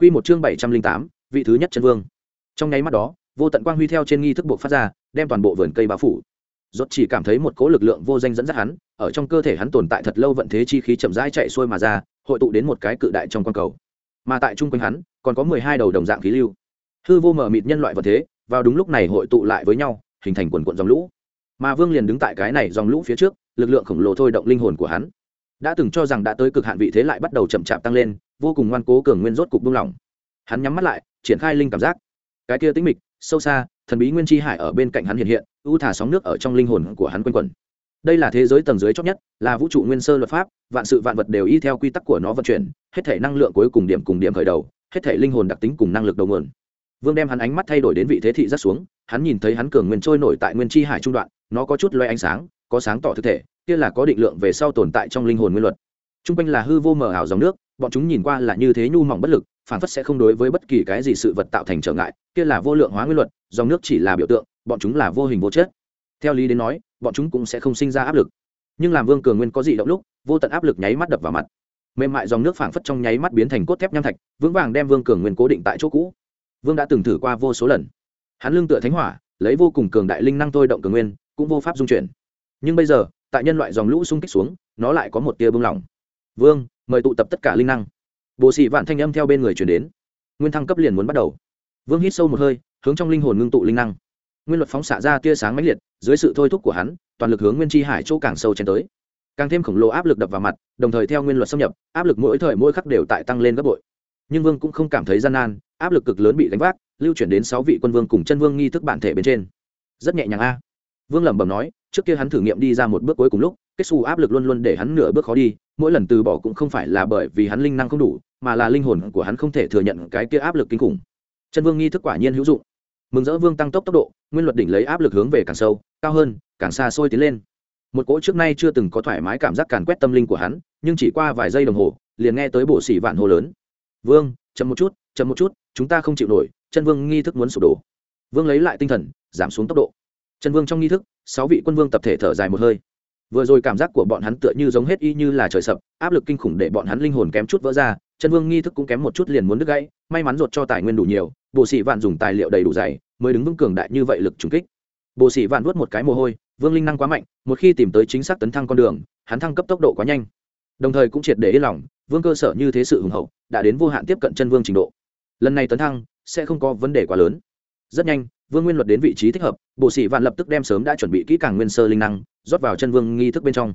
Quy một chương bảy trăm linh tám, vị thứ nhất chân vương. Trong nháy mắt đó, vô tận quang huy theo trên nghi thức buộc phát ra, đem toàn bộ vườn cây bao phủ. Rốt chỉ cảm thấy một cỗ lực lượng vô danh dẫn dắt hắn, ở trong cơ thể hắn tồn tại thật lâu vận thế chi khí chậm rãi chạy xuôi mà ra, hội tụ đến một cái cự đại trong quang cầu. Mà tại trung quanh hắn, còn có mười hai đầu đồng dạng khí lưu. Hư vô mở mịt nhân loại vật thế, vào đúng lúc này hội tụ lại với nhau, hình thành quần quần dòng lũ. Mà Vương liền đứng tại cái này dòng lũ phía trước, lực lượng khổng lồ thôi động linh hồn của hắn. Đã từng cho rằng đã tới cực hạn vị thế lại bắt đầu chậm chạp tăng lên, vô cùng ngoan cố cường nguyên rốt cục buông lỏng. Hắn nhắm mắt lại triển khai linh cảm giác. Cái kia tĩnh mịch sâu xa thần bí nguyên chi hải ở bên cạnh hắn hiện hiện u thả sóng nước ở trong linh hồn của hắn quanh quẩn. Đây là thế giới tầng dưới chót nhất là vũ trụ nguyên sơ luật pháp vạn sự vạn vật đều y theo quy tắc của nó vận chuyển hết thể năng lượng cuối cùng điểm cùng điểm khởi đầu hết thể linh hồn đặc tính cùng năng lực đầu nguồn. Vương đem hắn ánh mắt thay đổi đến vị thế thị rất xuống hắn nhìn thấy hắn cường nguyên trôi nổi tại nguyên chi hải trung đoạn nó có chút loe ánh sáng có sáng tỏ thực thể kia là có định lượng về sau tồn tại trong linh hồn nguyên luật. T r u n g quanh là hư vô mờ ảo dòng nước, bọn chúng nhìn qua là như thế nhu mỏng bất lực, phản phất sẽ không đối với bất kỳ cái gì sự vật tạo thành trở ngại, kia là vô lượng hóa nguyên luật, dòng nước chỉ là biểu tượng, bọn chúng là vô hình vô chất. Theo lý đến nói, bọn chúng cũng sẽ không sinh ra áp lực. Nhưng làm vương cường nguyên có gì động lúc, vô tận áp lực nháy mắt đập vào mặt. Mềm mại dòng nước phảng phất trong nháy mắt biến thành cốt thép nham thạch, vững vàng đem vương cường nguyên cố định tại chỗ cũ. Vương đã từng thử qua vô số lần. Hắn lương tựa thánh hỏa, lấy vô cùng cường đại linh năng thôi động cường nguyên, cũng vô pháp dung chuyển. Nhưng bây giờ tại nhân loại dòng lũ xung kích xuống, nó lại có một tia bưng lỏng vương, mời tụ tập tất cả linh năng. Bộ sĩ vạn thanh âm theo bên người chuyển đến. Nguyên thăng cấp liền muốn bắt đầu. Vương hít sâu một hơi, hướng trong linh hồn ngưng tụ linh năng. Nguyên luật phóng xạ ra tia sáng mãnh liệt, dưới sự thôi thúc của hắn, toàn lực hướng nguyên chi hải chỗ càng sâu chen tới. Càng thêm khổng lồ áp lực đập vào mặt, đồng thời theo nguyên luật xâm nhập, áp lực mỗi thời mỗi khắc đều tại tăng lên gấp bội. Nhưng vương cũng không cảm thấy gian nan, áp lực cực lớn bị đánh vác, lưu chuyển đến sáu vị quân vương cùng chân vương nghi thức bản thể bên trên. Rất nhẹ nhàng a. Vương lẩm bẩm nói trước kia hắn thử nghiệm đi ra một bước cuối cùng lúc kết xù áp lực luôn luôn để hắn nửa bước khó đi, mỗi lần từ bỏ cũng không phải là bởi vì hắn linh năng không đủ, mà là linh hồn của hắn không thể thừa nhận cái kia áp lực kinh khủng. Chân vương nghi thức quả nhiên hữu dụng. Mừng rỡ vương tăng tốc tốc độ, nguyên luật đỉnh lấy áp lực hướng về càng sâu, cao hơn, càng xa xôi tiến lên. Một cỗ trước nay chưa từng có thoải mái cảm giác càn quét tâm linh của hắn, nhưng chỉ qua vài giây đồng hồ, liền nghe tới bộ xỉ vạn hồ lớn. Vương, chậm một chút, chậm một chút, chúng ta không chịu nổi, chân vương nghi thức muốn sụp đổ. Vương lấy lại tinh thần, giảm xuống tốc độ. Chân vương trong nghi thức sáu vị quân vương tập thể thở dài một hơi. Vừa rồi cảm giác của bọn hắn tựa như giống hết y như là trời sập, áp lực kinh khủng để bọn hắn linh hồn kém chút vỡ ra, chân vương nghi thức cũng kém một chút liền muốn đứt gãy, may mắn ruột cho tài nguyên đủ nhiều bộ sĩ vạn dùng tài liệu đầy đủ dày, mới đứng vững cường đại như vậy lực trùng kích. Bộ sĩ vạn nuốt một cái mồ hôi, vương linh năng quá mạnh, một khi tìm tới chính xác tấn thăng con đường, hắn thăng cấp tốc độ quá nhanh. Đồng thời cũng triệt để yên lòng, vương cơ sở như thế sự hùng hậu, đã đến vô hạn tiếp cận chân vương trình độ. Lần này tấn thăng, sẽ không có vấn đề quá lớn. Rất nhanh vương nguyên luật đến vị trí thích hợp bộ sĩ vạn lập tức đem sớm đã chuẩn bị kỹ càng nguyên sơ linh năng, rót vào chân vương nghi thức bên trong.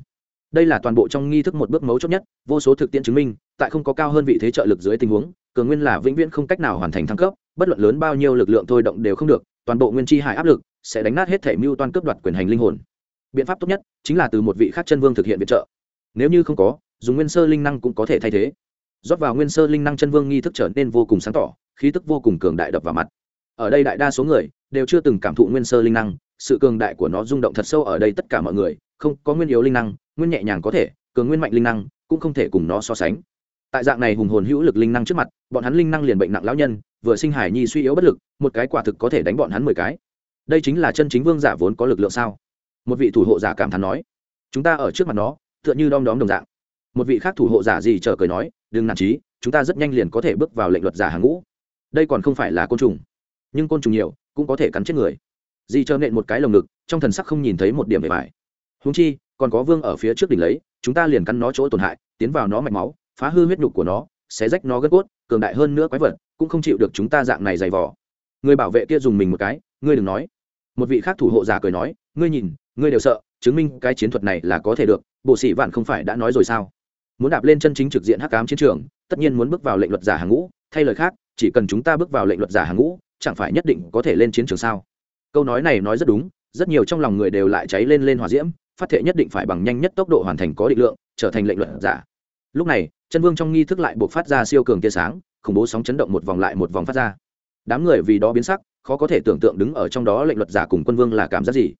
Đây là toàn bộ trong nghi thức một bước mấu chốt nhất, vô số thực tiễn chứng minh, tại không có cao hơn vị thế trợ lực dưới tình huống, cường nguyên là vĩnh viễn không cách nào hoàn thành thăng cấp, bất luận lớn bao nhiêu lực lượng thôi động đều không được, toàn bộ nguyên chi hại áp lực sẽ đánh nát hết thể mưu toan cướp đoạt quyền hành linh hồn. Biện pháp tốt nhất chính là từ một vị khác chân vương thực hiện viện trợ. Nếu như không có, dùng nguyên sơ linh năng cũng có thể thay thế. Rót vào nguyên sơ linh năng chân vương nghi thức trở nên vô cùng sáng tỏ, khí tức vô cùng cường đại đập vào mặt ở đây đại đa số người đều chưa từng cảm thụ nguyên sơ linh năng, sự cường đại của nó rung động thật sâu ở đây tất cả mọi người, không có nguyên yếu linh năng, nguyên nhẹ nhàng có thể, cường nguyên mạnh linh năng cũng không thể cùng nó so sánh. Tại dạng này hùng hồn hữu lực linh năng trước mặt, bọn hắn linh năng liền bệnh nặng lão nhân, vừa sinh hải nhi suy yếu bất lực, một cái quả thực có thể đánh bọn hắn mười cái. Đây chính là chân chính vương giả vốn có lực lượng sao? Một vị thủ hộ giả cảm thán nói. Chúng ta ở trước mặt nó, tựa như đom đóm đồng dạng. Một vị khác thủ hộ giả gì chờ cười nói, đừng nản trí chúng ta rất nhanh liền có thể bước vào lệnh luật giả hàng ngũ. Đây còn không phải là côn trùng nhưng côn trùng nhiều, cũng có thể cắn chết người. Di chờ nện một cái lồng ngực, trong thần sắc không nhìn thấy một điểm bề bài húng chi, còn có vương ở phía trước đỉnh lấy, chúng ta liền cắn nó chỗ tổn hại, tiến vào nó mạch máu, phá hư huyết nhục của nó xé rách nó gân cốt, cường đại hơn nữa quái vật, cũng không chịu được chúng ta dạng này dày vỏ người bảo vệ kia dùng mình một cái, ngươi đừng nói. Một vị khác thủ hộ già cười nói, ngươi nhìn, ngươi đều sợ, chứng minh cái chiến thuật này là có thể được, bộ sĩ vạn không phải đã nói rồi sao? Muốn đạp lên chân chính trực diện hắc cám chiến trường, tất nhiên muốn bước vào lệnh luật giả hàng ngũ, thay lời khác, chỉ cần chúng ta bước vào lệnh luật giả hàng ngũ chẳng phải nhất định có thể lên chiến trường sao? Câu nói này nói rất đúng, rất nhiều trong lòng người đều lại cháy lên lên hòa diễm, phát thệ nhất định phải bằng nhanh nhất tốc độ hoàn thành có định lượng, trở thành lệnh luận giả. Lúc này, chân vương trong nghi thức lại buộc phát ra siêu cường tia sáng, khủng bố sóng chấn động một vòng lại một vòng phát ra. Đám người vì đó biến sắc, khó có thể tưởng tượng đứng ở trong đó lệnh luật giả cùng quân vương là cảm giác gì.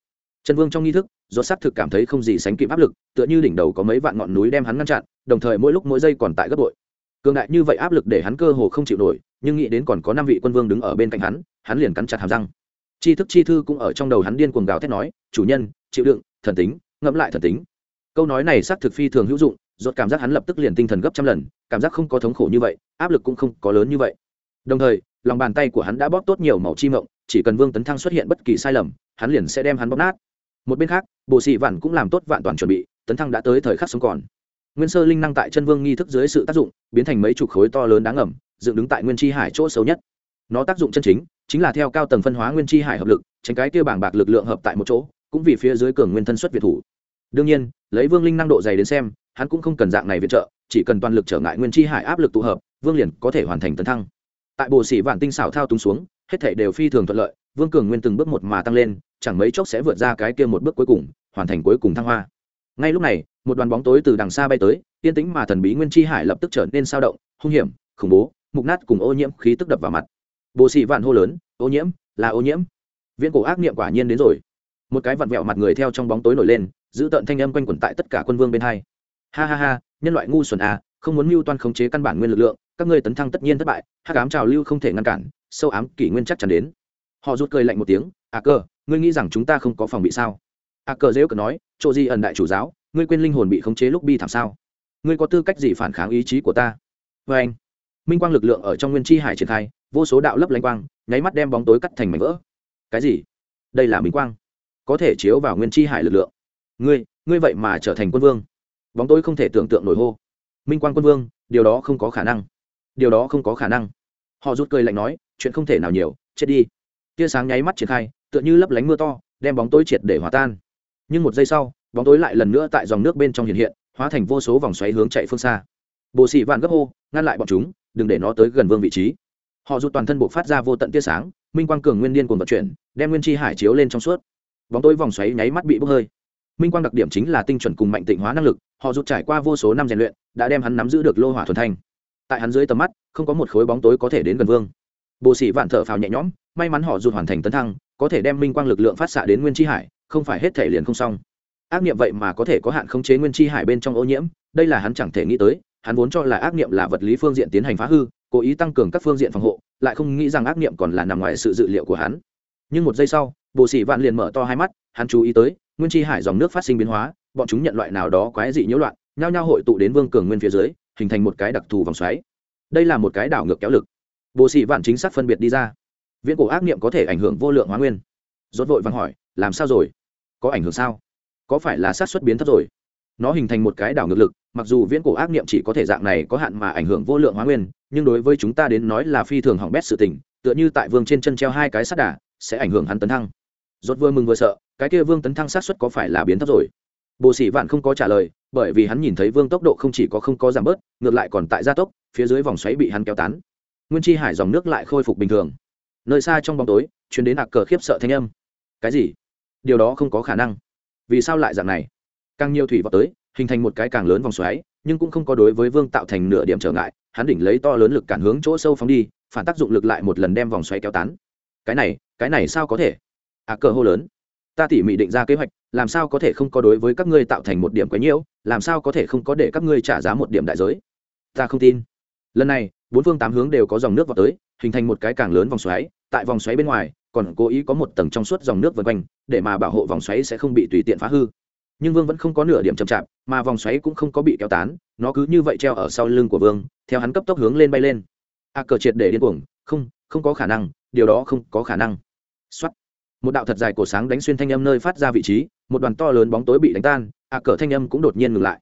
Chân vương trong nghi thức do xác thực cảm thấy không gì sánh kịp áp lực, tựa như đỉnh đầu có mấy vạn ngọn núi đem hắn ngăn chặn, đồng thời mỗi lúc mỗi giây còn tại gấp bội cường đại như vậy áp lực để hắn cơ hồ không chịu nổi, nhưng nghĩ đến còn có năm vị quân vương đứng ở bên cạnh hắn hắn liền cắn chặt hàm răng. Chi thức chi thư cũng ở trong đầu hắn điên cuồng gào thét nói, chủ nhân, chịu đựng, thần tính, ngẫm lại thần tính. Câu nói này xác thực phi thường hữu dụng, rốt cảm giác hắn lập tức liền tinh thần gấp trăm lần, cảm giác không có thống khổ như vậy, áp lực cũng không có lớn như vậy. Đồng thời, lòng bàn tay của hắn đã bóp tốt nhiều màu chi mộng, chỉ cần vương tấn thăng xuất hiện bất kỳ sai lầm, hắn liền sẽ đem hắn bóp nát. Một bên khác bộ sĩ vạn cũng làm tốt vạn toàn chuẩn bị, tấn thăng đã tới thời khắc sống còn nguyên sơ linh năng tại chân vương nghi thức dưới sự tác dụng, biến thành mấy chục khối to lớn đáng ẩm dựng đứng tại nguyên chi hải chỗ xấu nhất. Nó tác dụng chân chính chính là theo cao tầng phân hóa nguyên chi hải hợp lực, tránh cái kia bảng bạc lực lượng hợp tại một chỗ, cũng vì phía dưới cường nguyên thân xuất việt thủ. Đương nhiên, lấy vương linh năng độ dày đến xem, hắn cũng không cần dạng này viện trợ, chỉ cần toàn lực trở ngại nguyên chi hải áp lực tụ hợp, vương liền có thể hoàn thành tấn thăng. Tại bồ sĩ vạn tinh xảo thao túng xuống, hết thể đều phi thường thuận lợi, vương cường nguyên từng bước một mà tăng lên, chẳng mấy chốc sẽ vượt ra cái kia một bước cuối cùng, hoàn thành cuối cùng thăng hoa. Ngay lúc này một đoàn bóng tối từ đằng xa bay tới, yên tĩnh mà thần bí nguyên chi hải lập tức trở nên sao động, hung hiểm, khủng bố, mục nát cùng ô nhiễm khí tức đập vào mặt. Bộ sĩ vạn hô lớn, ô nhiễm, là ô nhiễm. Viễn cổ ác niệm quả nhiên đến rồi. Một cái vặn vẹo mặt người theo trong bóng tối nổi lên, giữ tợn thanh âm quanh quẩn tại tất cả quân vương bên hai. Ha ha ha, nhân loại ngu xuẩn à không muốn mưu toan khống chế căn bản nguyên lực lượng, các ngươi tấn thăng tất nhiên thất bại, hắc ám trào lưu không thể ngăn cản, sâu ám kỷ nguyên chắc chắn đến. Họ rút cười lạnh một tiếng à cơ, ngươi nghĩ rằng chúng ta không có phòng bị sao? À cơ dễ cờ nói, chỗ gì ẩn đại chủ giáo ngươi quên linh hồn bị khống chế lúc bi thảm sao? Ngươi có tư cách gì phản kháng ý chí của ta? Vê anh, minh quang lực lượng ở trong nguyên chi hải triển khai, vô số đạo lấp lanh quang, nháy mắt đem bóng tối cắt thành mảnh vỡ. Cái gì? Đây là minh quang. Có thể chiếu vào nguyên chi hải lực lượng. Ngươi ngươi vậy mà trở thành quân vương. Bóng tối không thể tưởng tượng nổi hô. Minh quang quân vương, điều đó không có khả năng. Điều đó không có khả năng. Họ rút cười lạnh nói, chuyện không thể nào nhiều, chết đi. Tia sáng nháy mắt triển khai, tựa như lấp lánh mưa to, đem bóng tối triệt để hòa tan. Nhưng một giây sau bóng tối lại lần nữa tại dòng nước bên trong hiện hiện, hóa thành vô số vòng xoáy hướng chạy phương xa. Bộ sĩ vạn gấp hô, ngăn lại bọn chúng, đừng để nó tới gần vương vị trí. Họ rút toàn thân buộc phát ra vô tận tia sáng, minh quang cường nguyên điên cuồng vận chuyển, đem nguyên chi hải chiếu lên trong suốt. Bóng tối vòng xoáy nháy mắt bị bốc hơi. Minh quang đặc điểm chính là tinh chuẩn cùng mạnh tịnh hóa năng lực, họ rút trải qua vô số năm rèn luyện, đã đem hắn nắm giữ được lô hỏa thuần thanh. Tại hắn dưới tầm mắt, không có một khối bóng tối có thể đến gần vương. Bồ sĩ vạn thở phào nhẹ nhõm, may mắn họ rút hoàn thành tấn thăng, có thể đem minh quang lực lượng phát xạ đến nguyên chi hải, không phải hết thể liền không xong ác niệm vậy mà có thể có hạn khống chế nguyên chi hải bên trong ô nhiễm, đây là hắn chẳng thể nghĩ tới, hắn vốn cho là ác niệm là vật lý phương diện tiến hành phá hư, cố ý tăng cường các phương diện phòng hộ, lại không nghĩ rằng ác niệm còn là nằm ngoài sự dự liệu của hắn. Nhưng một giây sau bộ sĩ vạn liền mở to hai mắt, hắn chú ý tới, nguyên chi hải dòng nước phát sinh biến hóa, bọn chúng nhận loại nào đó quái dị nhiễu loạn, nhao nhao hội tụ đến vương cường nguyên phía dưới, hình thành một cái đặc thù vòng xoáy. Đây là một cái đảo ngược kéo lực. Bộ sĩ vạn chính xác phân biệt đi ra. Viễn cổ ác niệm có thể ảnh hưởng vô lượng hóa nguyên. Rốt vội vàng hỏi, làm sao rồi? Có ảnh hưởng sao? Có phải là sát xuất biến thấp rồi? Nó hình thành một cái đảo ngược lực, mặc dù viễn cổ ác niệm chỉ có thể dạng này có hạn mà ảnh hưởng vô lượng hóa nguyên, nhưng đối với chúng ta đến nói là phi thường hỏng bét sự tình, tựa như tại vương trên chân treo hai cái sắt đà, sẽ ảnh hưởng hắn tấn thăng. Rốt vừa mừng vừa sợ, cái kia vương tấn thăng sát xuất có phải là biến thấp rồi? Bồ sĩ vạn không có trả lời, bởi vì hắn nhìn thấy vương tốc độ không chỉ có không có giảm bớt, ngược lại còn tại gia tốc, phía dưới vòng xoáy bị hắn kéo tán. Nguyên chi hải dòng nước lại khôi phục bình thường. Nơi xa trong bóng tối chuyến đến hạc cờ khiếp sợ thanh âm. Cái gì? Điều đó không có khả năng vì sao lại dạng này? Càng nhiều thủy vào tới, hình thành một cái càng lớn vòng xoáy, nhưng cũng không có đối với vương tạo thành nửa điểm trở ngại, hắn đỉnh lấy to lớn lực cản hướng chỗ sâu phóng đi, phản tác dụng lực lại một lần đem vòng xoáy kéo tán. Cái này cái này sao có thể? À cờ hô lớn. Ta tỉ mỉ định ra kế hoạch, làm sao có thể không có đối với các ngươi tạo thành một điểm quấy nhiễu, làm sao có thể không có để các ngươi trả giá một điểm đại giới? Ta không tin. Lần này, bốn phương tám hướng đều có dòng nước vào tới, hình thành một cái càng lớn vòng xoáy, tại vòng xoáy bên ngoài còn cố ý có một tầng trong suốt dòng nước vân quanh, để mà bảo hộ vòng xoáy sẽ không bị tùy tiện phá hư. Nhưng vương vẫn không có nửa điểm chậm chạp, mà vòng xoáy cũng không có bị kéo tán, nó cứ như vậy treo ở sau lưng của vương, theo hắn cấp tốc hướng lên bay lên. A cờ triệt để điên cuồng, không không có khả năng, điều đó không có khả năng. Xuất một đạo thật dài cổ sáng đánh xuyên thanh âm nơi phát ra vị trí, một đoàn to lớn bóng tối bị đánh tan, a cờ thanh âm cũng đột nhiên ngừng lại.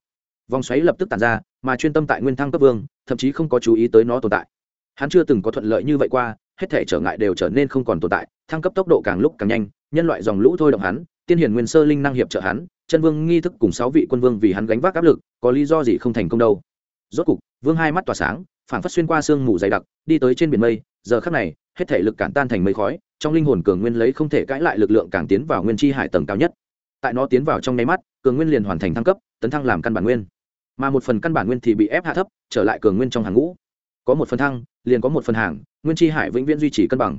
Vòng xoáy lập tức tàn ra, mà chuyên tâm tại nguyên thăng cấp vương, thậm chí không có chú ý tới nó tồn tại. Hắn chưa từng có thuận lợi như vậy qua hết thể trở ngại đều trở nên không còn tồn tại, thăng cấp tốc độ càng lúc càng nhanh, nhân loại dòng lũ thôi động hắn, tiên hiển nguyên sơ linh năng hiệp trợ hắn, chân vương nghi thức cùng sáu vị quân vương vì hắn gánh vác áp lực, có lý do gì không thành công đâu. Rốt cục, vương hai mắt tỏa sáng, phảng phất xuyên qua sương mù dày đặc, đi tới trên biển mây, giờ khắc này, hết thể lực cản tan thành mây khói, trong linh hồn cường nguyên lấy không thể cãi lại lực lượng càng tiến vào nguyên chi hải tầng cao nhất. Tại nó tiến vào trong nháy mắt, cường nguyên liền hoàn thành thăng cấp, tấn thăng làm căn bản nguyên. Mà một phần căn bản nguyên thì bị ép hạ thấp, trở lại cường nguyên trong hàng ngũ. Có một phần thăng liền có một phần hàng, nguyên chi hải vĩnh viễn duy trì cân bằng.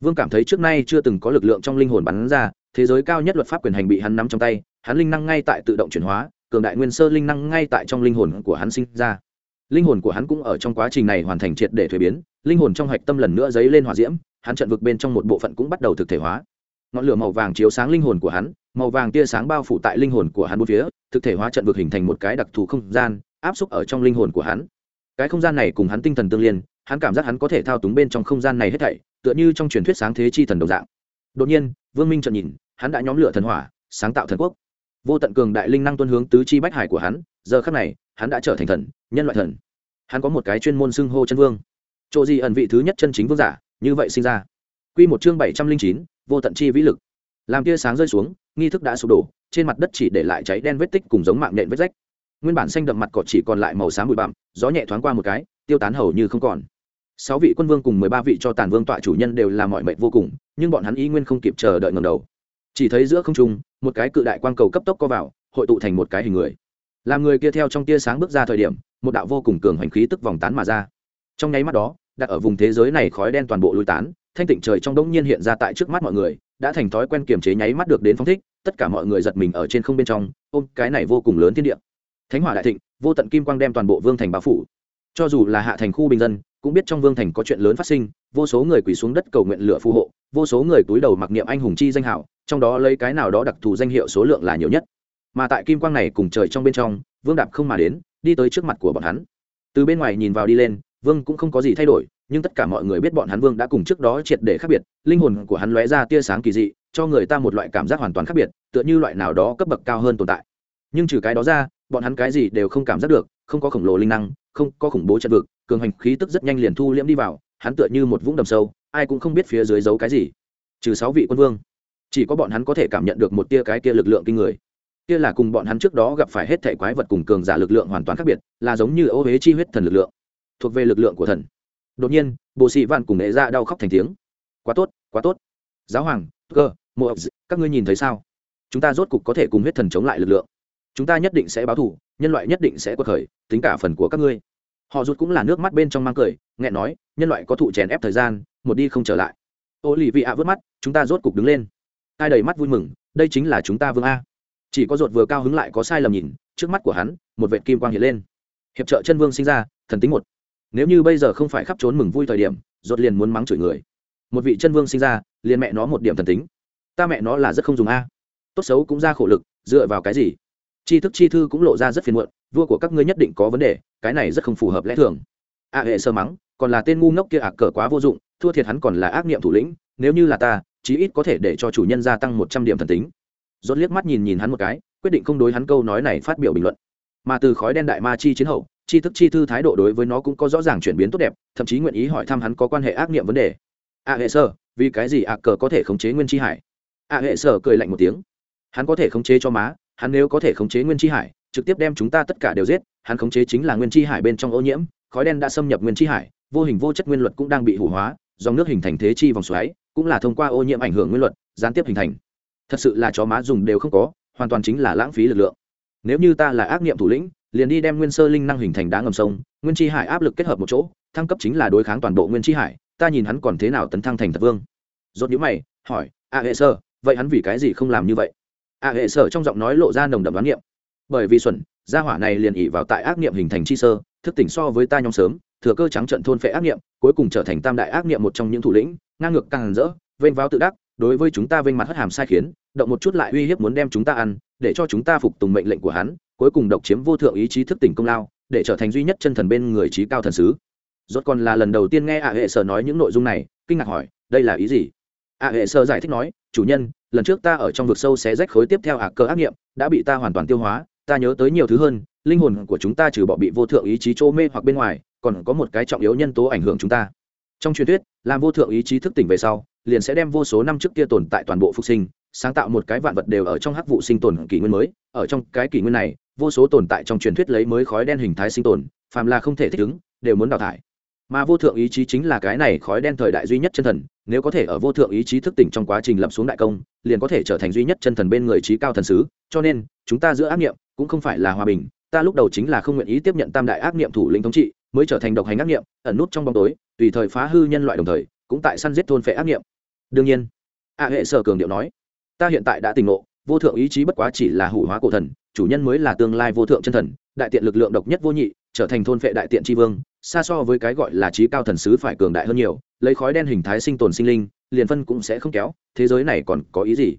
Vương cảm thấy trước nay chưa từng có lực lượng trong linh hồn bắn ra, thế giới cao nhất luật pháp quyền hành bị hắn nắm trong tay, hắn linh năng ngay tại tự động chuyển hóa, cường đại nguyên sơ linh năng ngay tại trong linh hồn của hắn sinh ra. Linh hồn của hắn cũng ở trong quá trình này hoàn thành triệt để thuế biến, linh hồn trong hạch tâm lần nữa dấy lên hòa diễm, hắn trận vực bên trong một bộ phận cũng bắt đầu thực thể hóa. Ngọn lửa màu vàng chiếu sáng linh hồn của hắn, màu vàng tia sáng bao phủ tại linh hồn của hắn bốn phía, thực thể hóa trận vực hình thành một cái đặc thù không gian, áp xúc ở trong linh hồn của hắn. Cái không gian này cùng hắn tinh thần tương liên hắn cảm giác hắn có thể thao túng bên trong không gian này hết thảy, tựa như trong truyền thuyết sáng thế chi thần đồng dạng. Đột nhiên, vương minh trợn nhìn, hắn đã nhóm lửa thần hỏa, sáng tạo thần quốc. Vô tận cường đại linh năng tuân hướng tứ chi bách hải của hắn, giờ khắc này, hắn đã trở thành thần, nhân loại thần. Hắn có một cái chuyên môn xưng hô chân vương. Chỗ gì ẩn vị thứ nhất chân chính vương giả, như vậy sinh ra. Quy một chương bảy trăm linh chín, vô tận chi vĩ lực. Làm tia sáng rơi xuống, nghi thức đã sụp đổ, trên mặt đất chỉ để lại cháy đen vết tích cùng giống mạng nện vết rách. Nguyên bản xanh đậm mặt cỏ chỉ còn lại màu xám bụi bặm, gió nhẹ thoáng qua một cái, tiêu tán hầu như không còn sáu vị quân vương cùng mười ba vị cho tàn vương tọa chủ nhân đều là mọi mệnh vô cùng, nhưng bọn hắn ý nguyên không kịp chờ đợi ngầm đầu. Chỉ thấy giữa không trung, một cái cự đại quang cầu cấp tốc co vào, hội tụ thành một cái hình người. Làm người kia theo trong tia sáng bước ra thời điểm, một đạo vô cùng cường hành khí tức vòng tán mà ra. Trong nháy mắt đó, đặt ở vùng thế giới này khói đen toàn bộ lui tán, thanh tịnh trời trong đống nhiên hiện ra tại trước mắt mọi người, đã thành thói quen kiềm chế nháy mắt được đến phong thích, tất cả mọi người giật mình ở trên không bên trong, ôm cái này vô cùng lớn thiên địa. Thánh hỏa đại thịnh, vô tận kim quang đem toàn bộ vương thành bao phủ. Cho dù là hạ thành khu bình dân cũng biết trong vương thành có chuyện lớn phát sinh, vô số người quỳ xuống đất cầu nguyện lửa phù hộ, vô số người túi đầu mặc niệm anh hùng chi danh hảo, trong đó lấy cái nào đó đặc thù danh hiệu số lượng là nhiều nhất. Mà tại kim quang này cùng trời trong bên trong, vương đạp không mà đến, đi tới trước mặt của bọn hắn. Từ bên ngoài nhìn vào đi lên, vương cũng không có gì thay đổi, nhưng tất cả mọi người biết bọn hắn vương đã cùng trước đó triệt để khác biệt, linh hồn của hắn lóe ra tia sáng kỳ dị, cho người ta một loại cảm giác hoàn toàn khác biệt, tựa như loại nào đó cấp bậc cao hơn tồn tại. Nhưng trừ cái đó ra, bọn hắn cái gì đều không cảm giác được không có khổng lồ linh năng, không có khủng bố trận vực, cường hành khí tức rất nhanh liền thu liễm đi vào, hắn tựa như một vũng đầm sâu, ai cũng không biết phía dưới giấu cái gì. Trừ sáu vị quân vương, chỉ có bọn hắn có thể cảm nhận được một tia cái kia lực lượng kinh người. Kia là cùng bọn hắn trước đó gặp phải hết thể quái vật cùng cường giả lực lượng hoàn toàn khác biệt, là giống như ô huế chi huyết thần lực lượng, thuộc về lực lượng của thần. Đột nhiên bộ sĩ vạn cùng nghệ ra dạ đau khóc thành tiếng. Quá tốt quá tốt. Giáo hoàng, cơ, mộ các ngươi nhìn thấy sao? Chúng ta rốt cục có thể cùng huyết thần chống lại lực lượng. Chúng ta nhất định sẽ báo thù nhân loại nhất định sẽ quật khởi, tính cả phần của các ngươi. Họ rút cũng là nước mắt bên trong mang cười, nghẹn nói, nhân loại có thụ chèn ép thời gian, một đi không trở lại. Ô lì vị ạ vớt mắt, chúng ta rốt cục đứng lên. Ai đầy mắt vui mừng, đây chính là chúng ta vương a. Chỉ có ruột vừa cao hứng lại có sai lầm nhìn, trước mắt của hắn, một vệt kim quang hiện lên. Hiệp trợ chân vương sinh ra, thần tính một. Nếu như bây giờ không phải khắp trốn mừng vui thời điểm, ruột liền muốn mắng chửi người. Một vị chân vương sinh ra, liền mẹ nó một điểm thần tính. Ta mẹ nó là rất không dùng a. Tốt xấu cũng ra khổ lực, dựa vào cái gì? Tri thức chi thư cũng lộ ra rất phiền muộn, vua của các ngươi nhất định có vấn đề, cái này rất không phù hợp lẽ thường. A hệ sơ mắng, còn là tên ngu ngốc kia ạc cờ quá vô dụng, thua thiệt hắn còn là ác niệm thủ lĩnh, nếu như là ta, chí ít có thể để cho chủ nhân gia tăng một trăm điểm thần tính. Rốt liếc mắt nhìn nhìn hắn một cái, quyết định không đối hắn câu nói này phát biểu bình luận. Mà từ khói đen đại ma chi chiến hậu chi thức chi thư thái độ đối với nó cũng có rõ ràng chuyển biến tốt đẹp, thậm chí nguyện ý hỏi thăm hắn có quan hệ ác niệm vấn đề. A hệ sơ, vì cái gì ạc cờ có thể khống chế nguyên chi hải? A hệ sơ cười lạnh một tiếng. Hắn có thể khống chế cho má hắn nếu có thể khống chế nguyên chi hải, trực tiếp đem chúng ta tất cả đều giết, hắn khống chế chính là nguyên chi hải bên trong ô nhiễm, khói đen đã xâm nhập nguyên chi hải, vô hình vô chất nguyên luật cũng đang bị hủ hóa, dòng nước hình thành thế chi vòng xoáy, cũng là thông qua ô nhiễm ảnh hưởng nguyên luật, gián tiếp hình thành. Thật sự là chó má dùng đều không có, hoàn toàn chính là lãng phí lực lượng. Nếu như ta là ác niệm thủ lĩnh, liền đi đem nguyên sơ linh năng hình thành đá ngầm sông, nguyên chi hải áp lực kết hợp một chỗ, thăng cấp chính là đối kháng toàn bộ nguyên chi hải, ta nhìn hắn còn thế nào tấn thăng thành thật vương. Dốt nhữ mày, hỏi, a hệ sơ, vậy hắn vì cái gì không làm như vậy? A hệ sở trong giọng nói lộ ra nồng đậm đoán niệm. Bởi vì xuẩn, gia hỏa này liền ỉ vào tại ác niệm hình thành chi sơ, thức tỉnh so với ta nhóm sớm, thừa cơ trắng trận thôn phệ ác niệm, cuối cùng trở thành tam đại ác niệm một trong những thủ lĩnh, ngang ngược càng rỡ, vênh váo tự đắc, đối với chúng ta vênh mặt hất hàm sai khiến, động một chút lại uy hiếp muốn đem chúng ta ăn, để cho chúng ta phục tùng mệnh lệnh của hắn, cuối cùng độc chiếm vô thượng ý chí thức tỉnh công lao, để trở thành duy nhất chân thần bên người trí cao thần sứ. Rốt còn là lần đầu tiên nghe ạ hệ sở nói những nội dung này, kinh ngạc hỏi, đây là ý gì? Ạ hệ sơ giải thích nói, chủ nhân, lần trước ta ở trong vực sâu xé rách khối tiếp theo ạ cơ ác nghiệm, đã bị ta hoàn toàn tiêu hóa, ta nhớ tới nhiều thứ hơn, linh hồn của chúng ta trừ bỏ bị vô thượng ý chí chỗ mê hoặc bên ngoài, còn có một cái trọng yếu nhân tố ảnh hưởng chúng ta. Trong truyền thuyết, làm vô thượng ý chí thức tỉnh về sau, liền sẽ đem vô số năm trước kia tồn tại toàn bộ phục sinh, sáng tạo một cái vạn vật đều ở trong hắc vụ sinh tồn kỷ nguyên mới. Ở trong cái kỷ nguyên này, vô số tồn tại trong truyền thuyết lấy mới khói đen hình thái sinh tồn, phàm là không thể thích ứng, đều muốn đào thải mà vô thượng ý chí chính là cái này khói đen thời đại duy nhất chân thần, nếu có thể ở vô thượng ý chí thức tỉnh trong quá trình lập xuống đại công, liền có thể trở thành duy nhất chân thần bên người trí cao thần sứ, cho nên, chúng ta giữa ác nghiệm cũng không phải là hòa bình, ta lúc đầu chính là không nguyện ý tiếp nhận tam đại ác nghiệm thủ lĩnh thống trị, mới trở thành độc hành ác nghiệm ẩn nút trong bóng tối, tùy thời phá hư nhân loại đồng thời, cũng tại săn giết thôn phệ ác nghiệm đương nhiên, a hệ sở cường điệu nói, ta hiện tại đã tỉnh ngộ, vô thượng ý chí bất quá chỉ là hủ hóa cổ thần, chủ nhân mới là tương lai vô thượng chân thần, đại tiện lực lượng độc nhất vô nhị trở thành thôn phệ đại tiện tri vương, xa so với cái gọi là trí cao thần sứ phải cường đại hơn nhiều, lấy khói đen hình thái sinh tồn sinh linh, liền phân cũng sẽ không kéo, thế giới này còn có ý gì?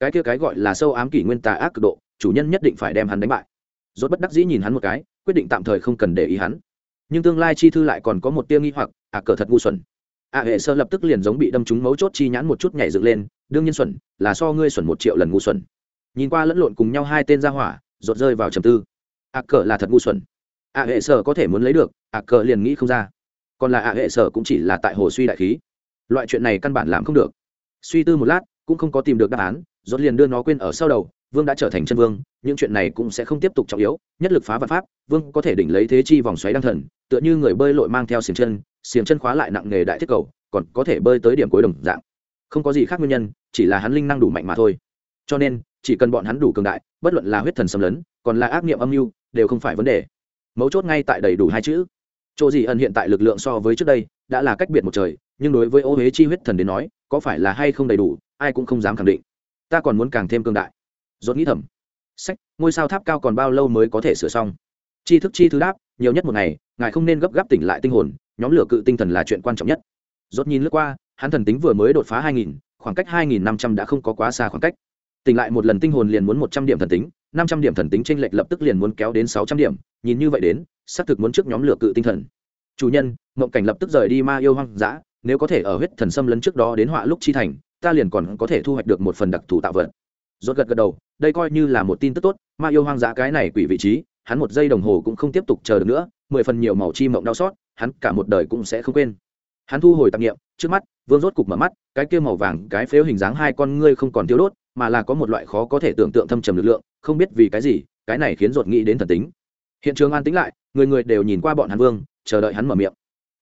Cái kia cái gọi là sâu ám kỷ nguyên tà ác cực độ, chủ nhân nhất định phải đem hắn đánh bại. Rốt bất đắc dĩ nhìn hắn một cái, quyết định tạm thời không cần để ý hắn. Nhưng tương lai chi thư lại còn có một tia nghi hoặc ạ cờ thật ngu xuẩn. Ạ hệ sơ lập tức liền giống bị đâm trúng mấu chốt chi nhãn một chút nhảy dựng lên, đương nhiên xuẩn, là so ngươi xuẩn một triệu lần ngu xuẩn. Nhìn qua lẫn lộn cùng nhau hai tên ra hỏa rột rơi vào trầm tư. Ạ cờ là thật ngu xuẩn ạ hệ sở có thể muốn lấy được, ạ cờ liền nghĩ không ra. Còn là ạ hệ sở cũng chỉ là tại hồ suy đại khí. Loại chuyện này căn bản làm không được. Suy tư một lát, cũng không có tìm được đáp án, rốt liền đưa nó quên ở sau đầu, vương đã trở thành chân vương, những chuyện này cũng sẽ không tiếp tục trọng yếu, nhất lực phá vật pháp, vương có thể đỉnh lấy thế chi vòng xoáy đăng thần, tựa như người bơi lội mang theo xiềng chân xiềng chân khóa lại nặng nghề đại thiết cầu, còn có thể bơi tới điểm cuối đồng dạng. Không có gì khác nguyên nhân, chỉ là hắn linh năng đủ mạnh mà thôi. Cho nên, chỉ cần bọn hắn đủ cường đại, bất luận là huyết thần xâm lấn, còn là ác niệm âm mưu, đều không phải vấn đề mấu chốt ngay tại đầy đủ hai chữ. Chỗ gì ẩn hiện tại lực lượng so với trước đây, đã là cách biệt một trời, nhưng đối với ô huế chi huyết thần đến nói, có phải là hay không đầy đủ, ai cũng không dám khẳng định. Ta còn muốn càng thêm cương đại. Dốt nghĩ thầm. Sách, ngôi sao tháp cao còn bao lâu mới có thể sửa xong? Chi thức chi thứ đáp, nhiều nhất một ngày, ngài không nên gấp gáp tỉnh lại tinh hồn, nhóm lửa cự tinh thần là chuyện quan trọng nhất. Dốt nhìn lướt qua, hắn thần tính vừa mới đột phá hai nghìn, khoảng cách hai nghìn năm trăm đã không có quá xa khoảng cách tỉnh lại một lần tinh hồn liền muốn một trăm điểm thần tính, năm trăm điểm thần tính tranh lệch lập tức liền muốn kéo đến sáu trăm điểm, nhìn như vậy đến, xác thực muốn trước nhóm lửa cự tinh thần. Chủ nhân, mộng cảnh lập tức rời đi ma yêu hoang dã, nếu có thể ở huyết thần xâm lấn trước đó đến họa lúc chi thành, ta liền còn có thể thu hoạch được một phần đặc thù tạo vật. Rốt gật gật đầu, đây coi như là một tin tức tốt, ma yêu hoang dã cái này quỷ vị trí, hắn một giây đồng hồ cũng không tiếp tục chờ được nữa, mười phần nhiều màu chi mộng đau xót, hắn cả một đời cũng sẽ không quên. Hắn thu hồi tạp nghiệm trước mắt, vương rốt cục mở mắt, cái kia màu vàng, cái phếu hình dáng hai con ngươi không còn thiếu đốt mà là có một loại khó có thể tưởng tượng thâm trầm lực lượng, không biết vì cái gì, cái này khiến ruột nghĩ đến thần tính. Hiện trường an tĩnh lại, người người đều nhìn qua bọn hắn vương, chờ đợi hắn mở miệng.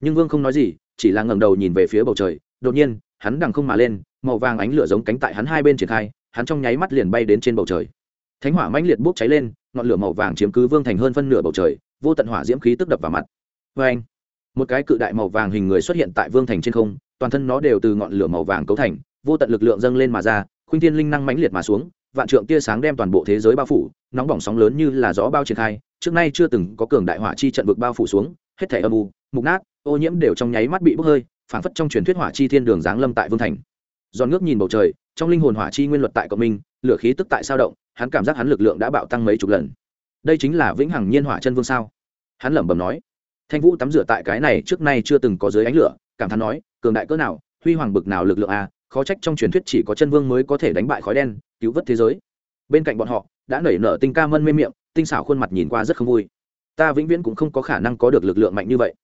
Nhưng vương không nói gì, chỉ là ngẩng đầu nhìn về phía bầu trời, đột nhiên, hắn đằng không mà lên, màu vàng ánh lửa giống cánh tại hắn hai bên triển khai, hắn trong nháy mắt liền bay đến trên bầu trời. Thánh hỏa mãnh liệt bốc cháy lên, ngọn lửa màu vàng chiếm cứ vương thành hơn phân nửa bầu trời, vô tận hỏa diễm khí tức đập vào mặt. Vê anh, một cái cự đại màu vàng hình người xuất hiện tại vương thành trên không, toàn thân nó đều từ ngọn lửa màu vàng cấu thành, vô tận lực lượng dâng lên mà ra khuynh thiên linh năng mãnh liệt mà xuống, vạn trượng tia sáng đem toàn bộ thế giới bao phủ, nóng bỏng sóng lớn như là gió bao triển khai, trước nay chưa từng có cường đại hỏa chi trận vực bao phủ xuống, hết thảy âm u, mục nát, ô nhiễm đều trong nháy mắt bị bốc hơi, phảng phất trong truyền thuyết hỏa chi thiên đường giáng lâm tại vương thành. Giòn ngước nhìn bầu trời, trong linh hồn hỏa chi nguyên luật tại cộng minh, lửa khí tức tại sao động, hắn cảm giác hắn lực lượng đã bạo tăng mấy chục lần. Đây chính là vĩnh hằng nhiên hỏa chân vương sao? Hắn lẩm bẩm nói. Thanh vũ tắm rửa tại cái này trước nay chưa từng có dưới ánh lửa, cảm thán nói, cường đại cỡ nào, huy hoàng bực nào lực lượng a khó trách trong truyền thuyết chỉ có chân vương mới có thể đánh bại khói đen, cứu vớt thế giới. Bên cạnh bọn họ, đã nảy nở tinh ca mân mê miệng, tinh xảo khuôn mặt nhìn qua rất không vui. Ta vĩnh viễn cũng không có khả năng có được lực lượng mạnh như vậy.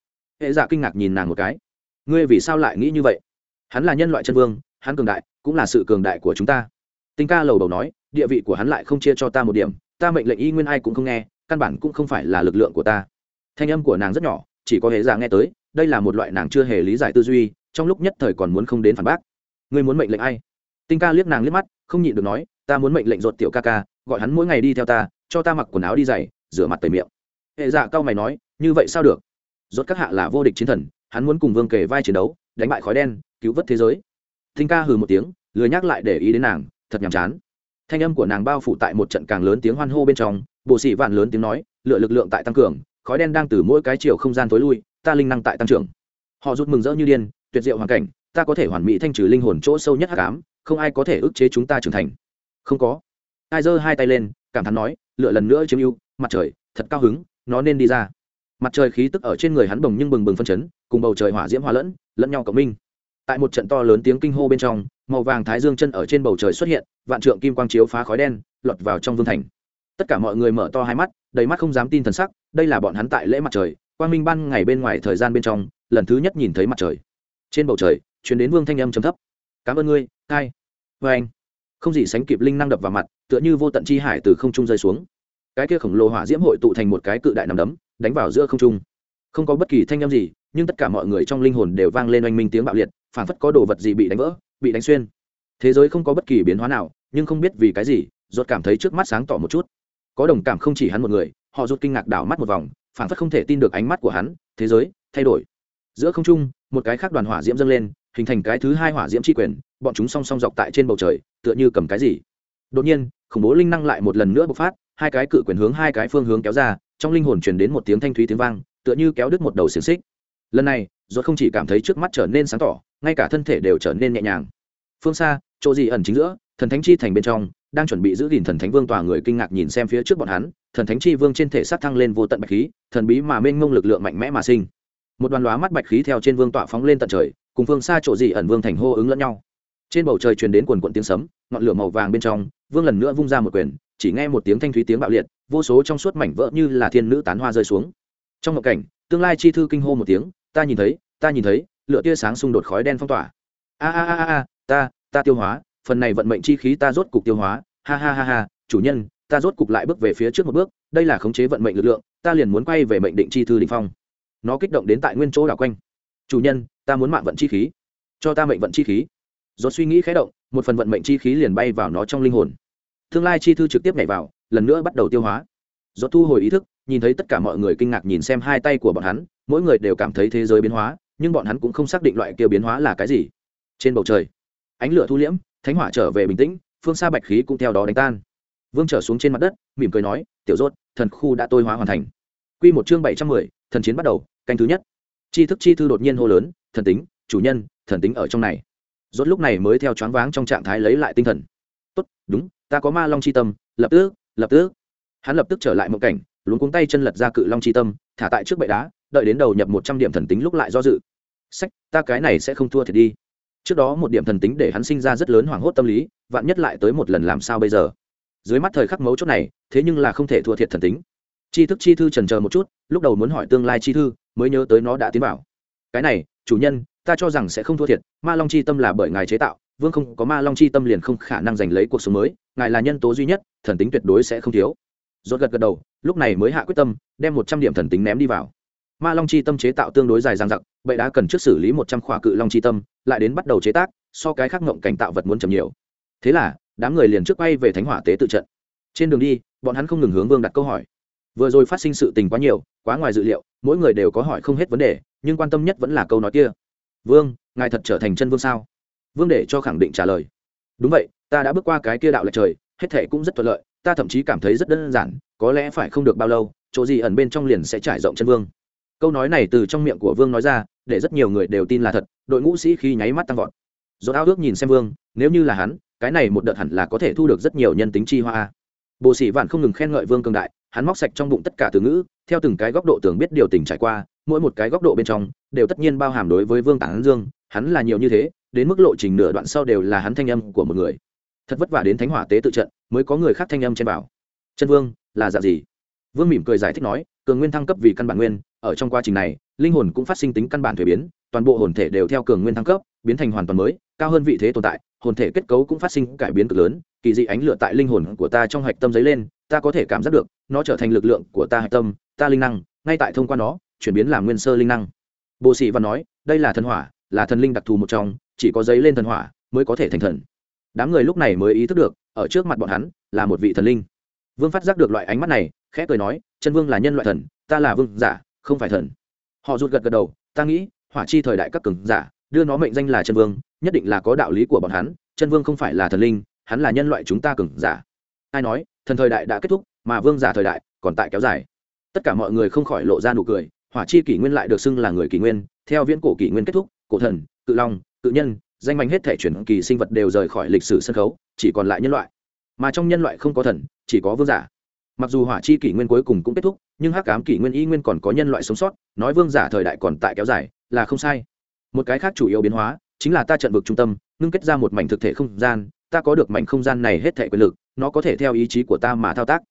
Hệ giả kinh ngạc nhìn nàng một cái. Ngươi vì sao lại nghĩ như vậy? Hắn là nhân loại chân vương, hắn cường đại, cũng là sự cường đại của chúng ta. Tinh ca lầu đầu nói, địa vị của hắn lại không chia cho ta một điểm, ta mệnh lệnh y nguyên ai cũng không nghe, căn bản cũng không phải là lực lượng của ta. Thanh âm của nàng rất nhỏ, chỉ có hề giả dạ nghe tới, đây là một loại nàng chưa hề lý giải tư duy, trong lúc nhất thời còn muốn không đến phản bác ngươi muốn mệnh lệnh ai? Tinh ca liếc nàng liếc mắt, không nhịn được nói, ta muốn mệnh lệnh ruột tiểu ca ca, gọi hắn mỗi ngày đi theo ta, cho ta mặc quần áo đi giày, rửa mặt tẩy miệng. Hệ dạ cao mày nói, như vậy sao được? Rốt các hạ là vô địch chiến thần, hắn muốn cùng vương kề vai chiến đấu, đánh bại khói đen, cứu vớt thế giới. Tinh ca hừ một tiếng, lười nhắc lại để ý đến nàng, thật nhàm chán. Thanh âm của nàng bao phủ tại một trận càng lớn tiếng hoan hô bên trong bộ sĩ vạn lớn tiếng nói, lựa lực lượng tại tăng cường, khói đen đang từ mỗi cái chiều không gian tối lui, ta linh năng tại tăng trưởng. Họ rút mừng rỡ như điên, tuyệt diệu hoàn cảnh ta có thể hoàn mỹ thanh trừ linh hồn chỗ sâu nhất hắc ám, không ai có thể ức chế chúng ta trưởng thành. Không có. Ai giơ hai tay lên, cảm thán nói, lựa lần nữa chiếm ưu, mặt trời, thật cao hứng, nó nên đi ra. Mặt trời khí tức ở trên người hắn bồng nhưng bừng bừng phân chấn, cùng bầu trời hỏa diễm hòa lẫn lẫn nhau cộng minh. Tại một trận to lớn tiếng kinh hô bên trong, màu vàng thái dương chân ở trên bầu trời xuất hiện, vạn trượng kim quang chiếu phá khói đen, lọt vào trong vương thành. Tất cả mọi người mở to hai mắt, đầy mắt không dám tin thần sắc, đây là bọn hắn tại lễ mặt trời, quang minh ban ngày bên ngoài thời gian bên trong, lần thứ nhất nhìn thấy mặt trời. Trên bầu trời chuyển đến vương thanh âm trầm thấp. Cảm ơn ngươi hai vê anh. Không gì sánh kịp linh năng đập vào mặt, tựa như vô tận chi hải từ không trung rơi xuống. Cái kia khổng lồ hỏa diễm hội tụ thành một cái cự đại nằm đấm, đánh vào giữa không trung. Không có bất kỳ thanh âm gì, nhưng tất cả mọi người trong linh hồn đều vang lên oanh minh tiếng bạo liệt phản phất có đồ vật gì bị đánh vỡ, bị đánh xuyên. Thế giới không có bất kỳ biến hóa nào, nhưng không biết vì cái gì ruột cảm thấy trước mắt sáng tỏ một chút. Có đồng cảm không chỉ hắn một người, họ rút kinh ngạc đảo mắt một vòng phản phất không thể tin được ánh mắt của hắn, thế giới thay đổi. Giữa không trung, một cái khác đoàn hỏa diễm dâng lên hình thành cái thứ hai hỏa diễm tri quyền, bọn chúng song song dọc tại trên bầu trời, tựa như cầm cái gì. Đột nhiên, khủng bố linh năng lại một lần nữa bộc phát, hai cái cự quyền hướng hai cái phương hướng kéo ra, trong linh hồn truyền đến một tiếng thanh thúy tiếng vang, tựa như kéo đứt một đầu xiềng xích. Lần này, ruột không chỉ cảm thấy trước mắt trở nên sáng tỏ, ngay cả thân thể đều trở nên nhẹ nhàng. Phương xa, chỗ gì ẩn chính giữa, thần thánh chi thành bên trong, đang chuẩn bị giữ gìn thần thánh vương tòa người kinh ngạc nhìn xem phía trước bọn hắn, thần thánh chi vương trên thể sát thăng lên vô tận bạch khí, thần bí mà mênh mông lực lượng mạnh mẽ mà sinh. Một đoàn lóa mắt bạch khí theo trên vương tọa phóng lên tận trời cùng phương xa chỗ gì ẩn vương thành hô ứng lẫn nhau. Trên bầu trời truyền đến quần quận tiếng sấm, ngọn lửa màu vàng bên trong, vương lần nữa vung ra một quyền, chỉ nghe một tiếng thanh thúy tiếng bạo liệt, vô số trong suốt mảnh vỡ như là thiên nữ tán hoa rơi xuống. Trong ngộ cảnh, tương lai chi thư kinh hô một tiếng, ta nhìn thấy, ta nhìn thấy, lửa tia sáng xung đột khói đen phong tỏa. A a a a ta ta tiêu hóa, phần này vận mệnh chi khí ta rốt cục tiêu hóa. Ha ha ha ha, chủ nhân, ta rốt cục lại bước về phía trước một bước, đây là khống chế vận mệnh lực lượng, ta liền muốn quay về mệnh định chi thư đình phong. Nó kích động đến tại nguyên chỗ đảo quanh. Chủ nhân ta muốn mạng vận chi khí. Cho ta mệnh vận chi khí. Do suy nghĩ khé động, một phần vận mệnh chi khí liền bay vào nó trong linh hồn. Tương lai chi thư trực tiếp nhảy vào, lần nữa bắt đầu tiêu hóa. Do thu hồi ý thức, nhìn thấy tất cả mọi người kinh ngạc nhìn xem hai tay của bọn hắn, mỗi người đều cảm thấy thế giới biến hóa, nhưng bọn hắn cũng không xác định loại kia biến hóa là cái gì. Trên bầu trời, ánh lửa thu liễm, thánh hỏa trở về bình tĩnh, phương xa bạch khí cũng theo đó đánh tan. Vương trở xuống trên mặt đất, mỉm cười nói, tiểu rốt, thần khu đã tôi hóa hoàn thành. Q một chương bảy trăm mười, thần chiến bắt đầu, canh thứ nhất. Chi thức chi thư đột nhiên hô lớn thần tính, chủ nhân, thần tính ở trong này. Rốt lúc này mới theo choáng váng trong trạng thái lấy lại tinh thần. Tốt, đúng, ta có ma long chi tâm, lập tức lập tức. Hắn lập tức trở lại một cảnh, luống cuống tay chân lật ra cự long chi tâm, thả tại trước bệ đá, đợi đến đầu nhập một trăm điểm thần tính lúc lại do dự. Sách, ta cái này sẽ không thua thiệt đi. Trước đó một điểm thần tính để hắn sinh ra rất lớn hoảng hốt tâm lý, vạn nhất lại tới một lần làm sao bây giờ? Dưới mắt thời khắc mấu chốt này, thế nhưng là không thể thua thiệt thần tính. Chi thức chi thư trần chờ một chút, lúc đầu muốn hỏi tương lai chi thư, mới nhớ tới nó đã tiến vào cái này, chủ nhân, ta cho rằng sẽ không thua thiệt, ma long chi tâm là bởi ngài chế tạo, vương không có ma long chi tâm liền không khả năng giành lấy cuộc sống mới, ngài là nhân tố duy nhất, thần tính tuyệt đối sẽ không thiếu. Rốt gật gật đầu, lúc này mới hạ quyết tâm, đem một trăm điểm thần tính ném đi vào. Ma long chi tâm chế tạo tương đối dài dang dặc, bệ đã cần trước xử lý một trăm khỏa cự long chi tâm, lại đến bắt đầu chế tác, so cái khác ngộng cảnh tạo vật muốn chầm nhiều. Thế là, đám người liền trước quay về thánh hỏa tế tự trận. Trên đường đi, bọn hắn không ngừng hướng vương đặt câu hỏi. Vừa rồi phát sinh sự tình quá nhiều, quá ngoài dự liệu, mỗi người đều có hỏi không hết vấn đề nhưng quan tâm nhất vẫn là câu nói kia. Vương, ngài thật trở thành chân vương sao? Vương để cho khẳng định trả lời. Đúng vậy, ta đã bước qua cái kia đạo lệch trời, hết thệ cũng rất thuận lợi, ta thậm chí cảm thấy rất đơn giản, có lẽ phải không được bao lâu, chỗ gì ẩn bên trong liền sẽ trải rộng chân vương. Câu nói này từ trong miệng của vương nói ra, để rất nhiều người đều tin là thật, đội ngũ sĩ khi nháy mắt tăng vọt. Rồi ao ước nhìn xem vương, nếu như là hắn, cái này một đợt hẳn là có thể thu được rất nhiều nhân tính chi hoa. Bộ sĩ vạn không ngừng khen ngợi vương cường đại, hắn móc sạch trong bụng tất cả từ ngữ, theo từng cái góc độ tưởng biết điều tình trải qua mỗi một cái góc độ bên trong, đều tất nhiên bao hàm đối với vương tản dương, hắn là nhiều như thế, đến mức lộ trình nửa đoạn sau đều là hắn thanh âm của một người. Thật vất vả đến thánh hỏa tế tự trận, mới có người khác thanh âm trên bảo chân vương, là dạng gì? Vương mỉm cười giải thích nói, cường nguyên thăng cấp vì căn bản nguyên, ở trong quá trình này, linh hồn cũng phát sinh tính căn bản thuế biến, toàn bộ hồn thể đều theo cường nguyên thăng cấp, biến thành hoàn toàn mới, cao hơn vị thế tồn tại, hồn thể kết cấu cũng phát sinh cải biến cực lớn, kỳ dị ánh lửa tại linh hồn của ta trong hạch tâm dấy lên, ta có thể cảm giác được, nó trở thành lực lượng của ta hạch tâm, ta linh năng, ngay tại thông qua nó chuyển biến làm nguyên sơ linh năng. Bộ sĩ văn nói, đây là thần hỏa, là thần linh đặc thù một trong, chỉ có giấy lên thần hỏa mới có thể thành thần. Đám người lúc này mới ý thức được, ở trước mặt bọn hắn là một vị thần linh. Vương phát giác được loại ánh mắt này, khẽ cười nói, chân vương là nhân loại thần, ta là vương giả, không phải thần. Họ rụt gật gật đầu, ta nghĩ, hỏa chi thời đại các cường giả, đưa nó mệnh danh là chân vương, nhất định là có đạo lý của bọn hắn, chân vương không phải là thần linh, hắn là nhân loại chúng ta cường giả. Ai nói, thần thời đại đã kết thúc, mà vương giả thời đại còn tại kéo dài. Tất cả mọi người không khỏi lộ ra nụ cười hỏa chi kỷ nguyên lại được xưng là người kỷ nguyên, theo viễn cổ kỷ nguyên kết thúc, cổ thần, cự long, cự nhân, danh mạnh hết thể chuyển kỳ sinh vật đều rời khỏi lịch sử sân khấu, chỉ còn lại nhân loại. Mà trong nhân loại không có thần, chỉ có vương giả. Mặc dù hỏa chi kỷ nguyên cuối cùng cũng kết thúc, nhưng hắc ám kỷ nguyên y nguyên còn có nhân loại sống sót, nói vương giả thời đại còn tại kéo dài, là không sai. Một cái khác chủ yếu biến hóa, chính là ta trận vực trung tâm, ngưng kết ra một mảnh thực thể không gian, ta có được mảnh không gian này hết thể quyền lực, nó có thể theo ý chí của ta mà thao tác.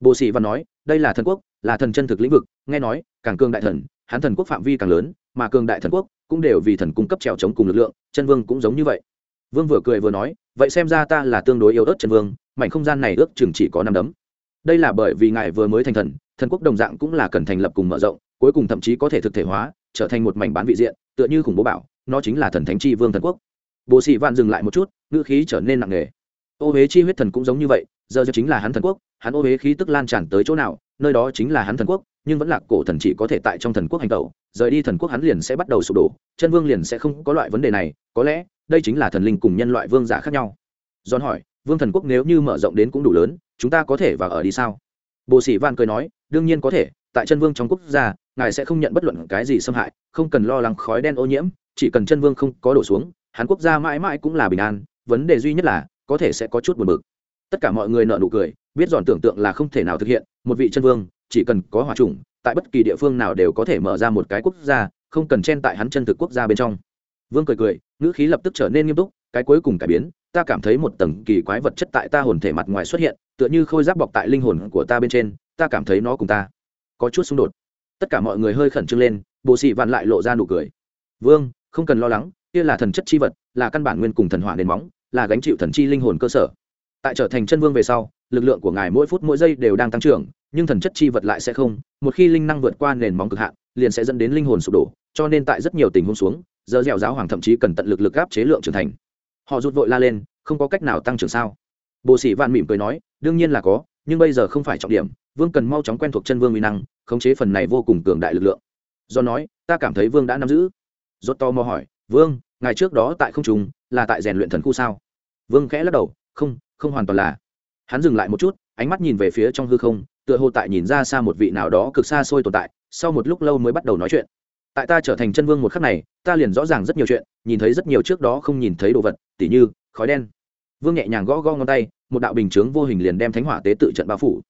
Bồ sĩ văn nói, đây là thần quốc là thần chân thực lĩnh vực, nghe nói, càng cường đại thần hắn thần quốc phạm vi càng lớn, mà cường đại thần quốc cũng đều vì thần cung cấp trèo chống cùng lực lượng, chân vương cũng giống như vậy. Vương vừa cười vừa nói, vậy xem ra ta là tương đối yếu ớt chân vương, mảnh không gian này ước chừng chỉ có năm đấm. Đây là bởi vì ngài vừa mới thành thần thần quốc đồng dạng cũng là cần thành lập cùng mở rộng, cuối cùng thậm chí có thể thực thể hóa, trở thành một mảnh bán vị diện, tựa như khủng bố bảo, nó chính là thần thánh chi vương thần quốc. Bồ sĩ vạn dừng lại một chút, ngữ khí trở nên nặng nề. Ô huế chi huyết thần cũng giống như vậy giờ chính là hắn thần quốc, hắn ô huế khí tức lan tràn tới chỗ nào nơi đó chính là hắn thần quốc, nhưng vẫn là cổ thần chỉ có thể tại trong thần quốc hành tẩu, rời đi thần quốc hắn liền sẽ bắt đầu sụp đổ, chân vương liền sẽ không có loại vấn đề này, có lẽ, đây chính là thần linh cùng nhân loại vương giả khác nhau. Giòn hỏi, vương thần quốc nếu như mở rộng đến cũng đủ lớn, chúng ta có thể vào ở đi sao? Bộ sĩ van cười nói, đương nhiên có thể, tại chân vương trong quốc gia, ngài sẽ không nhận bất luận cái gì xâm hại, không cần lo lắng khói đen ô nhiễm, chỉ cần chân vương không có đổ xuống, hắn quốc gia mãi mãi cũng là bình an, vấn đề duy nhất là, có thể sẽ có chút buồn bực tất cả mọi người nợ nụ cười, biết dọn tưởng tượng là không thể nào thực hiện, một vị chân vương, chỉ cần có hòa trùng tại bất kỳ địa phương nào đều có thể mở ra một cái quốc gia, không cần chen tại hắn chân thực quốc gia bên trong. Vương cười cười, ngữ khí lập tức trở nên nghiêm túc, cái cuối cùng cải biến, ta cảm thấy một tầng kỳ quái vật chất tại ta hồn thể mặt ngoài xuất hiện, tựa như khôi giáp bọc tại linh hồn của ta bên trên, ta cảm thấy nó cùng ta có chút xung đột. Tất cả mọi người hơi khẩn trương lên bộ sĩ vạn lại lộ ra nụ cười. Vương, không cần lo lắng, kia là thần chất chi vật, là căn bản nguyên cùng thần hỏa nền móng, là gánh chịu thần chi linh hồn cơ sở tại trở thành chân vương về sau, lực lượng của ngài mỗi phút mỗi giây đều đang tăng trưởng, nhưng thần chất chi vật lại sẽ không. Một khi linh năng vượt qua nền móng cực hạn, liền sẽ dẫn đến linh hồn sụp đổ, cho nên tại rất nhiều tình huống xuống, giờ dẻo giáo hoàng thậm chí cần tận lực lực áp chế lượng trưởng thành. Họ rút vội la lên, không có cách nào tăng trưởng sao? Bộ sĩ vạn mỉm cười nói, đương nhiên là có, nhưng bây giờ không phải trọng điểm, vương cần mau chóng quen thuộc chân vương uy năng, khống chế phần này vô cùng cường đại lực lượng. Do nói, ta cảm thấy vương đã nắm giữ. Rốt to mò hỏi, vương ngày trước đó tại không trùng là tại rèn luyện thần khu sao? Vương khẽ lắc đầu, không không hoàn toàn là. Hắn dừng lại một chút, ánh mắt nhìn về phía trong hư không, tựa hồ tại nhìn ra xa một vị nào đó cực xa xôi tồn tại, sau một lúc lâu mới bắt đầu nói chuyện. Tại ta trở thành chân vương một khắc này, ta liền rõ ràng rất nhiều chuyện, nhìn thấy rất nhiều trước đó không nhìn thấy đồ vật, tỉ như, khói đen. Vương nhẹ nhàng gõ gõ ngón tay, một đạo bình chướng vô hình liền đem thánh hỏa tế tự trận bao phủ.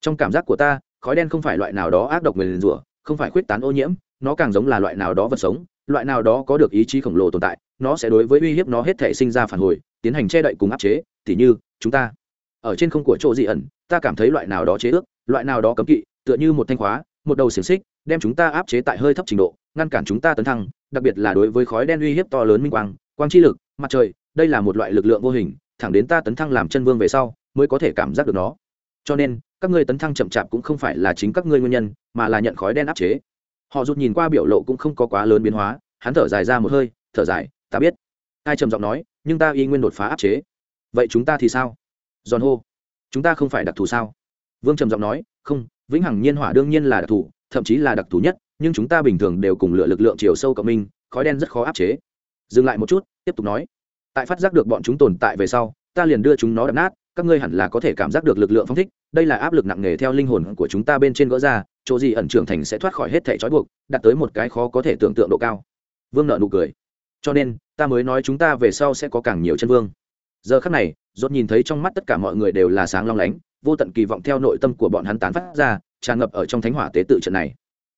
Trong cảm giác của ta, khói đen không phải loại nào đó ác độc người liền rủa, không phải khuyết tán ô nhiễm, nó càng giống là loại nào đó vật sống, loại nào đó có được ý chí khổng lồ tồn tại, nó sẽ đối với uy hiếp nó hết thể sinh ra phản hồi, tiến hành che đậy cùng áp chế, tỉ như chúng ta. Ở trên không của chỗ dị ẩn, ta cảm thấy loại nào đó chế ước, loại nào đó cấm kỵ, tựa như một thanh khóa, một đầu xiềng xích, đem chúng ta áp chế tại hơi thấp trình độ, ngăn cản chúng ta tấn thăng, đặc biệt là đối với khói đen uy hiếp to lớn minh quang quang chi lực, mặt trời, đây là một loại lực lượng vô hình, thẳng đến ta tấn thăng làm chân vương về sau, mới có thể cảm giác được nó. Cho nên, các ngươi tấn thăng chậm chạp cũng không phải là chính các ngươi nguyên nhân, mà là nhận khói đen áp chế. Họ rụt nhìn qua biểu lộ cũng không có quá lớn biến hóa, hắn thở dài ra một hơi, thở dài, ta biết. Ai trầm giọng nói, nhưng ta y nguyên đột phá áp chế vậy chúng ta thì sao? Giòn hô. Chúng ta không phải đặc thù sao? Vương trầm giọng nói, không, vĩnh hằng nhiên hỏa đương nhiên là đặc thù, thậm chí là đặc thù nhất, nhưng chúng ta bình thường đều cùng lựa lực lượng chiều sâu cộng minh, khói đen rất khó áp chế. Dừng lại một chút, tiếp tục nói. Tại phát giác được bọn chúng tồn tại về sau, ta liền đưa chúng nó đập nát, các ngươi hẳn là có thể cảm giác được lực lượng phong thích, đây là áp lực nặng nề theo linh hồn của chúng ta bên trên gỡ ra, chỗ gì ẩn trưởng thành sẽ thoát khỏi hết thể trói buộc, đạt tới một cái khó có thể tưởng tượng độ cao. Vương nợ nụ cười. Cho nên, ta mới nói chúng ta về sau sẽ có càng nhiều chân vương giờ khắc này dốt nhìn thấy trong mắt tất cả mọi người đều là sáng long lánh, vô tận kỳ vọng theo nội tâm của bọn hắn tán phát ra, tràn ngập ở trong thánh hỏa tế tự trận này.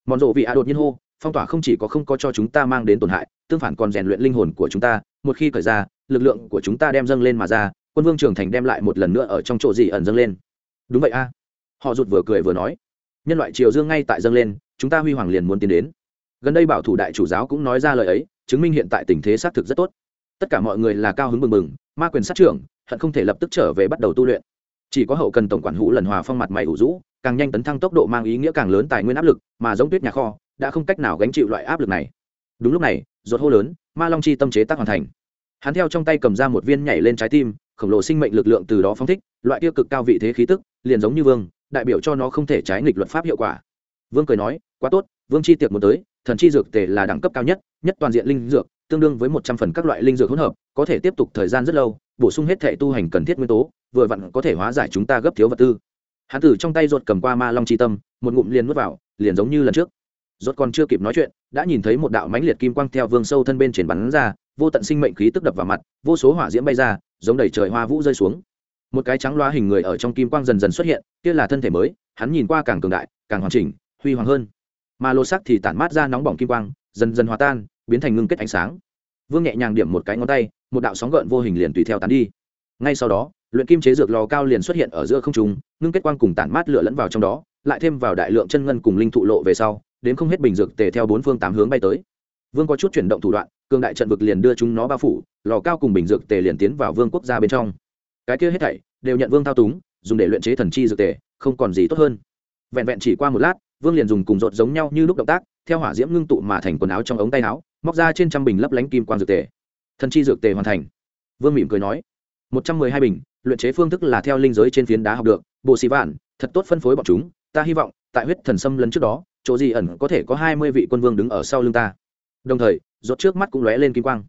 Mòn rộ vị a đột nhiên hô, phong tỏa không chỉ có không có cho chúng ta mang đến tổn hại, tương phản còn rèn luyện linh hồn của chúng ta, một khi khởi ra, lực lượng của chúng ta đem dâng lên mà ra, quân vương trưởng thành đem lại một lần nữa ở trong chỗ gì ẩn dâng lên. Đúng vậy a. Họ rụt vừa cười vừa nói, nhân loại triều dương ngay tại dâng lên, chúng ta huy hoàng liền muốn tiến đến. Gần đây bảo thủ đại chủ giáo cũng nói ra lời ấy, chứng minh hiện tại tình thế xác thực rất tốt tất cả mọi người là cao hứng mừng mừng ma quyền sát trưởng, hận không thể lập tức trở về bắt đầu tu luyện. Chỉ có hậu cần tổng quản hữu lần hòa phong mặt mày ủ rũ, càng nhanh tấn thăng tốc độ mang ý nghĩa càng lớn tài nguyên áp lực, mà giống tuyết nhà kho, đã không cách nào gánh chịu loại áp lực này. Đúng lúc này, ruột hô lớn, ma long chi tâm chế tác hoàn thành. Hắn theo trong tay cầm ra một viên nhảy lên trái tim, khổng lồ sinh mệnh lực lượng từ đó phóng thích, loại tiêu cực cao vị thế khí tức, liền giống như vương, đại biểu cho nó không thể trái nghịch luật pháp hiệu quả. Vương cười nói, quá tốt, vương chi tiệc muốn tới, thần chi dược tề là đẳng cấp cao nhất nhất toàn diện linh dược tương đương với một trăm phần các loại linh dược hỗn hợp, có thể tiếp tục thời gian rất lâu, bổ sung hết thể tu hành cần thiết nguyên tố, vừa vặn có thể hóa giải chúng ta gấp thiếu vật tư. Hắn tử trong tay ruột cầm qua ma long chi tâm, một ngụm liền nuốt vào, liền giống như lần trước. Rốt còn chưa kịp nói chuyện, đã nhìn thấy một đạo mãnh liệt kim quang theo vương sâu thân bên trên bắn ra, vô tận sinh mệnh khí tức đập vào mặt, vô số hỏa diễm bay ra, giống đầy trời hoa vũ rơi xuống. Một cái trắng loa hình người ở trong kim quang dần dần xuất hiện, kia là thân thể mới, hắn nhìn qua càng cường đại, càng hoàn chỉnh, huy hoàng hơn. Mà lô sắc thì tản mát ra nóng bỏng kim quang, dần dần hòa tan biến thành ngưng kết ánh sáng. Vương nhẹ nhàng điểm một cái ngón tay, một đạo sóng gợn vô hình liền tùy theo tán đi. Ngay sau đó, luyện kim chế dược lò cao liền xuất hiện ở giữa không trung, ngưng kết quang cùng tản mát lửa lẫn vào trong đó, lại thêm vào đại lượng chân ngân cùng linh thụ lộ về sau, đến không hết bình dược tề theo bốn phương tám hướng bay tới. Vương có chút chuyển động thủ đoạn, cường đại trận vực liền đưa chúng nó bao phủ, lò cao cùng bình dược tề liền tiến vào vương quốc gia bên trong. Cái kia hết thảy đều nhận vương thao túng, dùng để luyện chế thần chi dược tề, không còn gì tốt hơn. Vẹn vẹn chỉ qua một lát vương liền dùng cùng rột giống nhau như lúc động tác, theo hỏa diễm ngưng tụ mà thành quần áo trong ống tay áo, móc ra trên trăm bình lấp lánh kim quang dược tề. Thần chi dược tề hoàn thành. Vương mỉm cười nói, một trăm mười hai bình, luyện chế phương thức là theo linh giới trên phiến đá học được, bộ xì vạn, thật tốt phân phối bọn chúng, ta hy vọng, tại huyết thần xâm lấn trước đó, chỗ gì ẩn có thể có hai mươi vị quân vương đứng ở sau lưng ta. Đồng thời, rốt trước mắt cũng lóe lên kim quang.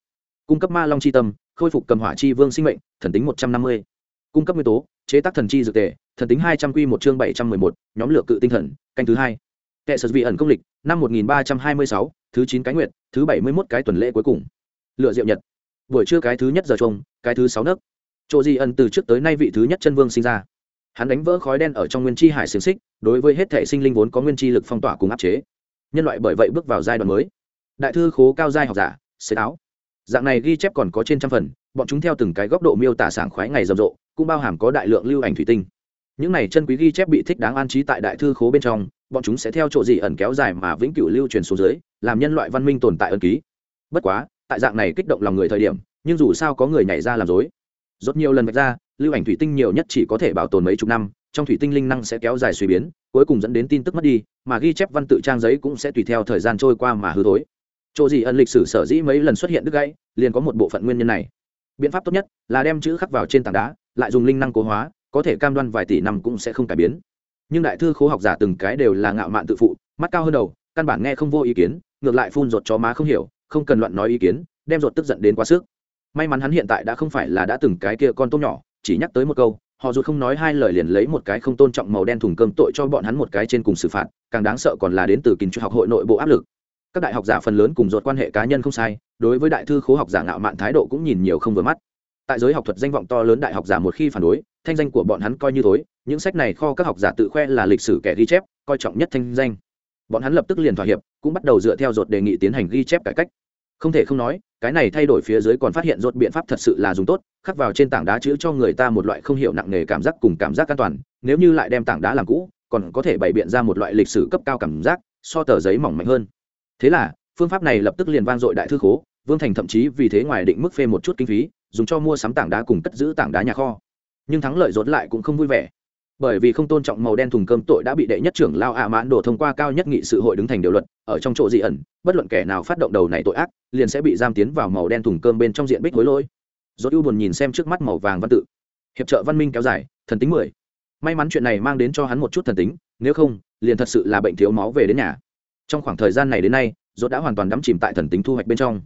Cung cấp ma long chi tâm, khôi phục cầm hỏa chi vương sinh mệnh, thần tính một trăm năm mươi. Cung cấp nguyên tố, chế tác thần chi dược tề thần tính hai trăm quy một chương bảy trăm mười một nhóm lựa cự tinh thần canh thứ hai. Kệ sở vị ẩn công lịch năm một nghìn ba trăm hai mươi sáu thứ chín cái nguyệt, thứ bảy mươi mốt cái tuần lễ cuối cùng. Lựa diệu nhật. Buổi trưa cái thứ nhất giờ trùng, cái thứ sáu nấc. Chỗ di ẩn từ trước tới nay vị thứ nhất chân vương sinh ra. Hắn đánh vỡ khói đen ở trong nguyên chi hải xiển xích đối với hết thể sinh linh vốn có nguyên chi lực phong tỏa cùng áp chế. Nhân loại bởi vậy bước vào giai đoạn mới. Đại thư khố cao giai học giả xế áo dạng này ghi chép còn có trên trăm phần bọn chúng theo từng cái góc độ miêu tả sảng khoái ngày rầm rộ cũng bao hàm có đại lượng lưu ảnh thủy tinh những này chân quý ghi chép bị thích đáng an trí tại đại thư khố bên trong, bọn chúng sẽ theo chỗ gì ẩn kéo dài mà vĩnh cửu lưu truyền xuống dưới, làm nhân loại văn minh tồn tại ân ký. Bất quá, tại dạng này kích động lòng người thời điểm, nhưng dù sao có người nhảy ra làm dối. Rốt nhiều lần vạch ra, lưu ảnh thủy tinh nhiều nhất chỉ có thể bảo tồn mấy chục năm, trong thủy tinh linh năng sẽ kéo dài suy biến, cuối cùng dẫn đến tin tức mất đi, mà ghi chép văn tự trang giấy cũng sẽ tùy theo thời gian trôi qua mà hư thối. Chỗ gì ẩn lịch sử sở dĩ mấy lần xuất hiện đứt gãy, liền có một bộ phận nguyên nhân này. Biện pháp tốt nhất là đem chữ khắc vào trên tảng đá, lại dùng linh năng cố hóa có thể cam đoan vài tỷ năm cũng sẽ không cải biến. Nhưng đại thư khố học giả từng cái đều là ngạo mạn tự phụ, mắt cao hơn đầu, căn bản nghe không vô ý kiến, ngược lại phun ruột chó má không hiểu, không cần loạn nói ý kiến, đem ruột tức giận đến quá sức. May mắn hắn hiện tại đã không phải là đã từng cái kia con tôm nhỏ, chỉ nhắc tới một câu, họ dù không nói hai lời liền lấy một cái không tôn trọng màu đen thùng cơm tội cho bọn hắn một cái trên cùng xử phạt, càng đáng sợ còn là đến từ kinh trục học hội nội bộ áp lực. Các đại học giả phần lớn cùng ruột quan hệ cá nhân không sai, đối với đại thư khố học giả ngạo mạn thái độ cũng nhìn nhiều không vừa mắt tại giới học thuật danh vọng to lớn đại học giả một khi phản đối, thanh danh của bọn hắn coi như tối những sách này kho các học giả tự khoe là lịch sử kẻ ghi chép, coi trọng nhất thanh danh. Bọn hắn lập tức liền thỏa hiệp, cũng bắt đầu dựa theo ruột đề nghị tiến hành ghi chép cải cách. Không thể không nói, cái này thay đổi phía dưới còn phát hiện dột biện pháp thật sự là dùng tốt, khắc vào trên tảng đá chữ cho người ta một loại không hiểu nặng nề cảm giác cùng cảm giác an toàn, nếu như lại đem tảng đá làm cũ, còn có thể bày biện ra một loại lịch sử cấp cao cảm giác, so tờ giấy mỏng mạnh hơn. Thế là, phương pháp này lập tức liền vang dội đại thư khố, vương thành thậm chí vì thế ngoài định mức phê một chút kinh phí dùng cho mua sắm tảng đá cùng cất giữ tảng đá nhà kho. Nhưng thắng lợi rốt lại cũng không vui vẻ. Bởi vì không tôn trọng màu đen thùng cơm tội đã bị đệ nhất trưởng lao ạ mãn đổ thông qua cao nhất nghị sự hội đứng thành điều luật, ở trong chỗ dị ẩn, bất luận kẻ nào phát động đầu này tội ác, liền sẽ bị giam tiến vào màu đen thùng cơm bên trong diện bích hối lôi rốt ưu buồn nhìn xem trước mắt màu vàng văn tự. Hiệp trợ văn minh kéo dài, thần tính mười. May mắn chuyện này mang đến cho hắn một chút thần tính, nếu không, liền thật sự là bệnh thiếu máu về đến nhà. Trong khoảng thời gian này đến nay, rốt đã hoàn toàn đắm chìm tại thần tính thu hoạch bên trong.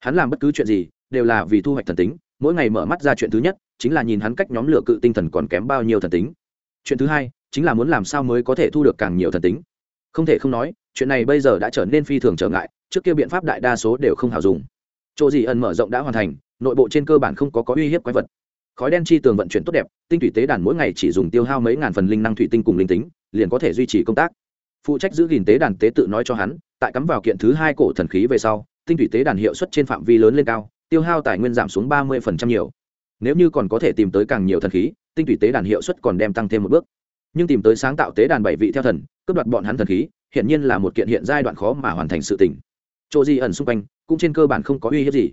Hắn làm bất cứ chuyện gì, đều là vì thu hoạch thần tính mỗi ngày mở mắt ra chuyện thứ nhất, chính là nhìn hắn cách nhóm lửa cự tinh thần còn kém bao nhiêu thần tính. Chuyện thứ hai, chính là muốn làm sao mới có thể thu được càng nhiều thần tính. Không thể không nói, chuyện này bây giờ đã trở nên phi thường trở ngại, trước kia biện pháp đại đa số đều không hào dùng. Chỗ gì ẩn mở rộng đã hoàn thành, nội bộ trên cơ bản không có có uy hiếp quái vật. Khói đen chi tường vận chuyển tốt đẹp, tinh thủy tế đàn mỗi ngày chỉ dùng tiêu hao mấy ngàn phần linh năng thủy tinh cùng linh tính, liền có thể duy trì công tác. Phụ trách giữ gìn tế đàn tế tự nói cho hắn, tại cắm vào kiện thứ hai cổ thần khí về sau, tinh thủy tế đàn hiệu suất trên phạm vi lớn lên cao tiêu hao tài nguyên giảm xuống ba mươi nhiều. Nếu như còn có thể tìm tới càng nhiều thần khí, tinh thủy tế đàn hiệu suất còn đem tăng thêm một bước. Nhưng tìm tới sáng tạo tế đàn bảy vị theo thần, cướp đoạt bọn hắn thần khí hiện nhiên là một kiện hiện giai đoạn khó mà hoàn thành sự tình. Chỗ di ẩn xung quanh, cũng trên cơ bản không có uy hiếp gì.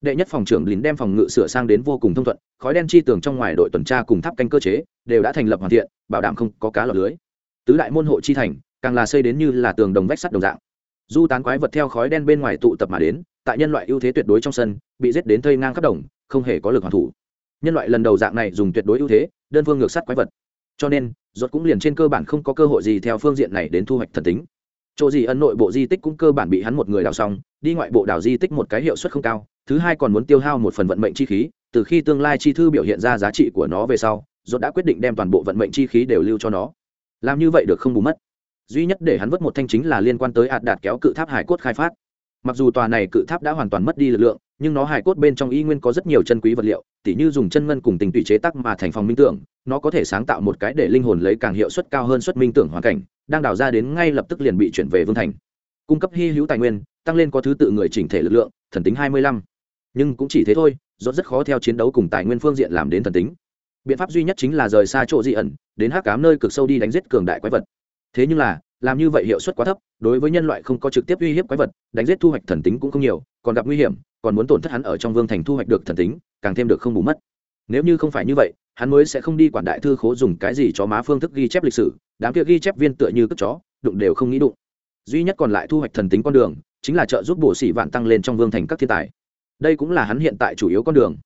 Đệ nhất phòng trưởng lín đem phòng ngự sửa sang đến vô cùng thông thuận, khói đen chi tường trong ngoài đội tuần tra cùng tháp canh cơ chế, đều đã thành lập hoàn thiện, bảo đảm không có cá lọt lưới. Tứ đại môn hộ chi thành, càng là xây đến như là tường đồng vách sắt đồng dạng. Du tán quái vật theo khói đen bên ngoài tụ tập mà đến tại nhân loại ưu thế tuyệt đối trong sân, bị giết đến thây ngang khắp đồng, không hề có lực hoàn thủ. Nhân loại lần đầu dạng này dùng tuyệt đối ưu thế, đơn phương ngược sát quái vật. Cho nên, rốt cũng liền trên cơ bản không có cơ hội gì theo phương diện này đến thu hoạch thần tính. Chỗ gì ấn nội bộ di tích cũng cơ bản bị hắn một người đào xong, đi ngoại bộ đào di tích một cái hiệu suất không cao, thứ hai còn muốn tiêu hao một phần vận mệnh chi khí, từ khi tương lai chi thư biểu hiện ra giá trị của nó về sau, rốt đã quyết định đem toàn bộ vận mệnh chi khí đều lưu cho nó. Làm như vậy được không bù mất. Duy nhất để hắn vứt một thanh chính là liên quan tới ạt đạt kéo cự tháp hải cốt khai phát mặc dù tòa này cự tháp đã hoàn toàn mất đi lực lượng, nhưng nó hài cốt bên trong y nguyên có rất nhiều chân quý vật liệu, tỉ như dùng chân ngân cùng tình tùy chế tắc mà thành phòng minh tưởng, nó có thể sáng tạo một cái để linh hồn lấy càng hiệu suất cao hơn suất minh tưởng hoàn cảnh, đang đào ra đến ngay lập tức liền bị chuyển về vương thành. Cung cấp hy hữu tài nguyên, tăng lên có thứ tự người chỉnh thể lực lượng, thần tính hai mươi lăm. Nhưng cũng chỉ thế thôi do rất khó theo chiến đấu cùng tài nguyên phương diện làm đến thần tính. Biện pháp duy nhất chính là rời xa chỗ dị ẩn, đến hắc cám nơi cực sâu đi đánh giết cường đại quái vật. Thế nhưng là làm như vậy hiệu suất quá thấp, đối với nhân loại không có trực tiếp uy hiếp quái vật, đánh giết thu hoạch thần tính cũng không nhiều, còn gặp nguy hiểm, còn muốn tổn thất hắn ở trong vương thành thu hoạch được thần tính, càng thêm được không bù mất. Nếu như không phải như vậy, hắn mới sẽ không đi quản đại thư khố dùng cái gì cho má phương thức ghi chép lịch sử, đám kia ghi chép viên tựa như cất chó, đụng đều không nghĩ đụng. Duy nhất còn lại thu hoạch thần tính con đường, chính là trợ giúp bổ sĩ vạn tăng lên trong vương thành các thiên tài. Đây cũng là hắn hiện tại chủ yếu con đường.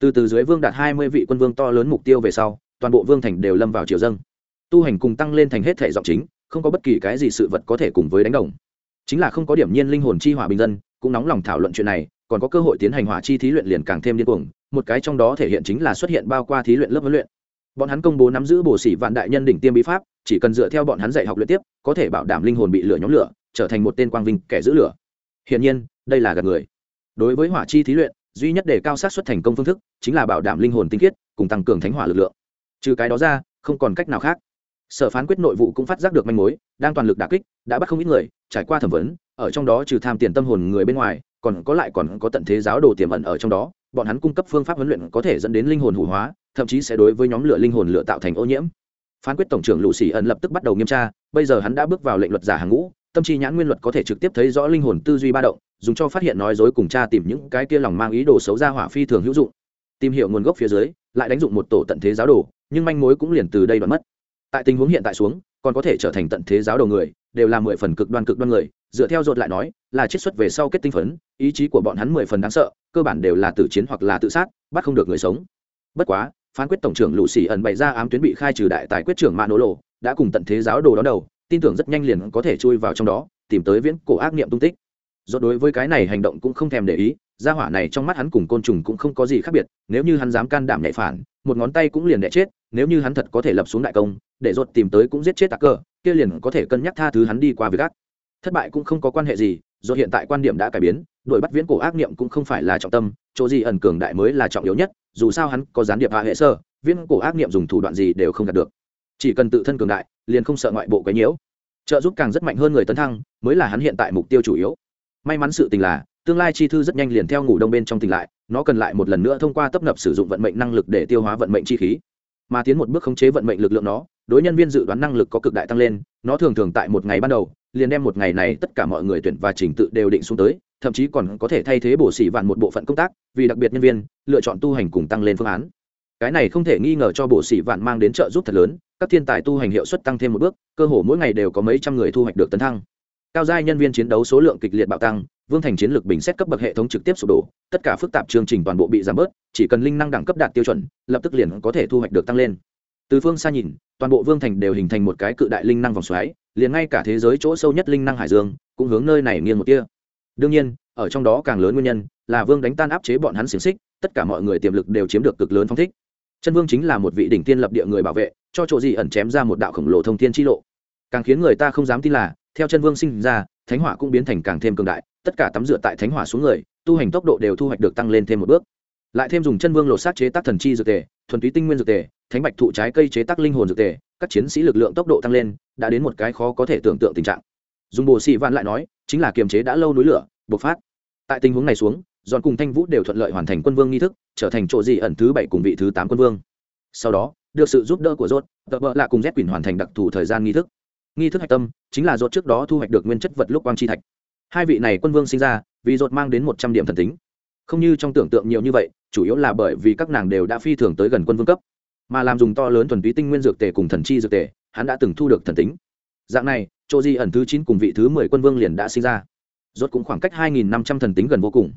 Từ từ dưới vương đạt hai mươi vị quân vương to lớn mục tiêu về sau, toàn bộ vương thành đều lâm vào triều dâng. Tu hành cùng tăng lên thành hết thể giọng chính không có bất kỳ cái gì sự vật có thể cùng với đánh đồng. Chính là không có điểm nhiên linh hồn chi hỏa bình dân, cũng nóng lòng thảo luận chuyện này, còn có cơ hội tiến hành hỏa chi thí luyện liền càng thêm điên cuồng, một cái trong đó thể hiện chính là xuất hiện bao qua thí luyện lớp huấn luyện. Bọn hắn công bố nắm giữ bổ sĩ vạn đại nhân đỉnh tiêm bí pháp, chỉ cần dựa theo bọn hắn dạy học luyện tiếp, có thể bảo đảm linh hồn bị lửa nhóm lửa, trở thành một tên quang vinh kẻ giữ lửa. Hiển nhiên, đây là gạt người. Đối với hỏa chi thí luyện, duy nhất để cao sát xuất thành công phương thức, chính là bảo đảm linh hồn tinh khiết, cùng tăng cường thánh hỏa lực lượng. Trừ cái đó ra, không còn cách nào khác sở phán quyết nội vụ cũng phát giác được manh mối, đang toàn lực đà kích, đã bắt không ít người, trải qua thẩm vấn, ở trong đó trừ tham tiền tâm hồn người bên ngoài, còn có lại còn có tận thế giáo đồ tiềm ẩn ở trong đó, bọn hắn cung cấp phương pháp huấn luyện có thể dẫn đến linh hồn hủ hóa, thậm chí sẽ đối với nhóm lửa linh hồn lửa tạo thành ô nhiễm. Phán quyết tổng trưởng lũ xỉ ẩn lập tức bắt đầu nghiêm tra, bây giờ hắn đã bước vào lệnh luật giả hàng ngũ, tâm trí nhãn nguyên luật có thể trực tiếp thấy rõ linh hồn tư duy ba động, dùng cho phát hiện nói dối cùng cha tìm những cái kia lòng mang ý đồ xấu ra hỏa phi thường hữu dụng. Tìm hiểu nguồn gốc phía dưới, lại đánh dụng một tổ tận thế giáo đồ, nhưng manh mối cũng liền từ đây đoạn mất tại tình huống hiện tại xuống, còn có thể trở thành tận thế giáo đồ người, đều là mười phần cực đoan cực đoan người. Dựa theo dột lại nói, là chiết xuất về sau kết tinh phấn, ý chí của bọn hắn mười phần đáng sợ, cơ bản đều là tử chiến hoặc là tự sát, bắt không được người sống. Bất quá, phán quyết tổng trưởng lũ xì ẩn bày ra ám tuyến bị khai trừ đại tài quyết trưởng mạ nỗ lộ đã cùng tận thế giáo đồ đón đầu, tin tưởng rất nhanh liền có thể chui vào trong đó, tìm tới viễn cổ ác niệm tung tích. Do đối với cái này hành động cũng không thèm để ý, gia hỏa này trong mắt hắn cùng côn trùng cũng không có gì khác biệt, nếu như hắn dám can đảm nhạy phản một ngón tay cũng liền đẻ chết, nếu như hắn thật có thể lập xuống đại công, để ruột tìm tới cũng giết chết tạc cơ, kia liền có thể cân nhắc tha thứ hắn đi qua việc ác. Thất bại cũng không có quan hệ gì do hiện tại quan điểm đã cải biến đuổi bắt viễn cổ ác niệm cũng không phải là trọng tâm, chỗ gì ẩn cường đại mới là trọng yếu nhất, dù sao hắn có gián điệp hạ hệ sơ, viễn cổ ác niệm dùng thủ đoạn gì đều không đạt được. Chỉ cần tự thân cường đại, liền không sợ ngoại bộ quấy nhiễu. Trợ giúp càng rất mạnh hơn người tấn thăng, mới là hắn hiện tại mục tiêu chủ yếu. May mắn sự tình là, tương lai chi thư rất nhanh liền theo ngủ đông bên trong tỉnh lại nó cần lại một lần nữa thông qua tấp nập sử dụng vận mệnh năng lực để tiêu hóa vận mệnh chi khí. Mà tiến một bước khống chế vận mệnh lực lượng nó, đối nhân viên dự đoán năng lực có cực đại tăng lên, nó thường thường tại một ngày ban đầu, liền đem một ngày này tất cả mọi người tuyển và trình tự đều định xuống tới, thậm chí còn có thể thay thế bổ sỉ vạn một bộ phận công tác, vì đặc biệt nhân viên, lựa chọn tu hành cùng tăng lên phương án. Cái này không thể nghi ngờ cho bổ sỉ vạn mang đến trợ giúp thật lớn, các thiên tài tu hành hiệu suất tăng thêm một bước, cơ hồ mỗi ngày đều có mấy trăm người thu hoạch được tấn thăng. Cao giai nhân viên chiến đấu số lượng kịch liệt bạo tăng, vương thành chiến lược bình xét cấp bậc hệ thống trực tiếp sụp đổ tất cả phức tạp chương trình toàn bộ bị giảm bớt, chỉ cần linh năng đẳng cấp đạt tiêu chuẩn, lập tức liền có thể thu hoạch được tăng lên. Từ phương xa nhìn, toàn bộ vương thành đều hình thành một cái cự đại linh năng vòng xoáy, liền ngay cả thế giới chỗ sâu nhất linh năng hải dương, cũng hướng nơi này nghiêng một tia. Đương nhiên, ở trong đó càng lớn nguyên nhân là vương đánh tan áp chế bọn hắn xiềng xích, tất cả mọi người tiềm lực đều chiếm được cực lớn phong thích. Chân vương chính là một vị đỉnh tiên lập địa người bảo vệ, cho chỗ gì ẩn chém ra một đạo khổng lồ thông thiên chi lộ. Càng khiến người ta không dám tin là, theo chân vương sinh ra, thánh hỏa cũng biến thành càng thêm cường đại, tất cả tắm rửa tại thánh hỏa xuống người tu hành tốc độ đều thu hoạch được tăng lên thêm một bước. Lại thêm dùng chân vương lột xác chế tác thần chi dược tề, thuần túy tinh nguyên dược tề, thánh bạch thụ trái cây chế tác linh hồn dược tề, các chiến sĩ lực lượng tốc độ tăng lên, đã đến một cái khó có thể tưởng tượng tình trạng. Dùng bồ sĩ vạn lại nói, chính là kiềm chế đã lâu núi lửa, bộc phát. Tại tình huống này xuống dọn cùng thanh vũ đều thuận lợi hoàn thành quân vương nghi thức, trở thành chỗ dị ẩn thứ bảy cùng vị thứ tám quân vương. Sau đó, được sự giúp đỡ của rốt tờ vợ lạ cùng z quỳnh hoàn thành đặc thù thời gian nghi thức. Nghi thức hạch tâm chính là rốt trước đó thu hoạch được nguyên chất vật lúc quang chi thạch hai vị này quân vương sinh ra, vì rốt mang đến một trăm điểm thần tính. Không như trong tưởng tượng nhiều như vậy, chủ yếu là bởi vì các nàng đều đã phi thường tới gần quân vương cấp. Mà làm dùng to lớn thuần túy tinh nguyên dược tề cùng thần chi dược tề, hắn đã từng thu được thần tính. Dạng này, chỗ di ẩn thứ chín cùng vị thứ mười quân vương liền đã sinh ra. Rốt cũng khoảng cách hai nghìn năm trăm thần tính gần vô cùng.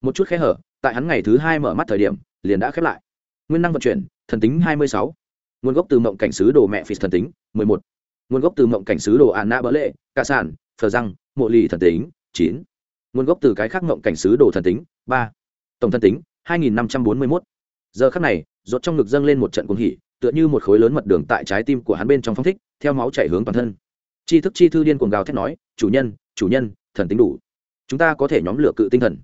Một chút khe hở, tại hắn ngày thứ hai mở mắt thời điểm, liền đã khép lại. Nguyên năng vận chuyển, thần tính hai mươi sáu. Nguồn gốc từ mộng cảnh sứ đồ mẹ phì thần tính, mười một. Nguồn gốc từ mộng cảnh sứ đồ an na bỡ lệ, ca sản phờ răng, mộ lì thần tính chín. Nguồn gốc từ cái khác ngộng cảnh sứ đồ thần tính, ba. Tổng thần tính, hai nghìn năm trăm bốn mươi mốt. Giờ khắc này, rốt trong ngực dâng lên một trận cuồng hỉ, tựa như một khối lớn mật đường tại trái tim của hắn bên trong phong thích, theo máu chảy hướng toàn thân. Chi thức chi thư điên cuồng gào thét nói, chủ nhân chủ nhân, thần tính đủ. Chúng ta có thể nhóm lửa cự tinh thần.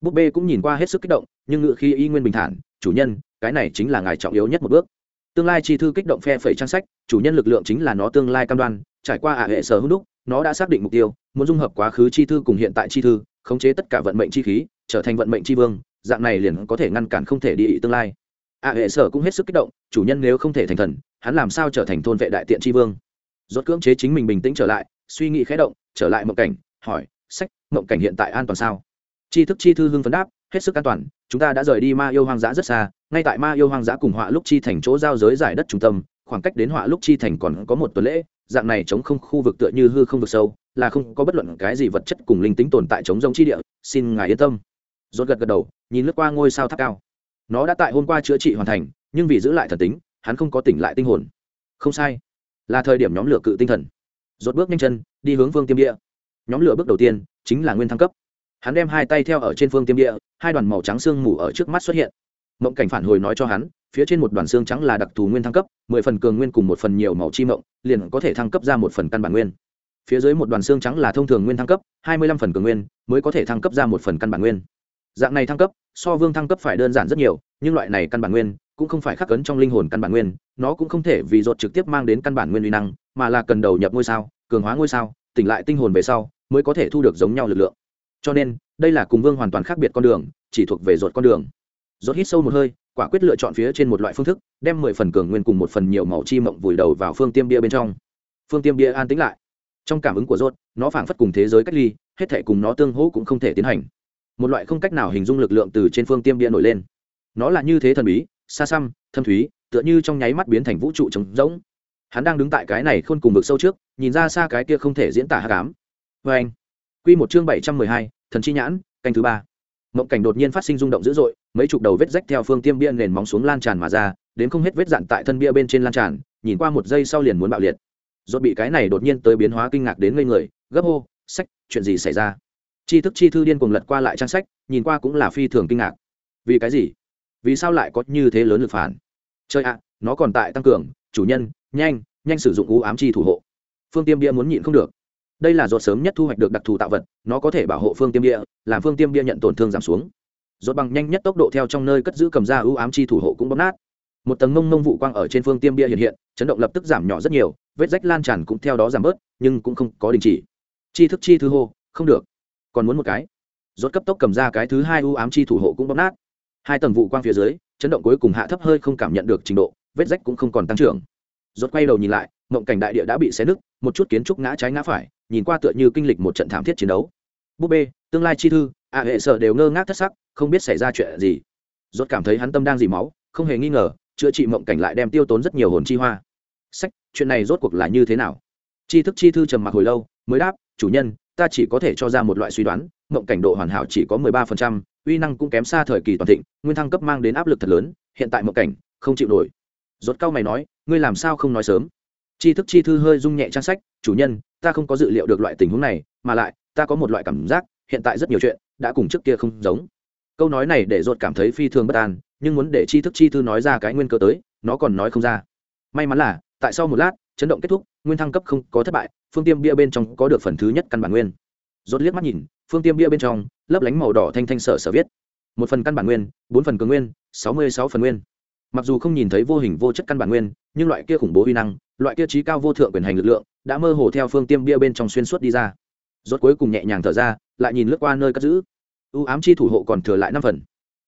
Búp bê cũng nhìn qua hết sức kích động, nhưng ngự khi y nguyên bình thản, chủ nhân, cái này chính là ngài trọng yếu nhất một bước. Tương lai chi thư kích động phe phẩy trang sách, chủ nhân lực lượng chính là nó tương lai cam đoan, trải qua ả hệ sở hữu đúc nó đã xác định mục tiêu, muốn dung hợp quá khứ chi thư cùng hiện tại chi thư, khống chế tất cả vận mệnh chi khí, trở thành vận mệnh chi vương, dạng này liền có thể ngăn cản không thể đi tương lai. Ả hệ sở cũng hết sức kích động, chủ nhân nếu không thể thành thần, hắn làm sao trở thành thôn vệ đại tiện chi vương? Rốt cưỡng chế chính mình bình tĩnh trở lại, suy nghĩ khẽ động, trở lại mộng cảnh, hỏi, sách, mộng cảnh hiện tại an toàn sao? Chi thức chi thư hưng phấn đáp, hết sức an toàn, chúng ta đã rời đi ma yêu hoang dã rất xa, ngay tại ma yêu hoang dã cùng họa lúc chi thành chỗ giao giới giải đất trung tâm, khoảng cách đến họa lúc chi thành còn có một tuần lễ dạng này chống không khu vực tựa như hư không vực sâu, là không có bất luận cái gì vật chất cùng linh tính tồn tại chống giống chi địa, xin ngài yên tâm. Rốt gật gật đầu, nhìn lướt qua ngôi sao tháp cao. Nó đã tại hôm qua chữa trị hoàn thành, nhưng vì giữ lại thần tính, hắn không có tỉnh lại tinh hồn. Không sai. Là thời điểm nhóm lửa cự tinh thần. Rốt bước nhanh chân, đi hướng phương tiêm địa. Nhóm lửa bước đầu tiên, chính là nguyên thăng cấp. Hắn đem hai tay theo ở trên phương tiêm địa, hai đoàn màu trắng xương mù ở trước mắt xuất hiện. Mộng cảnh phản hồi nói cho hắn phía trên một đoàn xương trắng là đặc thù nguyên thăng cấp, mười phần cường nguyên cùng một phần nhiều màu chi mộng, liền có thể thăng cấp ra một phần căn bản nguyên. Phía dưới một đoàn xương trắng là thông thường nguyên thăng cấp, hai mươi lăm phần cường nguyên mới có thể thăng cấp ra một phần căn bản nguyên. Dạng này thăng cấp, so vương thăng cấp phải đơn giản rất nhiều, nhưng loại này căn bản nguyên cũng không phải khắc cấn trong linh hồn căn bản nguyên, nó cũng không thể vì rột trực tiếp mang đến căn bản nguyên uy năng, mà là cần đầu nhập ngôi sao, cường hóa ngôi sao, tỉnh lại tinh hồn về sau mới có thể thu được giống nhau lực lượng. Cho nên, đây là cùng vương hoàn toàn khác biệt con đường, chỉ thuộc về rột con đường. Rốt hít sâu một hơi quả quyết lựa chọn phía trên một loại phương thức, đem mười phần cường nguyên cùng một phần nhiều màu chi mộng vùi đầu vào phương tiêm bia bên trong. Phương tiêm bia an tĩnh lại. Trong cảm ứng của rốt, nó phảng phất cùng thế giới cách ly, hết thể cùng nó tương hỗ cũng không thể tiến hành. Một loại không cách nào hình dung lực lượng từ trên phương tiêm bia nổi lên. Nó là như thế thần bí, xa xăm, thâm thúy, tựa như trong nháy mắt biến thành vũ trụ trống rỗng. Hắn đang đứng tại cái này khôn cùng vực sâu trước, nhìn ra xa cái kia không thể diễn tả hát cám vê anh q một chương bảy trăm mười hai, thần chi nhãn, canh thứ ba mộng cảnh đột nhiên phát sinh rung động dữ dội, mấy chục đầu vết rách theo phương tiêm bia nền móng xuống lan tràn mà ra, đến không hết vết dạn tại thân bia bên trên lan tràn, nhìn qua một giây sau liền muốn bạo liệt. Dốt bị cái này đột nhiên tới biến hóa kinh ngạc đến ngây người, gấp hô, sách, chuyện gì xảy ra? Chi thức chi thư điên cuồng lật qua lại trang sách, nhìn qua cũng là phi thường kinh ngạc. Vì cái gì? Vì sao lại có như thế lớn lực phản? Chơi ạ, nó còn tại tăng cường, chủ nhân, nhanh nhanh sử dụng u ám chi thủ hộ. Phương tiêm bia muốn nhịn không được đây là ruột sớm nhất thu hoạch được đặc thù tạo vật, nó có thể bảo hộ phương tiêm bia làm phương tiêm bia nhận tổn thương giảm xuống. Ruột bằng nhanh nhất tốc độ theo trong nơi cất giữ cầm ra ưu ám chi thủ hộ cũng bóp nát. Một tầng mông mông vụ quang ở trên phương tiêm bia hiện hiện, chấn động lập tức giảm nhỏ rất nhiều, vết rách lan tràn cũng theo đó giảm bớt, nhưng cũng không có đình chỉ. Chi thức chi thư hô, không được. Còn muốn một cái. Rốt cấp tốc cầm ra cái thứ hai ưu ám chi thủ hộ cũng bóp nát. Hai tầng vụ quang phía dưới, chấn động cuối cùng hạ thấp hơi không cảm nhận được trình độ, vết rách cũng không còn tăng trưởng. Rốt quay đầu nhìn lại, mộng cảnh đại địa đã bị xé nứt một chút kiến trúc ngã trái ngã phải, nhìn qua tựa như kinh lịch một trận thảm thiết chiến đấu. Búp bê, tương lai chi thư ạ hệ sở đều ngơ ngác thất sắc, không biết xảy ra chuyện gì. Rốt cảm thấy hắn tâm đang dỉ máu, không hề nghi ngờ, chữa trị mộng cảnh lại đem tiêu tốn rất nhiều hồn chi hoa. Sách, chuyện này rốt cuộc là như thế nào? Chi thức chi thư trầm mặc hồi lâu, mới đáp, chủ nhân, ta chỉ có thể cho ra một loại suy đoán, mộng cảnh độ hoàn hảo chỉ có mười ba phần trăm, uy năng cũng kém xa thời kỳ toàn thịnh, nguyên thăng cấp mang đến áp lực thật lớn, hiện tại mộng cảnh không chịu nổi. Rốt cao mày nói, ngươi làm sao không nói sớm? Tri thức chi thư hơi rung nhẹ trang sách, chủ nhân, ta không có dự liệu được loại tình huống này, mà lại, ta có một loại cảm giác, hiện tại rất nhiều chuyện đã cùng trước kia không giống. Câu nói này để ruột cảm thấy phi thường bất an, nhưng muốn để tri thức chi thư nói ra cái nguyên cơ tới, nó còn nói không ra. May mắn là, tại sau một lát, chấn động kết thúc, nguyên thăng cấp không có thất bại, phương tiêm bia bên trong có được phần thứ nhất căn bản nguyên. Rốt liếc mắt nhìn, phương tiêm bia bên trong, lấp lánh màu đỏ thanh thanh sở sở viết. Một phần căn bản nguyên, bốn phần cường nguyên, sáu mươi sáu phần nguyên. Mặc dù không nhìn thấy vô hình vô chất căn bản nguyên, nhưng loại kia khủng bố uy năng loại kia trí cao vô thượng quyền hành lực lượng, đã mơ hồ theo phương tiêm bia bên trong xuyên suốt đi ra. Rốt cuối cùng nhẹ nhàng thở ra, lại nhìn lướt qua nơi cất giữ. Ưu ám chi thủ hộ còn thừa lại năm phần.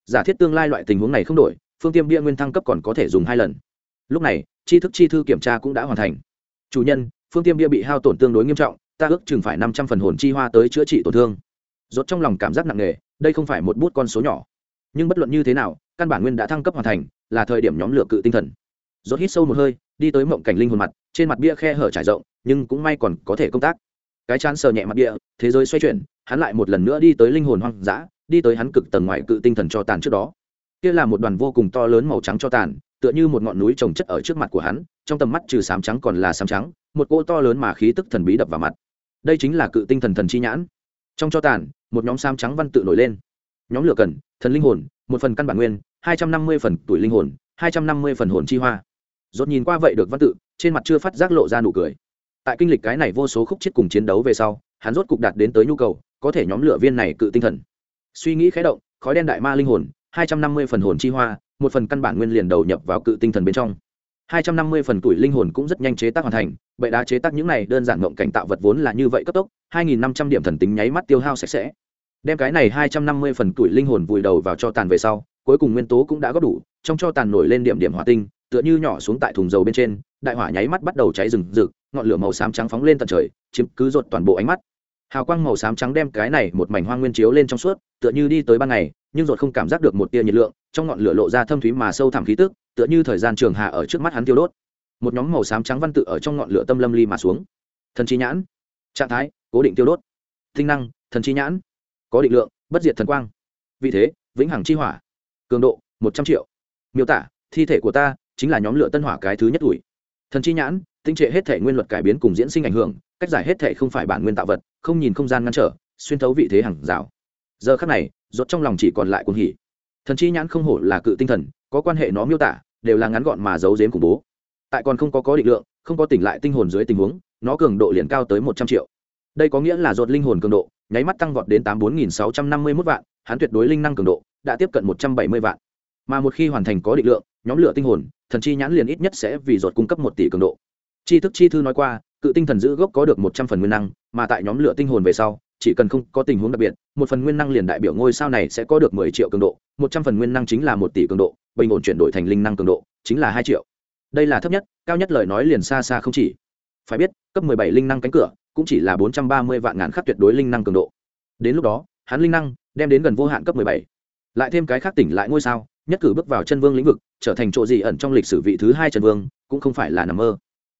Giả thiết tương lai loại tình huống này không đổi, phương tiêm bia nguyên thăng cấp còn có thể dùng hai lần. Lúc này chi thức chi thư kiểm tra cũng đã hoàn thành. Chủ nhân, phương tiêm bia bị hao tổn tương đối nghiêm trọng, ta ước chừng phải năm trăm phần hồn chi hoa tới chữa trị tổn thương. Rốt trong lòng cảm giác nặng nề, đây không phải một bút con số nhỏ. Nhưng bất luận như thế nào, căn bản nguyên đã thăng cấp hoàn thành, là thời điểm nhóm lửa cự tinh thần rốt hít sâu một hơi, đi tới mộng cảnh linh hồn mặt, trên mặt bia khe hở trải rộng, nhưng cũng may còn có thể công tác. Cái chán sờ nhẹ mặt bia, thế giới xoay chuyển, hắn lại một lần nữa đi tới linh hồn hoang dã, đi tới hắn cực tầng ngoài cự tinh thần cho tàn trước đó. Kia là một đoàn vô cùng to lớn màu trắng cho tàn, tựa như một ngọn núi trồng chất ở trước mặt của hắn, trong tầm mắt trừ sám trắng còn là sám trắng, một cỗ to lớn mà khí tức thần bí đập vào mặt. Đây chính là cự tinh thần thần chi nhãn. Trong cho tàn, một nhóm xám trắng văn tự nổi lên. Nhóm lửa cần, thần linh hồn, một phần căn bản nguyên, hai trăm năm mươi phần tuổi linh hồn, hai trăm năm mươi phần hồn chi hoa dốt nhìn qua vậy được văn tự, trên mặt chưa phát giác lộ ra nụ cười. Tại kinh lịch cái này vô số khúc chết cùng chiến đấu về sau, hắn rốt cục đạt đến tới nhu cầu, có thể nhóm lửa viên này cự tinh thần. Suy nghĩ khẽ động, khói đen đại ma linh hồn, hai trăm năm mươi phần hồn chi hoa, một phần căn bản nguyên liền đầu nhập vào cự tinh thần bên trong. Hai trăm năm mươi phần tuổi linh hồn cũng rất nhanh chế tác hoàn thành bệ đá chế tác những này đơn giản ngộng cảnh tạo vật vốn là như vậy cấp tốc, hai nghìn năm trăm điểm thần tính nháy mắt tiêu hao sạch sẽ. Đem cái này hai trăm năm mươi phần tuổi linh hồn vùi đầu vào cho tàn về sau, cuối cùng nguyên tố cũng đã góp đủ, trong cho tàn nổi lên điểm điểm hỏa tinh tựa như nhỏ xuống tại thùng dầu bên trên, đại hỏa nháy mắt bắt đầu cháy rừng rực, ngọn lửa màu xám trắng phóng lên tận trời, chiếm cứ rột toàn bộ ánh mắt. Hào quang màu xám trắng đem cái này một mảnh hoang nguyên chiếu lên trong suốt, tựa như đi tới ban ngày, nhưng rột không cảm giác được một tia nhiệt lượng, trong ngọn lửa lộ ra thâm thúy mà sâu thẳm khí tức, tựa như thời gian trường hạ ở trước mắt hắn tiêu đốt. Một nhóm màu xám trắng văn tự ở trong ngọn lửa tâm lâm ly mà xuống. Thần chi nhãn. Trạng thái, cố định tiêu đốt. Tinh năng, thần chi nhãn. Có định lượng, bất diệt thần quang. Vì thế, vĩnh hằng chi hỏa. Cường độ, một trăm triệu. Miêu tả, thi thể của ta chính là nhóm lửa tân hỏa cái thứ nhất ủi thần chi nhãn, tinh trệ hết thể nguyên luật cải biến cùng diễn sinh ảnh hưởng, cách giải hết thể không phải bản nguyên tạo vật, không nhìn không gian ngăn trở, xuyên thấu vị thế hàng rào. Giờ khắc này, rốt trong lòng chỉ còn lại cuồng hỉ. Thần chi nhãn không hổ là cự tinh thần, có quan hệ nó miêu tả, đều là ngắn gọn mà giấu giếm khủng bố. Tại còn không có có định lượng, không có tỉnh lại tinh hồn dưới tình huống, nó cường độ liền cao tới một trăm triệu. Đây có nghĩa là rốt linh hồn cường độ, nháy mắt tăng vọt đến tám bốn nghìn sáu trăm năm mươi mốt vạn, hắn tuyệt đối linh năng cường độ, đã tiếp cận một trăm bảy mươi vạn. Mà một khi hoàn thành có định lượng, nhóm lửa tinh hồn thần chi nhãn liền ít nhất sẽ vì ruột cung cấp một tỷ cường độ. Chi thức chi thư nói qua, cự tinh thần giữ gốc có được một trăm phần nguyên năng, mà tại nhóm lửa tinh hồn về sau, chỉ cần không có tình huống đặc biệt, một phần nguyên năng liền đại biểu ngôi sao này sẽ có được mười triệu cường độ, một trăm phần nguyên năng chính là một tỷ cường độ, bình ổn chuyển đổi thành linh năng cường độ, chính là hai triệu. Đây là thấp nhất, cao nhất lời nói liền xa xa không chỉ. Phải biết, cấp mười bảy linh năng cánh cửa, cũng chỉ là bốn trăm ba mươi vạn ngàn khắc tuyệt đối linh năng cường độ. Đến lúc đó, hắn linh năng đem đến gần vô hạn cấp mười bảy. Lại thêm cái khác tỉnh lại ngôi sao nhất cử bước vào chân vương lĩnh vực, trở thành chỗ gì ẩn trong lịch sử vị thứ hai chân vương, cũng không phải là nằm mơ.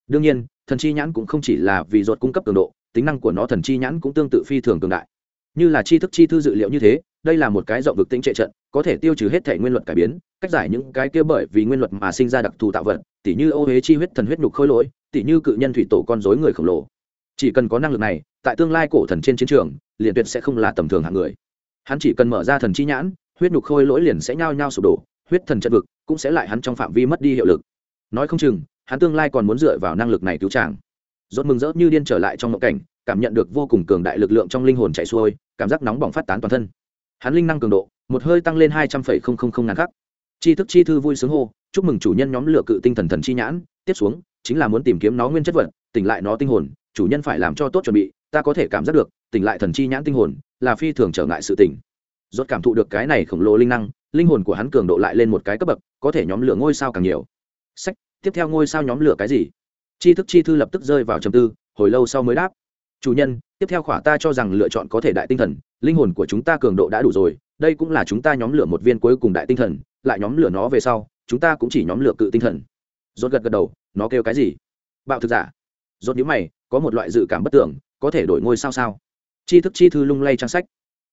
Đương nhiên, thần chi nhãn cũng không chỉ là vì ruột cung cấp cường độ, tính năng của nó thần chi nhãn cũng tương tự phi thường cường đại. Như là chi thức chi thư dự liệu như thế, đây là một cái rộng vực tính trệ trận, có thể tiêu trừ hết thể nguyên luật cải biến, cách giải những cái kia bởi vì nguyên luật mà sinh ra đặc thù tạo vật, tỉ như ô huế chi huyết thần huyết nhục khôi lỗi, tỉ như cự nhân thủy tổ con dối người khổng lồ. Chỉ cần có năng lực này, tại tương lai cổ thần trên chiến trường, liền tuyệt sẽ không là tầm thường hạng người. Hắn chỉ cần mở ra thần chi nhãn huyết nhục khôi lỗi liền sẽ nhao nhao sụp đổ, huyết thần trận vực cũng sẽ lại hắn trong phạm vi mất đi hiệu lực. Nói không chừng, hắn tương lai còn muốn dựa vào năng lực này cứu tràng rốt mừng rỡ như điên trở lại trong mộng cảnh, cảm nhận được vô cùng cường đại lực lượng trong linh hồn chạy xuôi, cảm giác nóng bỏng phát tán toàn thân. Hắn linh năng cường độ, một hơi tăng lên hai trăm phẩy không không không ngàn khắc. Chi thức chi thư vui sướng hô, chúc mừng chủ nhân nhóm lửa cự tinh thần thần chi nhãn, tiếp xuống, chính là muốn tìm kiếm nó nguyên chất vật, tỉnh lại nó tinh hồn, chủ nhân phải làm cho tốt chuẩn bị, ta có thể cảm giác được, tỉnh lại thần chi nhãn tinh hồn, là phi thường trở ngại sự tỉnh rốt cảm thụ được cái này khổng lồ linh năng, linh hồn của hắn cường độ lại lên một cái cấp bậc, có thể nhóm lửa ngôi sao càng nhiều. Sách, tiếp theo ngôi sao nhóm lửa cái gì? Chi thức chi thư lập tức rơi vào trầm tư, hồi lâu sau mới đáp. Chủ nhân, tiếp theo khỏa ta cho rằng lựa chọn có thể đại tinh thần, linh hồn của chúng ta cường độ đã đủ rồi, đây cũng là chúng ta nhóm lửa một viên cuối cùng đại tinh thần, lại nhóm lửa nó về sau, chúng ta cũng chỉ nhóm lửa cự tinh thần. Rốt gật gật đầu, nó kêu cái gì? Bạo thực giả. Rốt nhíu mày, có một loại dự cảm bất tưởng, có thể đổi ngôi sao sao? Chi thức chi thư lung lay trang sách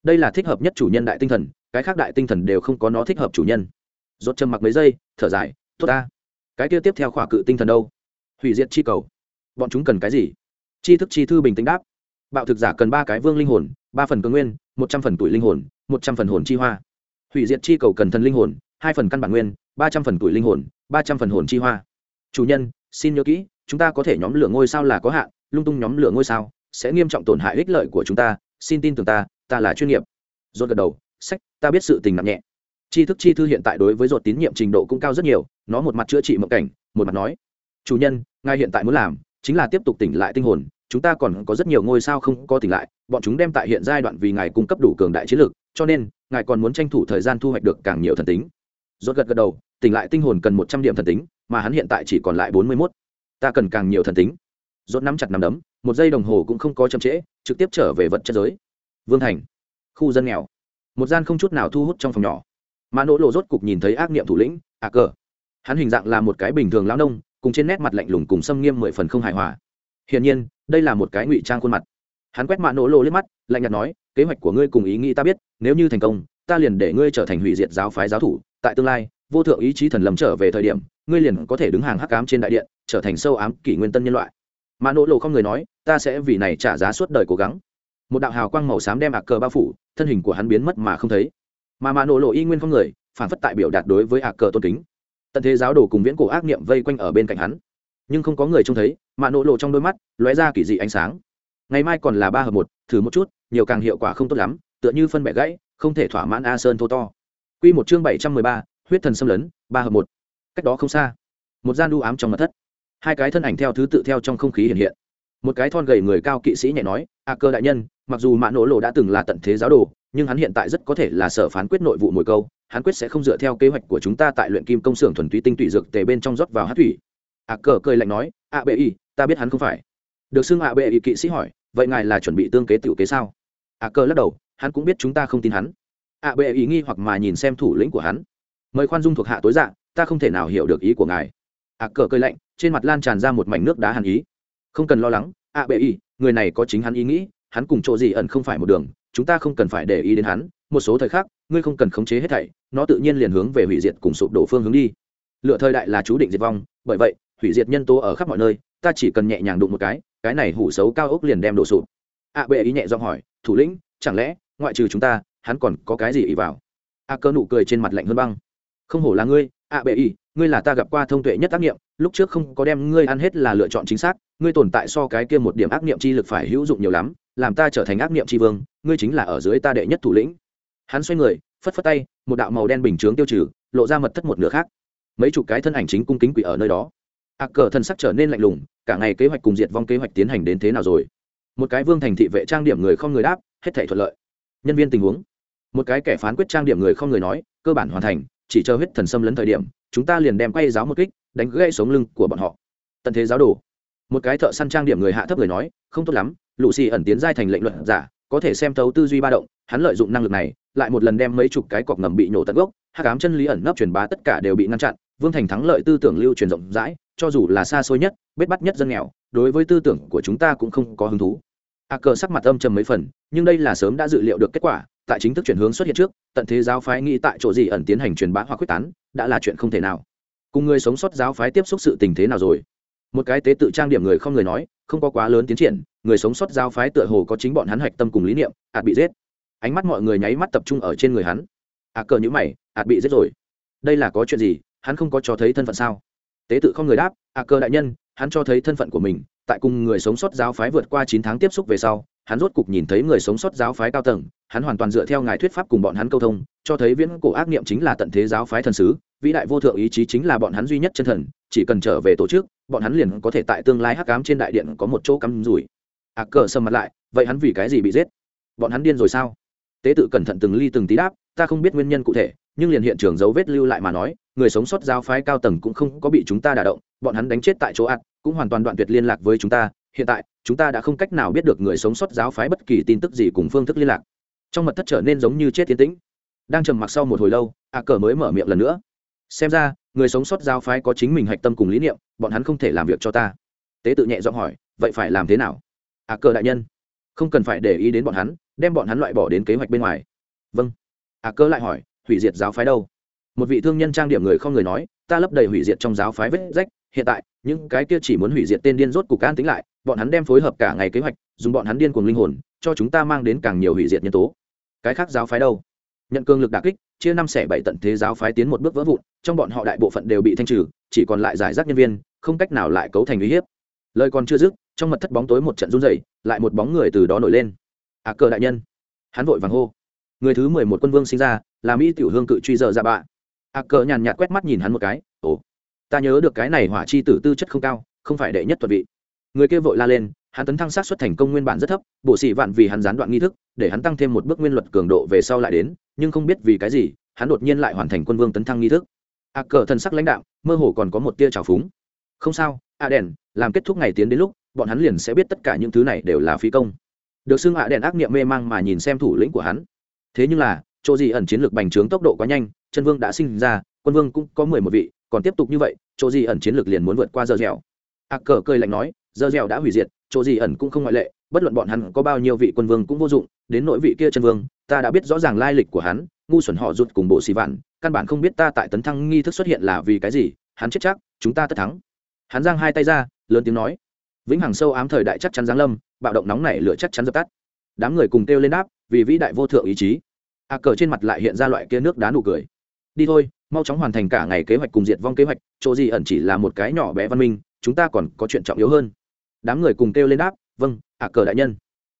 đây là thích hợp nhất chủ nhân đại tinh thần, cái khác đại tinh thần đều không có nó thích hợp chủ nhân. Rốt trầm mặc mấy giây, thở dài, tốt ta. Cái kia tiếp theo khỏa cự tinh thần đâu? Hủy diệt chi cầu. Bọn chúng cần cái gì? Chi thức chi thư bình tĩnh đáp. Bạo thực giả cần ba cái vương linh hồn, ba phần cơ nguyên, một trăm phần tuổi linh hồn, một trăm phần hồn chi hoa. Hủy diệt chi cầu cần thần linh hồn, hai phần căn bản nguyên, ba trăm phần tuổi linh hồn, ba trăm phần hồn chi hoa. Chủ nhân, xin nhớ kỹ, chúng ta có thể nhóm lửa ngôi sao là có hạn, lung tung nhóm lửa ngôi sao, sẽ nghiêm trọng tổn hại ích lợi của chúng ta, xin tin tưởng ta ta là chuyên nghiệp. Rốt gật đầu, sách, ta biết sự tình nặng nhẹ. Tri thức chi thư hiện tại đối với dột tín nhiệm trình độ cũng cao rất nhiều, nó một mặt chữa trị mộng cảnh, một mặt nói, chủ nhân, ngài hiện tại muốn làm chính là tiếp tục tỉnh lại tinh hồn, chúng ta còn có rất nhiều ngôi sao không có tỉnh lại, bọn chúng đem tại hiện giai đoạn vì ngài cung cấp đủ cường đại chiến lược, cho nên ngài còn muốn tranh thủ thời gian thu hoạch được càng nhiều thần tính. Rốt gật gật đầu, tỉnh lại tinh hồn cần một trăm điểm thần tính, mà hắn hiện tại chỉ còn lại bốn mươi mốt. Ta cần càng nhiều thần tính. Rốt nắm chặt nắm đấm, một giây đồng hồ cũng không có chậm trễ, trực tiếp trở về vật chất giới vương thành. Khu dân nghèo. Một gian không chút nào thu hút trong phòng nhỏ. Mà nỗ lộ rốt cục nhìn thấy ác niệm thủ lĩnh ạ cờ. Hắn hình dạng là một cái bình thường lão nông, cùng trên nét mặt lạnh lùng cùng xâm nghiêm mười phần không hài hòa. Hiển nhiên, đây là một cái ngụy trang khuôn mặt. Hắn quét mạ nỗ lộ lên mắt, lạnh nhạt nói, kế hoạch của ngươi cùng ý nghĩ ta biết, nếu như thành công, ta liền để ngươi trở thành hủy diệt giáo phái giáo thủ, tại tương lai, vô thượng ý chí thần lầm trở về thời điểm, ngươi liền có thể đứng hàng hắc ám trên đại điện, trở thành sâu ám kỷ nguyên tân nhân loại. Mạ nỗ lộ không người nói, ta sẽ vì này trả giá suốt đời cố gắng một đạo hào quang màu xám đem ạc cờ bao phủ, thân hình của hắn biến mất mà không thấy. Mà mạ nổ lộ y nguyên con người, phản phất tại biểu đạt đối với ạc cờ tôn kính. Tận thế giáo đồ cùng viễn cổ ác niệm vây quanh ở bên cạnh hắn. Nhưng không có người trông thấy, mạ nổ lộ trong đôi mắt lóe ra kỳ dị ánh sáng. Ngày mai còn là ba hợp một, thử một chút, nhiều càng hiệu quả không tốt lắm, tựa như phân bẻ gãy, không thể thỏa mãn a sơn thô to. Q một chương bảy trăm mười ba, huyết thần xâm lấn, ba hợp một. Cách đó không xa, một gian đu ám trong mặt thất. Hai cái thân ảnh theo thứ tự theo trong không khí hiện hiện một cái thon gầy người cao kỵ sĩ nhẹ nói, a cơ đại nhân, mặc dù mạ nỗ lộ đã từng là tận thế giáo đồ, nhưng hắn hiện tại rất có thể là sở phán quyết nội vụ mồi câu, hắn quyết sẽ không dựa theo kế hoạch của chúng ta tại luyện kim công xưởng thuần túy tinh tụy dược tề bên trong rót vào hát thủy. A cơ cười lạnh nói, a bệ y, ta biết hắn không phải. Được xưng a bệ y kỵ sĩ hỏi, vậy ngài là chuẩn bị tương kế tiểu kế sao? A cơ lắc đầu, hắn cũng biết chúng ta không tin hắn. A bệ y nghi hoặc mà nhìn xem thủ lĩnh của hắn. Mời khoan dung thuộc hạ tối dạng ta không thể nào hiểu được ý của ngài. A cờ cười lạnh, trên mặt lan tràn ra một mảnh nước đá hàn ý không cần lo lắng a bệ y người này có chính hắn ý nghĩ hắn cùng chỗ gì ẩn không phải một đường chúng ta không cần phải để ý đến hắn một số thời khắc ngươi không cần khống chế hết thảy nó tự nhiên liền hướng về hủy diệt cùng sụp đổ phương hướng đi. Lựa thời đại là chú định diệt vong bởi vậy hủy diệt nhân tố ở khắp mọi nơi ta chỉ cần nhẹ nhàng đụng một cái cái này hủ xấu cao ốc liền đem đổ sụp. A à, bệ y nhẹ giọng hỏi thủ lĩnh chẳng lẽ ngoại trừ chúng ta hắn còn có cái gì ý vào? A cơ nụ cười trên mặt lạnh hơn băng. Không hổ là ngươi À bệ y ngươi là ta gặp qua thông tuệ nhất ác nghiệm lúc trước không có đem ngươi ăn hết là lựa chọn chính xác, ngươi tồn tại so cái kia một điểm ác nghiệm chi lực phải hữu dụng nhiều lắm, làm ta trở thành ác nghiệm chi vương, ngươi chính là ở dưới ta đệ nhất thủ lĩnh. Hắn xoay người, phất phất tay, một đạo màu đen bình chướng tiêu trừ, lộ ra mật thất một nửa khác. Mấy chục cái thân ảnh chính cung kính quỷ ở nơi đó. Ạc cờ thần sắc trở nên lạnh lùng, cả ngày kế hoạch cùng diệt vong kế hoạch tiến hành đến thế nào rồi? Một cái vương thành thị vệ trang điểm người không người đáp, hết thể thuận lợi. Nhân viên tình huống. Một cái kẻ phán quyết trang điểm người không người nói, cơ bản hoàn thành chỉ chờ huyết thần xâm lấn thời điểm, chúng ta liền đem quay giáo một kích, đánh gãy sống lưng của bọn họ. Tận thế giáo đồ. Một cái thợ săn trang điểm người hạ thấp người nói, không tốt lắm lũ xì ẩn tiến giai thành lệnh luận giả, có thể xem thấu tư duy ba động, hắn lợi dụng năng lực này, lại một lần đem mấy chục cái cọc ngầm bị nổ tận gốc hát cám chân lý ẩn nấp truyền bá tất cả đều bị ngăn chặn, vương thành thắng lợi tư tưởng lưu truyền rộng rãi, cho dù là xa xôi nhất, bết bắt nhất dân nghèo, đối với tư tưởng của chúng ta cũng không có hứng thú. A cờ sắc mặt âm trầm mấy phần, nhưng đây là sớm đã dự liệu được kết quả tại chính thức chuyển hướng xuất hiện trước, tận thế giáo phái nghĩ tại chỗ gì ẩn tiến hành truyền bá hoặc quyết tán, đã là chuyện không thể nào. Cùng người sống sót giáo phái tiếp xúc sự tình thế nào rồi? Một cái tế tự trang điểm người không người nói, không có quá lớn tiến triển, người sống sót giáo phái tựa hồ có chính bọn hắn hạch tâm cùng lý niệm, ạt bị giết. Ánh mắt mọi người nháy mắt tập trung ở trên người hắn. À cờ nhữ mày, ạt bị giết rồi. Đây là có chuyện gì? Hắn không có cho thấy thân phận sao? Tế tự không người đáp à cờ đại nhân, hắn cho thấy thân phận của mình, tại cùng người sống sót giáo phái vượt qua chín tháng tiếp xúc về sau, hắn rốt cục nhìn thấy người sống sót giáo phái cao tầng hắn hoàn toàn dựa theo ngài thuyết pháp cùng bọn hắn câu thông, cho thấy viễn cổ ác niệm chính là tận thế giáo phái thần sứ, vĩ đại vô thượng ý chí chính là bọn hắn duy nhất chân thần, chỉ cần trở về tổ chức, bọn hắn liền có thể tại tương lai hắc ám trên đại điện có một chỗ cắm rủi. À cờ, sầm mặt lại, vậy hắn vì cái gì bị giết? Bọn hắn điên rồi sao? Tế tự cẩn thận từng ly từng tí đáp, ta không biết nguyên nhân cụ thể, nhưng liền hiện trường dấu vết lưu lại mà nói, người sống sót giáo phái cao tầng cũng không có bị chúng ta đả động, bọn hắn đánh chết tại chỗ ạt, cũng hoàn toàn đoạn tuyệt liên lạc với chúng ta, hiện tại, chúng ta đã không cách nào biết được người sống sót giáo phái bất kỳ tin tức gì cùng phương thức liên lạc trong mật thất trở nên giống như chết tiến tĩnh. Đang trầm mặc sau một hồi lâu, a cờ mới mở miệng lần nữa. Xem ra, người sống sót giáo phái có chính mình hạch tâm cùng lý niệm, bọn hắn không thể làm việc cho ta. Tế tự nhẹ giọng hỏi, vậy phải làm thế nào? A cờ đại nhân, không cần phải để ý đến bọn hắn, đem bọn hắn loại bỏ đến kế hoạch bên ngoài. Vâng. A cờ lại hỏi, hủy diệt giáo phái đâu? Một vị thương nhân trang điểm người không người nói, ta lấp đầy hủy diệt trong giáo phái vết rách, hiện tại, những cái kia chỉ muốn hủy diệt tên điên rốt cục can tính lại, bọn hắn đem phối hợp cả ngày kế hoạch, dùng bọn hắn điên cuồng linh hồn cho chúng ta mang đến càng nhiều hủy diệt nhân tố. Cái khác giáo phái đâu? Nhận cương lực đà kích, chia năm xẻ bảy tận thế giáo phái tiến một bước vỡ vụn, trong bọn họ đại bộ phận đều bị thanh trừ, chỉ còn lại giải rác nhân viên, không cách nào lại cấu thành uy hiếp. Lời còn chưa dứt, trong mật thất bóng tối một trận run rẩy, lại một bóng người từ đó nổi lên. À cờ đại nhân, hắn vội vàng hô. Người thứ mười một quân vương sinh ra, là mỹ tiểu hương cự truy dở ra dạ bạ. À cờ nhàn nhạt quét mắt nhìn hắn một cái, ồ, ta nhớ được cái này hỏa chi tử tư chất không cao, không phải đệ nhất thuật vị. Người kia vội la lên hắn tấn thăng sát xuất thành công nguyên bản rất thấp bộ sĩ vạn vì hắn gián đoạn nghi thức, để hắn tăng thêm một bước nguyên luật cường độ về sau lại đến, nhưng không biết vì cái gì, hắn đột nhiên lại hoàn thành quân vương tấn thăng nghi thức. A cờ thần sắc lãnh đạo mơ hồ còn có một tia trào phúng. Không sao a đèn làm kết thúc ngày tiến đến lúc, bọn hắn liền sẽ biết tất cả những thứ này đều là phi công. Được xưng a đèn ác niệm mê mang mà nhìn xem thủ lĩnh của hắn. Thế nhưng là, chỗ gì ẩn chiến lược bành trướng tốc độ quá nhanh, chân vương đã sinh ra, quân vương cũng có mười một vị, còn tiếp tục như vậy, chỗ gì ẩn chiến lược liền muốn vượt qua giờ dẻo. A cờ cười lạnh nói giờ dẻo đã hủy diệt, chỗ gì ẩn cũng không ngoại lệ, bất luận bọn hắn có bao nhiêu vị quân vương cũng vô dụng, đến nội vị kia chân vương, ta đã biết rõ ràng lai lịch của hắn, ngu xuẩn họ rụt cùng bộ xì vạn, căn bản không biết ta tại tấn thăng nghi thức xuất hiện là vì cái gì, hắn chết chắc, chúng ta tất thắng. Hắn giang hai tay ra, lớn tiếng nói. Vĩnh hằng sâu ám thời đại chắc chắn giáng lâm, bạo động nóng này lửa chắc chắn dập tắt. Đám người cùng kêu lên đáp, vì vĩ đại vô thượng ý chí. A cờ trên mặt lại hiện ra loại kia nước đá nụ cười. Đi thôi, mau chóng hoàn thành cả ngày kế hoạch cùng diệt vong kế hoạch, chỗ gì ẩn chỉ là một cái nhỏ bé văn minh, chúng ta còn có chuyện trọng yếu hơn đám người cùng kêu lên đáp vâng ạ cờ đại nhân.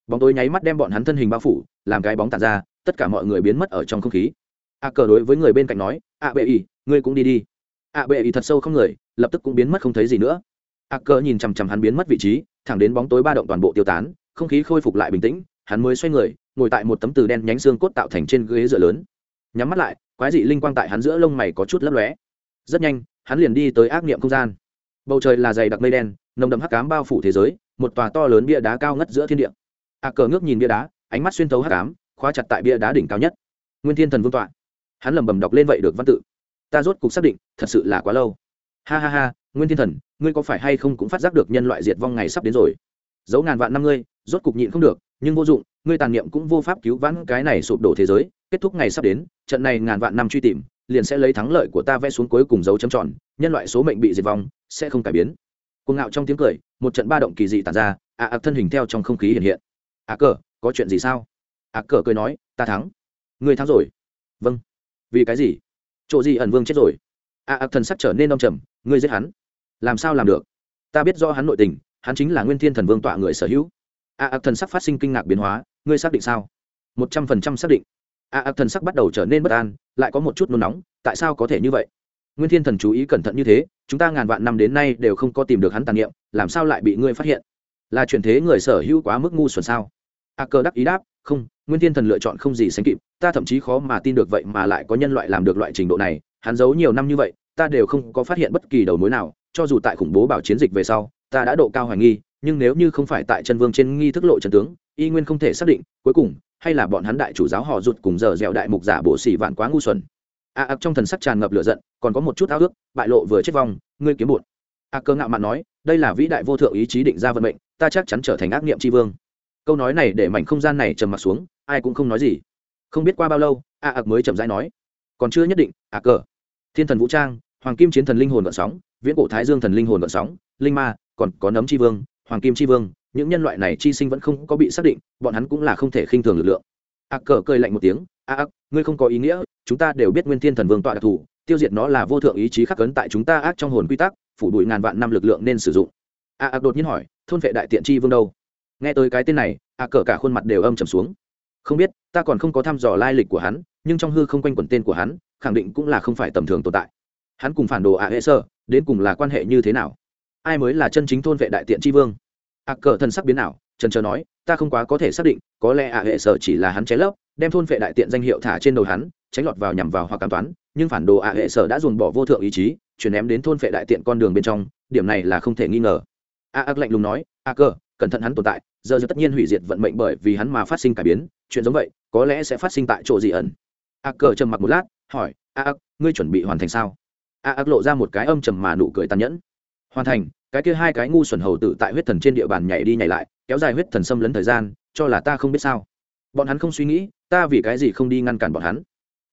Bóng tối nháy mắt đem bọn hắn thân hình bao phủ, làm cái bóng tàn ra, tất cả mọi người biến mất ở trong không khí. ạ cờ đối với người bên cạnh nói, ạ bệ ý ngươi cũng đi đi. ạ bệ ý thật sâu không người, lập tức cũng biến mất không thấy gì nữa. ạ cờ nhìn chằm chằm hắn biến mất vị trí, thẳng đến bóng tối ba động toàn bộ tiêu tán, không khí khôi phục lại bình tĩnh, hắn mới xoay người, ngồi tại một tấm từ đen nhánh xương cốt tạo thành trên ghế dựa lớn. Nhắm mắt lại, quái dị linh quang tại hắn giữa lông mày có chút lấp lóe. Rất nhanh, hắn liền đi tới ác niệm không gian. Bầu trời là dày đặc mây đen nồng đậm hắc cám bao phủ thế giới, một tòa to lớn bia đá cao ngất giữa thiên địa. A cờ ngước nhìn bia đá, ánh mắt xuyên thấu hắc cám khóa chặt tại bia đá đỉnh cao nhất. Nguyên thiên thần vương tọa. Hắn lẩm bẩm đọc lên vậy được văn tự. Ta rốt cục xác định, thật sự là quá lâu. Ha ha ha, nguyên thiên thần, ngươi có phải hay không cũng phát giác được nhân loại diệt vong ngày sắp đến rồi? Dấu ngàn vạn năm ngươi, rốt cục nhịn không được, nhưng vô dụng, ngươi tàn niệm cũng vô pháp cứu vãn cái này sụp đổ thế giới. Kết thúc ngày sắp đến, trận này ngàn vạn năm truy tìm, liền sẽ lấy thắng lợi của ta vẽ xuống cuối cùng dấu chấm tròn. Nhân loại số mệnh bị diệt vong, sẽ không cải biến cuồng ngạo trong tiếng cười một trận ba động kỳ dị tàn ra ạ à, thân hình theo trong không khí hiện hiện. Ạ cờ có chuyện gì sao? ạ cờ cười nói ta thắng. Người thắng rồi. Vâng. Vì cái gì? Chỗ gì ẩn vương chết rồi? ạ ạc thần sắc trở nên đông trầm ngươi giết hắn. Làm sao làm được? Ta biết do hắn nội tình hắn chính là nguyên thiên thần vương tọa người sở hữu. ạ ạc thần sắc phát sinh kinh ngạc biến hóa ngươi xác định sao? Một trăm phần trăm xác định. ạ thần sắc bắt đầu trở nên bất an lại có một chút nôn nóng tại sao có thể như vậy? Nguyên thiên thần chú ý cẩn thận như thế, chúng ta ngàn vạn năm đến nay đều không có tìm được hắn tàn niệm, làm sao lại bị ngươi phát hiện? Là chuyển thế người sở hữu quá mức ngu xuẩn sao? A cơ đắc ý đáp, không, nguyên thiên thần lựa chọn không gì sánh kịp, ta thậm chí khó mà tin được vậy mà lại có nhân loại làm được loại trình độ này, hắn giấu nhiều năm như vậy, ta đều không có phát hiện bất kỳ đầu mối nào, cho dù tại khủng bố bảo chiến dịch về sau, ta đã độ cao hoài nghi, nhưng nếu như không phải tại chân vương trên nghi thức lộ trần tướng, y nguyên không thể xác định, cuối cùng, hay là bọn hắn đại chủ giáo họ rụt cùng giờ dẻo đại mục giả bộ xỉ vạn quá ngu xuẩn a ạc trong thần sắc tràn ngập lửa giận còn có một chút ao ước bại lộ vừa chết vong ngươi kiếm bụt. A cơ ngạo mạn nói đây là vĩ đại vô thượng ý chí định ra vận mệnh ta chắc chắn trở thành ác niệm tri vương. Câu nói này để mảnh không gian này trầm mặc xuống ai cũng không nói gì. Không biết qua bao lâu a ạc mới chậm rãi nói còn chưa nhất định a cơ, thiên thần vũ trang hoàng kim chiến thần linh hồn gợn sóng viễn cổ thái dương thần linh hồn gợn sóng linh ma còn có nấm tri vương hoàng kim tri vương những nhân loại này chi sinh vẫn không có bị xác định bọn hắn cũng là không thể khinh thường lực lượng. A cờ cười lạnh một tiếng a ác ngươi không có ý nghĩa, chúng ta đều biết nguyên thiên thần vương tọa đặc thù, tiêu diệt nó là vô thượng ý chí khắc cấn tại chúng ta ác trong hồn quy tắc, phủ đuổi ngàn vạn năm lực lượng nên sử dụng. A ác đột nhiên hỏi, thôn vệ đại tiện chi vương đâu? Nghe tới cái tên này a cờ cả khuôn mặt đều âm trầm xuống. Không biết, ta còn không có thăm dò lai lịch của hắn, nhưng trong hư không quanh quẩn tên của hắn, khẳng định cũng là không phải tầm thường tồn tại. Hắn cùng phản đồ a hệ sơ, đến cùng là quan hệ như thế nào? Ai mới là chân chính thôn vệ đại tiện tri vương? A cờ thân sắc biến nào trần trờ nói, ta không quá có thể xác định, có lẽ a hệ sở chỉ là hắn ché lấp đem thôn vệ đại tiện danh hiệu thả trên đầu hắn tránh lọt vào nhằm vào hoặc cảm toán nhưng phản đồ a hệ sở đã dồn bỏ vô thượng ý chí chuyển ném đến thôn vệ đại tiện con đường bên trong điểm này là không thể nghi ngờ. A ác lạnh lùng nói a cơ, cẩn thận hắn tồn tại giờ giờ tất nhiên hủy diệt vận mệnh bởi vì hắn mà phát sinh cải biến chuyện giống vậy có lẽ sẽ phát sinh tại chỗ gì ẩn. A cơ trầm mặc một lát hỏi a ác ngươi chuẩn bị hoàn thành sao? A ác lộ ra một cái âm trầm mà nụ cười tàn nhẫn. Hoàn thành cái kia hai cái ngu xuẩn hầu tử tại huyết thần trên địa bàn nhảy đi nhảy lại kéo dài huyết thần xâm lấn thời gian cho là ta không biết sao. Bọn hắn không suy nghĩ ta vì cái gì không đi ngăn cản bọn hắn?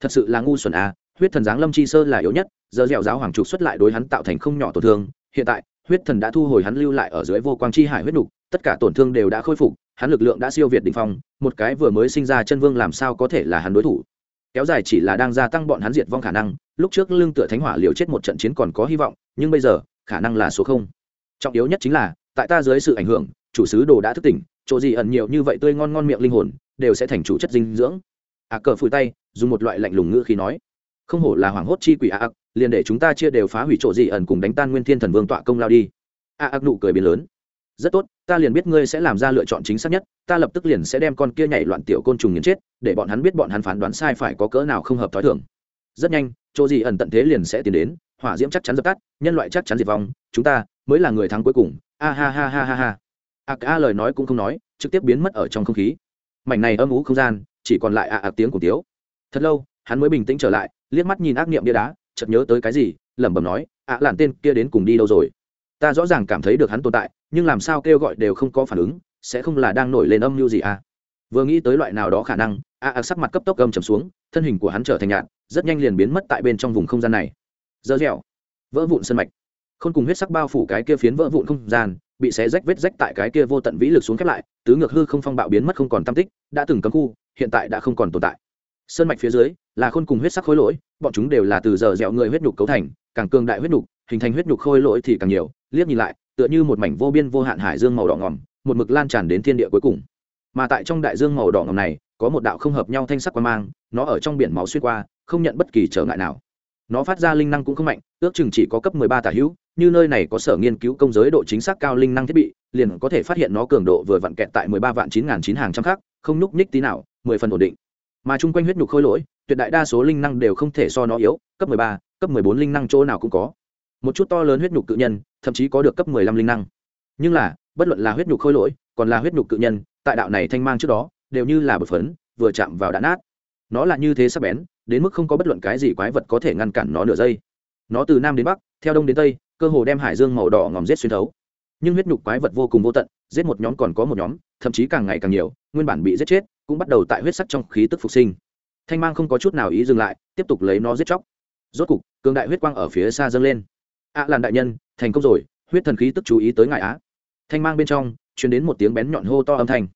Thật sự là ngu xuẩn à huyết thần giáng lâm chi sơ là yếu nhất, giờ dẻo giáo hoàng trục xuất lại đối hắn tạo thành không nhỏ tổn thương. Hiện tại, huyết thần đã thu hồi hắn lưu lại ở dưới vô quang chi hải huyết nục, tất cả tổn thương đều đã khôi phục, hắn lực lượng đã siêu việt đỉnh phong, một cái vừa mới sinh ra chân vương làm sao có thể là hắn đối thủ? Kéo dài chỉ là đang gia tăng bọn hắn diệt vong khả năng, lúc trước lưng tựa thánh hỏa liều chết một trận chiến còn có hy vọng, nhưng bây giờ, khả năng là số không. Trọng yếu nhất chính là, tại ta dưới sự ảnh hưởng, chủ sứ đồ đã thức tỉnh, chỗ gì ẩn nhiều như vậy tươi ngon ngon miệng linh hồn đều sẽ thành chủ chất dinh dưỡng. Ạ cờ phủi tay, dùng một loại lạnh lùng ngữ khi nói. Không hổ là hoảng hốt chi quỷ ạ ạc liền để chúng ta chia đều phá hủy chỗ gì ẩn cùng đánh tan nguyên thiên thần vương tọa công lao đi. À, ạ ạc nụ cười biến lớn. Rất tốt, ta liền biết ngươi sẽ làm ra lựa chọn chính xác nhất, ta lập tức liền sẽ đem con kia nhảy loạn tiểu côn trùng nghiền chết, để bọn hắn biết bọn hắn phán đoán sai phải có cỡ nào không hợp t h ó i thường. Rất nhanh, chỗ gì ẩn tận thế liền sẽ tiến đến, hỏa diễm chắc chắn dập tắt, nhân loại chắc chắn diệt vong, chúng ta mới là người thắng cuối cùng. A, ha ha ha ha ha. À, a a lời nói cũng không nói, trực tiếp biến mất ở trong không khí mảnh này âm ú không gian, chỉ còn lại ạ ạ tiếng của tiếu. Thật lâu, hắn mới bình tĩnh trở lại, liếc mắt nhìn ác niệm bia đá, chợt nhớ tới cái gì, lẩm bẩm nói, ạ, làn tên kia đến cùng đi đâu rồi? Ta rõ ràng cảm thấy được hắn tồn tại, nhưng làm sao kêu gọi đều không có phản ứng, sẽ không là đang nổi lên âm mưu gì à? Vừa nghĩ tới loại nào đó khả năng, ạ ạ sắc mặt cấp tốc âm trầm xuống, thân hình của hắn trở thành nhạn rất nhanh liền biến mất tại bên trong vùng không gian này. Dơ dẻo, vỡ vụn sân mạch. Không cùng huyết sắc bao phủ cái kia phiến vỡ vụn không gian bị xé rách vết rách tại cái kia vô tận vĩ lực xuống khép lại, tứ ngược hư không phong bạo biến mất không còn tam tích, đã từng cấm khu, hiện tại đã không còn tồn tại. Sơn mạch phía dưới là khôn cùng huyết sắc khối lỗi, bọn chúng đều là từ giờ dẻo người huyết nhục cấu thành, càng cường đại huyết nhục, hình thành huyết nhục khôi lỗi thì càng nhiều, liếc nhìn lại, tựa như một mảnh vô biên vô hạn hải dương màu đỏ ngòm, một mực lan tràn đến thiên địa cuối cùng. Mà tại trong đại dương màu đỏ ngòm này, có một đạo không hợp nhau thanh sắc quan mang, nó ở trong biển máu xuyên qua, không nhận bất kỳ trở ngại nào. Nó phát ra linh năng cũng không mạnh, ước chừng chỉ có cấp mười ba tả hữu như nơi này có sở nghiên cứu công giới độ chính xác cao linh năng thiết bị, liền có thể phát hiện nó cường độ vừa vặn kẹt tại mười ba vạn chín n g h n chín hàng trăm khác không nhúc nhích tí nào, mười phần ổn định. Mà chung quanh huyết nhục khôi lỗi, tuyệt đại đa số linh năng đều không thể so nó yếu, cấp mười ba, cấp mười bốn linh năng chỗ nào cũng có. Một chút to lớn huyết nhục cự nhân, thậm chí có được cấp mười lăm linh năng. Nhưng là, bất luận là huyết nhục khôi lỗi, còn là huyết nhục cự nhân, tại đạo này thanh mang trước đó, đều như là bột phấn, vừa chạm vào đã nát. Nó là như thế sắc bén, đến mức không có bất luận cái gì quái vật có thể ngăn cản nó nửa giây nó từ nam đến bắc, theo đông đến tây, cơ hồ đem hải dương màu đỏ ngòm rết xuyên thấu. Nhưng huyết nhục quái vật vô cùng vô tận, giết một nhóm còn có một nhóm, thậm chí càng ngày càng nhiều, nguyên bản bị giết chết, cũng bắt đầu tại huyết sắc trong khí tức phục sinh. Thanh mang không có chút nào ý dừng lại, tiếp tục lấy nó giết chóc. Rốt cục, cường đại huyết quang ở phía xa dâng lên. Ạ à làn đại nhân, thành công rồi, huyết thần khí tức chú ý tới ngài á. Thanh mang bên trong chuyển đến một tiếng bén nhọn hô to âm thanh.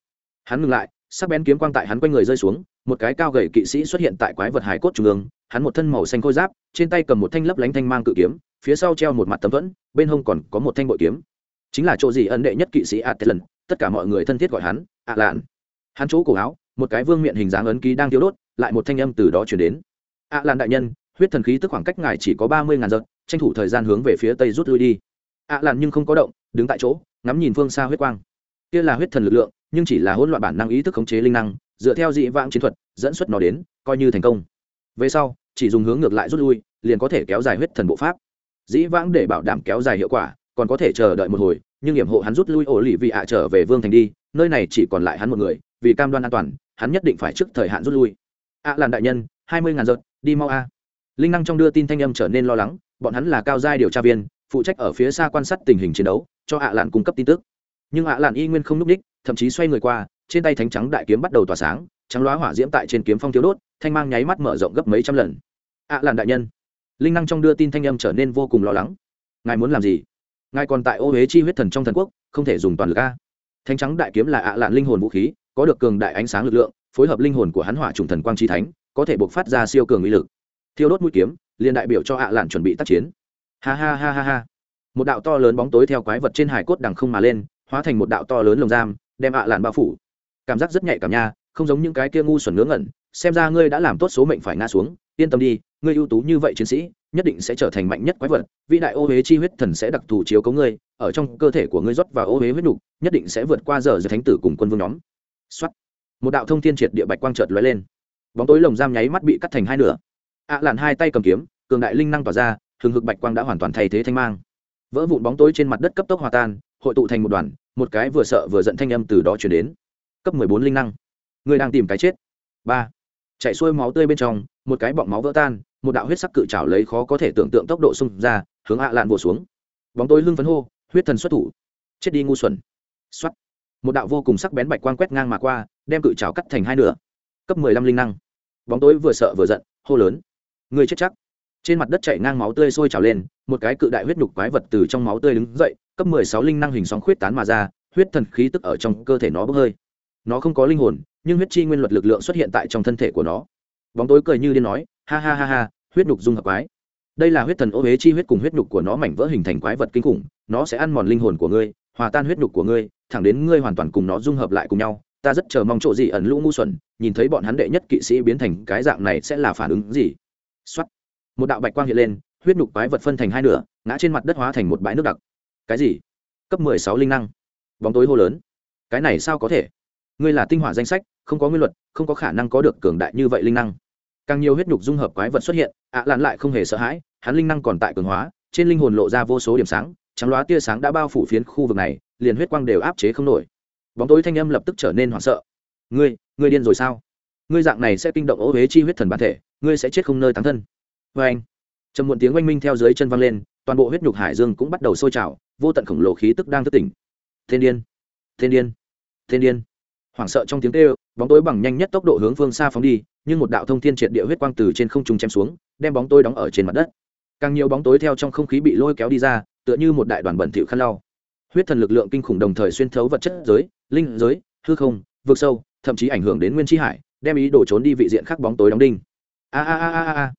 Hắn ngừng lại, sắc bén kiếm quang tại hắn quanh người rơi xuống, một cái cao gầy kỵ sĩ xuất hiện tại quái vật hải cốt trung ương hắn một thân màu xanh khôi giáp, trên tay cầm một thanh lấp lánh thanh mang cự kiếm, phía sau treo một mặt tấm thuẫn, bên hông còn có một thanh bội kiếm. Chính là chỗ gì ân đệ nhất kỵ sĩ atlan, tất cả mọi người thân thiết gọi hắn ạ lạn hắn chỗ cổ áo, một cái vương miện hình dáng ấn ký đang thiếu đốt, lại một thanh âm từ đó chuyển đến. Ạ lạn đại nhân, huyết thần khí tức khoảng cách ngài chỉ có ba mươi ngàn giật, tranh thủ thời gian hướng về phía tây rút lui đi. Ạ à nhưng không có động, đứng tại chỗ, ngắm nhìn phương xa huyết quang. Kia là huyết thần lực lượng, nhưng chỉ là hỗn loạn bản năng ý thức khống chế linh năng, dựa theo dị vãng chiến thuật, dẫn xuất nó đến, coi như thành công về sau, chỉ dùng hướng ngược lại rút lui, liền có thể kéo dài huyết thần bộ pháp. Dĩ vãng để bảo đảm kéo dài hiệu quả, còn có thể chờ đợi một hồi, nhưng hiểm hộ hắn rút lui ổ lì vị ạ trở về vương thành đi, nơi này chỉ còn lại hắn một người, vì cam đoan an toàn, hắn nhất định phải trước thời hạn rút lui. Ạ làn đại nhân, hai mươi ngàn giật, đi mau a. Linh năng trong đưa tin thanh âm trở nên lo lắng, bọn hắn là cao giai điều tra viên, phụ trách ở phía xa quan sát tình hình chiến đấu, cho ạ làn cung cấp tin tức. Nhưng ạ làn y nguyên không n ú c ních, thậm chí xoay người qua, trên tay thánh trắng đại kiếm bắt đầu tỏa sáng, trắng loá hỏa diễm tại trên kiếm phong thiếu đốt thanh mang nháy mắt mở rộng gấp mấy trăm lần. Ạ làn đại nhân. Linh năng trong đưa tin thanh âm trở nên vô cùng lo lắng. Ngài muốn làm gì? Ngài còn tại ô huế chi huyết thần trong thần quốc, không thể dùng toàn lực a. Thanh trắng đại kiếm là ạ lạn linh hồn vũ khí, có được cường đại ánh sáng lực lượng, phối hợp linh hồn của hắn hỏa trùng thần quang trí thánh, có thể buộc phát ra siêu cường uy lực. Thiêu đốt mũi kiếm, liền đại biểu cho ạ lạn chuẩn bị tác chiến. Ha ha ha ha ha. Một đạo to lớn bóng tối theo quái vật trên hải cốt đằng không mà lên, hóa thành một đạo to lớn lồng giam, đem ạ lạn bao phủ. Cảm giác rất nhạy cảm nha không giống những cái kia ngu xuẩn ngớ ngẩn, xem ra ngươi đã làm tốt số mệnh phải ngã xuống, yên tâm đi, ngươi ưu tú như vậy chiến sĩ, nhất định sẽ trở thành mạnh nhất quái vật, vĩ đại ô huế chi huyết thần sẽ đặc thù chiếu cấu ngươi, ở trong cơ thể của ngươi rót và ô huế huyết đục nhất định sẽ vượt qua giờ giờ thánh tử cùng quân vương nhóm. Xuất một đạo thông thiên triệt địa bạch quang chợt lóe lên. Bóng tối lồng giam nháy mắt bị cắt thành hai nửa. Ạ à lạn hai tay cầm kiếm, cường đại linh năng tỏa ra thường hực bạch quang đã hoàn toàn thay thế thanh mang. Vỡ vụn bóng tối trên mặt đất cấp tốc hòa tan, hội tụ thành một đoàn, một cái vừa sợ vừa giận thanh âm từ đó chuyển đến. Cấp mười bốn linh năng người đang tìm cái chết. Ba. Chạy xuôi máu tươi bên trong, một cái bọng máu vỡ tan, một đạo huyết sắc cự trào lấy khó có thể tưởng tượng tốc độ xung ra, hướng ạ lạn bổ xuống. Bóng tối lưng phấn hô, huyết thần xuất thủ. Chết đi ngu xuẩn. Xuất một đạo vô cùng sắc bén bạch quang quét ngang mà qua, đem cự trào cắt thành hai nửa. Cấp mười lăm linh năng. Bóng tối vừa sợ vừa giận, hô lớn. Người chết chắc. Trên mặt đất chảy ngang máu tươi sôi trào lên, một cái cự đại huyết nhục quái vật từ trong máu tươi đứng dậy, cấp mười sáu linh năng hình sóng khuyết tán mà ra, huyết thần khí tức ở trong cơ thể nó bốc hơi nó không có linh hồn, nhưng huyết chi nguyên luật lực lượng xuất hiện tại trong thân thể của nó. Bóng tối cười như điên nói, ha ha ha ha, huyết nhục dung hợp quái. Đây là huyết thần ô huế chi huyết cùng huyết nhục của nó mảnh vỡ hình thành quái vật kinh khủng, nó sẽ ăn mòn linh hồn của ngươi, hòa tan huyết nhục của ngươi, thẳng đến ngươi hoàn toàn cùng nó dung hợp lại cùng nhau. Ta rất chờ mong chỗ gì ẩn lũ ngu xuẩn, nhìn thấy bọn hắn đệ nhất kỵ sĩ biến thành cái dạng này sẽ là phản ứng gì? Xuất một đạo bạch quang hiện lên, huyết nhục quái vật phân thành hai nửa, ngã trên mặt đất hóa thành một bãi nước đặc. Cái gì? Cấp mười sáu linh năng. Bóng tối hô lớn. Cái này sao có thể? Ngươi là tinh hỏa danh sách, không có nguyên luật, không có khả năng có được cường đại như vậy linh năng. Càng nhiều huyết nhục dung hợp quái vật xuất hiện, ạ à lại không hề sợ hãi, hắn linh năng còn tại cường hóa, trên linh hồn lộ ra vô số điểm sáng, trắng loá tia sáng đã bao phủ phiến khu vực này, liền huyết quang đều áp chế không nổi. Bóng tối thanh âm lập tức trở nên hoảng sợ. Ngươi ngươi điên rồi sao? Ngươi dạng này sẽ kinh động ố huế chi huyết thần bản thể, ngươi sẽ chết không nơi tán thân. Vê anh, trầm muộn tiếng oanh minh theo dưới chân văng lên, toàn bộ huyết nhục hải dương cũng bắt đầu sôi trào, vô tận khổng lồ khí tức đang thức tỉnh. Thiên điên thiên điên thiên điên hoảng sợ trong tiếng kêu, bóng tối bằng nhanh nhất tốc độ hướng phương xa phóng đi, nhưng một đạo thông thiên triệt địa huyết quang từ trên không trung chém xuống, đem bóng tối đóng ở trên mặt đất. Càng nhiều bóng tối theo trong không khí bị lôi kéo đi ra, tựa như một đại đoàn bẩn thỉu khăn lau. Huyết thần lực lượng kinh khủng đồng thời xuyên thấu vật chất giới, linh giới, hư không vượt sâu, thậm chí ảnh hưởng đến nguyên tri hải, đem ý đồ trốn đi vị diện khác bóng tối đóng đinh. A a a a a.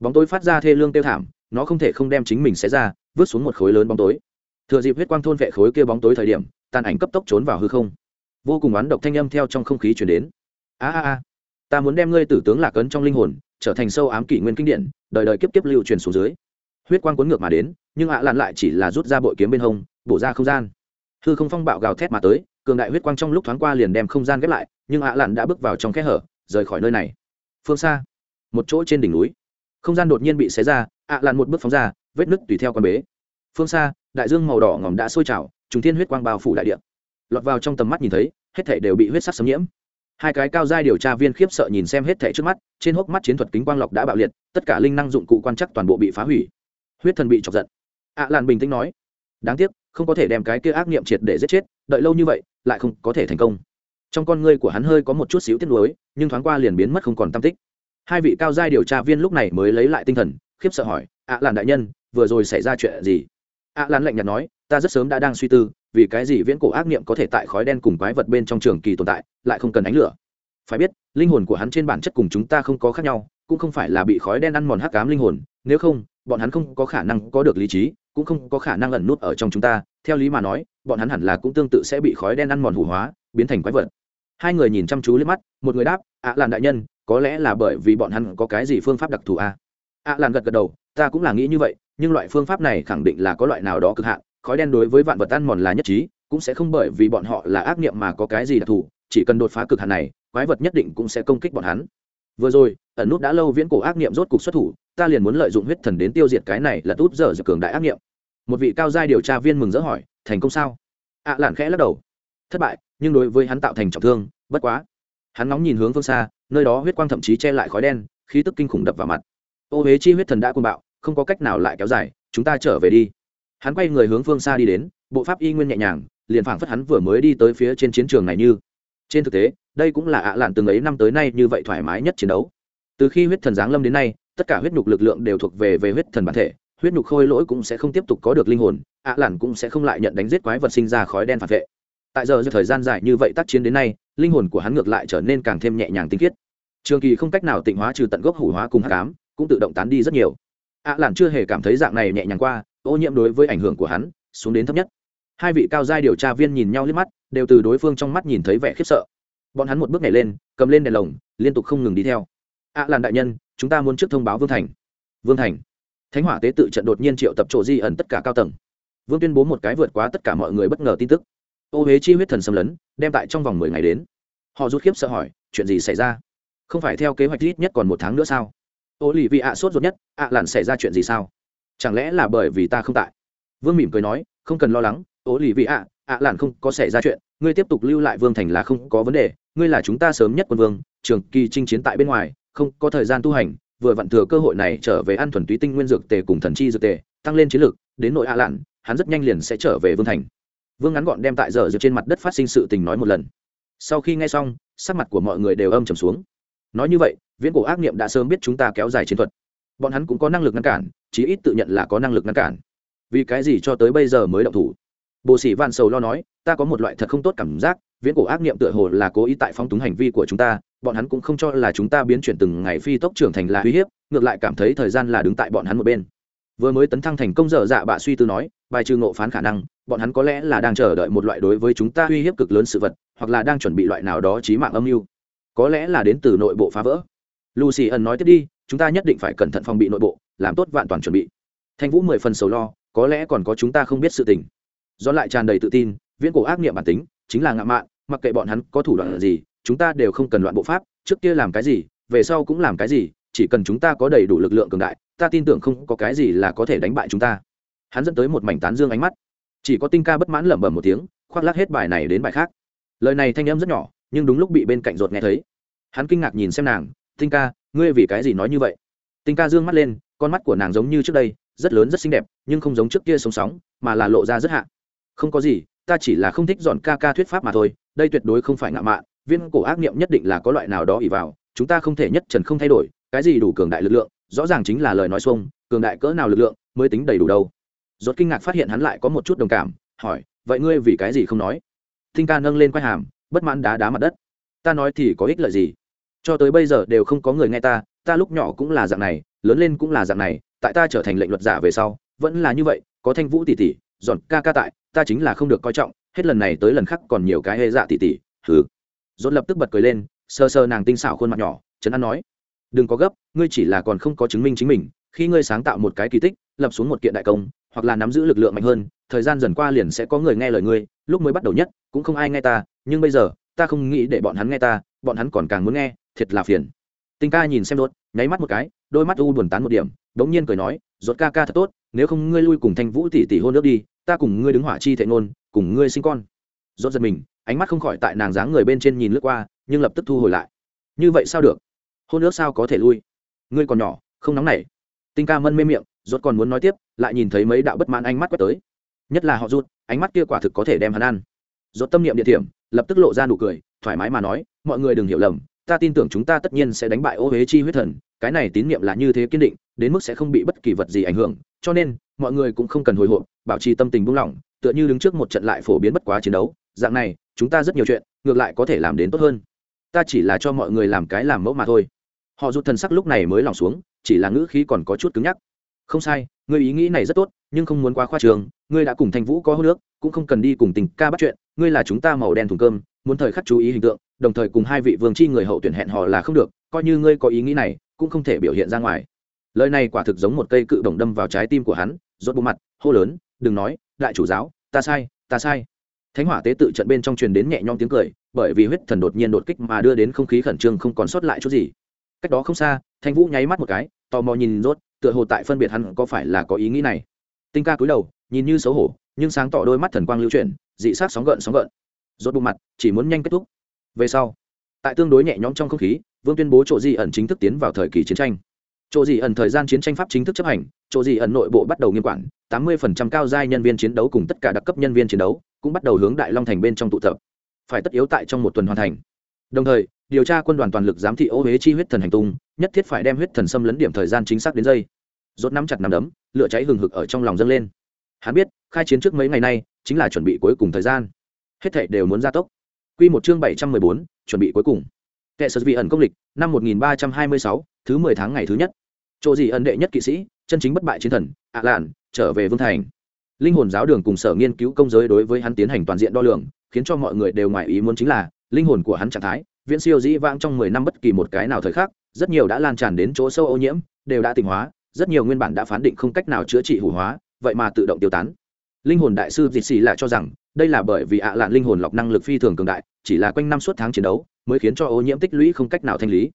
Bóng tối phát ra thê lương tiêu thảm, nó không thể không đem chính mình xé ra, vứt xuống một khối lớn bóng tối. Thừa dịp huyết quang thôn vệ khối kia bóng tối thời điểm, tàn ảnh cấp tốc trốn vào hư không vô cùng oán độc thanh âm theo trong không khí chuyển đến. A a a, ta muốn đem ngươi tử tướng lạc ấn trong linh hồn, trở thành sâu ám kỷ nguyên kinh điển, đời đời kiếp kiếp lưu truyền xuống dưới. Huyết quang cuốn ngược mà đến, nhưng ạ à lặn lại chỉ là rút ra bội kiếm bên hông, bổ ra không gian. Hư không phong bạo gào thét mà tới, cường đại huyết quang trong lúc thoáng qua liền đem không gian ghép lại, nhưng ạ à lặn đã bước vào trong kẽ hở, rời khỏi nơi này. Phương xa, một chỗ trên đỉnh núi, không gian đột nhiên bị xé ra, ạ à lặn một bước phóng ra, vết nứt tùy theo con bế. Phương xa, đại dương màu đỏ ngòm đã sôi trào, trùng thiên huyết quang bao phủ đại địa lọt vào trong tầm mắt nhìn thấy, hết thể đều bị huyết sắc xâm nhiễm. Hai cái cao giai điều tra viên khiếp sợ nhìn xem hết thể trước mắt, trên hốc mắt chiến thuật kính quang lọc đã bạo liệt, tất cả linh năng dụng cụ quan chắc toàn bộ bị phá hủy. Huyết thần bị chọc giận. Ạ à làn bình tĩnh nói, đáng tiếc, không có thể đem cái kia ác niệm triệt để giết chết, đợi lâu như vậy, lại không có thể thành công. Trong con ngươi của hắn hơi có một chút xíu tiếc nuối, nhưng thoáng qua liền biến mất không còn tâm tích. Hai vị cao giai điều tra viên lúc này mới lấy lại tinh thần, khiếp sợ hỏi ạ à làn đại nhân, vừa rồi xảy ra chuyện gì? Ạ à làn lạnh nhạt nói ta rất sớm đã đang suy tư, vì cái gì viễn cổ ác niệm có thể tại khói đen cùng quái vật bên trong trường kỳ tồn tại, lại không cần ánh lửa? Phải biết, linh hồn của hắn trên bản chất cùng chúng ta không có khác nhau, cũng không phải là bị khói đen ăn mòn hắc cám linh hồn, nếu không, bọn hắn không có khả năng có được lý trí, cũng không có khả năng ẩn nút ở trong chúng ta. Theo lý mà nói, bọn hắn hẳn là cũng tương tự sẽ bị khói đen ăn mòn hủ hóa, biến thành quái vật. Hai người nhìn chăm chú lên mắt, một người đáp, ạ à làn đại nhân, có lẽ là bởi vì bọn hắn có cái gì phương pháp đặc thù a à? ạ làn gật gật đầu, ta cũng là nghĩ như vậy, nhưng loại phương pháp này khẳng định là có loại nào đó cực hạn khói đen đối với vạn vật ăn mòn là nhất trí, cũng sẽ không bởi vì bọn họ là ác niệm mà có cái gì đặc thù, chỉ cần đột phá cực hạn này, quái vật nhất định cũng sẽ công kích bọn hắn. Vừa rồi, ẩn nút đã lâu viễn cổ ác niệm rốt cục xuất thủ, ta liền muốn lợi dụng huyết thần đến tiêu diệt cái này là tút dở dở cường đại ác niệm. Một vị cao giai điều tra viên mừng rỡ hỏi, thành công sao? Ạ à lạn khẽ lắc đầu. Thất bại, nhưng đối với hắn tạo thành trọng thương, bất quá. Hắn nóng nhìn hướng phương xa, nơi đó huyết quang thậm chí che lại khói đen, khí tức kinh khủng đập vào mặt. Ô huế chi huyết thần đã côn bạo, không có cách nào lại kéo dài, chúng ta trở về đi hắn quay người hướng phương xa đi đến, bộ pháp y nguyên nhẹ nhàng, liền phảng phất hắn vừa mới đi tới phía trên chiến trường này như. Trên thực tế, đây cũng là ạ à lạn từng ấy năm tới nay như vậy thoải mái nhất chiến đấu. Từ khi huyết thần giáng lâm đến nay, tất cả huyết nhục lực lượng đều thuộc về về huyết thần bản thể, huyết nhục khôi lỗi cũng sẽ không tiếp tục có được linh hồn, ạ à lạn cũng sẽ không lại nhận đánh giết quái vật sinh ra khói đen phản vệ. Tại giờ thời gian dài như vậy tác chiến đến nay, linh hồn của hắn ngược lại trở nên càng thêm nhẹ nhàng tinh khiết. Trường kỳ không cách nào tịnh hóa trừ tận gốc hủ hóa cùng hạ cám cũng tự động tán đi rất nhiều. ạ à lạn chưa hề cảm thấy dạng này nhẹ nhàng qua ô nhiễm đối với ảnh hưởng của hắn xuống đến thấp nhất. Hai vị cao giai điều tra viên nhìn nhau liếc mắt, đều từ đối phương trong mắt nhìn thấy vẻ khiếp sợ. Bọn hắn một bước nhảy lên, cầm lên đèn lồng, liên tục không ngừng đi theo. Ạ à lạn đại nhân, chúng ta muốn trước thông báo vương thành. Vương thành? Thánh hỏa tế tự trận đột nhiên triệu tập chỗ di ẩn tất cả cao tầng. Vương tuyên bố một cái vượt quá tất cả mọi người bất ngờ tin tức. Ô huế chi huyết thần xâm lấn, đem tại trong vòng mười ngày đến. Họ rút khiếp sợ hỏi, chuyện gì xảy ra? Không phải theo kế hoạch ít nhất còn một tháng nữa sao? Ô lì vị ạ sốt ruột nhất, ạ làn xảy ra chuyện gì sao? Chẳng lẽ là bởi vì ta không tại? Vương mỉm cười nói, không cần lo lắng ố lì vị ạ ạ lạn không có xảy ra chuyện, ngươi tiếp tục lưu lại vương thành là không có vấn đề, ngươi là chúng ta sớm nhất quân vương, trường kỳ chinh chiến tại bên ngoài, không có thời gian tu hành, vừa vặn thừa cơ hội này trở về ăn thuần túy tinh nguyên dược tề cùng thần chi dược tề, tăng lên chiến lược đến nội ạ lạn, hắn rất nhanh liền sẽ trở về vương thành. Vương ngắn gọn đem tại giờ dược trên mặt đất phát sinh sự tình nói một lần. Sau khi nghe xong, sắc mặt của mọi người đều âm trầm xuống. Nói như vậy, viễn cổ ác niệm đã sớm biết chúng ta kéo dài chiến thuật. Bọn hắn cũng có năng lực ngăn cản chí ít tự nhận là có năng lực ngăn cản. Vì cái gì cho tới bây giờ mới động thủ? Bồ sĩ van sầu lo nói, ta có một loại thật không tốt cảm giác, viễn cổ ác niệm tựa hồ là cố ý tại phong túng hành vi của chúng ta, bọn hắn cũng không cho là chúng ta biến chuyển từng ngày phi tốc trưởng thành là uy hiếp, ngược lại cảm thấy thời gian là đứng tại bọn hắn một bên. Vừa mới tấn thăng thành công dở dạ bạ suy tư nói, bài trừ ngộ phán khả năng, bọn hắn có lẽ là đang chờ đợi một loại đối với chúng ta uy hiếp cực lớn sự vật, hoặc là đang chuẩn bị loại nào đó trí mạng âm mưu. Có lẽ là đến từ nội bộ phá vỡ. Lucy ẩn nói tiếp đi, chúng ta nhất định phải cẩn thận phòng bị nội bộ làm tốt vạn toàn chuẩn bị. Thanh vũ mười phần sầu lo, có lẽ còn có chúng ta không biết sự tình. Do lại tràn đầy tự tin, viễn cổ ác nghiệm bản tính, chính là ngạo mạn, mặc kệ bọn hắn có thủ đoạn gì, chúng ta đều không cần loạn bộ pháp, trước kia làm cái gì, về sau cũng làm cái gì, chỉ cần chúng ta có đầy đủ lực lượng cường đại, ta tin tưởng không có cái gì là có thể đánh bại chúng ta. Hắn dẫn tới một mảnh tán dương ánh mắt. Chỉ có tinh ca bất mãn lẩm bẩm một tiếng, khoác lác hết bài này đến bài khác. Lời này thanh em rất nhỏ, nhưng đúng lúc bị bên cạnh ruột nghe thấy. Hắn kinh ngạc nhìn xem nàng, tinh ca, ngươi vì cái gì nói như vậy? Tinh ca d ư ơ n g mắt lên con mắt của nàng giống như trước đây, rất lớn rất xinh đẹp, nhưng không giống trước kia sống sóng, mà là lộ ra rất hạ. Không có gì, ta chỉ là không thích dọn ca ca thuyết pháp mà thôi, đây tuyệt đối không phải ngạo mạn, viên cổ ác niệm nhất định là có loại nào đó ỉ vào, chúng ta không thể nhất trần không thay đổi, cái gì đủ cường đại lực lượng, rõ ràng chính là lời nói xuông, cường đại cỡ nào lực lượng, mới tính đầy đủ đâu. Rốt kinh ngạc phát hiện hắn lại có một chút đồng cảm, hỏi, vậy ngươi vì cái gì không nói? Thinh ca nâng lên quai hàm, bất mãn đá đá mặt đất. Ta nói thì có ích lợi gì? Cho tới bây giờ đều không có người nghe ta ta lúc nhỏ cũng là dạng này, lớn lên cũng là dạng này, tại ta trở thành lệnh luật giả về sau, vẫn là như vậy, có thanh vũ tỷ tỷ dọn ca ca tại, ta chính là không được coi trọng, hết lần này tới lần khác còn nhiều cái hệ dạ tỷ tỷ thứ. dốt lập tức bật cười lên sơ sơ nàng tinh xảo khuôn mặt nhỏ, trấn an nói, đừng có gấp, ngươi chỉ là còn không có chứng minh chính mình, khi ngươi sáng tạo một cái kỳ tích, lập xuống một kiện đại công, hoặc là nắm giữ lực lượng mạnh hơn, thời gian dần qua liền sẽ có người nghe lời ngươi, lúc mới bắt đầu nhất, cũng không ai nghe ta, nhưng bây giờ, ta không nghĩ để bọn hắn nghe ta, bọn hắn còn càng muốn nghe, thiệt là phiền Tình ca nhìn xem đốt nháy mắt một cái, đôi mắt u buồn tán một điểm đống nhiên cười nói, rốt ca ca thật tốt, nếu không ngươi lui cùng thanh vũ tỷ tỷ hôn nước đi, ta cùng ngươi đứng hỏa chi thệ ngôn, cùng ngươi sinh con. Rốt giật mình, ánh mắt không khỏi tại nàng dáng người bên trên nhìn lướt qua, nhưng lập tức thu hồi lại. Như vậy sao được? Hôn nước sao có thể lui? Ngươi còn nhỏ, không nóng nảy. Tinh ca mân mê miệng, rốt còn muốn nói tiếp, lại nhìn thấy mấy đạo bất mãn ánh mắt quét tới. Nhất là họ rút ánh mắt kia quả thực có thể đem hắn ăn. Rốt tâm niệm địa điểm, lập tức lộ ra nụ cười, thoải mái mà nói, mọi người đừng hiểu lầm ta tin tưởng chúng ta tất nhiên sẽ đánh bại ô huế chi huyết thần, cái này tín niệm là như thế kiên định, đến mức sẽ không bị bất kỳ vật gì ảnh hưởng, cho nên, mọi người cũng không cần hồi hộp, bảo trì tâm tình buông lỏng, tựa như đứng trước một trận lại phổ biến bất quá chiến đấu, dạng này, chúng ta rất nhiều chuyện, ngược lại có thể làm đến tốt hơn. Ta chỉ là cho mọi người làm cái làm mẫu mà thôi. Họ rút thần sắc lúc này mới lỏng xuống, chỉ là ngữ khí còn có chút cứng nhắc. Không sai, ngươi ý nghĩ này rất tốt, nhưng không muốn quá khoa trường, ngươi đã cùng thanh vũ có hô nước cũng không cần đi cùng tình ca bắt chuyện, ngươi là chúng ta màu đen thùng cơm muốn thời khắc chú ý hình tượng, đồng thời cùng hai vị vương chi người hậu tuyển hẹn họ là không được, coi như ngươi có ý nghĩ này, cũng không thể biểu hiện ra ngoài. Lời này quả thực giống một cây cự đồng đâm vào trái tim của hắn, rốt bộ mặt, hô lớn, đừng nói, đại chủ giáo, ta sai ta sai. Thánh hỏa tế tự trận bên trong truyền đến nhẹ nhõm tiếng cười, bởi vì huyết thần đột nhiên đột kích mà đưa đến không khí khẩn trương không còn sót lại chút gì. Cách đó không xa, thanh vũ nháy mắt một cái, tò mò nhìn rốt, tựa hồ tại phân biệt hắn có phải là có ý nghĩ này. Tinh ca cúi đầu, nhìn như xấu hổ, nhưng sáng tỏ đôi mắt thần quang lưu chuyển, dị sát sóng gợn sóng gợn rốt bụng mặt, chỉ muốn nhanh kết thúc. Về sau, tại tương đối nhẹ nhõm trong không khí, vương tuyên bố chỗ di ẩn chính thức tiến vào thời kỳ chiến tranh. Chỗ di ẩn thời gian chiến tranh pháp chính thức chấp hành chỗ di ẩn nội bộ bắt đầu nghiêm quản, tám mươi cao giai nhân viên chiến đấu cùng tất cả đặc cấp nhân viên chiến đấu cũng bắt đầu hướng đại long thành bên trong tụ tập. Phải tất yếu tại trong một tuần hoàn thành. Đồng thời, điều tra quân đoàn toàn lực giám thị ô huế chi huyết thần hành tung, nhất thiết phải đem huyết thần xâm lấn điểm thời gian chính xác đến giây. Rốt nắm chặt nắm đấm, lửa cháy hừng hực ở trong lòng dâng lên. Hắn biết, khai chiến trước mấy ngày nay, chính là chuẩn bị cuối cùng thời gian hết thảy đều muốn gia tốc. Quy một chương bảy trăm mười bốn, chuẩn bị cuối cùng. Kẻ sở vị ẩn công lịch năm một nghìn ba trăm hai mươi sáu, thứ mười tháng ngày thứ nhất. Chỗ gì ẩn đệ nhất kỵ sĩ chân chính bất bại chiến thần ạ lạn trở về vương thành. Linh hồn giáo đường cùng sở nghiên cứu công giới đối với hắn tiến hành toàn diện đo lường khiến cho mọi người đều ngoài ý muốn chính là linh hồn của hắn trạng thái viễn siêu dĩ vãng trong mười năm bất kỳ một cái nào thời khắc rất nhiều đã lan tràn đến chỗ sâu ô nhiễm đều đã tình hóa rất nhiều nguyên bản đã phán định không cách nào chữa trị hủ hóa vậy mà tự động tiêu tán. Linh hồn đại sư dịch Sĩ lại cho rằng đây là bởi vì ạ lạn linh hồn lọc năng lực phi thường cường đại, chỉ là quanh năm suốt tháng chiến đấu, mới khiến cho ô nhiễm tích lũy không cách nào thanh lý.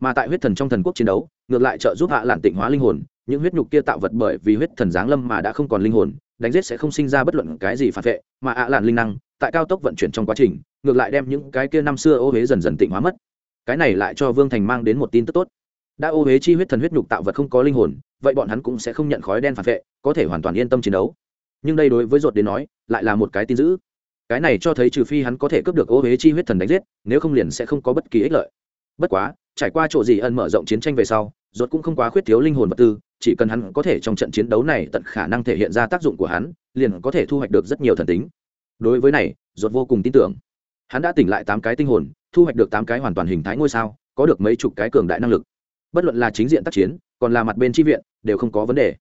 Mà tại huyết thần trong thần quốc chiến đấu, ngược lại trợ giúp ạ lạn tịnh hóa linh hồn, những huyết nhục kia tạo vật bởi vì huyết thần giáng lâm mà đã không còn linh hồn, đánh giết sẽ không sinh ra bất luận cái gì phản vệ, mà ạ lạn linh năng, tại cao tốc vận chuyển trong quá trình, ngược lại đem những cái kia năm xưa ô huế dần dần tịnh hóa mất. Cái này lại cho vương thành mang đến một tin tức tốt. Đã ô huế chi huyết thần huyết nhục tạo vật không có linh hồn, vậy bọn hắn cũng sẽ không nhận khói đen phản vệ, có thể hoàn toàn yên tâm chiến đấu nhưng đây đối với ruột đến nói, lại là một cái tin dữ. Cái này cho thấy trừ phi hắn có thể cướp được ô huế chi huyết thần đánh giết, nếu không liền sẽ không có bất kỳ ích lợi. Bất quá, trải qua chỗ gì ân mở rộng chiến tranh về sau, ruột cũng không quá khuyết thiếu linh hồn vật tư, chỉ cần hắn có thể trong trận chiến đấu này tận khả năng thể hiện ra tác dụng của hắn, liền có thể thu hoạch được rất nhiều thần tính. Đối với này, ruột vô cùng tin tưởng. Hắn đã tỉnh lại tám cái tinh hồn, thu hoạch được tám cái hoàn toàn hình thái ngôi sao, có được mấy chục cái cường đại năng lực. Bất luận là chính diện tác chiến, còn là mặt bên tri viện, đều không có vấn đề.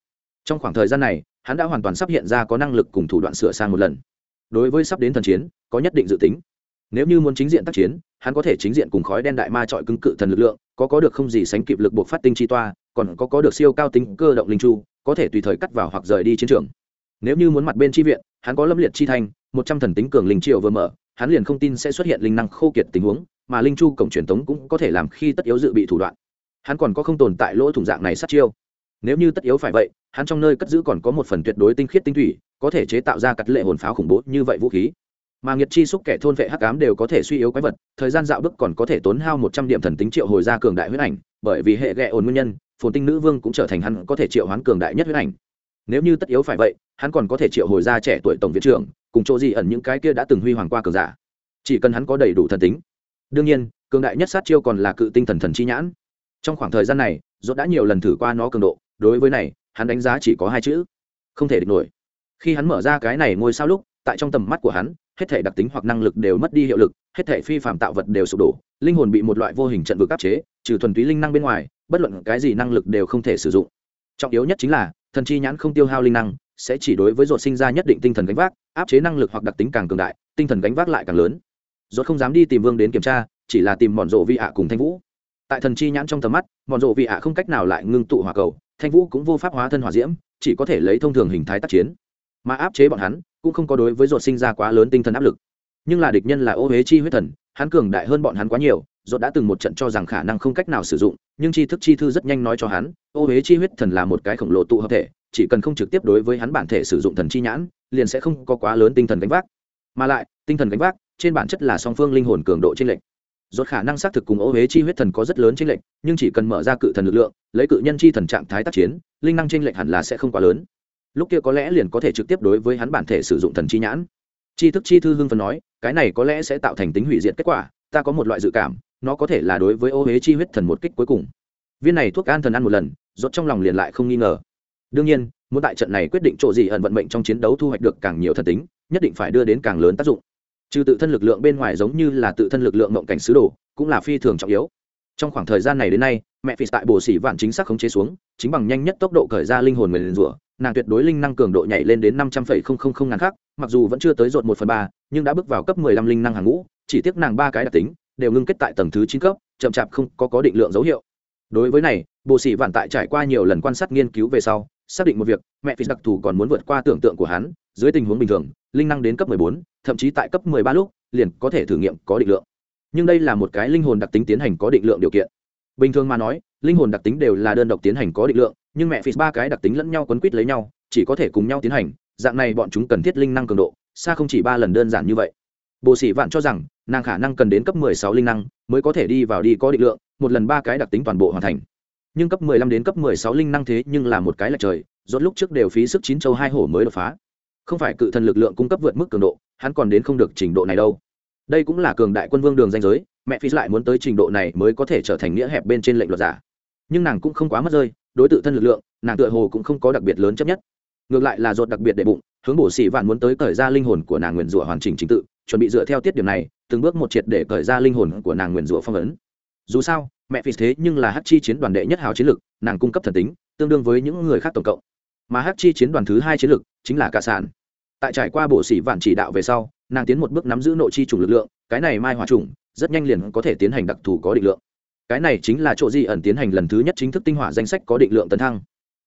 Trong khoảng thời gian này hắn đã hoàn toàn sắp hiện ra có năng lực cùng thủ đoạn sửa sang một lần. Đối với sắp đến thần chiến, có nhất định dự tính. Nếu như muốn chính diện tác chiến, hắn có thể chính diện cùng khói đen đại ma trọi cứng cự thần lực lượng, có có được không gì sánh kịp lực buộc phát tinh chi toa, còn có có được siêu cao tính cơ động linh chu, có thể tùy thời cắt vào hoặc rời đi chiến trường. Nếu như muốn mặt bên chi viện, hắn có lâm liệt chi thành một trăm thần tính cường linh triều vừa mở, hắn liền không tin sẽ xuất hiện linh năng khô kiệt tình huống, mà linh chu cổng truyền tống cũng có thể làm khi tất yếu dự bị thủ đoạn. Hắn còn có không tồn tại lỗ thủng dạng này sát chiêu. Nếu như tất yếu phải vậy hắn trong nơi cất giữ còn có một phần tuyệt đối tinh khiết tinh thủy, có thể chế tạo ra cắt lệ hồn pháo khủng bố như vậy vũ khí. Mà nghiệt chi xúc kẻ thôn vệ hắc ám đều có thể suy yếu quái vật, thời gian dạo bước còn có thể tốn hao một trăm điểm thần tính triệu hồi ra cường đại huyết ảnh, bởi vì hệ ghẹ ồn nguyên nhân, phồn tinh nữ vương cũng trở thành hắn có thể triệu hoán cường đại nhất huyết ảnh. Nếu như tất yếu phải vậy, hắn còn có thể triệu hồi ra trẻ tuổi tổng viện trưởng, cùng chỗ gì ẩn những cái kia đã từng huy hoàng qua cường giả. Chỉ cần hắn có đầy đủ thần tính. Đương nhiên, cường đại nhất sát chiêu còn là cự tinh thần thần chi nhãn. Trong khoảng thời gian này dốt đã nhiều lần thử qua nó cường độ, đối với này hắn đánh giá chỉ có hai chữ, không thể địch nổi. Khi hắn mở ra cái này ngôi sao lúc, tại trong tầm mắt của hắn, hết thể đặc tính hoặc năng lực đều mất đi hiệu lực, hết thể phi phạm tạo vật đều sụp đổ, linh hồn bị một loại vô hình trận vực áp chế, trừ thuần túy linh năng bên ngoài, bất luận cái gì năng lực đều không thể sử dụng. Trọng yếu nhất chính là, thần chi nhãn không tiêu hao linh năng, sẽ chỉ đối với ruột sinh ra nhất định tinh thần gánh vác, áp chế năng lực hoặc đặc tính càng cường đại, tinh thần gánh vác lại càng lớn. Ruột không dám đi tìm vương đến kiểm tra, chỉ là tìm mòn rộ vi ạ cùng thanh vũ. Tại thần chi nhãn trong tầm mắt mòn rộ vi ạ không cách nào lại ngưng tụ hỏa cầu thanh vũ cũng vô pháp hóa thân hỏa diễm, chỉ có thể lấy thông thường hình thái tác chiến. Mà áp chế bọn hắn, cũng không có đối với ruột sinh ra quá lớn tinh thần áp lực. Nhưng là địch nhân là ô huế chi huyết thần, hắn cường đại hơn bọn hắn quá nhiều, ruột đã từng một trận cho rằng khả năng không cách nào sử dụng, nhưng tri thức chi thư rất nhanh nói cho hắn, ô huế chi huyết thần là một cái khổng lồ tụ hợp thể, chỉ cần không trực tiếp đối với hắn bản thể sử dụng thần chi nhãn, liền sẽ không có quá lớn tinh thần gánh vác. Mà lại, tinh thần gánh vác, trên bản chất là song phương linh hồn cường độ trên lệnh rốt khả năng xác thực cùng ô huế chi huyết thần có rất lớn trên lệnh nhưng chỉ cần mở ra cự thần lực lượng, lấy cự nhân chi thần trạng thái tác chiến, linh năng trên lệnh hẳn là sẽ không quá lớn. Lúc kia có lẽ liền có thể trực tiếp đối với hắn bản thể sử dụng thần chi nhãn. Chi thức chi thư hưng phần nói, cái này có lẽ sẽ tạo thành tính hủy diệt kết quả, ta có một loại dự cảm, nó có thể là đối với ô huế chi huyết thần một kích cuối cùng. Viên này thuốc an thần ăn một lần, rốt trong lòng liền lại không nghi ngờ. Đương nhiên, muốn tại trận này quyết định chỗ gì ẩn vận mệnh trong chiến đấu thu hoạch được càng nhiều thần tính, nhất định phải đưa đến càng lớn tác dụng trừ tự thân lực lượng bên ngoài giống như là tự thân lực lượng mộng cảnh sứ đồ, cũng là phi thường trọng yếu. Trong khoảng thời gian này đến nay, mẹ phi tại bồ sĩ vạn chính xác khống chế xuống, chính bằng nhanh nhất tốc độ khởi ra linh hồn người liền rủa nàng tuyệt đối linh năng cường độ nhảy lên đến năm trăm phẩy không không không ngàn khác mặc dù vẫn chưa tới rột một phần ba, nhưng đã bước vào cấp mười lăm linh năng hàng ngũ, chỉ tiếc nàng ba cái đặc tính đều ngưng kết tại tầng thứ chín cấp, chậm chạp không có có định lượng dấu hiệu. Đối với này bộ sĩ vạn tại trải qua nhiều lần quan sát nghiên cứu về sau, xác định một việc, mẹ phi đặc thù còn muốn vượt qua tưởng tượng của hắn dưới tình huống bình thường linh năng đến cấp 14, thậm chí tại cấp 13 lúc liền có thể thử nghiệm có định lượng. Nhưng đây là một cái linh hồn đặc tính tiến hành có định lượng điều kiện. Bình thường mà nói linh hồn đặc tính đều là đơn độc tiến hành có định lượng nhưng mẹ phí ba cái đặc tính lẫn nhau quấn quýt lấy nhau chỉ có thể cùng nhau tiến hành dạng này bọn chúng cần thiết linh năng cường độ xa không chỉ ba lần đơn giản như vậy. Bộ sĩ vạn cho rằng nàng khả năng cần đến cấp 16 linh năng mới có thể đi vào đi có định lượng một lần ba cái đặc tính toàn bộ hoàn thành. Nhưng cấp 15 đến cấp 16 linh năng thế nhưng là một cái là trời rốt lúc trước đều phí sức chín châu hai hổ mới đột phá không phải cự thần lực lượng cung cấp vượt mức cường độ, hắn còn đến không được trình độ này đâu. Đây cũng là cường đại quân vương đường danh giới, mẹ phi lại muốn tới trình độ này mới có thể trở thành nghĩa hẹp bên trên lệnh luật giả. Nhưng nàng cũng không quá mất rơi, đối tự thân lực lượng, nàng tựa hồ cũng không có đặc biệt lớn chấp nhất. Ngược lại là dột đặc biệt để bụng, hướng bổ sĩ vạn muốn tới cởi ra linh hồn của nàng nguyền rủa hoàn chỉnh chính tự, chuẩn bị dựa theo tiết điểm này, từng bước một triệt để cởi ra linh hồn của nàng nguyền rủa phong ấn. Dù sao, mẹ phi thế nhưng là hát chi chiến đoàn đệ nhất hào chiến lực nàng cung cấp thần tính, tương đương với những người khác tổng cộng mà hát chi chiến đoàn thứ hai chiến lực chính là cả sản. Tại trải qua bộ sĩ vạn chỉ đạo về sau, nàng tiến một bước nắm giữ nội chi trùng lực lượng, cái này mai hòa trùng rất nhanh liền có thể tiến hành đặc thù có định lượng. Cái này chính là chỗ di ẩn tiến hành lần thứ nhất chính thức tinh hỏa danh sách có định lượng tấn thăng.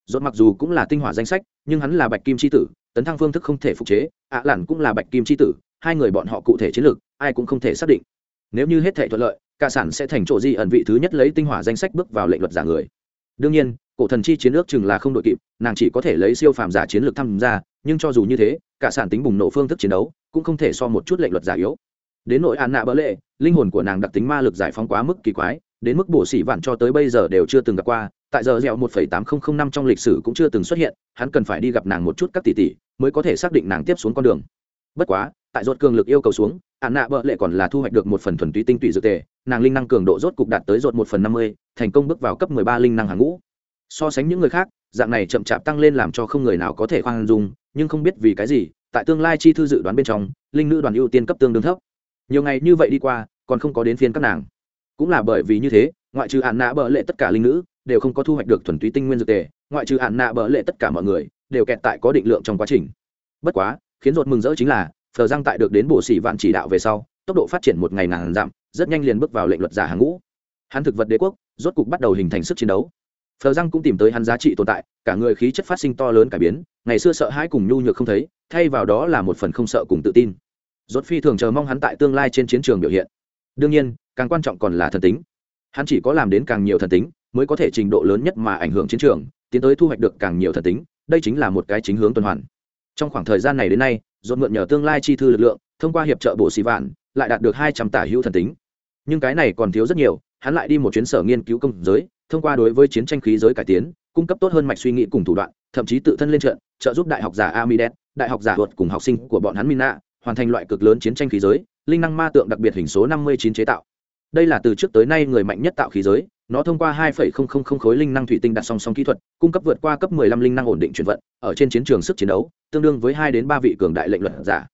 Dốt mặc dù cũng là tinh hỏa danh sách, nhưng hắn là bạch kim c h i tử, tấn thăng phương thức không thể phục chế, ạ à lản cũng là bạch kim c h i tử, hai người bọn họ cụ thể chiến lược, ai cũng không thể xác định. Nếu như hết thể thuận lợi, cả sản sẽ thành chỗ di ẩn vị thứ nhất lấy tinh hỏa danh sách bước vào lệnh luật giả người đương nhiên, cổ thần chi chiến ước chừng là không đội kịp, nàng chỉ có thể lấy siêu phàm giả chiến lược tham gia, nhưng cho dù như thế, cả sản tính bùng nổ phương thức chiến đấu cũng không thể so một chút lệnh luật giả yếu. Đến nội an nạ bỡ lệ, linh hồn của nàng đặc tính ma lực giải phóng quá mức kỳ quái, đến mức bổ xỉ vạn cho tới bây giờ đều chưa từng gặp qua, tại giờ dẻo một phẩy tám nghìn năm trong lịch sử cũng chưa từng xuất hiện, hắn cần phải đi gặp nàng một chút các tỷ tỷ mới có thể xác định nàng tiếp xuống con đường. Bất quá, tại ruột cường lực yêu cầu xuống ạn nạ bợ lệ còn là thu hoạch được một phần thuần túy tinh tụy dược tề, nàng linh năng cường độ rốt cục đạt tới rột một phần năm mươi, thành công bước vào cấp mười ba linh năng hàng ngũ. So sánh những người khác, dạng này chậm chạp tăng lên làm cho không người nào có thể khoan dung, nhưng không biết vì cái gì, tại tương lai chi thư dự đoán bên trong, linh nữ đoàn ưu tiên cấp tương đương thấp. Nhiều ngày như vậy đi qua, còn không có đến phiên các nàng. Cũng là bởi vì như thế, ngoại trừ hạn nạ bợ lệ tất cả linh nữ, đều không có thu hoạch được thuần túy tinh nguyên dược tề, ngoại trừ hạn nạ bợ lệ tất cả mọi người, đều kẹt tại có định lượng trong quá trình. Bất quá, khiến rột mừng rỡ chính là phờ giang tại được đến bộ sĩ vạn chỉ đạo về sau tốc độ phát triển một ngày ngàn giảm, rất nhanh liền bước vào lệnh luật giả hàng ngũ. Hắn thực vật đế quốc rốt cục bắt đầu hình thành sức chiến đấu. Phờ giang cũng tìm tới hắn giá trị tồn tại cả người khí chất phát sinh to lớn cải biến ngày xưa sợ hãi cùng nhu nhược không thấy thay vào đó là một phần không sợ cùng tự tin. Rốt phi thường chờ mong hắn tại tương lai trên chiến trường biểu hiện. Đương nhiên càng quan trọng còn là thần tính. Hắn chỉ có làm đến càng nhiều thần tính mới có thể trình độ lớn nhất mà ảnh hưởng chiến trường tiến tới thu hoạch được càng nhiều thần tính đây chính là một cái chính hướng tuần hoàn. Trong khoảng thời gian này đến nay dồn mượn nhờ tương lai chi thư lực lượng, thông qua hiệp trợ bộ xì vạn, lại đạt được hai trăm tả hữu thần tính. Nhưng cái này còn thiếu rất nhiều, hắn lại đi một chuyến sở nghiên cứu công giới, thông qua đối với chiến tranh khí giới cải tiến, cung cấp tốt hơn mạch suy nghĩ cùng thủ đoạn, thậm chí tự thân lên trận, trợ giúp đại học giả amidet, đại học giả luật cùng học sinh của bọn hắn mina hoàn thành loại cực lớn chiến tranh khí giới, linh năng ma tượng đặc biệt hình số năm mươi chín chế tạo. Đây là từ trước tới nay người mạnh nhất tạo khí giới nó thông qua 2.000 khối linh năng thủy tinh đặt song song kỹ thuật, cung cấp vượt qua cấp 15 linh năng ổn định chuyển vận, ở trên chiến trường sức chiến đấu, tương đương với hai đến ba vị cường đại lệnh luật giả.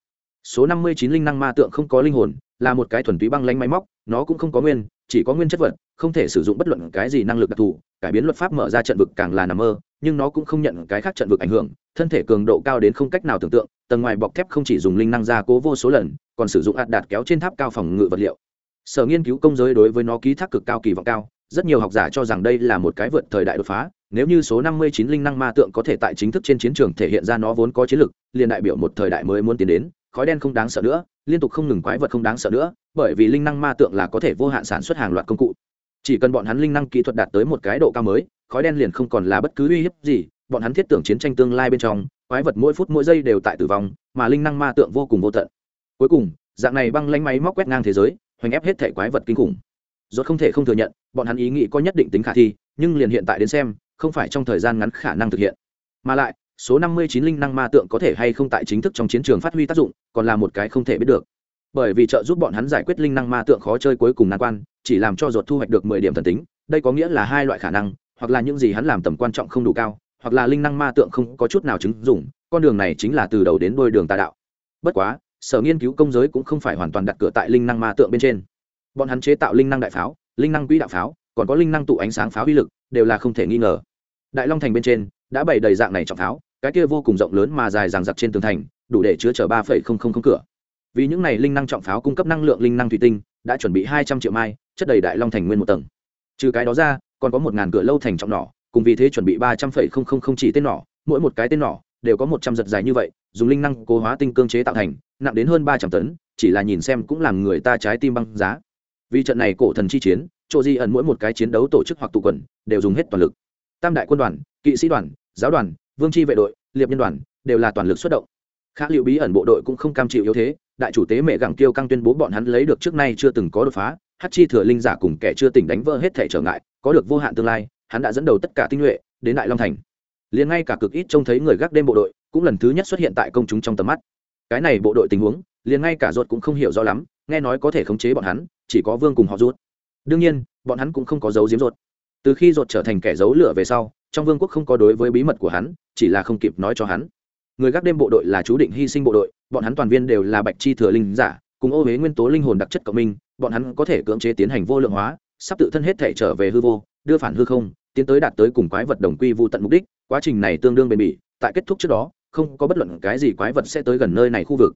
Số 59 linh năng ma tượng không có linh hồn, là một cái thuần túy băng lãnh máy móc, nó cũng không có nguyên, chỉ có nguyên chất vật, không thể sử dụng bất luận cái gì năng lực đặc thù, cải biến luật pháp mở ra trận vực càng là nằm mơ, nhưng nó cũng không nhận cái khác trận vực ảnh hưởng, thân thể cường độ cao đến không cách nào tưởng tượng, tầng ngoài bọc thép không chỉ dùng linh năng gia cố vô số lần, còn sử dụng ạt đạt kéo trên tháp cao phòng ngự vật liệu. Sở nghiên cứu công giới đối với nó ký thác cực cao kỳ vọng cao rất nhiều học giả cho rằng đây là một cái vượt thời đại đột phá, nếu như số 59 linh năng ma tượng có thể tại chính thức trên chiến trường thể hiện ra nó vốn có chiến lực, liền đại biểu một thời đại mới muốn tiến đến, khói đen không đáng sợ nữa, liên tục không ngừng quái vật không đáng sợ nữa, bởi vì linh năng ma tượng là có thể vô hạn sản xuất hàng loạt công cụ. Chỉ cần bọn hắn linh năng kỹ thuật đạt tới một cái độ cao mới, khói đen liền không còn là bất cứ uy hiếp gì, bọn hắn thiết tưởng chiến tranh tương lai bên trong, quái vật mỗi phút mỗi giây đều tại tử vong, mà linh năng ma tượng vô cùng vô tận. Cuối cùng, dạng này băng lanh máy móc quét ngang thế giới, hoành ép hết thể quái vật kinh khủng rốt không thể không thừa nhận, bọn hắn ý nghĩ có nhất định tính khả thi, nhưng liền hiện tại đến xem, không phải trong thời gian ngắn khả năng thực hiện. Mà lại, số năm mươi chín linh năng ma tượng có thể hay không tại chính thức trong chiến trường phát huy tác dụng, còn là một cái không thể biết được. Bởi vì trợ giúp bọn hắn giải quyết linh năng ma tượng khó chơi cuối cùng nan quan, chỉ làm cho ruột thu hoạch được mười điểm thần tính, đây có nghĩa là hai loại khả năng, hoặc là những gì hắn làm tầm quan trọng không đủ cao, hoặc là linh năng ma tượng không có chút nào chứng dụng, con đường này chính là từ đầu đến đuôi đường tà đạo. Bất quá, sở nghiên cứu công giới cũng không phải hoàn toàn đặt cửa tại linh năng ma tượng bên trên bọn hắn chế tạo linh năng đại pháo, linh năng quỹ đạo pháo, còn có linh năng tụ ánh sáng pháo uy lực, đều là không thể nghi ngờ. Đại long thành bên trên, đã bày đầy dạng này trọng pháo, cái kia vô cùng rộng lớn mà dài dằng dặc trên tường thành, đủ để chứa chở ba phẩy không không không cửa. Vì những này linh năng trọng pháo cung cấp năng lượng linh năng thủy tinh, đã chuẩn bị hai trăm triệu mai, chất đầy đại long thành nguyên một tầng. Trừ cái đó ra, còn có một ngàn cửa lâu thành trọng nỏ, cùng vì thế chuẩn bị ba trăm phẩy không không không chỉ tên nỏ, mỗi một cái tên nỏ đều có một trăm giật dài như vậy, dùng linh năng cố hóa tinh cương chế tạo thành, nặng đến hơn ba trăm tấn, chỉ là nhìn xem cũng làm người ta trái tim băng giá vì trận này cổ thần chi chiến, chỗ di ẩn mỗi một cái chiến đấu tổ chức hoặc tụ quần đều dùng hết toàn lực. Tam đại quân đoàn, kỵ sĩ đoàn, giáo đoàn, vương tri vệ đội, liệp nhân đoàn đều là toàn lực xuất động. Khác liệu bí ẩn bộ đội cũng không cam chịu yếu thế, đại chủ tế mẹ gặng tiêu căng tuyên bố bọn hắn lấy được trước nay chưa từng có đột phá hát chi thừa linh giả cùng kẻ chưa tỉnh đánh vỡ hết thể trở ngại, có được vô hạn tương lai, hắn đã dẫn đầu tất cả tinh nhuệ đến đại long thành. Liền ngay cả cực ít trông thấy người gác đêm bộ đội cũng lần thứ nhất xuất hiện tại công chúng trong tầm mắt. Cái này bộ đội tình huống liền ngay cả ruột cũng không hiểu rõ lắm, nghe nói có thể khống chế bọn hắn, chỉ có vương cùng họ ruột. đương nhiên, bọn hắn cũng không có dấu diếm ruột. Từ khi ruột trở thành kẻ giấu lửa về sau, trong vương quốc không có đối với bí mật của hắn, chỉ là không kịp nói cho hắn. Người gác đêm bộ đội là chú định hy sinh bộ đội, bọn hắn toàn viên đều là bạch chi thừa linh giả, cùng ô huế nguyên tố linh hồn đặc chất cộng minh, bọn hắn có thể cưỡng chế tiến hành vô lượng hóa, sắp tự thân hết thể trở về hư vô, đưa phản hư không, tiến tới đạt tới cùng quái vật đồng quy vô tận mục đích. Quá trình này tương đương bền bỉ, tại kết thúc trước đó, không có bất luận cái gì quái vật sẽ tới gần nơi này khu vực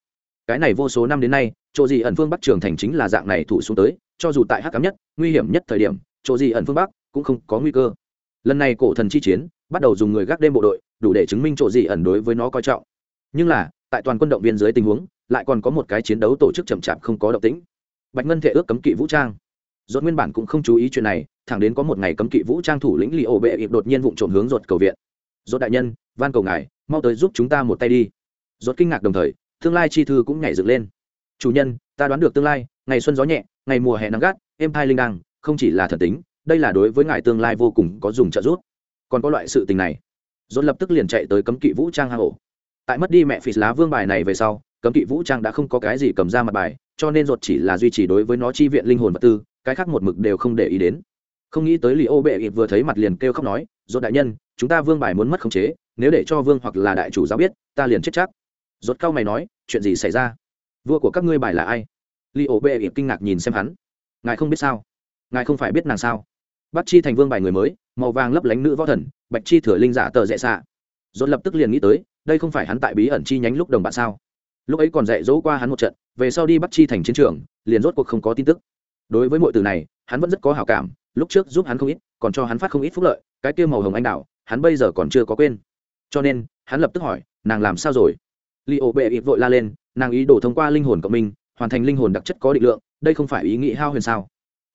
cái này vô số năm đến nay, chỗ gì ẩn phương bắc trường thành chính là dạng này thủ xuống tới, cho dù tại hắc cám nhất, nguy hiểm nhất thời điểm, chỗ gì ẩn phương bắc cũng không có nguy cơ. Lần này cổ thần chi chiến, bắt đầu dùng người gác đêm bộ đội, đủ để chứng minh chỗ gì ẩn đối với nó coi trọng. Nhưng là, tại toàn quân động viên dưới tình huống, lại còn có một cái chiến đấu tổ chức chậm chạp không có động tĩnh. Bạch ngân thể ước cấm kỵ vũ trang. Dốt nguyên bản cũng không chú ý chuyện này, thẳng đến có một ngày cấm kỵ vũ trang thủ lĩnh lì ổ bệ ịp đột nhiên vụ trộm hướng ruột cầu viện. Dốt đại nhân, van cầu ngài, mau tới giúp chúng ta một tay đi. Dốt kinh ngạc đồng thời tương lai chi thư cũng nhảy dựng lên. Chủ nhân, ta đoán được tương lai, ngày xuân gió nhẹ, ngày mùa hè nắng gắt, êm thai linh đăng, không chỉ là thần tính, đây là đối với ngài tương lai vô cùng có dùng trợ giúp. Còn có loại sự tình này. Dồn lập tức liền chạy tới cấm kỵ vũ trang hang ổ. Tại mất đi mẹ phì lá vương bài này về sau, cấm kỵ vũ trang đã không có cái gì cầm ra mặt bài, cho nên ruột chỉ là duy trì đối với nó chi viện linh hồn vật tư, cái khác một mực đều không để ý đến. Không nghĩ tới lì ô bệ ịt vừa thấy mặt liền kêu khóc nói ruột đại nhân, chúng ta vương bài muốn mất khống chế, nếu để cho vương hoặc là đại chủ giáo biết, ta liền chết chắc. Rốt cao mày nói, chuyện gì xảy ra? Vua của các ngươi bài là ai? Li ổ bệ kinh ngạc nhìn xem hắn. Ngài không biết sao? Ngài không phải biết nàng sao? Bắt chi thành vương bài người mới, màu vàng lấp lánh nữ võ thần, bạch chi thừa linh giả tờ rẽ xạ. Dốt lập tức liền nghĩ tới, đây không phải hắn tại bí ẩn chi nhánh lúc đồng bạn sao? Lúc ấy còn dạy dỗ qua hắn một trận, về sau đi bắt chi thành chiến trường, liền rốt cuộc không có tin tức. Đối với mọi từ này, hắn vẫn rất có hảo cảm, lúc trước giúp hắn không ít, còn cho hắn phát không ít phúc lợi, cái tiêu màu hồng anh đạo hắn bây giờ còn chưa có quên. Cho nên, hắn lập tức hỏi, nàng làm sao rồi? Li ô bệ ít vội la lên, nàng ý đổ thông qua linh hồn cộng mình, hoàn thành linh hồn đặc chất có định lượng, đây không phải ý nghĩ hao huyền sao?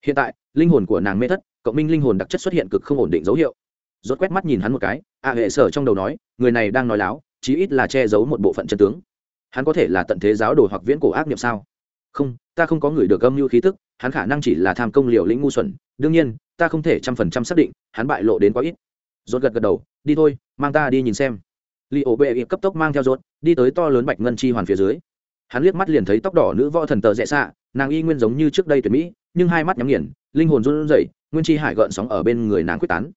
Hiện tại, linh hồn của nàng mê thất, cộng minh linh hồn đặc chất xuất hiện cực không ổn định dấu hiệu. Rốt quét mắt nhìn hắn một cái, a hệ sở trong đầu nói, người này đang nói láo, chí ít là che giấu một bộ phận chân tướng. Hắn có thể là tận thế giáo đồ hoặc viễn cổ ác niệm sao? Không, ta không có người được âm mưu khí tức, hắn khả năng chỉ là tham công liều lĩnh ngu xuẩn. Đương nhiên, ta không thể trăm phần trăm xác định, hắn bại lộ đến quá ít. Rốt gật gật đầu, đi thôi, mang ta đi nhìn xem li ổ bệ cấp tốc mang theo rốt, đi tới to lớn bạch ngân chi hoàn phía dưới. Hắn liếc mắt liền thấy tóc đỏ nữ võ thần tờ rẽ xạ, nàng y nguyên giống như trước đây tuyệt mỹ, nhưng hai mắt nhắm nghiền, linh hồn run rẩy, nguyên chi hải gợn sóng ở bên người nàng quyết tán.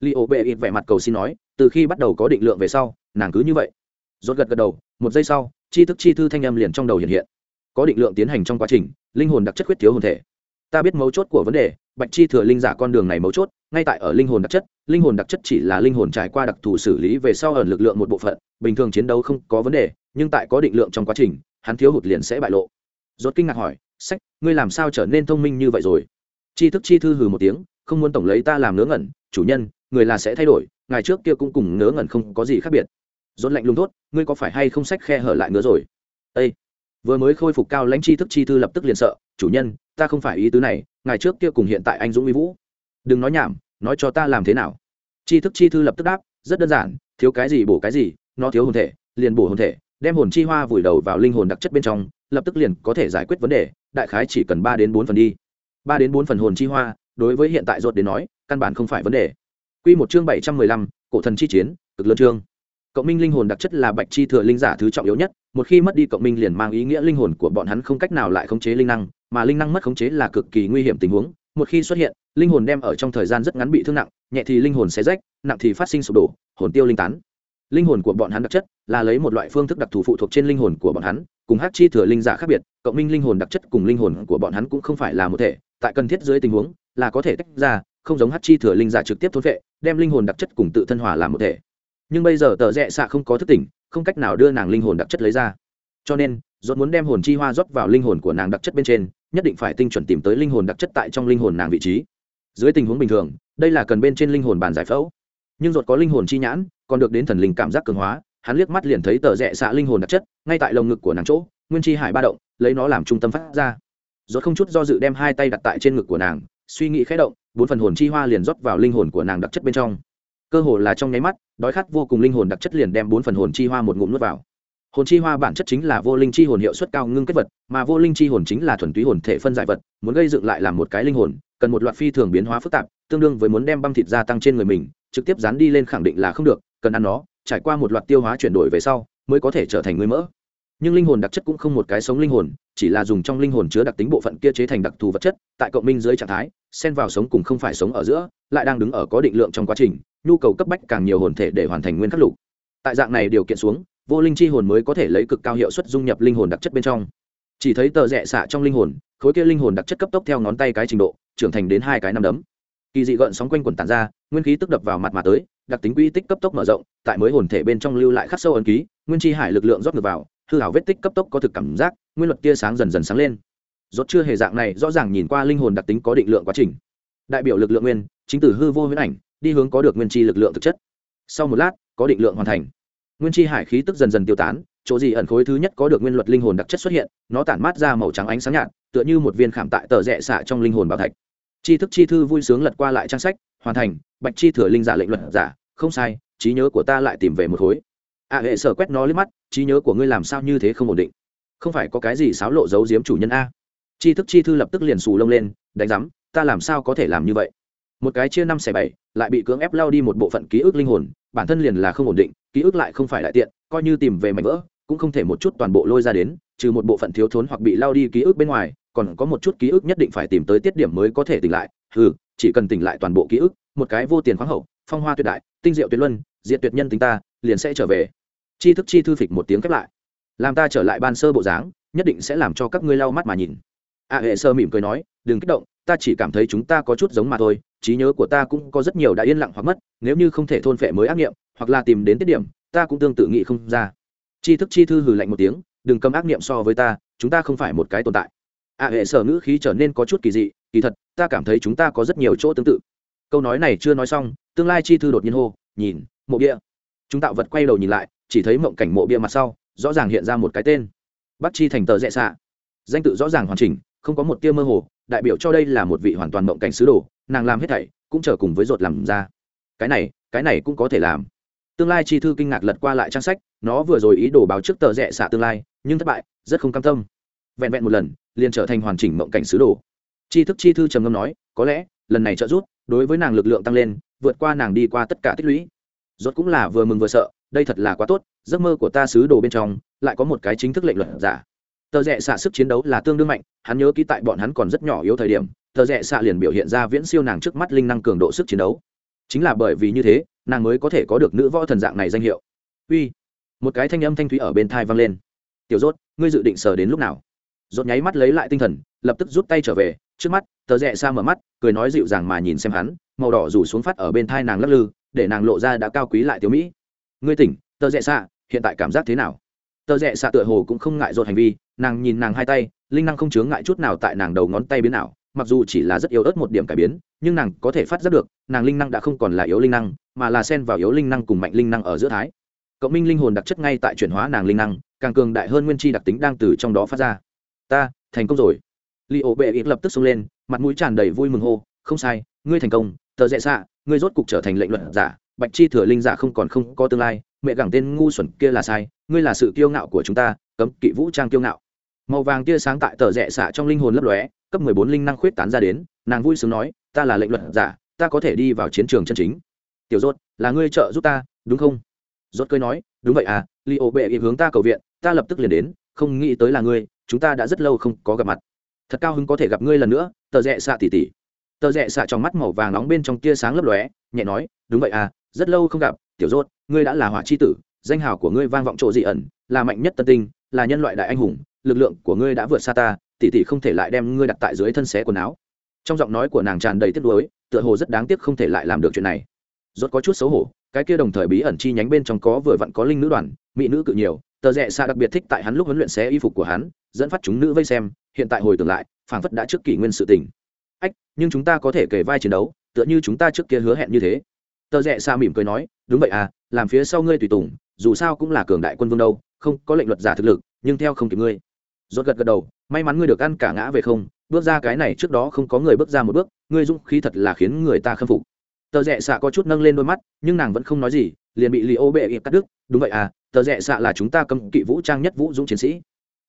Li ổ bệ vẻ mặt cầu xin nói, từ khi bắt đầu có định lượng về sau, nàng cứ như vậy. Rốt gật gật đầu, một giây sau, chi thức chi thư thanh âm liền trong đầu hiện hiện. Có định lượng tiến hành trong quá trình, linh hồn đặc chất khuyết thiếu hồn thể ta biết mấu chốt của vấn đề, bạch chi thừa linh giả con đường này mấu chốt, ngay tại ở linh hồn đặc chất, linh hồn đặc chất chỉ là linh hồn trải qua đặc thù xử lý về sau ẩn lực lượng một bộ phận, bình thường chiến đấu không có vấn đề, nhưng tại có định lượng trong quá trình, hắn thiếu hụt liền sẽ bại lộ. Rốt kinh ngạc hỏi, sách, ngươi làm sao trở nên thông minh như vậy rồi? Chi thức chi thư hừ một tiếng, không muốn tổng lấy ta làm ngớ ngẩn, chủ nhân, người là sẽ thay đổi ngày trước kia cũng cùng ngớ ngẩn không có gì khác biệt. Rốt lạnh lùng tốt ngươi có phải hay không sách khe hở lại ngứa rồi? Ê! vừa mới khôi phục cao lãnh chi thức chi thư lập tức liền sợ, chủ nhân ta không phải ý tứ này ngày trước kia cùng hiện tại anh dũng mỹ vũ. Đừng nói nhảm, nói cho ta làm thế nào. Chi thức chi thư lập tức đáp, rất đơn giản, thiếu cái gì bổ cái gì, nó thiếu hồn thể, liền bổ hồn thể, đem hồn chi hoa vùi đầu vào linh hồn đặc chất bên trong, lập tức liền có thể giải quyết vấn đề, đại khái chỉ cần ba đến bốn phần đi. Ba đến bốn phần hồn chi hoa, đối với hiện tại ruột đến nói, căn bản không phải vấn đề. Quy một chương bảy trăm mười lăm, cổ thần chi chiến, cực lớn chương. Cộng minh linh hồn đặc chất là bạch chi thừa linh giả thứ trọng yếu nhất, một khi mất đi cộng minh liền mang ý nghĩa linh hồn của bọn hắn không cách nào lại khống chế linh năng mà linh năng mất khống chế là cực kỳ nguy hiểm tình huống. Một khi xuất hiện, linh hồn đem ở trong thời gian rất ngắn bị thương nặng, nhẹ thì linh hồn sẽ rách, nặng thì phát sinh sụp đổ, hồn tiêu linh tán. Linh hồn của bọn hắn đặc chất là lấy một loại phương thức đặc thù phụ thuộc trên linh hồn của bọn hắn, cùng hát chi thừa linh giả khác biệt, cộng minh linh hồn đặc chất cùng linh hồn của bọn hắn cũng không phải là một thể. Tại cần thiết dưới tình huống, là có thể tách ra, không giống hát chi thừa linh giả trực tiếp thốn vệ đem linh hồn đặc chất cùng tự thân hòa làm một thể. Nhưng bây giờ tờ rẽ xạ không có thức tỉnh, không cách nào đưa nàng linh hồn đặc chất lấy ra. Cho nên Rốt muốn đem hồn chi hoa rót vào linh hồn của nàng đặc chất bên trên, nhất định phải tinh chuẩn tìm tới linh hồn đặc chất tại trong linh hồn nàng vị trí. Dưới tình huống bình thường, đây là cần bên trên linh hồn bàn giải phẫu. Nhưng rốt có linh hồn chi nhãn, còn được đến thần linh cảm giác cường hóa, hắn liếc mắt liền thấy tờ rẽ xạ linh hồn đặc chất, ngay tại lồng ngực của nàng chỗ, nguyên chi hải ba động, lấy nó làm trung tâm phát ra. Rốt không chút do dự đem hai tay đặt tại trên ngực của nàng, suy nghĩ khẽ động, bốn phần hồn chi hoa liền rót vào linh hồn của nàng đặc chất bên trong. Cơ hồ là trong nháy mắt, đói khát vô cùng linh hồn đặc chất liền đem bốn phần hồn chi hoa một ngụm nuốt vào hồn chi hoa bản chất chính là vô linh chi hồn hiệu suất cao ngưng kết vật, mà vô linh chi hồn chính là thuần túy hồn thể phân giải vật, muốn gây dựng lại làm một cái linh hồn, cần một loạt phi thường biến hóa phức tạp, tương đương với muốn đem băng thịt gia tăng trên người mình, trực tiếp dán đi lên khẳng định là không được, cần ăn nó, trải qua một loạt tiêu hóa chuyển đổi về sau, mới có thể trở thành người mỡ. Nhưng linh hồn đặc chất cũng không một cái sống linh hồn, chỉ là dùng trong linh hồn chứa đặc tính bộ phận kia chế thành đặc thù vật chất, tại cộng minh dưới trạng thái, xen vào sống cùng không phải sống ở giữa, lại đang đứng ở có định lượng trong quá trình, nhu cầu cấp bách càng nhiều hồn thể để hoàn thành nguyên khắc lục. Tại dạng này điều kiện xuống vô linh chi hồn mới có thể lấy cực cao hiệu suất dung nhập linh hồn đặc chất bên trong. Chỉ thấy tờ rẽ xạ trong linh hồn, khối kia linh hồn đặc chất cấp tốc theo ngón tay cái trình độ, trưởng thành đến hai cái năm đấm. Kỳ dị gợn sóng quanh quần tản ra, nguyên khí tức đập vào mặt mà tới, đặc tính quy tích cấp tốc mở rộng, tại mới hồn thể bên trong lưu lại khắc sâu ấn ký, nguyên chi hải lực lượng rót ngược vào, hư hảo vết tích cấp tốc có thực cảm giác, nguyên luật tia sáng dần dần sáng lên. Rốt chưa hề dạng này, rõ ràng nhìn qua linh hồn đặc tính có định lượng quá trình. Đại biểu lực lượng nguyên, chính từ hư vô huyễn ảnh, đi hướng có được nguyên chi lực lượng thực chất. Sau một lát, có định lượng hoàn thành nguyên chi hải khí tức dần dần tiêu tán, chỗ gì ẩn khối thứ nhất có được nguyên luật linh hồn đặc chất xuất hiện, nó tản mát ra màu trắng ánh sáng nhạt, tựa như một viên khảm tại tờ rẽ xạ trong linh hồn bảo thạch. Chi thức chi thư vui sướng lật qua lại trang sách, hoàn thành, bạch chi thừa linh giả lệnh luật giả, không sai, trí nhớ của ta lại tìm về một khối. A hệ sở quét nó lên mắt, trí nhớ của ngươi làm sao như thế không ổn định? Không phải có cái gì xáo lộ giấu giếm chủ nhân a? Chi thức chi thư lập tức liền xù lông lên, đánh giám, ta làm sao có thể làm như vậy? Một cái chia năm xẻ bảy, lại bị cưỡng ép lao đi một bộ phận ký ức linh hồn bản thân liền là không ổn định, ký ức lại không phải đại tiện, coi như tìm về mảnh vỡ, cũng không thể một chút toàn bộ lôi ra đến, trừ một bộ phận thiếu thốn hoặc bị lao đi ký ức bên ngoài, còn có một chút ký ức nhất định phải tìm tới tiết điểm mới có thể tỉnh lại. Ừ chỉ cần tỉnh lại toàn bộ ký ức, một cái vô tiền khoáng hậu, phong hoa tuyệt đại, tinh diệu tuyệt luân diện tuyệt nhân tính ta, liền sẽ trở về. Chi thức chi thư phịch một tiếng khép lại. Làm ta trở lại ban sơ bộ dáng, nhất định sẽ làm cho các ngươi lau mắt mà nhìn. A hệ sơ mỉm cười nói, đừng kích động ta chỉ cảm thấy chúng ta có chút giống mà thôi trí nhớ của ta cũng có rất nhiều đã yên lặng hoặc mất nếu như không thể thôn phệ mới ác nghiệm hoặc là tìm đến tiết điểm ta cũng tương tự nghĩ không ra. Chi thức chi thư hừ lạnh một tiếng đừng cầm ác nghiệm so với ta chúng ta không phải một cái tồn tại. À, hệ sở ngữ khí trở nên có chút kỳ dị kỳ thật ta cảm thấy chúng ta có rất nhiều chỗ tương tự. Câu nói này chưa nói xong tương lai chi thư đột nhiên hô nhìn mộ bia. Chúng tạo vật quay đầu nhìn lại chỉ thấy mộng cảnh mộ bia mặt sau rõ ràng hiện ra một cái tên. Bắt chi thành tờ rẽ xạ. Danh tự rõ ràng hoàn chỉnh không có một tia mơ hồ, đại biểu cho đây là một vị hoàn toàn mộng cảnh sứ đồ, nàng làm hết thảy, cũng chờ cùng với ruột làm ra. Cái này cái này cũng có thể làm. Tương lai chi thư kinh ngạc lật qua lại trang sách, nó vừa rồi ý đồ báo trước tờ rẽ xạ tương lai, nhưng thất bại, rất không cam tâm. Vẹn vẹn một lần, liền trở thành hoàn chỉnh mộng cảnh sứ đồ. Chi thức chi thư trầm ngâm nói, có lẽ, lần này trợ giúp, đối với nàng lực lượng tăng lên, vượt qua nàng đi qua tất cả tích lũy. Rốt cũng là vừa mừng vừa sợ, đây thật là quá tốt, giấc mơ của ta sứ đồ bên trong, lại có một cái chính thức lệnh luật giả tờ rẽ xạ sức chiến đấu là tương đương mạnh, hắn nhớ ký tại bọn hắn còn rất nhỏ yếu thời điểm, tờ rẽ xạ liền biểu hiện ra viễn siêu nàng trước mắt linh năng cường độ sức chiến đấu. Chính là bởi vì như thế, nàng mới có thể có được nữ võ thần dạng này danh hiệu. Uy, một cái thanh âm thanh thúy ở bên thai vang lên. Tiểu rốt, ngươi dự định sờ đến lúc nào? Rốt nháy mắt lấy lại tinh thần, lập tức rút tay trở về, trước mắt, tờ rẽ xa mở mắt, cười nói dịu dàng mà nhìn xem hắn, màu đỏ rủ xuống phát ở bên thai nàng lắc lư, để nàng lộ ra đã cao quý lại tiểu mỹ. Ngươi tỉnh, tờ rẽ xa hiện tại cảm giác thế nào? Tờ rẽ xạ tựa hồ cũng không ngại dột hành vi, nàng nhìn nàng hai tay, linh năng không chướng ngại chút nào tại nàng đầu ngón tay biến nào mặc dù chỉ là rất yếu ớt một điểm cải biến, nhưng nàng có thể phát giác được, nàng linh năng đã không còn là yếu linh năng, mà là xen vào yếu linh năng cùng mạnh linh năng ở giữa thái. Cộng minh linh hồn đặc chất ngay tại chuyển hóa nàng linh năng, càng cường đại hơn nguyên chi đặc tính đang từ trong đó phát ra. Ta, thành công rồi. Li ổ bệ ít lập tức xông lên, mặt mũi tràn đầy vui mừng hô, không sai, ngươi thành công, tờ rẽ xạ, ngươi rốt cục trở thành lệnh luận giả, bạch chi thừa linh giả không còn không có tương lai, mẹ gẳng tên ngu xuẩn kia là sai ngươi là sự kiêu ngạo của chúng ta, cấm kỵ vũ trang kiêu ngạo. Màu vàng tia sáng tại tờ rẽ xạ trong linh hồn lấp lóe, cấp mười bốn linh năng khuyết tán ra đến, nàng vui sướng nói, ta là lệnh luật giả, ta có thể đi vào chiến trường chân chính. Tiểu rốt, là ngươi trợ giúp ta, đúng không? Rốt cười nói, đúng vậy à li ô bệ hướng ta cầu viện, ta lập tức liền đến, không nghĩ tới là ngươi, chúng ta đã rất lâu không có gặp mặt. Thật cao hứng có thể gặp ngươi lần nữa, tờ rẽ xạ tỉ tỉ. Tờ rẽ xạ trong mắt màu vàng nóng bên trong tia sáng lấp lóe, nhẹ nói, đúng vậy à rất lâu không gặp, tiểu rốt, ngươi đã là hỏa chi tử danh hào của ngươi vang vọng chỗ dị ẩn, là mạnh nhất tân tinh, là nhân loại đại anh hùng, lực lượng của ngươi đã vượt xa ta, tỷ tỷ không thể lại đem ngươi đặt tại dưới thân xé quần áo. Trong giọng nói của nàng tràn đầy tiếc nuối, tựa hồ rất đáng tiếc không thể lại làm được chuyện này. Rốt có chút xấu hổ, cái kia đồng thời bí ẩn chi nhánh bên trong có vừa vặn có linh nữ đoàn, mỹ nữ cự nhiều, tờ rẽ xa đặc biệt thích tại hắn lúc huấn luyện xé y phục của hắn, dẫn phát chúng nữ vây xem, hiện tại hồi tưởng lại, phảng phất đã trước kỷ nguyên sự tình. Ách, nhưng chúng ta có thể kể vai chiến đấu, tựa như chúng ta trước kia hứa hẹn như thế. Tờ rẽ xa mỉm cười nói, đúng vậy à làm phía sau ngươi tùy tùng dù sao cũng là cường đại quân vương đâu, không có lệnh luật giả thực lực, nhưng theo không kịp ngươi. Rốt gật gật đầu, may mắn ngươi được ăn cả ngã về không, bước ra cái này trước đó không có người bước ra một bước, ngươi dũng khí thật là khiến người ta khâm phục. Tờ rẽ xạ có chút nâng lên đôi mắt, nhưng nàng vẫn không nói gì, liền bị lì ô bệ ịp cắt đứt. Đúng vậy à tờ rẽ xạ là chúng ta cấm kỵ vũ trang nhất vũ dũng chiến sĩ.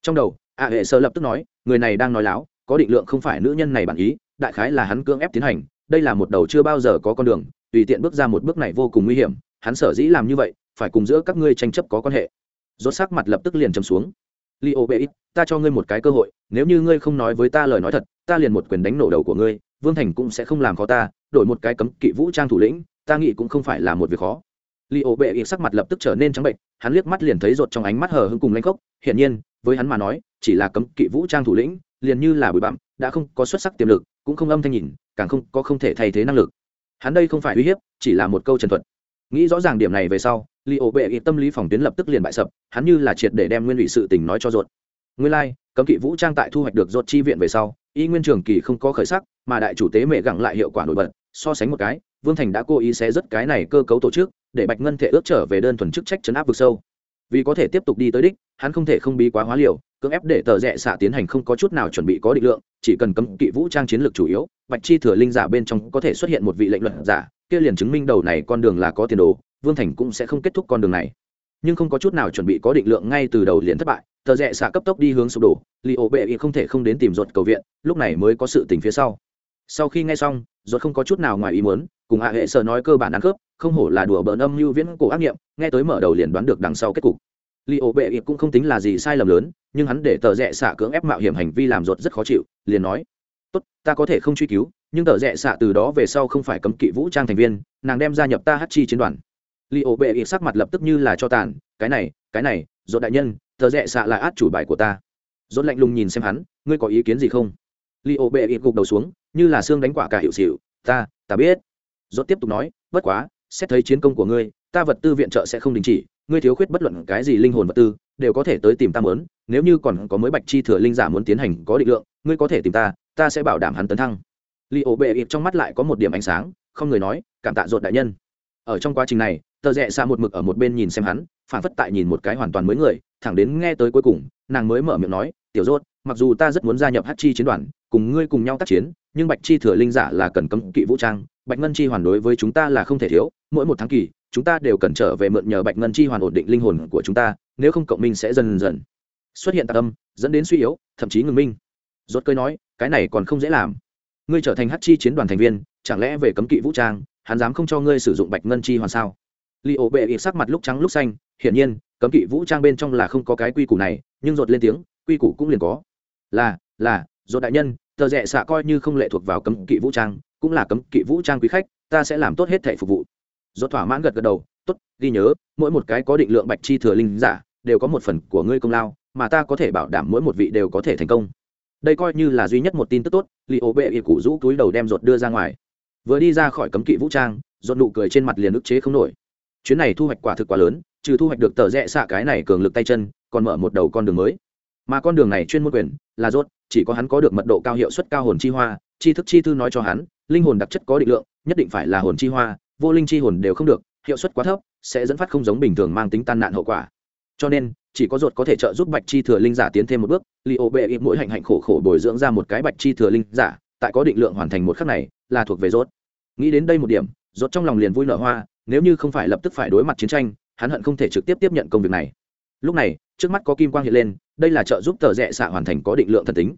Trong đầu, a hệ sơ lập tức nói, người này đang nói láo, có định lượng không phải nữ nhân này bản ý, đại khái là hắn cưỡng ép tiến hành, đây là một đầu chưa bao giờ có con đường, tùy tiện bước ra một bước này vô cùng nguy hiểm, hắn sở dĩ làm như vậy phải cùng giữa các ngươi tranh chấp có quan hệ. Rốt sắc mặt lập tức liền trầm xuống. Li ô bệ ít ta cho ngươi một cái cơ hội, nếu như ngươi không nói với ta lời nói thật, ta liền một quyền đánh nổ đầu của ngươi, vương thành cũng sẽ không làm khó ta, đổi một cái cấm kỵ vũ trang thủ lĩnh, ta nghĩ cũng không phải là một việc khó. Li ô bệ ít sắc mặt lập tức trở nên trắng bệnh, hắn liếc mắt liền thấy rột trong ánh mắt hờ hững cùng lanh khốc, hiển nhiên, với hắn mà nói, chỉ là cấm kỵ vũ trang thủ lĩnh, liền như là bụi bặm, đã không có xuất sắc tiềm lực, cũng không âm thanh nhìn, càng không có không thể thay thế năng lực. Hắn đây không phải uy hiếp, chỉ là một câu trần thuật. Nghĩ rõ ràng điểm này về sau li ổ bệ tâm lý phòng tuyến lập tức liền bại sập hắn như là triệt để đem nguyên ủy sự tình nói cho ruột. Nguyên lai、like, cấm kỵ vũ trang tại thu hoạch được ruột chi viện về sau y nguyên trường kỳ không có khởi sắc mà đại chủ tế mẹ gặng lại hiệu quả nổi bật so sánh một cái vương thành đã cố ý xé rất cái này cơ cấu tổ chức để bạch ngân thể ước trở về đơn thuần chức trách chấn áp vực sâu. Vì có thể tiếp tục đi tới đích hắn không thể không bí quá hóa liều cưỡng ép để tờ rẽ xạ tiến hành không có chút nào chuẩn bị có định lượng chỉ cần cấm kỵ vũ trang chiến lược chủ yếu bạch chi thừa linh giả bên trong có thể xuất hiện một vị lệnh luận giả kia liền chứng minh đầu này con đường là có tiền đồ vương thành cũng sẽ không kết thúc con đường này. Nhưng không có chút nào chuẩn bị có định lượng ngay từ đầu liền thất bại, tờ rẽ xạ cấp tốc đi hướng sụp đổ li ổ bệ Y không thể không đến tìm ruột cầu viện, lúc này mới có sự tình phía sau. Sau khi nghe xong, ruột không có chút nào ngoài ý muốn, cùng hạ hệ sở nói cơ bản ăn cướp không hổ là đùa bỡn âm mưu viễn cổ ác nghiệm, nghe tới mở đầu liền đoán được đằng sau kết cục. Li ổ bệ Y cũng không tính là gì sai lầm lớn, nhưng hắn để tờ rẽ xạ cưỡng ép mạo hiểm hành vi làm ruột rất khó chịu, liền nói, tốt, ta có thể không truy cứu, nhưng tờ rẽ xạ từ đó về sau không phải cấm kỵ vũ trang thành viên, nàng đem gia nhập ta hát chi chiến đoàn li ô bệ ít sắc mặt lập tức như là cho tàn, cái này cái này dốt đại nhân thợ rẽ xạ là át chủ bài của ta. Dốt lạnh lùng nhìn xem hắn, ngươi có ý kiến gì không? Li ô bệ ít gục đầu xuống, như là xương đánh quả cả hiệu xịu ta ta biết. Dốt tiếp tục nói, bất quá, xét thấy chiến công của ngươi, ta vật tư viện trợ sẽ không đình chỉ, ngươi thiếu khuyết bất luận cái gì linh hồn vật tư, đều có thể tới tìm ta mớn nếu như còn có mới bạch chi thừa linh giả muốn tiến hành có định lượng, ngươi có thể tìm ta ta sẽ bảo đảm hắn tấn thăng. Li ổ bệ ít trong mắt lại có một điểm ánh sáng, không người nói, cảm tạ dột đại nhân. Ở trong quá trình này tờ rẽ xa một mực ở một bên nhìn xem hắn phản phất tại nhìn một cái hoàn toàn mới người, thẳng đến nghe tới cuối cùng, nàng mới mở miệng nói, tiểu rốt, mặc dù ta rất muốn gia nhập hát chi chiến đoàn, cùng ngươi cùng nhau tác chiến, nhưng bạch chi thừa linh giả là cần cấm kỵ vũ trang, bạch ngân chi hoàn đối với chúng ta là không thể thiếu, mỗi một tháng kỳ, chúng ta đều cần trở về mượn nhờ bạch ngân chi hoàn ổn định linh hồn của chúng ta, nếu không cộng minh sẽ dần dần xuất hiện tạc âm, dẫn đến suy yếu, thậm chí ngừng minh. Rốt cơi nói, cái này còn không dễ làm. Ngươi trở thành hát chi chiến đoàn thành viên, chẳng lẽ về cấm kỵ vũ trang, hắn dám không cho ngươi sử dụng bạch ngân chi hoàn sao? Li ổ bệ ít sắc mặt lúc trắng lúc xanh, hiển nhiên, cấm kỵ vũ trang bên trong là không có cái quy củ này, nhưng rột lên tiếng, quy củ cũng liền có. Là là rột đại nhân, tờ rẽ xạ coi như không lệ thuộc vào cấm kỵ vũ trang, cũng là cấm kỵ vũ trang quý khách, ta sẽ làm tốt hết thảy phục vụ. Rột thỏa mãn gật gật đầu, tốt, ghi nhớ, mỗi một cái có định lượng bạch chi thừa linh giả, đều có một phần của ngươi công lao, mà ta có thể bảo đảm mỗi một vị đều có thể thành công. Đây coi như là duy nhất một tin tức tốt li ổ bệ ít cụ rũ túi đầu đem rột đưa ra ngoài. Vừa đi ra khỏi cấm kỵ vũ trang rột nụ cười trên mặt liền ức chế không nổi chuyến này thu hoạch quả thực quá lớn, trừ thu hoạch được tờ rẽ xạ cái này cường lực tay chân, còn mở một đầu con đường mới. Mà con đường này chuyên môn quyền là rốt, chỉ có hắn có được mật độ cao hiệu suất cao hồn chi hoa chi thức chi thư nói cho hắn, linh hồn đặc chất có định lượng, nhất định phải là hồn chi hoa, vô linh chi hồn đều không được, hiệu suất quá thấp, sẽ dẫn phát không giống bình thường mang tính tan nạn hậu quả. Cho nên, chỉ có ruột có thể trợ giúp bạch chi thừa linh giả tiến thêm một bước li ô bệ ít mỗi hạnh hạnh khổ khổ bồi dưỡng ra một cái bạch chi thừa linh giả, tại có định lượng hoàn thành một khắc này, là thuộc về rốt. Nghĩ đến đây một điểm rốt trong lòng liền vui nở hoa, nếu như không phải lập tức phải đối mặt chiến tranh, hắn hận không thể trực tiếp tiếp nhận công việc này. Lúc này, trước mắt có kim quang hiện lên, đây là trợ giúp tờ rẽ xạ hoàn thành có định lượng thần tính.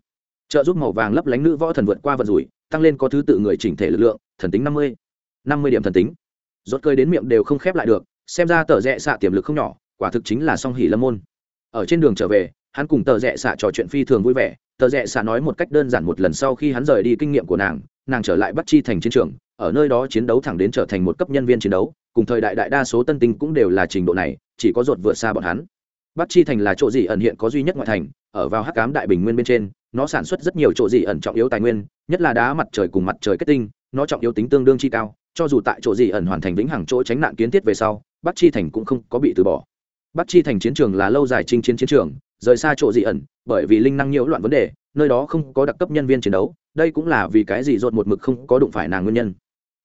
Trợ giúp màu vàng lấp lánh nữ võ thần vượt qua vận rủi, tăng lên có thứ tự người chỉnh thể lực lượng, thần tính năm mươi. năm mươi điểm thần tính. Rốt cơi đến miệng đều không khép lại được, xem ra tờ rẽ xạ tiềm lực không nhỏ, quả thực chính là song hỉ lâm môn. Ở trên đường trở về, hắn cùng tờ rẽ xạ trò chuyện phi thường vui vẻ, tờ rẽ xạ nói một cách đơn giản một lần sau khi hắn rời đi kinh nghiệm của nàng nàng trở lại bắt chi thành chiến trường ở nơi đó chiến đấu thẳng đến trở thành một cấp nhân viên chiến đấu, cùng thời đại đại đa số tân tinh cũng đều là trình độ này, chỉ có ruột vượt xa bọn hắn. Bắc chi thành là chỗ gì ẩn hiện có duy nhất ngoại thành, ở vào hắc cám đại bình nguyên bên trên, nó sản xuất rất nhiều chỗ gì ẩn trọng yếu tài nguyên, nhất là đá mặt trời cùng mặt trời kết tinh, nó trọng yếu tính tương đương chi cao, cho dù tại chỗ gì ẩn hoàn thành vĩnh hằng chỗ tránh nạn kiến thiết về sau, bắc chi thành cũng không có bị từ bỏ. Bắc chi thành chiến trường là lâu dài chinh chiến chiến trường, rời xa chỗ dị ẩn, bởi vì linh năng nhiễu loạn vấn đề, nơi đó không có đặc cấp nhân viên chiến đấu, đây cũng là vì cái gì dột một mực không có đụng phải nàng nguyên nhân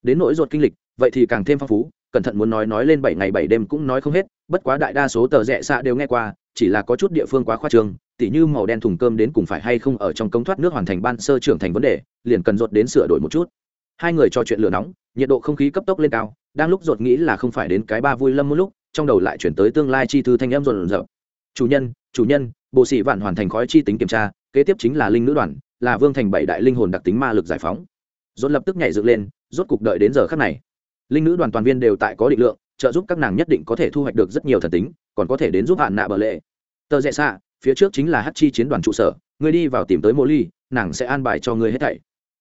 đến nỗi ruột kinh lịch, vậy thì càng thêm phong phú, cẩn thận muốn nói nói lên bảy ngày bảy đêm cũng nói không hết, bất quá đại đa số tờ rẽ xạ đều nghe qua, chỉ là có chút địa phương quá khoa trương, tỉ như màu đen thùng cơm đến cùng phải hay không ở trong công thoát nước hoàn thành ban sơ trưởng thành vấn đề, liền cần ruột đến sửa đổi một chút hai người trò chuyện lửa nóng, nhiệt độ không khí cấp tốc lên cao, đang lúc ruột nghĩ là không phải đến cái ba vui lâm một lúc, trong đầu lại chuyển tới tương lai chi thư thanh em rộn rộn. chủ nhân chủ nhân, bộ sĩ vạn hoàn thành khói chi tính kiểm tra, kế tiếp chính là linh nữ đoàn, là vương thành bảy đại linh hồn đặc tính ma lực giải phóng Rộn lập tức nhảy dựng lên rốt cục đợi đến giờ khắc này. Linh nữ đoàn toàn viên đều tại có định lượng, trợ giúp các nàng nhất định có thể thu hoạch được rất nhiều thần tính, còn có thể đến giúp hạn nạ bờ lệ. Tờ rẽ xạ phía trước chính là hát chi chiến đoàn trụ sở, ngươi đi vào tìm tới mô ly, nàng sẽ an bài cho ngươi hết thảy.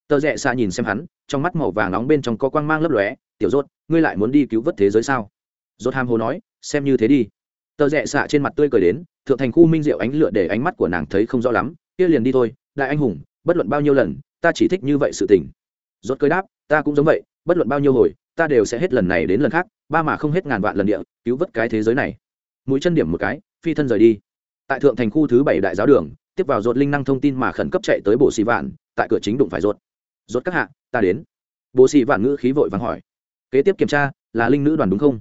Tờ rẽ xạ nhìn xem hắn, trong mắt màu vàng nóng bên trong có quang mang lấp lóe, tiểu rốt, ngươi lại muốn đi cứu vớt thế giới sao? Rốt ham hồ nói, xem như thế đi. Tờ rẽ xạ trên mặt tươi cười đến, thượng thành khu minh diệu ánh lửa để ánh mắt của nàng thấy không rõ lắm, kia liền đi thôi, đại anh hùng, bất luận bao nhiêu lần, ta chỉ thích như vậy sự tình. Rốt cười đáp ta cũng giống vậy, bất luận bao nhiêu hồi, ta đều sẽ hết lần này đến lần khác, ba mà không hết ngàn vạn lần địa, cứu vớt cái thế giới này. Mũi chân điểm một cái, phi thân rời đi. Tại thượng thành khu thứ bảy đại giáo đường, tiếp vào ruột linh năng thông tin mà khẩn cấp chạy tới bộ xì vạn, tại cửa chính đụng phải ruột. ruột các hạ, ta đến. Bộ xì vạn ngữ khí vội vàng hỏi. Kế tiếp kiểm tra, là linh nữ đoàn đúng không?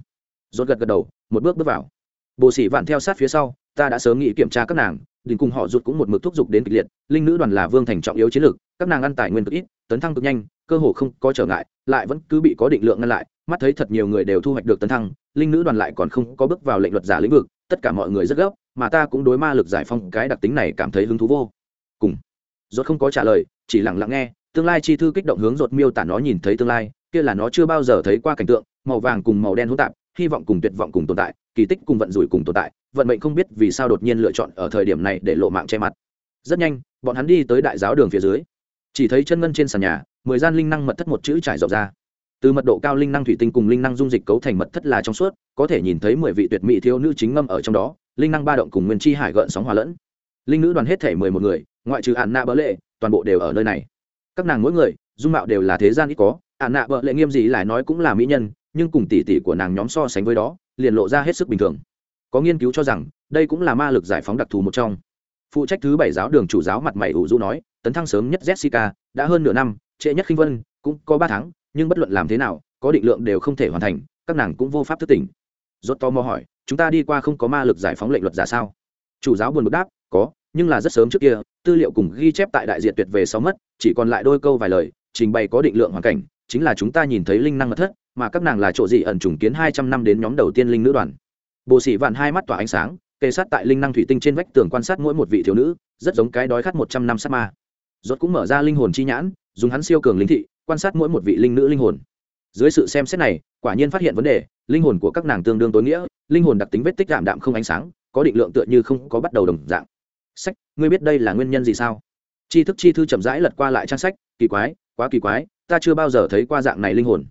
Ruột gật gật đầu, một bước bước vào. Bộ xì vạn theo sát phía sau, ta đã sớm nghĩ kiểm tra các nàng đình cùng họ rụt cũng một mực thúc giục đến kịch liệt, linh nữ đoàn là vương thành trọng yếu chiến lược, các nàng ăn tài nguyên cực ít, tấn thăng cực nhanh, cơ hồ không có trở ngại, lại vẫn cứ bị có định lượng ngăn lại, mắt thấy thật nhiều người đều thu hoạch được tấn thăng, linh nữ đoàn lại còn không có bước vào lệnh luật giả lĩnh vực, tất cả mọi người rất gấp, mà ta cũng đối ma lực giải phong cái đặc tính này cảm thấy hứng thú vô cùng. Rốt không có trả lời, chỉ lặng lặng nghe, tương lai chi thư kích động hướng rột miêu tả nó nhìn thấy tương lai, kia là nó chưa bao giờ thấy qua cảnh tượng, màu vàng cùng màu đen hỗn tạp hy vọng cùng tuyệt vọng cùng tồn tại, kỳ tích cùng vận rủi cùng tồn tại, vận mệnh không biết vì sao đột nhiên lựa chọn ở thời điểm này để lộ mạng che mặt. Rất nhanh, bọn hắn đi tới đại giáo đường phía dưới. Chỉ thấy chân ngân trên sàn nhà, mười gian linh năng mật thất một chữ trải rộng ra. Từ mật độ cao linh năng thủy tinh cùng linh năng dung dịch cấu thành mật thất là trong suốt, có thể nhìn thấy mười vị tuyệt mỹ thiếu nữ chính ngâm ở trong đó, linh năng ba động cùng nguyên chi hải gợn sóng hòa lẫn. Linh nữ đoàn hết thể mười một người, ngoại trừ hạn nạ bỡ lệ, toàn bộ đều ở nơi này. Các nàng mỗi người, dung mạo đều là thế gian ít có hạn nạ bỡ lệ nghiêm gì lại nói cũng là mỹ nhân nhưng cùng tỷ tỷ của nàng nhóm so sánh với đó, liền lộ ra hết sức bình thường. Có nghiên cứu cho rằng, đây cũng là ma lực giải phóng đặc thù một trong. Phụ trách thứ bảy giáo đường chủ giáo mặt mày ủ rũ nói, tấn thăng sớm nhất jessica, đã hơn nửa năm, trễ nhất khinh vân, cũng có ba tháng, nhưng bất luận làm thế nào, có định lượng đều không thể hoàn thành, các nàng cũng vô pháp thức tỉnh. Rốt to mò hỏi, chúng ta đi qua không có ma lực giải phóng lệnh luật giả sao? Chủ giáo buồn bực đáp, có, nhưng là rất sớm trước kia, tư liệu cùng ghi chép tại đại diện tuyệt về sau mất, chỉ còn lại đôi câu vài lời, trình bày có định lượng hoàn cảnh, chính là chúng ta nhìn thấy linh năng mật thất mà các nàng là chỗ gì ẩn trùng kiến hai trăm năm đến nhóm đầu tiên linh nữ đoàn. Bồ sĩ vạn hai mắt tỏa ánh sáng, kề sát tại linh năng thủy tinh trên vách tường quan sát mỗi một vị thiếu nữ, rất giống cái đói khát một trăm năm sát ma. Rốt cũng mở ra linh hồn chi nhãn, dùng hắn siêu cường linh thị, quan sát mỗi một vị linh nữ linh hồn. Dưới sự xem xét này, quả nhiên phát hiện vấn đề, linh hồn của các nàng tương đương tối nghĩa, linh hồn đặc tính vết tích đạm đạm không ánh sáng, có định lượng tựa như không có bắt đầu đồng dạng. Sách, ngươi biết đây là nguyên nhân gì sao? Tri thức chi thư chậm rãi lật qua lại trang sách, kỳ quái, quá kỳ quái, ta chưa bao giờ thấy qua dạng này linh hồn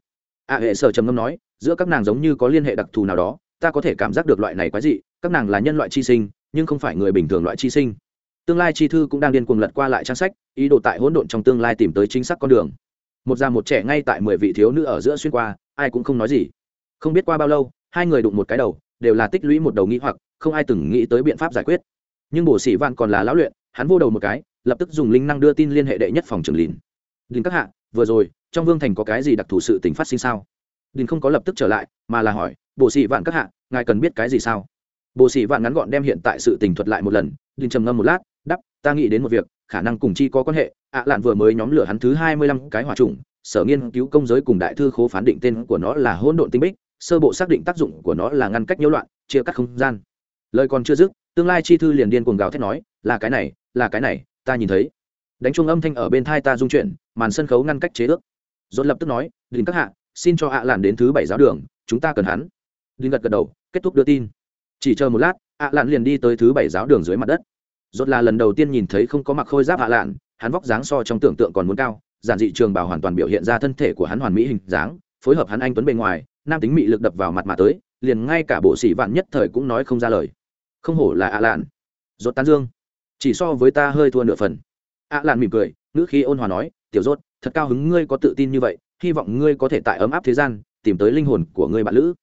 ạ à, hệ sở trầm ngâm nói giữa các nàng giống như có liên hệ đặc thù nào đó ta có thể cảm giác được loại này quái dị các nàng là nhân loại chi sinh nhưng không phải người bình thường loại chi sinh. Tương lai chi thư cũng đang điên cuồng lật qua lại trang sách ý đồ tại hỗn độn trong tương lai tìm tới chính xác con đường. Một già một trẻ ngay tại mười vị thiếu nữ ở giữa xuyên qua ai cũng không nói gì. Không biết qua bao lâu hai người đụng một cái đầu đều là tích lũy một đầu nghĩ hoặc không ai từng nghĩ tới biện pháp giải quyết. Nhưng bổ sĩ văn còn là lão luyện hắn vô đầu một cái lập tức dùng linh năng đưa tin liên hệ đệ nhất phòng trưởng lìn. Đình các hạ vừa rồi, trong vương thành có cái gì đặc thù sự tình phát sinh sao? Đình không có lập tức trở lại, mà là hỏi bộ sĩ vạn các hạ, ngài cần biết cái gì sao? Bộ sĩ vạn ngắn gọn đem hiện tại sự tình thuật lại một lần, đình trầm ngâm một lát đắp ta nghĩ đến một việc, khả năng cùng chi có quan hệ. Ạ lạn vừa mới nhóm lửa hắn thứ hai mươi lăm cái hỏa trùng, sở nghiên cứu công giới cùng đại thư khố phán định tên của nó là hỗn độn tinh bích, sơ bộ xác định tác dụng của nó là ngăn cách nhiễu loạn, chia cắt không gian. Lời còn chưa dứt, tương lai chi thư liền điên cuồng gào thét nói, là cái này, là cái này, ta nhìn thấy đánh chuông âm thanh ở bên thai ta dung chuyển, màn sân khấu ngăn cách chế ước. Dồn lập tức nói đình các hạ, xin cho ạ lạn đến thứ bảy giáo đường, chúng ta cần hắn. Đình gật gật đầu, kết thúc đưa tin. Chỉ chờ một lát, ạ lạn liền đi tới thứ bảy giáo đường dưới mặt đất. Dốt là lần đầu tiên nhìn thấy không có mặc khôi giáp ạ lạn, hắn vóc dáng so trong tưởng tượng còn muốn cao, giản dị trường bảo hoàn toàn biểu hiện ra thân thể của hắn hoàn mỹ hình dáng, phối hợp hắn anh tuấn bề ngoài, nam tính mị lực đập vào mặt mà tới, liền ngay cả bộ sĩ vạn nhất thời cũng nói không ra lời. Không hổ là ạ lạn. Dốt tán dương. Chỉ so với ta hơi thua nửa phần ạ lạn mỉm cười, ngữ khí ôn hòa nói, tiểu dốt thật cao hứng ngươi có tự tin như vậy, hy vọng ngươi có thể tại ấm áp thế gian, tìm tới linh hồn của ngươi bạn lữ.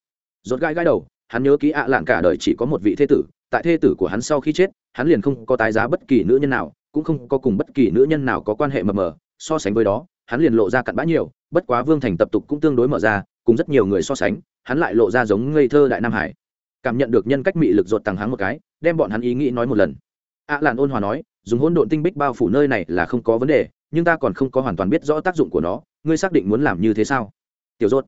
Dốt gai gai đầu, hắn nhớ ký ạ lạn cả đời chỉ có một vị thế tử, tại thê tử của hắn sau khi chết, hắn liền không có tái giá bất kỳ nữ nhân nào, cũng không có cùng bất kỳ nữ nhân nào có quan hệ mờ mờ, so sánh với đó, hắn liền lộ ra cặn bã nhiều, bất quá vương thành tập tục cũng tương đối mở ra, cùng rất nhiều người so sánh, hắn lại lộ ra giống ngây thơ đại nam hải. Cảm nhận được nhân cách mị lực ruột tăng hắn một cái, đem bọn hắn ý nghĩ nói một lần. Ạ à làn ôn hòa nói dùng hỗn độn tinh bích bao phủ nơi này là không có vấn đề, nhưng ta còn không có hoàn toàn biết rõ tác dụng của nó, ngươi xác định muốn làm như thế sao? Tiểu rốt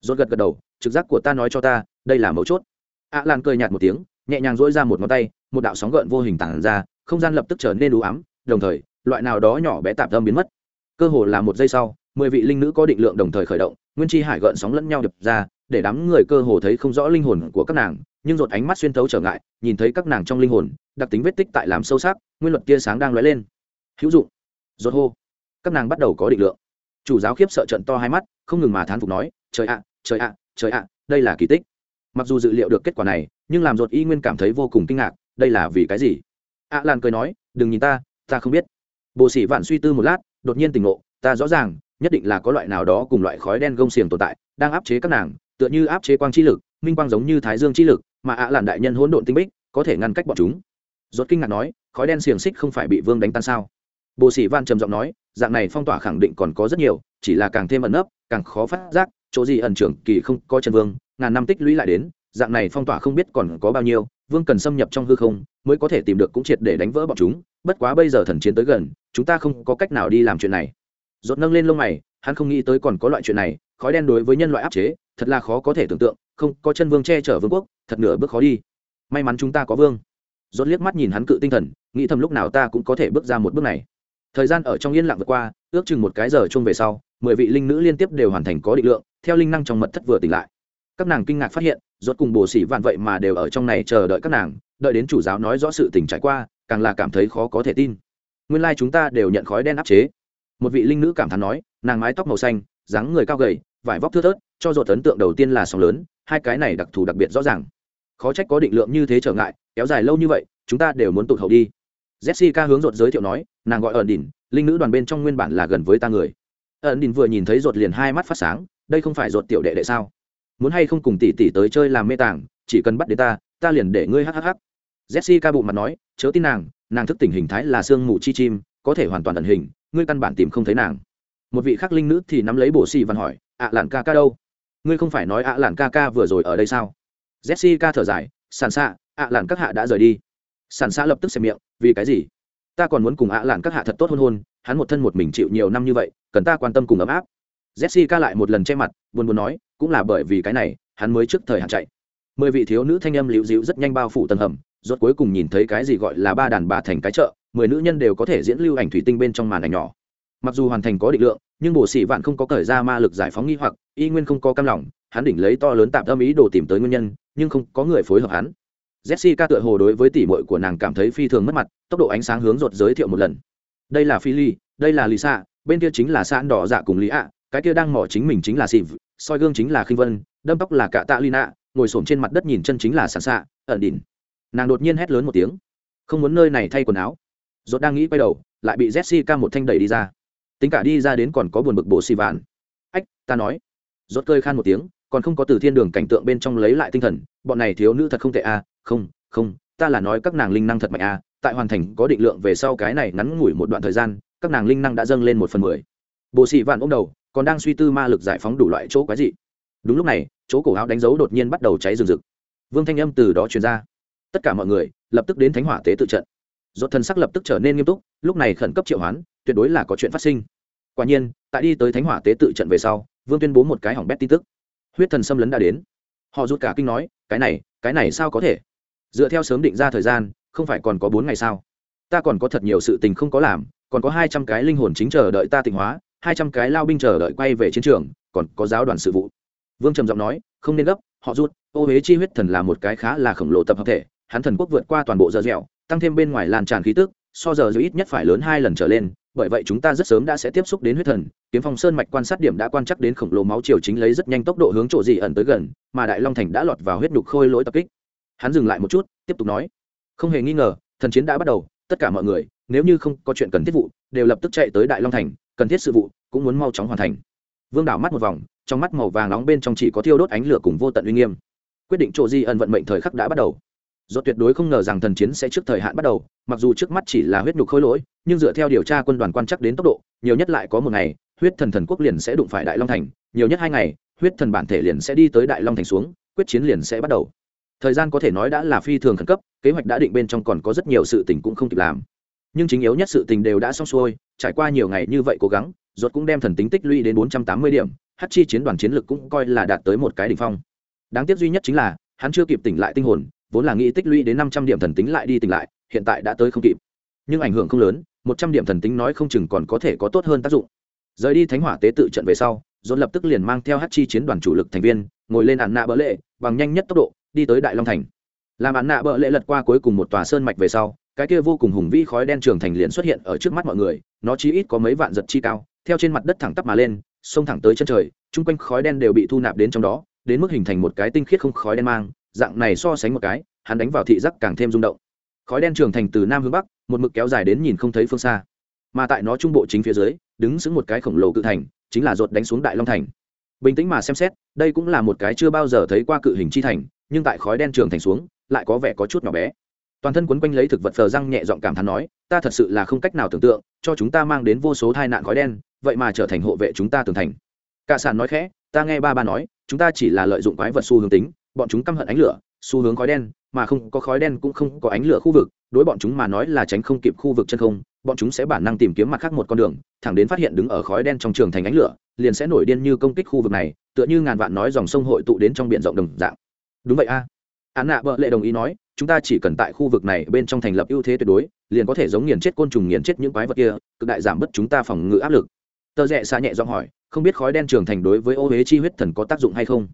rốt gật gật đầu, trực giác của ta nói cho ta, đây là mấu chốt. Ạ à lan cười nhạt một tiếng, nhẹ nhàng dỗi ra một ngón tay, một đạo sóng gợn vô hình tản ra, không gian lập tức trở nên đủ ám, đồng thời, loại nào đó nhỏ bé tạm tâm biến mất. Cơ hồ là một giây sau, mười vị linh nữ có định lượng đồng thời khởi động, nguyên chi hải gợn sóng lẫn nhau đập ra, để đám người cơ hồ thấy không rõ linh hồn của các nàng, nhưng rột ánh mắt xuyên thấu trở ngại, nhìn thấy các nàng trong linh hồn đặc tính vết tích tại làm sâu sắc, nguyên luật tia sáng đang lóe lên. Hữu dụng. Rột hô. Các nàng bắt đầu có định lượng. Chủ giáo khiếp sợ trận to hai mắt, không ngừng mà thán phục nói, trời ạ trời ạ trời ạ, đây là kỳ tích. Mặc dù dự liệu được kết quả này, nhưng làm rột y nguyên cảm thấy vô cùng kinh ngạc, đây là vì cái gì? Ạ lan cười nói, đừng nhìn ta ta không biết. Bộ sĩ vạn suy tư một lát, đột nhiên tỉnh ngộ, ta rõ ràng, nhất định là có loại nào đó cùng loại khói đen gông xiềng tồn tại, đang áp chế các nàng, tựa như áp chế quang chi lực, minh quang giống như thái dương chi lực, mà ạ làn đại nhân hỗn độn tinh bích, có thể ngăn cách bọn chúng rốt kinh ngạc nói, khói đen xiềng xích không phải bị vương đánh tan sao? Bộ sĩ van trầm giọng nói, dạng này phong tỏa khẳng định còn có rất nhiều, chỉ là càng thêm ẩn nấp, càng khó phát giác, chỗ gì ẩn trưởng kỳ không có chân vương, ngàn năm tích lũy lại đến, dạng này phong tỏa không biết còn có bao nhiêu, vương cần xâm nhập trong hư không, mới có thể tìm được cũng triệt để đánh vỡ bọn chúng, bất quá bây giờ thần chiến tới gần, chúng ta không có cách nào đi làm chuyện này. Rốt nâng lên lông mày, hắn không nghĩ tới còn có loại chuyện này, khói đen đối với nhân loại áp chế, thật là khó có thể tưởng tượng, không có chân vương che chở vương quốc, thật nửa bước khó đi. May mắn chúng ta có vương rốt liếc mắt nhìn hắn cự tinh thần, nghĩ thầm lúc nào ta cũng có thể bước ra một bước này. Thời gian ở trong yên lặng vượt qua, ước chừng một cái giờ chung về sau, mười vị linh nữ liên tiếp đều hoàn thành có định lượng, theo linh năng trong mật thất vừa tỉnh lại. Các nàng kinh ngạc phát hiện, rốt cùng bồ sĩ vạn vậy mà đều ở trong này chờ đợi các nàng, đợi đến chủ giáo nói rõ sự tình trải qua, càng là cảm thấy khó có thể tin. Nguyên lai chúng ta đều nhận khói đen áp chế. Một vị linh nữ cảm thán nói, nàng mái tóc màu xanh, dáng người cao gầy, vải vóc thưa thớt, cho dột ấn tượng đầu tiên là sóng lớn, hai cái này đặc thù đặc biệt rõ ràng khó trách có định lượng như thế trở ngại, kéo dài lâu như vậy, chúng ta đều muốn tụt hậu đi. Jessica hướng ruột giới thiệu nói, nàng gọi ẩn đỉnh, linh nữ đoàn bên trong nguyên bản là gần với ta người. Ẩn đỉnh vừa nhìn thấy ruột liền hai mắt phát sáng, đây không phải ruột tiểu đệ đệ sao? Muốn hay không cùng tỷ tỷ tới chơi làm mê tàng chỉ cần bắt đến ta ta liền để ngươi hhh jessica bụng mặt nói, chớ tin nàng nàng thức tỉnh hình thái là sương mù chi chim, có thể hoàn toàn ẩn hình, ngươi căn bản tìm không thấy nàng. Một vị khắc linh nữ thì nắm lấy bổ xì văn hỏi, ạ lạn ca ca đâu? Ngươi không phải nói ạ lạn ca ca vừa rồi ở đây sao? Jessica thở dài, sàn xạ ạ lạn các hạ đã rời đi. Sàn xạ lập tức xem miệng, vì cái gì? Ta còn muốn cùng ạ lạn các hạ thật tốt hôn hôn, hắn một thân một mình chịu nhiều năm như vậy, cần ta quan tâm cùng ấm áp. Jessica lại một lần che mặt, buồn buồn nói, cũng là bởi vì cái này, hắn mới trước thời hạn chạy. Mười vị thiếu nữ thanh âm liễu dịu rất nhanh bao phủ tầng hầm, rốt cuối cùng nhìn thấy cái gì gọi là ba đàn bà thành cái chợ, mười nữ nhân đều có thể diễn lưu ảnh thủy tinh bên trong màn ảnh nhỏ. Mặc dù hoàn thành có định lượng, nhưng bổ sĩ vạn không có cởi ra ma lực giải phóng nghi hoặc, y nguyên không có cam lòng, hắn đỉnh lấy to lớn tạm tâm ý đồ tìm tới nguyên nhân nhưng không có người phối hợp hắn. Jessica tựa hồ đối với tỷ muội của nàng cảm thấy phi thường mất mặt, tốc độ ánh sáng hướng rột giới thiệu một lần. Đây là phi ly, đây là lisa, bên kia chính là sạn đỏ dạ cùng lý ạ, cái kia đang mỏ chính mình chính là xịp soi gương chính là khinh vân, đâm tóc là cả tạ lina ngồi xổm trên mặt đất nhìn chân chính là sàn xạ ẩn đỉnh. Nàng đột nhiên hét lớn một tiếng. Không muốn nơi này thay quần áo. Dốt đang nghĩ quay đầu, lại bị jessica một thanh đẩy đi ra. Tính cả đi ra đến còn có buồn bực bộ xì vạn. Ách, ta nói. Rốt cơi khan một tiếng còn không có từ thiên đường cảnh tượng bên trong lấy lại tinh thần, bọn này thiếu nữ thật không tệ a à. không không, ta là nói các nàng linh năng thật mạnh a à. tại hoàn thành có định lượng về sau cái này ngắn ngủi một đoạn thời gian, các nàng linh năng đã dâng lên một phần mười. Bộ sĩ vạn ôm đầu, còn đang suy tư ma lực giải phóng đủ loại chỗ quái dị. Đúng lúc này, chỗ cổ áo đánh dấu đột nhiên bắt đầu cháy rừng rực. Vương thanh âm từ đó truyền ra. Tất cả mọi người lập tức đến thánh hỏa tế tự trận. Dốt thần sắc lập tức trở nên nghiêm túc, lúc này khẩn cấp triệu hoán, tuyệt đối là có chuyện phát sinh. Quả nhiên, tại đi tới thánh hỏa tế tự trận về sau, vương tuyên bố một cái hỏng bét tin tức huyết thần xâm lấn đã đến. Họ rút cả kinh nói, cái này cái này sao có thể? Dựa theo sớm định ra thời gian, không phải còn có bốn ngày sao? Ta còn có thật nhiều sự tình không có làm, còn có hai trăm cái linh hồn chính chờ đợi ta tịnh hóa, hai trăm cái lao binh chờ đợi quay về chiến trường, còn có giáo đoàn sự vụ. Vương trầm giọng nói, không nên gấp, họ rút ô huế chi huyết thần là một cái khá là khổng lồ tập hợp thể, hắn thần quốc vượt qua toàn bộ giờ dẻo, tăng thêm bên ngoài lan tràn khí tức, so giờ dù ít nhất phải lớn hai lần trở lên, bởi vậy chúng ta rất sớm đã sẽ tiếp xúc đến huyết thần kiếm phong sơn mạch quan sát điểm đã quan chắc đến khổng lồ máu chiều chính lấy rất nhanh tốc độ hướng chỗ dị ẩn tới gần, mà đại long thành đã lọt vào huyết nhục khôi lỗi tập kích. Hắn dừng lại một chút, tiếp tục nói, không hề nghi ngờ, thần chiến đã bắt đầu, tất cả mọi người, nếu như không có chuyện cần thiết vụ, đều lập tức chạy tới đại long thành, cần thiết sự vụ, cũng muốn mau chóng hoàn thành. Vương đảo mắt một vòng, trong mắt màu vàng nóng bên trong chỉ có thiêu đốt ánh lửa cùng vô tận uy nghiêm. Quyết định chỗ di ẩn vận mệnh thời khắc đã bắt đầu. Do tuyệt đối không ngờ rằng thần chiến sẽ trước thời hạn bắt đầu, mặc dù trước mắt chỉ là huyết nhục khôi lỗi, nhưng dựa theo điều tra quân đoàn quan chắc đến tốc độ, nhiều nhất lại có một ngày huyết thần thần quốc liền sẽ đụng phải đại long thành, nhiều nhất hai ngày, huyết thần bản thể liền sẽ đi tới đại long thành xuống, quyết chiến liền sẽ bắt đầu. Thời gian có thể nói đã là phi thường khẩn cấp, kế hoạch đã định bên trong còn có rất nhiều sự tình cũng không kịp làm. Nhưng chính yếu nhất sự tình đều đã xong xuôi, trải qua nhiều ngày như vậy cố gắng ruột cũng đem thần tính tích lũy đến bốn trăm tám mươi điểm, hát chi chiến đoàn chiến lực cũng coi là đạt tới một cái đỉnh phong. Đáng tiếc duy nhất chính là, hắn chưa kịp tỉnh lại tinh hồn, vốn là nghĩ tích lũy đến năm trăm điểm thần tính lại đi tỉnh lại, hiện tại đã tới không kịp. Nhưng ảnh hưởng không lớn, một trăm điểm thần tính nói không chừng còn có thể có tốt hơn tác dụng rời đi thánh hỏa tế tự trận về sau dồn lập tức liền mang theo hát chi chiến đoàn chủ lực thành viên, ngồi lên ạn nạ bỡ lệ, bằng nhanh nhất tốc độ, đi tới đại long thành. Làm ạn nạ bỡ lệ lật qua cuối cùng một tòa sơn mạch về sau, cái kia vô cùng hùng vĩ khói đen trường thành liền xuất hiện ở trước mắt mọi người, nó chí ít có mấy vạn giật chi cao, theo trên mặt đất thẳng tắp mà lên xông thẳng tới chân trời, chung quanh khói đen đều bị thu nạp đến trong đó, đến mức hình thành một cái tinh khiết không khói đen mang, dạng này so sánh một cái, hắn đánh vào thị giác càng thêm rung động. Khói đen trường thành từ nam hướng bắc, một mực kéo dài đến nhìn không thấy phương xa. Mà tại nó trung bộ chính phía dưới đứng sững một cái khổng lồ cự thành, chính là ruột đánh xuống đại long thành. Bình tĩnh mà xem xét, đây cũng là một cái chưa bao giờ thấy qua cự hình chi thành, nhưng tại khói đen trường thành xuống, lại có vẻ có chút nhỏ bé. Toàn thân quấn quanh lấy thực vật phờ răng nhẹ giọng cảm thán nói, ta thật sự là không cách nào tưởng tượng, cho chúng ta mang đến vô số tai nạn khói đen, vậy mà trở thành hộ vệ chúng ta tường thành. Cả sản nói khẽ, ta nghe ba ba nói, chúng ta chỉ là lợi dụng quái vật xu hướng tính, bọn chúng căm hận ánh lửa, xu hướng khói đen, mà không có khói đen cũng không có ánh lửa khu vực, đối bọn chúng mà nói là tránh không kịp khu vực chân không bọn chúng sẽ bản năng tìm kiếm mặt khác một con đường, thẳng đến phát hiện đứng ở khói đen trong trường thành ánh lửa, liền sẽ nổi điên như công kích khu vực này, tựa như ngàn vạn nói dòng sông hội tụ đến trong biển rộng đồng dạng. Đúng vậy a. Án nạ vợ lệ đồng ý nói, chúng ta chỉ cần tại khu vực này bên trong thành lập ưu thế tuyệt đối, liền có thể giống nghiền chết côn trùng nghiền chết những quái vật kia, cực đại giảm bớt chúng ta phòng ngự áp lực. Tờ rẽ xa nhẹ giọng hỏi, không biết khói đen trường thành đối với ô huế chi huyết thần có tác dụng hay không?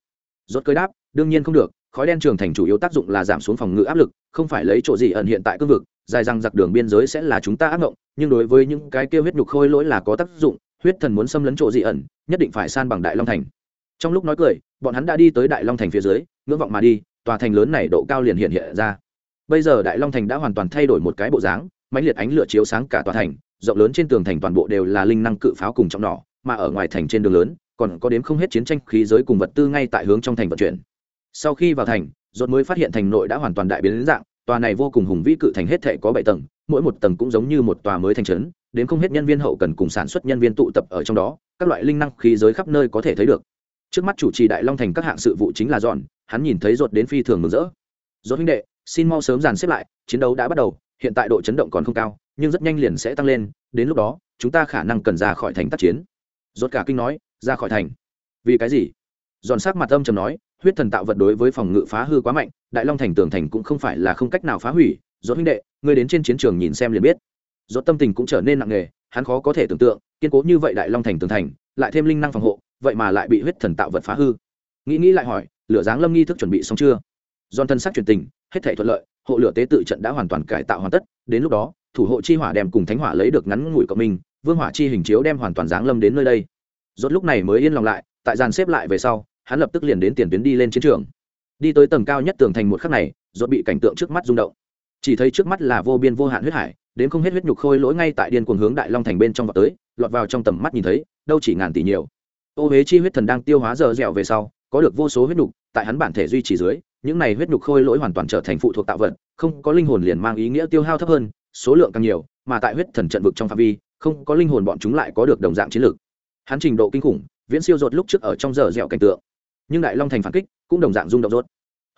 Rốt cơi đáp, đương nhiên không được khói đen trường thành chủ yếu tác dụng là giảm xuống phòng ngự áp lực, không phải lấy chỗ gì ẩn hiện tại cương vực, dài răng giặc đường biên giới sẽ là chúng ta ác mộng nhưng đối với những cái kia huyết nhục khôi lỗi là có tác dụng, huyết thần muốn xâm lấn chỗ dị ẩn, nhất định phải san bằng đại long thành. Trong lúc nói cười, bọn hắn đã đi tới đại long thành phía dưới, ngưỡng vọng mà đi, tòa thành lớn này độ cao liền hiện hiện ra. Bây giờ đại long thành đã hoàn toàn thay đổi một cái bộ dáng, mãnh liệt ánh lửa chiếu sáng cả tòa thành, rộng lớn trên tường thành toàn bộ đều là linh năng cự pháo cùng trọng nỏ, mà ở ngoài thành trên đường lớn, còn có đếm không hết chiến tranh khí giới cùng vật tư ngay tại hướng trong thành vận chuyển sau khi vào thành, rốt mới phát hiện thành nội đã hoàn toàn đại biến đến dạng, tòa này vô cùng hùng vĩ cự thành hết thể có bảy tầng, mỗi một tầng cũng giống như một tòa mới thành trấn, đến không hết nhân viên hậu cần cùng sản xuất nhân viên tụ tập ở trong đó, các loại linh năng khí giới khắp nơi có thể thấy được. Trước mắt chủ trì đại long thành các hạng sự vụ chính là dọn, hắn nhìn thấy rốt đến phi thường mừng rỡ. Rốt huynh đệ, xin mau sớm dàn xếp lại, chiến đấu đã bắt đầu, hiện tại độ chấn động còn không cao, nhưng rất nhanh liền sẽ tăng lên, đến lúc đó, chúng ta khả năng cần ra khỏi thành tác chiến. Rốt cả kinh nói, ra khỏi thành? Vì cái gì? Dọn sắc mặt âm trầm nói huyết thần tạo vật đối với phòng ngự phá hư quá mạnh, đại long thành tường thành cũng không phải là không cách nào phá hủy. Rốt huynh đệ, ngươi đến trên chiến trường nhìn xem liền biết. Rốt tâm tình cũng trở nên nặng nề, hắn khó có thể tưởng tượng, kiên cố như vậy đại long thành tường thành, lại thêm linh năng phòng hộ, vậy mà lại bị huyết thần tạo vật phá hư. Nghĩ nghĩ lại hỏi, lửa giáng lâm nghi thức chuẩn bị xong chưa? Giòn thân sắc truyền tình, hết thể thuận lợi, hộ lửa tế tự trận đã hoàn toàn cải tạo hoàn tất, đến lúc đó, thủ hộ chi hỏa đem cùng thánh hỏa lấy được ngắn ngủi cộng minh, vương hỏa chi hình chiếu đem hoàn toàn giáng lâm đến nơi đây. Rốt lúc này mới yên lòng lại, tại dàn xếp lại về sau hắn lập tức liền đến tiền tuyến đi lên chiến trường. Đi tới tầng cao nhất tường thành một khắc này, rốt bị cảnh tượng trước mắt rung động. Chỉ thấy trước mắt là vô biên vô hạn huyết hải, đến không hết huyết nhục khôi lỗi ngay tại điên cuồng hướng đại long thành bên trong vào tới, lọt vào trong tầm mắt nhìn thấy, đâu chỉ ngàn tỷ nhiều. Ô huế chi huyết thần đang tiêu hóa dở dẻo về sau, có được vô số huyết nhục, tại hắn bản thể duy trì dưới, những này huyết nhục khôi lỗi hoàn toàn trở thành phụ thuộc tạo vật, không có linh hồn liền mang ý nghĩa tiêu hao thấp hơn, số lượng càng nhiều, mà tại huyết thần trận vực trong phạm vi, không có linh hồn bọn chúng lại có được đồng dạng chiến lược. Hắn trình độ kinh khủng, viễn siêu rột lúc trước ở trong giờ dẻo cảnh tượng nhưng đại long thành phản kích cũng đồng dạng rung động rốt.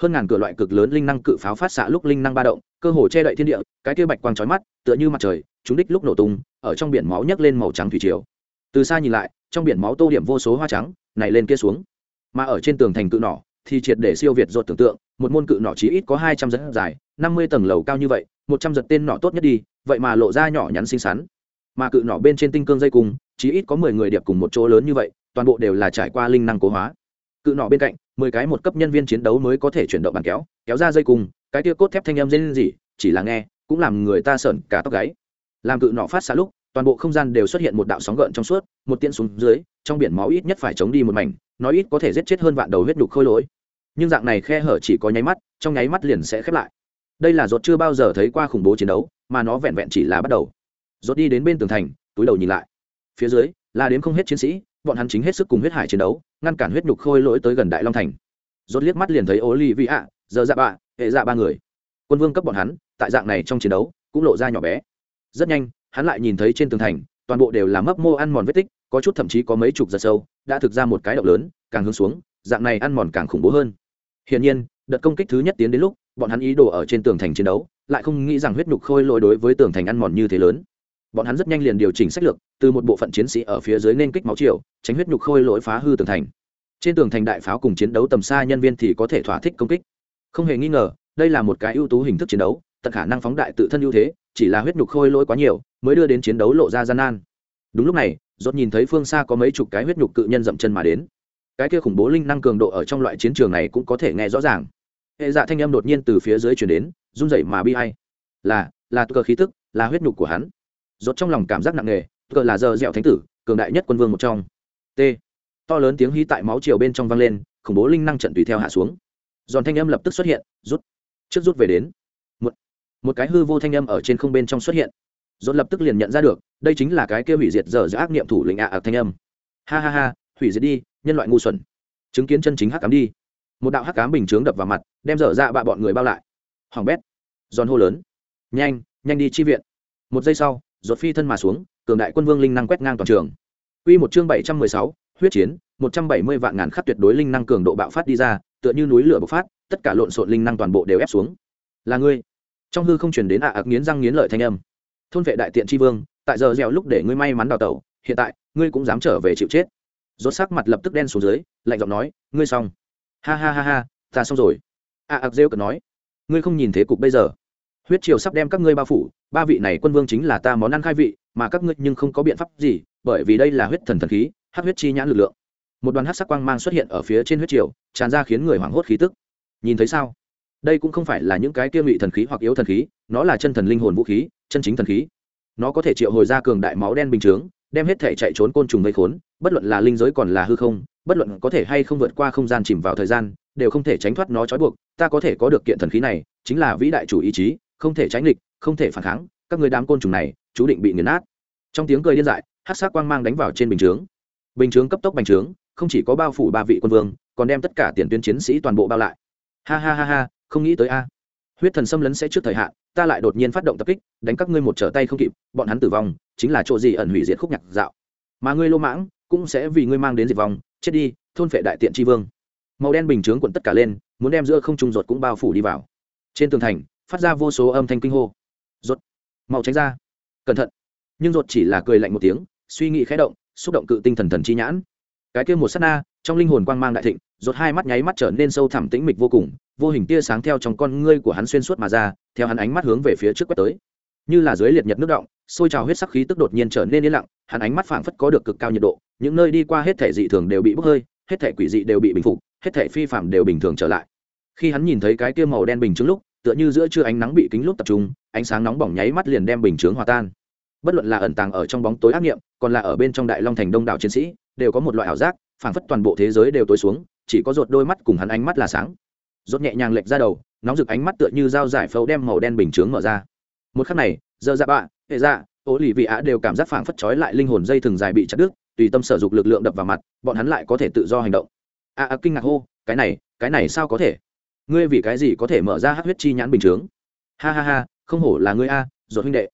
Hơn ngàn cửa loại cực lớn linh năng cự pháo phát xạ lúc linh năng ba động, cơ hồ che đậy thiên địa, cái kia bạch quang chói mắt, tựa như mặt trời, chúng đích lúc nổ tung, ở trong biển máu nhấc lên màu trắng thủy triều. Từ xa nhìn lại, trong biển máu tô điểm vô số hoa trắng này lên kia xuống. Mà ở trên tường thành cự nỏ, thì triệt để siêu việt rột tưởng tượng, một môn cự nỏ chí ít có hai trăm dẫn dài, năm mươi tầng lầu cao như vậy, một trăm giật tên nỏ tốt nhất đi, vậy mà lộ ra nhỏ nhắn xinh xắn. Mà cự nỏ bên trên tinh cương dây cung, chí ít có mười người điệp cùng một chỗ lớn như vậy, toàn bộ đều là trải qua linh năng cố hóa cự nọ bên cạnh, mười cái một cấp nhân viên chiến đấu mới có thể chuyển động bàn kéo kéo ra dây cung cái tia cốt thép thanh âm dây gì chỉ là nghe, cũng làm người ta sởn cả tóc gáy. Làm cự nọ phát xa lúc, toàn bộ không gian đều xuất hiện một đạo sóng gợn trong suốt, một tiễn xuống dưới, trong biển máu ít nhất phải chống đi một mảnh nói ít có thể giết chết hơn vạn đầu huyết đục khôi lỗi. Nhưng dạng này khe hở chỉ có nháy mắt, trong nháy mắt liền sẽ khép lại. Đây là rốt chưa bao giờ thấy qua khủng bố chiến đấu, mà nó vẹn vẹn chỉ là bắt đầu. Rốt đi đến bên tường thành, túi đầu nhìn lại. Phía dưới, là đến không hết chiến sĩ bọn hắn chính hết sức cùng huyết hải chiến đấu, ngăn cản huyết nhục khôi lỗi tới gần đại long thành. Rốt liếc mắt liền thấy olivia, giờ dạ bạ, hệ dạ ba người. Quân vương cấp bọn hắn, tại dạng này trong chiến đấu, cũng lộ ra nhỏ bé. Rất nhanh, hắn lại nhìn thấy trên tường thành, toàn bộ đều là mấp mô ăn mòn vết tích, có chút thậm chí có mấy chục giật sâu, đã thực ra một cái động lớn, càng hướng xuống, dạng này ăn mòn càng khủng bố hơn. Hiển nhiên, đợt công kích thứ nhất tiến đến lúc, bọn hắn ý đồ ở trên tường thành chiến đấu, lại không nghĩ rằng huyết nhục khôi lỗi đối với tường thành ăn mòn như thế lớn bọn hắn rất nhanh liền điều chỉnh sách lược, từ một bộ phận chiến sĩ ở phía dưới nên kích máu chiều tránh huyết nhục khôi lỗi phá hư tường thành. Trên tường thành đại pháo cùng chiến đấu tầm xa nhân viên thì có thể thỏa thích công kích. Không hề nghi ngờ, đây là một cái ưu tú hình thức chiến đấu, tận khả năng phóng đại tự thân ưu thế, chỉ là huyết nhục khôi lỗi quá nhiều, mới đưa đến chiến đấu lộ ra gian nan. Đúng lúc này dốt nhìn thấy phương xa có mấy chục cái huyết nhục cự nhân dậm chân mà đến. Cái kia khủng bố linh năng cường độ ở trong loại chiến trường này cũng có thể nghe rõ ràng. Hệ dạ thanh âm đột nhiên từ phía dưới chuyển đến, run rẩy mà bi hay là là cơ khí tức, là huyết nhục của hắn rốt trong lòng cảm giác nặng nề cờ là giờ dẻo thánh tử cường đại nhất quân vương một trong. T. To lớn tiếng hí tại máu chiều bên trong vang lên khủng bố linh năng trận tùy theo hạ xuống. Giòn thanh âm lập tức xuất hiện rút. Trước rút về đến. Một, một cái hư vô thanh âm ở trên không bên trong xuất hiện. Rốt lập tức liền nhận ra được đây chính là cái kia hủy diệt dở ác niệm thủ lĩnh ạ à thanh âm. Ha ha ha hủy diệt đi nhân loại ngu xuẩn. Chứng kiến chân chính hắc cám đi. Một đạo hắc cám bình chướng đập vào mặt đem dở dạ bạ bọn người bao lại. Hoàng bét. Giòn hô lớn. Nhanh nhanh đi chi viện. Một giây sau Rốt phi thân mà xuống cường đại quân vương linh năng quét ngang toàn trường Quy một chương bảy trăm mười sáu, huyết chiến, một trăm bảy mươi vạn ngàn khắc tuyệt đối linh năng cường độ bạo phát đi ra, tựa như núi lửa bộc phát, tất cả lộn xộn linh năng toàn bộ đều ép xuống. Là ngươi. Trong hư không truyền đến ạ ạc nghiến răng nghiến lợi thanh âm. Thôn vệ đại tiện chi vương, tại giờ dẻo lúc để ngươi may mắn đào tẩu, hiện tại, ngươi cũng dám trở về chịu chết. Rốt sắc mặt lập tức đen xuống dưới, lạnh giọng nói, ngươi xong. Ha ha ha ha, ta xong rồi. ạ ạc rêu cợt nói, ngươi không nhìn thế cục bây giờ huyết triều sắp đem các ngươi bao phủ, ba vị này quân vương chính là ta món ăn khai vị, mà các ngươi nhưng không có biện pháp gì, bởi vì đây là huyết thần thần khí hát huyết chi nhãn lực lượng. Một đoàn hát sắc quang mang xuất hiện ở phía trên huyết triều, tràn ra khiến người hoảng hốt khí tức. Nhìn thấy sao? Đây cũng không phải là những cái kia ngụy thần khí hoặc yếu thần khí, nó là chân thần linh hồn vũ khí, chân chính thần khí. Nó có thể triệu hồi ra cường đại máu đen bình chướng, đem hết thể chạy trốn côn trùng gây khốn, bất luận là linh giới còn là hư không, bất luận có thể hay không vượt qua không gian chìm vào thời gian, đều không thể tránh thoát nó trói buộc. Ta có thể có được kiện thần khí này, chính là vĩ đại chủ ý chí không thể tránh địch không thể phản kháng, các người đám côn trùng này, chú định bị nghiền nát. Trong tiếng cười điên dại hát sát quang mang đánh vào trên bình chướng. Bình chướng cấp tốc bành trướng, không chỉ có bao phủ ba vị quân vương, còn đem tất cả tiền tuyến chiến sĩ toàn bộ bao lại. Ha ha ha ha, không nghĩ tới a. Huyết thần xâm lấn sẽ trước thời hạn, ta lại đột nhiên phát động tập kích, đánh các ngươi một trở tay không kịp, bọn hắn tử vong, chính là chỗ gì ẩn hủy diệt khúc nhạc dạo. Mà ngươi lô mãng, cũng sẽ vì ngươi mang đến diệt vong, chết đi, thôn phệ đại tiện tri vương. Màu đen bình chướng quận tất cả lên, muốn đem giữa không trung ruột cũng bao phủ đi vào. Trên tường thành phát ra vô số âm thanh kinh hô. Rột mau tránh ra. Cẩn thận. Nhưng rột chỉ là cười lạnh một tiếng, suy nghĩ khẽ động, xúc động cự tinh thần thần chi nhãn. Cái kia một sát na, trong linh hồn quang mang đại thịnh rột hai mắt nháy mắt trở nên sâu thẳm tĩnh mịch vô cùng, vô hình tia sáng theo trong con ngươi của hắn xuyên suốt mà ra, theo hắn ánh mắt hướng về phía trước quét tới. Như là dưới liệt nhật nước động, sôi trào huyết sắc khí tức đột nhiên trở nên yên lặng, hắn ánh mắt phảng phất có được cực cao nhiệt độ, những nơi đi qua hết thể dị thường đều bị bốc hơi, hết thể quỷ dị đều bị bình phục, hết thể phi phạm đều bình thường trở lại. Khi hắn nhìn thấy cái kia màu đen bình chứng lúc tựa như giữa trưa ánh nắng bị kính lúc tập trung ánh sáng nóng bỏng nháy mắt liền đem bình chướng hòa tan. Bất luận là ẩn tàng ở trong bóng tối ác nghiệm còn là ở bên trong đại long thành đông đảo chiến sĩ đều có một loại ảo giác phảng phất toàn bộ thế giới đều tối xuống chỉ có ruột đôi mắt cùng hắn ánh mắt là sáng. Rốt nhẹ nhàng lệch ra đầu nóng rực ánh mắt tựa như dao giải phẫu đem màu đen bình chướng mở ra. Một khắc này giờ dạ bạ hệ dạ ố lì vị á đều cảm giác phảng phất trói lại linh hồn dây thừng dài bị chặt đứt tùy tâm sở dục lực lượng đập vào mặt bọn hắn lại có thể tự do hành động. A à, kinh ngạc hô cái này cái này sao có thể? Ngươi vì cái gì có thể mở ra hát huyết chi nhãn bình chướng? Ha ha ha, không hổ là ngươi a rồi huynh đệ.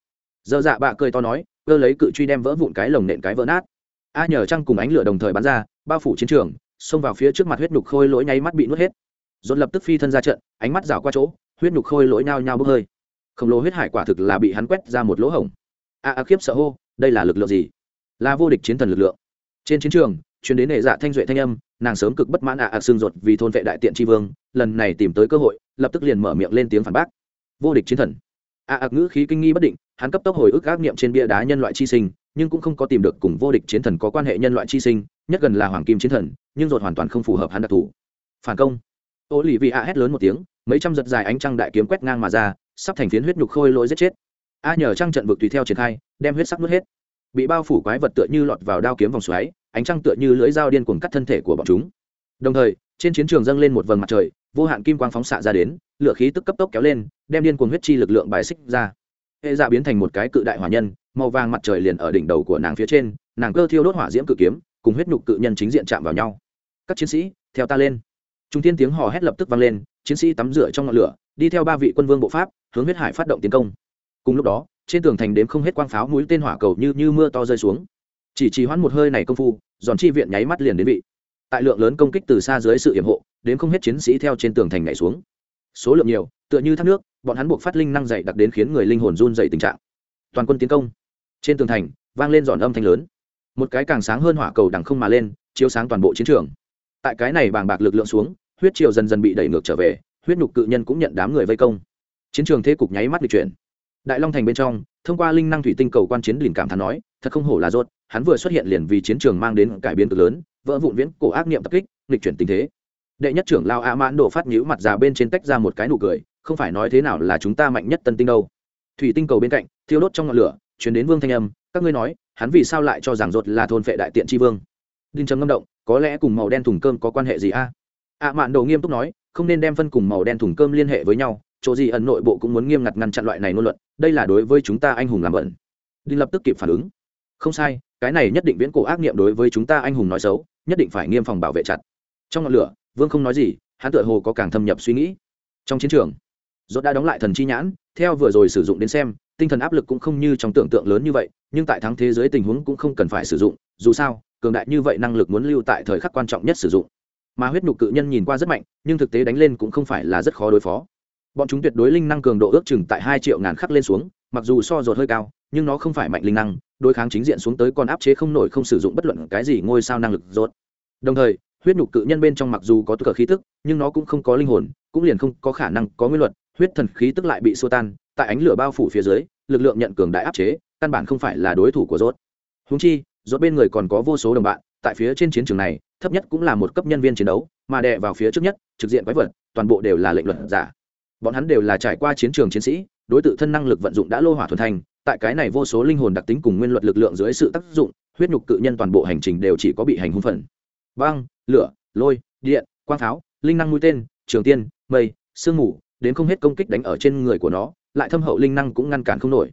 Dơ dạ bạ cười to nói, cơ lấy cự truy đem vỡ vụn cái lồng nện cái vỡ nát. A nhờ trăng cùng ánh lửa đồng thời bắn ra, bao phủ chiến trường, xông vào phía trước mặt huyết nhục khôi lỗi nháy mắt bị nuốt hết. Dồn lập tức phi thân ra trận, ánh mắt rảo qua chỗ, huyết nhục khôi lỗi nao nhao bốc hơi. Khổng lồ huyết hải quả thực là bị hắn quét ra một lỗ hổng. A a khiếp sợ hô, đây là lực lượng gì? Là vô địch chiến thần lực lượng. Trên chiến trường chuyến đến hệ dạ thanh duệ thanh âm, nàng sớm cực bất mãn ạ à xương ruột vì thôn vệ đại tiện tri vương, lần này tìm tới cơ hội, lập tức liền mở miệng lên tiếng phản bác. Vô địch chiến thần. Ạ à ngữ khí kinh nghi bất định, hắn cấp tốc hồi ức ác niệm trên bia đá nhân loại chi sinh, nhưng cũng không có tìm được cùng vô địch chiến thần có quan hệ nhân loại chi sinh, nhất gần là hoàng kim chiến thần, nhưng ruột hoàn toàn không phù hợp hắn đặc thù. Phản công. Ô lì vị ạ hét lớn một tiếng, mấy trăm giật dài ánh trăng đại kiếm quét ngang mà ra, sắp thành phiến huyết nhục khôi lỗi giết chết. A nhờ trăng trận vực tùy theo triển khai, đem huyết sắc nuốt hết bị bao phủ quái vật tựa như lọt vào đao kiếm vòng xoáy, ánh trăng tựa như lưỡi dao điên cuồng cắt thân thể của bọn chúng. Đồng thời, trên chiến trường dâng lên một vầng mặt trời, vô hạn kim quang phóng xạ ra đến, lửa khí tức cấp tốc kéo lên, đem điên cuồng huyết chi lực lượng bài xích ra. Hệ dạ biến thành một cái cự đại hỏa nhân, màu vàng mặt trời liền ở đỉnh đầu của nàng phía trên, nàng cơ thiêu đốt hỏa diễm cự kiếm, cùng huyết nhục cự nhân chính diện chạm vào nhau. Các chiến sĩ, theo ta lên. Trung tiên tiếng hò hét lập tức vang lên, chiến sĩ tắm rửa trong ngọn lửa, đi theo ba vị quân vương bộ pháp, hướng huyết hải phát động tiến công. Cùng lúc đó trên tường thành đếm không hết quang pháo mũi tên hỏa cầu như như mưa to rơi xuống. Chỉ trì hoãn một hơi này công phu, giòn chi viện nháy mắt liền đến vị. Tại lượng lớn công kích từ xa dưới sự yểm hộ đến không hết chiến sĩ theo trên tường thành nhảy xuống. Số lượng nhiều, tựa như thác nước, bọn hắn buộc phát linh năng dày đặc đến khiến người linh hồn run dày tình trạng. Toàn quân tiến công. Trên tường thành, vang lên giòn âm thanh lớn. Một cái càng sáng hơn hỏa cầu đằng không mà lên, chiếu sáng toàn bộ chiến trường. Tại cái này bàng bạc lực lượng xuống, huyết triều dần dần bị đẩy ngược trở về, huyết nhục cự nhân cũng nhận đám người vây công. Chiến trường thế cục nháy mắt lịch chuyển đại long thành bên trong, thông qua linh năng thủy tinh cầu quan chiến đỉnh cảm thán nói, thật không hổ là rốt, hắn vừa xuất hiện liền vì chiến trường mang đến cải biến cực lớn, vỡ vụn viễn cổ ác niệm tập kích, nghịch chuyển tình thế. Đệ nhất trưởng lao a mãn đổ phát nhữ mặt già bên trên tách ra một cái nụ cười, không phải nói thế nào là chúng ta mạnh nhất tân tinh đâu. Thủy tinh cầu bên cạnh, thiêu đốt trong ngọn lửa chuyển đến vương thanh âm, các ngươi nói, hắn vì sao lại cho rằng rốt là thôn phệ đại tiện tri vương? Đinh trầm ngâm động, có lẽ cùng màu đen thùng cơm có quan hệ gì a? A mạn đồ nghiêm túc nói, không nên đem phân cùng màu đen thùng cơm liên hệ với nhau chỗ gì ẩn nội bộ cũng muốn nghiêm ngặt ngăn chặn loại này ngôn luận, đây là đối với chúng ta anh hùng làm bẩn. Đinh lập tức kịp phản ứng. Không sai, cái này nhất định viễn cổ ác nghiệm đối với chúng ta anh hùng nói xấu, nhất định phải nghiêm phòng bảo vệ chặt. Trong ngọn lửa, vương không nói gì, hắn tựa hồ có càng thâm nhập suy nghĩ. Trong chiến trường dốt đã đóng lại thần chi nhãn, theo vừa rồi sử dụng đến xem, tinh thần áp lực cũng không như trong tưởng tượng lớn như vậy, nhưng tại thắng thế giới tình huống cũng không cần phải sử dụng, dù sao, cường đại như vậy năng lực muốn lưu tại thời khắc quan trọng nhất sử dụng. Mà huyết nhục cự nhân nhìn qua rất mạnh, nhưng thực tế đánh lên cũng không phải là rất khó đối phó bọn chúng tuyệt đối linh năng cường độ ước chừng tại hai triệu ngàn khắc lên xuống, mặc dù so dột hơi cao, nhưng nó không phải mạnh linh năng, đối kháng chính diện xuống tới còn áp chế không nổi không sử dụng bất luận cái gì ngôi sao năng lực rốt đồng thời, huyết nhục cự nhân bên trong mặc dù có cờ khí tức, nhưng nó cũng không có linh hồn, cũng liền không có khả năng có nguyên luật, huyết thần khí tức lại bị xua tan, tại ánh lửa bao phủ phía dưới, lực lượng nhận cường đại áp chế, căn bản không phải là đối thủ của rốt húng chi rốt bên người còn có vô số đồng bạn, tại phía trên chiến trường này, thấp nhất cũng là một cấp nhân viên chiến đấu, mà đè vào phía trước nhất, trực diện quái vật, toàn bộ đều là lệnh luật giả bọn hắn đều là trải qua chiến trường chiến sĩ, đối tự thân năng lực vận dụng đã lô hỏa thuần thành, tại cái này vô số linh hồn đặc tính cùng nguyên luật lực lượng dưới sự tác dụng, huyết nhục cự nhân toàn bộ hành trình đều chỉ có bị hành hung phần. Băng, lửa, lôi, điện, quang pháo, linh năng mũi tên, trường tiên, mây, sương mù, đến không hết công kích đánh ở trên người của nó, lại thâm hậu linh năng cũng ngăn cản không nổi.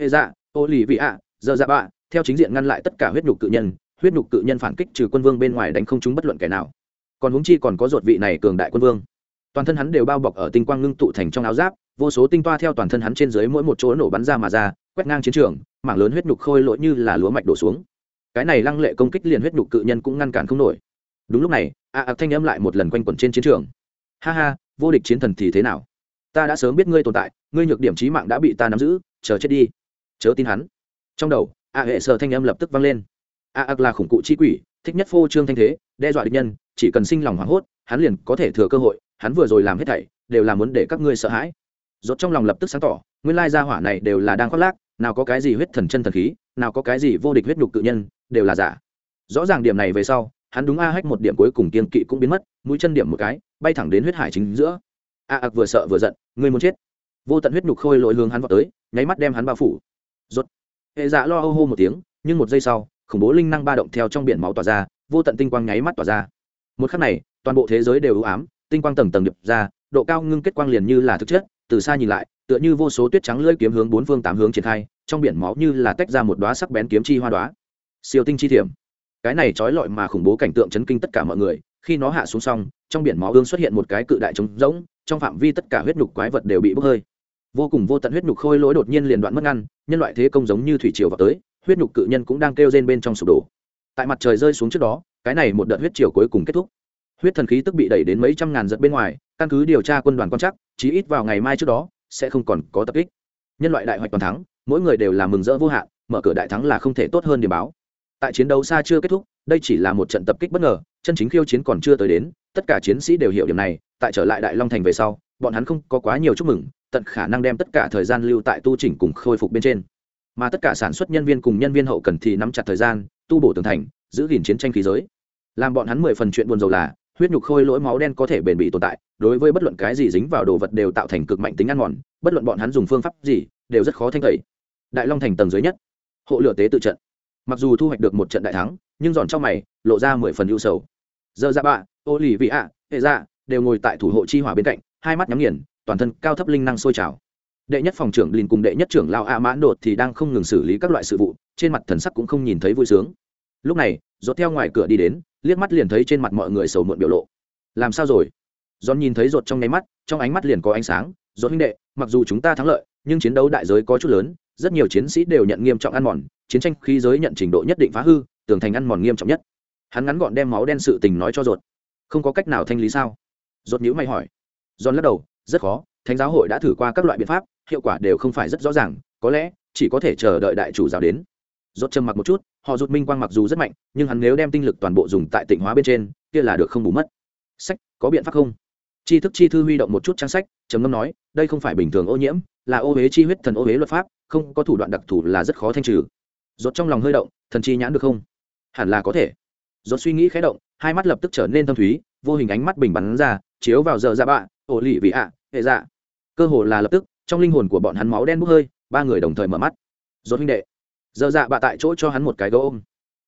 Hệ dạ ô lì vị ạ, giờ dạ bạ, theo chính diện ngăn lại tất cả huyết nhục cự nhân, huyết nhục cự nhân phản kích trừ quân vương bên ngoài đánh không chúng bất luận kẻ nào. Còn huống chi còn có ruột vị này cường đại quân vương toàn thân hắn đều bao bọc ở tinh quang ngưng tụ thành trong áo giáp vô số tinh toa theo toàn thân hắn trên dưới mỗi một chỗ nổ bắn ra mà ra quét ngang chiến trường mảng lớn huyết nhục khôi lỗi như là lúa mạch đổ xuống. Cái này lăng lệ công kích liền huyết nhục cự nhân cũng ngăn cản không nổi. Đúng lúc này a à, thanh âm lại một lần quanh quẩn trên chiến trường. Ha ha vô địch chiến thần thì thế nào? Ta đã sớm biết ngươi tồn tại ngươi nhược điểm trí mạng đã bị ta nắm giữ chờ chết đi. Chớ tin hắn. Trong đầu a hệ sợ thanh âm lập tức vang lên. A ạc là khủng cụ chi quỷ thích nhất phô trương thanh thế, đe dọa địch nhân, chỉ cần sinh lòng hoảng hốt, hắn liền có thể thừa cơ hội, hắn vừa rồi làm hết thảy, đều là muốn để các ngươi sợ hãi. Rốt trong lòng lập tức sáng tỏ, nguyên lai gia hỏa này đều là đang khoác lác, nào có cái gì huyết thần chân thần khí, nào có cái gì vô địch huyết nhục tự nhân, đều là giả. Rõ ràng điểm này về sau, hắn đúng a hách một điểm cuối cùng kiên kỵ cũng biến mất, mũi chân điểm một cái, bay thẳng đến huyết hải chính giữa. A ạc vừa sợ vừa giận, ngươi muốn chết. Vô tận huyết nhục khôi lỗi hướng hắn vào tới, nháy mắt đem hắn bao phủ. Rốt. Hệ dạ lo âu hô một tiếng, nhưng một giây sau khủng bố linh năng ba động theo trong biển máu tỏa ra, vô tận tinh quang nháy mắt tỏa ra. Một khắc này, toàn bộ thế giới đều ưu ám, tinh quang tầng tầng điệp ra, độ cao ngưng kết quang liền như là thực chất, từ xa nhìn lại, tựa như vô số tuyết trắng lưỡi kiếm hướng bốn phương tám hướng triển khai, trong biển máu như là tách ra một đóa sắc bén kiếm chi hoa đóa. Siêu tinh chi thiểm. Cái này trói lọi mà khủng bố cảnh tượng chấn kinh tất cả mọi người, khi nó hạ xuống xong, trong biển máu ương xuất hiện một cái cự đại trống rỗng, trong phạm vi tất cả huyết nhục quái vật đều bị bốc hơi. Vô cùng vô tận huyết nhục khôi lỗi đột nhiên liền đoạn mất ngăn, nhân loại thế công giống như thủy triều vào tới huyết nhục cự nhân cũng đang kêu rên bên trong sụp đổ. Tại mặt trời rơi xuống trước đó, cái này một đợt huyết triều cuối cùng kết thúc. Huyết thần khí tức bị đẩy đến mấy trăm ngàn giật bên ngoài, căn cứ điều tra quân đoàn quan chắc chí ít vào ngày mai trước đó, sẽ không còn có tập kích. Nhân loại đại hoạch toàn thắng, mỗi người đều làm mừng rỡ vô hạn, mở cửa đại thắng là không thể tốt hơn điểm báo. Tại chiến đấu xa chưa kết thúc, đây chỉ là một trận tập kích bất ngờ, chân chính khiêu chiến còn chưa tới đến, tất cả chiến sĩ đều hiểu điểm này, tại trở lại đại long thành về sau, bọn hắn không có quá nhiều chúc mừng, tận khả năng đem tất cả thời gian lưu tại tu chỉnh cùng khôi phục bên trên mà tất cả sản xuất nhân viên cùng nhân viên hậu cần thì nắm chặt thời gian, tu bổ tường thành, giữ gìn chiến tranh khí giới. Làm bọn hắn mười phần chuyện buồn rầu là, huyết nhục khôi lỗi máu đen có thể bền bỉ tồn tại, đối với bất luận cái gì dính vào đồ vật đều tạo thành cực mạnh tính ăn mòn, bất luận bọn hắn dùng phương pháp gì, đều rất khó thanh tẩy. Đại long thành tầng dưới nhất, hộ lửa tế tự trận. Mặc dù thu hoạch được một trận đại thắng, nhưng giòn trong mày, lộ ra mười phần ưu sầu. Giờ ra bạ, ô lì vị ạ, hệ ra đều ngồi tại thủ hộ chi hỏa bên cạnh, hai mắt nhắm nghiền, toàn thân cao thấp linh năng sôi trào đệ nhất phòng trưởng lìn cùng đệ nhất trưởng lao a mãn đột thì đang không ngừng xử lý các loại sự vụ, trên mặt thần sắc cũng không nhìn thấy vui sướng. Lúc này dốt theo ngoài cửa đi đến, liếc mắt liền thấy trên mặt mọi người sầu muộn biểu lộ. Làm sao rồi? John nhìn thấy rột trong nháy mắt, trong ánh mắt liền có ánh sáng. Rột huynh đệ, mặc dù chúng ta thắng lợi, nhưng chiến đấu đại giới có chút lớn, rất nhiều chiến sĩ đều nhận nghiêm trọng ăn mòn, chiến tranh khí giới nhận trình độ nhất định phá hư, tường thành ăn mòn nghiêm trọng nhất. Hắn ngắn gọn đem máu đen sự tình nói cho rột không có cách nào thanh lý sao? Rột nhữ mày hỏi. John lắc đầu, rất khó, thánh giáo hội đã thử qua các loại biện pháp hiệu quả đều không phải rất rõ ràng, có lẽ chỉ có thể chờ đợi đại chủ giáo đến. Rốt trầm mặc một chút, họ rút minh quang mặc dù rất mạnh, nhưng hắn nếu đem tinh lực toàn bộ dùng tại tịnh hóa bên trên, kia là được không bù mất. Sách, có biện pháp không? Chi thức chi thư huy động một chút trang sách, trầm ngâm nói, đây không phải bình thường ô nhiễm, là ô huế chi huyết thần ô huế luật pháp, không có thủ đoạn đặc thù là rất khó thanh trừ. Rốt trong lòng hơi động, thần chi nhãn được không? Hẳn là có thể. Rốt suy nghĩ khẽ động, hai mắt lập tức trở nên thâm thúy, vô hình ánh mắt bình bắn ra, chiếu vào giờ ra bạ, ổ lì vị ạ, hệ dạ. Cơ hồ là lập tức trong linh hồn của bọn hắn máu đen bốc hơi, ba người đồng thời mở mắt. Dốt huynh đệ, giờ dạ bạ tại chỗ cho hắn một cái gấu ôm.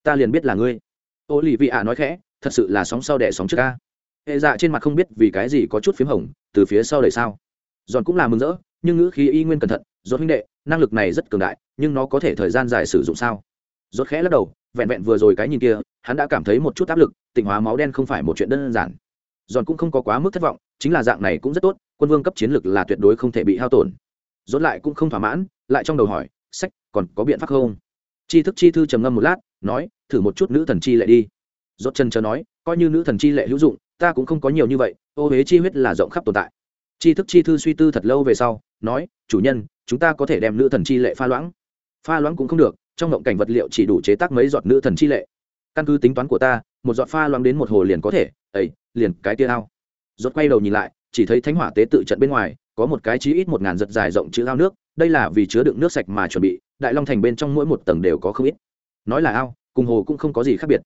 Ta liền biết là ngươi. Ô lì vị ạ nói khẽ, thật sự là sóng sau đẻ sóng trước ca hệ dạ trên mặt không biết vì cái gì có chút p h í m hồng, từ phía sau đẩy sao? Giòn cũng là mừng rỡ, nhưng ngữ khí y nguyên cẩn thận dốt huynh đệ, năng lực này rất cường đại, nhưng nó có thể thời gian dài sử dụng sao? Dốt khẽ lắc đầu, vẹn vẹn vừa rồi cái nhìn kia, hắn đã cảm thấy một chút áp lực, tịnh hóa máu đen không phải một chuyện đơn giản. Giòn cũng không có quá mức thất vọng, chính là dạng này cũng rất tốt quân vương cấp chiến lực là tuyệt đối không thể bị hao tổn. Rốt lại cũng không thỏa mãn, lại trong đầu hỏi, sách, còn có biện pháp không? Chi thức chi thư trầm ngâm một lát, nói, thử một chút nữ thần chi lệ đi. Dốt chân chờ nói, coi như nữ thần chi lệ hữu dụng, ta cũng không có nhiều như vậy, ô huế chi huyết là rộng khắp tồn tại. Chi thức chi thư suy tư thật lâu về sau, nói, chủ nhân, chúng ta có thể đem nữ thần chi lệ pha loãng. Pha loãng cũng không được, trong ngộng cảnh vật liệu chỉ đủ chế tác mấy giọt nữ thần chi lệ. Căn cứ tính toán của ta, một giọt pha loãng đến một hồ liền có thể ấy liền cái tia ao. Rốt quay đầu nhìn lại chỉ thấy thánh hỏa tế tự trận bên ngoài, có một cái chí ít một ngàn giật dài rộng chữ ao nước, đây là vì chứa đựng nước sạch mà chuẩn bị, đại long thành bên trong mỗi một tầng đều có không ít. Nói là ao, cùng hồ cũng không có gì khác biệt.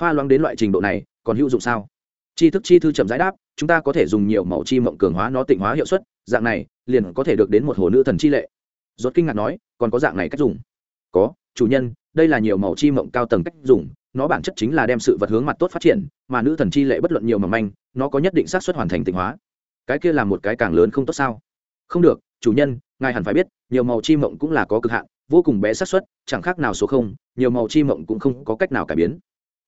Pha loãng đến loại trình độ này, còn hữu dụng sao? Chi thức chi thư chậm giải đáp, chúng ta có thể dùng nhiều màu chi mộng cường hóa nó tịnh hóa hiệu suất, dạng này, liền có thể được đến một hồ nữ thần chi lệ. Rốt kinh ngạc nói, còn có dạng này cách dùng? Có, chủ nhân, đây là nhiều màu chi mộng cao tầng cách dùng, nó bản chất chính là đem sự vật hướng mặt tốt phát triển, mà nữ thần chi lệ bất luận nhiều mầm manh, nó có nhất định xác suất hoàn thành tịnh hóa cái kia là một cái càng lớn không tốt sao? Không được, chủ nhân, ngài hẳn phải biết, nhiều màu chi mộng cũng là có cực hạn, vô cùng bé xác suất, chẳng khác nào số không, nhiều màu chi mộng cũng không có cách nào cải biến.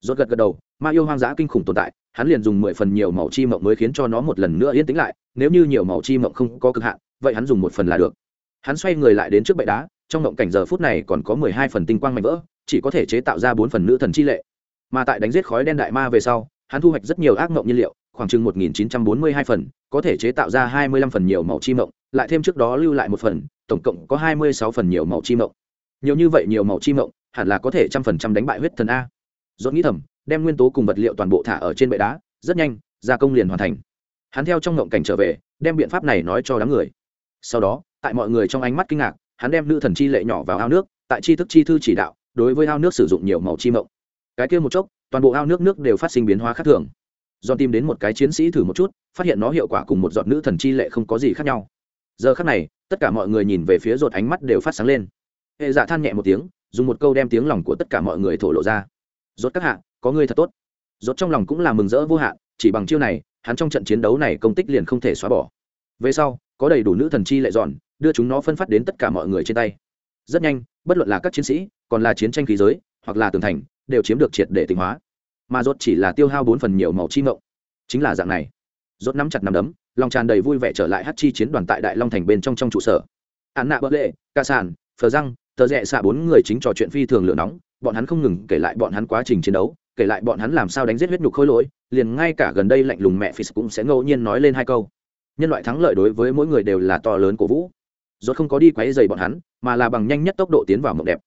Rốt gật gật đầu, ma yêu hoang dã kinh khủng tồn tại, hắn liền dùng mười phần nhiều màu chi mộng mới khiến cho nó một lần nữa yên tĩnh lại, nếu như nhiều màu chi mộng không có cực hạn, vậy hắn dùng một phần là được. Hắn xoay người lại đến trước bệ đá, trong mộng cảnh giờ phút này còn có mười hai phần tinh quang mạnh vỡ, chỉ có thể chế tạo ra bốn phần nữ thần chi lệ. Mà tại đánh giết khói đen đại ma về sau, hắn thu hoạch rất nhiều ác mộng nhiên liệu, khoảng chừng một nghìn chín trăm bốn mươi hai phần có thể chế tạo ra hai mươi lăm phần nhiều màu chi mộng, lại thêm trước đó lưu lại một phần, tổng cộng có hai mươi sáu phần nhiều màu chi mộng. Nhiều như vậy nhiều màu chi mộng, hẳn là có thể trăm phần trăm đánh bại huyết thần a. Dốt nghĩ thầm, đem nguyên tố cùng vật liệu toàn bộ thả ở trên bệ đá, rất nhanh, gia công liền hoàn thành. Hắn theo trong ngộng cảnh trở về, đem biện pháp này nói cho đám người. Sau đó, tại mọi người trong ánh mắt kinh ngạc, hắn đem nữ thần chi lệ nhỏ vào ao nước, tại chi thức chi thư chỉ đạo, đối với ao nước sử dụng nhiều màu chi mộng. Cái kia một chốc, toàn bộ ao nước nước đều phát sinh biến hóa khác thường dọn tìm đến một cái chiến sĩ thử một chút, phát hiện nó hiệu quả cùng một giọt nữ thần chi lệ không có gì khác nhau. Giờ khác này, tất cả mọi người nhìn về phía rột ánh mắt đều phát sáng lên. Hệ dạ than nhẹ một tiếng, dùng một câu đem tiếng lòng của tất cả mọi người thổ lộ ra. Rốt các hạ, có người thật tốt. Rốt trong lòng cũng là mừng rỡ vô hạn, chỉ bằng chiêu này, hắn trong trận chiến đấu này công tích liền không thể xóa bỏ. Về sau, có đầy đủ nữ thần chi lệ dọn, đưa chúng nó phân phát đến tất cả mọi người trên tay. Rất nhanh, bất luận là các chiến sĩ, còn là chiến tranh khí giới, hoặc là tường thành, đều chiếm được triệt để tỉnh hóa mà rốt chỉ là tiêu hao bốn phần nhiều màu chi mộng chính là dạng này. Rốt nắm chặt nắm đấm, lòng tràn đầy vui vẻ trở lại hát chi chiến đoàn tại đại long thành bên trong trong trụ sở. Án nạ bỡ lệ, ca sản phờ răng, tờ rẽ xạ bốn người chính trò chuyện phi thường lửa nóng, bọn hắn không ngừng kể lại bọn hắn quá trình chiến đấu, kể lại bọn hắn làm sao đánh giết huyết nhục khôi lỗi, liền ngay cả gần đây lạnh lùng mẹ phis cũng sẽ ngẫu nhiên nói lên hai câu. Nhân loại thắng lợi đối với mỗi người đều là to lớn cổ vũ. Rốt không có đi quấy rầy bọn hắn, mà là bằng nhanh nhất tốc độ tiến vào mộng đẹp.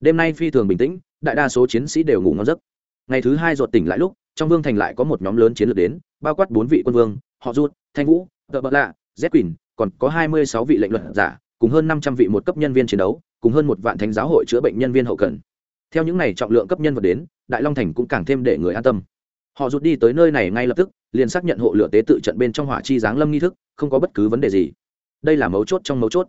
Đêm nay phi thường bình tĩnh, đại đa số chiến sĩ đều ngủ ngon giấc ngày thứ hai ruột tỉnh lại lúc, trong vương thành lại có một nhóm lớn chiến lược đến, bao quát bốn vị quân vương, họ rút thanh vũ, tợ bợ lạ z quỳnh, còn có hai mươi sáu vị lệnh luận giả, cùng hơn năm trăm vị một cấp nhân viên chiến đấu, cùng hơn một vạn thánh giáo hội chữa bệnh nhân viên hậu cần. Theo những này trọng lượng cấp nhân vật đến, đại long thành cũng càng thêm để người an tâm. Họ rút đi tới nơi này ngay lập tức, liền xác nhận hộ lửa tế tự trận bên trong hỏa chi giáng lâm nghi thức, không có bất cứ vấn đề gì. Đây là mấu chốt trong mấu chốt.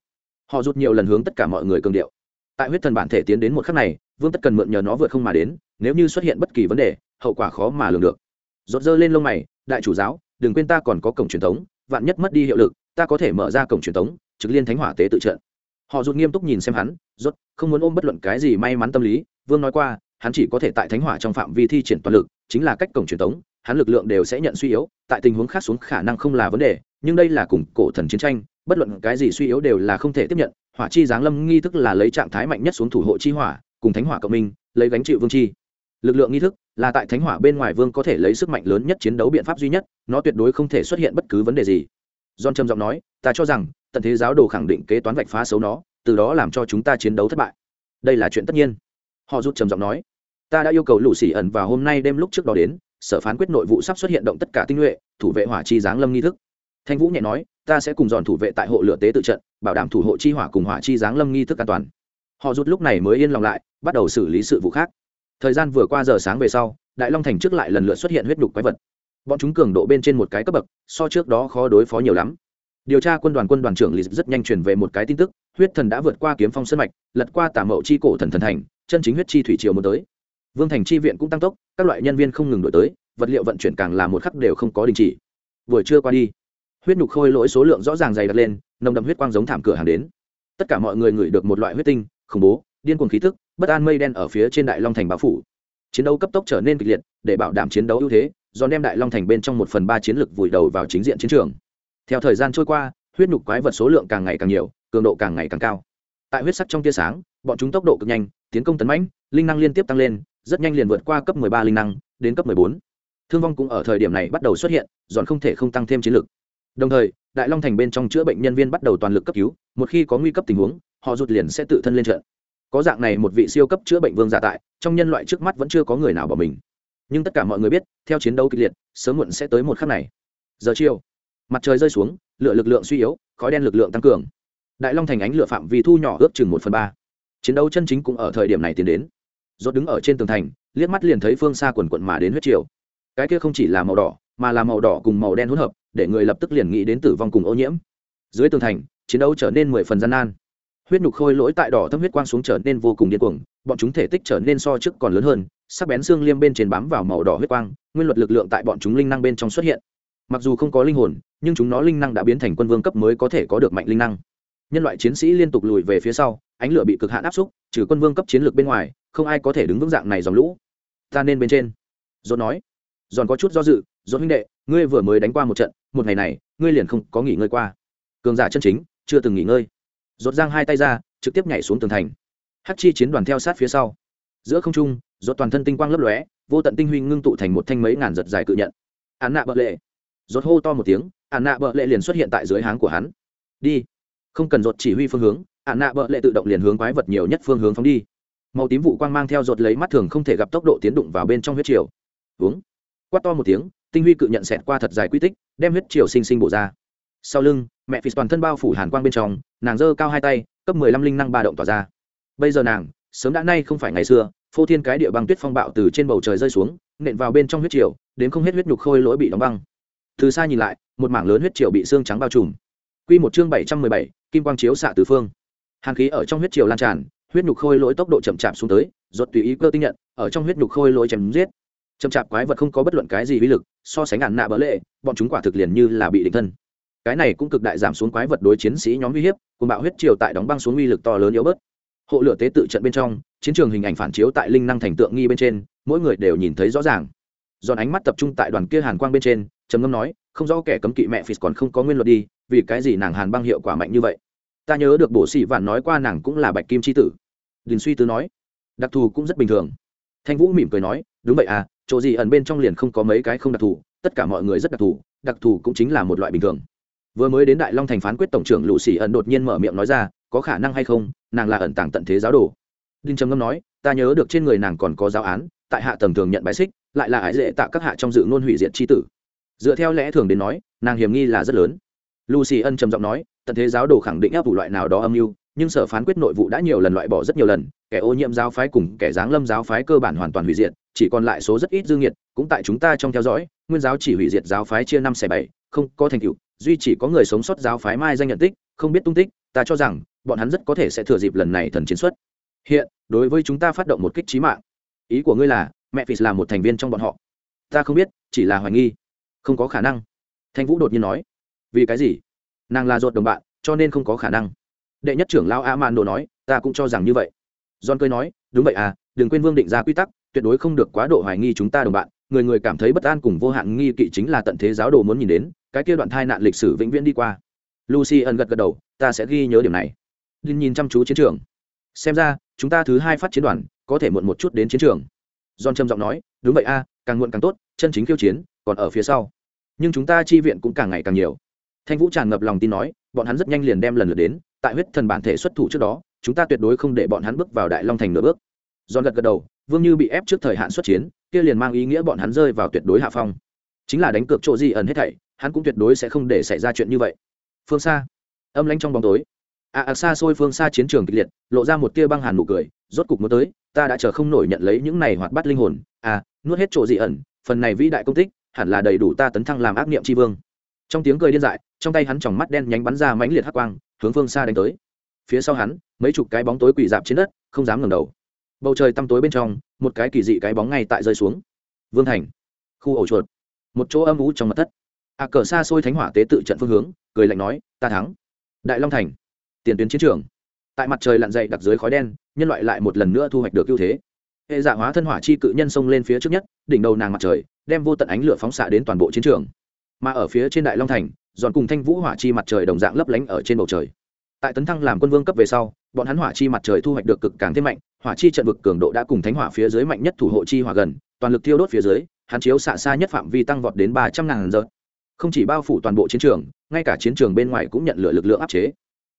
Họ rút nhiều lần hướng tất cả mọi người cường điệu tại huyết thần bản thể tiến đến một khắc này, vương tất cần mượn nhờ nó vượt không mà đến, nếu như xuất hiện bất kỳ vấn đề, hậu quả khó mà lường được. Rột dơ lên lông mày, đại chủ giáo, đừng quên ta còn có cổng truyền thống vạn nhất mất đi hiệu lực, ta có thể mở ra cổng truyền thống trực liên thánh hỏa tế tự trận. Họ rụt nghiêm túc nhìn xem hắn, rốt, không muốn ôm bất luận cái gì may mắn tâm lý, vương nói qua, hắn chỉ có thể tại thánh hỏa trong phạm vi thi triển toàn lực, chính là cách cổng truyền thống hắn lực lượng đều sẽ nhận suy yếu, tại tình huống khác xuống khả năng không là vấn đề, nhưng đây là cùng cổ thần chiến tranh, bất luận cái gì suy yếu đều là không thể tiếp nhận hỏa chi giáng lâm nghi thức là lấy trạng thái mạnh nhất xuống thủ hộ chi hỏa, cùng thánh hỏa cộng minh, lấy gánh chịu vương chi. Lực lượng nghi thức là tại thánh hỏa bên ngoài vương có thể lấy sức mạnh lớn nhất chiến đấu biện pháp duy nhất, nó tuyệt đối không thể xuất hiện bất cứ vấn đề gì. John trầm giọng nói, ta cho rằng, tận thế giáo đồ khẳng định kế toán vạch phá xấu nó, từ đó làm cho chúng ta chiến đấu thất bại. Đây là chuyện tất nhiên. Họ rút trầm giọng nói, ta đã yêu cầu lũ xỉ ẩn vào hôm nay đêm lúc trước đó đến, sở phán quyết nội vụ sắp xuất hiện động tất cả tinh nhuệ, thủ vệ hỏa chi giáng lâm nghi thức thanh vũ nhẹ nói, ta sẽ cùng dọn thủ vệ tại hộ lửa tế tự trận, bảo đảm thủ hộ chi hỏa cùng hỏa chi giáng lâm nghi thức an toàn. Họ rút lúc này mới yên lòng lại, bắt đầu xử lý sự vụ khác. Thời gian vừa qua giờ sáng về sau, đại long thành trước lại lần lượt xuất hiện huyết đục quái vật. Bọn chúng cường độ bên trên một cái cấp bậc, so trước đó khó đối phó nhiều lắm. Điều tra quân đoàn quân đoàn trưởng lịch rất nhanh truyền về một cái tin tức, huyết thần đã vượt qua kiếm phong sân mạch, lật qua tà mậu chi cổ thần thần thành, chân chính huyết chi thủy triều muốn tới. Vương thành chi viện cũng tăng tốc, các loại nhân viên không ngừng đổi tới, vật liệu vận chuyển càng là một khắc đều không có đình chỉ. Buổi trưa qua đi huyết nhục khôi lỗi số lượng rõ ràng dày đặc lên, nồng đậm huyết quang giống thảm cửa hàng đến. Tất cả mọi người ngửi được một loại huyết tinh, khủng bố, điên cuồng khí thức bất an mây đen ở phía trên đại long thành báo phủ. Chiến đấu cấp tốc trở nên kịch liệt, để bảo đảm chiến đấu ưu thế, do đem đại long thành bên trong một phần ba chiến lực vùi đầu vào chính diện chiến trường. Theo thời gian trôi qua, huyết nhục quái vật số lượng càng ngày càng nhiều, cường độ càng ngày càng cao. Tại huyết sắc trong tia sáng, bọn chúng tốc độ cực nhanh, tiến công tấn mãnh, linh năng liên tiếp tăng lên, rất nhanh liền vượt qua cấp 13 linh năng, đến cấp 14. thương vong cũng ở thời điểm này bắt đầu xuất hiện dọn không thể không tăng thêm chiến lực đồng thời, đại long thành bên trong chữa bệnh nhân viên bắt đầu toàn lực cấp cứu, một khi có nguy cấp tình huống, họ rụt liền sẽ tự thân lên trận. Có dạng này một vị siêu cấp chữa bệnh vương giả tại, trong nhân loại trước mắt vẫn chưa có người nào bỏ mình. Nhưng tất cả mọi người biết, theo chiến đấu kịch liệt, sớm muộn sẽ tới một khắc này. Giờ chiều, mặt trời rơi xuống, lửa lực lượng suy yếu, khói đen lực lượng tăng cường. Đại long thành ánh lửa phạm vi thu nhỏ ước chừng một phần ba. Chiến đấu chân chính cũng ở thời điểm này tiến đến. Rốt đứng ở trên tường thành, liếc mắt liền thấy phương xa quần quận mà đến huyết triều. Cái kia không chỉ là màu đỏ, mà là màu đỏ cùng màu đen hỗn hợp để người lập tức liền nghĩ đến tử vong cùng ô nhiễm. Dưới tường thành, chiến đấu trở nên mười phần gian nan. Huyết nhục khôi lỗi tại đỏ thâm huyết quang xuống trở nên vô cùng điên cuồng, bọn chúng thể tích trở nên so trước còn lớn hơn, sắc bén xương liêm bên trên bám vào màu đỏ huyết quang, nguyên luật lực lượng tại bọn chúng linh năng bên trong xuất hiện. Mặc dù không có linh hồn, nhưng chúng nó linh năng đã biến thành quân vương cấp mới có thể có được mạnh linh năng. Nhân loại chiến sĩ liên tục lùi về phía sau, ánh lửa bị cực hạn áp xúc, trừ quân vương cấp chiến lược bên ngoài, không ai có thể đứng vững dạng này dòng lũ. Ta nên bên trên. Dồn nói. Giòn có chút do dự. Dồn huynh đệ, ngươi vừa mới đánh qua một trận một ngày này, ngươi liền không có nghỉ ngơi qua. Cường giả chân chính, chưa từng nghỉ ngơi. Rột giang hai tay ra, trực tiếp nhảy xuống tường thành. Hắc chi chiến đoàn theo sát phía sau. Giữa không trung rột toàn thân tinh quang lấp lóe, vô tận tinh huy ngưng tụ thành một thanh mấy ngàn giật dài cự nhận. Án nạ bợ lệ. Rột hô to một tiếng, án nạ bợ lệ liền xuất hiện tại dưới háng của hắn. Đi. Không cần rột chỉ huy phương hướng, án nạ bợ lệ tự động liền hướng quái vật nhiều nhất phương hướng phóng đi. Màu tím vụ quang mang theo rột lấy mắt thường không thể gặp tốc độ tiến đụng vào bên trong huyết triều. Uống quát to một tiếng, tinh huy cự nhận xẹt qua thật dài quy tích đem huyết triều sinh sinh bổ ra. Sau lưng, mẹ phi toàn thân bao phủ hàn quang bên trong, nàng giơ cao hai tay, cấp mười lăm linh năng ba động tỏa ra. Bây giờ nàng, sớm đã nay không phải ngày xưa, phô thiên cái địa băng tuyết phong bạo từ trên bầu trời rơi xuống, nện vào bên trong huyết triều, đến không hết huyết nhục khôi lỗi bị đóng băng. Từ xa nhìn lại, một mảng lớn huyết triều bị xương trắng bao trùm. Q một chương bảy trăm mười bảy, kim quang chiếu xạ tứ phương. Hàn khí ở trong huyết triều lan tràn, huyết nhục khôi lỗi tốc độ chậm chạp xuống tới, rốt tùy ý cơ tinh nhận, ở trong huyết nhục khôi lỗi chém giết chậm chạp quái vật không có bất luận cái gì uy lực, so sánh ngạn nạ bỡ lệ, bọn chúng quả thực liền như là bị định thân. Cái này cũng cực đại giảm xuống quái vật đối chiến sĩ nhóm uy hiếp cùng bạo huyết triều tại đóng băng xuống uy lực to lớn yếu bớt. Hộ lửa tế tự trận bên trong, chiến trường hình ảnh phản chiếu tại linh năng thành tượng nghi bên trên, mỗi người đều nhìn thấy rõ ràng. Dọn ánh mắt tập trung tại đoàn kia hàn quang bên trên, trầm ngâm nói, không rõ kẻ cấm kỵ mẹ phì còn không có nguyên luật đi, vì cái gì nàng hàn băng hiệu quả mạnh như vậy? Ta nhớ được bổ sĩ vạn nói qua nàng cũng là bạch kim c h i tử. Đình suy tư nói, đặc thù cũng rất bình thường. Thanh vũ mỉm cười nói, đúng vậy à chỗ gì ẩn bên trong liền không có mấy cái không đặc thù, tất cả mọi người rất đặc thù đặc thù cũng chính là một loại bình thường. Vừa mới đến đại long thành phán quyết tổng trưởng lũ xỉ ẩn đột nhiên mở miệng nói ra, có khả năng hay không, nàng là ẩn tàng tận thế giáo đồ. Đinh trầm ngâm nói, ta nhớ được trên người nàng còn có giáo án, tại hạ tầng thường nhận bài xích, lại là ái dễ tạ các hạ trong dự ngôn hủy diệt c tử. Dựa theo lẽ thường đến nói, nàng hiểm nghi là rất lớn. Lucy ân trầm giọng nói, tận thế giáo đồ khẳng định áp vụ loại nào đó âm mưu, nhưng sở phán quyết nội vụ đã nhiều lần loại bỏ rất nhiều lần, kẻ ô nhiễm giáo phái cùng kẻ giáng lâm giáo phái cơ bản hoàn toàn hủy diệt chỉ còn lại số rất ít dương nhiệt cũng tại chúng ta trong theo dõi, nguyên giáo chỉ hủy diệt giáo phái chia năm xẻ bảy, không có thành tựu, duy chỉ có người sống sót giáo phái mai danh nhận tích, không biết tung tích, ta cho rằng, bọn hắn rất có thể sẽ thừa dịp lần này thần chiến xuất. Hiện, đối với chúng ta phát động một kích trí mạng. Ý của ngươi là, mẹ phì là một thành viên trong bọn họ. Ta không biết, chỉ là hoài nghi. Không có khả năng. Thanh vũ đột nhiên nói. Vì cái gì? Nàng là ruột đồng bạn, cho nên không có khả năng. Đệ nhất trưởng lao a man đồ nói, ta cũng cho rằng như vậy. John cười nói, đúng vậy à đừng quên vương định ra quy tắc tuyệt đối không được quá độ hoài nghi chúng ta đồng bạn, người người cảm thấy bất an cùng vô hạn nghi kỵ chính là tận thế giáo đồ muốn nhìn đến, cái kia đoạn thai nạn lịch sử vĩnh viễn đi qua. Lucy ẩn gật gật đầu, ta sẽ ghi nhớ điểm này. Linh nhìn chăm chú chiến trường. Xem ra, chúng ta thứ hai phát chiến đoàn, có thể muộn một chút đến chiến trường. John trầm giọng nói, đúng vậy a, càng muộn càng tốt, chân chính khiêu chiến, còn ở phía sau. Nhưng chúng ta chi viện cũng càng ngày càng nhiều. Thanh vũ tràn ngập lòng tin nói, bọn hắn rất nhanh liền đem lần lượt đến, tại huyết thần bản thể xuất thủ trước đó, chúng ta tuyệt đối không để bọn hắn bước vào đại long thành nửa bước. John gật gật đầu vương như bị ép trước thời hạn xuất chiến kia liền mang ý nghĩa bọn hắn rơi vào tuyệt đối hạ phong. Chính là đánh cược chỗ gì ẩn hết thảy hắn cũng tuyệt đối sẽ không để xảy ra chuyện như vậy. Phương xa âm lanh trong bóng tối. A à, à, xa xôi phương xa chiến trường kịch liệt lộ ra một tia băng hàn nụ cười rốt cục mới tới ta đã chờ không nổi nhận lấy những này hoạt bắt linh hồn. À nuốt hết chỗ gì ẩn phần này vĩ đại công tích hẳn là đầy đủ ta tấn thăng làm ác niệm tri vương. Trong tiếng cười điên dại trong tay hắn tròng mắt đen nhánh bắn ra mãnh liệt hắc quang hướng phương xa đánh tới. Phía sau hắn mấy chục cái bóng tối quỳ dạp trên đất không dám ngẩng đầu bầu trời tăm tối bên trong, một cái kỳ dị cái bóng ngay tại rơi xuống. Vương thành, khu ổ chuột. Một chỗ âm ú trong mặt thất. A cờ xa xôi thánh hỏa tế tự trận phương hướng, cười lạnh nói, ta thắng. Đại long thành, tiền tuyến chiến trường. Tại mặt trời lặn dậy đặc dưới khói đen, nhân loại lại một lần nữa thu hoạch được ưu thế. Hệ dạ hóa thân hỏa chi cự nhân xông lên phía trước nhất, đỉnh đầu nàng mặt trời, đem vô tận ánh lửa phóng xạ đến toàn bộ chiến trường. Mà ở phía trên đại long thành, giòn cùng thanh vũ hỏa chi mặt trời đồng dạng lấp lánh ở trên bầu trời. Tại tấn thăng làm quân vương cấp về sau, bọn hắn hỏa chi mặt trời thu hoạch được cực càng thêm mạnh hỏa chi trận vực cường độ đã cùng thánh hỏa phía dưới mạnh nhất thủ hộ chi hỏa gần, toàn lực thiêu đốt phía dưới, hắn chiếu xạ xa nhất phạm vi tăng vọt đến ba trăm ngàn giờ. Không chỉ bao phủ toàn bộ chiến trường, ngay cả chiến trường bên ngoài cũng nhận lửa lực lượng áp chế.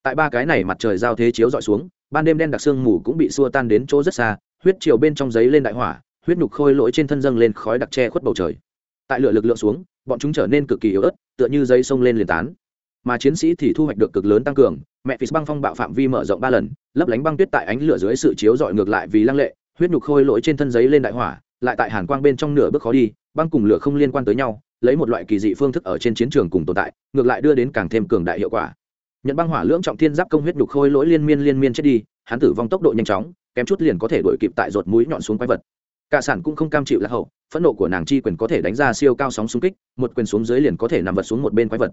Tại ba cái này mặt trời giao thế chiếu dọi xuống, ban đêm đen đặc sương mù cũng bị xua tan đến chỗ rất xa, huyết chiều bên trong giấy lên đại hỏa, huyết nhục khôi lỗi trên thân dâng lên khói đặc che khuất bầu trời. Tại lửa lực lượng xuống, bọn chúng trở nên cực kỳ yếu ớt, tựa như giấy sông lên liền tán. Mà chiến sĩ thì thu hoạch được cực lớn tăng cường, mẹ phí băng phong bạo phạm vi mở rộng ba lần lấp lánh băng tuyết tại ánh lửa dưới sự chiếu dọi ngược lại vì lăng lệ, huyết nhục khôi lỗi trên thân giấy lên đại hỏa, lại tại hàn quang bên trong nửa bước khó đi, băng cùng lửa không liên quan tới nhau, lấy một loại kỳ dị phương thức ở trên chiến trường cùng tồn tại, ngược lại đưa đến càng thêm cường đại hiệu quả. Nhận băng hỏa lưỡng trọng thiên giáp công huyết nhục khôi lỗi liên miên liên miên chết đi, hắn tử vong tốc độ nhanh chóng, kém chút liền có thể đuổi kịp tại ruột mũi nhọn xuống quái vật. Cả sản cũng không cam chịu lạc hậu, phẫn nộ của nàng chi quyền có thể đánh ra siêu cao sóng xung kích, một quyền xuống dưới liền có thể nằm vật xuống một bên quái vật.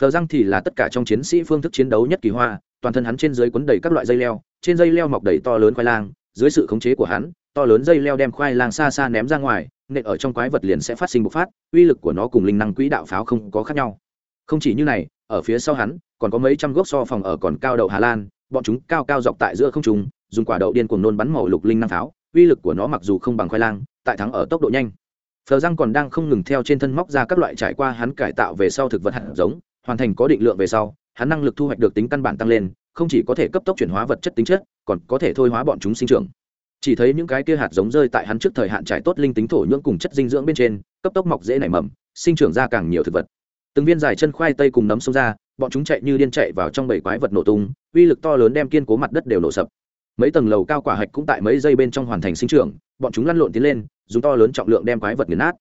Phờ răng thì là tất cả trong chiến sĩ phương thức chiến đấu nhất kỳ hoa toàn thân hắn trên dưới quấn đầy các loại dây leo, trên dây leo mọc đầy to lớn khoai lang, dưới sự khống chế của hắn, to lớn dây leo đem khoai lang xa xa ném ra ngoài nện ở trong quái vật liền sẽ phát sinh bộc phát, uy lực của nó cùng linh năng quỹ đạo pháo không có khác nhau. Không chỉ như này, ở phía sau hắn, còn có mấy trăm gốc so phòng ở còn cao đậu hà lan, bọn chúng cao cao dọc tại giữa không trung, dùng quả đậu điên cuồng nôn bắn màu lục linh năng pháo, uy lực của nó mặc dù không bằng khoai lang, tại thắng ở tốc độ nhanh. Phờ răng còn đang không ngừng theo trên thân móc ra các loại trải qua hắn cải tạo về sau thực vật hạt giống, hoàn thành có định lượng về sau hắn năng lực thu hoạch được tính căn bản tăng lên, không chỉ có thể cấp tốc chuyển hóa vật chất tính chất, còn có thể thôi hóa bọn chúng sinh trưởng. Chỉ thấy những cái kia hạt giống rơi tại hắn trước thời hạn trải tốt linh tính thổ nhưỡng cùng chất dinh dưỡng bên trên, cấp tốc mọc dễ nảy mầm, sinh trưởng ra càng nhiều thực vật. Từng viên dài chân khoai tây cùng nấm xông ra, bọn chúng chạy như điên chạy vào trong bảy quái vật nổ tung, uy lực to lớn đem kiên cố mặt đất đều nổ sập. Mấy tầng lầu cao quả hạch cũng tại mấy giây bên trong hoàn thành sinh trưởng, bọn chúng lăn lộn tiến lên, dùng to lớn trọng lượng đem quái vật nghiền nát.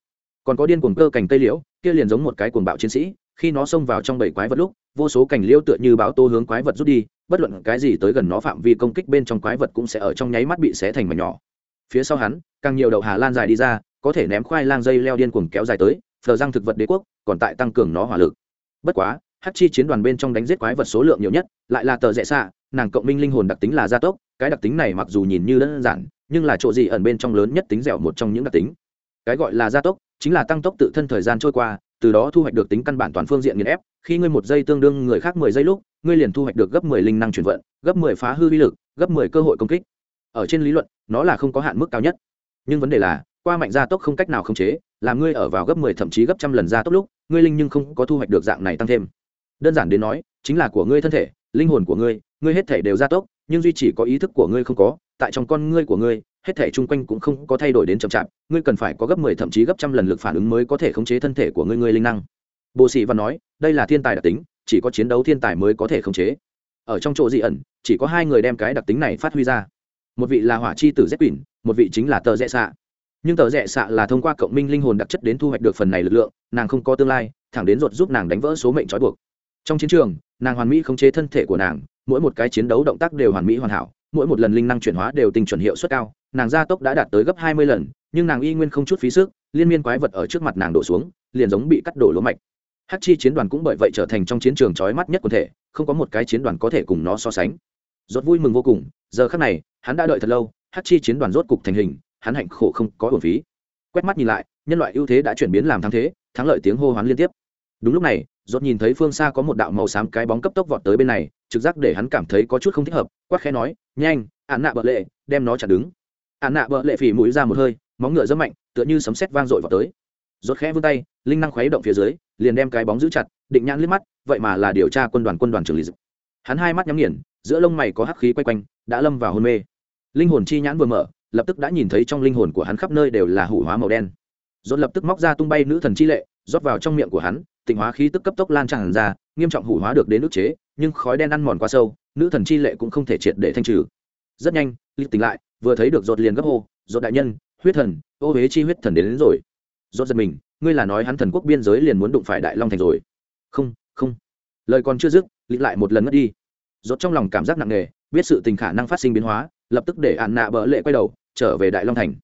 Còn có điên cuồng cơ cành cây liễu, kia liền giống một cái cuồng bạo chiến sĩ khi nó xông vào trong bầy quái vật lúc, vô số cành liêu tựa như báo tô hướng quái vật rút đi, bất luận cái gì tới gần nó phạm vi công kích bên trong quái vật cũng sẽ ở trong nháy mắt bị xé thành mảnh nhỏ. Phía sau hắn, càng nhiều đậu hà lan dài đi ra, có thể ném khoai lang dây leo điên cuồng kéo dài tới, phờ răng thực vật đế quốc, còn tại tăng cường nó hỏa lực. Bất quá hát chi chiến đoàn bên trong đánh giết quái vật số lượng nhiều nhất, lại là tờ rẽ xạ, nàng cộng minh linh hồn đặc tính là gia tốc, cái đặc tính này mặc dù nhìn như đơn giản, nhưng là chỗ gì ẩn bên trong lớn nhất tính dẻo một trong những đặc tính. Cái gọi là gia tốc, chính là tăng tốc tự thân thời gian trôi qua từ đó thu hoạch được tính căn bản toàn phương diện nghiền ép, khi ngươi một giây tương đương người khác mười giây lúc, ngươi liền thu hoạch được gấp mười linh năng chuyển vận, gấp mười phá hư vi lực, gấp mười cơ hội công kích. Ở trên lý luận, nó là không có hạn mức cao nhất. Nhưng vấn đề là, qua mạnh gia tốc không cách nào khống chế, làm ngươi ở vào gấp mười thậm chí gấp trăm lần gia tốc lúc, ngươi linh nhưng không có thu hoạch được dạng này tăng thêm. Đơn giản đến nói, chính là của ngươi thân thể, linh hồn của ngươi ngươi hết thể đều gia tốc, nhưng duy chỉ có ý thức của ngươi không có, tại trong con ngươi của ngươi hết thể chung quanh cũng không có thay đổi đến chậm chạp, ngươi cần phải có gấp mười, thậm chí gấp trăm lần lực phản ứng mới có thể khống chế thân thể của ngươi ngươi linh năng. Bộ sĩ văn nói, đây là thiên tài đặc tính, chỉ có chiến đấu thiên tài mới có thể khống chế. Ở trong chỗ dị ẩn, chỉ có hai người đem cái đặc tính này phát huy ra. Một vị là hỏa chi tử z quỷ một vị chính là tờ rẽ xạ nhưng tờ rẽ xạ là thông qua cộng minh linh hồn đặc chất đến thu hoạch được phần này lực lượng, nàng không có tương lai, thẳng đến ruột giúp nàng đánh vỡ số mệnh trói buộc. Trong chiến trường, nàng hoàn mỹ khống chế thân thể của nàng, mỗi một cái chiến đấu động tác đều hoàn mỹ hoàn hảo mỗi một lần linh năng chuyển hóa đều tinh chuẩn hiệu suất cao, nàng gia tốc đã đạt tới gấp hai mươi lần, nhưng nàng y nguyên không chút phí sức, liên miên quái vật ở trước mặt nàng đổ xuống, liền giống bị cắt đổ lỗ mạch. Hát chi chiến đoàn cũng bởi vậy trở thành trong chiến trường trói mắt nhất quần thể, không có một cái chiến đoàn có thể cùng nó so sánh. Rốt vui mừng vô cùng, giờ khắc này, hắn đã đợi thật lâu hát chi chiến đoàn rốt cục thành hình, hắn hạnh khổ không có hồn phí. Quét mắt nhìn lại, nhân loại ưu thế đã chuyển biến làm thắng thế, thắng lợi tiếng hô hoán liên tiếp đúng lúc này dốt nhìn thấy phương xa có một đạo màu xám cái bóng cấp tốc vọt tới bên này, trực giác để hắn cảm thấy có chút không thích hợp, quát khẽ nói, nhanh ạn nạ bợ lệ, đem nó chặn đứng. Ạn nạ bợ lệ phỉ mũi ra một hơi, móng ngựa rất mạnh, tựa như sấm sét vang dội vào tới. Rốt khẽ vươn tay, linh năng khuấy động phía dưới, liền đem cái bóng giữ chặt, định nhãn liếc mắt, vậy mà là điều tra quân đoàn quân đoàn trưởng lý dực. Hắn hai mắt nhắm nghiền, giữa lông mày có hắc khí quay quanh, đã lâm vào hôn mê. Linh hồn chi nhãn vừa mở, lập tức đã nhìn thấy trong linh hồn của hắn khắp nơi đều là hủ hóa màu đen. Rốt lập tức móc ra tung bay nữ thần chi lệ, rót vào trong miệng của hắn tịnh hóa khí tức cấp tốc lan tràn ra nghiêm trọng hủ hóa được đến ức chế nhưng khói đen ăn mòn quá sâu nữ thần chi lệ cũng không thể triệt để thanh trừ. Rất nhanh lịch tỉnh lại vừa thấy được dột liền gấp hô dột đại nhân huyết thần ô huế chi huyết thần đến, đến rồi. Dột giật mình ngươi là nói hắn thần quốc biên giới liền muốn đụng phải đại long thành rồi? Không không. Lời còn chưa dứt lịch lại một lần ngất đi. Dột trong lòng cảm giác nặng nề biết sự tình khả năng phát sinh biến hóa lập tức để ạn nạ bỡ lệ quay đầu trở về đại long thành.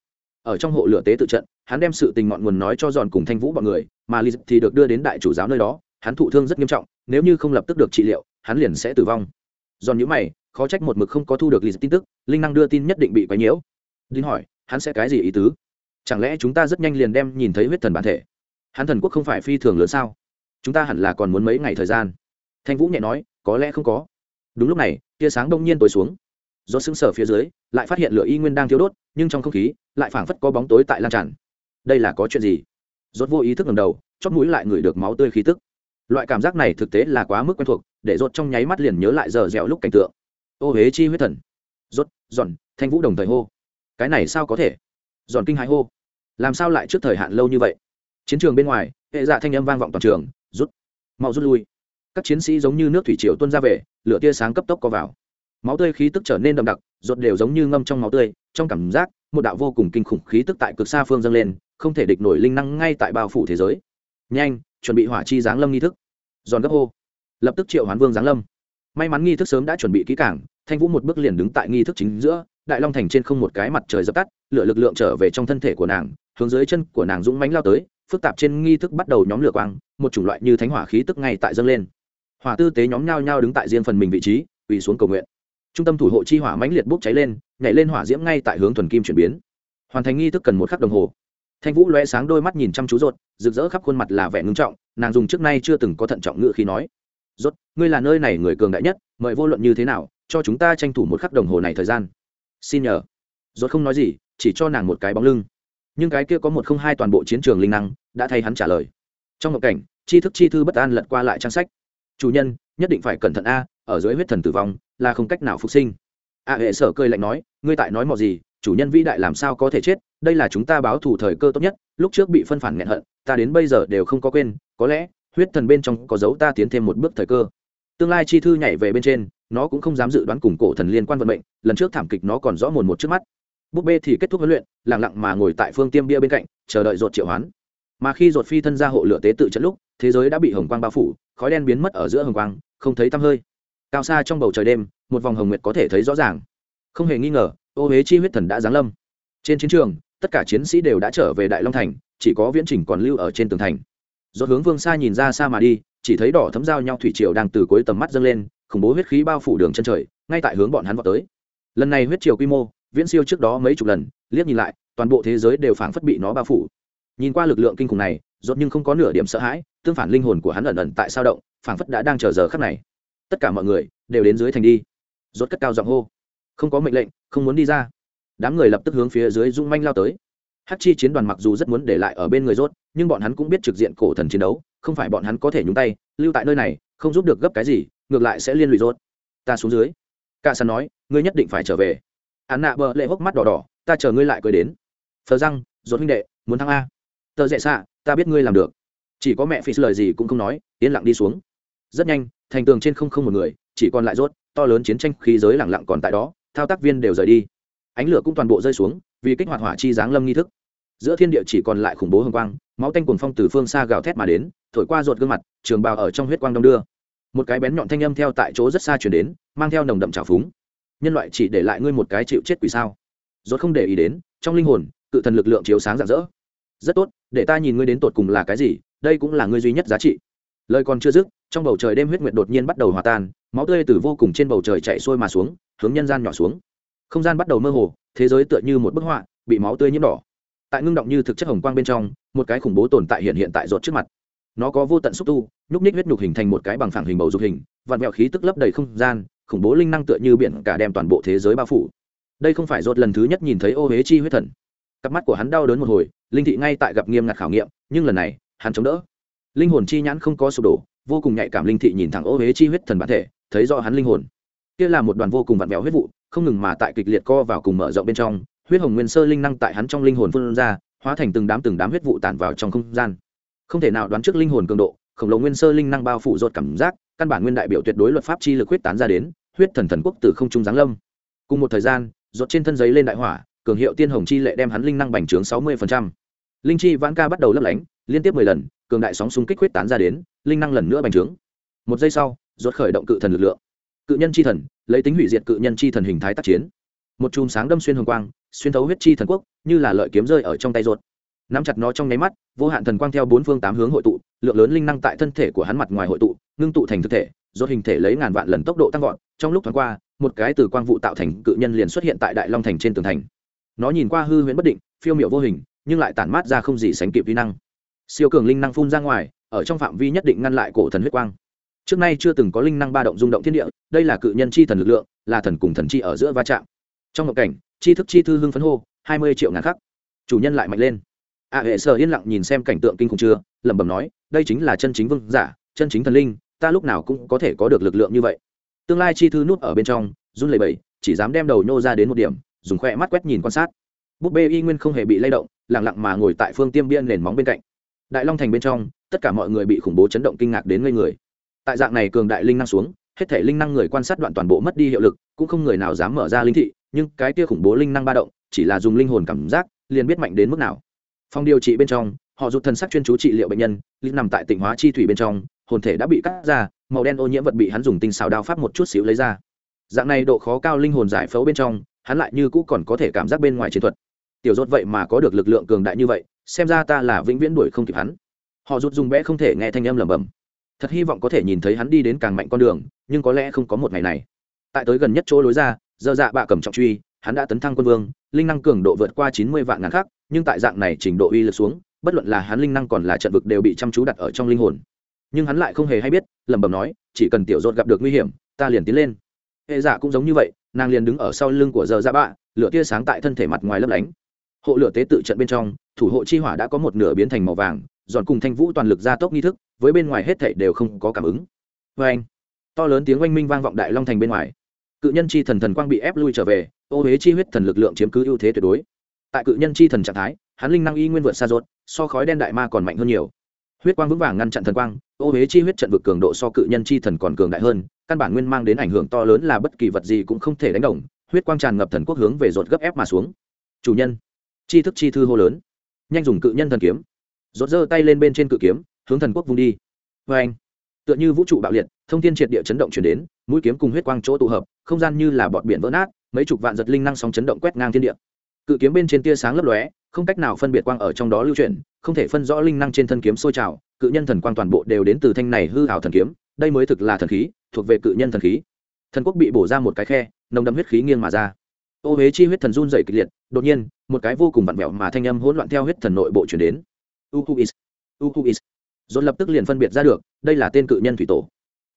Ở trong hộ lửa tế tự trận hắn đem sự tình ngọn nguồn nói cho giòn cùng thanh vũ bọn người, mà lì thì được đưa đến đại chủ giáo nơi đó, hắn thụ thương rất nghiêm trọng, nếu như không lập tức được trị liệu, hắn liền sẽ tử vong. Giòn nhữ mày, khó trách một mực không có thu được lì tin tức, linh năng đưa tin nhất định bị quấy nhiễu. Linh hỏi, hắn sẽ cái gì ý tứ? Chẳng lẽ chúng ta rất nhanh liền đem nhìn thấy huyết thần bản thể? Hắn thần quốc không phải phi thường lớn sao? Chúng ta hẳn là còn muốn mấy ngày thời gian. Thanh vũ nhẹ nói, có lẽ không có. Đúng lúc này, tia sáng đông nhiên tối xuống. Do sững sờ phía dưới, lại phát hiện lửa y nguyên đang thiếu đốt, nhưng trong không khí, lại phảng phất có bóng tối tại lan tràn đây là có chuyện gì? Rốt vô ý thức ngẩng đầu chót mũi lại ngửi được máu tươi khí tức. Loại cảm giác này thực tế là quá mức quen thuộc, để rốt trong nháy mắt liền nhớ lại giờ dẻo lúc cảnh tượng. Ô huế chi huyết thần. Rốt, giòn, thanh vũ đồng thời hô. Cái này sao có thể? Giòn kinh hãi hô. Làm sao lại trước thời hạn lâu như vậy? Chiến trường bên ngoài, hệ dạ thanh âm vang vọng toàn trường, rút. Mau rút lui. Các chiến sĩ giống như nước thủy triều tuôn ra về, lửa tia sáng cấp tốc có vào. Máu tươi khí tức trở nên đậm đặc, rốt đều giống như ngâm trong máu tươi, trong cảm giác, một đạo vô cùng kinh khủng khí tức tại cực xa phương dâng lên không thể địch nổi linh năng ngay tại bao phủ thế giới. Nhanh, chuẩn bị hỏa chi giáng lâm nghi thức. Giòn gấp hô. Lập tức triệu hoán vương giáng lâm. May mắn nghi thức sớm đã chuẩn bị kỹ cảng thanh vũ một bước liền đứng tại nghi thức chính giữa, đại long thành trên không một cái mặt trời dập tắt, lửa lực lượng trở về trong thân thể của nàng, hướng dưới chân của nàng dũng mánh lao tới, phức tạp trên nghi thức bắt đầu nhóm lửa quang, một chủng loại như thánh hỏa khí tức ngay tại dâng lên. Hỏa tư tế nhóm nhao nhao đứng tại riêng phần mình vị trí, quỳ xuống cầu nguyện. Trung tâm thủ hộ chi hỏa mãnh liệt bốc cháy lên, nhảy lên hỏa diễm ngay tại hướng thuần kim chuyển biến. Hoàn thành nghi thức cần một khắc đồng hồ thanh vũ loe sáng đôi mắt nhìn chăm chú rột, rực rỡ khắp khuôn mặt là vẻ ngưng trọng, nàng dùng trước nay chưa từng có thận trọng ngự khi nói. Rốt ngươi là nơi này người cường đại nhất, mời vô luận như thế nào, cho chúng ta tranh thủ một khắc đồng hồ này thời gian. Xin nhờ. Rốt không nói gì, chỉ cho nàng một cái bóng lưng. Nhưng cái kia có một không hai toàn bộ chiến trường linh năng, đã thay hắn trả lời. Trong ngộ cảnh, tri thức chi thư bất an lật qua lại trang sách. Chủ nhân, nhất định phải cẩn thận a, ở dưới huyết thần tử vong, là không cách nào phục sinh. A hệ sở cười lạnh nói, ngươi tại nói mò gì chủ nhân vĩ đại làm sao có thể chết, đây là chúng ta báo thù thời cơ tốt nhất, lúc trước bị phân phản nghẹn hận, ta đến bây giờ đều không có quên, có lẽ, huyết thần bên trong có dấu ta tiến thêm một bước thời cơ. Tương lai chi thư nhảy về bên trên, nó cũng không dám dự đoán cùng cổ thần liên quan vận mệnh, lần trước thảm kịch nó còn rõ mồn một trước mắt. Búp bê thì kết thúc huấn luyện lẳng lặng mà ngồi tại phương tiêm bia bên cạnh, chờ đợi ruột triệu hoán. Mà khi ruột phi thân ra hộ lửa tế tự trận lúc, thế giới đã bị hồng quang bao phủ, khói đen biến mất ở giữa hồng quang, không thấy tăm hơi. Cao xa trong bầu trời đêm, một vòng hồng nguyệt có thể thấy rõ ràng. Không hề nghi ngờ ô huế chi huyết thần đã giáng lâm. Trên chiến trường, tất cả chiến sĩ đều đã trở về đại long thành, chỉ có viễn trình còn lưu ở trên tường thành. Do hướng vương xa nhìn ra xa mà đi, chỉ thấy đỏ thấm dao nhau thủy triều đang từ cuối tầm mắt dâng lên, khủng bố huyết khí bao phủ đường chân trời, ngay tại hướng bọn hắn vào tới. Lần này huyết triều quy mô, viễn siêu trước đó mấy chục lần, liếc nhìn lại, toàn bộ thế giới đều phảng phất bị nó bao phủ. Nhìn qua lực lượng kinh khủng này, rốt nhưng không có nửa điểm sợ hãi, tương phản linh hồn của hắn ẩn ẩn tại sao động, phảng phất đã đang chờ giờ khắc này. Tất cả mọi người đều đến dưới thành đi. Rốt cất cao giọng hô không có mệnh lệnh, không muốn đi ra. Đám người lập tức hướng phía dưới dung manh lao tới. Hát chi chiến đoàn mặc dù rất muốn để lại ở bên người rốt, nhưng bọn hắn cũng biết trực diện cổ thần chiến đấu, không phải bọn hắn có thể nhúng tay, lưu tại nơi này, không giúp được gấp cái gì, ngược lại sẽ liên lụy rốt. Ta xuống dưới. Cả sàn nói, ngươi nhất định phải trở về. Hắn nạ bờ lệ hốc mắt đỏ đỏ, ta chờ ngươi lại cười đến. Phờ răng, rốt huynh đệ, muốn thăng a. Tờ dễ xạ, ta biết ngươi làm được. Chỉ có mẹ phi lời gì cũng không nói, yên lặng đi xuống. Rất nhanh, thành tường trên không không một người, chỉ còn lại rốt, to lớn chiến tranh khí giới lặng lặng còn tại đó thao tác viên đều rời đi. Ánh lửa cũng toàn bộ rơi xuống, vì kích hoạt hỏa chi giáng lâm nghi thức. Giữa thiên địa chỉ còn lại khủng bố hồng quang, máu tanh cuồng phong từ phương xa gào thét mà đến, thổi qua ruột gương mặt, trường bào ở trong huyết quang đông đưa. Một cái bén nhọn thanh âm theo tại chỗ rất xa chuyển đến, mang theo nồng đậm trào phúng. Nhân loại chỉ để lại ngươi một cái chịu chết quỷ sao? Rốt không để ý đến, trong linh hồn, cự thần lực lượng chiếu sáng rạng rỡ. Rất tốt, để ta nhìn ngươi đến tột cùng là cái gì, đây cũng là ngươi duy nhất giá trị. Lời còn chưa dứt, trong bầu trời đêm huyết nguyệt đột nhiên bắt đầu hòa tan, máu tươi từ vô cùng trên bầu trời chạy xuôi mà xuống hướng nhân gian nhỏ xuống. Không gian bắt đầu mơ hồ, thế giới tựa như một bức họa, bị máu tươi nhiễm đỏ. Tại ngưng động như thực chất hồng quang bên trong, một cái khủng bố tồn tại hiện hiện tại rột trước mặt. Nó có vô tận xúc tu, nhúc ních huyết nhục hình thành một cái bằng phẳng hình bầu dục hình, vặn vẹo khí tức lấp đầy không gian, khủng bố linh năng tựa như biển cả đem toàn bộ thế giới bao phủ. Đây không phải rột lần thứ nhất nhìn thấy ô huế chi huyết thần. Cặp mắt của hắn đau đớn một hồi, linh thị ngay tại gặp nghiêm ngặt khảo nghiệm, nhưng lần này, hắn chống đỡ. Linh hồn chi nhãn không có sụp đổ, vô cùng nhạy cảm linh thị nhìn thẳng ô huế chi huyết thần bản thể, thấy rõ hắn linh hồn kia là một đoàn vô cùng vặn vẹo huyết vụ, không ngừng mà tại kịch liệt co vào cùng mở rộng bên trong, huyết hồng nguyên sơ linh năng tại hắn trong linh hồn phân ra, hóa thành từng đám từng đám huyết vụ tản vào trong không gian. Không thể nào đoán trước linh hồn cường độ, khổng lồ nguyên sơ linh năng bao phủ rột cảm giác, căn bản nguyên đại biểu tuyệt đối luật pháp chi lực huyết tán ra đến, huyết thần thần quốc từ không trung giáng lâm. Cùng một thời gian rột trên thân giấy lên đại hỏa, cường hiệu tiên hồng chi lệ đem hắn linh năng bành trướng sáu mươi linh chi vãn ca bắt đầu lấp lánh, liên tiếp mười lần, cường đại sóng xung kích huyết tán ra đến, linh năng lần nữa bành trướng. Một giây sau rột khởi động cự thần lực lượng cự nhân chi thần, lấy tính hủy diệt cự nhân chi thần hình thái tác chiến. Một chùm sáng đâm xuyên hồng quang, xuyên thấu huyết chi thần quốc, như là lợi kiếm rơi ở trong tay ruột. Nắm chặt nó trong nháy mắt, vô hạn thần quang theo bốn phương tám hướng hội tụ, lượng lớn linh năng tại thân thể của hắn mặt ngoài hội tụ, ngưng tụ thành thực thể do hình thể lấy ngàn vạn lần tốc độ tăng vọt. Trong lúc thoáng qua, một cái từ quang vụ tạo thành cự nhân liền xuất hiện tại đại long thành trên tường thành. Nó nhìn qua hư huyễn bất định, phiêu miệu vô hình, nhưng lại tản mát ra không gì sánh kịp vi năng. Siêu cường linh năng phun ra ngoài, ở trong phạm vi nhất định ngăn lại cổ thần huyết quang trước nay chưa từng có linh năng ba động rung động thiên địa, đây là cự nhân chi thần lực lượng, là thần cùng thần chi ở giữa va chạm. Trong một cảnh, chi thức chi thư hưng phấn hô, hai mươi triệu ngàn khắc. Chủ nhân lại mạnh lên. A hệ sở yên lặng nhìn xem cảnh tượng kinh khủng chưa, lẩm bẩm nói, đây chính là chân chính vương giả, chân chính thần linh, ta lúc nào cũng có thể có được lực lượng như vậy. Tương lai chi thư nút ở bên trong, run lầy bẩy, chỉ dám đem đầu nhô ra đến một điểm, dùng khoe mắt quét nhìn quan sát. Búp bê y nguyên không hề bị lay động lẳng lặng mà ngồi tại phương tiêm biên nền móng bên cạnh. Đại long thành bên trong, tất cả mọi người bị khủng bố chấn động kinh ngạc đến ngây người tại dạng này cường đại linh năng xuống, hết thể linh năng người quan sát đoạn toàn bộ mất đi hiệu lực, cũng không người nào dám mở ra linh thị, nhưng cái kia khủng bố linh năng ba động, chỉ là dùng linh hồn cảm giác, liền biết mạnh đến mức nào. Phòng điều trị bên trong, họ rụt thần sắc chuyên chú trị liệu bệnh nhân linh nằm tại tỉnh hóa chi thủy bên trong, hồn thể đã bị cắt ra, màu đen ô nhiễm vật bị hắn dùng tinh xào đao pháp một chút xíu lấy ra. Dạng này độ khó cao linh hồn giải phẫu bên trong, hắn lại như cũ còn có thể cảm giác bên ngoài chiến thuật. Tiểu rốt vậy mà có được lực lượng cường đại như vậy, xem ra ta là vĩnh viễn đuổi không kịp hắn. Họ rụt dùng bẽ không thể nghe thanh âm lẩm bẩm thật hy vọng có thể nhìn thấy hắn đi đến càng mạnh con đường, nhưng có lẽ không có một ngày này. Tại tới gần nhất chỗ lối ra dơ dạ bạ cầm trọng truy, hắn đã tấn thăng quân vương, linh năng cường độ vượt qua chín mươi vạn ngàn khác nhưng tại dạng này trình độ uy lực xuống, bất luận là hắn linh năng còn là trận vực đều bị chăm chú đặt ở trong linh hồn. Nhưng hắn lại không hề hay biết, lẩm bẩm nói, chỉ cần tiểu dột gặp được nguy hiểm, ta liền tiến lên. Hệ giả cũng giống như vậy, nàng liền đứng ở sau lưng của giờ dạ bạ, lửa tia sáng tại thân thể mặt ngoài lấp lánh. Hộ lửa tế tự trận bên trong, thủ hộ chi hỏa đã có một nửa biến thành màu vàng dọn cùng thanh vũ toàn lực gia tốc nghi thức với bên ngoài hết thảy đều không có cảm ứng. Vê anh, to lớn tiếng oanh minh vang vọng đại long thành bên ngoài. Cự nhân chi thần thần quang bị ép lui trở về, ô huế chi huyết thần lực lượng chiếm cứ ưu thế tuyệt đối. Tại cự nhân chi thần trạng thái, hắn linh năng y nguyên vượt xa rốt, so khói đen đại ma còn mạnh hơn nhiều. Huyết quang vững vàng ngăn chặn thần quang, ô huế chi huyết trận vực cường độ so cự nhân chi thần còn cường đại hơn, căn bản nguyên mang đến ảnh hưởng to lớn là bất kỳ vật gì cũng không thể đánh đồng, huyết quang tràn ngập thần quốc hướng về rột gấp ép mà xuống. Chủ nhân, chi thức chi thư hô lớn. Nhanh dùng cự nhân thần kiếm. Rột giơ tay lên bên trên cự kiếm hướng thần quốc vung đi. Vê anh, tựa như vũ trụ bạo liệt, thông tin triệt địa chấn động chuyển đến, mũi kiếm cùng huyết quang chỗ tụ hợp, không gian như là bọt biển vỡ nát, mấy chục vạn giật linh năng sóng chấn động quét ngang thiên địa. Cự kiếm bên trên tia sáng lấp lóe, không cách nào phân biệt quang ở trong đó lưu chuyển, không thể phân rõ linh năng trên thân kiếm sôi trào, cự nhân thần quang toàn bộ đều đến từ thanh này hư hảo thần kiếm, đây mới thực là thần khí, thuộc về cự nhân thần khí. Thần quốc bị bổ ra một cái khe, nồng đậm huyết khí nghiêng mà ra. Ô huế chi huyết thần run dày kịch liệt, đột nhiên, một cái vô cùng vặn vẹo mà thanh âm hỗn loạn theo huyết thần nội bộ chuyển đến. Uhuis uhuis dồn lập tức liền phân biệt ra được, đây là tên cự nhân thủy tổ.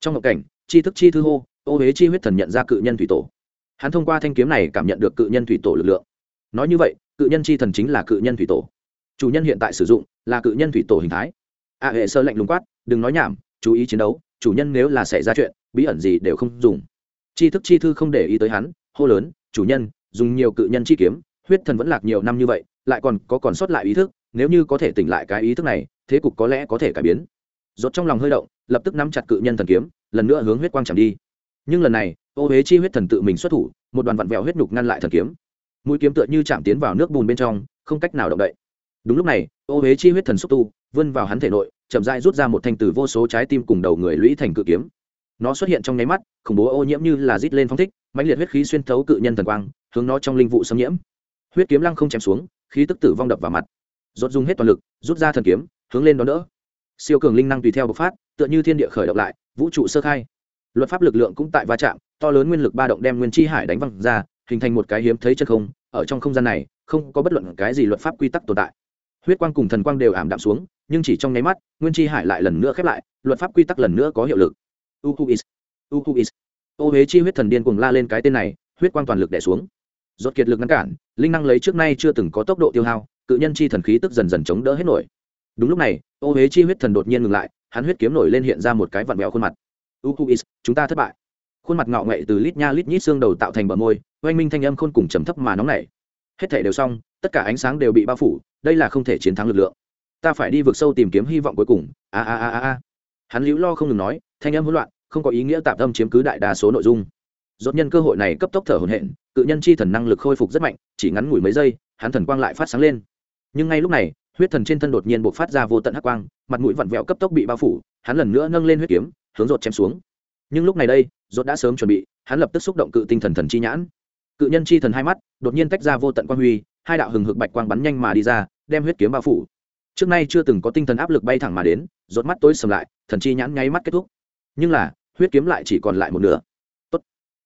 Trong ngộ cảnh, chi thức chi thư hô, ô huế chi huyết thần nhận ra cự nhân thủy tổ. Hắn thông qua thanh kiếm này cảm nhận được cự nhân thủy tổ lực lượng. Nói như vậy, cự nhân chi thần chính là cự nhân thủy tổ. Chủ nhân hiện tại sử dụng là cự nhân thủy tổ hình thái. A hệ sơ lạnh lùng quát, đừng nói nhảm, chú ý chiến đấu, chủ nhân nếu là xảy ra chuyện, bí ẩn gì đều không dùng. Chi thức chi thư không để ý tới hắn, hô lớn, chủ nhân, dùng nhiều cự nhân chi kiếm, huyết thần vẫn lạc nhiều năm như vậy, lại còn có còn sót lại ý thức, nếu như có thể tỉnh lại cái ý thức này thế cục có lẽ có thể cải biến. Rốt trong lòng hơi động, lập tức nắm chặt cự nhân thần kiếm, lần nữa hướng huyết quang chẳng đi. Nhưng lần này, ô huế chi huyết thần tự mình xuất thủ, một đoàn vặn vẹo huyết nhục ngăn lại thần kiếm. Mũi kiếm tựa như chạm tiến vào nước bùn bên trong, không cách nào động đậy. Đúng lúc này, ô huế chi huyết thần xúc tu, vươn vào hắn thể nội, chậm rãi rút ra một thanh từ vô số trái tim cùng đầu người lũy thành cự kiếm. Nó xuất hiện trong nháy mắt, khủng bố ô nhiễm như là rít lên phong thích, mãnh liệt huyết khí xuyên thấu cự nhân thần quang, hướng nó trong linh vụ xâm nhiễm. Huyết kiếm lăng không chém xuống, khí tức tử vong đập vào mặt. Rốt dùng hết toàn lực, rút ra thần kiếm hướng lên đó đỡ. Siêu cường linh năng tùy theo bộc phát, tựa như thiên địa khởi động lại, vũ trụ sơ khai. Luật pháp lực lượng cũng tại va chạm, to lớn nguyên lực ba động đem nguyên chi hải đánh văng ra, hình thành một cái hiếm thấy chân không, ở trong không gian này, không có bất luận cái gì luật pháp quy tắc tồn tại. Huyết quang cùng thần quang đều ảm đạm xuống, nhưng chỉ trong nháy mắt, nguyên chi hải lại lần nữa khép lại, luật pháp quy tắc lần nữa có hiệu lực. Uhuis uhuis. Ô huế chi huyết thần điên cùng la lên cái tên này, huyết quang toàn lực đẻ xuống. Rốt kiệt lực ngăn cản, linh năng lấy trước nay chưa từng có tốc độ tiêu hao, cự nhân chi thần khí tức dần dần chống đỡ hết nổi đúng lúc này, ô huế chi huyết thần đột nhiên ngừng lại, hắn huyết kiếm nổi lên hiện ra một cái vặn vẹo khuôn mặt. Ukuis, chúng ta thất bại. Khuôn mặt ngạo nghệ từ lít nha lít nhít xương đầu tạo thành bờ môi, oanh minh thanh âm khôn cùng trầm thấp mà nóng nảy. Hết thể đều xong, tất cả ánh sáng đều bị bao phủ, đây là không thể chiến thắng lực lượng. Ta phải đi vượt sâu tìm kiếm hy vọng cuối cùng. A a a a a. Hắn liễu lo không ngừng nói, thanh âm hỗn loạn, không có ý nghĩa tạm tâm chiếm cứ đại đa số nội dung. Dốt nhân cơ hội này cấp tốc thở hổn hển, cự nhân chi thần năng lực khôi phục rất mạnh, chỉ ngắn ngủi mấy giây, hắn thần quang lại phát sáng lên. Nhưng ngay lúc này huyết thần trên thân đột nhiên bộc phát ra vô tận hắc quang, mặt mũi vặn vẹo cấp tốc bị bao phủ, hắn lần nữa nâng lên huyết kiếm, hướng rột chém xuống. Nhưng lúc này đây rột đã sớm chuẩn bị, hắn lập tức xúc động cự tinh thần thần chi nhãn. Cự nhân chi thần hai mắt, đột nhiên tách ra vô tận quang huy, hai đạo hừng hực bạch quang bắn nhanh mà đi ra, đem huyết kiếm bao phủ. Trước nay chưa từng có tinh thần áp lực bay thẳng mà đến rột mắt tối sầm lại, thần chi nhãn nháy mắt kết thúc. Nhưng là, huyết kiếm lại chỉ còn lại một nửa. Tốt.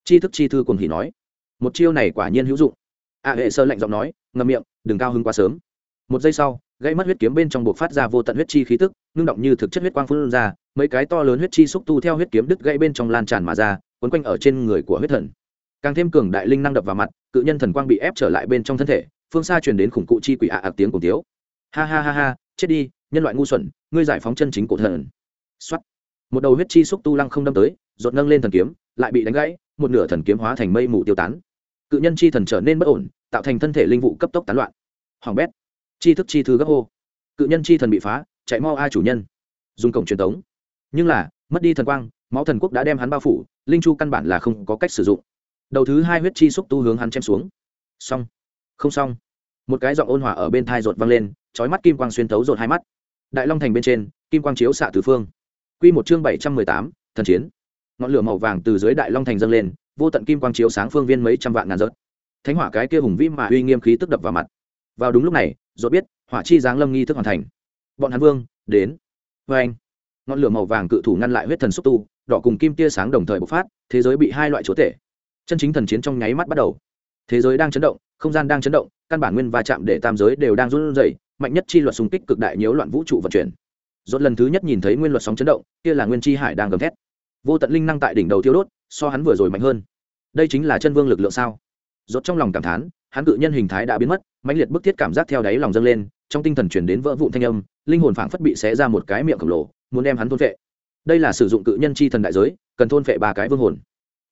Chi thức chi thư cùng hỉ nói. Một chiêu này quả nhiên hữu dụng. A hệ sơ lạnh giọng nói, ngậm miệng, đừng cao hứng quá sớm. Một giây sau gây mất huyết kiếm bên trong buộc phát ra vô tận huyết chi khí tức, ngưng động như thực chất huyết quang phun ra, mấy cái to lớn huyết chi xúc tu theo huyết kiếm đứt gãy bên trong lan tràn mà ra, quấn quanh ở trên người của huyết thần. Càng thêm cường đại linh năng đập vào mặt, cự nhân thần quang bị ép trở lại bên trong thân thể, phương xa truyền đến khủng cụ chi quỷ ạ ạc tiếng cùng tiếu ha ha ha ha, chết đi, nhân loại ngu xuẩn, ngươi giải phóng chân chính cổ thần. Xuất một đầu huyết chi xúc tu lăng không đâm tới, rột nâng lên thần kiếm, lại bị đánh gãy, một nửa thần kiếm hóa thành mây mù tiêu tán. Cự nhân chi thần trở nên bất ổn, tạo thành thân thể linh vụ cấp tốc tán loạn. Hoàng bét chi thức chi thư gấp hô. Cự nhân chi thần bị phá, chạy mau ai chủ nhân? Dùng cổng truyền thống nhưng là, mất đi thần quang, máu thần quốc đã đem hắn bao phủ, linh chu căn bản là không có cách sử dụng. Đầu thứ hai huyết chi xúc tu hướng hắn chém xuống. Xong. Không xong. Một cái giọng ôn hòa ở bên thai rột văng lên trói mắt kim quang xuyên tấu rột hai mắt. Đại long thành bên trên, kim quang chiếu xạ tứ phương. Q một chương bảy trăm mười tám, thần chiến. Ngọn lửa màu vàng từ dưới đại long thành dâng lên, vô tận kim quang chiếu sáng phương viên mấy trăm vạn ngàn rớt. Thánh hỏa cái kia hùng vĩ mà uy nghiêm khí tức đập vào mặt. Vào đúng lúc này Rốt biết hỏa chi giáng lâm nghi thức hoàn thành. Bọn hắn vương, đến. Vê anh, ngọn lửa màu vàng cự thủ ngăn lại huyết thần xúc tu, đỏ cùng kim tia sáng đồng thời bộc phát, thế giới bị hai loại chúa tể. Chân chính thần chiến trong nháy mắt bắt đầu. Thế giới đang chấn động, không gian đang chấn động, căn bản nguyên va chạm để tam giới đều đang run rẩy, mạnh nhất chi luật xung kích cực đại nhiễu loạn vũ trụ vận chuyển. Rốt lần thứ nhất nhìn thấy nguyên luật sóng chấn động, kia là nguyên chi hải đang gầm thét. Vô tận linh năng tại đỉnh đầu thiêu đốt, so hắn vừa rồi mạnh hơn. Đây chính là chân vương lực lượng sao? Rốt trong lòng cảm thán, hắn cự nhân hình thái đã biến mất mãnh liệt bức thiết cảm giác theo đáy lòng dâng lên, trong tinh thần chuyển đến vỡ vụn thanh âm, linh hồn phảng phất bị xé ra một cái miệng khổng lồ, muốn đem hắn thôn vệ đây là sử dụng cự nhân chi thần đại giới, cần thôn vệ ba cái vương hồn.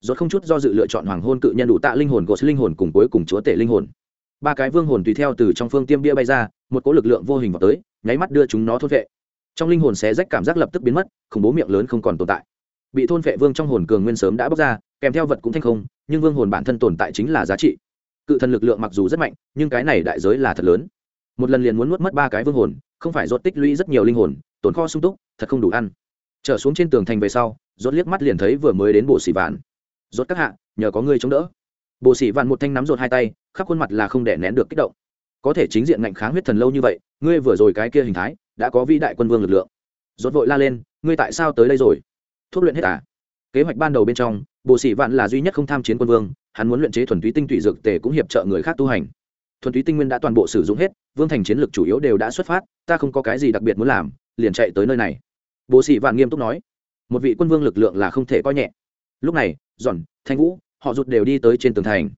Rốt không chút do dự lựa chọn hoàng hôn cự nhân đủ tạ linh hồn, gột linh hồn cùng cuối cùng chúa tể linh hồn. Ba cái vương hồn tùy theo từ trong phương tiêm bia bay ra, một cỗ lực lượng vô hình vào tới, nháy mắt đưa chúng nó thôn vệ trong linh hồn xé rách cảm giác lập tức biến mất, khủng bố miệng lớn không còn tồn tại. Bị thôn vệ vương trong hồn cường nguyên sớm đã bóc ra, kèm theo vật cũng thanh không, nhưng vương hồn bản thân tồn tại chính là giá trị cự thần lực lượng mặc dù rất mạnh, nhưng cái này đại giới là thật lớn. Một lần liền muốn nuốt mất ba cái vương hồn, không phải rốt tích lũy rất nhiều linh hồn, tồn kho sung túc, thật không đủ ăn. Trở xuống trên tường thành về sau, rốt liếc mắt liền thấy vừa mới đến bộ xỉ vạn. Rốt các hạ, nhờ có ngươi chống đỡ. Bộ xỉ vạn một thanh nắm rột hai tay, khắp khuôn mặt là không để nén được kích động. Có thể chính diện ngạnh kháng huyết thần lâu như vậy, ngươi vừa rồi cái kia hình thái, đã có vĩ đại quân vương lực lượng. Rốt vội la lên, ngươi tại sao tới đây rồi? Thuốc luyện hết à? Kế hoạch ban đầu bên trong bộ sĩ vạn là duy nhất không tham chiến quân vương hắn muốn luyện chế thuần túy tinh tụy dược tề cũng hiệp trợ người khác tu hành. Thuần túy tinh nguyên đã toàn bộ sử dụng hết, vương thành chiến lược chủ yếu đều đã xuất phát, ta không có cái gì đặc biệt muốn làm, liền chạy tới nơi này. Bố sĩ vạn nghiêm túc nói. Một vị quân vương lực lượng là không thể coi nhẹ. Lúc này, giòn, thanh vũ, họ rụt đều đi tới trên tường thành.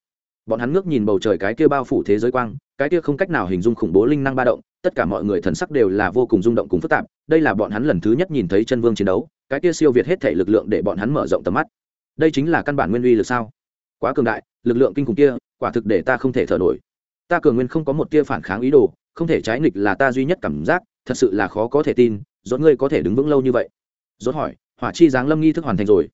Bọn hắn ngước nhìn bầu trời cái kia bao phủ thế giới quang, cái kia không cách nào hình dung khủng bố linh năng ba động, tất cả mọi người thần sắc đều là vô cùng rung động cùng phức tạp, đây là bọn hắn lần thứ nhất nhìn thấy chân vương chiến đấu, cái kia siêu việt hết thể lực lượng để bọn hắn mở rộng tầm mắt. Đây chính là căn bản nguyên uy lực sao? Quá cường đại, lực lượng kinh khủng kia, quả thực để ta không thể thở nổi. Ta cường nguyên không có một tia phản kháng ý đồ, không thể trái nghịch là ta duy nhất cảm giác, thật sự là khó có thể tin, rốt ngươi có thể đứng vững lâu như vậy. Rốt hỏi, hỏa chi giáng lâm nghi thức hoàn thành rồi.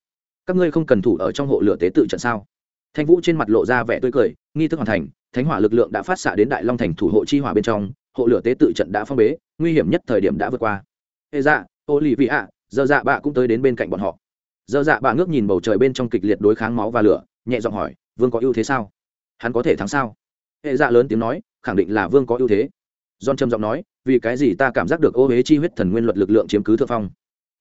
Các ngươi không cần thủ ở trong hộ lửa tế tự trận sao? Thanh vũ trên mặt lộ ra vẻ tươi cười, nghi thức hoàn thành, thánh hỏa lực lượng đã phát xạ đến đại long thành thủ hộ chi hỏa bên trong, hộ lửa tế tự trận đã phong bế, nguy hiểm nhất thời điểm đã vượt qua. Ê dạ ô lì vị ạ giờ dạ bạ cũng tới đến bên cạnh bọn họ dơ dạ bà ngước nhìn bầu trời bên trong kịch liệt đối kháng máu và lửa, nhẹ giọng hỏi, vương có ưu thế sao? Hắn có thể thắng sao? Hệ dạ lớn tiếng nói, khẳng định là vương có ưu thế. John trầm giọng nói, vì cái gì ta cảm giác được ô huế chi huyết thần nguyên luật lực lượng chiếm cứ thượng phong?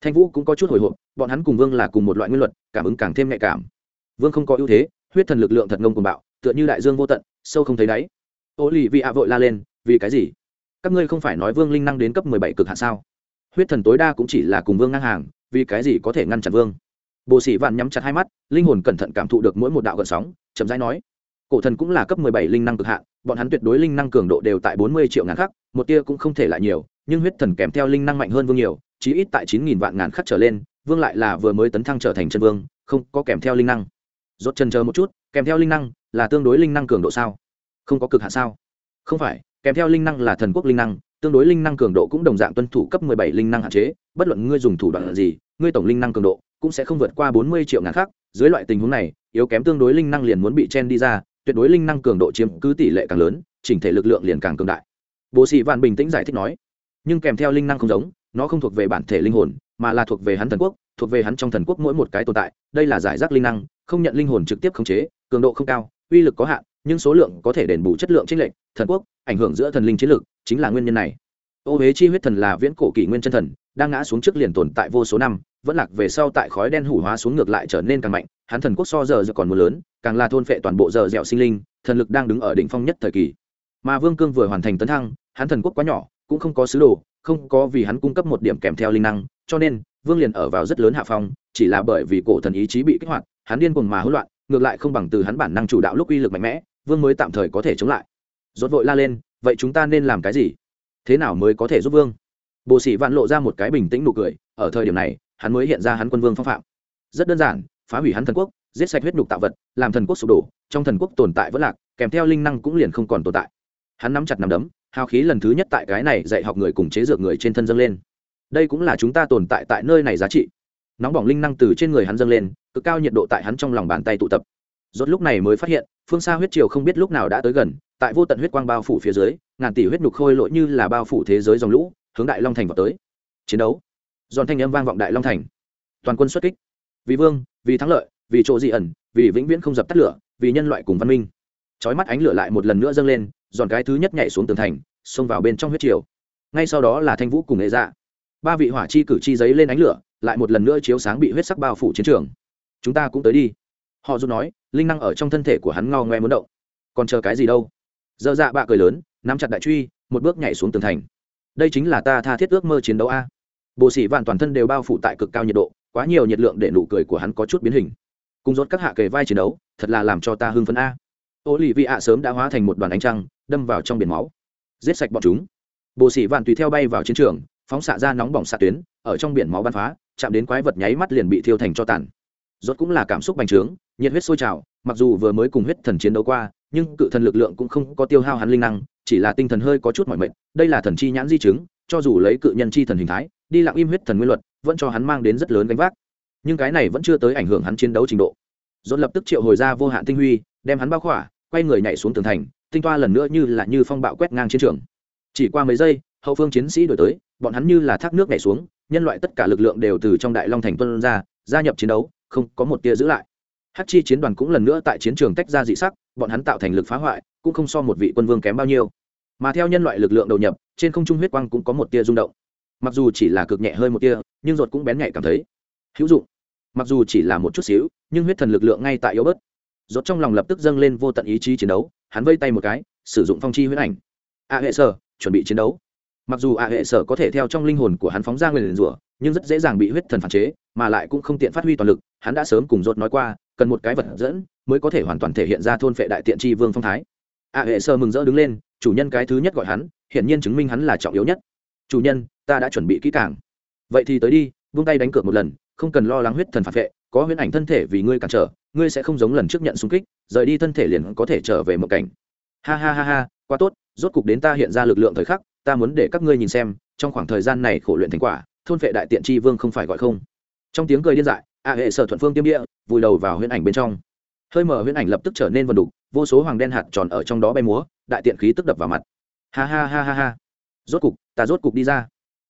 Thanh vũ cũng có chút hồi hộp, bọn hắn cùng vương là cùng một loại nguyên luật, cảm ứng càng thêm nhạy cảm. Vương không có ưu thế, huyết thần lực lượng thật ngông cùng bạo, tựa như đại dương vô tận, sâu không thấy đáy. Ô lì vị ạ vội la lên, vì cái gì? Các ngươi không phải nói vương linh năng đến cấp mười bảy cực hạ sao? Huyết thần tối đa cũng chỉ là cùng vương ngang hàng, vì cái gì có thể ngăn chặn vương? Bồ sĩ vạn nhắm chặt hai mắt, linh hồn cẩn thận cảm thụ được mỗi một đạo gợn sóng, chậm rãi nói, cổ thần cũng là cấp mười bảy linh năng cực hạn, bọn hắn tuyệt đối linh năng cường độ đều tại bốn mươi triệu ngàn khắc, một tia cũng không thể lại nhiều, nhưng huyết thần kèm theo linh năng mạnh hơn vương nhiều, chí ít tại chín nghìn vạn ngàn khắc trở lên, vương lại là vừa mới tấn thăng trở thành chân vương, không có kèm theo linh năng. Rốt chân chờ một chút, kèm theo linh năng là tương đối linh năng cường độ sao? Không có cực hạn sao? Không phải, kèm theo linh năng là thần quốc linh năng tương đối linh năng cường độ cũng đồng dạng tuân thủ cấp 17 linh năng hạn chế, bất luận ngươi dùng thủ đoạn gì, ngươi tổng linh năng cường độ cũng sẽ không vượt qua 40 triệu ngàn khác dưới loại tình huống này, yếu kém tương đối linh năng liền muốn bị chen đi ra, tuyệt đối linh năng cường độ chiếm cứ tỷ lệ càng lớn, chỉnh thể lực lượng liền càng cường đại bố sĩ vạn bình tĩnh giải thích nói, nhưng kèm theo linh năng không giống, nó không thuộc về bản thể linh hồn, mà là thuộc về hắn thần quốc, thuộc về hắn trong thần quốc mỗi một cái tồn tại, đây là giải rác linh năng, không nhận linh hồn trực tiếp khống chế, cường độ không cao, uy lực có hạn, nhưng số lượng có thể đền bù chất lượng chênh lệch, thần quốc ảnh hưởng giữa thần linh chiến lực chính là nguyên nhân này. Ô huế chi huyết thần là viễn cổ kỷ nguyên chân thần, đang ngã xuống trước liền tồn tại vô số năm, vẫn lạc về sau tại khói đen hủ hóa xuống ngược lại trở nên càng mạnh, hắn thần quốc so giờ giờ còn mưa lớn, càng là thôn phệ toàn bộ giờ dẻo sinh linh, thần lực đang đứng ở đỉnh phong nhất thời kỳ. Mà vương cương vừa hoàn thành tấn thăng, hắn thần quốc quá nhỏ, cũng không có sứ đồ, không có vì hắn cung cấp một điểm kèm theo linh năng, cho nên, vương liền ở vào rất lớn hạ phong, chỉ là bởi vì cổ thần ý chí bị kích hoạt, hắn điên cuồng mà hỗn loạn, ngược lại không bằng từ hắn bản năng chủ đạo lúc uy lực mạnh mẽ, vương mới tạm thời có thể chống lại. Rốt vội la lên vậy chúng ta nên làm cái gì? Thế nào mới có thể giúp vương? Bồ sĩ vạn lộ ra một cái bình tĩnh nụ cười, ở thời điểm này, hắn mới hiện ra hắn quân vương phong phạm. Rất đơn giản, phá hủy hắn thần quốc, giết sạch huyết nhục tạo vật, làm thần quốc sụp đổ, trong thần quốc tồn tại vẫn lạc, kèm theo linh năng cũng liền không còn tồn tại. Hắn nắm chặt nắm đấm hào khí lần thứ nhất tại cái này dạy học người cùng chế dược người trên thân dâng lên. Đây cũng là chúng ta tồn tại tại nơi này giá trị. Nóng bỏng linh năng từ trên người hắn dâng lên, cực cao nhiệt độ tại hắn trong lòng bàn tay tụ tập. Rốt lúc này mới phát hiện, phương xa huyết triều không biết lúc nào đã tới gần tại vô tận huyết quang bao phủ phía dưới, ngàn tỷ huyết nhục khôi lỗi như là bao phủ thế giới dòng lũ, hướng đại long thành vào tới. Chiến đấu. Giòn thanh âm vang vọng đại long thành. Toàn quân xuất kích. Vì vương, vì thắng lợi, vì chỗ dị ẩn, vì vĩnh viễn không dập tắt lửa, vì nhân loại cùng văn minh. Chói mắt ánh lửa lại một lần nữa dâng lên, giòn cái thứ nhất nhảy xuống tường thành, xông vào bên trong huyết triều. Ngay sau đó là thanh vũ cùng nghệ dạ. Ba vị hỏa chi cử chi giấy lên ánh lửa, lại một lần nữa chiếu sáng bị huyết sắc bao phủ chiến trường. Chúng ta cũng tới đi. Họ dù nói, linh năng ở trong thân thể của hắn ngao ngoe muốn động. Còn chờ cái gì đâu? Dơ dạ bạ cười lớn, nắm chặt đại truy, một bước nhảy xuống tường thành. Đây chính là ta tha thiết ước mơ chiến đấu a. Bộ sĩ vạn toàn thân đều bao phủ tại cực cao nhiệt độ, quá nhiều nhiệt lượng để nụ cười của hắn có chút biến hình. Cùng rốt các hạ kề vai chiến đấu, thật là làm cho ta hưng phấn a. Ô lì vị ạ sớm đã hóa thành một đoàn ánh trăng, đâm vào trong biển máu. Giết sạch bọn chúng. Bộ sĩ vạn tùy theo bay vào chiến trường, phóng xạ ra nóng bỏng xạ tuyến, ở trong biển máu bắn phá, chạm đến quái vật nháy mắt liền bị thiêu thành cho tàn. Rốt cũng là cảm xúc bành trướng, nhiệt huyết sôi trào, mặc dù vừa mới cùng huyết thần chiến đấu qua nhưng cự thần lực lượng cũng không có tiêu hao hắn linh năng, chỉ là tinh thần hơi có chút mỏi mệt, đây là thần chi nhãn di chứng, cho dù lấy cự nhân chi thần hình thái, đi lặng im huyết thần nguyên luật, vẫn cho hắn mang đến rất lớn gánh vác. Nhưng cái này vẫn chưa tới ảnh hưởng hắn chiến đấu trình độ. Dồn lập tức triệu hồi ra vô hạn tinh huy, đem hắn bao khỏa, quay người nhảy xuống tường thành, tinh toa lần nữa như là như phong bạo quét ngang chiến trường. Chỉ qua mấy giây, hậu phương chiến sĩ đổi tới, bọn hắn như là thác nước nhảy xuống, nhân loại tất cả lực lượng đều từ trong đại long thành tuân ra, gia nhập chiến đấu, không có một tia giữ lại. Hát chi chiến đoàn cũng lần nữa tại chiến trường tách ra dị sắc bọn hắn tạo thành lực phá hoại, cũng không so một vị quân vương kém bao nhiêu. Mà theo nhân loại lực lượng đầu nhập, trên không trung huyết quang cũng có một tia rung động. Mặc dù chỉ là cực nhẹ hơi một tia, nhưng ruột cũng bén nhạy cảm thấy. Hữu dụng. Mặc dù chỉ là một chút xíu, nhưng huyết thần lực lượng ngay tại yếu bớt. Ruột trong lòng lập tức dâng lên vô tận ý chí chiến đấu, hắn vây tay một cái, sử dụng phong chi huyết ảnh. A hệ sở, chuẩn bị chiến đấu. Mặc dù a hệ sở có thể theo trong linh hồn của hắn phóng ra người liền rủa, nhưng rất dễ dàng bị huyết thần phản chế, mà lại cũng không tiện phát huy toàn lực, hắn đã sớm cùng ruột nói qua, cần một cái vật dẫn mới có thể hoàn toàn thể hiện ra thôn phệ đại tiện tri vương phong thái. A hệ sơ mừng rỡ đứng lên, chủ nhân cái thứ nhất gọi hắn, hiển nhiên chứng minh hắn là trọng yếu nhất. Chủ nhân, ta đã chuẩn bị kỹ càng. Vậy thì tới đi, vung tay đánh cược một lần, không cần lo lắng huyết thần phản vệ, có huyễn ảnh thân thể vì ngươi cản trở, ngươi sẽ không giống lần trước nhận xung kích, rời đi thân thể liền có thể trở về một cảnh. Ha ha ha ha, quá tốt, rốt cục đến ta hiện ra lực lượng thời khắc, ta muốn để các ngươi nhìn xem, trong khoảng thời gian này khổ luyện thành quả, thôn vệ đại tiện tri vương không phải gọi không. Trong tiếng cười điên dại, a hệ sở thuận phương tiêm địa, vùi đầu vào huyễn ảnh bên trong hơi mở huyễn ảnh lập tức trở nên vần đục, vô số hoàng đen hạt tròn ở trong đó bay múa, đại tiện khí tức đập vào mặt. Ha ha ha ha ha. Rốt cục, ta rốt cục đi ra.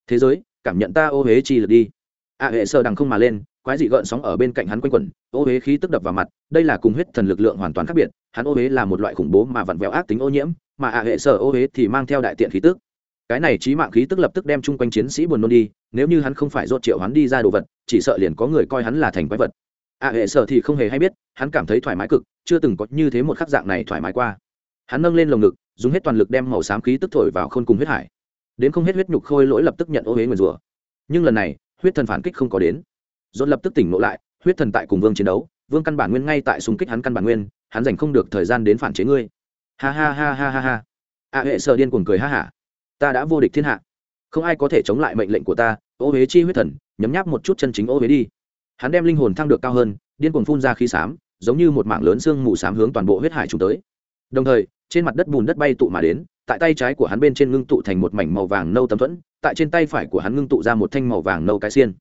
Thế giới, cảm nhận ta ô huế chi lực đi. A hệ sơ đằng không mà lên, quái dị gợn sóng ở bên cạnh hắn quanh quẩn, ô huế khí tức đập vào mặt, đây là cùng huyết thần lực lượng hoàn toàn khác biệt, hắn ô huế là một loại khủng bố mà vặn vẹo ác tính ô nhiễm, mà a hệ sơ ô huế thì mang theo đại tiện khí tức. Cái này trí mạng khí tức lập tức đem chung quanh chiến sĩ buồn nôn đi, nếu như hắn không phải rốt triệu hắn đi ra đồ vật, chỉ sợ liền có người coi hắn là thành quái vật a hệ sở thì không hề hay biết, hắn cảm thấy thoải mái cực, chưa từng có như thế một khắc dạng này thoải mái qua. Hắn nâng lên lồng ngực, dùng hết toàn lực đem màu xám khí tức thổi vào khôn cùng huyết hải. Đến không hết huyết nhục khôi lỗi lập tức nhận ô huế nguyền rủa. Nhưng lần này, huyết thần phản kích không có đến. Dồn lập tức tỉnh ngộ lại, huyết thần tại cùng vương chiến đấu, vương căn bản nguyên ngay tại xung kích hắn căn bản nguyên, hắn dành không được thời gian đến phản chế ngươi. Ha ha ha ha ha ha. A hệ sợ điên cuồng cười ha hả. Ta đã vô địch thiên hạ. Không ai có thể chống lại mệnh lệnh của ta, ô huế chi huyết thần, nhấm nháp một chút chân chính ô huế đi hắn đem linh hồn thăng được cao hơn, điên cuồng phun ra khí xám, giống như một mảng lớn xương mù xám hướng toàn bộ huyết hải trùng tới. Đồng thời, trên mặt đất bùn đất bay tụ mà đến, tại tay trái của hắn bên trên ngưng tụ thành một mảnh màu vàng nâu tấm thuẫn, tại trên tay phải của hắn ngưng tụ ra một thanh màu vàng nâu cái xiên.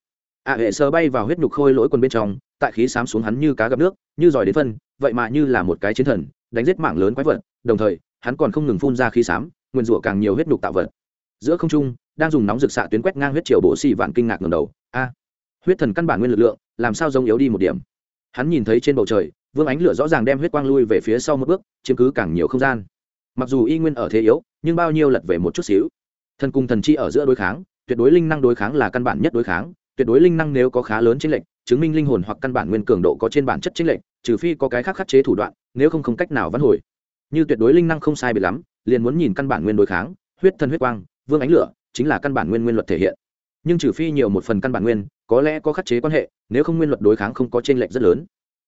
À hệ sờ bay vào huyết nhục khôi lỗi quần bên trong, tại khí xám xuống hắn như cá gặp nước, như giỏi đến phân, vậy mà như là một cái chiến thần, đánh giết mạng lớn quái vật, đồng thời, hắn còn không ngừng phun ra khí xám, nguyên rủa càng nhiều huyết nhục tạo vật. Giữa không trung, đang dùng nóng rực xạ tuyến quét ngang huyết triều bộ xì vạn kinh ngạc ngầm đầu. A, huyết thần căn bản nguyên lực lượng làm sao giống yếu đi một điểm. Hắn nhìn thấy trên bầu trời, vương ánh lửa rõ ràng đem huyết quang lui về phía sau một bước, chiếm cứ càng nhiều không gian. Mặc dù y nguyên ở thế yếu, nhưng bao nhiêu lật về một chút xíu. Thần cùng thần chi ở giữa đối kháng, tuyệt đối linh năng đối kháng là căn bản nhất đối kháng, tuyệt đối linh năng nếu có khá lớn chính lệnh chứng minh linh hồn hoặc căn bản nguyên cường độ có trên bản chất chính lệnh trừ phi có cái khác khắc chế thủ đoạn, nếu không không cách nào vãn hồi. Như tuyệt đối linh năng không sai biệt lắm, liền muốn nhìn căn bản nguyên đối kháng, huyết thân huyết quang, vương ánh lửa chính là căn bản nguyên nguyên luật thể hiện. Nhưng trừ phi nhiều một phần căn bản nguyên có lẽ có khắc chế quan hệ, nếu không nguyên luật đối kháng không có chênh lệch rất lớn.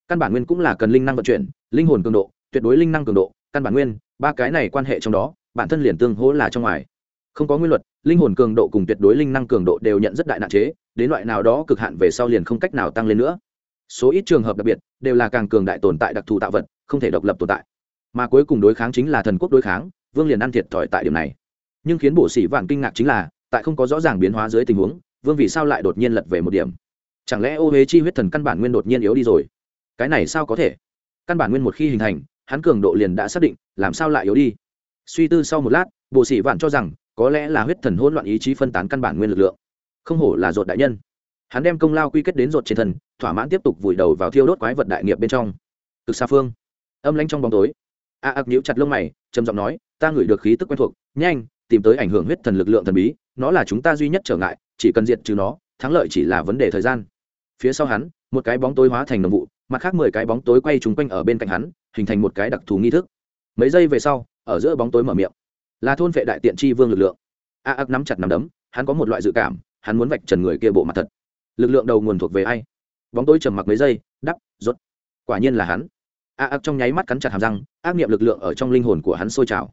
Căn bản nguyên cũng là cần linh năng vận chuyển, linh hồn cường độ, tuyệt đối linh năng cường độ, căn bản nguyên, ba cái này quan hệ trong đó, bản thân liền tương hỗ là trong ngoài. Không có nguyên luật, linh hồn cường độ cùng tuyệt đối linh năng cường độ đều nhận rất đại nạn chế, đến loại nào đó cực hạn về sau liền không cách nào tăng lên nữa. Số ít trường hợp đặc biệt, đều là càng cường đại tồn tại đặc thù tạo vật, không thể độc lập tồn tại. Mà cuối cùng đối kháng chính là thần quốc đối kháng, vương liền ăn thiệt thòi tại điểm này. Nhưng khiến bộ sĩ vạn kinh ngạc chính là, tại không có rõ ràng biến hóa dưới tình huống vương vì sao lại đột nhiên lật về một điểm? Chẳng lẽ ô huế chi huyết thần căn bản nguyên đột nhiên yếu đi rồi? Cái này sao có thể? Căn bản nguyên một khi hình thành, hắn cường độ liền đã xác định, làm sao lại yếu đi? Suy tư sau một lát bộ sĩ vạn cho rằng, có lẽ là huyết thần hỗn loạn ý chí phân tán căn bản nguyên lực lượng. Không hổ là ruột đại nhân. Hắn đem công lao quy kết đến ruột trên thần thỏa mãn tiếp tục vùi đầu vào thiêu đốt quái vật đại nghiệp bên trong. Cực xa phương. Âm lanh trong bóng tối. A ạc nhíu chặt lông mày, trầm giọng nói, ta ngửi được khí tức quen thuộc, nhanh, tìm tới ảnh hưởng huyết thần lực lượng thần bí, nó là chúng ta duy nhất trở ngại chỉ cần diệt trừ nó, thắng lợi chỉ là vấn đề thời gian. Phía sau hắn, một cái bóng tối hóa thành đồng vụ, mặt khác mười cái bóng tối quay trúng quanh ở bên cạnh hắn, hình thành một cái đặc thù nghi thức. Mấy giây về sau, ở giữa bóng tối mở miệng. Là thôn vệ đại tiện tri vương lực lượng. A ác nắm chặt nắm đấm, hắn có một loại dự cảm, hắn muốn vạch trần người kia bộ mặt thật. Lực lượng đầu nguồn thuộc về ai? Bóng tối trầm mặc mấy giây, đắp rốt quả nhiên là hắn. A ác trong nháy mắt cắn chặt hàm răng, ác nghiệm lực lượng ở trong linh hồn của hắn sôi trào.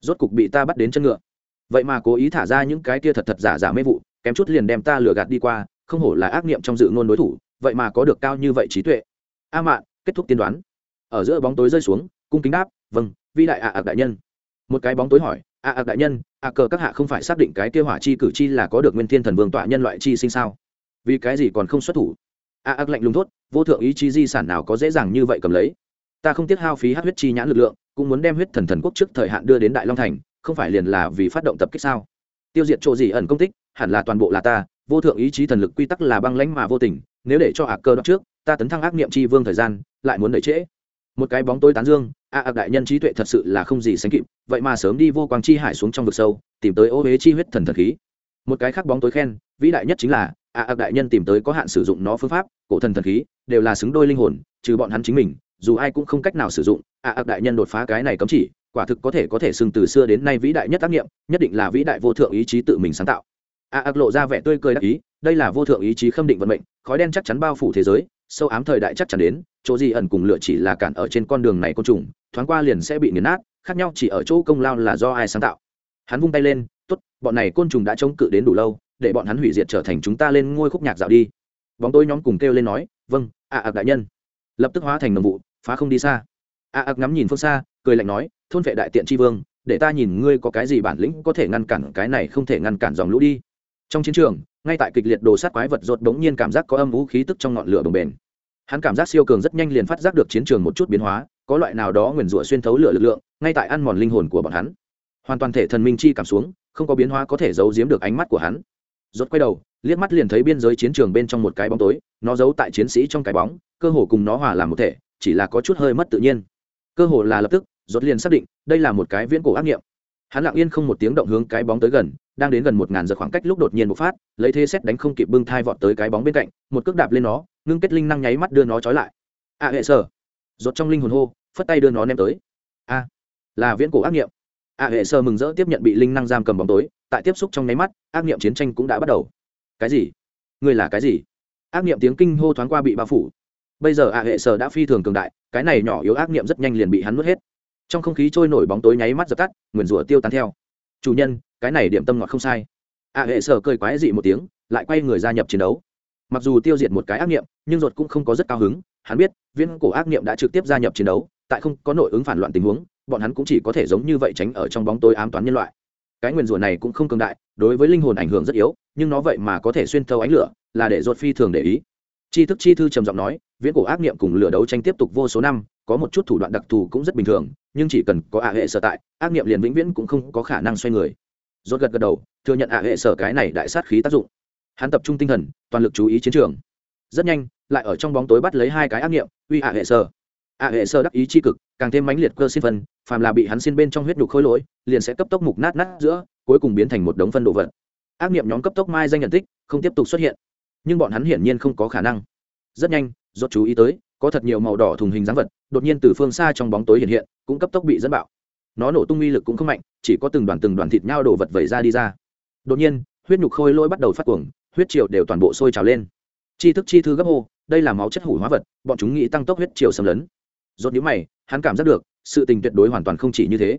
Rốt cục bị ta bắt đến chân ngựa. Vậy mà cố ý thả ra những cái kia thật thật giả giả mê vụ kém chút liền đem ta lừa gạt đi qua, không hổ là ác nghiệm trong dự ngôn đối thủ, vậy mà có được cao như vậy trí tuệ. A mạn, kết thúc tiên đoán. Ở giữa bóng tối rơi xuống, cung kính đáp vâng vi đại ạ ạc đại nhân. Một cái bóng tối hỏi ạ ạc đại nhân ạ cờ các hạ không phải xác định cái tiêu hỏa chi cử chi là có được nguyên thiên thần vương tọa nhân loại chi sinh sao? Vì cái gì còn không xuất thủ? Ạ ạc lạnh lùng thốt, vô thượng ý chí di sản nào có dễ dàng như vậy cầm lấy? Ta không tiếc hao phí hát huyết chi nhãn lực lượng, cũng muốn đem huyết thần thần quốc trước thời hạn đưa đến đại long thành, không phải liền là vì phát động tập kích sao? Tiêu diệt chỗ gì ẩn công tích hẳn là toàn bộ là ta, vô thượng ý chí thần lực quy tắc là băng lãnh mà vô tình, nếu để cho ạ cơ đoạn trước, ta tấn thăng ác niệm chi vương thời gian, lại muốn đợi trễ. Một cái bóng tối tán dương a ạc đại nhân trí tuệ thật sự là không gì sánh kịp, vậy mà sớm đi vô quang chi hải xuống trong vực sâu, tìm tới ô huế chi huyết thần thần khí. Một cái khác bóng tối khen, vĩ đại nhất chính là a ạc đại nhân tìm tới có hạn sử dụng nó phương pháp, cổ thần thần khí, đều là xứng đôi linh hồn, trừ bọn hắn chính mình, dù ai cũng không cách nào sử dụng a ạc đại nhân đột phá cái này cấm chỉ, quả thực có thể có thể xưng từ xưa đến nay vĩ đại nhất tác nghiệm nhất định là vĩ đại vô thượng ý chí tự mình sáng tạo a Ác lộ ra vẻ tươi cười đắc ý đây là vô thượng ý chí khâm định vận mệnh khói đen chắc chắn bao phủ thế giới sâu ám thời đại chắc chắn đến chỗ gì ẩn cùng lựa chỉ là cản ở trên con đường này côn trùng thoáng qua liền sẽ bị nghiền nát khác nhau chỉ ở chỗ công lao là do ai sáng tạo. Hắn vung tay lên tốt bọn này côn trùng đã chống cự đến đủ lâu để bọn hắn hủy diệt trở thành chúng ta lên ngôi khúc nhạc dạo đi. Bóng tôi nhóm cùng kêu lên nói vâng A à, ạc đại nhân. Lập tức hóa thành nồng vụ phá không đi xa. A à, ạc ngắm nhìn phương xa cười lạnh nói thôn vệ đại tiện tri vương để ta nhìn ngươi có cái gì bản lĩnh có thể ngăn cản cái này không thể ngăn cản dòng lũ đi trong chiến trường, ngay tại kịch liệt đồ sát quái vật rột bỗng nhiên cảm giác có âm vũ khí tức trong ngọn lửa bồng bền hắn cảm giác siêu cường rất nhanh liền phát giác được chiến trường một chút biến hóa, có loại nào đó nguyền rủa xuyên thấu lửa lực lượng, ngay tại ăn mòn linh hồn của bọn hắn. Hoàn toàn thể thần minh chi cảm xuống, không có biến hóa có thể giấu giếm được ánh mắt của hắn. Rốt quay đầu, liếc mắt liền thấy biên giới chiến trường bên trong một cái bóng tối, nó giấu tại chiến sĩ trong cái bóng, cơ hồ cùng nó hòa làm một thể, chỉ là có chút hơi mất tự nhiên. Cơ hồ là lập tức, rốt liền xác định, đây là một cái viễn cổ ác nghiệm. Hắn lặng yên không một tiếng động hướng cái bóng tới gần đang đến gần một ngàn giờ khoảng cách lúc đột nhiên bộc phát, lấy thế xét đánh không kịp bưng thai vọt tới cái bóng bên cạnh, một cước đạp lên nó, ngưng kết linh năng nháy mắt đưa nó trói lại. A hệ sở. Rột trong linh hồn hô, phất tay đưa nó ném tới. A là viễn cổ ác nghiệm. A hệ sơ mừng rỡ tiếp nhận bị linh năng giam cầm bóng tối, tại tiếp xúc trong nháy mắt, ác nghiệm chiến tranh cũng đã bắt đầu. Cái gì? Ngươi là cái gì? Ác nghiệm tiếng kinh hô thoáng qua bị bao phủ. Bây giờ a hệ sơ đã phi thường cường đại, cái này nhỏ yếu ác nghiệm rất nhanh liền bị hắn nuốt hết. Trong không khí trôi nổi bóng tối nháy mắt dập tắt, nguyền rủa tiêu tán theo. Chủ nhân cái này điểm tâm ngọt không sai. A hệ sở cười quái dị một tiếng, lại quay người gia nhập chiến đấu. Mặc dù tiêu diệt một cái ác nghiệm, nhưng ruột cũng không có rất cao hứng. Hắn biết viên cổ ác nghiệm đã trực tiếp gia nhập chiến đấu, tại không có nội ứng phản loạn tình huống, bọn hắn cũng chỉ có thể giống như vậy tránh ở trong bóng tối ám toán nhân loại. Cái nguyền rủa này cũng không cường đại, đối với linh hồn ảnh hưởng rất yếu, nhưng nó vậy mà có thể xuyên thấu ánh lửa, là để ruột phi thường để ý. Chi thức chi thư trầm giọng nói, viễn cổ ác nghiệm cùng lửa đấu tranh tiếp tục vô số năm, có một chút thủ đoạn đặc thù cũng rất bình thường, nhưng chỉ cần có ạ hệ sở tại, ác nghiệm liền vĩnh viễn cũng không có khả năng xoay người rốt gật gật đầu, thừa nhận ạ hệ sở cái này đại sát khí tác dụng. Hắn tập trung tinh thần, toàn lực chú ý chiến trường. Rất nhanh, lại ở trong bóng tối bắt lấy hai cái ác nghiệm, uy ạ hệ sở. ạ hệ sở đắc ý chi cực, càng thêm mãnh liệt cơ xin phân, phàm là bị hắn xin bên trong huyết nhục khôi lỗi, liền sẽ cấp tốc mục nát nát giữa, cuối cùng biến thành một đống phân đồ vật. Ác nghiệm nhóm cấp tốc mai danh nhận tích, không tiếp tục xuất hiện. Nhưng bọn hắn hiển nhiên không có khả năng. Rất nhanh, rốt chú ý tới, có thật nhiều màu đỏ thùng hình dáng vật, đột nhiên từ phương xa trong bóng tối hiện hiện, cũng cấp tốc bị dẫn bạo nó nổ tung uy lực cũng không mạnh, chỉ có từng đoàn từng đoàn thịt nhau đổ vật vẩy ra đi ra. Đột nhiên, huyết nhục khôi lỗi bắt đầu phát cuồng, huyết triều đều toàn bộ sôi trào lên. Chi thức chi thư gấp hô, đây là máu chất hủ hóa vật, bọn chúng nghĩ tăng tốc huyết triều xâm lấn. Dốt nhíu mày, hắn cảm giác được, sự tình tuyệt đối hoàn toàn không chỉ như thế.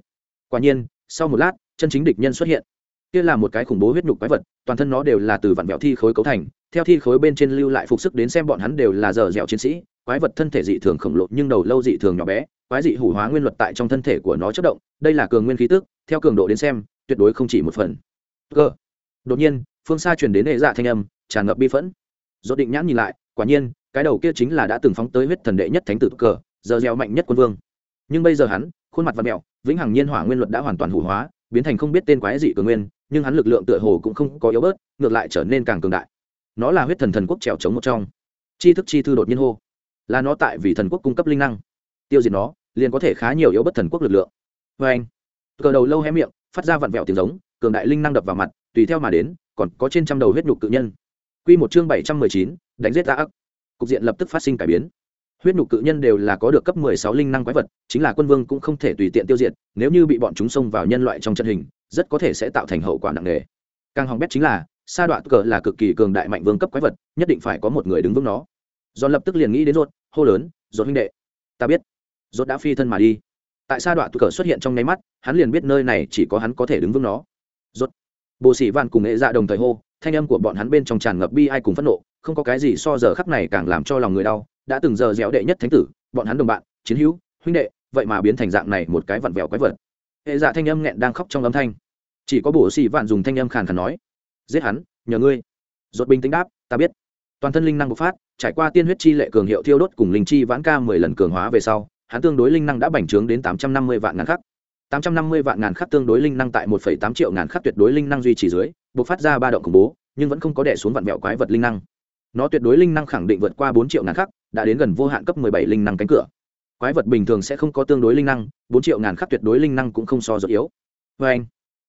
Quả nhiên, sau một lát, chân chính địch nhân xuất hiện. Kia là một cái khủng bố huyết nhục quái vật, toàn thân nó đều là từ vạn vẹo thi khối cấu thành, theo thi khối bên trên lưu lại phục sức đến xem bọn hắn đều là dở dẻo chiến sĩ, quái vật thân thể dị thường khổng lồ nhưng đầu lâu dị thường nhỏ bé quái dị hủ hóa nguyên luật tại trong thân thể của nó chất động, đây là cường nguyên khí tức, theo cường độ đến xem, tuyệt đối không chỉ một phần. Cơ đột nhiên, phương xa truyền đến hệ dạ thanh âm, tràn ngập bi phẫn. Dốt định nhãn nhìn lại, quả nhiên, cái đầu kia chính là đã từng phóng tới huyết thần đệ nhất thánh tử cờ giờ gieo mạnh nhất quân vương. Nhưng bây giờ hắn, khuôn mặt và mẹo, vĩnh hằng nhiên hỏa nguyên luật đã hoàn toàn hủ hóa, biến thành không biết tên quái dị cường nguyên, nhưng hắn lực lượng tựa hồ cũng không có yếu bớt, ngược lại trở nên càng cường đại. Nó là huyết thần thần quốc trèo trống một trong. Chi thức chi thư đột nhiên hô. Là nó tại vì thần quốc cung cấp linh năng. Tiêu diệt nó liền có thể khá nhiều yếu bất thần quốc lực lượng. Vê anh, cờ đầu lâu hé miệng, phát ra vặn vẹo tiếng giống, cường đại linh năng đập vào mặt, tùy theo mà đến, còn có trên trăm đầu huyết nhục cự nhân. Q một chương bảy trăm mười chín, đánh giết ta ác. Cục diện lập tức phát sinh cải biến. Huyết nhục cự nhân đều là có được cấp mười sáu linh năng quái vật, chính là quân vương cũng không thể tùy tiện tiêu diệt, nếu như bị bọn chúng xông vào nhân loại trong trận hình, rất có thể sẽ tạo thành hậu quả nặng nề. Càng hỏng bét chính là, sa đoạn cờ là cực kỳ cường đại mạnh vương cấp quái vật, nhất định phải có một người đứng vững nó. Do lập tức liền nghĩ đến rốt hô lớn rốt huynh đệ, ta biết rốt đã phi thân mà đi. Tại sa đoạn cờ xuất hiện trong nháy mắt, hắn liền biết nơi này chỉ có hắn có thể đứng vững nó. Rốt. Bồ sĩ vạn cùng nghệ dạ đồng thời hô, thanh âm của bọn hắn bên trong tràn ngập bi ai cùng phẫn nộ, không có cái gì so giờ khắc này càng làm cho lòng người đau. Đã từng giờ dẻo đệ nhất thánh tử, bọn hắn đồng bạn, chiến hữu, huynh đệ, vậy mà biến thành dạng này một cái vặn vẹo quái vật. Hệ dạ thanh âm nghẹn đang khóc trong âm thanh. Chỉ có bổ sĩ vạn dùng thanh âm khàn khàn nói, giết hắn, nhờ ngươi. Rốt bình tĩnh đáp, ta biết. Toàn thân linh năng bộc phát, trải qua tiên huyết chi lệ cường hiệu thiêu đốt cùng linh chi vãn ca mười lần cường hóa về sau hắn tương đối linh năng đã bành trướng đến tám trăm năm mươi vạn ngàn khắc. tám trăm năm mươi vạn ngàn khắc tương đối linh năng tại một phẩy tám triệu ngàn khắc tuyệt đối linh năng duy trì dưới bộc phát ra ba động khủng bố, nhưng vẫn không có đè xuống vạn mẹo quái vật linh năng. Nó tuyệt đối linh năng khẳng định vượt qua bốn triệu ngàn khắc, đã đến gần vô hạn cấp mười bảy linh năng cánh cửa. Quái vật bình thường sẽ không có tương đối linh năng, bốn triệu ngàn khắc tuyệt đối linh năng cũng không so rất yếu. Vê anh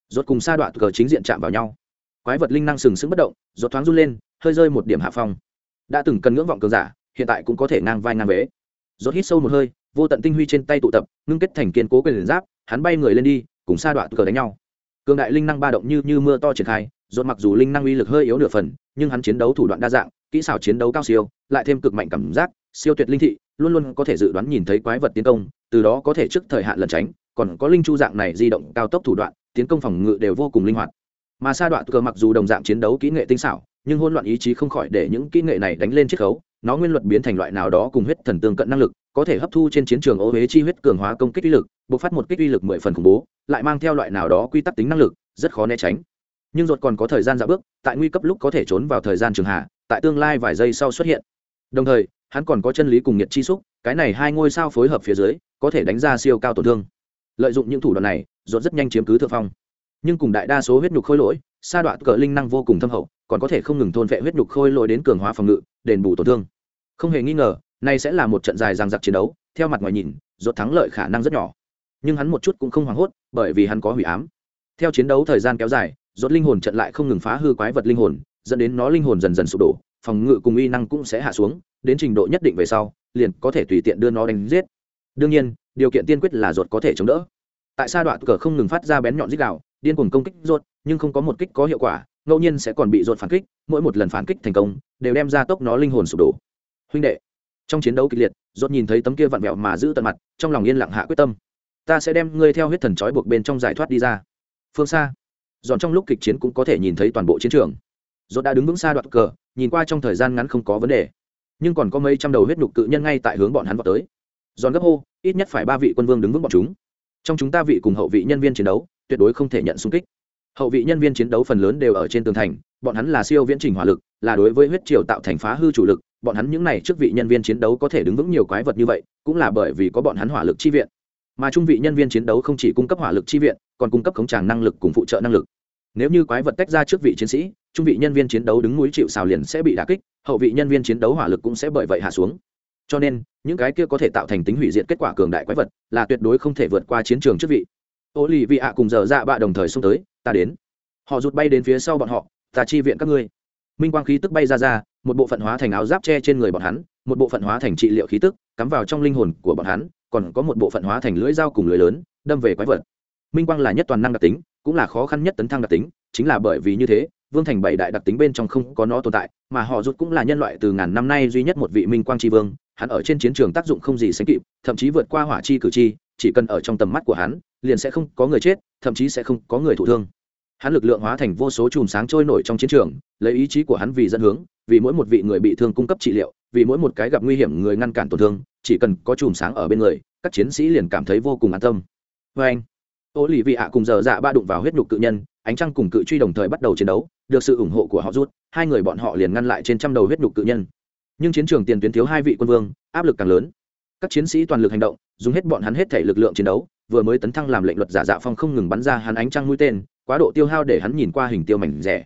rốt cùng sa đoạn cờ chính diện chạm vào nhau. Quái vật linh năng sừng sững bất động rốt thoáng run lên, hơi rơi một điểm hạ phong. Đã từng cần ngưỡng vọng cường giả, hiện tại cũng có thể ngang vai ngang vế. Rốt hít sâu một hơi vô tận tinh huy trên tay tụ tập, ngưng kết thành kiên cố quyền giáp, hắn bay người lên đi, cùng sa đoạn cờ đánh nhau. Cường đại linh năng ba động như như mưa to triển khai, rốt mặc dù linh năng uy lực hơi yếu nửa phần, nhưng hắn chiến đấu thủ đoạn đa dạng, kỹ xảo chiến đấu cao siêu, lại thêm cực mạnh cảm giác, siêu tuyệt linh thị, luôn luôn có thể dự đoán nhìn thấy quái vật tiến công, từ đó có thể trước thời hạn lẩn tránh, còn có linh chu dạng này di động cao tốc thủ đoạn, tiến công phòng ngự đều vô cùng linh hoạt. Mà sa đoạn cờ mặc dù đồng dạng chiến đấu kỹ nghệ tinh xảo, nhưng hỗn loạn ý chí không khỏi để những kỹ nghệ này đánh lên chiết khấu nó nguyên luật biến thành loại nào đó cùng huyết thần tương cận năng lực, có thể hấp thu trên chiến trường ô huế chi huyết cường hóa công kích uy lực, bộc phát một kích uy lực mười phần khủng bố, lại mang theo loại nào đó quy tắc tính năng lực, rất khó né tránh. Nhưng ruột còn có thời gian dạo bước, tại nguy cấp lúc có thể trốn vào thời gian trường hạ, tại tương lai vài giây sau xuất hiện. Đồng thời, hắn còn có chân lý cùng nhiệt chi xúc, cái này hai ngôi sao phối hợp phía dưới, có thể đánh ra siêu cao tổn thương. Lợi dụng những thủ đoạn này ruột rất nhanh chiếm cứ thượng phong. Nhưng cùng đại đa số huyết nhục khôi lỗi, sa đoạn cỡ linh năng vô cùng thâm hậu còn có thể không ngừng thôn vệ huyết nhục khôi lỗi đến cường hóa phòng ngự đền bù tổn thương. Không hề nghi ngờ nay sẽ là một trận dài ràng giặc chiến đấu theo mặt ngoài nhìn ruột thắng lợi khả năng rất nhỏ. Nhưng hắn một chút cũng không hoảng hốt bởi vì hắn có hủy ám. Theo chiến đấu thời gian kéo dài rốt linh hồn trận lại không ngừng phá hư quái vật linh hồn dẫn đến nó linh hồn dần dần sụp đổ phòng ngự cùng uy năng cũng sẽ hạ xuống đến trình độ nhất định về sau liền có thể tùy tiện đưa nó đánh giết. Đương nhiên điều kiện tiên quyết là rốt có thể chống đỡ. Tại sa đoạn cờ không ngừng phát ra bén nhọn giết gào, điên cuồng công kích rốt nhưng không có một kích có hiệu quả ngẫu nhiên sẽ còn bị rột phản kích, mỗi một lần phản kích thành công, đều đem ra tốc nó linh hồn sụp đổ. Huynh đệ, trong chiến đấu kịch liệt rột nhìn thấy tấm kia vặn vẹo mà giữ tận mặt, trong lòng yên lặng hạ quyết tâm. Ta sẽ đem ngươi theo huyết thần trói buộc bên trong giải thoát đi ra. Phương xa dọn trong lúc kịch chiến cũng có thể nhìn thấy toàn bộ chiến trường. Rột đã đứng vững xa đoạn cờ, nhìn qua trong thời gian ngắn không có vấn đề. Nhưng còn có mấy trăm đầu huyết nhục cự nhân ngay tại hướng bọn hắn vào tới. Dọn gấp hô, ít nhất phải ba vị quân vương đứng vững bọn chúng. Trong chúng ta vị cùng hậu vị nhân viên chiến đấu, tuyệt đối không thể nhận xung kích hậu vị nhân viên chiến đấu phần lớn đều ở trên tường thành, bọn hắn là siêu viễn trình hỏa lực, là đối với huyết triều tạo thành phá hư chủ lực, bọn hắn những n à y trước vị nhân viên chiến đấu có thể đứng vững nhiều quái vật như vậy, cũng là bởi vì có bọn hắn hỏa lực chi viện. Mà trung vị nhân viên chiến đấu không chỉ cung cấp hỏa lực chi viện, còn cung cấp khống tràng năng lực cùng phụ trợ năng lực. Nếu như quái vật tách ra trước vị chiến sĩ, trung vị nhân viên chiến đấu đứng núi chịu xào liền sẽ bị đà kích, hậu vị nhân viên chiến đấu hỏa lực cũng sẽ bởi vậy hạ xuống. Cho nên, những cái kia có thể tạo thành tính hủy diệt kết quả cường đại quái vật là tuyệt đối không thể vượt qua chiến trường trước vị. Ô lì vị ạ cùng giờ dạ bạ đồng thời xông tới ta đến. Họ rụt bay đến phía sau bọn họ, ta chi viện các ngươi. Minh quang khí tức bay ra ra, một bộ phận hóa thành áo giáp tre trên người bọn hắn, một bộ phận hóa thành trị liệu khí tức, cắm vào trong linh hồn của bọn hắn, còn có một bộ phận hóa thành lưỡi dao cùng lưỡi lớn, đâm về quái vật. Minh quang là nhất toàn năng đặc tính, cũng là khó khăn nhất tấn thăng đặc tính, chính là bởi vì như thế, vương thành bảy đại đặc tính bên trong không có nó tồn tại, mà họ rút cũng là nhân loại từ ngàn năm nay duy nhất một vị minh quang tri vương, hắn ở trên chiến trường tác dụng không gì sánh kịp, thậm chí vượt qua hỏa chi cử chi chỉ cần ở trong tầm mắt của hắn, liền sẽ không có người chết, thậm chí sẽ không có người thụ thương. Hắn lực lượng hóa thành vô số chùm sáng trôi nổi trong chiến trường, lấy ý chí của hắn vì dẫn hướng, vì mỗi một vị người bị thương cung cấp trị liệu, vì mỗi một cái gặp nguy hiểm người ngăn cản tổn thương, chỉ cần có chùm sáng ở bên người, các chiến sĩ liền cảm thấy vô cùng an tâm. Vê anh ô lì vị ạ cùng giờ dạ ba đụng vào huyết nhục cự nhân, ánh trăng cùng cự truy đồng thời bắt đầu chiến đấu, được sự ủng hộ của họ rút, hai người bọn họ liền ngăn lại trên trăm đầu huyết nhục cự nhân. Nhưng chiến trường tiền tuyến thiếu hai vị quân vương, áp lực càng lớn. Các chiến sĩ toàn lực hành động dùng hết bọn hắn hết thể lực lượng chiến đấu, vừa mới tấn thăng làm lệnh luật giả dạ phong không ngừng bắn ra hắn ánh trăng mũi tên, quá độ tiêu hao để hắn nhìn qua hình tiêu mảnh rẻ.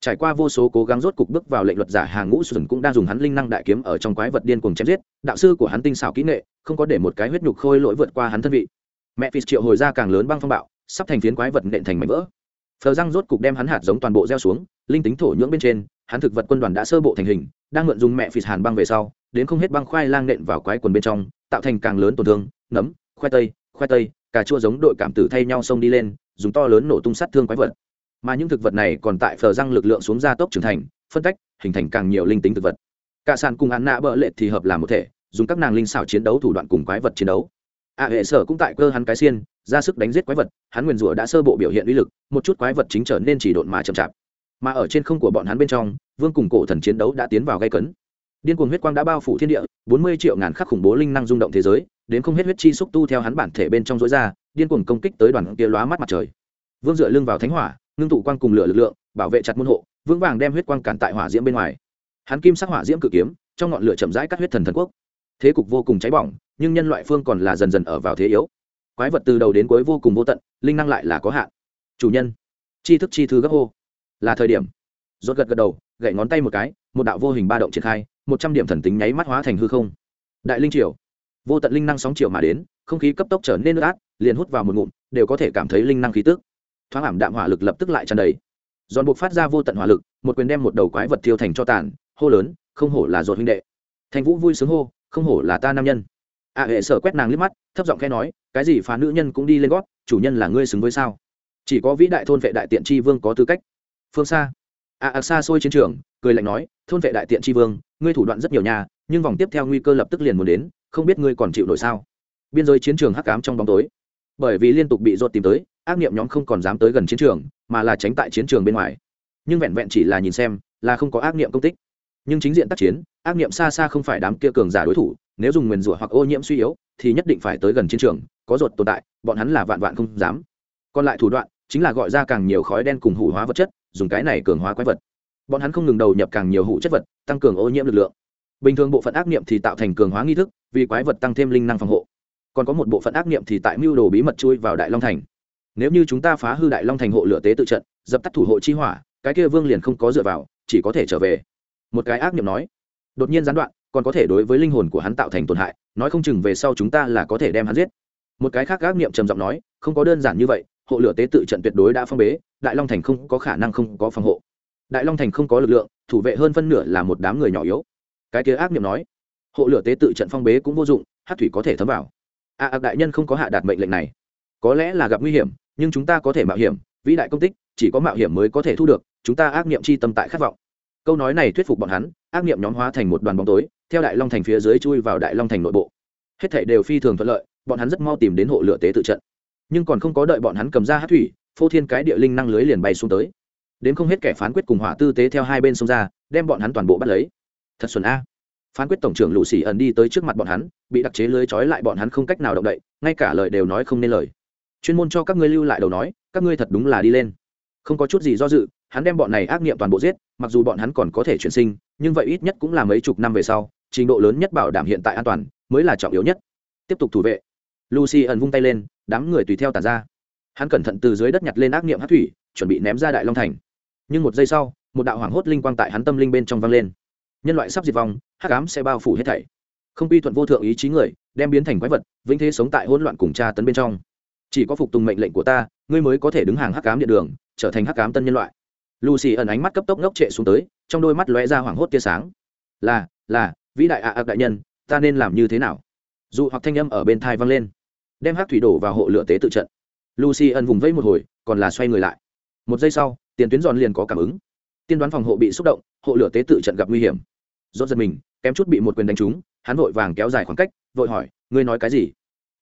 Trải qua vô số cố gắng rốt cục bước vào lệnh luật giả hàng ngũ sùn cũng đang dùng hắn linh năng đại kiếm ở trong quái vật điên cuồng chém giết, đạo sư của hắn tinh xảo kỹ nghệ, không có để một cái huyết nhục khôi lỗi vượt qua hắn thân vị. Mẹ phi triệu hồi ra càng lớn băng phong bạo, sắp thành phiến quái vật nện thành mảnh vỡ. Phờ răng rốt cục đem hắn hạt giống toàn bộ gieo xuống, linh tính thổ nhưỡng bên trên, hắn thực vật quân đoàn đã sơ bộ thành hình, đang mượn dùng mẹ phi hàn băng về sau, đến không hết băng khoai lang nện vào quái quần bên trong, tạo thành càng lớn tổn thương nấm, khoai tây khoai tây, cà chua giống đội cảm tử thay nhau xông đi lên, dùng to lớn nổ tung sát thương quái vật. Mà những thực vật này còn tại phờ răng lực lượng xuống gia tốc trưởng thành, phân cách hình thành càng nhiều linh tính thực vật. Cả sàn cùng án nạ bỡ lệ thì hợp làm một thể, dùng các nàng linh xảo chiến đấu thủ đoạn cùng quái vật chiến đấu. A hệ sở cũng tại cơ hắn cái xiên, ra sức đánh giết quái vật, hắn nguyền rủa đã sơ bộ biểu hiện uy lực, một chút quái vật chính trở nên chỉ độn mà chậm chạp. Mà ở trên không của bọn hắn bên trong, vương cùng cổ thần chiến đấu đã tiến vào gây cấn. Điên cuồng huyết quang đã bao phủ thiên địa, bốn mươi triệu ngàn khắc khủng bố linh năng rung động thế giới đến không hết huyết chi xúc tu theo hắn bản thể bên trong dối ra, điên cuồng công kích tới đoàn kia lóa mắt mặt trời. Vương dựa lưng vào thánh hỏa, ngưng tụ quang cùng lửa lực lượng, bảo vệ chặt môn hộ, vững vàng đem huyết quang cản tại hỏa diễm bên ngoài. Hắn kim sắc hỏa diễm cự kiếm, trong ngọn lửa chậm rãi cắt huyết thần thần quốc. Thế cục vô cùng cháy bỏng, nhưng nhân loại phương còn là dần dần ở vào thế yếu. Quái vật từ đầu đến cuối vô cùng vô tận, linh năng lại là có hạn. Chủ nhân, chi thức chi thư gấp hô. Là thời điểm. Rốt gật gật đầu, gậy ngón tay một cái, một đạo vô hình ba động triển khai, một trăm điểm thần tính nháy mắt hóa thành hư không. Đại linh triều vô tận linh năng sóng chiều mà đến không khí cấp tốc trở nên nước át liền hút vào một ngụm đều có thể cảm thấy linh năng khí tức. Thoáng ảm đạm hỏa lực lập tức lại tràn đầy. Giòn buộc phát ra vô tận hỏa lực một quyền đem một đầu quái vật thiêu thành cho tàn hô lớn không hổ là ruột huynh đệ. Thành vũ vui sướng hô không hổ là ta nam nhân. À hệ sở quét nàng liếc mắt thấp giọng khẽ nói cái gì phá nữ nhân cũng đi lên gót chủ nhân là ngươi xứng với sao? Chỉ có vĩ đại thôn vệ đại tiện tri vương có tư cách. Phương xa. Ạ à, xa xôi chiến trường cười lạnh nói thôn vệ đại tiện tri vương ngươi thủ đoạn rất nhiều nhà nhưng vòng tiếp theo nguy cơ lập tức liền muốn đến, không biết ngươi còn chịu nổi sao? Biên giới chiến trường hắc ám trong bóng tối. Bởi vì liên tục bị rột tìm tới, ác nghiệm nhóm không còn dám tới gần chiến trường, mà là tránh tại chiến trường bên ngoài. Nhưng vẹn vẹn chỉ là nhìn xem, là không có ác nghiệm công tích. Nhưng chính diện tác chiến, ác nghiệm xa xa không phải đám kia cường giả đối thủ, nếu dùng nguyền rủa hoặc ô nhiễm suy yếu, thì nhất định phải tới gần chiến trường, có ruột tồn tại, bọn hắn là vạn vạn không dám. Còn lại thủ đoạn, chính là gọi ra càng nhiều khói đen cùng hủ hóa vật chất, dùng cái này cường hóa quái vật bọn hắn không ngừng đầu nhập càng nhiều hụ chất vật, tăng cường ô nhiễm lực lượng. Bình thường bộ phận ác niệm thì tạo thành cường hóa nghi thức, vì quái vật tăng thêm linh năng phòng hộ. Còn có một bộ phận ác niệm thì tại mưu đồ bí mật chui vào đại long thành. Nếu như chúng ta phá hư đại long thành hộ lửa tế tự trận, dập tắt thủ hộ chi hỏa, cái kia vương liền không có dựa vào, chỉ có thể trở về. Một cái ác niệm nói. Đột nhiên gián đoạn, còn có thể đối với linh hồn của hắn tạo thành tổn hại, nói không chừng về sau chúng ta là có thể đem hắn giết. Một cái khác ác niệm trầm giọng nói, không có đơn giản như vậy, hộ lửa tế tự trận tuyệt đối đã phong bế, đại long thành không có khả năng không có phòng hộ đại long thành không có lực lượng thủ vệ hơn phân nửa là một đám người nhỏ yếu. Cái kia ác niệm nói hộ lửa tế tự trận phong bế cũng vô dụng hát thủy có thể thấm vào. A à, đại nhân không có hạ đạt mệnh lệnh này. Có lẽ là gặp nguy hiểm nhưng chúng ta có thể mạo hiểm vĩ đại công tích chỉ có mạo hiểm mới có thể thu được chúng ta ác niệm chi tâm tại khát vọng. Câu nói này thuyết phục bọn hắn ác niệm nhóm hóa thành một đoàn bóng tối theo đại long thành phía dưới chui vào đại long thành nội bộ. Hết thảy đều phi thường thuận lợi bọn hắn rất mau tìm đến hộ lửa tế tự trận. Nhưng còn không có đợi bọn hắn cầm ra hát thủy phô thiên cái địa linh năng lưới liền bay xuống tới đến không hết kẻ phán quyết cùng hỏa tư tế theo hai bên sông ra, đem bọn hắn toàn bộ bắt lấy. Thật xuẩn a. Phán quyết tổng trưởng lũ xỉ ẩn đi tới trước mặt bọn hắn, bị đặc chế lưới trói lại bọn hắn không cách nào động đậy, ngay cả lời đều nói không nên lời. Chuyên môn cho các ngươi lưu lại đầu nói, các ngươi thật đúng là đi lên. Không có chút gì do dự, hắn đem bọn này ác nghiệm toàn bộ giết, mặc dù bọn hắn còn có thể chuyển sinh, nhưng vậy ít nhất cũng là mấy chục năm về sau, trình độ lớn nhất bảo đảm hiện tại an toàn, mới là trọng yếu nhất. Tiếp tục thủ vệ. Lucy ẩn vung tay lên, đám người tùy theo tàn ra. Hắn cẩn thận từ dưới đất nhặt lên ác nghiệm hát thủy, chuẩn bị ném ra đại long thành nhưng một giây sau, một đạo hoảng hốt linh quang tại hắn tâm linh bên trong vang lên. Nhân loại sắp diệt vong, hắc ám sẽ bao phủ hết thảy. Không quy thuận vô thượng ý chí người, đem biến thành quái vật, vĩnh thế sống tại hỗn loạn cùng tra tấn bên trong. Chỉ có phục tùng mệnh lệnh của ta, ngươi mới có thể đứng hàng hắc ám điện đường, trở thành hắc ám tân nhân loại. Lucy ẩn ánh mắt cấp tốc ngốc trệ xuống tới, trong đôi mắt lóe ra hoảng hốt tia sáng. Là là, vĩ đại ạ à đại nhân, ta nên làm như thế nào? Dù hoặc thanh âm ở bên thai vang lên. Đem hát thủy đổ vào hộ lửa tế tự trận. Lucy ẩn vùng vây một hồi, còn là xoay người lại một giây sau, tiền tuyến giòn liền có cảm ứng. Tiên đoán phòng hộ bị xúc động, hộ lửa tế tự trận gặp nguy hiểm. Rốt giật mình, kém chút bị một quyền đánh trúng, hắn vội vàng kéo dài khoảng cách, vội hỏi, ngươi nói cái gì?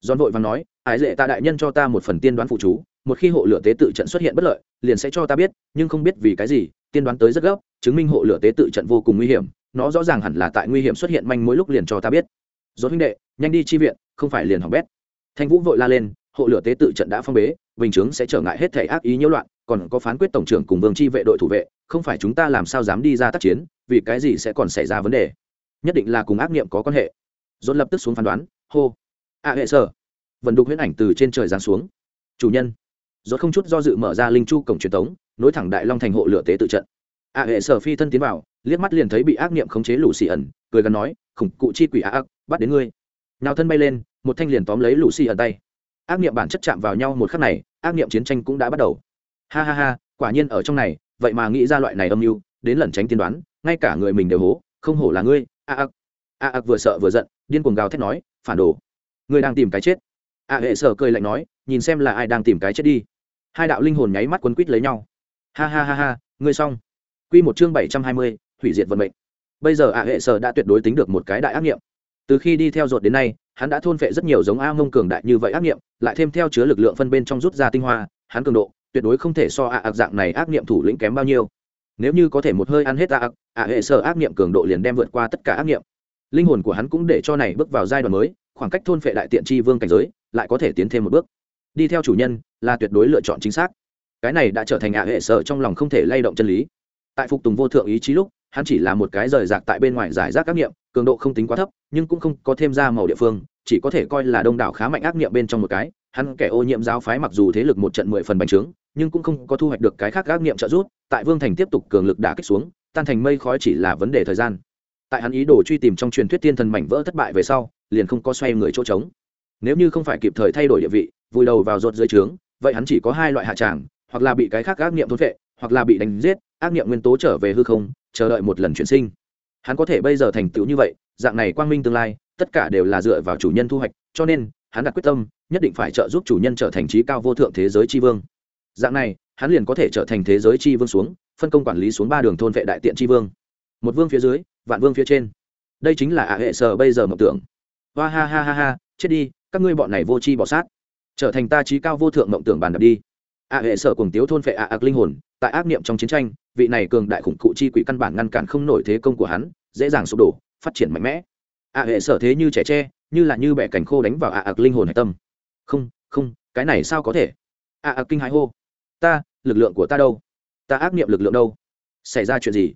Giòn vội vàng nói, ái dễ ta đại nhân cho ta một phần tiên đoán phụ chú, một khi hộ lửa tế tự trận xuất hiện bất lợi, liền sẽ cho ta biết, nhưng không biết vì cái gì, tiên đoán tới rất gấp, chứng minh hộ lửa tế tự trận vô cùng nguy hiểm, nó rõ ràng hẳn là tại nguy hiểm xuất hiện manh mỗi lúc liền cho ta biết. Dốt huynh đệ, nhanh đi chi viện, không phải liền hỏng bét. Thanh vũ vội la lên, hộ lửa tế tự trận đã phong bế, bình chướng sẽ trở ngại hết thể ác ý nhiễu loạn còn có phán quyết tổng trưởng cùng vương chi vệ đội thủ vệ, không phải chúng ta làm sao dám đi ra tác chiến, vì cái gì sẽ còn xảy ra vấn đề? Nhất định là cùng ác niệm có quan hệ. Dồn lập tức xuống phán đoán, hô. A hệ sở. Vận đục huyễn ảnh từ trên trời giáng xuống. Chủ nhân. Dồn không chút do dự mở ra linh chu cổng truyền tống, nối thẳng đại long thành hộ lửa tế tự trận. A hệ sở phi thân tiến vào, liếc mắt liền thấy bị ác niệm khống chế lũ xì ẩn, cười gần nói, khủng cụ chi quỷ a ác bắt đến ngươi. Nào thân bay lên, một thanh liền tóm lấy lũ xì ẩn tay. Ác niệm bản chất chạm vào nhau một khắc này, ác niệm chiến tranh cũng đã bắt đầu ha ha ha, quả nhiên ở trong này, vậy mà nghĩ ra loại này âm mưu, đến lẩn tránh tiên đoán, ngay cả người mình đều hố, không hổ là ngươi, a ác a ác vừa sợ vừa giận, điên cuồng gào thét nói, phản đồ, ngươi đang tìm cái chết. A hệ sở cười lạnh nói, nhìn xem là ai đang tìm cái chết đi. Hai đạo linh hồn nháy mắt quấn quít lấy nhau. Ha ha ha ha, ngươi xong. Quy một chương bảy trăm hai mươi, hủy diệt vận mệnh. Bây giờ a hệ sở đã tuyệt đối tính được một cái đại ác nghiệm. Từ khi đi theo dột đến nay, hắn đã thôn phệ rất nhiều giống a mông cường đại như vậy ác nghiệm, lại thêm theo chứa lực lượng phân bên trong rút ra tinh hoa, hắn cường độ tuyệt đối không thể so a ạc dạng này ác nghiệm thủ lĩnh kém bao nhiêu. Nếu như có thể một hơi ăn hết a ạc, a hệ sở ác nghiệm cường độ liền đem vượt qua tất cả ác nghiệm linh hồn của hắn cũng để cho này bước vào giai đoạn mới khoảng cách thôn phệ đại tiện tri vương cảnh giới lại có thể tiến thêm một bước. Đi theo chủ nhân là tuyệt đối lựa chọn chính xác. Cái này đã trở thành ạ hệ sở trong lòng không thể lay động chân lý. Tại phục tùng vô thượng ý chí lúc hắn chỉ là một cái rời rạc tại bên ngoài giải rác các nghiệm cường độ không tính quá thấp nhưng cũng không có thêm ra màu địa phương chỉ có thể coi là đông đảo khá mạnh ác nghiệm bên trong một cái. Hắn kẻ ô nhiễm giáo phái mặc dù thế lực một trận mười phần bành trướng nhưng cũng không có thu hoạch được cái khác ác nghiệm trợ giúp, tại vương thành tiếp tục cường lực đả kích xuống, tan thành mây khói chỉ là vấn đề thời gian. Tại hắn ý đồ truy tìm trong truyền thuyết tiên thần mảnh vỡ thất bại về sau, liền không có xoay người chỗ trống. Nếu như không phải kịp thời thay đổi địa vị, vùi đầu vào rột dưới trướng, vậy hắn chỉ có hai loại hạ tràng, hoặc là bị cái khác ác nghiệm thốt vệ hoặc là bị đánh giết, ác nghiệm nguyên tố trở về hư không, chờ đợi một lần chuyển sinh. Hắn có thể bây giờ thành tựu như vậy, dạng này quang minh tương lai, tất cả đều là dựa vào chủ nhân thu hoạch, cho nên, hắn đặt quyết tâm, nhất định phải trợ giúp chủ nhân trở thành trí cao vô thượng thế giới tri vương dạng này, hắn liền có thể trở thành thế giới tri vương xuống, phân công quản lý xuống ba đường thôn vệ đại tiện tri vương. Một vương phía dưới, vạn vương phía trên. Đây chính là ạ hệ sở bây giờ mộng tưởng. Hoa ha ha ha ha, chết đi, các ngươi bọn này vô tri bỏ sát. Trở thành ta trí cao vô thượng mộng tưởng bàn đập đi. Ạ hệ sở cùng tiếu thôn phệ ạ ạc linh hồn, tại ác niệm trong chiến tranh, vị này cường đại khủng cụ chi quỷ căn bản ngăn cản không nổi thế công của hắn, dễ dàng sụp đổ, phát triển mạnh mẽ. Ạ hệ sở thế như trẻ tre, như là như bẻ cảnh khô đánh vào ạ ạc linh hồn hạch tâm. Không không, cái này sao có thể? Ạ ạc kinh hãi hô ta, lực lượng của ta đâu? Ta ác niệm lực lượng đâu? Xảy ra chuyện gì?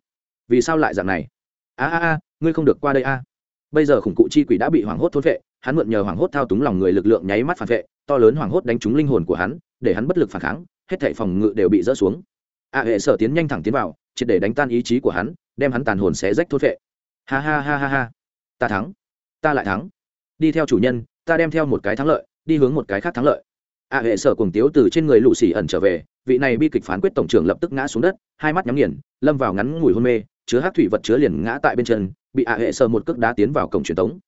Vì sao lại dạng này? A a a, ngươi không được qua đây a. Bây giờ khủng cụ chi quỷ đã bị hoảng hốt thốt vệ, hắn mượn nhờ hoảng hốt thao túng lòng người lực lượng nháy mắt phản vệ, to lớn hoảng hốt đánh trúng linh hồn của hắn, để hắn bất lực phản kháng, hết thảy phòng ngự đều bị rỡ xuống. A, hệ sở tiến nhanh thẳng tiến vào, triệt để đánh tan ý chí của hắn, đem hắn tàn hồn xé rách thốt vệ. Ha ha ha ha ha. Ta thắng. Ta lại thắng. Đi theo chủ nhân, ta đem theo một cái thắng lợi, đi hướng một cái khác thắng lợi a hệ sở cùng tiếu từ trên người lũ xỉ ẩn trở về vị này bi kịch phán quyết tổng trưởng lập tức ngã xuống đất hai mắt nhắm nghiền lâm vào ngắn ngủi hôn mê chứa hát thủy vật chứa liền ngã tại bên chân bị ạ hệ Sở một cước đá tiến vào cổng truyền thống,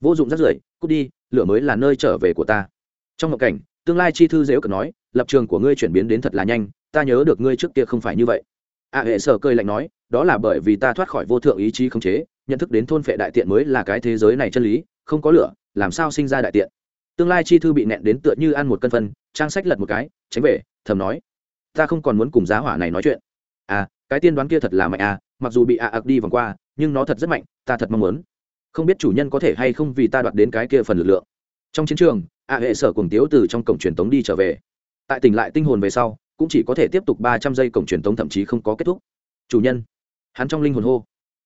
vô dụng rất rưởi cút đi lửa mới là nơi trở về của ta. Trong một cảnh tương lai chi thư dễ cực nói lập trường của ngươi chuyển biến đến thật là nhanh ta nhớ được ngươi trước kia không phải như vậy. A hệ sở cơi lạnh nói đó là bởi vì ta thoát khỏi vô thượng ý chí khống chế nhận thức đến thôn phệ đại tiện mới là cái thế giới này chân lý không có lửa làm sao sinh ra đại tiện? Tương lai chi thư bị nẹn đến tựa như ăn một cân phân, trang sách lật một cái, tránh về, thầm nói, ta không còn muốn cùng giá hỏa này nói chuyện. À cái tiên đoán kia thật là mạnh à mặc dù bị ạ ạc đi vòng qua, nhưng nó thật rất mạnh, ta thật mong muốn. Không biết chủ nhân có thể hay không vì ta đoạt đến cái kia phần lực lượng. Trong chiến trường ạ hệ sở cùng tiếu từ trong cổng truyền tống đi trở về. Tại tỉnh lại tinh hồn về sau, cũng chỉ có thể tiếp tục ba trăm giây cổng truyền tống thậm chí không có kết thúc. Chủ nhân, hắn trong linh hồn hô.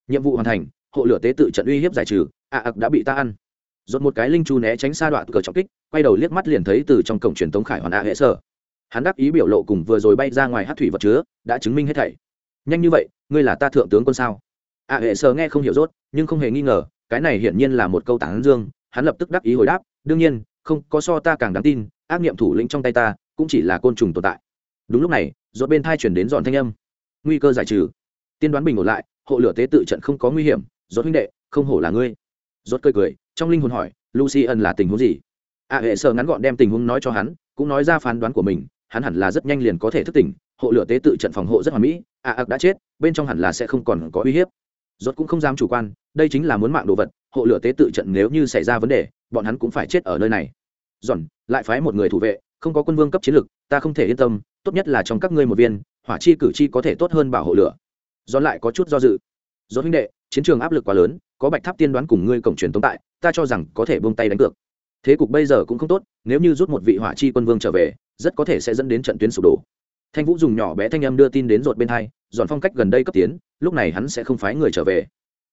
Nhiệm vụ hoàn thành, hộ lửa tế tự trận uy hiếp giải trừ ạ ạc đã bị ta ăn dột một cái linh chu né tránh xa đoạn cờ trọng kích, quay đầu liếc mắt liền thấy từ trong cổng truyền tống khải hoàn a hệ sở. Hắn đáp ý biểu lộ cùng vừa rồi bay ra ngoài hát thủy vật chứa, đã chứng minh hết thảy. Nhanh như vậy, ngươi là ta thượng tướng quân sao? A hệ sở nghe không hiểu rốt, nhưng không hề nghi ngờ, cái này hiển nhiên là một câu tán dương, hắn lập tức đáp ý hồi đáp, đương nhiên, không, có so ta càng đáng tin, ác nghiệm thủ lĩnh trong tay ta, cũng chỉ là côn trùng tồn tại. Đúng lúc này, rốt bên thai chuyển đến dọn thanh âm. Nguy cơ giải trừ. Tiên đoán bình ổn lại, hộ lửa tế tự trận không có nguy hiểm, rốt huynh đệ, không hổ là ngươi. Rốt cười cười trong linh hồn hỏi, lucy ân là tình huống gì? Ạ hệ sở ngắn gọn đem tình huống nói cho hắn, cũng nói ra phán đoán của mình, hắn hẳn là rất nhanh liền có thể thức tỉnh, hộ lửa tế tự trận phòng hộ rất hoàn mỹ ạ ạc đã chết, bên trong hẳn là sẽ không còn có uy hiếp. Rốt cũng không dám chủ quan, đây chính là muốn mạng đồ vật, hộ lửa tế tự trận nếu như xảy ra vấn đề, bọn hắn cũng phải chết ở nơi này. Giòn, lại phái một người thủ vệ, không có quân vương cấp chiến lực ta không thể yên tâm, tốt nhất là trong các ngươi một viên, hỏa chi cử chi có thể tốt hơn bảo hộ lửa. Giòn lại có chút do dự. Dọn huynh đệ, chiến trường áp lực quá lớn, có bạch tháp tiên đoán cùng ngươi cổng truyền tống tại ta cho rằng có thể buông tay đánh cược. Thế cục bây giờ cũng không tốt, nếu như rút một vị hỏa chi quân vương trở về, rất có thể sẽ dẫn đến trận tuyến sụp đổ. Thanh vũ dùng nhỏ bé thanh âm đưa tin đến rột bên hai, dọn phong cách gần đây cấp tiến, lúc này hắn sẽ không phái người trở về.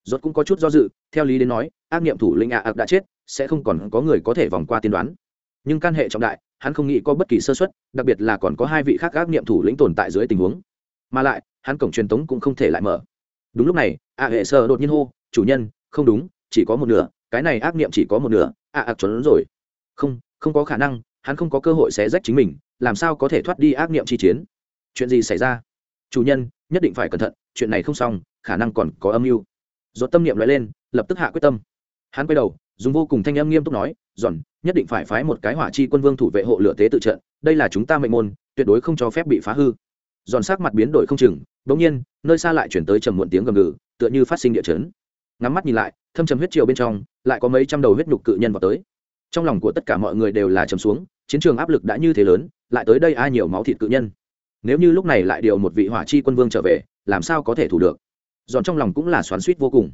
Rốt cũng có chút do dự, theo lý đến nói, ác niệm thủ lĩnh ạ ạc đã chết, sẽ không còn có người có thể vòng qua tiên đoán. Nhưng can hệ trọng đại, hắn không nghĩ có bất kỳ sơ suất, đặc biệt là còn có hai vị khác ác niệm thủ lĩnh tồn tại dưới tình huống. Mà lại, hắn cổng truyền tống cũng không thể lại mở. Đúng lúc này ạ hệ sơ đột nhiên hô, chủ nhân, không đúng, chỉ có một nửa cái này ác niệm chỉ có một nửa ạ ạc trốn rồi. Không không có khả năng, hắn không có cơ hội xé rách chính mình, làm sao có thể thoát đi ác niệm chi chiến? Chuyện gì xảy ra? Chủ nhân, nhất định phải cẩn thận, chuyện này không xong, khả năng còn có âm mưu. Dốt tâm niệm nói lên, lập tức hạ quyết tâm. Hắn quay đầu, dùng vô cùng thanh âm nghiêm túc nói, giòn, nhất định phải phái một cái hỏa chi quân vương thủ vệ hộ lửa tế tự trận, đây là chúng ta mệnh môn, tuyệt đối không cho phép bị phá hư. Giòn sắc mặt biến đổi không chừng bỗng nhiên, nơi xa lại chuyển tới trầm muộn tiếng gầm gừ, tựa như phát sinh địa chấn. Ngắm mắt nhìn lại thâm trầm huyết triều bên trong, lại có mấy trăm đầu huyết nhục cự nhân vào tới. Trong lòng của tất cả mọi người đều là trầm xuống, chiến trường áp lực đã như thế lớn, lại tới đây ai nhiều máu thịt cự nhân? Nếu như lúc này lại điều một vị hỏa chi quân vương trở về, làm sao có thể thủ được? Giòn trong lòng cũng là xoắn suýt vô cùng.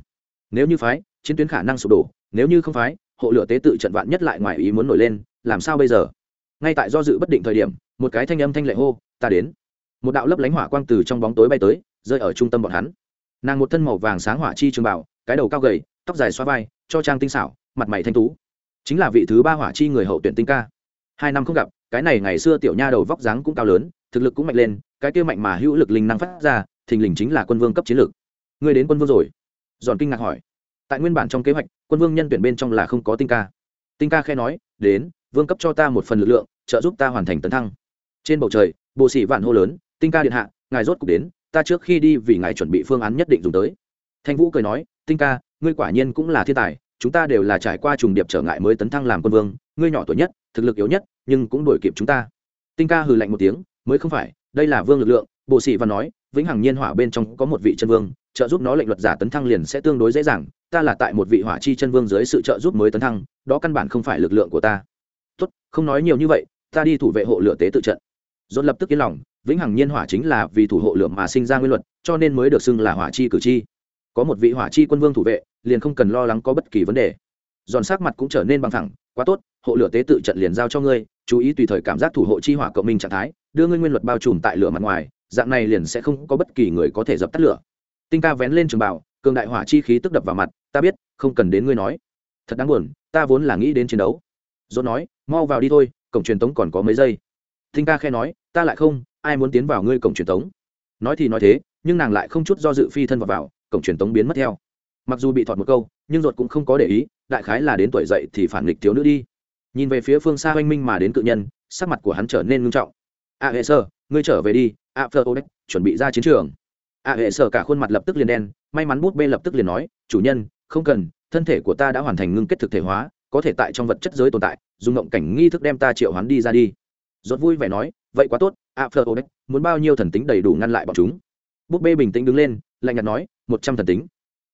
Nếu như phái, chiến tuyến khả năng sụp đổ, nếu như không phái, hộ lửa tế tự trận vạn nhất lại ngoài ý muốn nổi lên, làm sao bây giờ? Ngay tại do dự bất định thời điểm, một cái thanh âm thanh lệ hô, ta đến. Một đạo lấp lánh hỏa quang từ trong bóng tối bay tới, rơi ở trung tâm bọn hắn. Nàng một thân màu vàng sáng hỏa chi trường bảo, cái đầu cao gầy tóc dài xoa vai, cho trang tinh xảo, mặt mày thanh tú. Chính là vị thứ ba hỏa chi người hậu tuyển tinh ca. Hai năm không gặp, cái này ngày xưa tiểu nha đầu vóc dáng cũng cao lớn, thực lực cũng mạnh lên, cái kia mạnh mà hữu lực linh năng phát ra, thình lình chính là quân vương cấp chiến lược. Người đến quân vương rồi? Giòn kinh ngạc hỏi. Tại nguyên bản trong kế hoạch, quân vương nhân tuyển bên trong là không có tinh ca. Tinh ca khe nói, đến, vương cấp cho ta một phần lực lượng, trợ giúp ta hoàn thành tấn thăng. Trên bầu trời, bộ sĩ vạn hô lớn, tinh ca điện hạ, ngài rốt cục đến, ta trước khi đi vì ngài chuẩn bị phương án nhất định dùng tới thanh vũ cười nói, tinh ca, ngươi quả nhiên cũng là thiên tài, chúng ta đều là trải qua trùng điệp trở ngại mới tấn thăng làm quân vương, ngươi nhỏ tuổi nhất, thực lực yếu nhất, nhưng cũng đổi kịp chúng ta. Tinh ca hừ lạnh một tiếng, mới không phải, đây là vương lực lượng bộ sĩ và nói, vĩnh hằng nhiên hỏa bên trong có một vị chân vương, trợ giúp nó lệnh luật giả tấn thăng liền sẽ tương đối dễ dàng, ta là tại một vị hỏa chi chân vương dưới sự trợ giúp mới tấn thăng, đó căn bản không phải lực lượng của ta. Tốt, không nói nhiều như vậy, ta đi thủ vệ hộ lửa tế tự trận. Dồn lập tức yên lòng, vĩnh hằng nhiên hỏa chính là vì thủ hộ lửa mà sinh ra nguyên luật, cho nên mới được xưng là hỏa chi cử chi có một vị hỏa chi quân vương thủ vệ liền không cần lo lắng có bất kỳ vấn đề. Giòn sắc mặt cũng trở nên bằng thẳng quá tốt hộ lửa tế tự trận liền giao cho ngươi chú ý tùy thời cảm giác thủ hộ chi hỏa cộng minh trạng thái đưa ngươi nguyên luật bao trùm tại lửa mặt ngoài dạng này liền sẽ không có bất kỳ người có thể dập tắt lửa. Tinh ca vén lên trường bảo cường đại hỏa chi khí tức đập vào mặt ta biết không cần đến ngươi nói. Thật đáng buồn ta vốn là nghĩ đến chiến đấu. Dốt nói mau vào đi thôi cổng truyền tống còn có mấy giây. Tinh ca khe nói ta lại không ai muốn tiến vào ngươi cổng truyền tống? Nói thì nói thế nhưng nàng lại không chút do dự phi thân vào, vào cổng truyền tống biến mất theo. Mặc dù bị thọt một câu, nhưng ruột cũng không có để ý, đại khái là đến tuổi dậy thì phản nghịch thiếu nữ đi. Nhìn về phía phương xa oanh minh mà đến cự nhân, sắc mặt của hắn trở nên ngưng trọng. A hệ sơ, ngươi trở về đi, a phơ ô chuẩn bị ra chiến trường. A hệ sơ cả khuôn mặt lập tức liền đen, may mắn bút bê lập tức liền nói, chủ nhân, không cần, thân thể của ta đã hoàn thành ngưng kết thực thể hóa, có thể tại trong vật chất giới tồn tại, dùng ngộng cảnh nghi thức đem ta triệu hoán đi ra đi. Rốt vui vẻ nói, vậy quá tốt, a phơ ô muốn bao nhiêu thần tính đầy đủ ngăn lại bọn chúng? Búp bê bình tĩnh đứng lên, lạnh nhạt nói, một trăm thần tính.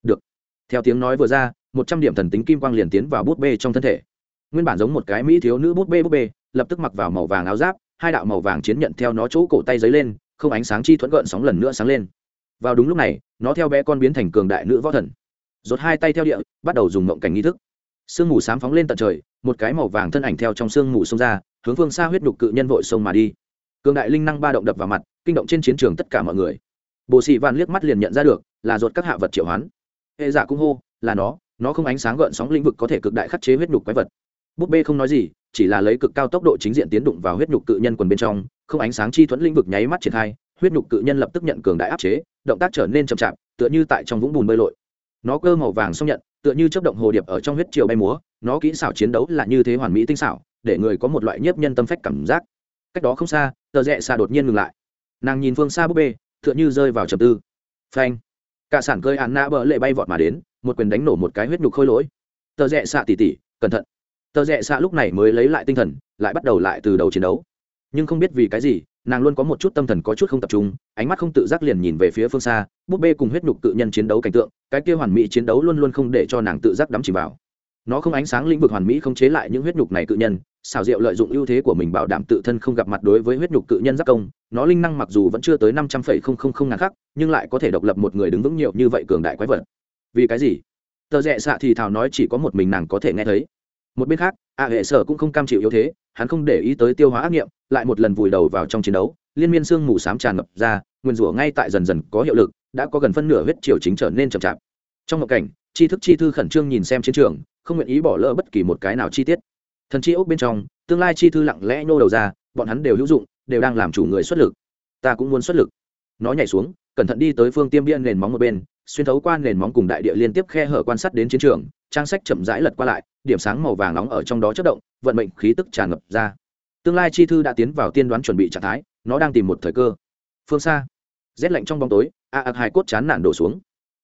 Được. Theo tiếng nói vừa ra, một trăm điểm thần tính kim quang liền tiến vào búp bê trong thân thể. Nguyên bản giống một cái mỹ thiếu nữ búp bê búp bê, lập tức mặc vào màu vàng áo giáp, hai đạo màu vàng chiến nhận theo nó chỗ cổ tay giấy lên, không ánh sáng chi thuẫn gợn sóng lần nữa sáng lên. Vào đúng lúc này, nó theo bé con biến thành cường đại nữ võ thần. Rột hai tay theo địa, bắt đầu dùng mộng cảnh nghi thức. Sương mù sám phóng lên tận trời, một cái màu vàng thân ảnh theo trong sương mù xông ra, hướng phương xa huyết đục cự nhân vội sông mà đi. Cường đại linh năng ba động đập vào mặt, kinh động trên chiến trường tất cả mọi người bộ sĩ vạn liếc mắt liền nhận ra được, là ruột các hạ vật triệu hoán. Hệ giả cũng hô, là nó nó không ánh sáng gợn sóng lĩnh vực có thể cực đại khắc chế huyết nhục quái vật. Búp bê không nói gì, chỉ là lấy cực cao tốc độ chính diện tiến đụng vào huyết nhục cự nhân quần bên trong, không ánh sáng chi thuẫn lĩnh vực nháy mắt triển khai, huyết nhục cự nhân lập tức nhận cường đại áp chế, động tác trở nên chậm chạp, tựa như tại trong vũng bùn bơi lội. Nó cơ màu vàng xong nhận, tựa như chấp động hồ điệp ở trong huyết triều bay múa, nó kỹ xảo chiến đấu là như thế hoàn mỹ tinh xảo, để người có một loại nhiếp nhân tâm phách cảm giác. Cách đó không xa, tờ rẽ xa đột nhiên ngừng lại. Nàng nhìn phương xa búp bê tựa như rơi vào trầm tư. Phanh. Cả sản cơi án nã bỡ lệ bay vọt mà đến, một quyền đánh nổ một cái huyết nhục khôi lỗi. Tờ rẽ xạ tỉ tỉ, cẩn thận. Tờ rẽ xạ lúc này mới lấy lại tinh thần, lại bắt đầu lại từ đầu chiến đấu. Nhưng không biết vì cái gì, nàng luôn có một chút tâm thần có chút không tập trung, ánh mắt không tự giác liền nhìn về phía phương xa, búp bê cùng huyết nhục cự nhân chiến đấu cảnh tượng, cái kia hoàn mỹ chiến đấu luôn luôn không để cho nàng tự giác đắm chìm vào nó không ánh sáng lĩnh vực hoàn mỹ không chế lại những huyết nhục này cự nhân, xảo diệu lợi dụng ưu thế của mình bảo đảm tự thân không gặp mặt đối với huyết nhục cự nhân giáp công. Nó linh năng mặc dù vẫn chưa tới năm trăm phẩy không không không ngàn khắc, nhưng lại có thể độc lập một người đứng vững nhiều như vậy cường đại quái vật. Vì cái gì? Tờ rẽ xạ thì thào nói chỉ có một mình nàng có thể nghe thấy. Một bên khác ạ hệ sở cũng không cam chịu yếu thế, hắn không để ý tới tiêu hóa ác nghiệm, lại một lần vùi đầu vào trong chiến đấu, liên miên sương mù sám tràn ngập ra, nguyên rủa ngay tại dần dần có hiệu lực, đã có gần phân nửa huyết triều chính trở nên chậm chạp. Trong ngộ cảnh, tri thức chi thư khẩn trương nhìn xem chiến trường không nguyện ý bỏ lỡ bất kỳ một cái nào chi tiết. Thần chi ốc bên trong, tương lai chi thư lặng lẽ nhô đầu ra, bọn hắn đều hữu dụng, đều đang làm chủ người xuất lực. Ta cũng muốn xuất lực. Nó nhảy xuống, cẩn thận đi tới phương tiêm biên nền móng một bên, xuyên thấu qua nền móng cùng đại địa liên tiếp khe hở quan sát đến chiến trường, trang sách chậm rãi lật qua lại, điểm sáng màu vàng nóng ở trong đó chất động, vận mệnh khí tức tràn ngập ra. Tương lai chi thư đã tiến vào tiên đoán chuẩn bị trạng thái, nó đang tìm một thời cơ. Phương xa, rét lạnh trong bóng tối, a ạc hai cốt chán nản đổ xuống.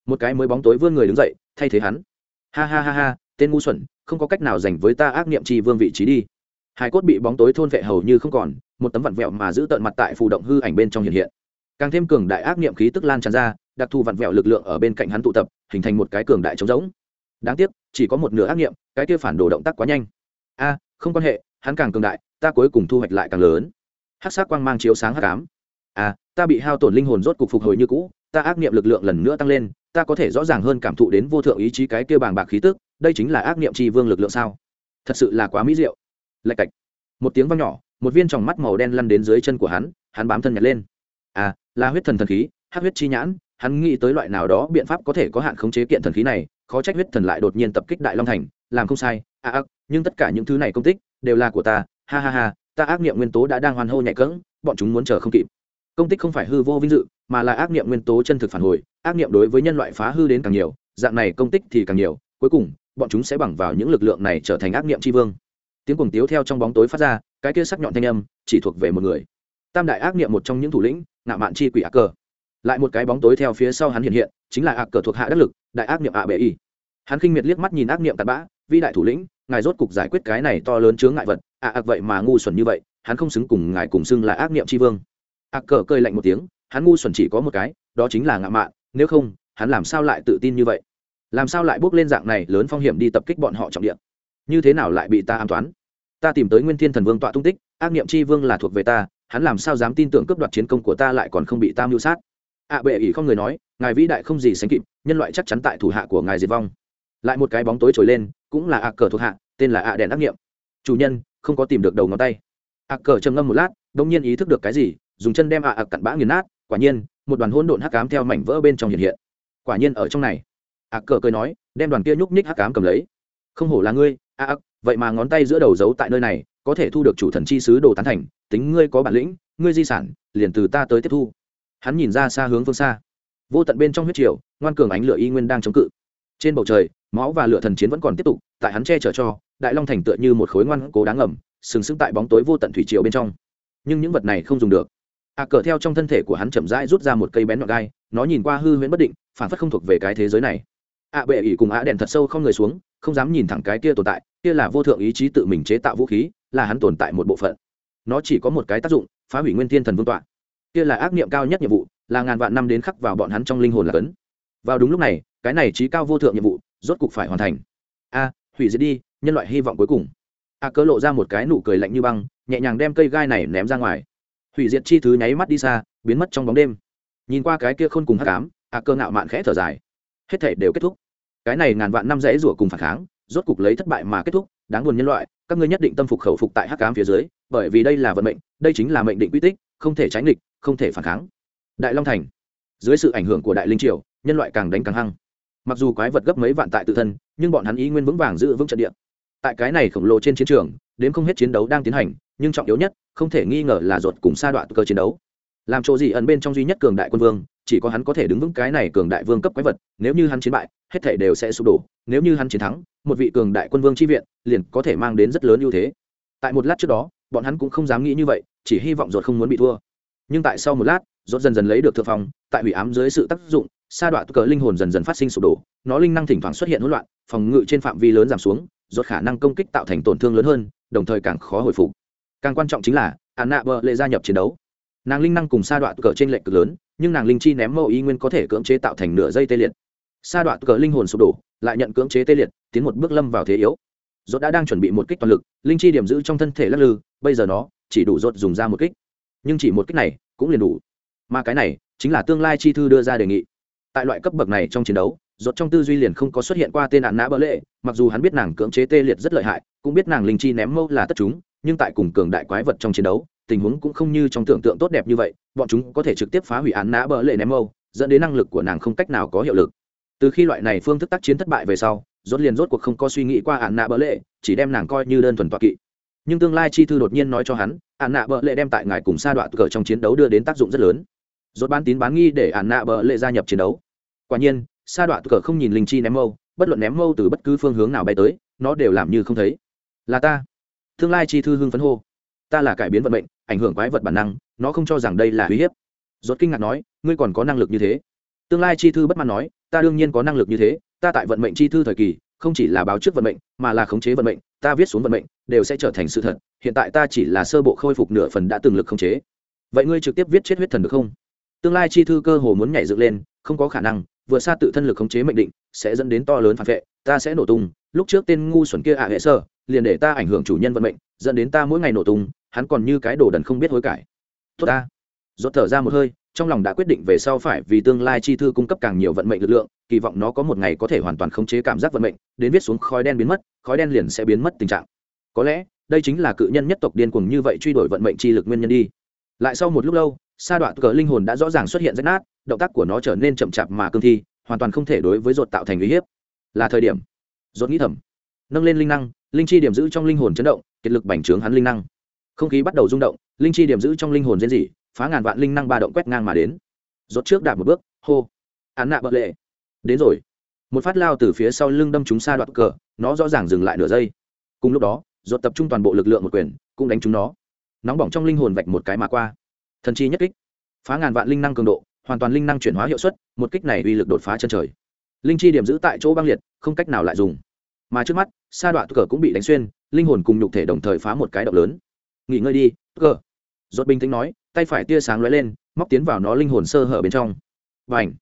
Một cái mới bóng tối vươn người đứng dậy, thay thế hắn. Ha ha ha ha tên ngu xuẩn, không có cách nào dành với ta ác niệm chi vương vị trí đi. Hai cốt bị bóng tối thôn vệ hầu như không còn, một tấm vặn vẹo mà giữ tận mặt tại phù động hư ảnh bên trong hiện hiện. Càng thêm cường đại ác niệm khí tức lan tràn ra, đặc thù vặn vẹo lực lượng ở bên cạnh hắn tụ tập, hình thành một cái cường đại trống rỗng. Đáng tiếc, chỉ có một nửa ác niệm, cái kia phản đồ động tác quá nhanh. A, không quan hệ, hắn càng cường đại, ta cuối cùng thu hoạch lại càng lớn. Hát sát quang mang chiếu sáng hát cám a, ta bị hao tổn linh hồn rốt cục phục hồi như cũ, ta ác niệm lực lượng lần nữa tăng lên ta có thể rõ ràng hơn cảm thụ đến vô thượng ý chí cái kia bàng bạc khí tức, đây chính là ác niệm tri vương lực lượng sao? Thật sự là quá mỹ diệu. Lạch cạch. Một tiếng vang nhỏ, một viên tròng mắt màu đen lăn đến dưới chân của hắn hắn bám thân nhặt lên. À là huyết thần thần khí hát huyết chi nhãn, hắn nghĩ tới loại nào đó biện pháp có thể có hạn khống chế kiện thần khí này, khó trách huyết thần lại đột nhiên tập kích đại long thành, làm không sai. À ác nhưng tất cả những thứ này công tích đều là của ta. Ha ha ha, ta ác niệm nguyên tố đã đang hoàn hô nhạy cỡng bọn chúng muốn chờ không kịp công tích không phải hư vô vinh dự, mà là ác niệm nguyên tố chân thực phản hồi, ác niệm đối với nhân loại phá hư đến càng nhiều, dạng này công tích thì càng nhiều, cuối cùng, bọn chúng sẽ bằng vào những lực lượng này trở thành ác niệm tri vương. Tiếng cuồng tiếu theo trong bóng tối phát ra, cái kia sắc nhọn thanh âm, chỉ thuộc về một người. Tam đại ác niệm một trong những thủ lĩnh ngạo mạn chi quỷ ác cờ. Lại một cái bóng tối theo phía sau hắn hiện hiện, chính là ác cờ thuộc hạ đắc lực, đại ác niệm ạ bệ y. Hắn khinh miệt liếc mắt nhìn ác niệm tạt bã vi đại thủ lĩnh, ngài rốt cục giải quyết cái này to lớn chướng ngại vật ạ ác vậy mà ngu xuẩn như vậy, hắn không xứng cùng ngài cùng xưng là ác niệm tri vương ác cờ cơi lạnh một tiếng hắn ngu xuẩn chỉ có một cái đó chính là ngạo mạn nếu không hắn làm sao lại tự tin như vậy? Làm sao lại bước lên dạng này lớn phong hiểm đi tập kích bọn họ trọng điểm? như thế nào lại bị ta an toán? Ta tìm tới nguyên thiên thần vương tọa tung tích ác niệm chi vương là thuộc về ta hắn làm sao dám tin tưởng cướp đoạt chiến công của ta lại còn không bị ta mưu sát? Ạ à, bệ ỷ không người nói ngài vĩ đại không gì sánh kịp nhân loại chắc chắn tại thủ hạ của ngài diệt vong. Lại một cái bóng tối trồi lên cũng là ạ cờ thuộc hạ tên là ạ đèn ác niệm. Chủ nhân không có tìm được đầu ngón tay. Ạ cờ trầm ngâm một lát đông nhiên ý thức được cái gì dùng chân đem ạ ạc cặn bã nghiền nát, quả nhiên, một đoàn hỗn độn hắc cám theo mảnh vỡ bên trong hiện hiện. Quả nhiên ở trong này, ạ cờ cười nói, đem đoàn kia nhúc nhích hắc cám cầm lấy. Không hổ là ngươi, ạ ạc vậy mà ngón tay giữa đầu giấu tại nơi này, có thể thu được chủ thần chi sứ đồ tán thành, tính ngươi có bản lĩnh, ngươi di sản, liền từ ta tới tiếp thu. Hắn nhìn ra xa hướng phương xa. Vô tận bên trong huyết triều, ngoan cường ánh lửa y nguyên đang chống cự. Trên bầu trời, máu và lửa thần chiến vẫn còn tiếp tục, tại hắn che chở cho, đại long thành tựa như một khối ngoan cố đáng ngầm, sừng sững tại bóng tối vô tận thủy triều bên trong. Nhưng những vật này không dùng được a cờ theo trong thân thể của hắn chậm rãi rút ra một cây bén nhọn gai nó nhìn qua hư huyễn bất định phản phất không thuộc về cái thế giới này. A bệ ỉ cùng a đèn thật sâu không người xuống không dám nhìn thẳng cái kia tồn tại kia là vô thượng ý chí tự mình chế tạo vũ khí là hắn tồn tại một bộ phận. Nó chỉ có một cái tác dụng phá hủy nguyên thiên thần vương tọa. Kia là ác niệm cao nhất nhiệm vụ là ngàn vạn năm đến khắc vào bọn hắn trong linh hồn là cấn. Vào đúng lúc này cái này trí cao vô thượng nhiệm vụ rốt cục phải hoàn thành. A hủy diệt đi nhân loại hy vọng cuối cùng. A à, cớ lộ ra một cái nụ cười lạnh như băng nhẹ nhàng đem cây gai này ném ra ngoài hủy diệt chi thứ nháy mắt đi xa, biến mất trong bóng đêm. Nhìn qua cái kia khôn cùng hắc ám, a cơ ngạo mạn khẽ thở dài. Hết thể đều kết thúc. Cái này ngàn vạn năm rẽ rủa cùng phản kháng, rốt cục lấy thất bại mà kết thúc, đáng buồn nhân loại, các ngươi nhất định tâm phục khẩu phục tại hắc ám phía dưới, bởi vì đây là vận mệnh, đây chính là mệnh định quy tích, không thể tránh địch không thể phản kháng. Đại long thành. Dưới sự ảnh hưởng của đại linh triều, nhân loại càng đánh càng hăng. Mặc dù quái vật gấp mấy vạn tại tự thân, nhưng bọn hắn ý nguyên vững vàng giữ vững trận địa. Tại cái này khổng lồ trên chiến trường, đến không hết chiến đấu đang tiến hành nhưng trọng yếu nhất, không thể nghi ngờ là ruột cùng sa đoạn cơ chiến đấu. Làm chỗ gì ẩn bên trong duy nhất cường đại quân vương, chỉ có hắn có thể đứng vững cái này cường đại vương cấp quái vật, nếu như hắn chiến bại, hết thể đều sẽ sụp đổ, nếu như hắn chiến thắng, một vị cường đại quân vương chi viện liền có thể mang đến rất lớn ưu thế. Tại một lát trước đó, bọn hắn cũng không dám nghĩ như vậy, chỉ hy vọng ruột không muốn bị thua. Nhưng tại sau một lát, ruột dần dần lấy được thượng phong, tại hủy ám dưới sự tác dụng, sa đoạn cờ linh hồn dần dần phát sinh sụp đổ, nó linh năng thỉnh thoảng xuất hiện hỗn loạn, phòng ngự trên phạm vi lớn giảm xuống, ruột khả năng công kích tạo thành tổn thương lớn hơn, đồng thời càng khó hồi phục càng quan trọng chính là hạn nạ bợ lệ gia nhập chiến đấu. Nàng linh năng cùng sa đoạn cờ trên lệnh cực lớn, nhưng nàng linh chi ném mẫu ý nguyên có thể cưỡng chế tạo thành nửa dây tê liệt. Sa đoạn cờ linh hồn sụp đổ, lại nhận cưỡng chế tê liệt, tiến một bước lâm vào thế yếu. Rốt đã đang chuẩn bị một kích toàn lực, linh chi điểm giữ trong thân thể lắc lư, bây giờ nó chỉ đủ rốt dùng ra một kích. Nhưng chỉ một kích này cũng liền đủ. Mà cái này chính là tương lai chi thư đưa ra đề nghị. Tại loại cấp bậc này trong chiến đấu, rốt trong tư duy liền không có xuất hiện qua tên nạn nã bỡ lệ, mặc dù hắn biết nàng cưỡng chế tê liệt rất lợi hại, cũng biết nàng linh chi ném mâu là tất chúng nhưng tại cùng cường đại quái vật trong chiến đấu, tình huống cũng không như trong tưởng tượng tốt đẹp như vậy, bọn chúng có thể trực tiếp phá hủy án nã bỡ lệ ném mâu, dẫn đến năng lực của nàng không cách nào có hiệu lực. Từ khi loại này phương thức tác chiến thất bại về sau, rốt liền rốt cuộc không có suy nghĩ qua án nã bỡ lệ, chỉ đem nàng coi như đơn thuần toạ kỵ. Nhưng tương lai chi thư đột nhiên nói cho hắn, án nã bỡ lệ đem tại ngài cùng sa đoạn cờ trong chiến đấu đưa đến tác dụng rất lớn. Rốt bán tín bán nghi để án nã bỡ lệ gia nhập chiến đấu. Quả nhiên, sa đoạn cờ không nhìn linh chi ném mâu, bất luận ném mâu từ bất cứ phương hướng nào bay tới, nó đều làm như không thấy. Là ta tương lai chi thư hưng phấn hô. Ta là cải biến vận mệnh, ảnh hưởng quái vật bản năng, nó không cho rằng đây là uy hiếp. Rốt kinh ngạc nói, ngươi còn có năng lực như thế. Tương lai chi thư bất mãn nói, ta đương nhiên có năng lực như thế, ta tại vận mệnh chi thư thời kỳ, không chỉ là báo trước vận mệnh, mà là khống chế vận mệnh, ta viết xuống vận mệnh, đều sẽ trở thành sự thật, hiện tại ta chỉ là sơ bộ khôi phục nửa phần đã từng lực khống chế. Vậy ngươi trực tiếp viết chết huyết thần được không? Tương lai chi thư cơ hồ muốn nhảy dựng lên, không có khả năng, vừa xa tự thân lực khống chế mệnh định, sẽ dẫn đến to lớn phản vệ, ta sẽ nổ tung, lúc trước tên ngu xuẩn kia ạ hệ sơ liền để ta ảnh hưởng chủ nhân vận mệnh, dẫn đến ta mỗi ngày nổ tung, hắn còn như cái đồ đần không biết hối cải. Tốt ta. Rốt thở ra một hơi, trong lòng đã quyết định về sau phải vì tương lai chi thư cung cấp càng nhiều vận mệnh lực lượng, kỳ vọng nó có một ngày có thể hoàn toàn khống chế cảm giác vận mệnh, đến viết xuống khói đen biến mất, khói đen liền sẽ biến mất tình trạng. Có lẽ, đây chính là cự nhân nhất tộc điên cuồng như vậy truy đuổi vận mệnh chi lực nguyên nhân đi. Lại sau một lúc lâu, sa đoạn cờ linh hồn đã rõ ràng xuất hiện rách nát, động tác của nó trở nên chậm chạp mà cương thi, hoàn toàn không thể đối với ruột tạo thành uy hiếp. Là thời điểm. Ruột nghĩ thầm nâng lên linh năng, linh chi điểm giữ trong linh hồn chấn động, kiệt lực bành trướng hắn linh năng. Không khí bắt đầu rung động, linh chi điểm giữ trong linh hồn diễn dị phá ngàn vạn linh năng ba động quét ngang mà đến. Rốt trước đạp một bước, hô. Án nạ bợ lệ. Đến rồi. Một phát lao từ phía sau lưng đâm chúng xa đoạn cờ, nó rõ ràng dừng lại nửa giây. Cùng lúc đó, rốt tập trung toàn bộ lực lượng một quyền, cũng đánh chúng nó. Nóng bỏng trong linh hồn vạch một cái mà qua. Thần chi nhất kích. Phá ngàn vạn linh năng cường độ, hoàn toàn linh năng chuyển hóa hiệu suất, một kích này uy lực đột phá chân trời. Linh chi điểm giữ tại chỗ băng liệt, không cách nào lại dùng mà trước mắt, sa đoạn cờ cũng bị đánh xuyên, linh hồn cùng nhục thể đồng thời phá một cái động lớn. Nghỉ ngơi đi, cờ. Rốt bình tĩnh nói, tay phải tia sáng lóe lên, móc tiến vào nó linh hồn sơ hở bên trong. Và ảnh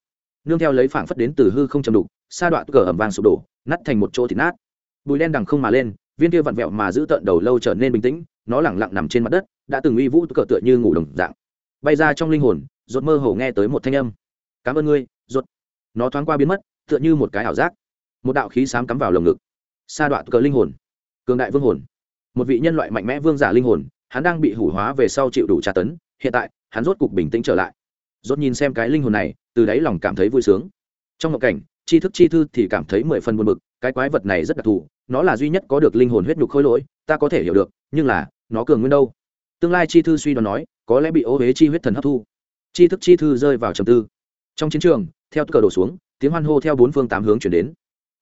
nương theo lấy phảng phất đến từ hư không chầm đục, sa đoạn cờ ẩm vàng sụp đổ, nát thành một chỗ thịt nát. Bùi đen đằng không mà lên, viên kia vặn vẹo mà giữ tận đầu lâu trở nên bình tĩnh, nó lẳng lặng nằm trên mặt đất, đã từng uy vũ cờ tựa như ngủ đồng dạng. Bay ra trong linh hồn, rốt mơ hồ nghe tới một thanh âm. Cảm ơn ngươi, rốt. Nó thoáng qua biến mất, tựa như một cái ảo giác. Một đạo khí xám cắm vào lồng ngực sa đoạn cờ linh hồn, cường đại vương hồn. Một vị nhân loại mạnh mẽ vương giả linh hồn, hắn đang bị hủ hóa về sau chịu đủ tra tấn, hiện tại, hắn rốt cục bình tĩnh trở lại. Rốt nhìn xem cái linh hồn này, từ đáy lòng cảm thấy vui sướng. Trong một cảnh tri thức chi thư thì cảm thấy mười phần buồn bực, cái quái vật này rất đặc thù, nó là duy nhất có được linh hồn huyết nhục khôi lỗi, ta có thể hiểu được, nhưng là, nó cường nguyên đâu? Tương lai chi thư suy đoán nói, có lẽ bị ô huế chi huyết thần hấp thu. Chi thức chi thư rơi vào trầm tư. Trong chiến trường, theo cờ đổ xuống, tiếng hoan hô theo bốn phương tám hướng chuyển đến.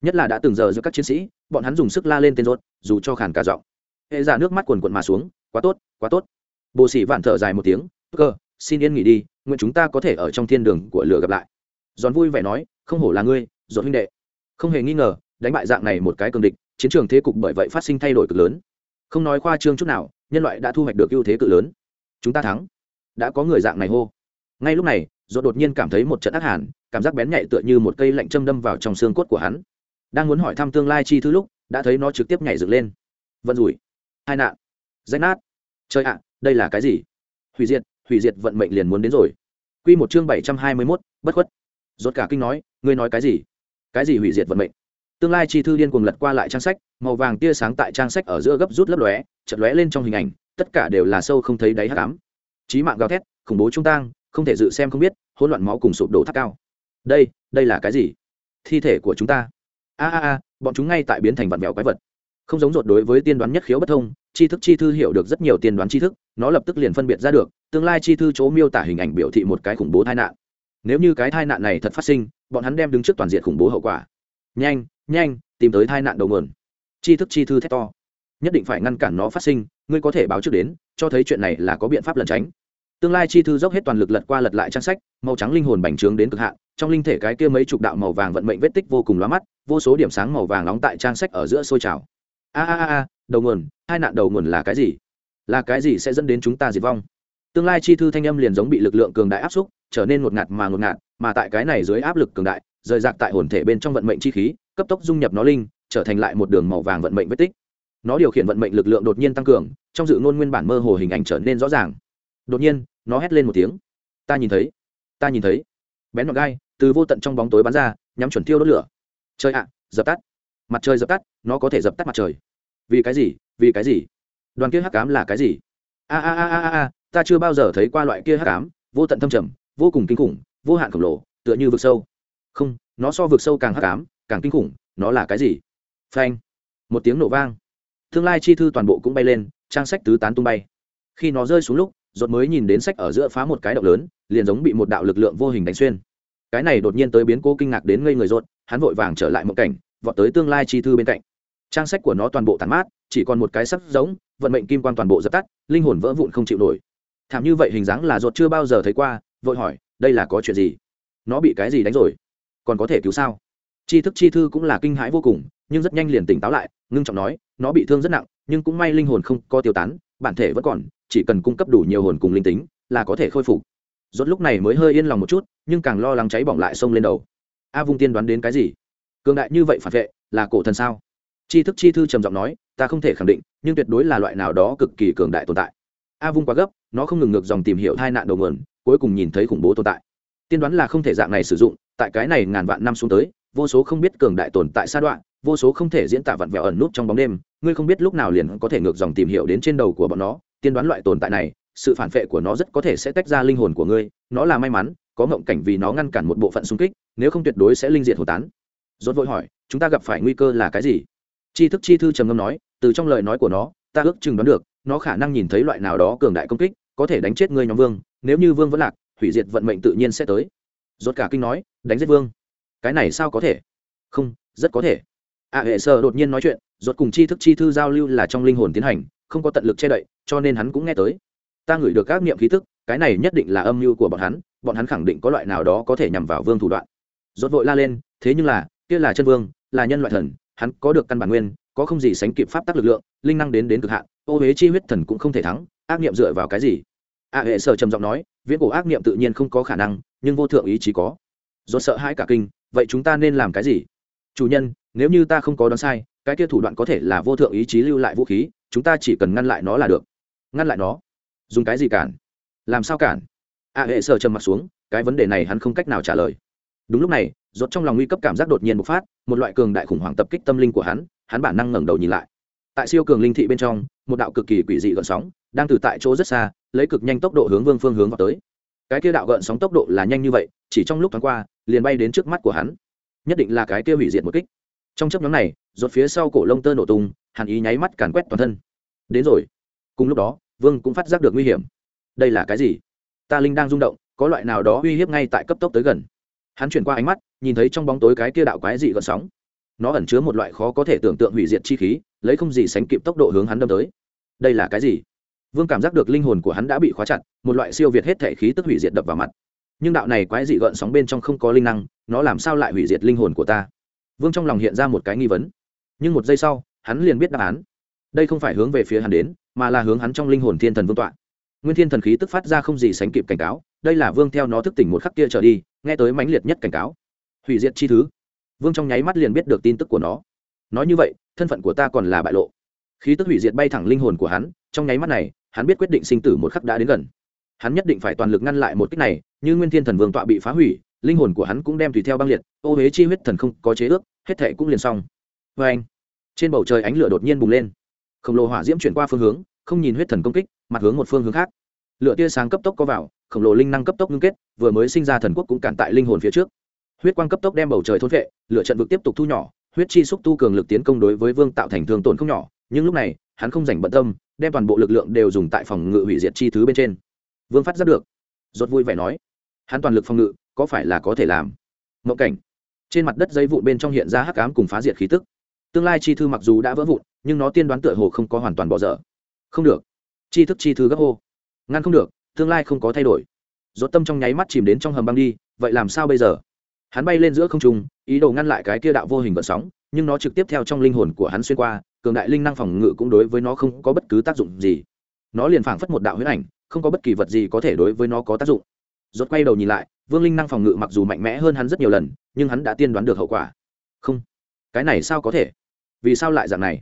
Nhất là đã từng giờ giữa các chiến sĩ bọn hắn dùng sức la lên tên rốt, dù cho khàn cả giọng. Hệ giả nước mắt quần quận mà xuống, quá tốt quá tốt. Bồ sĩ vạn thở dài một tiếng cơ, xin yên nghỉ đi, nguyện chúng ta có thể ở trong thiên đường của lửa gặp lại. Giòn vui vẻ nói, không hổ là ngươi, giòn huynh đệ. Không hề nghi ngờ, đánh bại dạng này một cái cường địch, chiến trường thế cục bởi vậy phát sinh thay đổi cực lớn. Không nói khoa trương chút nào, nhân loại đã thu hoạch được ưu thế cực lớn. Chúng ta thắng. Đã có người dạng này hô. Ngay lúc này dột đột nhiên cảm thấy một trận ác hàn, cảm giác bén nhạy tựa như một cây lạnh châm đâm vào trong xương cốt của hắn đang muốn hỏi thăm tương lai chi thư lúc đã thấy nó trực tiếp nhảy dựng lên vận rủi hai nạn rách nát trời ạ đây là cái gì hủy diệt hủy diệt vận mệnh liền muốn đến rồi Quy một chương bảy trăm hai mươi 721, bất khuất. Rốt cả kinh nói, ngươi nói cái gì? Cái gì hủy diệt vận mệnh? Tương lai chi thư điên cuồng lật qua lại trang sách, màu vàng tia sáng tại trang sách ở giữa gấp rút lấp lóe, chật lóe lên trong hình ảnh, tất cả đều là sâu không thấy đáy hắc ám. trí mạng gào thét, khủng bố trung tang, không thể dự xem không biết, hỗn loạn máu cùng sụp đổ tháp cao. Đây, đây là cái gì? Thi thể của chúng ta. A a a, bọn chúng ngay tại biến thành vật mèo quái vật. Không giống rột đối với tiên đoán nhất khiếu bất thông, tri thức chi thư hiểu được rất nhiều tiên đoán tri thức, nó lập tức liền phân biệt ra được, tương lai chi thư chỗ miêu tả hình ảnh biểu thị một cái khủng bố tai nạn. Nếu như cái tai nạn này thật phát sinh bọn hắn đem đứng trước toàn diện khủng bố hậu quả. Nhanh nhanh tìm tới tai nạn đầu nguồn. Chi thức chi thư thét to. Nhất định phải ngăn cản nó phát sinh ngươi có thể báo trước đến cho thấy chuyện này là có biện pháp lẩn tránh tương lai chi thư dốc hết toàn lực lật qua lật lại trang sách, màu trắng linh hồn bành trướng đến cực hạn, trong linh thể cái kia mấy chục đạo màu vàng vận mệnh vết tích vô cùng lóa mắt, vô số điểm sáng màu vàng nóng tại trang sách ở giữa sôi trào. A a a đầu nguồn, hai nạn đầu nguồn là cái gì? Là cái gì sẽ dẫn đến chúng ta diệt vong? Tương lai chi thư thanh âm liền giống bị lực lượng cường đại áp xúc, trở nên ngột ngạt mà ngột ngạt, mà tại cái này dưới áp lực cường đại, rời rạc tại hồn thể bên trong vận mệnh chi khí, cấp tốc dung nhập nó linh, trở thành lại một đường màu vàng vận mệnh vết tích. Nó điều khiển vận mệnh lực lượng đột nhiên tăng cường, trong dự ngôn nguyên bản mơ hồ hình ảnh trở nên rõ ràng đột nhiên nó hét lên một tiếng. Ta nhìn thấy ta nhìn thấy. Bén ngọn gai từ vô tận trong bóng tối bắn ra nhắm chuẩn tiêu đốt lửa. Trời ạ dập tắt. Mặt trời dập tắt nó có thể dập tắt mặt trời. Vì cái gì vì cái gì? Đoàn kia hắc cám là cái gì? A a a a a ta chưa bao giờ thấy qua loại kia hắc cám, vô tận thâm trầm vô cùng kinh khủng vô hạn khổng lồ tựa như vực sâu. Không nó so vực sâu càng hắc cám, càng kinh khủng nó là cái gì? Phanh. Một tiếng nổ vang. Tương lai chi thư toàn bộ cũng bay lên trang sách tứ tán tung bay. Khi nó rơi xuống lúc giọt mới nhìn đến sách ở giữa phá một cái động lớn, liền giống bị một đạo lực lượng vô hình đánh xuyên. Cái này đột nhiên tới biến cố kinh ngạc đến ngây người rột hắn vội vàng trở lại một cảnh, vọt tới tương lai chi thư bên cạnh. Trang sách của nó toàn bộ tàn mát, chỉ còn một cái sắc giống, vận mệnh kim quan toàn bộ dập tắt, linh hồn vỡ vụn không chịu nổi. Thảm như vậy hình dáng là ruột chưa bao giờ thấy qua, vội hỏi, đây là có chuyện gì? Nó bị cái gì đánh rồi? Còn có thể cứu sao? Tri thức chi thư cũng là kinh hãi vô cùng, nhưng rất nhanh liền tỉnh táo lại, ngưng trọng nói, nó bị thương rất nặng, nhưng cũng may linh hồn không có tiêu tán, bản thể vẫn còn chỉ cần cung cấp đủ nhiều hồn cùng linh tính, là có thể khôi phục. Rốt lúc này mới hơi yên lòng một chút, nhưng càng lo lắng cháy bỏng lại sông lên đầu. A vung tiên đoán đến cái gì? Cường đại như vậy phản vệ, là cổ thần sao? Tri thức chi thư trầm giọng nói, ta không thể khẳng định, nhưng tuyệt đối là loại nào đó cực kỳ cường đại tồn tại. A vung quá gấp, nó không ngừng ngược dòng tìm hiểu hai nạn đầu nguồn, cuối cùng nhìn thấy khủng bố tồn tại. Tiên đoán là không thể dạng này sử dụng, tại cái này ngàn vạn năm xuống tới, vô số không biết cường đại tồn tại sa đoạn, vô số không thể diễn tả vặn vẹo ẩn nút trong bóng đêm, ngươi không biết lúc nào liền có thể ngược dòng tìm hiểu đến trên đầu của bọn nó tiên đoán loại tồn tại này, sự phản vệ của nó rất có thể sẽ tách ra linh hồn của ngươi, nó là may mắn, có mộng cảnh vì nó ngăn cản một bộ phận xung kích, nếu không tuyệt đối sẽ linh diệt hồ tán. Rốt vội hỏi, chúng ta gặp phải nguy cơ là cái gì? Chi thức chi thư trầm ngâm nói, từ trong lời nói của nó, ta ước chừng đoán được, nó khả năng nhìn thấy loại nào đó cường đại công kích, có thể đánh chết ngươi nhóm vương, nếu như vương vẫn lạc, hủy diệt vận mệnh tự nhiên sẽ tới. Rốt cả kinh nói, đánh giết vương? Cái này sao có thể? Không, rất có thể. A hệ sơ đột nhiên nói chuyện, rốt cùng chi thức chi thư giao lưu là trong linh hồn tiến hành không có tận lực che đậy, cho nên hắn cũng nghe tới. Ta ngửi được các niệm khí thức cái này nhất định là âm mưu của bọn hắn bọn hắn khẳng định có loại nào đó có thể nhằm vào vương thủ đoạn. Rốt vội la lên, thế nhưng là, kia là chân vương, là nhân loại thần, hắn có được căn bản nguyên, có không gì sánh kịp pháp tắc lực lượng, linh năng đến đến cực hạn, ô huế chi huyết thần cũng không thể thắng, ác niệm dựa vào cái gì? A hệ sở trầm giọng nói, viễn cổ ác niệm tự nhiên không có khả năng, nhưng vô thượng ý chí có. Do sợ hãi cả kinh, vậy chúng ta nên làm cái gì? Chủ nhân, nếu như ta không có đoán sai, cái kia thủ đoạn có thể là vô thượng ý chí lưu lại vũ khí chúng ta chỉ cần ngăn lại nó là được. Ngăn lại nó? Dùng cái gì cản? Làm sao cản? A hệ sở trầm mặt xuống, cái vấn đề này hắn không cách nào trả lời. Đúng lúc này, rốt trong lòng nguy cấp cảm giác đột nhiên bộc phát, một loại cường đại khủng hoảng tập kích tâm linh của hắn hắn bản năng ngẩng đầu nhìn lại. Tại siêu cường linh thị bên trong, một đạo cực kỳ quỷ dị gợn sóng đang từ tại chỗ rất xa, lấy cực nhanh tốc độ hướng vương phương hướng vào tới. Cái kia đạo gợn sóng tốc độ là nhanh như vậy, chỉ trong lúc thoáng qua, liền bay đến trước mắt của hắn. Nhất định là cái kia hủy diệt một kích trong chấp nhóm này rột phía sau cổ lông tơ nổ tung, hàn ý nháy mắt càn quét toàn thân. Đến rồi. Cùng lúc đó, vương cũng phát giác được nguy hiểm. Đây là cái gì? Ta linh đang rung động, có loại nào đó uy hiếp ngay tại cấp tốc tới gần. Hắn chuyển qua ánh mắt, nhìn thấy trong bóng tối cái kia đạo quái dị gợn sóng. Nó ẩn chứa một loại khó có thể tưởng tượng hủy diệt chi khí, lấy không gì sánh kịp tốc độ hướng hắn đâm tới. Đây là cái gì? Vương cảm giác được linh hồn của hắn đã bị khóa chặt, một loại siêu việt hết thể khí tức hủy diệt đập vào mặt. Nhưng đạo này quái dị gợn sóng bên trong không có linh năng, nó làm sao lại hủy diệt linh hồn của ta? Vương trong lòng hiện ra một cái nghi vấn. Nhưng một giây sau, hắn liền biết đáp án. Đây không phải hướng về phía hắn đến, mà là hướng hắn trong linh hồn thiên thần vương tọa. Nguyên thiên thần khí tức phát ra không gì sánh kịp cảnh cáo, đây là vương theo nó thức tỉnh một khắc kia trở đi, nghe tới mãnh liệt nhất cảnh cáo. Hủy diệt chi thứ. Vương trong nháy mắt liền biết được tin tức của nó. Nói như vậy, thân phận của ta còn là bại lộ. Khí tức hủy diệt bay thẳng linh hồn của hắn, trong nháy mắt này, hắn biết quyết định sinh tử một khắc đã đến gần. Hắn nhất định phải toàn lực ngăn lại một cách này, như nguyên thiên thần vương tọa bị phá hủy linh hồn của hắn cũng đem tùy theo băng liệt, ô huế chi huyết thần không có chế ước, hết thệ cũng liền xong. Vê anh, trên bầu trời ánh lửa đột nhiên bùng lên. Khổng lồ hỏa diễm chuyển qua phương hướng, không nhìn huyết thần công kích, mặt hướng một phương hướng khác. Lửa tia sáng cấp tốc có vào, khổng lồ linh năng cấp tốc ngưng kết, vừa mới sinh ra thần quốc cũng cản tại linh hồn phía trước. Huyết quang cấp tốc đem bầu trời thôn vệ lửa trận vực tiếp tục thu nhỏ, huyết chi xúc tu cường lực tiến công đối với vương tạo thành thương tổn không nhỏ, nhưng lúc này, hắn không dành bận tâm, đem toàn bộ lực lượng đều dùng tại phòng ngự hủy diệt chi thứ bên trên. Vương phát giác được. Rốt vui vẻ nói, hắn toàn lực phòng ngự có phải là có thể làm? Mộng cảnh. Trên mặt đất giấy vụn bên trong hiện ra hắc ám cùng phá diệt khí tức. Tương lai chi thư mặc dù đã vỡ vụn, nhưng nó tiên đoán tựa hồ không có hoàn toàn bỏ dở. Không được. Chi thức chi thư gấp hô. Ngăn không được, tương lai không có thay đổi. Rốt tâm trong nháy mắt chìm đến trong hầm băng đi, vậy làm sao bây giờ? Hắn bay lên giữa không trung, ý đồ ngăn lại cái kia đạo vô hình vận sóng, nhưng nó trực tiếp theo trong linh hồn của hắn xuyên qua, cường đại linh năng phòng ngự cũng đối với nó không có bất cứ tác dụng gì. Nó liền phảng phất một đạo huyết ảnh, không có bất kỳ vật gì có thể đối với nó có tác dụng rốt quay đầu nhìn lại, vương linh năng phòng ngự mặc dù mạnh mẽ hơn hắn rất nhiều lần, nhưng hắn đã tiên đoán được hậu quả. Không, cái này sao có thể? Vì sao lại dạng này?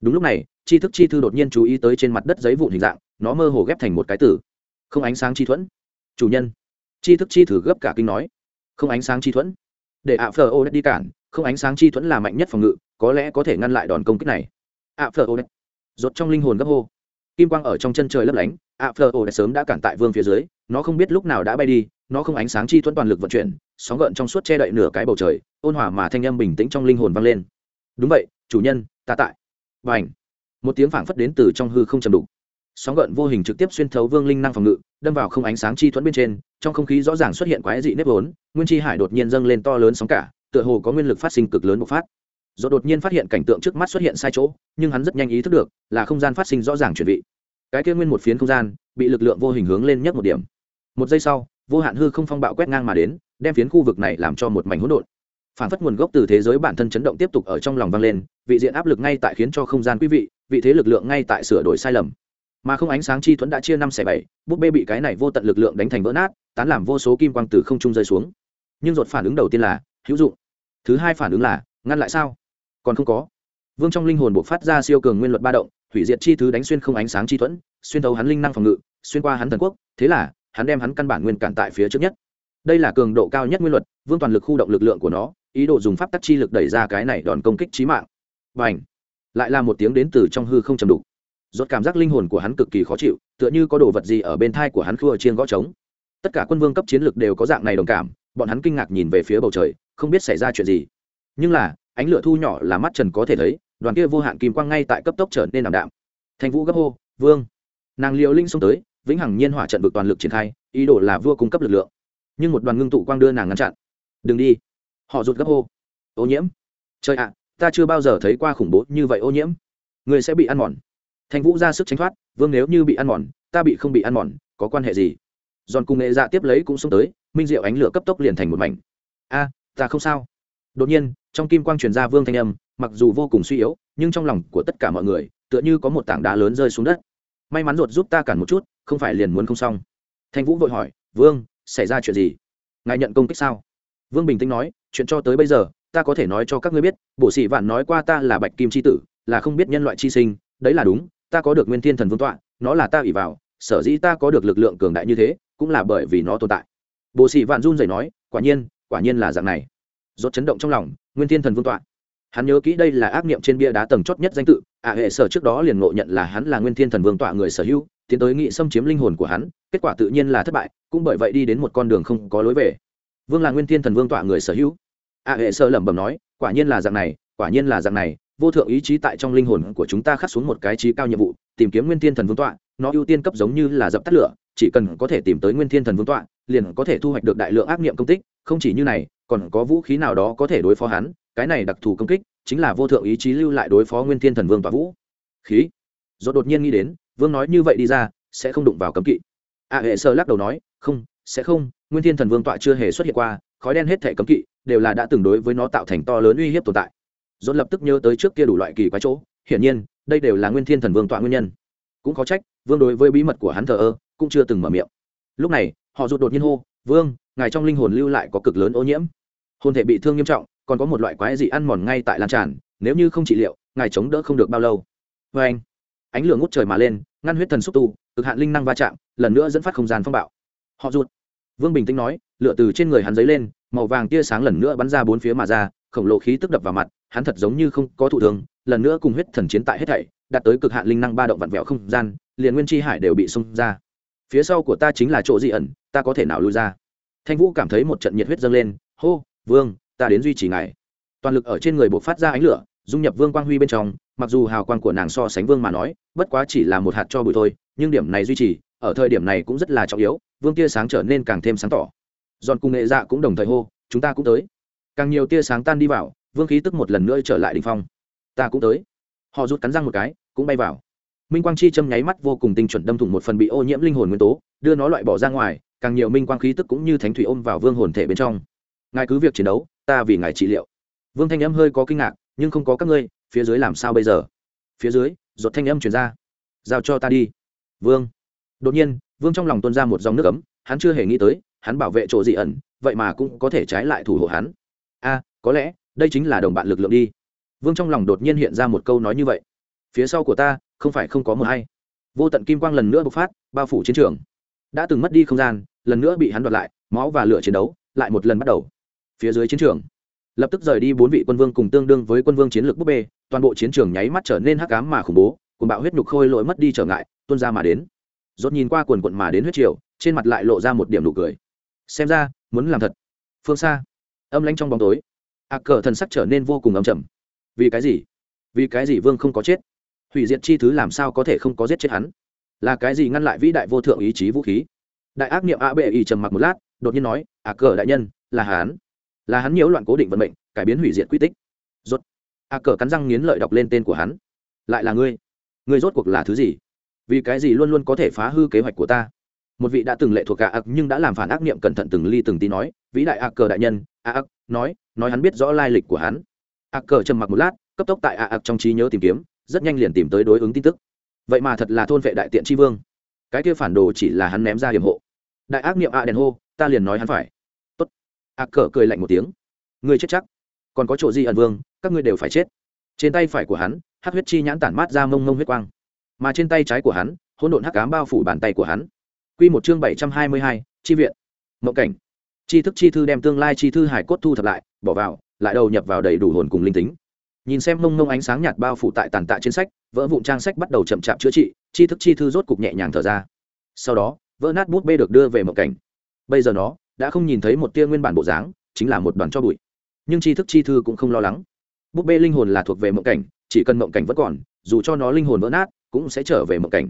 Đúng lúc này tri thức chi thư đột nhiên chú ý tới trên mặt đất giấy vụn hình dạng, nó mơ hồ ghép thành một cái tử không ánh sáng chi thuẫn. Chủ nhân. Tri thức chi thử gấp cả kinh nói. Không ánh sáng chi thuẫn. Để ạ phờ ô đi cản, không ánh sáng chi thuẫn là mạnh nhất phòng ngự, có lẽ có thể ngăn lại đòn công kích này. Ạ phờ ô rốt trong linh hồn gấp hô kim quang ở trong chân trời lấp lánh ạ phờ ô sớm đã cản tại vương phía dưới, nó không biết lúc nào đã bay đi, nó không ánh sáng chi thuẫn toàn lực vận chuyển, sóng gợn trong suốt che đậy nửa cái bầu trời, ôn hòa mà thanh âm bình tĩnh trong linh hồn vang lên. Đúng vậy, chủ nhân, ta tại. Và ảnh một tiếng phảng phất đến từ trong hư không chầm đủ sóng gợn vô hình trực tiếp xuyên thấu vương linh năng phòng ngự, đâm vào không ánh sáng chi thuẫn bên trên, trong không khí rõ ràng xuất hiện quái dị nếp vốn, nguyên chi hải đột nhiên dâng lên to lớn sóng cả, tựa hồ có nguyên lực phát sinh cực lớn bộc phát do đột nhiên phát hiện cảnh tượng trước mắt xuất hiện sai chỗ, nhưng hắn rất nhanh ý thức được là không gian phát sinh rõ ràng chuyển vị. Cái kia nguyên một phiến không gian bị lực lượng vô hình hướng lên nhất một điểm. Một giây sau, vô hạn hư không phong bạo quét ngang mà đến, đem phiến khu vực này làm cho một mảnh hỗn độn. Phản phất nguồn gốc từ thế giới bản thân chấn động tiếp tục ở trong lòng vang lên, vị diện áp lực ngay tại khiến cho không gian quý vị vị thế lực lượng ngay tại sửa đổi sai lầm. Mà không ánh sáng chi thuẫn đã chia năm xẻ bảy, búp bê bị cái này vô tận lực lượng đánh thành vỡ nát, tán làm vô số kim quang từ không trung rơi xuống. Nhưng rốt phản ứng đầu tiên là, hữu dụng. Thứ hai phản ứng là, ngăn lại sao? Còn không có. Vương trong linh hồn buộc phát ra siêu cường nguyên luật ba động, hủy diệt chi thứ đánh xuyên không ánh sáng chi thuẫn, xuyên thấu hắn linh năng phòng ngự, xuyên qua hắn thần quốc, thế là, hắn đem hắn căn bản nguyên cản tại phía trước nhất. Đây là cường độ cao nhất nguyên luật, vương toàn lực khu động lực lượng của nó, ý đồ dùng pháp tắc chi lực đẩy ra cái này đòn công kích trí mạng. Và ảnh lại là một tiếng đến từ trong hư không chầm đục. Rốt cảm giác linh hồn của hắn cực kỳ khó chịu, tựa như có đồ vật gì ở bên thai của hắn khua chiên gõ trống. Tất cả quân vương cấp chiến lực đều có dạng này đồng cảm, bọn hắn kinh ngạc nhìn về phía bầu trời, không biết xảy ra chuyện gì. Nhưng là ánh lửa thu nhỏ là mắt trần có thể thấy, đoàn kia vô hạn kim quang ngay tại cấp tốc trở nên ảm đạm. Thành vũ gấp hô, vương! Nàng liều linh xông tới, vĩnh hằng nhiên hỏa trận vực toàn lực triển khai, ý đồ là vua cung cấp lực lượng. Nhưng một đoàn ngưng tụ quang đưa nàng ngăn chặn. Đừng đi! Họ rụt gấp hô. Ô nhiễm! Trời ạ, ta chưa bao giờ thấy qua khủng bố như vậy ô nhiễm. Người sẽ bị ăn mòn. Thành vũ ra sức tránh thoát, vương nếu như bị ăn mòn, ta bị không bị ăn mòn, có quan hệ gì? Giòn cùng nghệ dạ tiếp lấy cũng xông tới, minh diệu ánh lửa cấp tốc liền thành một mảnh. A, ta không sao. Đột nhiên trong kim quang truyền ra vương thanh âm, mặc dù vô cùng suy yếu, nhưng trong lòng của tất cả mọi người, tựa như có một tảng đá lớn rơi xuống đất. May mắn ruột giúp ta cản một chút, không phải liền muốn không xong. Thanh vũ vội hỏi, vương, xảy ra chuyện gì? Ngài nhận công kích sao? Vương bình tĩnh nói, chuyện cho tới bây giờ, ta có thể nói cho các ngươi biết bộ sĩ vạn nói qua ta là bạch kim c h i tử, là không biết nhân loại chi sinh, đấy là đúng, ta có được nguyên thiên thần vương tọa, nó là ta ủy vào, sở dĩ ta có được lực lượng cường đại như thế, cũng là bởi vì nó tồn tại. Bộ sĩ vạn run rẩy nói, quả nhiên quả nhiên là dạng này rốt chấn động trong lòng, nguyên thiên thần vương tọa. Hắn nhớ kỹ đây là ác niệm trên bia đá tầng chót nhất danh tự, ạ hệ sở trước đó liền ngộ nhận là hắn là nguyên thiên thần vương tọa người sở hữu, tiến tới nghị xâm chiếm linh hồn của hắn, kết quả tự nhiên là thất bại, cũng bởi vậy đi đến một con đường không có lối về. Vương là nguyên thiên thần vương tọa người sở hữu. Ạ hệ sở lẩm bẩm nói, quả nhiên là dạng này, quả nhiên là dạng này, vô thượng ý chí tại trong linh hồn của chúng ta khắc xuống một cái trí cao nhiệm vụ, tìm kiếm nguyên thiên thần vương tọa, nó ưu tiên cấp giống như là dập tắt lửa, chỉ cần có thể tìm tới nguyên thiên thần vương tọa, liền có thể thu hoạch được đại lượng ác niệm công tích, không chỉ như này còn có vũ khí nào đó có thể đối phó hắn, cái này đặc thù công kích chính là vô thượng ý chí lưu lại đối phó nguyên thiên thần vương và vũ. Khí. Do đột nhiên nghĩ đến, vương nói như vậy đi ra, sẽ không đụng vào cấm kỵ. A hệ sơ lắc đầu nói, không, sẽ không, nguyên thiên thần vương tọa chưa hề xuất hiện qua, khói đen hết thể cấm kỵ đều là đã từng đối với nó tạo thành to lớn uy hiếp tồn tại. Do lập tức nhớ tới trước kia đủ loại kỳ quái chỗ, hiển nhiên, đây đều là nguyên thiên thần vương tọa nguyên nhân. Cũng có trách, vương đối với bí mật của hắn thờ ơ, cũng chưa từng mở miệng. Lúc này, họ rụt đột nhiên hô, vương, ngài trong linh hồn lưu lại có cực lớn ô nhiễm hồn thể bị thương nghiêm trọng, còn có một loại quái dị ăn mòn ngay tại lan tràn, nếu như không trị liệu, ngài chống đỡ không được bao lâu. Vê anh, ánh lửa ngút trời mà lên, ngăn huyết thần xúc tu, cực hạn linh năng va chạm, lần nữa dẫn phát không gian phong bạo. Họ rụt vương bình tĩnh nói, lửa từ trên người hắn dấy lên, màu vàng tia sáng lần nữa bắn ra bốn phía mà ra, khổng lồ khí tức đập vào mặt, hắn thật giống như không có thụ thường lần nữa cùng huyết thần chiến tại hết thảy, đạt tới cực hạn linh năng ba động vặn vẹo không gian, liền nguyên chi hải đều bị xung ra. Phía sau của ta chính là chỗ dị ẩn, ta có thể nào lui ra? Thanh vũ cảm thấy một trận nhiệt huyết dâng lên, hô vương, ta đến duy trì ngài. Toàn lực ở trên người buộc phát ra ánh lửa, dung nhập vương quang huy bên trong, mặc dù hào quang của nàng so sánh vương mà nói, bất quá chỉ là một hạt cho bụi thôi, nhưng điểm này duy trì, ở thời điểm này cũng rất là trọng yếu, vương tia sáng trở nên càng thêm sáng tỏ. Giòn cùng nghệ dạ cũng đồng thời hô, chúng ta cũng tới. Càng nhiều tia sáng tan đi vào, vương khí tức một lần nữa trở lại đ ỉ n h phong. Ta cũng tới. Họ rút cắn răng một cái, cũng bay vào. Minh quang chi châm nháy mắt vô cùng tinh chuẩn đâm thủng một phần bị ô nhiễm linh hồn nguyên tố, đưa nó loại bỏ ra ngoài, càng nhiều minh quang khí tức cũng như thánh thủy ôm vào vương hồn thể bên trong ngài cứ việc chiến đấu, ta vì ngài trị liệu. Vương thanh âm hơi có kinh ngạc, nhưng không có các ngươi, phía dưới làm sao bây giờ? Phía dưới, giọt thanh âm chuyển ra. Giao cho ta đi. Vương. Đột nhiên, vương trong lòng tuôn ra một dòng nước ấm, hắn chưa hề nghĩ tới, hắn bảo vệ chỗ dị ẩn, vậy mà cũng có thể trái lại thủ hộ hắn. A, có lẽ, đây chính là đồng bạn lực lượng đi. Vương trong lòng đột nhiên hiện ra một câu nói như vậy. Phía sau của ta, không phải không có mờ hay. Vô tận kim quang lần nữa bộc phát, bao phủ chiến trường. Đã từng mất đi không gian, lần nữa bị hắn đoạt lại, máu và lửa chiến đấu, lại một lần bắt đầu phía dưới chiến trường. Lập tức rời đi bốn vị quân vương cùng tương đương với quân vương chiến lược búp bê, toàn bộ chiến trường nháy mắt trở nên hắc ám mà khủng bố cùng bạo huyết nhục khôi lỗi mất đi trở ngại, tuôn ra mà đến. Rốt nhìn qua quần quận mà đến huyết triều, trên mặt lại lộ ra một điểm nụ cười. Xem ra, muốn làm thật. Phương xa. Âm lãnh trong bóng tối. Ạc cờ thần sắc trở nên vô cùng ấm chầm vì cái gì? Vì cái gì vương không có chết? Hủy diệt chi thứ làm sao có thể không có giết chết hắn? Là cái gì ngăn lại vĩ đại vô thượng ý chí vũ khí? Đại ác niệm a bệ ý trầm mặc một lát, đột nhiên nói ạc cờ đại nhân, là hắn là hắn nhiễu loạn cố định vận mệnh, cải biến hủy diệt quy tích. Rốt ạc cờ cắn răng nghiến lợi đọc lên tên của hắn. Lại là ngươi. Ngươi rốt cuộc là thứ gì? Vì cái gì luôn luôn có thể phá hư kế hoạch của ta? Một vị đã từng lệ thuộc cả ác nhưng đã làm phản ác niệm cẩn thận từng ly từng tí nói, vĩ đại ác cờ đại nhân, a ác nói nói hắn biết rõ lai lịch của hắn. Ác cờ trầm mặc một lát, cấp tốc tại a ác trong trí nhớ tìm kiếm, rất nhanh liền tìm tới đối ứng tin tức. Vậy mà thật là thôn vệ đại tiện tri vương. Cái kia phản đồ chỉ là hắn ném ra hiểm hộ. Đại ác niệm a đèn hô, ta liền nói hắn phải ạ ác cờ cười lạnh một tiếng. Người chết chắc. Còn có chỗ gì ẩn vương các ngươi đều phải chết. Trên tay phải của hắn hát huyết chi nhãn tản mát ra mông mông huyết quang. Mà trên tay trái của hắn hỗn độn hắc ám bao phủ bàn tay của hắn. Quy một chương bảy trăm hai mươi hai, chi viện. Mộng cảnh. Chi thức chi thư đem tương lai chi thư hải cốt thu thập lại bỏ vào lại đầu nhập vào đầy đủ hồn cùng linh tính. Nhìn xem mông mông ánh sáng nhạt bao phủ tại tàn tạ trên sách vỡ vụn trang sách bắt đầu chậm chạp chữa trị chi thức chi thư rốt cục nhẹ nhàng thở ra. Sau đó vỡ nát bút bê được đưa về mộng cảnh. Bây giờ nó đã không nhìn thấy một tia nguyên bản bộ dáng, chính là một đoàn cho bụi. Nhưng chi thức chi thư cũng không lo lắng. Bút bê linh hồn là thuộc về mộng cảnh, chỉ cần mộng cảnh vẫn còn, dù cho nó linh hồn vỡ nát, cũng sẽ trở về mộng cảnh.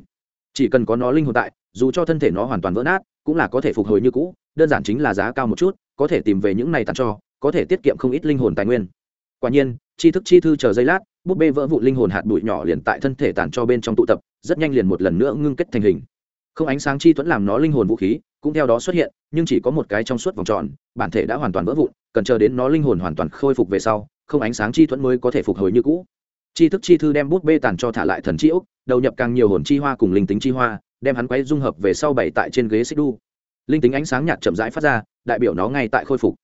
Chỉ cần có nó linh hồn tại, dù cho thân thể nó hoàn toàn vỡ nát, cũng là có thể phục hồi như cũ, đơn giản chính là giá cao một chút, có thể tìm về những này tàn cho, có thể tiết kiệm không ít linh hồn tài nguyên. Quả nhiên chi thức chi thư chờ giây lát, búp bê vỡ vụ linh hồn hạt bụi nhỏ liền tại thân thể tàn cho bên trong tụ tập, rất nhanh liền một lần nữa ngưng kết thành hình. Không ánh sáng chi thuẫn làm nó linh hồn vũ khí cũng theo đó xuất hiện, nhưng chỉ có một cái trong suốt vòng tròn, bản thể đã hoàn toàn vỡ vụn, cần chờ đến nó linh hồn hoàn toàn khôi phục về sau, không ánh sáng chi thuẫn mới có thể phục hồi như cũ. Chi thức chi thư đem bút bê tàn cho thả lại thần chi ốc, đầu nhập càng nhiều hồn chi hoa cùng linh tính chi hoa, đem hắn quay dung hợp về sau bảy tại trên ghế xích đu. Linh tính ánh sáng nhạt chậm rãi phát ra, đại biểu nó ngay tại khôi phục.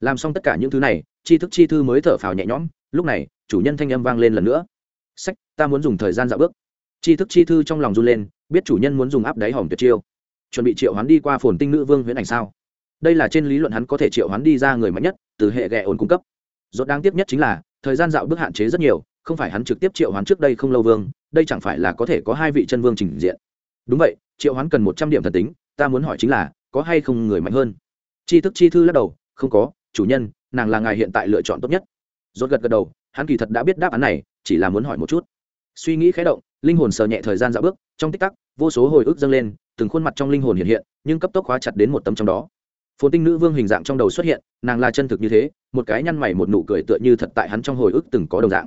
Làm xong tất cả những thứ này, chi thức chi thư mới thở phào nhẹ nhõm, lúc này, chủ nhân thanh âm vang lên lần nữa. Sách, ta muốn dùng thời gian dạo bước. Chi thức chi thư trong lòng run lên, biết chủ nhân muốn dùng áp đáy hỏng tuyệt chiêu chuẩn bị triệu hoán đi qua phồn tinh nữ vương huyễn ảnh sao? Đây là trên lý luận hắn có thể triệu hoán đi ra người mạnh nhất, từ hệ ghẹ ổn cung cấp. Rốt đáng tiếc nhất chính là, thời gian dạo bước hạn chế rất nhiều, không phải hắn trực tiếp triệu hoán trước đây không lâu vương, đây chẳng phải là có thể có hai vị chân vương trình diện. Đúng vậy, triệu hoán cần một trăm điểm thần tính, ta muốn hỏi chính là, có hay không người mạnh hơn? Chi thức chi thư lắc đầu, không có, chủ nhân, nàng là ngài hiện tại lựa chọn tốt nhất. Rốt gật gật đầu, hắn kỳ thật đã biết đáp án này, chỉ là muốn hỏi một chút. Suy nghĩ khẽ động, linh hồn sờ nhẹ thời gian dạo bước, trong tích tắc, vô số hồi ức dâng lên từng khuôn mặt trong linh hồn hiện hiện, nhưng cấp tốc khóa chặt đến một tấm trong đó. Phồn tinh nữ vương hình dạng trong đầu xuất hiện, nàng là chân thực như thế, một cái nhăn mày một nụ cười tựa như thật tại hắn trong hồi ức từng có đồng dạng.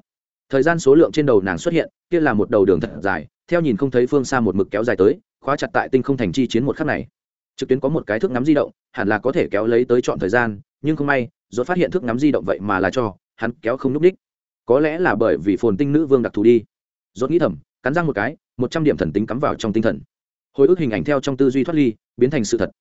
Thời gian số lượng trên đầu nàng xuất hiện, kia là một đầu đường thật dài, theo nhìn không thấy phương xa một mực kéo dài tới, khóa chặt tại tinh không thành chi chiến một khắc này. Trực tuyến có một cái thước ngắm di động, hẳn là có thể kéo lấy tới chọn thời gian, nhưng không may rồi phát hiện thước ngắm di động vậy mà là cho, hắn kéo không n ú c đích. Có lẽ là bởi vì phồn tinh nữ vương đặc thù đi. Rốt nghĩ thầm, cắn răng một cái, một trăm điểm thần tính cắm vào trong tinh thần hồi ức hình ảnh theo trong tư duy thoát ly, biến thành sự thật.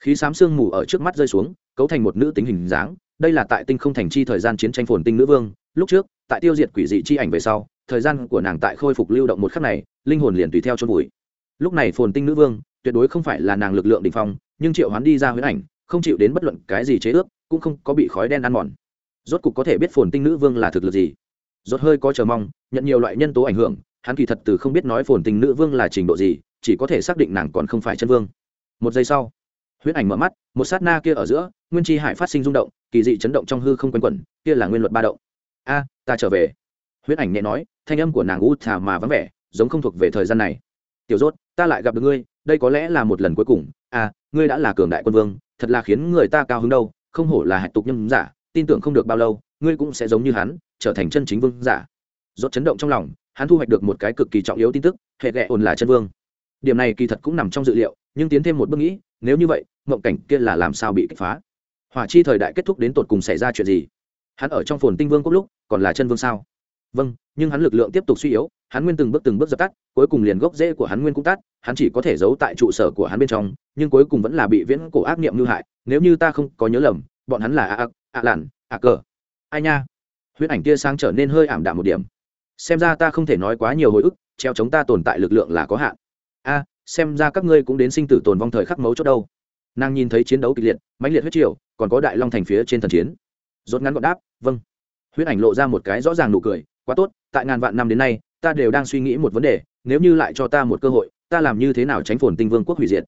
Khí xám sương mù ở trước mắt rơi xuống, cấu thành một nữ tính hình dáng. Đây là tại tinh không thành chi thời gian chiến tranh phồn tinh nữ vương. Lúc trước, tại tiêu diệt quỷ dị chi ảnh về sau, thời gian của nàng tại khôi phục lưu động một khắc này, linh hồn liền tùy theo chôn vùi. Lúc này phồn tinh nữ vương, tuyệt đối không phải là nàng lực lượng đ ỉ n h phong, nhưng triệu hoán đi ra huyễn ảnh, không chịu đến bất luận cái gì chế ước, cũng không có bị khói đen ăn mòn. Rốt cục có thể biết phồn tinh nữ vương là thực lực gì. Rốt hơi có chờ mong, nhận nhiều loại nhân tố ảnh hưởng, hắn kỳ thật từ không biết nói phồn tinh nữ vương là trình độ gì chỉ có thể xác định nàng còn không phải chân vương. Một giây sau, huyễn ảnh mở mắt, một sát na kia ở giữa, nguyên chi hải phát sinh rung động, kỳ dị chấn động trong hư không quanh quẩn, kia là nguyên luật ba động. A, ta trở về. Huyễn ảnh nhẹ nói, thanh âm của nàng u thả mà vắng vẻ, giống không thuộc về thời gian này. Tiểu rốt, ta lại gặp được ngươi, đây có lẽ là một lần cuối cùng. A, ngươi đã là cường đại quân vương, thật là khiến người ta cao hứng đâu, không hổ là hạnh tục nhân giả, tin tưởng không được bao lâu, ngươi cũng sẽ giống như hắn, trở thành chân chính vương giả. Rốt chấn động trong lòng, hắn thu hoạch được một cái cực kỳ trọng yếu tin tức, hệ ghẹ ồn là chân vương điểm này kỳ thật cũng nằm trong dự liệu, nhưng tiến thêm một bước nghĩ, nếu như vậy, mộng cảnh kia là làm sao bị kích phá? Hỏa chi thời đại kết thúc đến tột cùng xảy ra chuyện gì? Hắn ở trong phồn tinh vương cốc lúc, còn là chân vương sao? Vâng nhưng hắn lực lượng tiếp tục suy yếu, hắn nguyên từng bước từng bước dập tắt, cuối cùng liền gốc rễ của hắn nguyên cũng tắt, hắn chỉ có thể giấu tại trụ sở của hắn bên trong, nhưng cuối cùng vẫn là bị viễn cổ ác niệm ngư hại. Nếu như ta không có nhớ lầm, bọn hắn là a a a làn a cờ. Ai nha? Huyết ảnh kia sáng trở nên hơi ảm đạm một điểm. Xem ra ta không thể nói quá nhiều hồi ức, treo chống ta tồn tại lực lượng là có hạn a, xem ra các ngươi cũng đến sinh tử tồn vong thời khắc mấu chốt đâu. Nàng nhìn thấy chiến đấu kịch liệt, mãnh liệt huyết triều, còn có đại long thành phía trên thần chiến. Rốt ngắn gọn đáp vâng. Huyết ảnh lộ ra một cái rõ ràng nụ cười, quá tốt, tại ngàn vạn năm đến nay, ta đều đang suy nghĩ một vấn đề, nếu như lại cho ta một cơ hội, ta làm như thế nào tránh phồn tinh vương quốc hủy diệt?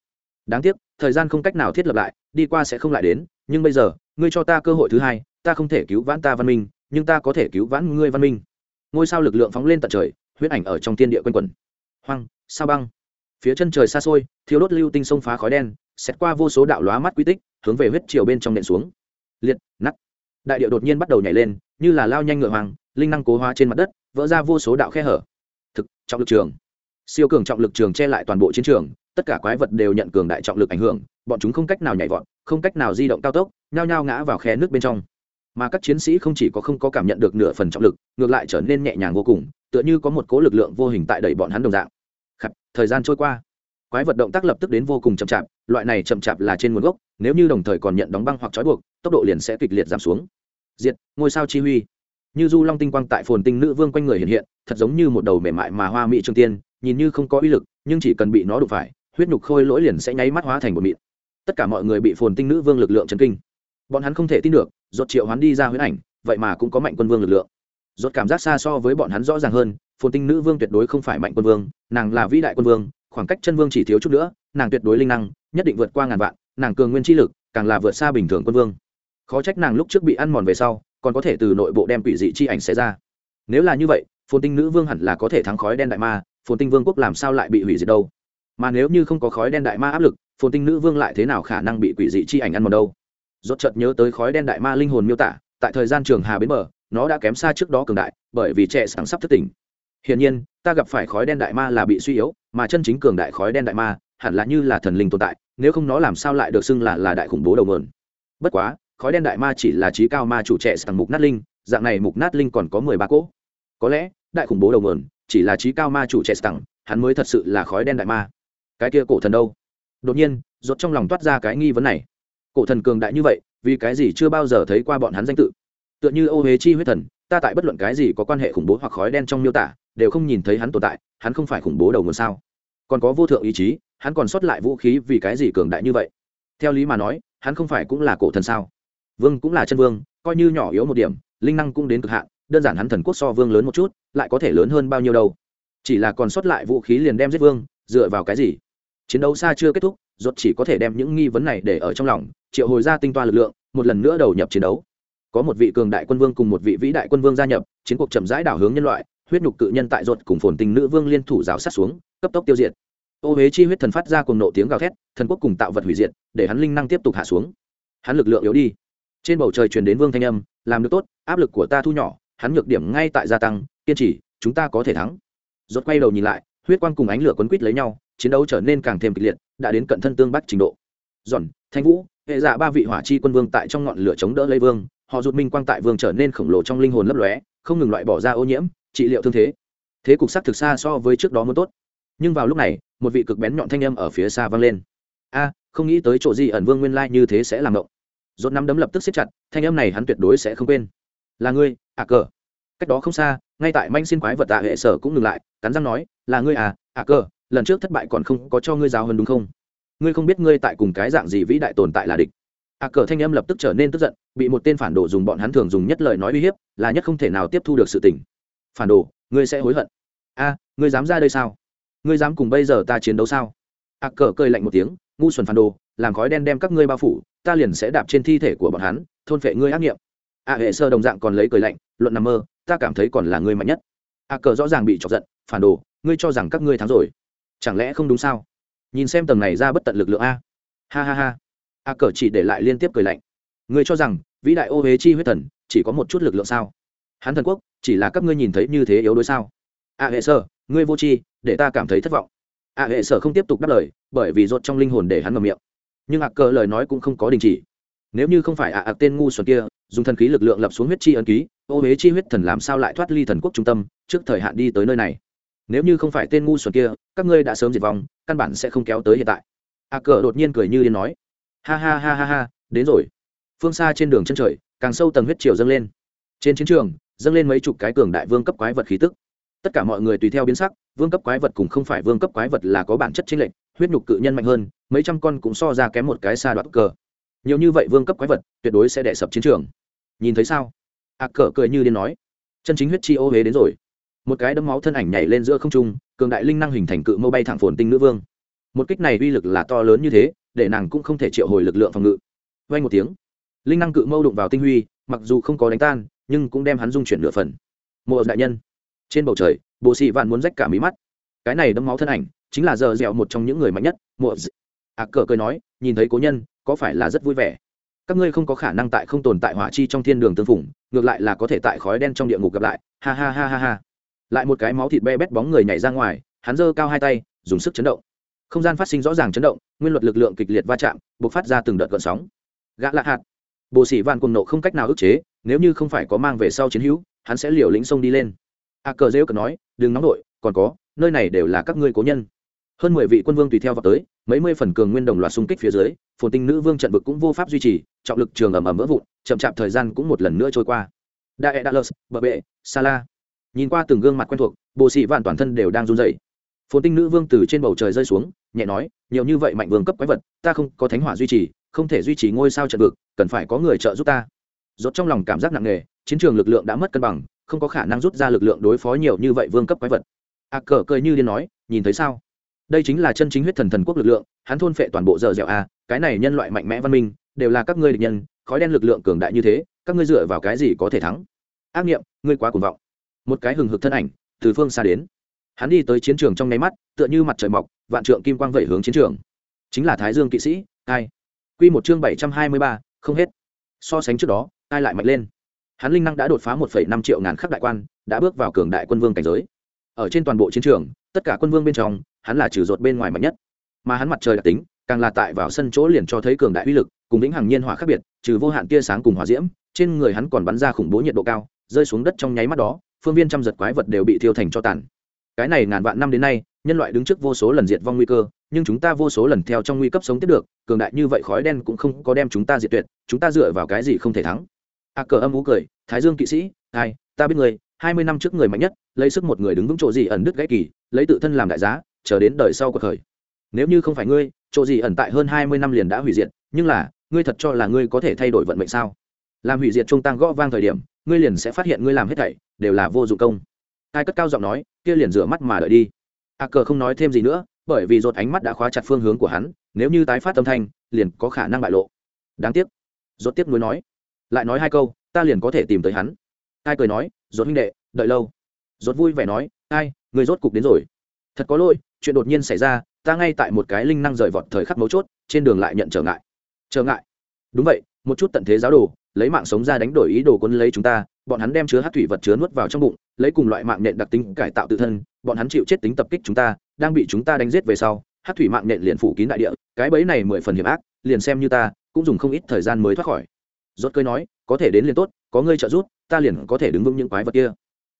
Đáng tiếc, thời gian không cách nào thiết lập lại, đi qua sẽ không lại đến, nhưng bây giờ, ngươi cho ta cơ hội thứ hai, ta không thể cứu vãn ta văn minh, nhưng ta có thể cứu vãn ngươi văn minh. Ngôi sao lực lượng phóng lên tận trời, huyết ảnh ở trong thiên địa quanh quẩn. Hoang, sao băng? Phía chân trời xa xôi thiếu đốt lưu tinh sông phá khói đen xét qua vô số đạo lóa mắt quy tích, hướng về huyết chiều bên trong nện xuống. Liệt nắt đại điệu đột nhiên bắt đầu nhảy lên, như là lao nhanh ngựa hoàng linh năng cố hóa trên mặt đất, vỡ ra vô số đạo khe hở. Thực, trọng lực trường. Siêu cường trọng lực trường che lại toàn bộ chiến trường, tất cả quái vật đều nhận cường đại trọng lực ảnh hưởng, bọn chúng không cách nào nhảy vọt, không cách nào di động cao tốc, nhao nhao ngã vào khe nước bên trong. Mà các chiến sĩ không chỉ có không có cảm nhận được nửa phần trọng lực, ngược lại trở nên nhẹ nhàng vô cùng, tựa như có một cố lực lượng vô hình tại đẩy bọn hắn đồng dạng. Khắc, thời gian trôi qua. Quái vật động tác lập tức đến vô cùng chậm chạp loại này chậm chạp là trên nguồn gốc nếu như đồng thời còn nhận đóng băng hoặc trói buộc tốc độ liền sẽ kịch liệt giảm xuống. Diệt ngôi sao chi huy. Như du long tinh quang tại phồn tinh nữ vương quanh người hiện hiện thật giống như một đầu mềm mại mà hoa mỹ trung tiên nhìn như không có uy lực nhưng chỉ cần bị nó đụng phải huyết nhục khôi lỗi liền sẽ nháy mắt hóa thành một mịn. Tất cả mọi người bị phồn tinh nữ vương lực lượng chấn kinh. Bọn hắn không thể tin được rốt triệu hoán đi ra huyết ảnh vậy mà cũng có mạnh quân vương lực lượng. Rốt cảm giác xa so với bọn hắn rõ ràng hơn phồn tinh nữ vương tuyệt đối không phải mạnh quân vương, nàng là vĩ đại quân vương, khoảng cách chân vương chỉ thiếu chút nữa, nàng tuyệt đối linh năng, nhất định vượt qua ngàn vạn, nàng cường nguyên chi lực, càng là vượt xa bình thường quân vương. Khó trách nàng lúc trước bị ăn mòn về sau, còn có thể từ nội bộ đem quỷ dị chi ảnh xé ra. Nếu là như vậy, phồn tinh nữ vương hẳn là có thể thắng khói đen đại ma, phồn tinh vương quốc làm sao lại bị hủy diệt đâu? Mà nếu như không có khói đen đại ma áp lực, phồn tinh nữ vương lại thế nào khả năng bị quỷ dị chi ảnh ăn mòn đâu? Rốt chợt nhớ tới khói đen đại ma linh hồn miêu tả, tại thời gian trường hà bến bờ, nó đã kém xa trước đó cường đại, bởi vì trẻ sáng sắp thất tỉnh hiển nhiên, ta gặp phải khói đen đại ma là bị suy yếu, mà chân chính cường đại khói đen đại ma hẳn là như là thần linh tồn tại, nếu không nó làm sao lại được xưng là là đại khủng bố đầu mượn bất quá, khói đen đại ma chỉ là trí cao ma chủ trẻ sẵn mục nát linh, dạng này mục nát linh còn có mười ba cỗ. Có lẽ, đại khủng bố đầu mượn chỉ là trí cao ma chủ trẻ sẵn, hắn mới thật sự là khói đen đại ma. Cái kia cổ thần đâu? Đột nhiên, rốt trong lòng toát ra cái nghi vấn này. Cổ thần cường đại như vậy, vì cái gì chưa bao giờ thấy qua bọn hắn danh tự? Tựa như ô huế chi huyết thần, ta tại bất luận cái gì có quan hệ khủng bố hoặc khói đen trong miêu tả đều không nhìn thấy hắn tồn tại, hắn không phải khủng bố đầu nguồn sao? Còn có vô thượng ý chí, hắn còn sót lại vũ khí vì cái gì cường đại như vậy? Theo lý mà nói, hắn không phải cũng là cổ thần sao? Vương cũng là chân vương, coi như nhỏ yếu một điểm, linh năng cũng đến cực hạn, đơn giản hắn thần quốc so vương lớn một chút, lại có thể lớn hơn bao nhiêu đâu? Chỉ là còn sót lại vũ khí liền đem giết vương, dựa vào cái gì? Chiến đấu xa chưa kết thúc, rốt chỉ có thể đem những nghi vấn này để ở trong lòng, triệu hồi ra tinh toa lực lượng, một lần nữa đầu nhập chiến đấu. Có một vị cường đại quân vương cùng một vị vĩ đại quân vương gia nhập, chiến cuộc chậm rãi đảo hướng nhân loại huyết nhục cự nhân tại ruột cùng phồn tình nữ vương liên thủ rào sát xuống, cấp tốc tiêu diệt. Ô huế chi huyết thần phát ra cùng nộ tiếng gào thét, thần quốc cùng tạo vật hủy diệt, để hắn linh năng tiếp tục hạ xuống. Hắn lực lượng yếu đi. Trên bầu trời truyền đến vương thanh âm, làm được tốt, áp lực của ta thu nhỏ, hắn nhược điểm ngay tại gia tăng, kiên trì, chúng ta có thể thắng. Rốt quay đầu nhìn lại, huyết quang cùng ánh lửa quấn quýt lấy nhau, chiến đấu trở nên càng thêm kịch liệt, đã đến cận thân tương bắc trình độ. Giòn, thanh vũ, hệ dạ ba vị hỏa chi quân vương tại trong ngọn lửa chống đỡ lấy vương, họ rụt minh quang tại vương trở nên khổng lồ trong linh hồn lấp lóe, không ngừng loại bỏ ra ô nhiễm trị liệu thương thế. Thế cục sắc thực xa so với trước đó muốn tốt. Nhưng vào lúc này, một vị cực bén nhọn thanh âm ở phía xa vang lên. A, không nghĩ tới chỗ gì ẩn vương nguyên lai như thế sẽ làm động rốt nắm đấm lập tức siết chặt, thanh âm này hắn tuyệt đối sẽ không quên. Là ngươi à cờ. Cách đó không xa, ngay tại manh xin quái vật tạ hệ sở cũng ngừng lại, cắn răng nói, là ngươi à à cờ, lần trước thất bại còn không có cho ngươi giáo hơn đúng không? Ngươi không biết ngươi tại cùng cái dạng gì vĩ đại tồn tại là địch. À cờ thanh âm lập tức trở nên tức giận, bị một tên phản đồ dùng bọn hắn thường dùng nhất lời nói uy hiếp, là nhất không thể nào tiếp thu được sự tình phản đồ, ngươi sẽ hối hận. A, ngươi dám ra đây sao? Ngươi dám cùng bây giờ ta chiến đấu sao? À cờ cười lạnh một tiếng, ngu xuẩn phản đồ, làm khói đen đem các ngươi bao phủ, ta liền sẽ đạp trên thi thể của bọn hắn, thôn phệ ngươi ác nghiệm. A hệ sơ đồng dạng còn lấy cười lạnh, luận nằm mơ, ta cảm thấy còn là ngươi mạnh nhất. A cờ rõ ràng bị chọc giận, phản đồ, ngươi cho rằng các ngươi thắng rồi, chẳng lẽ không đúng sao? Nhìn xem tầng này ra bất tận lực lượng a. Ha ha ha. A cờ chỉ để lại liên tiếp cười lạnh, ngươi cho rằng vĩ đại ô huế chi huyết thần chỉ có một chút lực lượng sao? Hắn thần quốc, chỉ là các ngươi nhìn thấy như thế yếu đuối sao? A hệ sở, ngươi vô tri, để ta cảm thấy thất vọng. A hệ sở không tiếp tục đáp lời, bởi vì rột trong linh hồn để hắn ngậm miệng. Nhưng ạ cờ lời nói cũng không có đình chỉ. Nếu như không phải ạ à tên ngu xuẩn kia, dùng thần khí lực lượng lập xuống huyết chi ấn ký, ô huế chi huyết thần làm sao lại thoát ly thần quốc trung tâm, trước thời hạn đi tới nơi này? Nếu như không phải tên ngu xuẩn kia, các ngươi đã sớm diệt vong, căn bản sẽ không kéo tới hiện tại. Ạ cờ đột nhiên cười như điên nói. Ha ha ha ha ha, đến rồi. Phương xa trên đường chân trời, càng sâu tầng huyết triều dâng lên. Trên chiến trường dâng lên mấy chục cái cường đại vương cấp quái vật khí tức. Tất cả mọi người tùy theo biến sắc, vương cấp quái vật cùng không phải vương cấp quái vật là có bản chất chênh lệch, huyết nhục cự nhân mạnh hơn, mấy trăm con cũng so ra kém một cái xa đoạt cờ. Nhiều như vậy vương cấp quái vật, tuyệt đối sẽ đẻ sập chiến trường. Nhìn thấy sao? Ạc cờ cười như điên nói. Chân chính huyết chi ô huế đến rồi. Một cái đấm máu thân ảnh nhảy lên giữa không trung, cường đại linh năng hình thành cự mâu bay thẳng phồn tinh nữ vương. Một kích này uy lực là to lớn như thế, để nàng cũng không thể triệu hồi lực lượng phòng ngự. Vay một tiếng, linh năng cự mâu đụng vào tinh huy, mặc dù không có đánh tan nhưng cũng đem hắn dung chuyển nửa phần. Mộ đại nhân, trên bầu trời bộ sĩ vạn muốn rách cả mí mắt. Cái này đấm máu thân ảnh, chính là giờ dẻo một trong những người mạnh nhất, mộ ạ à, cờ cười nói, nhìn thấy cố nhân, có phải là rất vui vẻ? Các ngươi không có khả năng tại không tồn tại hỏa chi trong thiên đường tương phủng ngược lại là có thể tại khói đen trong địa ngục gặp lại. Ha ha ha ha ha. Lại một cái máu thịt be bét bóng người nhảy ra ngoài, hắn giơ cao hai tay, dùng sức chấn động. Không gian phát sinh rõ ràng chấn động, nguyên luật lực lượng kịch liệt va chạm b ộ c phát ra từng đợt gợn sóng. Gã lạ hạt bộ sĩ vạn cùng nộ không cách nào ức chế, nếu như không phải có mang về sau chiến hữu, hắn sẽ liều lĩnh sông đi lên. A cờ dễ cờ nói, đừng nóng đội, còn có, nơi này đều là các ngươi cố nhân. Hơn mười vị quân vương tùy theo vào tới, mấy mươi phần cường nguyên đồng loạt xung kích phía dưới, phồn tinh nữ vương trận vực cũng vô pháp duy trì, trọng lực trường ầm ầm vỡ vụn, chậm chạp thời gian cũng một lần nữa trôi qua. Dae dallas, bờ bệ, sala. Nhìn qua từng gương mặt quen thuộc bộ sĩ vạn toàn thân đều đang run rẩy. Phồn tinh nữ vương từ trên bầu trời rơi xuống, nhẹ nói, nhiều như vậy mạnh vương cấp quái vật, ta không có thánh hỏa duy trì không thể duy trì ngôi sao trận vực, cần phải có người trợ giúp ta. Rốt trong lòng cảm giác nặng nề, chiến trường lực lượng đã mất cân bằng, không có khả năng rút ra lực lượng đối phó nhiều như vậy vương cấp quái vật. A cờ cười như điên nói, nhìn thấy sao? Đây chính là chân chính huyết thần thần quốc lực lượng, hắn thôn phệ toàn bộ giờ dẻo a, cái này nhân loại mạnh mẽ văn minh, đều là các ngươi địch nhân, khói đen lực lượng cường đại như thế, các ngươi dựa vào cái gì có thể thắng? Ác nghiệm, ngươi quá cuồng vọng. Một cái hừng hực thân ảnh, từ phương xa đến. Hắn đi tới chiến trường trong nháy mắt, tựa như mặt trời mọc, vạn trượng kim quang vẩy hướng chiến trường. Chính là thái dương kỵ sĩ, ai? Quy một chương bảy trăm hai mươi ba, không hết. So sánh trước đó, ai lại mạnh lên? Hắn linh năng đã đột phá một năm triệu ngàn khắc đại quan, đã bước vào cường đại quân vương cảnh giới. Ở trên toàn bộ chiến trường, tất cả quân vương bên trong, hắn là trừ rột bên ngoài mạnh nhất. Mà hắn mặt trời đặc tính, càng là tại vào sân chỗ liền cho thấy cường đại uy lực, cùng vĩnh hằng nhiên hỏa khác biệt, trừ vô hạn tia sáng cùng hỏa diễm, trên người hắn còn bắn ra khủng bố nhiệt độ cao, rơi xuống đất trong nháy mắt đó, phương viên trăm giật quái vật đều bị thiêu thành cho tàn. Cái này ngàn vạn năm đến nay nhân loại đứng trước vô số lần diệt vong nguy cơ, nhưng chúng ta vô số lần theo trong nguy cấp sống tiếp được, cường đại như vậy khói đen cũng không có đem chúng ta diệt tuyệt, chúng ta dựa vào cái gì không thể thắng? A cờ âm ú cười, thái dương kỵ sĩ, ai, ta biết người hai mươi năm trước người mạnh nhất, lấy sức một người đứng vững chỗ gì ẩn đứt gãy kỳ, lấy tự thân làm đại giá, chờ đến đời sau cuộc khởi. Nếu như không phải ngươi, chỗ gì ẩn tại hơn hai mươi năm liền đã hủy diệt, nhưng là, ngươi thật cho là ngươi có thể thay đổi vận mệnh sao? Làm hủy diệt trung tăng gõ vang thời điểm, ngươi liền sẽ phát hiện ngươi làm hết thảy đều là vô dụng công. Ai cất cao giọng nói, kia liền rửa mắt mà đợi đi a cờ không nói thêm gì nữa, bởi vì rột ánh mắt đã khóa chặt phương hướng của hắn, nếu như tái phát âm thanh, liền có khả năng bại lộ. Đáng tiếc. Rột tiếp nối nói. Lại nói hai câu, ta liền có thể tìm tới hắn. Ai cười nói, rốt huynh đệ, đợi lâu. Rốt vui vẻ nói, ai, người rốt cục đến rồi. Thật có lỗi, chuyện đột nhiên xảy ra, ta ngay tại một cái linh năng rời vọt thời khắc mấu chốt, trên đường lại nhận trở ngại. Trở ngại? Đúng vậy, một chút tận thế giáo đồ, lấy mạng sống ra đánh đổi ý đồ quân lấy chúng ta, bọn hắn đem chứa hát thủy vật chứa nuốt vào trong bụng, lấy cùng loại mạng nện đặc tính cải tạo tự thân bọn hắn chịu chết tính tập kích chúng ta, đang bị chúng ta đánh giết về sau, hát thủy mạng nện liền phủ kín đại địa, cái bẫy này mười phần hiểm ác, liền xem như ta, cũng dùng không ít thời gian mới thoát khỏi. Rốt cơi nói, có thể đến liền tốt, có ngươi trợ giúp, ta liền có thể đứng vững những quái vật kia.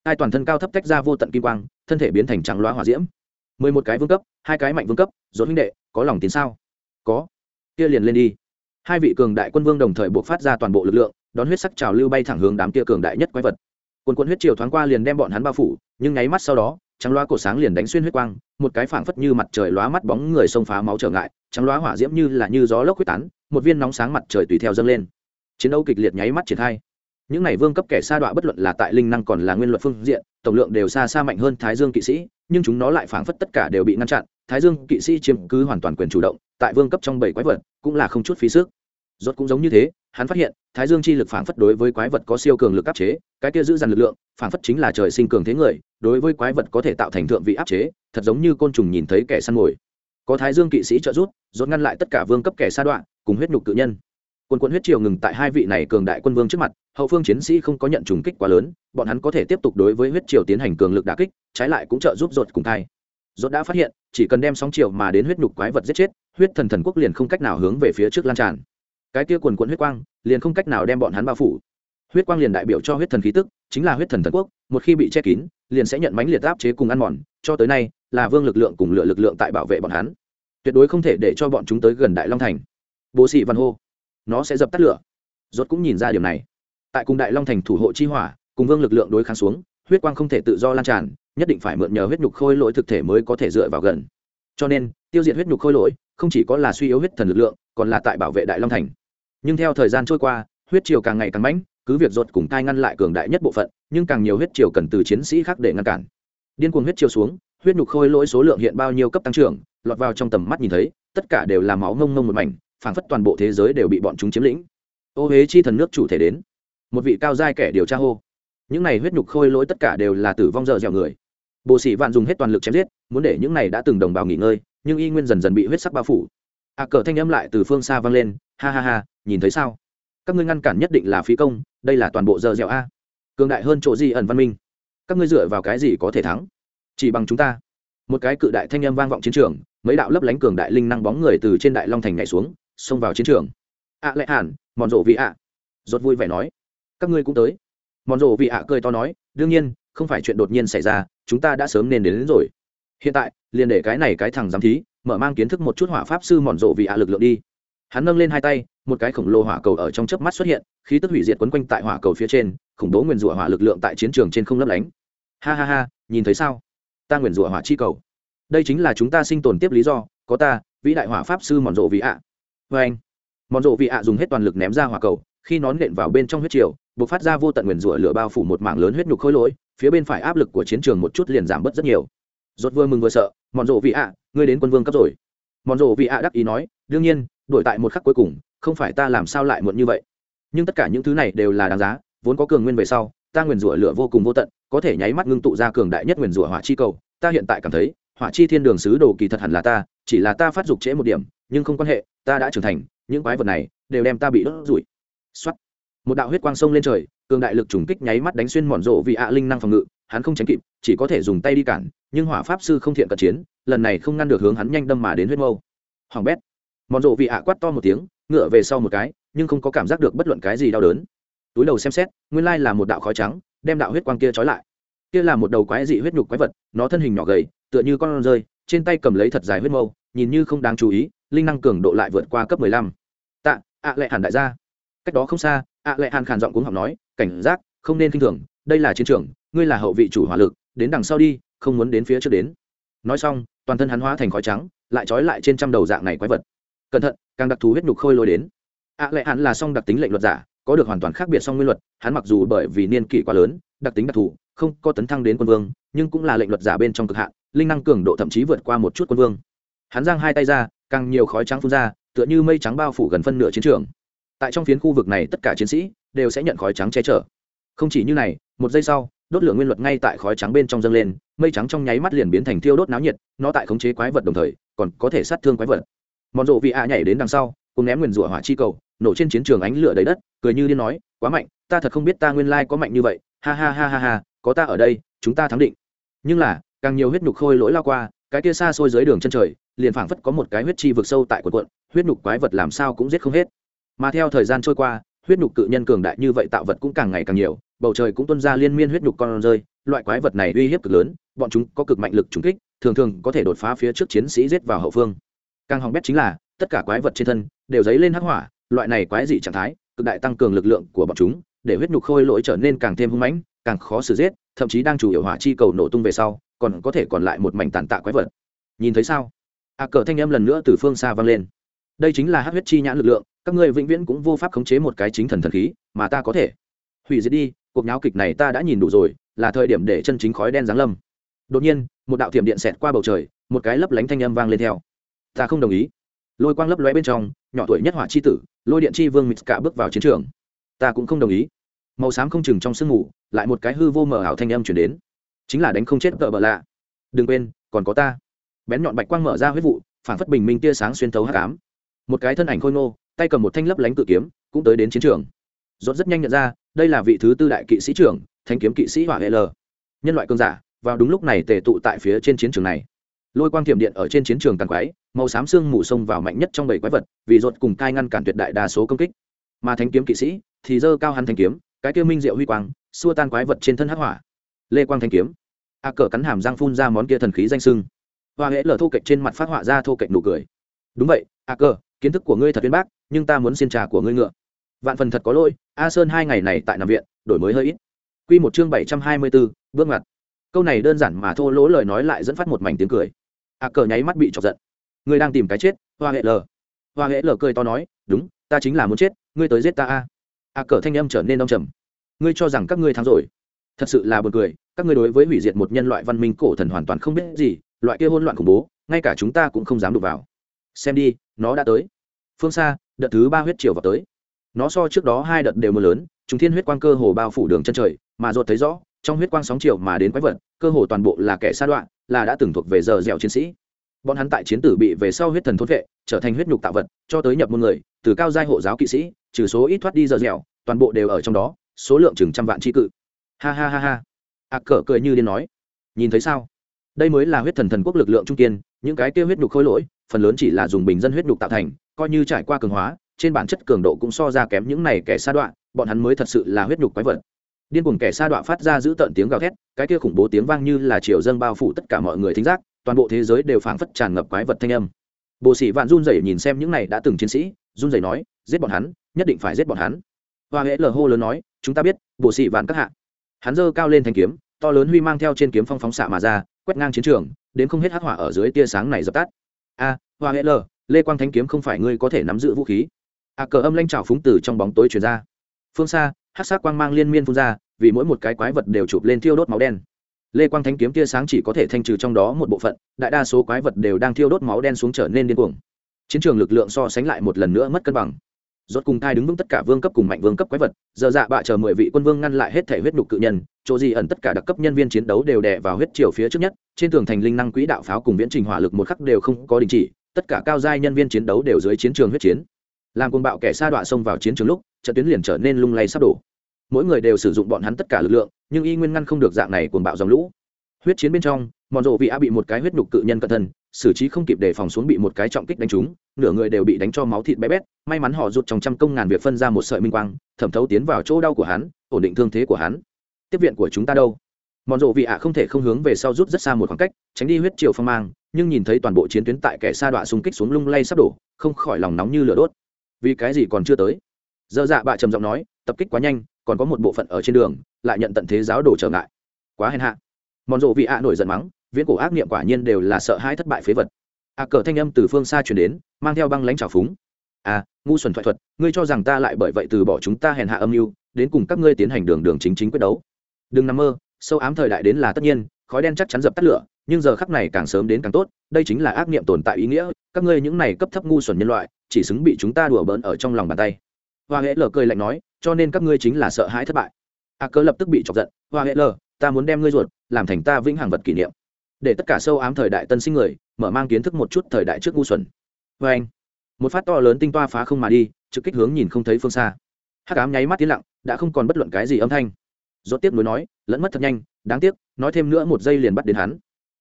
Hai toàn thân cao thấp tách ra vô tận kim quang, thân thể biến thành trắng loá hỏa diễm. Mười một cái vương cấp, hai cái mạnh vương cấp, rốt huynh đệ, có lòng tin sao? Có. Kia liền lên đi. Hai vị cường đại quân vương đồng thời buộc phát ra toàn bộ lực lượng, đón huyết sắc trào lưu bay thẳng hướng đám kia cường đại nhất quái vật. Quân quân huyết triều thoáng qua liền đem bọn hắn bao phủ, nhưng nháy mắt sau đó trắng loá cổ sáng liền đánh xuyên huyết quang, một cái phảng phất như mặt trời lóa mắt bóng người xông phá máu trở ngại, trắng loá hỏa diễm như là như gió lốc huyết tán, một viên nóng sáng mặt trời tùy theo dâng lên. Chiến đấu kịch liệt nháy mắt triển khai. Những này vương cấp kẻ sa đọa bất luận là tại linh năng còn là nguyên luật phương diện, tổng lượng đều xa xa mạnh hơn thái dương kỵ sĩ, nhưng chúng nó lại phảng phất tất cả đều bị ngăn chặn. Thái dương kỵ sĩ chiếm cứ hoàn toàn quyền chủ động, tại vương cấp trong bảy quái vật cũng là không chút phí sức. Rốt cũng giống như thế hắn phát hiện, thái dương chi lực phảng phất đối với quái vật có siêu cường lực áp chế, cái kia giữ dằn lực lượng, phảng phất chính là trời sinh cường thế người, đối với quái vật có thể tạo thành thượng vị áp chế, thật giống như côn trùng nhìn thấy kẻ săn mồi. Có thái dương kỵ sĩ trợ giúp rốt ngăn lại tất cả vương cấp kẻ sa đoạn cùng huyết nhục cự nhân. Quân quân huyết triều ngừng tại hai vị này cường đại quân vương trước mặt, hậu phương chiến sĩ không có nhận trùng kích quá lớn, bọn hắn có thể tiếp tục đối với huyết triều tiến hành cường lực đả kích, trái lại cũng trợ giúp dột cùng thai. Dột đã phát hiện, chỉ cần đem sóng triều mà đến huyết nhục quái vật giết chết, huyết thần thần quốc liền không cách nào hướng về phía trước lan tràn cái kia quần quận huyết quang, liền không cách nào đem bọn hắn bao phủ. Huyết quang liền đại biểu cho huyết thần khí tức, chính là huyết thần thần quốc, một khi bị che kín, liền sẽ nhận mánh liệt áp chế cùng ăn mòn, cho tới nay, là vương lực lượng cùng lựa lực lượng tại bảo vệ bọn hắn. Tuyệt đối không thể để cho bọn chúng tới gần đại long thành. Bố sĩ văn hô, nó sẽ dập tắt lửa. Rốt cũng nhìn ra điểm này. Tại cùng đại long thành thủ hộ chi hỏa, cùng vương lực lượng đối kháng xuống, huyết quang không thể tự do lan tràn, nhất định phải mượn nhờ huyết nhục khôi lỗi thực thể mới có thể dựa vào gần. Cho nên, tiêu diệt huyết nhục khôi lỗi, không chỉ có là suy yếu huyết thần lực lượng, còn là tại bảo vệ đại long thành nhưng theo thời gian trôi qua huyết triều càng ngày càng mãnh cứ việc ruột cùng tai ngăn lại cường đại nhất bộ phận nhưng càng nhiều huyết triều cần từ chiến sĩ khác để ngăn cản. Điên cuồng huyết triều xuống huyết nhục khôi lỗi số lượng hiện bao nhiêu cấp tăng trưởng lọt vào trong tầm mắt nhìn thấy tất cả đều là máu ngông ngông một mảnh phảng phất toàn bộ thế giới đều bị bọn chúng chiếm lĩnh. Ô huế chi thần nước chủ thể đến. Một vị cao giai kẻ điều tra hô. Những này huyết nhục khôi lỗi tất cả đều là tử vong dở dẻo người. Bộ sĩ vạn dùng hết toàn lực chém giết muốn để những này đã từng đồng bào nghỉ ngơi nhưng y nguyên dần dần bị huyết sắc bao phủ. A à, cờ thanh âm lại từ phương xa vang lên ha ha ha nhìn thấy sao? Các ngươi ngăn cản nhất định là phí công đây là toàn bộ giờ dẻo a. Cường đại hơn chỗ gì ẩn văn minh? Các ngươi dựa vào cái gì có thể thắng? Chỉ bằng chúng ta. Một cái cự đại thanh âm vang vọng chiến trường mấy đạo lấp lánh cường đại linh năng bóng người từ trên đại long thành nhảy xuống xông vào chiến trường. Ạ à lẽ hẳn mòn rộ vị ạ. Rốt vui vẻ nói. Các ngươi cũng tới. Mòn rộ vị ạ cười to nói đương nhiên không phải chuyện đột nhiên xảy ra chúng ta đã sớm nên đến, đến rồi. Hiện tại liền để cái này cái thằng giám thí mở mang kiến thức một chút hỏa pháp sư mòn rộ vị ạ lực lượng đi hắn nâng lên hai tay, một cái khổng lồ hỏa cầu ở trong chớp mắt xuất hiện, khí tức hủy diệt quấn quanh tại hỏa cầu phía trên, khủng bố nguyền rủa hỏa lực lượng tại chiến trường trên không lấp lánh. Ha ha ha, nhìn thấy sao? Ta nguyền rủa hỏa chi cầu. Đây chính là chúng ta sinh tồn tiếp lý do, có ta, vĩ đại hỏa pháp sư mòn rộ vị ạ. Vê anh mòn rộ vị ạ dùng hết toàn lực ném ra hỏa cầu, khi nón nện vào bên trong huyết triều buộc phát ra vô tận nguyền rủa lửa bao phủ một mảng lớn huyết nhục khối lỗi, phía bên phải áp lực của chiến trường một chút liền giảm bớt rất nhiều. Rốt vừa mừng vừa sợ mòn rộ vị ạ, ngươi đến quân vương cấp rồi. Mòn rộ vị ạ đắc ý nói, đương nhiên đổi tại một khắc cuối cùng, không phải ta làm sao lại muộn như vậy. Nhưng tất cả những thứ này đều là đáng giá, vốn có cường nguyên về sau, ta nguyền rủa lửa vô cùng vô tận, có thể nháy mắt ngưng tụ ra cường đại nhất nguyền rủa hỏa chi cầu. Ta hiện tại cảm thấy, hỏa chi thiên đường sứ đồ kỳ thật hẳn là ta, chỉ là ta phát dục trễ một điểm, nhưng không quan hệ, ta đã trưởng thành, những quái vật này đều đem ta bị đốt rủi. Xuất một đạo huyết quang sông lên trời, cường đại lực trùng kích nháy mắt đánh xuyên mòn rộ vì ạ linh năng phòng ngự, hắn không tránh kịp, chỉ có thể dùng tay đi cản, nhưng hỏa pháp sư không thiện cận chiến, lần này không ngăn được hướng hắn nhanh đâm mà đến huyết mâu. Hoàng bét mòn rộ vì ạ quát to một tiếng, ngựa về sau một cái, nhưng không có cảm giác được bất luận cái gì đau đớn. Túi đầu xem xét, nguyên lai là một đạo khói trắng, đem đạo huyết quang kia trói lại. Kia là một đầu quái dị huyết nhục quái vật, nó thân hình nhỏ gầy, tựa như con rơi, trên tay cầm lấy thật dài huyết mâu, nhìn như không đáng chú ý, linh năng cường độ lại vượt qua cấp mười lăm. Tạ, ạ lệ hàn đại gia. Cách đó không xa, ạ lệ hàn khàn giọng cuống học nói, cảnh giác, không nên k i n h thường, đây là chiến trường, ngươi là hậu vị chủ hỏa lực, đến đằng sau đi, không muốn đến phía trước đến. Nói xong, toàn thân hắn hóa thành khói trắng, lại trói lại trên trăm đầu dạng này quái vật cẩn thận, càng đặc thù huyết nhục khôi lôi đến. Ạ à lệ hắn là song đặc tính lệnh luật giả, có được hoàn toàn khác biệt song nguyên luật, hắn mặc dù bởi vì niên kỷ quá lớn, đặc tính đặc thù, không có tấn thăng đến quân vương, nhưng cũng là lệnh luật giả bên trong cực hạn, linh năng cường độ thậm chí vượt qua một chút quân vương. Hắn giang hai tay ra, càng nhiều khói trắng phun ra, tựa như mây trắng bao phủ gần phân nửa chiến trường. Tại trong phiến khu vực này, tất cả chiến sĩ đều sẽ nhận khói trắng che chở. Không chỉ như này, một giây sau, đốt lửa nguyên luật ngay tại khói trắng bên trong dâng lên, mây trắng trong nháy mắt liền biến thành thiêu đốt náo nhiệt, nó tại khống chế quái vật đồng thời, còn có thể sát thương quái vật mòn rộ vị ạ nhảy đến đằng sau, cùng ném nguyền rủa hỏa chi cầu, nổ trên chiến trường ánh lửa đầy đất, cười như điên nói, quá mạnh, ta thật không biết ta nguyên lai có mạnh như vậy. Ha ha ha ha ha, có ta ở đây, chúng ta thắng định. Nhưng là, càng nhiều huyết nhục khôi lỗi lao qua, cái kia xa xôi dưới đường chân trời, liền phảng phất có một cái huyết chi vực sâu tại quần quận, huyết nhục quái vật làm sao cũng giết không hết. Mà theo thời gian trôi qua, huyết nhục cự nhân cường đại như vậy tạo vật cũng càng ngày càng nhiều, bầu trời cũng tuân ra liên miên huyết nhục con rơi, loại quái vật này uy hiếp cực lớn, bọn chúng có cực mạnh lực trúng kích, thường thường có thể đột phá phía trước chiến sĩ giết vào hậu phương càng hỏng bét chính là, tất cả quái vật trên thân đều dấy lên hắc hỏa, loại này quái dị trạng thái cực đại tăng cường lực lượng của bọn chúng, để huyết nhục khôi lỗi trở nên càng thêm hung mãnh, càng khó xử giết, thậm chí đang chủ yếu hỏa chi cầu nổ tung về sau, còn có thể còn lại một mảnh tàn tạ quái vật. Nhìn thấy sao? A cờ thanh âm lần nữa từ phương xa vang lên. Đây chính là hát huyết chi nhãn lực lượng, các ngươi vĩnh viễn cũng vô pháp khống chế một cái chính thần thần khí, mà ta có thể. Hủy diệt đi, cuộc nháo kịch này ta đã nhìn đủ rồi, là thời điểm để chân chính khói đen giáng lâm. Đột nhiên, một đạo thiểm điện xẹt qua bầu trời, một cái lấp lánh thanh âm vang lên theo ta không đồng ý. Lôi quang lấp lóe bên trong, nhỏ tuổi nhất hỏa chi tử, lôi điện chi vương mít cả bước vào chiến trường. Ta cũng không đồng ý. Màu xám không chừng trong sương mù, lại một cái hư vô mờ ảo thanh âm chuyển đến. Chính là đánh không chết cỡ bợ lạ. Đừng quên, còn có ta. Bén nhọn bạch quang mở ra huyết vụ, phản phất bình minh tia sáng xuyên thấu h tám một cái thân ảnh khôi ngô, tay cầm một thanh lấp lánh cự kiếm, cũng tới đến chiến trường. Dốt rất nhanh nhận ra, đây là vị thứ tư đại kỵ sĩ trưởng thanh kiếm kỵ sĩ hỏa hệ l. Nhân loại cơn giả, vào đúng lúc này tề tụ tại phía trên chiến trường này lôi quang thiểm điện ở trên chiến trường tàn quái màu xám xương mù sông vào mạnh nhất trong bảy quái vật, vì dột cùng cai ngăn cản tuyệt đại đa số công kích. Mà Thánh kiếm kỵ sĩ thì dơ cao hắn thanh kiếm, cái kia minh diệu huy quang, xua tan quái vật trên thân hắc hỏa. Lê quang thanh kiếm. A cờ cắn hàm răng phun ra món kia thần khí danh sưng. Hoa hễ lở thô kệch trên mặt phát họa ra thô kệch nụ cười. Đúng vậy, a cờ, kiến thức của ngươi thật viên bác, nhưng ta muốn xin trà của ngươi ngựa. Vạn phần thật có lỗi, a sơn hai ngày này tại nằm viện, đổi mới hơi ít. Quy một chương bảy trăm hai mươi bốn bước ngoặt. Câu này đơn giản mà thô lỗ lời nói lại dẫn phát một mảnh tiếng cười a cờ nháy mắt bị chọc giận. Ngươi đang tìm cái chết, hoa hệ lờ hoa hệ lờ cười to nói, đúng, ta chính là muốn chết, ngươi tới giết ta a. A cờ thanh âm trở nên đông trầm. Ngươi cho rằng các ngươi thắng rồi. Thật sự là buồn cười, các ngươi đối với hủy diệt một nhân loại văn minh cổ thần hoàn toàn không biết gì, loại kia hỗn loạn khủng bố, ngay cả chúng ta cũng không dám đụng vào. Xem đi, nó đã tới. Phương xa, đợt thứ ba huyết triều vào tới. Nó so trước đó hai đợt đều mưa lớn chúng thiên huyết quang cơ hồ bao phủ đường chân trời, mà ruột thấy rõ, trong huyết quang sóng chiều mà đến quái vật, cơ hồ toàn bộ là kẻ sa đoạn là đã từng thuộc về giờ dẻo chiến sĩ. Bọn hắn tại chiến tử bị về sau huyết thần thốt vệ, trở thành huyết nhục tạo vật, cho tới nhập môn người, từ cao giai hộ giáo kỵ sĩ, trừ số ít thoát đi giờ dẻo, toàn bộ đều ở trong đó, số lượng chừng trăm vạn tri cự. Ha ha ha ha. Ạc cờ cười như điên nói. Nhìn thấy sao? Đây mới là huyết thần thần quốc lực lượng trung kiên, những cái kêu huyết nhục khôi lỗi, phần lớn chỉ là dùng bình dân huyết nhục tạo thành, coi như trải qua cường hóa, trên bản chất cường độ cũng so ra kém những này kẻ xa đoạn, bọn hắn mới thật sự là huyết nhục quái vật điên cuồng kẻ sa đoạn phát ra giữ tợn tiếng gào thét, cái kia khủng bố tiếng vang như là chiều dâng bao phủ tất cả mọi người thính giác, toàn bộ thế giới đều phảng phất tràn ngập quái vật thanh âm. Bộ sĩ vạn run rẩy nhìn xem những này đã từng chiến sĩ, run rẩy nói, giết bọn hắn, nhất định phải giết bọn hắn. Hoa hễ lờ hô lớn nói, chúng ta biết bộ sĩ vạn các hạ. Hắn giơ cao lên thanh kiếm, to lớn huy mang theo trên kiếm phong phóng xạ mà ra, quét ngang chiến trường, đến không hết hắc hỏa ở dưới tia sáng này dập tắt. A, hoa hễ lờ, lê quang thanh kiếm không phải ngươi có thể nắm giữ vũ khí? A cờ âm lanh trào phúng từ trong bóng tối truyền ra. Phương xa hát sắc quang mang liên miên phun ra, vì mỗi một cái quái vật đều chụp lên thiêu đốt máu đen. Lê quang thánh kiếm tia sáng chỉ có thể thanh trừ trong đó một bộ phận, đại đa số quái vật đều đang thiêu đốt máu đen xuống trở nên điên cuồng. Chiến trường lực lượng so sánh lại một lần nữa mất cân bằng. Rốt cùng thai đứng vững tất cả vương cấp cùng mạnh vương cấp quái vật, giờ dạ bạ chờ mười vị quân vương ngăn lại hết thể huyết đục cự nhân, chỗ gì ẩn tất cả đặc cấp nhân viên chiến đấu đều đè vào huyết triều phía trước nhất, trên tường thành linh năng quỹ đạo pháo cùng viễn trình hỏa lực một khắc đều không có đình chỉ, tất cả cao giai nhân viên chiến đấu đều dưới chiến trường huyết chiến làm cuồng bạo kẻ sa đọa xông vào chiến trường lúc, trận tuyến liền trở nên lung lay sắp đổ. Mỗi người đều sử dụng bọn hắn tất cả lực lượng, nhưng y nguyên ngăn không được dạng này cuồng bạo dòng lũ. Huyết chiến bên trong mòn rộ vị a bị một cái huyết nhục cự nhân cẩn thân, xử trí không kịp để phòng xuống bị một cái trọng kích đánh trúng, nửa người đều bị đánh cho máu thịt bé bét. May mắn họ rụt trong trăm công ngàn việc phân ra một sợi minh quang, thẩm thấu tiến vào chỗ đau của hắn, ổn định thương thế của hắn. Tiếp viện của chúng ta đâu? Mòn rộ vị ạ không thể không hướng về sau rút rất xa một khoảng cách, tránh đi huyết triều phong mang, nhưng nhìn thấy toàn bộ chiến tuyến tại kẻ sa đọa xung kích xuống lung lay sắp đổ, không khỏi lòng nóng như lửa đốt vì cái gì còn chưa tới? Dơ dạ bạ trầm giọng nói, tập kích quá nhanh, còn có một bộ phận ở trên đường, lại nhận tận thế giáo đổ trở ngại. Quá hèn hạ. Mòn rộ vị ạ nổi giận mắng, viễn cổ ác niệm quả nhiên đều là sợ hãi thất bại phế vật. A cờ thanh âm từ phương xa chuyển đến, mang theo băng lãnh trào phúng. À ngu xuẩn thoại thuật, ngươi cho rằng ta lại bởi vậy từ bỏ chúng ta hèn hạ âm mưu, đến cùng các ngươi tiến hành đường đường chính chính quyết đấu. Đừng nằm mơ, sâu ám thời đại đến là tất nhiên, khói đen chắc chắn dập tắt lửa nhưng giờ khắc này càng sớm đến càng tốt, đây chính là ác niệm tồn tại ý nghĩa, các ngươi những này cấp thấp ngu xuẩn nhân loại, chỉ xứng bị chúng ta đùa bỡn ở trong lòng bàn tay. Hoa hễ lờ cười lạnh nói, cho nên các ngươi chính là sợ hãi thất bại. A cớ lập tức bị chọc giận, hoa hễ lờ, ta muốn đem ngươi ruột làm thành ta vĩnh hằng vật kỷ niệm. Để tất cả sâu ám thời đại tân sinh người, mở mang kiến thức một chút thời đại trước ngu xuẩn. Vê anh, một phát to lớn tinh toa phá không mà đi, trực kích hướng nhìn không thấy phương xa. Hắc ám nháy mắt tiến lặng, đã không còn bất luận cái gì âm thanh. Rốt tiếc nuối nói, lẫn mất thật nhanh, đáng tiếc, nói thêm nữa một giây liền bắt đến hắn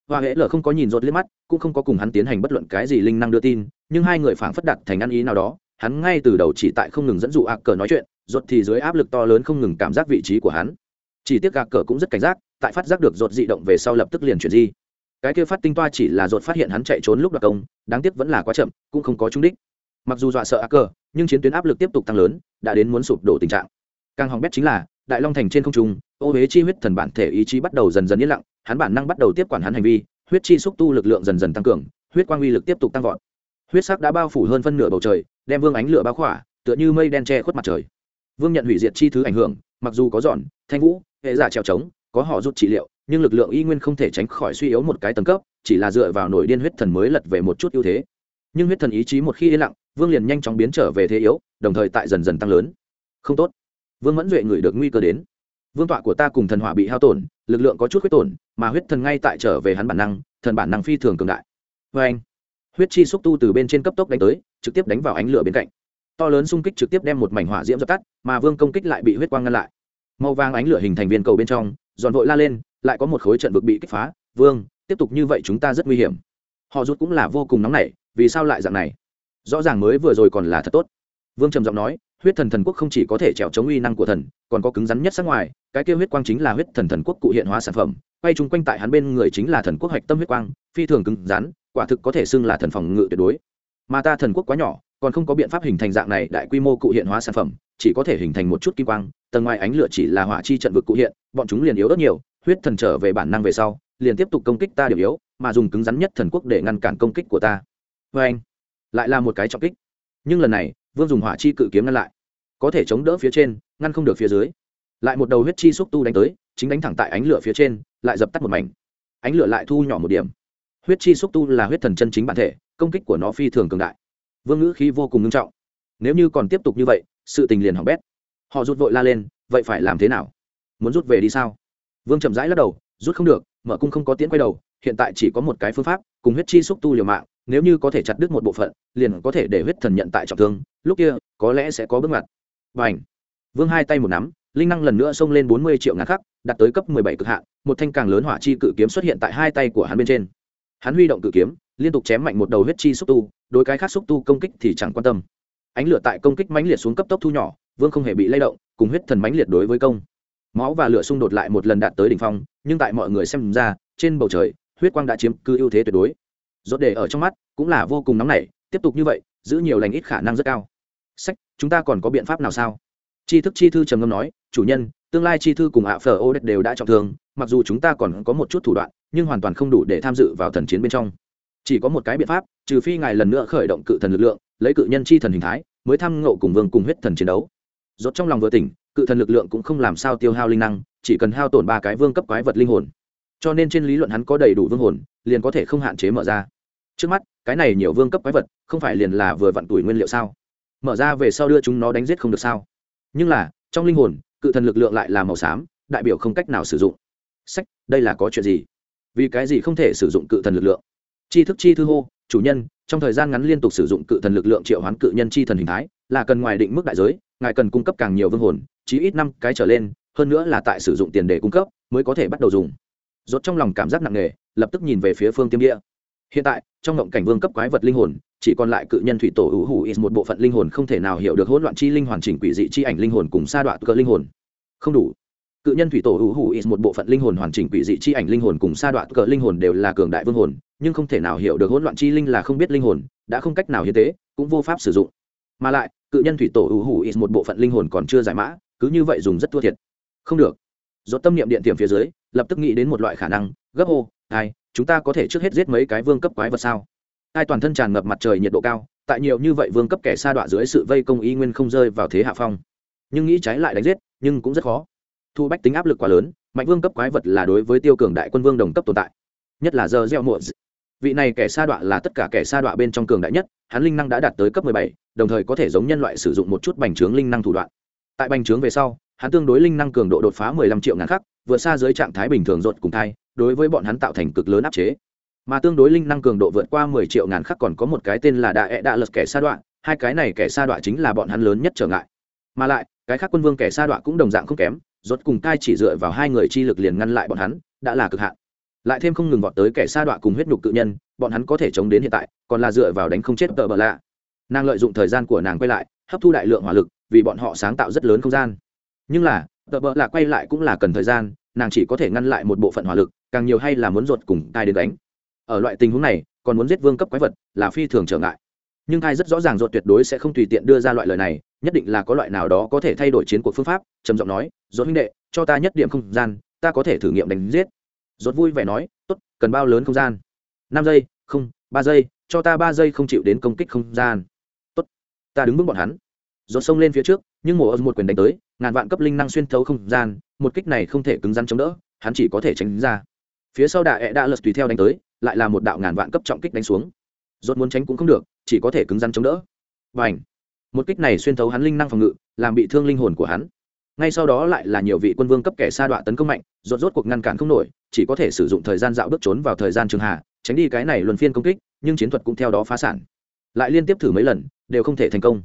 hoa hễ lờ không có nhìn rột liếc mắt, cũng không có cùng hắn tiến hành bất luận cái gì linh năng đưa tin, nhưng hai người phảng phất đặt thành ăn ý nào đó, hắn ngay từ đầu chỉ tại không ngừng dẫn dụ ạ cờ nói chuyện, rột thì dưới áp lực to lớn không ngừng cảm giác vị trí của hắn. Chỉ tiếc gạc cờ cũng rất cảnh giác, tại phát giác được rột dị động về sau lập tức liền chuyển di. Cái kia phát tinh toa chỉ là rột phát hiện hắn chạy trốn lúc đặc công, đáng tiếc vẫn là quá chậm, cũng không có trúng đích. Mặc dù dọa sợ ác cờ, nhưng chiến tuyến áp lực tiếp tục tăng lớn, đã đến muốn sụp đổ tình trạng. Càng hỏng bét chính là, đại long thành trên không trung, ô huế chi huyết thần bản thể ý chí bắt đầu dần dần yên lặng hắn bản năng bắt đầu tiếp quản hắn hành vi, huyết chi xúc tu lực lượng dần dần tăng cường, huyết quang uy lực tiếp tục tăng vọt. Huyết sắc đã bao phủ hơn phân nửa bầu trời, đem vương ánh lửa bao khỏa, tựa như mây đen che khuất mặt trời. Vương nhận hủy diệt chi thứ ảnh hưởng, mặc dù có giòn, thanh vũ, hệ giả trèo trống, có họ rút trị liệu, nhưng lực lượng y nguyên không thể tránh khỏi suy yếu một cái tầng cấp, chỉ là dựa vào nổi điên huyết thần mới lật về một chút ưu thế. Nhưng huyết thần ý chí một khi yên lặng, vương liền nhanh chóng biến trở về thế yếu, đồng thời tại dần dần tăng lớn. Không tốt. Vương mẫn duệ ngửi được nguy cơ đến. Vương tọa của ta cùng thần hỏa bị hao tổn lực lượng có chút huyết tổn, mà huyết thần ngay tại trở về hắn bản năng, thần bản năng phi thường cường đại. Vê anh, huyết chi xúc tu từ bên trên cấp tốc đánh tới, trực tiếp đánh vào ánh lửa bên cạnh. To lớn xung kích trực tiếp đem một mảnh hỏa diễm dập tắt, mà vương công kích lại bị huyết quang ngăn lại. Màu vàng ánh lửa hình thành viên cầu bên trong, giòn vội la lên, lại có một khối trận vực bị kích phá. Vương, tiếp tục như vậy chúng ta rất nguy hiểm. Họ rút cũng là vô cùng nóng nảy, vì sao lại dạng này? Rõ ràng mới vừa rồi còn là thật tốt. Vương trầm giọng nói huyết thần thần quốc không chỉ có thể trèo chống uy năng của thần, còn có cứng rắn nhất sắc ngoài, cái kia huyết quang chính là huyết thần thần quốc cụ hiện hóa sản phẩm, quay chung quanh tại hắn bên người chính là thần quốc hạch tâm huyết quang, phi thường cứng rắn, quả thực có thể xưng là thần phòng ngự tuyệt đối. Mà ta thần quốc quá nhỏ, còn không có biện pháp hình thành dạng này đại quy mô cụ hiện hóa sản phẩm, chỉ có thể hình thành một chút kim quang, tầng ngoài ánh lửa chỉ là hỏa chi trận vực cụ hiện, bọn chúng liền yếu rất nhiều, huyết thần trở về bản năng về sau, liền tiếp tục công kích ta điểm yếu, mà dùng cứng rắn nhất thần quốc để ngăn cản công kích của ta. Vê anh, lại là một cái trọng kích. Nhưng lần này, vương dùng hỏa chi cự kiếm ngăn lại có thể chống đỡ phía trên, ngăn không được phía dưới. Lại một đầu huyết chi xúc tu đánh tới, chính đánh thẳng tại ánh lửa phía trên, lại dập tắt một mảnh. Ánh lửa lại thu nhỏ một điểm. Huyết chi xúc tu là huyết thần chân chính bản thể, công kích của nó phi thường cường đại. Vương ngữ khí vô cùng nghiêm trọng. Nếu như còn tiếp tục như vậy, sự tình liền hỏng bét. Họ rút vội la lên, vậy phải làm thế nào? Muốn rút về đi sao? Vương chậm rãi lắc đầu, rút không được, mở cung không có tiễn quay đầu, hiện tại chỉ có một cái phương pháp, cùng huyết chi xúc tu liều mạng, nếu như có thể chặt đứt một bộ phận, liền có thể để huyết thần nhận tại trọng thương, lúc kia, có lẽ sẽ có bước ngoặt và ảnh. Vương hai tay một nắm, linh năng lần nữa xông lên bốn mươi triệu ngàn khắc, đạt tới cấp mười bảy cực hạn, một thanh càng lớn hỏa chi cự kiếm xuất hiện tại hai tay của hắn bên trên. Hắn huy động cự kiếm, liên tục chém mạnh một đầu huyết chi xúc tu đôi cái khác xúc tu công kích thì chẳng quan tâm. Ánh lửa tại công kích mãnh liệt xuống cấp tốc thu nhỏ, vương không hề bị lay động, cùng huyết thần mãnh liệt đối với công. Máu và lửa xung đột lại một lần đạt tới đỉnh phong, nhưng tại mọi người xem ra, trên bầu trời, huyết quang đã chiếm cứ ưu thế tuyệt đối. Rốt để ở trong mắt, cũng là vô cùng nóng nảy, tiếp tục như vậy, giữ nhiều lành ít khả năng rất cao sách, chúng ta còn có biện pháp nào sao? Tri thức chi thư trầm ngâm nói, chủ nhân, tương lai chi thư cùng ạ phở ô đất đều đã trọng thương, mặc dù chúng ta còn có một chút thủ đoạn, nhưng hoàn toàn không đủ để tham dự vào thần chiến bên trong. Chỉ có một cái biện pháp, trừ phi ngài lần nữa khởi động cự thần lực lượng, lấy cự nhân chi thần hình thái, mới thăm ngộ cùng vương cùng huyết thần chiến đấu. Rốt trong lòng vừa tỉnh, cự thần lực lượng cũng không làm sao tiêu hao linh năng, chỉ cần hao tổn ba cái vương cấp quái vật linh hồn. Cho nên trên lý luận hắn có đầy đủ vương hồn, liền có thể không hạn chế mở ra. Trước mắt, cái này nhiều vương cấp quái vật, không phải liền là vừa vặn tuổi nguyên liệu sao? Mở ra về sau đưa chúng nó đánh giết không được sao? Nhưng là, trong linh hồn, cự thần lực lượng lại là màu xám, đại biểu không cách nào sử dụng. Sách, đây là có chuyện gì? Vì cái gì không thể sử dụng cự thần lực lượng? Chi thức chi thư hô, chủ nhân, trong thời gian ngắn liên tục sử dụng cự thần lực lượng triệu hoán cự nhân chi thần hình thái, là cần ngoài định mức đại giới, ngài cần cung cấp càng nhiều vương hồn, chí ít năm cái trở lên, hơn nữa là tại sử dụng tiền để cung cấp, mới có thể bắt đầu dùng. Rốt trong lòng cảm giác nặng nề, lập tức nhìn về phía phương tiêm địa hiện tại, trong ngộng cảnh vương cấp quái vật linh hồn, chỉ còn lại cự nhân thủy tổ hữu hủ ít một bộ phận linh hồn không thể nào hiểu được hỗn loạn chi linh hoàn chỉnh quỷ dị chi ảnh linh hồn cùng sa đoạn cơ linh hồn. Không đủ. Cự nhân thủy tổ hữu hủ ít một bộ phận linh hồn hoàn chỉnh quỷ dị chi ảnh linh hồn cùng sa đoạn cờ linh hồn đều là cường đại vương hồn, nhưng không thể nào hiểu được hỗn loạn chi linh là không biết linh hồn, đã không cách nào hiến tế, cũng vô pháp sử dụng. Mà lại, cự nhân thủy tổ hữu hủ ít một bộ phận linh hồn còn chưa giải mã, cứ như vậy dùng rất thua thiệt. Không được. Do tâm niệm điện tiềm phía dưới lập tức nghĩ đến một loại khả năng, gấp hô, ai, chúng ta có thể trước hết giết mấy cái vương cấp quái vật sao? Ai toàn thân tràn ngập mặt trời nhiệt độ cao, tại nhiều như vậy vương cấp kẻ sa đọa dưới sự vây công y nguyên không rơi vào thế hạ phong. Nhưng nghĩ trái lại đánh giết, nhưng cũng rất khó. Thu bách tính áp lực quá lớn, mạnh vương cấp quái vật là đối với tiêu cường đại quân vương đồng cấp tồn tại, nhất là giờ gieo muộn vị này kẻ sa đọa là tất cả kẻ sa đọa bên trong cường đại nhất, hắn linh năng đã đạt tới cấp mười bảy, đồng thời có thể giống nhân loại sử dụng một chút bành trướng linh năng thủ đoạn. Tại bành trướng về sau, hắn tương đối linh năng cường độ đột phá mười lăm triệu ngàn khắc vượt xa dưới trạng thái bình thường rột cùng thai, đối với bọn hắn tạo thành cực lớn áp chế. Mà tương đối linh năng cường độ vượt qua mười triệu ngàn khắc còn có một cái tên là đại ẹ e đạ lật kẻ sa đoạn hai cái này kẻ sa đoạn chính là bọn hắn lớn nhất trở ngại. Mà lại, cái khác quân vương kẻ sa đoạn cũng đồng dạng không kém, rốt cùng cai chỉ dựa vào hai người chi lực liền ngăn lại bọn hắn, đã là cực hạn. Lại thêm không ngừng vọt tới kẻ sa đoạn cùng huyết nhục cự nhân, bọn hắn có thể chống đến hiện tại, còn là dựa vào đánh không chết tợ bờ lạ. Nàng lợi dụng thời gian của nàng quay lại, hấp thu đại lượng hỏa lực, vì bọn họ sáng tạo rất lớn không gian. Nhưng là tờ bợ lạ quay lại cũng là cần thời gian, nàng chỉ có thể ngăn lại một bộ phận hỏa lực, càng nhiều hay là muốn ruột cùng tai đến đánh ở loại tình huống này, còn muốn giết vương cấp quái vật là phi thường trở ngại. Nhưng thai rất rõ ràng ruột tuyệt đối sẽ không tùy tiện đưa ra loại lời này, nhất định là có loại nào đó có thể thay đổi chiến cuộc phương pháp, trầm giọng nói, ruột huynh đệ, cho ta nhất điểm không gian, ta có thể thử nghiệm đánh giết. Ruột vui vẻ nói, tốt, cần bao lớn không gian? Năm giây, không, ba giây, cho ta ba giây không chịu đến công kích không gian. Tốt, ta đứng vững bọn hắn rốt xông lên phía trước, nhưng mổ một quyền đánh tới, ngàn vạn cấp linh năng xuyên thấu không gian, một kích này không thể cứng rắn chống đỡ, hắn chỉ có thể tránh ra. Phía sau đà ẹ đã lật tùy theo đánh tới, lại là một đạo ngàn vạn cấp trọng kích đánh xuống. Rốt muốn tránh cũng không được, chỉ có thể cứng rắn chống đỡ. Và ảnh một kích này xuyên thấu hắn linh năng phòng ngự, làm bị thương linh hồn của hắn. Ngay sau đó lại là nhiều vị quân vương cấp kẻ sa đọa tấn công mạnh rốt rốt cuộc ngăn cản không nổi, chỉ có thể sử dụng thời gian dạo bước trốn vào thời gian trường hạ, tránh đi cái này luân phiên công kích, nhưng chiến thuật cũng theo đó phá sản. Lại liên tiếp thử mấy lần, đều không thể thành công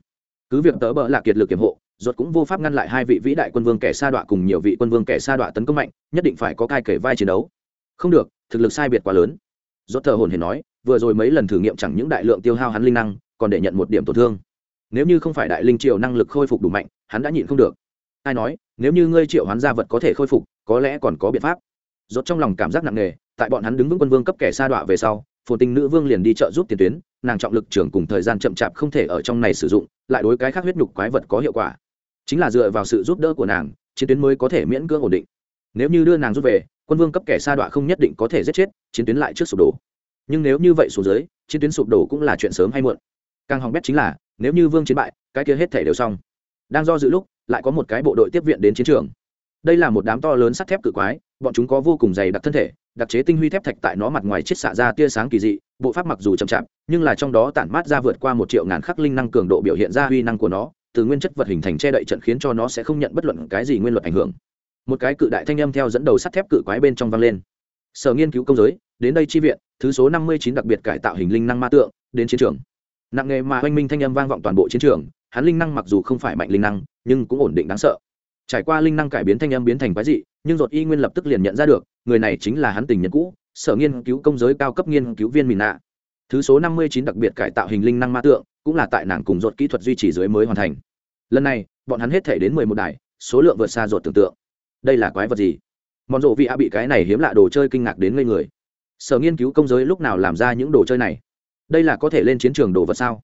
cứ việc tớ bỡ là kiệt lực kiểm hộ, rốt cũng vô pháp ngăn lại hai vị vĩ đại quân vương kẻ sa đọa cùng nhiều vị quân vương kẻ sa đọa tấn công mạnh, nhất định phải có cai kể vai chiến đấu. Không được, thực lực sai biệt quá lớn. Rốt thở hồn hển nói, vừa rồi mấy lần thử nghiệm chẳng những đại lượng tiêu hao hắn linh năng, còn để nhận một điểm tổn thương. Nếu như không phải đại linh triều năng lực khôi phục đủ mạnh, hắn đã nhịn không được. Ai nói, nếu như ngươi triệu hắn gia vật có thể khôi phục, có lẽ còn có biện pháp. Rốt trong lòng cảm giác nặng nề, tại bọn hắn đứng vững quân vương cấp kẻ sa đọa về sau phồn tinh nữ vương liền đi trợ giúp tiền tuyến, nàng trọng lực trưởng cùng thời gian chậm chạp không thể ở trong này sử dụng, lại đối cái khác huyết nhục quái vật có hiệu quả. Chính là dựa vào sự giúp đỡ của nàng, chiến tuyến mới có thể miễn cưỡng ổn định. Nếu như đưa nàng rút về, quân vương cấp kẻ sa đọa không nhất định có thể giết chết, chiến tuyến lại trước sụp đổ. Nhưng nếu như vậy xuống dưới, chiến tuyến sụp đổ cũng là chuyện sớm hay muộn. Càng hỏng bét chính là, nếu như vương chiến bại, cái kia hết thể đều xong. Đang do dự lúc, lại có một cái bộ đội tiếp viện đến chiến trường. Đây là một đám to lớn sắt thép cự quái, bọn chúng có vô cùng dày đặc thân thể đặc chế tinh huy thép thạch tại nó mặt ngoài chiết xạ ra tia sáng kỳ dị, bộ pháp mặc dù chậm chạp, nhưng là trong đó tản mát ra vượt qua một triệu ngàn khắc linh năng cường độ biểu hiện ra huy năng của nó, từ nguyên chất vật hình thành che đậy trận khiến cho nó sẽ không nhận bất luận cái gì nguyên luật ảnh hưởng. Một cái cự đại thanh âm theo dẫn đầu sắt thép cự quái bên trong vang lên. Sở nghiên cứu công giới, đến đây chi viện, thứ số năm mươi chín đặc biệt cải tạo hình linh năng ma tượng, đến chiến trường. Nặng nghề mà oanh minh thanh âm vang vọng toàn bộ chiến trường, hắn linh năng mặc dù không phải mạnh linh năng, nhưng cũng ổn định đáng sợ trải qua linh năng cải biến thanh âm biến thành quái dị, nhưng ruột y nguyên lập tức liền nhận ra được, người này chính là hắn tình nhân cũ, sở nghiên cứu công giới cao cấp nghiên cứu viên mìn nạ thứ số năm mươi chín đặc biệt cải tạo hình linh năng ma tượng, cũng là tại nàng cùng ruột kỹ thuật duy trì dưới mới hoàn thành. Lần này, bọn hắn hết thể đến mười một đài, số lượng vượt xa ruột tưởng tượng. Đây là quái vật gì? Mòn rộ vị a bị cái này hiếm lạ đồ chơi kinh ngạc đến ngây người. Sở nghiên cứu công giới lúc nào làm ra những đồ chơi này? Đây là có thể lên chiến trường đồ vật sao?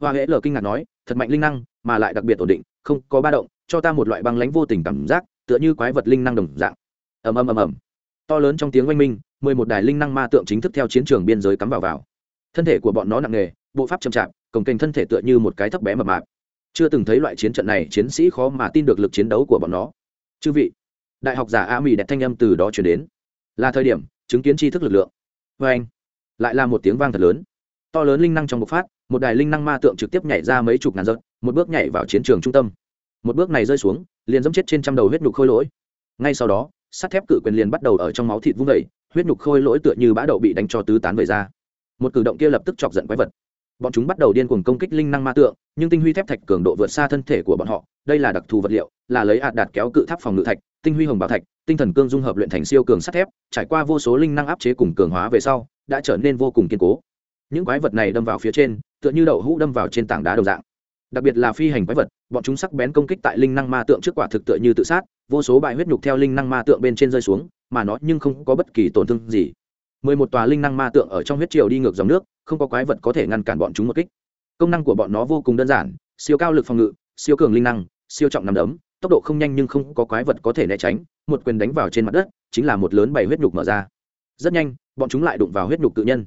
Hoa hễ lờ kinh ngạc nói, thật mạnh linh năng, mà lại đặc biệt ổn định, không có ba động cho ta một loại băng lánh vô tình cảm giác, tựa như quái vật linh năng đồng dạng. Ầm ầm ầm ầm. To lớn trong tiếng oanh minh, mười một đài linh năng ma tượng chính thức theo chiến trường biên giới cắm vào vào. Thân thể của bọn nó nặng nề, bộ pháp chậm chạp cổng kênh thân thể tựa như một cái thấp bé mập mạp. Chưa từng thấy loại chiến trận này, chiến sĩ khó mà tin được lực chiến đấu của bọn nó. Chư vị, đại học giả a mỹ đẹp thanh âm từ đó chuyển đến. Là thời điểm, chứng kiến tri thức lực lượng. Vê anh. Lại là một tiếng vang thật lớn. To lớn linh năng trong bộc phát, một đài linh năng ma tượng trực tiếp nhảy ra mấy chục ngàn giật một bước nhảy vào chiến trường trung tâm một bước này rơi xuống, liền dẫm chết trên trăm đầu huyết nhục khôi lỗi. Ngay sau đó, sắt thép cự quyền liền bắt đầu ở trong máu thịt vung vẩy huyết nhục khôi lỗi tựa như bã đậu bị đánh cho tứ tán về ra. Một cử động kia lập tức chọc giận quái vật. Bọn chúng bắt đầu điên cuồng công kích linh năng ma tượng, nhưng tinh huy thép thạch cường độ vượt xa thân thể của bọn họ, đây là đặc thù vật liệu, là lấy hạt đạt kéo cự tháp phòng ngự thạch, tinh huy hồng bảo thạch, tinh thần cương dung hợp luyện thành siêu cường sắt thép, trải qua vô số linh năng áp chế cùng cường hóa về sau, đã trở nên vô cùng kiên cố. Những quái vật này đâm vào phía trên, tựa như đậu hũ đâm vào trên tảng đá đồng dạng đặc biệt là phi hành quái vật, bọn chúng sắc bén công kích tại linh năng ma tượng trước quả thực tựa như tự sát, vô số bài huyết nhục theo linh năng ma tượng bên trên rơi xuống, mà nó nhưng không có bất kỳ tổn thương gì. Mười một tòa linh năng ma tượng ở trong huyết triều đi ngược dòng nước, không có quái vật có thể ngăn cản bọn chúng một kích. Công năng của bọn nó vô cùng đơn giản, siêu cao lực phòng ngự, siêu cường linh năng, siêu trọng nằm đấm, tốc độ không nhanh nhưng không có quái vật có thể né tránh, một quyền đánh vào trên mặt đất, chính là một lớn bài huyết nhục mở ra. Rất nhanh, bọn chúng lại đụng vào huyết nhục tự nhân.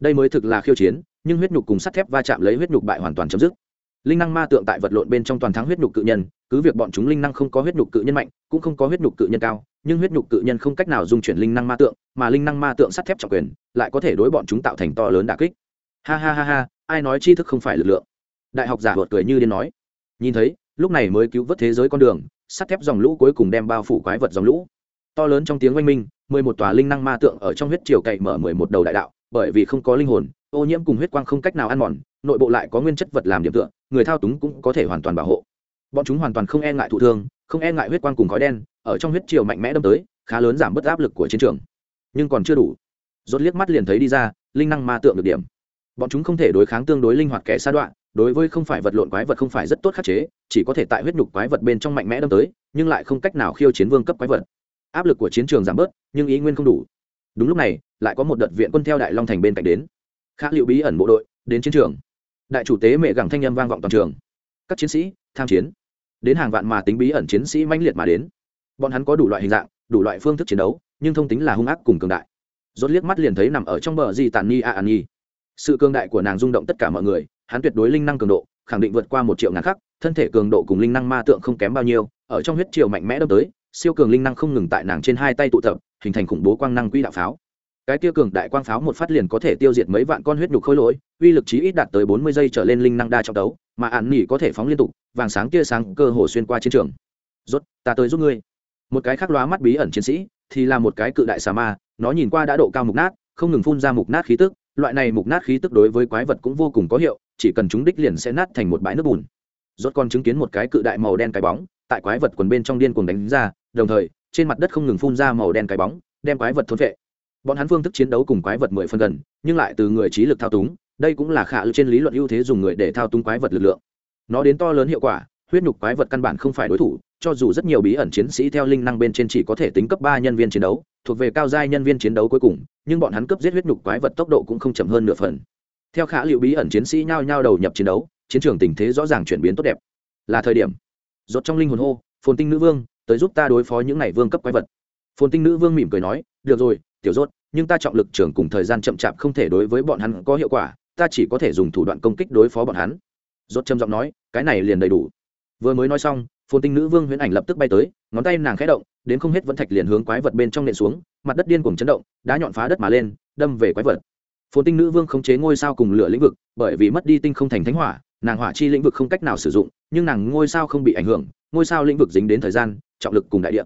Đây mới thực là khiêu chiến, nhưng huyết nhục cùng sắt thép va chạm lấy huyết nhục bại hoàn toàn chấm dứt linh năng ma tượng tại vật lộn bên trong toàn thắng huyết nhục cự nhân, cứ việc bọn chúng linh năng không có huyết nhục cự nhân mạnh, cũng không có huyết nhục cự nhân cao, nhưng huyết nhục cự nhân không cách nào dung chuyển linh năng ma tượng, mà linh năng ma tượng sắt thép trọng quyền, lại có thể đối bọn chúng tạo thành to lớn đà kích. Ha ha ha ha, ai nói tri thức không phải lực lượng? Đại học giả hột cười như điên nói. Nhìn thấy, lúc này mới cứu vớt thế giới con đường, sắt thép dòng lũ cuối cùng đem bao phủ quái vật dòng lũ. To lớn trong tiếng oanh minh, mười một tòa linh năng ma tượng ở trong huyết triều cậy mở mười một đầu đại đạo, bởi vì không có linh hồn, ô nhiễm cùng huyết quang không cách nào ăn mòn, nội bộ lại có nguyên chất vật làm điểm tựa người thao túng cũng có thể hoàn toàn bảo hộ. Bọn chúng hoàn toàn không e ngại thụ thương, không e ngại huyết quang cùng khói đen, ở trong huyết triều mạnh mẽ đâm tới, khá lớn giảm bớt áp lực của chiến trường. Nhưng còn chưa đủ. Rốt liếc mắt liền thấy đi ra, linh năng ma tượng được điểm. Bọn chúng không thể đối kháng tương đối linh hoạt kẻ sa đoạn đối với không phải vật lộn quái vật không phải rất tốt khắc chế, chỉ có thể tại huyết nhục quái vật bên trong mạnh mẽ đâm tới, nhưng lại không cách nào khiêu chiến vương cấp quái vật. Áp lực của chiến trường giảm bớt, nhưng ý nguyên không đủ. Đúng lúc này, lại có một đợt viện quân theo đại long thành bên cạnh đến. Khá liệu bí ẩn bộ đội đến chiến trường đại chủ tế mẹ gẳng thanh âm vang vọng toàn trường. Các chiến sĩ, tham chiến. Đến hàng vạn mà tính bí ẩn chiến sĩ mãnh liệt mà đến. Bọn hắn có đủ loại hình dạng, đủ loại phương thức chiến đấu, nhưng thông tính là hung ác cùng cường đại. Rốt liếc mắt liền thấy nằm ở trong bờ di tàn ni a an nhi sự cường đại của nàng rung động tất cả mọi người, hắn tuyệt đối linh năng cường độ, khẳng định vượt qua một triệu ngàn khắc, thân thể cường độ cùng linh năng ma tượng không kém bao nhiêu, ở trong huyết triều mạnh mẽ đâm tới, siêu cường linh năng không ngừng tại nàng trên hai tay tụ tập, hình thành khủng bố quang năng quỹ đạo pháo cái kia cường đại quang pháo một phát liền có thể tiêu diệt mấy vạn con huyết nhục khôi lỗi, uy lực chí ít đạt tới bốn mươi giây trở lên linh năng đa trọng đấu, mà ạn nỉ có thể phóng liên tục, vàng sáng tia sáng cơ hồ xuyên qua chiến trường. Rốt, ta tới giúp ngươi. Một cái khác lóa mắt bí ẩn chiến sĩ, thì là một cái cự đại xà ma, nó nhìn qua đã độ cao mục nát, không ngừng phun ra mục nát khí tức, loại này mục nát khí tức đối với quái vật cũng vô cùng có hiệu, chỉ cần chúng đích liền sẽ nát thành một bãi nước bùn. Rốt còn chứng kiến một cái cự đại màu đen cái bóng, tại quái vật quần bên trong điên cuồng đánh ra, đồng thời, trên mặt đất không ngừng phun ra màu đen cái bóng, đem quái vật thôn vệ bọn hắn phương thức chiến đấu cùng quái vật mười phân gần, nhưng lại từ người trí lực thao túng, đây cũng là khả ưu trên lý luận ưu thế dùng người để thao túng quái vật lực lượng. Nó đến to lớn hiệu quả, huyết nhục quái vật căn bản không phải đối thủ, cho dù rất nhiều bí ẩn chiến sĩ theo linh năng bên trên chỉ có thể tính cấp ba nhân viên chiến đấu, thuộc về cao giai nhân viên chiến đấu cuối cùng, nhưng bọn hắn cấp giết huyết nhục quái vật tốc độ cũng không chậm hơn nửa phần. Theo khả liệu bí ẩn chiến sĩ nhao nhao đầu nhập chiến đấu, chiến trường tình thế rõ ràng chuyển biến tốt đẹp. Là thời điểm. Rốt trong linh hồn hô, phồn tinh nữ vương, tới giúp ta đối phó những này vương cấp quái vật. Phồn tinh nữ vương mỉm cười nói, được rồi tiểu rốt, nhưng ta trọng lực trường cùng thời gian chậm chạp không thể đối với bọn hắn có hiệu quả, ta chỉ có thể dùng thủ đoạn công kích đối phó bọn hắn. Rốt trầm giọng nói, cái này liền đầy đủ. Vừa mới nói xong, phồn tinh nữ vương huyễn ảnh lập tức bay tới, ngón tay nàng khẽ động, đến không hết vẫn thạch liền hướng quái vật bên trong nện xuống, mặt đất điên cuồng chấn động, đá nhọn phá đất mà lên, đâm về quái vật. Phồn tinh nữ vương khống chế ngôi sao cùng lửa lĩnh vực, bởi vì mất đi tinh không thành thánh hỏa, nàng hỏa chi lĩnh vực không cách nào sử dụng, nhưng nàng ngôi sao không bị ảnh hưởng, ngôi sao lĩnh vực dính đến thời gian, trọng lực cùng đại địa.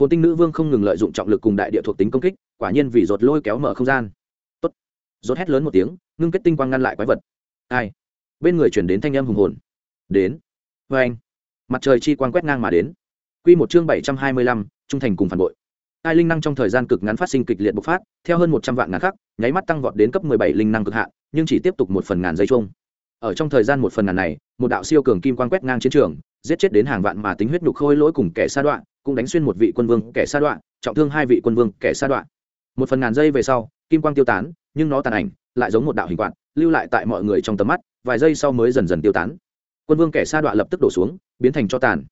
Phồn tinh nữ vương không ngừng lợi dụng trọng lực cùng đại địa thuộc tính công kích quả nhiên vì rột lôi kéo mở không gian. Tốt. rột hét lớn một tiếng, ngưng kết tinh quang ngăn lại quái vật. Ai? Bên người chuyển đến thanh âm hùng hồn. Đến. Vê anh. Mặt trời chi quang quét ngang mà đến. Q một chương bảy trăm hai mươi lăm, trung thành cùng phản bội. Ai linh năng trong thời gian cực ngắn phát sinh kịch liệt bộc phát, theo hơn một trăm vạn ngàn khắc, nháy mắt tăng vọt đến cấp mười bảy linh năng cực hạn, nhưng chỉ tiếp tục một phần ngàn giây chung. Ở trong thời gian một phần ngàn này, một đạo siêu cường kim quang quét ngang chiến trường, giết chết đến hàng vạn mà tính huyết nhục khôi lỗi cùng kẻ sa đoạn cũng đánh xuyên một vị quân vương kẻ sa đoạn trọng thương hai vị quân vương kẻ sa đoạn một phần ngàn giây về sau, kim quang tiêu tán, nhưng nó tàn ảnh, lại giống một đạo hình quạt, lưu lại tại mọi người trong tầm mắt, vài giây sau mới dần dần tiêu tán. Quân vương kẻ sa đoạn lập tức đổ xuống, biến thành cho tàn.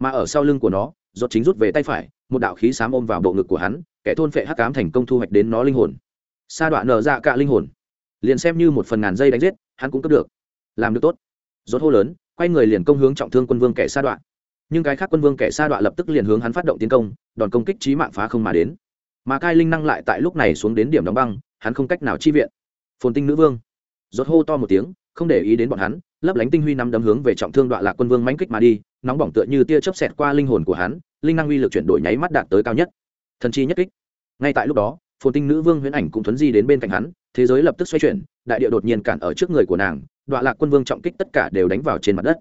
Mà ở sau lưng của nó, rốt chính rút về tay phải, một đạo khí xám ôm vào bộ ngực của hắn, kẻ thôn phệ hắc ám thành công thu hoạch đến nó linh hồn. Sa đoạn nở ra cả linh hồn. Liền xem như một phần ngàn giây đánh giết, hắn cũng cướp được. Làm được tốt. Rốt hô lớn, quay người liền công hướng trọng thương quân vương kẻ sa đoạn nhưng cái khác quân vương kẻ sa đoạn lập tức liền hướng hắn phát động tiến công, đòn công kích chí mạng phá không mà đến mà cai linh năng lại tại lúc này xuống đến điểm đóng băng, hắn không cách nào chi viện. Phồn tinh nữ vương. Rốt hô to một tiếng, không để ý đến bọn hắn, lấp lánh tinh huy nắm đấm hướng về trọng thương đoạn lạc quân vương mãnh kích mà đi, nóng bỏng tựa như tia chớp xẹt qua linh hồn của hắn, linh năng uy lực chuyển đổi nháy mắt đạt tới cao nhất. Thần chi nhất kích. Ngay tại lúc đó, phồn tinh nữ vương huyễn ảnh cũng thuấn di đến bên cạnh hắn, thế giới lập tức xoay chuyển, đại địa đột nhiên cản ở trước người của nàng đoạn lạc quân vương trọng kích tất cả đều đánh vào trên mặt đất.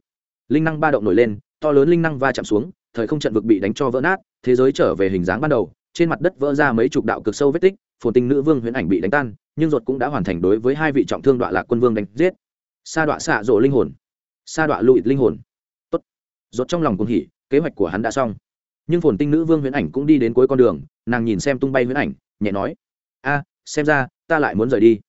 Linh năng ba động nổi lên, to lớn linh năng va chạm xuống, thời không trận vực bị đánh cho vỡ nát, thế giới trở về hình dáng ban đầu trên mặt đất vỡ ra mấy chục đạo cực sâu vết tích, phồn tinh nữ vương huyễn ảnh bị đánh tan, nhưng ruột cũng đã hoàn thành đối với hai vị trọng thương đoạn lạc quân vương đánh giết. Sa đọa xạ rộ linh hồn. Sa đọa lụi linh hồn. Tốt. Ruột trong lòng cũng hỉ, kế hoạch của hắn đã xong. Nhưng phồn tinh nữ vương huyễn ảnh cũng đi đến cuối con đường, nàng nhìn xem tung bay huyễn ảnh, nhẹ nói. A, xem ra, ta lại muốn rời đi.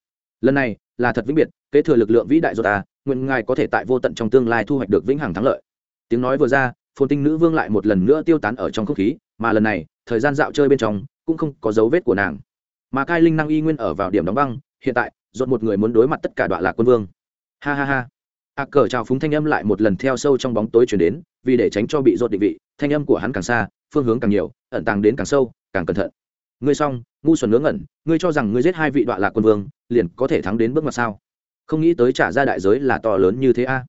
Lần này, là thật vĩnh biệt, kế thừa lực lượng vĩ đại ruột ta, nguyện ngài có thể tại vô tận trong tương lai thu hoạch được vĩnh hằng thắng lợi. Tiếng nói vừa ra phồn tinh nữ vương lại một lần nữa tiêu tán ở trong không khí, mà lần này, thời gian dạo chơi bên trong, cũng không có dấu vết của nàng. Mà cai linh năng y nguyên ở vào điểm đóng băng, hiện tại dột một người muốn đối mặt tất cả đoạn lạc quân vương. Ha ha ha. A cờ trào phúng thanh âm lại một lần theo sâu trong bóng tối chuyển đến, vì để tránh cho bị dột định vị, thanh âm của hắn càng xa, phương hướng càng nhiều, ẩn tàng đến càng sâu, càng cẩn thận. Ngươi xong, ngu xuẩn ngớ ngẩn, ngươi cho rằng ngươi giết hai vị đoạn lạc quân vương, liền có thể thắng đến bước mặt sao? Không nghĩ tới trả ra đại giới là to lớn như thế a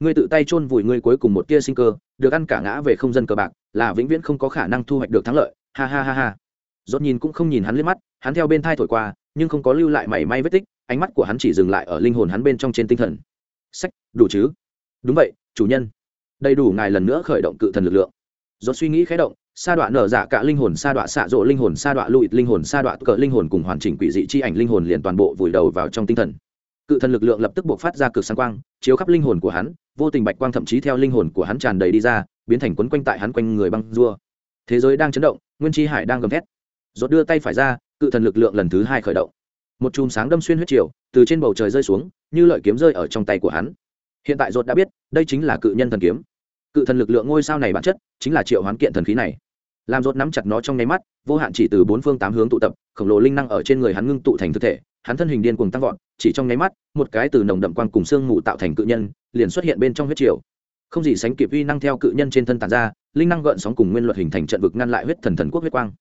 ngươi tự tay chôn vùi ngươi cuối cùng một tia sinh cơ, được ăn cả ngã về không dân cờ bạc, là vĩnh viễn không có khả năng thu hoạch được thắng lợi. Ha ha ha ha. Rốt nhìn cũng không nhìn hắn liếc mắt, hắn theo bên thai thổi qua, nhưng không có lưu lại mảy may vết tích, ánh mắt của hắn chỉ dừng lại ở linh hồn hắn bên trong trên tinh thần. Sách, đủ chứ? Đúng vậy, chủ nhân. Đầy đủ ngài lần nữa khởi động cự thần lực lượng. Rốt suy nghĩ khẽ động, sa đoạn nở dạ cả linh hồn, sa đoạn xạ rộ linh hồn, sa đoạn lụi linh hồn, sa đoạn cỡ linh hồn cùng hoàn chỉnh quỷ dị chi ảnh linh hồn liền toàn bộ vùi đầu vào trong tinh thần cự thần lực lượng lập tức buộc phát ra cực sáng quang, chiếu khắp linh hồn của hắn, vô tình bạch quang thậm chí theo linh hồn của hắn tràn đầy đi ra, biến thành quấn quanh tại hắn quanh người băng dua thế giới đang chấn động, nguyên chi hải đang gầm thét. Rốt đưa tay phải ra, cự thần lực lượng lần thứ hai khởi động. Một chùm sáng đâm xuyên huyết triều, từ trên bầu trời rơi xuống, như lợi kiếm rơi ở trong tay của hắn. Hiện tại rốt đã biết, đây chính là cự nhân thần kiếm. Cự thần lực lượng ngôi sao này bản chất, chính là triệu hoán kiện thần khí này. Làm rốt nắm chặt nó trong nháy mắt, vô hạn chỉ từ bốn phương tám hướng tụ tập, khổng lồ linh năng ở trên người hắn ngưng tụ thành thực thể hắn thân hình điên cuồng tăng vọt, chỉ trong nháy mắt, một cái từ nồng đậm quang cùng xương mù tạo thành cự nhân, liền xuất hiện bên trong huyết triều. Không gì sánh kịp uy năng theo cự nhân trên thân tàn ra, linh năng gợn sóng cùng nguyên luật hình thành trận vực ngăn lại huyết thần thần quốc huyết quang.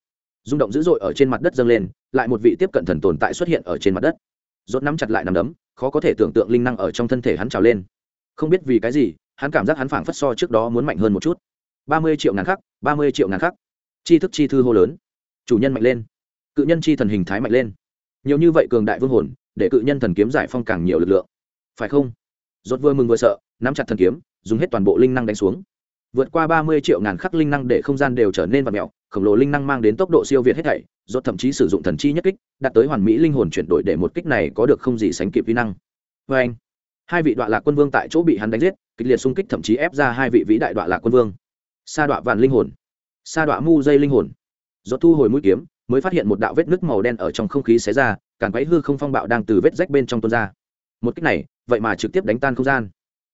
Rung động dữ dội ở trên mặt đất dâng lên, lại một vị tiếp cận thần tồn tại xuất hiện ở trên mặt đất. Rốt nắm chặt lại nằm đấm, khó có thể tưởng tượng linh năng ở trong thân thể hắn trào lên. Không biết vì cái gì, hắn cảm giác hắn phảng phất so trước đó muốn mạnh hơn một chút. Ba mươi triệu ngàn khắc, ba mươi triệu ngàn khắc. Chi thức chi thư hô lớn. Chủ nhân mạnh lên. Cự nhân chi thần hình thái mạnh lên nhiều như vậy cường đại vương hồn, để cự nhân thần kiếm giải phong càng nhiều lực lượng. Phải không? Rốt vừa mừng vừa sợ, nắm chặt thần kiếm, dùng hết toàn bộ linh năng đánh xuống. Vượt qua ba mươi triệu ngàn khắc linh năng để không gian đều trở nên vật mèo, khổng lồ linh năng mang đến tốc độ siêu việt hết thảy, rốt thậm chí sử dụng thần chi nhất kích, đạt tới hoàn mỹ linh hồn chuyển đổi để một kích này có được không gì sánh kịp vi năng. Với anh, hai vị đoạn lạc quân vương tại chỗ bị hắn đánh giết, kịch liệt xung kích thậm chí ép ra hai vị vĩ đại đoạn lạc quân vương. Sa đoạn vạn linh hồn, sa đoạn mu dây linh hồn. Rốt thu hồi mũi kiếm mới phát hiện một đạo vết nứt màu đen ở trong không khí xé ra, càn quấy hư không phong bạo đang từ vết rách bên trong tuôn ra. Một kích này, vậy mà trực tiếp đánh tan không gian.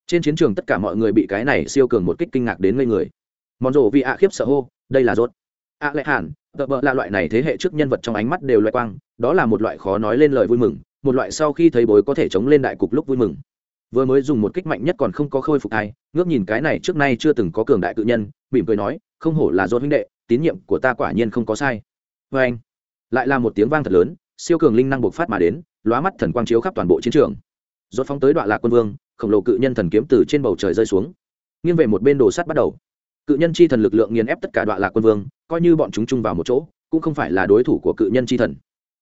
Trên chiến trường tất cả mọi người bị cái này siêu cường một kích kinh ngạc đến ngây người. Mòn rổ vì ạ khiếp sợ hô, đây là rốt. Ạ lệ hẳn tợ bợ là loại này thế hệ trước nhân vật trong ánh mắt đều loại quang, đó là một loại khó nói lên lời vui mừng, một loại sau khi thấy bối có thể chống lên đại cục lúc vui mừng. Vừa mới dùng một kích mạnh nhất còn không có khôi phục ai, ngước nhìn cái này trước nay chưa từng có cường đại tự nhân, mỉm cười nói, không hổ là rốt huynh đệ, tín nhiệm của ta quả nhiên không có sai vê anh. Lại là một tiếng vang thật lớn, siêu cường linh năng bộc phát mà đến, lóa mắt thần quang chiếu khắp toàn bộ chiến trường. Dốt phóng tới đoạn lạc quân vương, khổng lồ cự nhân thần kiếm từ trên bầu trời rơi xuống. Nghiêng về một bên đồ sắt bắt đầu. Cự nhân chi thần lực lượng nghiền ép tất cả đoạn lạc quân vương, coi như bọn chúng chung vào một chỗ, cũng không phải là đối thủ của cự nhân chi thần.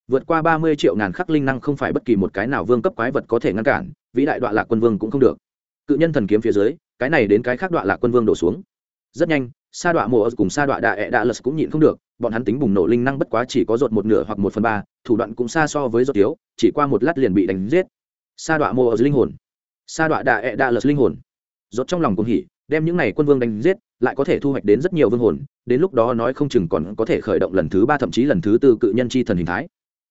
Vượt qua ba mươi triệu ngàn khắc linh năng không phải bất kỳ một cái nào vương cấp quái vật có thể ngăn cản, vĩ đại đoạn lạc quân vương cũng không được. Cự nhân thần kiếm phía dưới, cái này đến cái khác đoạn lạc quân vương đổ xuống. Rất nhanh, sa đoạn mùa cùng sa đoạn đạ ẹ đạ lật cũng nhịn không được bọn hắn tính bùng nổ linh năng bất quá chỉ có rột một nửa hoặc một phần ba thủ đoạn cũng xa so với rột thiếu, chỉ qua một lát liền bị đánh giết. Sa đoạn ở linh hồn. Sa đoạn đạ ẹ đạ lật linh hồn. Rột trong lòng cũng hỉ đem những này quân vương đánh giết lại có thể thu hoạch đến rất nhiều vương hồn đến lúc đó nói không chừng còn có thể khởi động lần thứ ba thậm chí lần thứ tư cự nhân chi thần hình thái.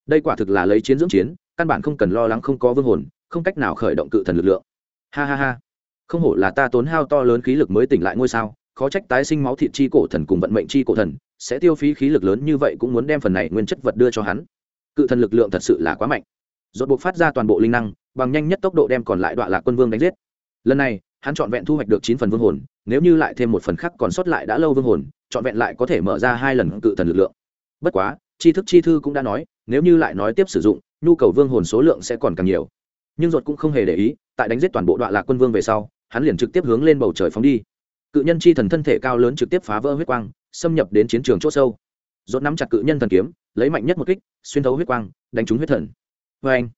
Đây quả thực là lấy chiến dưỡng chiến căn bản không cần lo lắng không có vương hồn không cách nào khởi động cự thần lực lượng. Ha ha ha. Không hổ là ta tốn hao to lớn khí lực mới tỉnh lại ngôi sao khó trách tái sinh máu thịt chi cổ thần cùng vận mệnh chi cổ thần sẽ tiêu phí khí lực lớn như vậy cũng muốn đem phần này nguyên chất vật đưa cho hắn. Cự thần lực lượng thật sự là quá mạnh. Dột buộc phát ra toàn bộ linh năng, bằng nhanh nhất tốc độ đem còn lại đoạn lạc quân vương đánh giết. Lần này, hắn trọn vẹn thu hoạch được chín phần vương hồn, nếu như lại thêm một phần khác còn sót lại đã lâu vương hồn, trọn vẹn lại có thể mở ra hai lần cự thần lực lượng. Bất quá, tri thức chi thư cũng đã nói, nếu như lại nói tiếp sử dụng, nhu cầu vương hồn số lượng sẽ còn càng nhiều. Nhưng ruột cũng không hề để ý, tại đánh giết toàn bộ đoạn lạc quân vương về sau, hắn liền trực tiếp hướng lên bầu trời phóng đi. Cự nhân chi thần thân thể cao lớn trực tiếp phá vỡ huyết quang xâm nhập đến chiến trường c h ỗ sâu. Dốt nắm chặt cự nhân thần kiếm, lấy mạnh nhất một kích, xuyên thấu huyết quang, đánh trúng huyết thần. Vê anh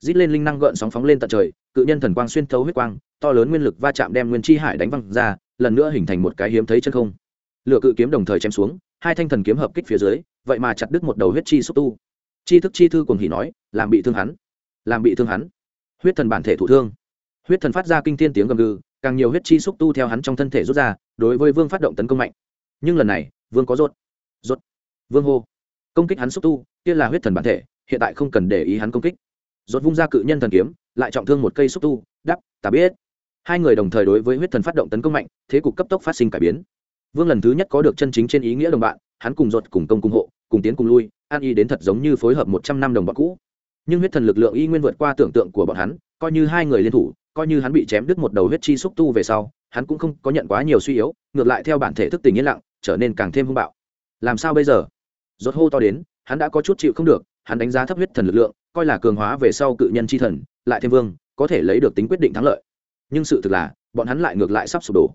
dít lên linh năng gợn sóng phóng lên tận trời, cự nhân thần quang xuyên thấu huyết quang, to lớn nguyên lực va chạm đem nguyên chi hải đánh văng ra, lần nữa hình thành một cái hiếm thấy chân không. Lựa cự kiếm đồng thời chém xuống, hai thanh thần kiếm hợp kích phía dưới, vậy mà chặt đứt một đầu huyết chi xúc tu. Chi thức chi thư cùng hỉ nói, làm bị thương hắn, làm bị thương hắn. Huyết thần bản thể thụ thương. Huyết thần phát ra kinh thiên tiếng gầm gừ, càng nhiều huyết chi xúc tu theo hắn trong thân thể rút ra, đối với vương phát động tấn công mạnh nhưng lần này, vương có rốt. Rốt. Vương hô. Công kích hắn xúc tu, kia là huyết thần bản thể, hiện tại không cần để ý hắn công kích. Rốt vung ra cự nhân thần kiếm, lại trọng thương một cây xúc tu, đắp ta biết. Hai người đồng thời đối với huyết thần phát động tấn công mạnh, thế cục cấp tốc phát sinh cải biến. Vương lần thứ nhất có được chân chính trên ý nghĩa đồng bạn, hắn cùng rốt cùng công cùng hộ, cùng tiến cùng lui, an y đến thật giống như phối hợp một trăm năm đồng bọn cũ. Nhưng huyết thần lực lượng y nguyên vượt qua tưởng tượng của bọn hắn, coi như hai người liên thủ, coi như hắn bị chém đứt một đầu huyết chi xúc tu về sau, hắn cũng không có nhận quá nhiều suy yếu, ngược lại theo bản thể thức tình yên lặng trở nên càng thêm hung bạo. Làm sao bây giờ? Rốt hô to đến, hắn đã có chút chịu không được, hắn đánh giá thấp huyết thần lực lượng, coi là cường hóa về sau cự nhân chi thần, lại thêm vương, có thể lấy được tính quyết định thắng lợi. Nhưng sự thực là, bọn hắn lại ngược lại sắp sụp đổ.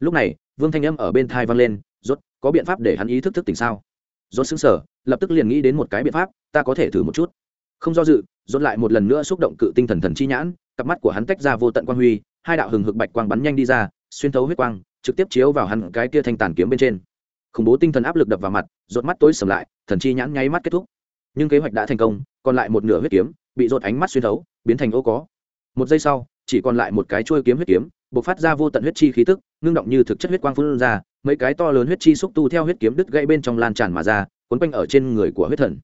Lúc này, vương thanh âm ở bên thai vang lên, rốt, có biện pháp để hắn ý thức thức tỉnh sao? Rốt sững sờ, lập tức liền nghĩ đến một cái biện pháp, ta có thể thử một chút. Không do dự, rốt lại một lần nữa xúc động cự tinh thần thần chi nhãn, cặp mắt của hắn tách ra vô tận quang huy, hai đạo hừng hực bạch quang bắn nhanh đi ra, xuyên thấu huyết quang trực tiếp chiếu vào hắn cái kia thanh tàn kiếm bên trên. Khủng bố tinh thần áp lực đập vào mặt rột mắt tối sầm lại, thần chi nhãn nháy mắt kết thúc. Nhưng kế hoạch đã thành công, còn lại một nửa huyết kiếm bị rột ánh mắt xuyên thấu, biến thành ô có. Một giây sau, chỉ còn lại một cái trôi kiếm huyết kiếm, bộc phát ra vô tận huyết chi khí tức, ngưng động như thực chất huyết quang phun ra, mấy cái to lớn huyết chi xúc tu theo huyết kiếm đứt gãy bên trong lan tràn mà ra quấn quanh ở trên người của huyết thần.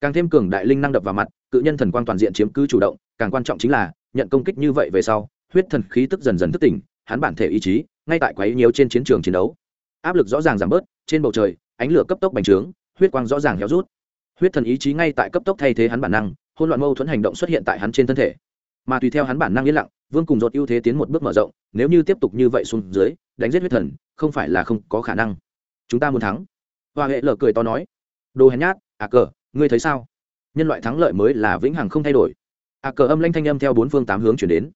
Càng thêm cường đại linh năng đập vào mặt, cự nhân thần quang toàn diện chiếm cứ chủ động, càng quan trọng chính là, nhận công kích như vậy về sau, huyết thần khí tức dần dần thức tỉnh, hắn bản thể ý chí ngay tại quấy nhiều trên chiến trường chiến đấu. Áp lực rõ ràng giảm bớt, trên bầu trời, ánh lửa cấp tốc bành trướng, huyết quang rõ ràng héo rút. Huyết thần ý chí ngay tại cấp tốc thay thế hắn bản năng hôn loạn mâu thuẫn hành động xuất hiện tại hắn trên thân thể. Mà tùy theo hắn bản năng yên lặng, vương cùng dột ưu thế tiến một bước mở rộng, nếu như tiếp tục như vậy xuống dưới, đánh giết huyết thần, không phải là không có khả năng. Chúng ta muốn thắng. Hoa hệ lờ cười to nói. Đồ hèn nhát à cờ, ngươi thấy sao? Nhân loại thắng lợi mới là vĩnh hằng không thay đổi. À cờ âm lanh thanh âm theo bốn phương tám hướng chuyển đến.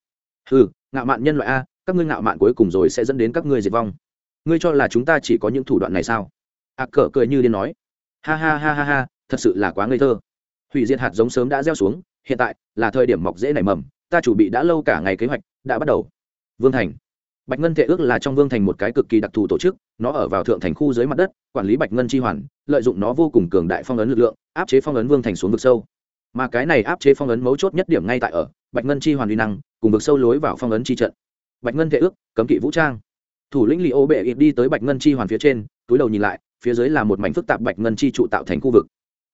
Ừ ngạo mạn nhân loại a các ngươi ngạo mạn cuối cùng rồi sẽ dẫn đến các ngươi diệt vong. Ngươi cho là chúng ta chỉ có những thủ đoạn này sao? À cờ cười như điên nói. Ha ha ha ha ha, thật sự là quá ngây thơ. Hủy diệt hạt giống sớm đã gieo xuống, hiện tại là thời điểm mọc dễ nảy mầm, ta chuẩn bị đã lâu cả ngày kế hoạch đã bắt đầu. Vương thành. Bạch ngân thể ước là trong vương thành một cái cực kỳ đặc thù tổ chức, nó ở vào thượng thành khu dưới mặt đất, quản lý bạch ngân chi hoàn, lợi dụng nó vô cùng cường đại phong ấn lực lượng, áp chế phong ấn vương thành xuống vực sâu. Mà cái này áp chế phong ấn mấu chốt nhất điểm ngay tại ở, bạch ngân chi hoàn uy năng, cùng vực sâu lối vào phong ấn chi trận bạch ngân thể ước, cấm kỵ vũ trang. Thủ lĩnh li ô bệ ịp đi tới bạch ngân chi hoàn phía trên, túi đầu nhìn lại, phía dưới là một mảnh phức tạp bạch ngân chi trụ tạo thành khu vực.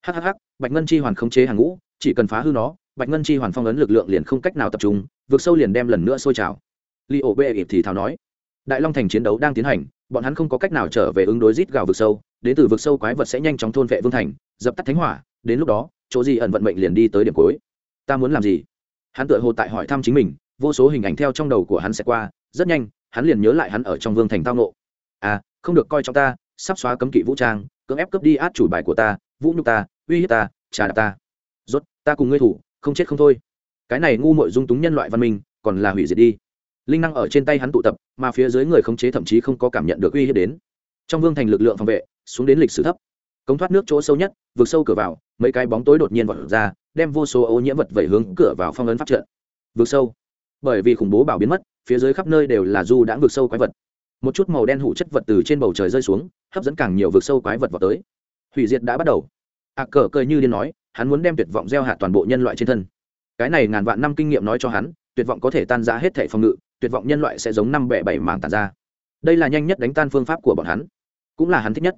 Hhh bạch ngân chi hoàn khống chế hàng ngũ, chỉ cần phá hư nó, bạch ngân chi hoàn phong ấn lực lượng liền không cách nào tập trung vượt sâu liền đem lần nữa sôi trào. Li ô bệ ịp thì thào nói, đại long thành chiến đấu đang tiến hành, bọn hắn không có cách nào trở về ứng đối rít gào vực sâu, đến từ vực sâu quái vật sẽ nhanh chóng thôn vệ vương thành, dập tắt thánh hỏa, đến lúc đó, chỗ gì ẩn vận mệnh liền đi tới điểm cuối. Ta muốn làm gì? Hắn tự hồ tại hỏi thăm chính mình vô số hình ảnh theo trong đầu của hắn sẽ qua, rất nhanh, hắn liền nhớ lại hắn ở trong vương thành tao nộ à không được coi trọng ta, sắp xóa cấm kỵ vũ trang, cưỡng ép cướp đi át chủ bài của ta, vũ nhục ta, uy hiếp ta, trà đạp ta. Rốt, ta cùng ngươi thủ, không chết không thôi. Cái này ngu muội dung túng nhân loại văn minh, còn là hủy diệt đi. Linh năng ở trên tay hắn tụ tập, mà phía dưới người khống chế thậm chí không có cảm nhận được uy hiếp đến. Trong vương thành lực lượng phòng vệ, xuống đến lịch sử thấp. Cống thoát nước chỗ sâu nhất vượt sâu cửa vào, mấy cái bóng tối đột nhiên vọt ra, đem vô số ô nhiễm vật vẩy hướng cửa vào phong ấn phát trận. Vượt sâu bởi vì khủng bố bảo biến mất, phía dưới khắp nơi đều là du đã vượt sâu quái vật. Một chút màu đen hủ chất vật từ trên bầu trời rơi xuống, hấp dẫn càng nhiều vượt sâu quái vật vào tới. Hủy diệt đã bắt đầu. Ạ cờ cười như điên nói, hắn muốn đem tuyệt vọng gieo hạt toàn bộ nhân loại trên thân. Cái này ngàn vạn năm kinh nghiệm nói cho hắn, tuyệt vọng có thể tan ra hết thể phòng ngự, tuyệt vọng nhân loại sẽ giống năm bẻ bảy mảng tàn ra. Đây là nhanh nhất đánh tan phương pháp của bọn hắn. Cũng là hắn thích nhất.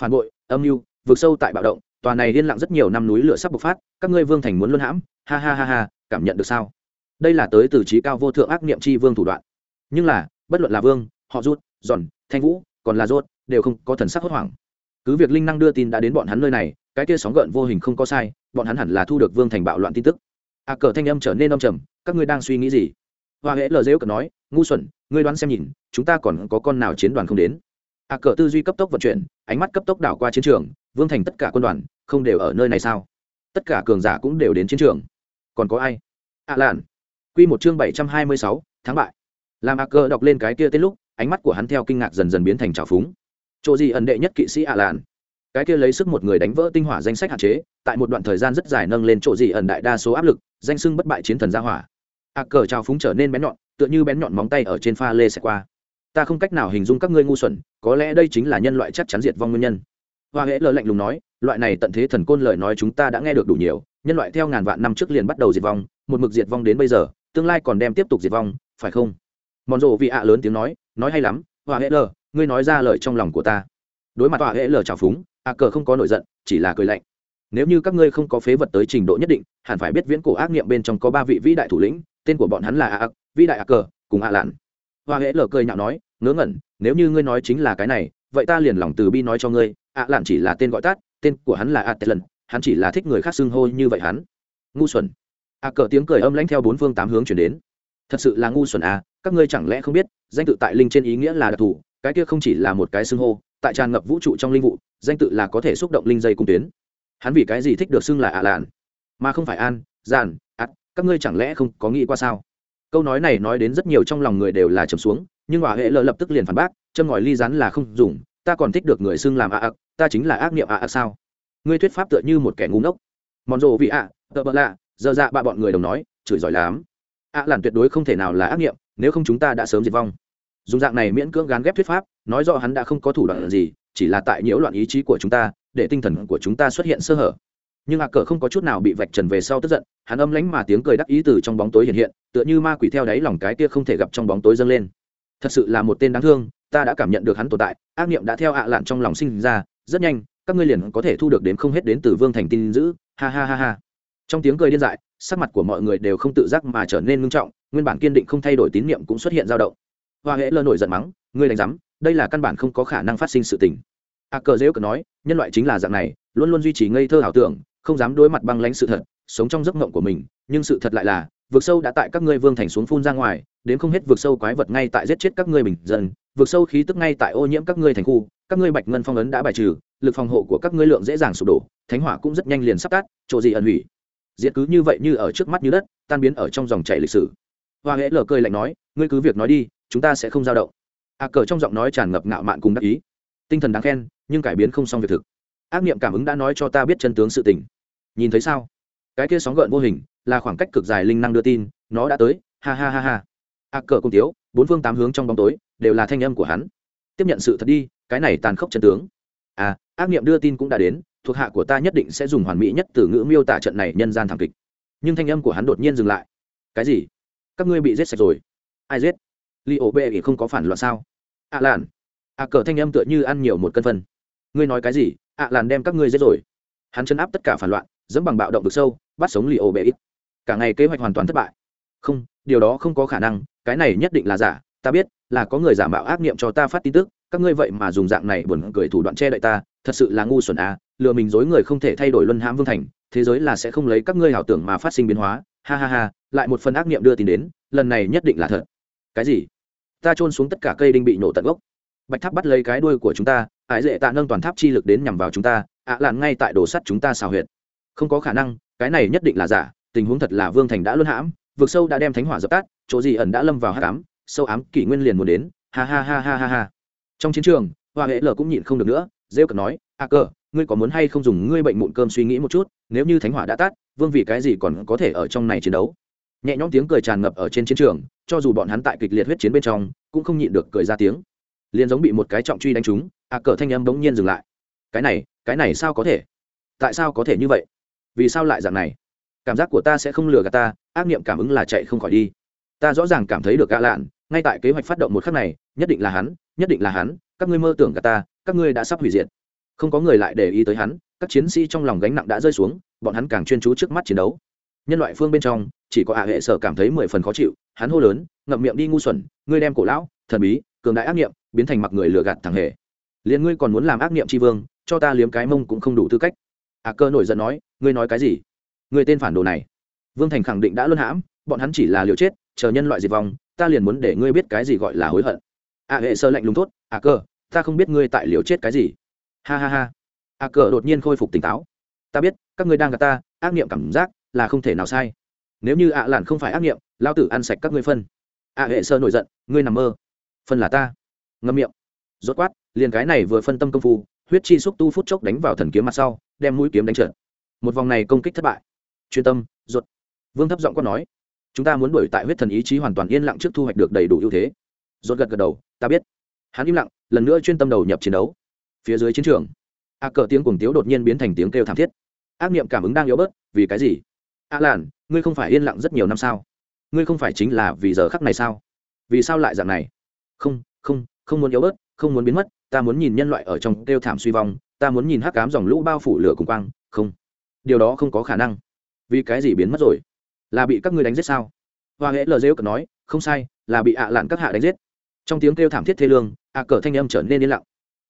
Phản bội, âm mưu vượt sâu tại bạo động, tòa này liên lặng rất nhiều năm núi lửa sắp bộc phát, các ngươi vương thành muốn luân hãm, ha ha ha ha, cảm nhận được sao? Đây là tới từ trí cao vô thượng ác niệm chi vương thủ đoạn. Nhưng là bất luận là vương họ rút giòn thanh vũ còn là rốt đều không có thần sắc hốt hoảng. Cứ việc linh năng đưa tin đã đến bọn hắn nơi này cái kia sóng gợn vô hình không có sai bọn hắn hẳn là thu được vương thành bạo loạn tin tức. A à, cờ thanh âm trở nên âm trầm các ngươi đang suy nghĩ gì? Hoa hễ lờ dễu cờ nói ngu xuẩn ngươi đoán xem nhìn chúng ta còn có con nào chiến đoàn không đến? A à, cờ tư duy cấp tốc vận chuyển ánh mắt cấp tốc đảo qua chiến trường vương thành tất cả quân đoàn không đều ở nơi này sao? Tất cả cường giả cũng đều đến chiến trường. Còn có ai? A à lạn quy một chương bảy trăm hai mươi sáu tháng bại. Làm a đọc lên cái kia tên lúc, ánh mắt của hắn theo kinh ngạc dần dần biến thành trào phúng. Chỗ gì ẩn đệ nhất kỵ sĩ a lạn? Cái kia lấy sức một người đánh vỡ tinh hỏa danh sách hạn chế, tại một đoạn thời gian rất dài nâng lên chỗ gì ẩn đại đa số áp lực, danh xưng bất bại chiến thần gia hỏa. A cờ trào phúng trở nên bén nhọn, tựa như bén nhọn móng tay ở trên pha lê sẽ qua. Ta không cách nào hình dung các ngươi ngu xuẩn, có lẽ đây chính là nhân loại chắc chắn diệt vong nguyên nhân. Hoa hễ lờ lạnh lùng nói, loại này tận thế thần côn lời nói chúng ta đã nghe được đủ nhiều, nhân loại theo ngàn vạn năm trước liền bắt đầu diệt vong, một mực diệt vong đến bây giờ tương lai còn đem tiếp tục diệt vong, phải không? Mòn rộ vị ạ lớn tiếng nói nói hay lắm hòa hệ lờ, ngươi nói ra lời trong lòng của ta. Đối mặt hòa hệ lờ trào phúng a cờ không có nổi giận, chỉ là cười lạnh. Nếu như các ngươi không có phế vật tới trình độ nhất định, hẳn phải biết viễn cổ ác nghiệm bên trong có ba vị vĩ đại thủ lĩnh, tên của bọn hắn là a ác vĩ đại a cờ, cùng a lạn. Hòa hệ lờ cười nhạo nói, ngớ ngẩn, nếu như ngươi nói chính là cái này, vậy ta liền lòng từ bi nói cho ngươi a lạn chỉ là tên gọi tắt, tên của hắn là a tê lần hắn chỉ là thích người khác xưng hô như vậy hắn. Ngu xuẩn a cờ tiếng cười âm lãnh theo bốn phương tám hướng chuyển đến. Thật sự là ngu xuẩn à các ngươi chẳng lẽ không biết, danh tự tại linh trên ý nghĩa là đặc thù, cái kia không chỉ là một cái xưng hô, tại tràn ngập vũ trụ trong linh vụ, danh tự là có thể xúc động linh dây cung tuyến. Hắn vì cái gì thích được xưng là ạ lạn? Mà không phải an giàn ắt, các ngươi chẳng lẽ không có nghĩ qua sao? Câu nói này nói đến rất nhiều trong lòng người đều là trầm xuống, nhưng hòa hệ lợ lập tức liền phản bác, châm ngòi ly rắn là không dùng, ta còn thích được người xưng làm ạ ạc ta chính là ác niệm ạ ạc sao? Ngươi thuyết pháp tựa như một kẻ ngu ngốc. Mòn rộ vị ạ tợ bợ lạ giờ dạ ba bọn người đồng nói, chửi giỏi lắm. Ạ làn tuyệt đối không thể nào là ác niệm nếu không chúng ta đã sớm diệt vong. Dùng dạng này miễn cưỡng gán ghép thuyết pháp, nói rõ hắn đã không có thủ đoạn gì, chỉ là tại nhiễu loạn ý chí của chúng ta, để tinh thần của chúng ta xuất hiện sơ hở. Nhưng ạ cờ không có chút nào bị vạch trần về sau tức giận, hắn âm lánh mà tiếng cười đắc ý từ trong bóng tối hiện hiện, tựa như ma quỷ theo đáy lòng cái kia không thể gặp trong bóng tối dâng lên. Thật sự là một tên đáng thương, ta đã cảm nhận được hắn tồn tại, ác niệm đã theo ạ lạn trong lòng sinh ra, rất nhanh, các ngươi liền có thể thu được đến không hết đến từ vương thành tin giữ ha ha ha ha trong tiếng cười điên dại sắc mặt của mọi người đều không tự giác mà trở nên ngưng trọng nguyên bản kiên định không thay đổi tín niệm cũng xuất hiện dao động. Hoa hễ lơ nổi giận mắng ngươi đánh giám đây là căn bản không có khả năng phát sinh sự tình. A cờ dễ cờ nói nhân loại chính là dạng này luôn luôn duy trì ngây thơ ảo tưởng không dám đối mặt băng lãnh sự thật sống trong giấc mộng của mình. Nhưng sự thật lại là vực sâu đã tại các ngươi vương thành xuống phun ra ngoài đến không hết vực sâu quái vật ngay tại giết chết các ngươi bình dân. Vực sâu khí tức ngay tại ô nhiễm các ngươi thành khu các ngươi bạch ngân phong ấn đã bài trừ lực phòng hộ của các ngươi lượng dễ dàng sụp đổ thánh hỏa cũng rất nhanh liền sắp tắt, chỗ gì ẩn hủy? Diệt cứ như vậy như ở trước mắt như đất, tan biến ở trong dòng chảy lịch sử. Hoa hễ lờ cười lạnh nói, ngươi cứ việc nói đi, chúng ta sẽ không dao động. A cờ trong giọng nói tràn ngập ngạo mạn cùng đắc ý. Tinh thần đáng khen, nhưng cải biến không xong việc thực. Ác niệm cảm ứng đã nói cho ta biết chân tướng sự tình. Nhìn thấy sao? Cái kia sóng gợn vô hình, là khoảng cách cực dài linh năng đưa tin, nó đã tới, ha ha ha ha. A cờ cùng tiếu, bốn phương tám hướng trong bóng tối, đều là thanh âm của hắn. Tiếp nhận sự thật đi, cái này tàn khốc chân tướng. À ác niệm đưa tin cũng đã đến thuộc hạ của ta nhất định sẽ dùng hoàn mỹ nhất từ ngữ miêu tả trận này nhân gian thảm kịch. Nhưng thanh âm của hắn đột nhiên dừng lại. Cái gì? Các ngươi bị giết sạch rồi. Ai giết? Li ổ bệ không có phản loạn sao? Ạ à làn ạ cờ thanh âm tựa như ăn nhiều một cân phân. Ngươi nói cái gì? Ạ làn đem các ngươi giết rồi. Hắn chấn áp tất cả phản loạn, dẫm bằng bạo động vực sâu, bắt sống li ổ bệ. Ít cả ngày kế hoạch hoàn toàn thất bại. Không, điều đó không có khả năng. Cái này nhất định là giả. Ta biết là có người giả mạo ác niệm cho ta phát tin tức các ngươi vậy mà dùng dạng này buồn cười thủ đoạn che đậy ta, thật sự là ngu xuẩn à lừa mình dối người không thể thay đổi luân hãm vương thành, thế giới là sẽ không lấy các ngươi ảo tưởng mà phát sinh biến hóa, ha ha ha, lại một phần ác niệm đưa tin đến, lần này nhất định là thật. Cái gì? Ta trôn xuống tất cả cây đinh bị nổ tận gốc. Bạch tháp bắt lấy cái đuôi của chúng ta ải dễ tạ nâng toàn tháp chi lực đến nhằm vào chúng ta, ạ à làn ngay tại đồ sắt chúng ta xào huyệt. Không có khả năng, cái này nhất định là giả, tình huống thật là vương thành đã luân hãm, vực sâu đã đem thánh hỏa dập tắt, chỗ gì ẩn đã lâm vào hát ám, sâu ám kỷ nguyên liền muốn đến, ha ha ha ha ha ha trong chiến trường, hoa hệ lờ cũng nhịn không được nữa, rêu cờ nói, a cơ ngươi có muốn hay không dùng ngươi bệnh mụn cơm suy nghĩ một chút? Nếu như thánh hỏa đã tắt, vương vì cái gì còn có thể ở trong này chiến đấu? Nhẹ nhõm tiếng cười tràn ngập ở trên chiến trường, cho dù bọn hắn tại kịch liệt huyết chiến bên trong, cũng không nhịn được cười ra tiếng. Liền giống bị một cái trọng truy đánh trúng, a cờ thanh âm bỗng nhiên dừng lại. Cái này cái này sao có thể? Tại sao có thể như vậy? Vì sao lại dạng này? Cảm giác của ta sẽ không lừa gạt ta, ác niệm cảm ứng là chạy không khỏi đi. Ta rõ ràng cảm thấy được gã lạn ngay tại kế hoạch phát động một khắc này, nhất định là hắn, nhất định là hắn, các ngươi mơ tưởng cả ta, các ngươi đã sắp hủy diệt. Không có người lại để ý tới hắn, các chiến sĩ trong lòng gánh nặng đã rơi xuống, bọn hắn càng chuyên chú trước mắt chiến đấu. Nhân loại phương bên trong, chỉ có ả hệ sở cảm thấy mười phần khó chịu, hắn hô lớn, ngậm miệng đi ngu xuẩn, ngươi đem cổ lão, thần bí, cường đại ác nghiệm, biến thành mặc người lừa gạt thằng hề. Liền ngươi còn muốn làm ác nghiệm tri vương, cho ta liếm cái mông cũng không đủ tư cách. Ả cơ nổi giận nói, ngươi nói cái gì? Ngươi tên phản đồ này. Vương thành khẳng định đã luân hãm, bọn hắn chỉ là liều chết, chờ nhân loại diệt vong ta liền muốn để ngươi biết cái gì gọi là hối hận. A hệ sơ lạnh lùng tốt a à, cơ, ta không biết ngươi tại liều chết cái gì. Ha ha ha. À, a cờ đột nhiên khôi phục tỉnh táo. Ta biết, các ngươi đang gặp ta, ác nghiệm cảm giác là không thể nào sai. Nếu như ạ à lạn không phải ác nghiệm lao tử ăn sạch các ngươi phân. Ạ hệ sơ nổi giận, ngươi nằm mơ. Phân là ta. Ngâm miệng. Rốt quát, liền cái này vừa phân tâm công phu, huyết chi xúc tu phút chốc đánh vào thần kiếm mặt sau, đem mũi kiếm đánh trượt. Một vòng này công kích thất bại. Chuyên tâm, rốt. Vương thấp giọng quát nói chúng ta muốn đuổi tại huyết thần ý chí hoàn toàn yên lặng trước thu hoạch được đầy đủ ưu thế. Rốt gật gật đầu, ta biết. Hắn im lặng, lần nữa chuyên tâm đầu nhập chiến đấu. Phía dưới chiến trường, a cờ tiếng cùng tiếu đột nhiên biến thành tiếng kêu thảm thiết. Ác niệm cảm ứng đang yếu bớt, vì cái gì? A làn ngươi không phải yên lặng rất nhiều năm sao? Ngươi không phải chính là vì giờ khắc này sao? Vì sao lại dạng này? Không không không muốn yếu bớt, không muốn biến mất, ta muốn nhìn nhân loại ở trong kêu thảm suy vong, ta muốn nhìn hắc cám dòng lũ bao phủ lửa cùng quang, không. Điều đó không có khả năng. Vì cái gì biến mất rồi? Là bị các ngươi đánh giết sao? Hoa hễ lờ dễu cờ nói, không sai, là bị ạ lạn các hạ đánh giết. Trong tiếng kêu thảm thiết thê lương, ạ cờ thanh âm trở nên yên lặng.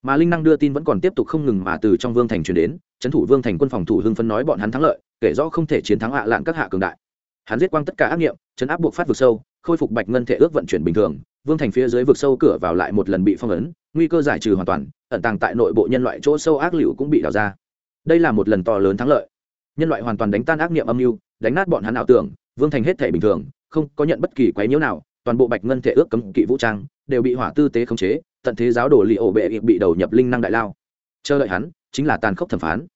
Mà linh năng đưa tin vẫn còn tiếp tục không ngừng mà từ trong vương thành truyền đến trấn thủ vương thành quân phòng thủ hưng phân nói bọn hắn thắng lợi, kể rõ không thể chiến thắng ạ lạn các hạ cường đại. Hắn giết quang tất cả ác nghiệm, chấn áp buộc phát vực sâu, khôi phục bạch ngân thể ước vận chuyển bình thường, vương thành phía dưới vực sâu cửa vào lại một lần bị phong ấn, nguy cơ giải trừ hoàn toàn, ẩn tàng tại nội bộ nhân loại chỗ sâu ác liệu cũng bị đào ra. Đây là một lần to lớn thắng lợi. Nhân loại hoàn toàn đánh tan ác nghiệm âm mưu đánh nát bọn hắn ảo tưởng, vương thành hết thể bình thường, không có nhận bất kỳ quái nhiễu nào, toàn bộ bạch ngân thể ước cấm kỵ vũ trang đều bị hỏa tư tế khống chế, tận thế giáo đồ li ổ bệ bị đầu nhập linh năng đại lao. Chờ đợi hắn, chính là tàn khốc thẩm phán.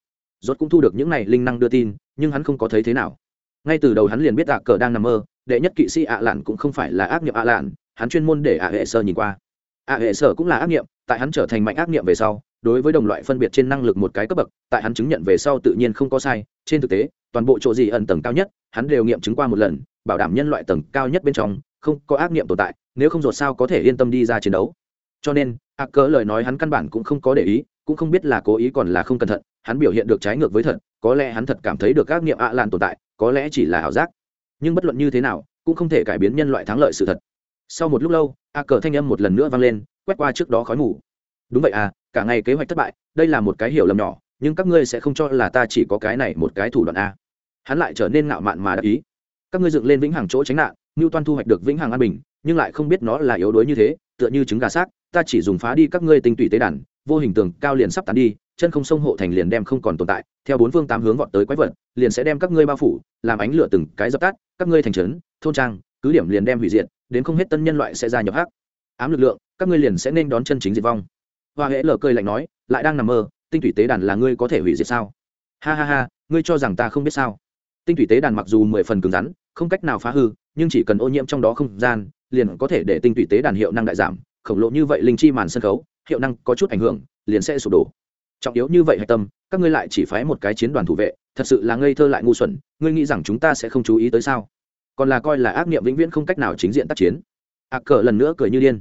Rốt cũng thu được những này linh năng đưa tin, nhưng hắn không có thấy thế nào. Ngay từ đầu hắn liền biết ạ cờ đang nằm mơ, đệ nhất kỵ sĩ ạ lạn cũng không phải là ác nghiệm ạ lạn, hắn chuyên môn để ạ hệ sơ nhìn qua. Ạ hệ sơ cũng là ác nghiệm tại hắn trở thành mạnh ác nghiệm về sau, đối với đồng loại phân biệt trên năng lực một cái cấp bậc, tại hắn chứng nhận về sau tự nhiên không có sai, trên thực tế toàn bộ chỗ gì ẩn tầng cao nhất, hắn đều nghiệm chứng qua một lần, bảo đảm nhân loại tầng cao nhất bên trong, không có ác nghiệm tồn tại, nếu không ruột sao có thể yên tâm đi ra chiến đấu. Cho nên, a cớ lời nói hắn căn bản cũng không có để ý, cũng không biết là cố ý còn là không cẩn thận, hắn biểu hiện được trái ngược với thật, có lẽ hắn thật cảm thấy được ác nghiệm ạ làn tồn tại, có lẽ chỉ là ảo giác. Nhưng bất luận như thế nào, cũng không thể cải biến nhân loại thắng lợi sự thật. Sau một lúc lâu, a cờ thanh âm một lần nữa vang lên, quét qua trước đó khói mù. Đúng vậy à cả ngày kế hoạch thất bại, đây là một cái hiểu lầm nhỏ nhưng các ngươi sẽ không cho là ta chỉ có cái này một cái thủ đoạn a. Hắn lại trở nên ngạo mạn mà đắc ý. Các ngươi dựng lên vĩnh hằng chỗ tránh nạn, ngưu toan thu hoạch được vĩnh hằng an bình, nhưng lại không biết nó là yếu đuối như thế, tựa như trứng gà xác, ta chỉ dùng phá đi các ngươi tinh tủy tế đàn, vô hình tường cao liền sắp tán đi, chân không sông hộ thành liền đem không còn tồn tại, theo bốn phương tám hướng vọt tới quái vật, liền sẽ đem các ngươi bao phủ, làm ánh lửa từng cái dập tắt, các ngươi thành trấn, thôn trang, cứ điểm liền đem hủy diệt, đến không hết tân nhân loại sẽ ra nhập hắc ám lực lượng, các ngươi liền sẽ nên đón chân chính diệt vong. Hoa hễ lờ cười lạnh nói, lại đang nằm mơ tinh thủy tế đàn là ngươi có thể hủy diệt sao? Ha ha ha, ngươi cho rằng ta không biết sao? Tinh thủy tế đàn mặc dù mười phần cứng rắn, không cách nào phá hư, nhưng chỉ cần ô nhiễm trong đó không gian, liền có thể để tinh thủy tế đàn hiệu năng đại giảm, khổng lồ như vậy linh chi màn sân khấu, hiệu năng có chút ảnh hưởng, liền sẽ sụp đổ. Trọng yếu như vậy hạch tâm, các ngươi lại chỉ phái một cái chiến đoàn thủ vệ, thật sự là ngây thơ lại ngu xuẩn, ngươi nghĩ rằng chúng ta sẽ không chú ý tới sao? Còn là coi là ác niệm vĩnh viễn không cách nào chính diện tác chiến. Ạc cờ lần nữa cười như điên.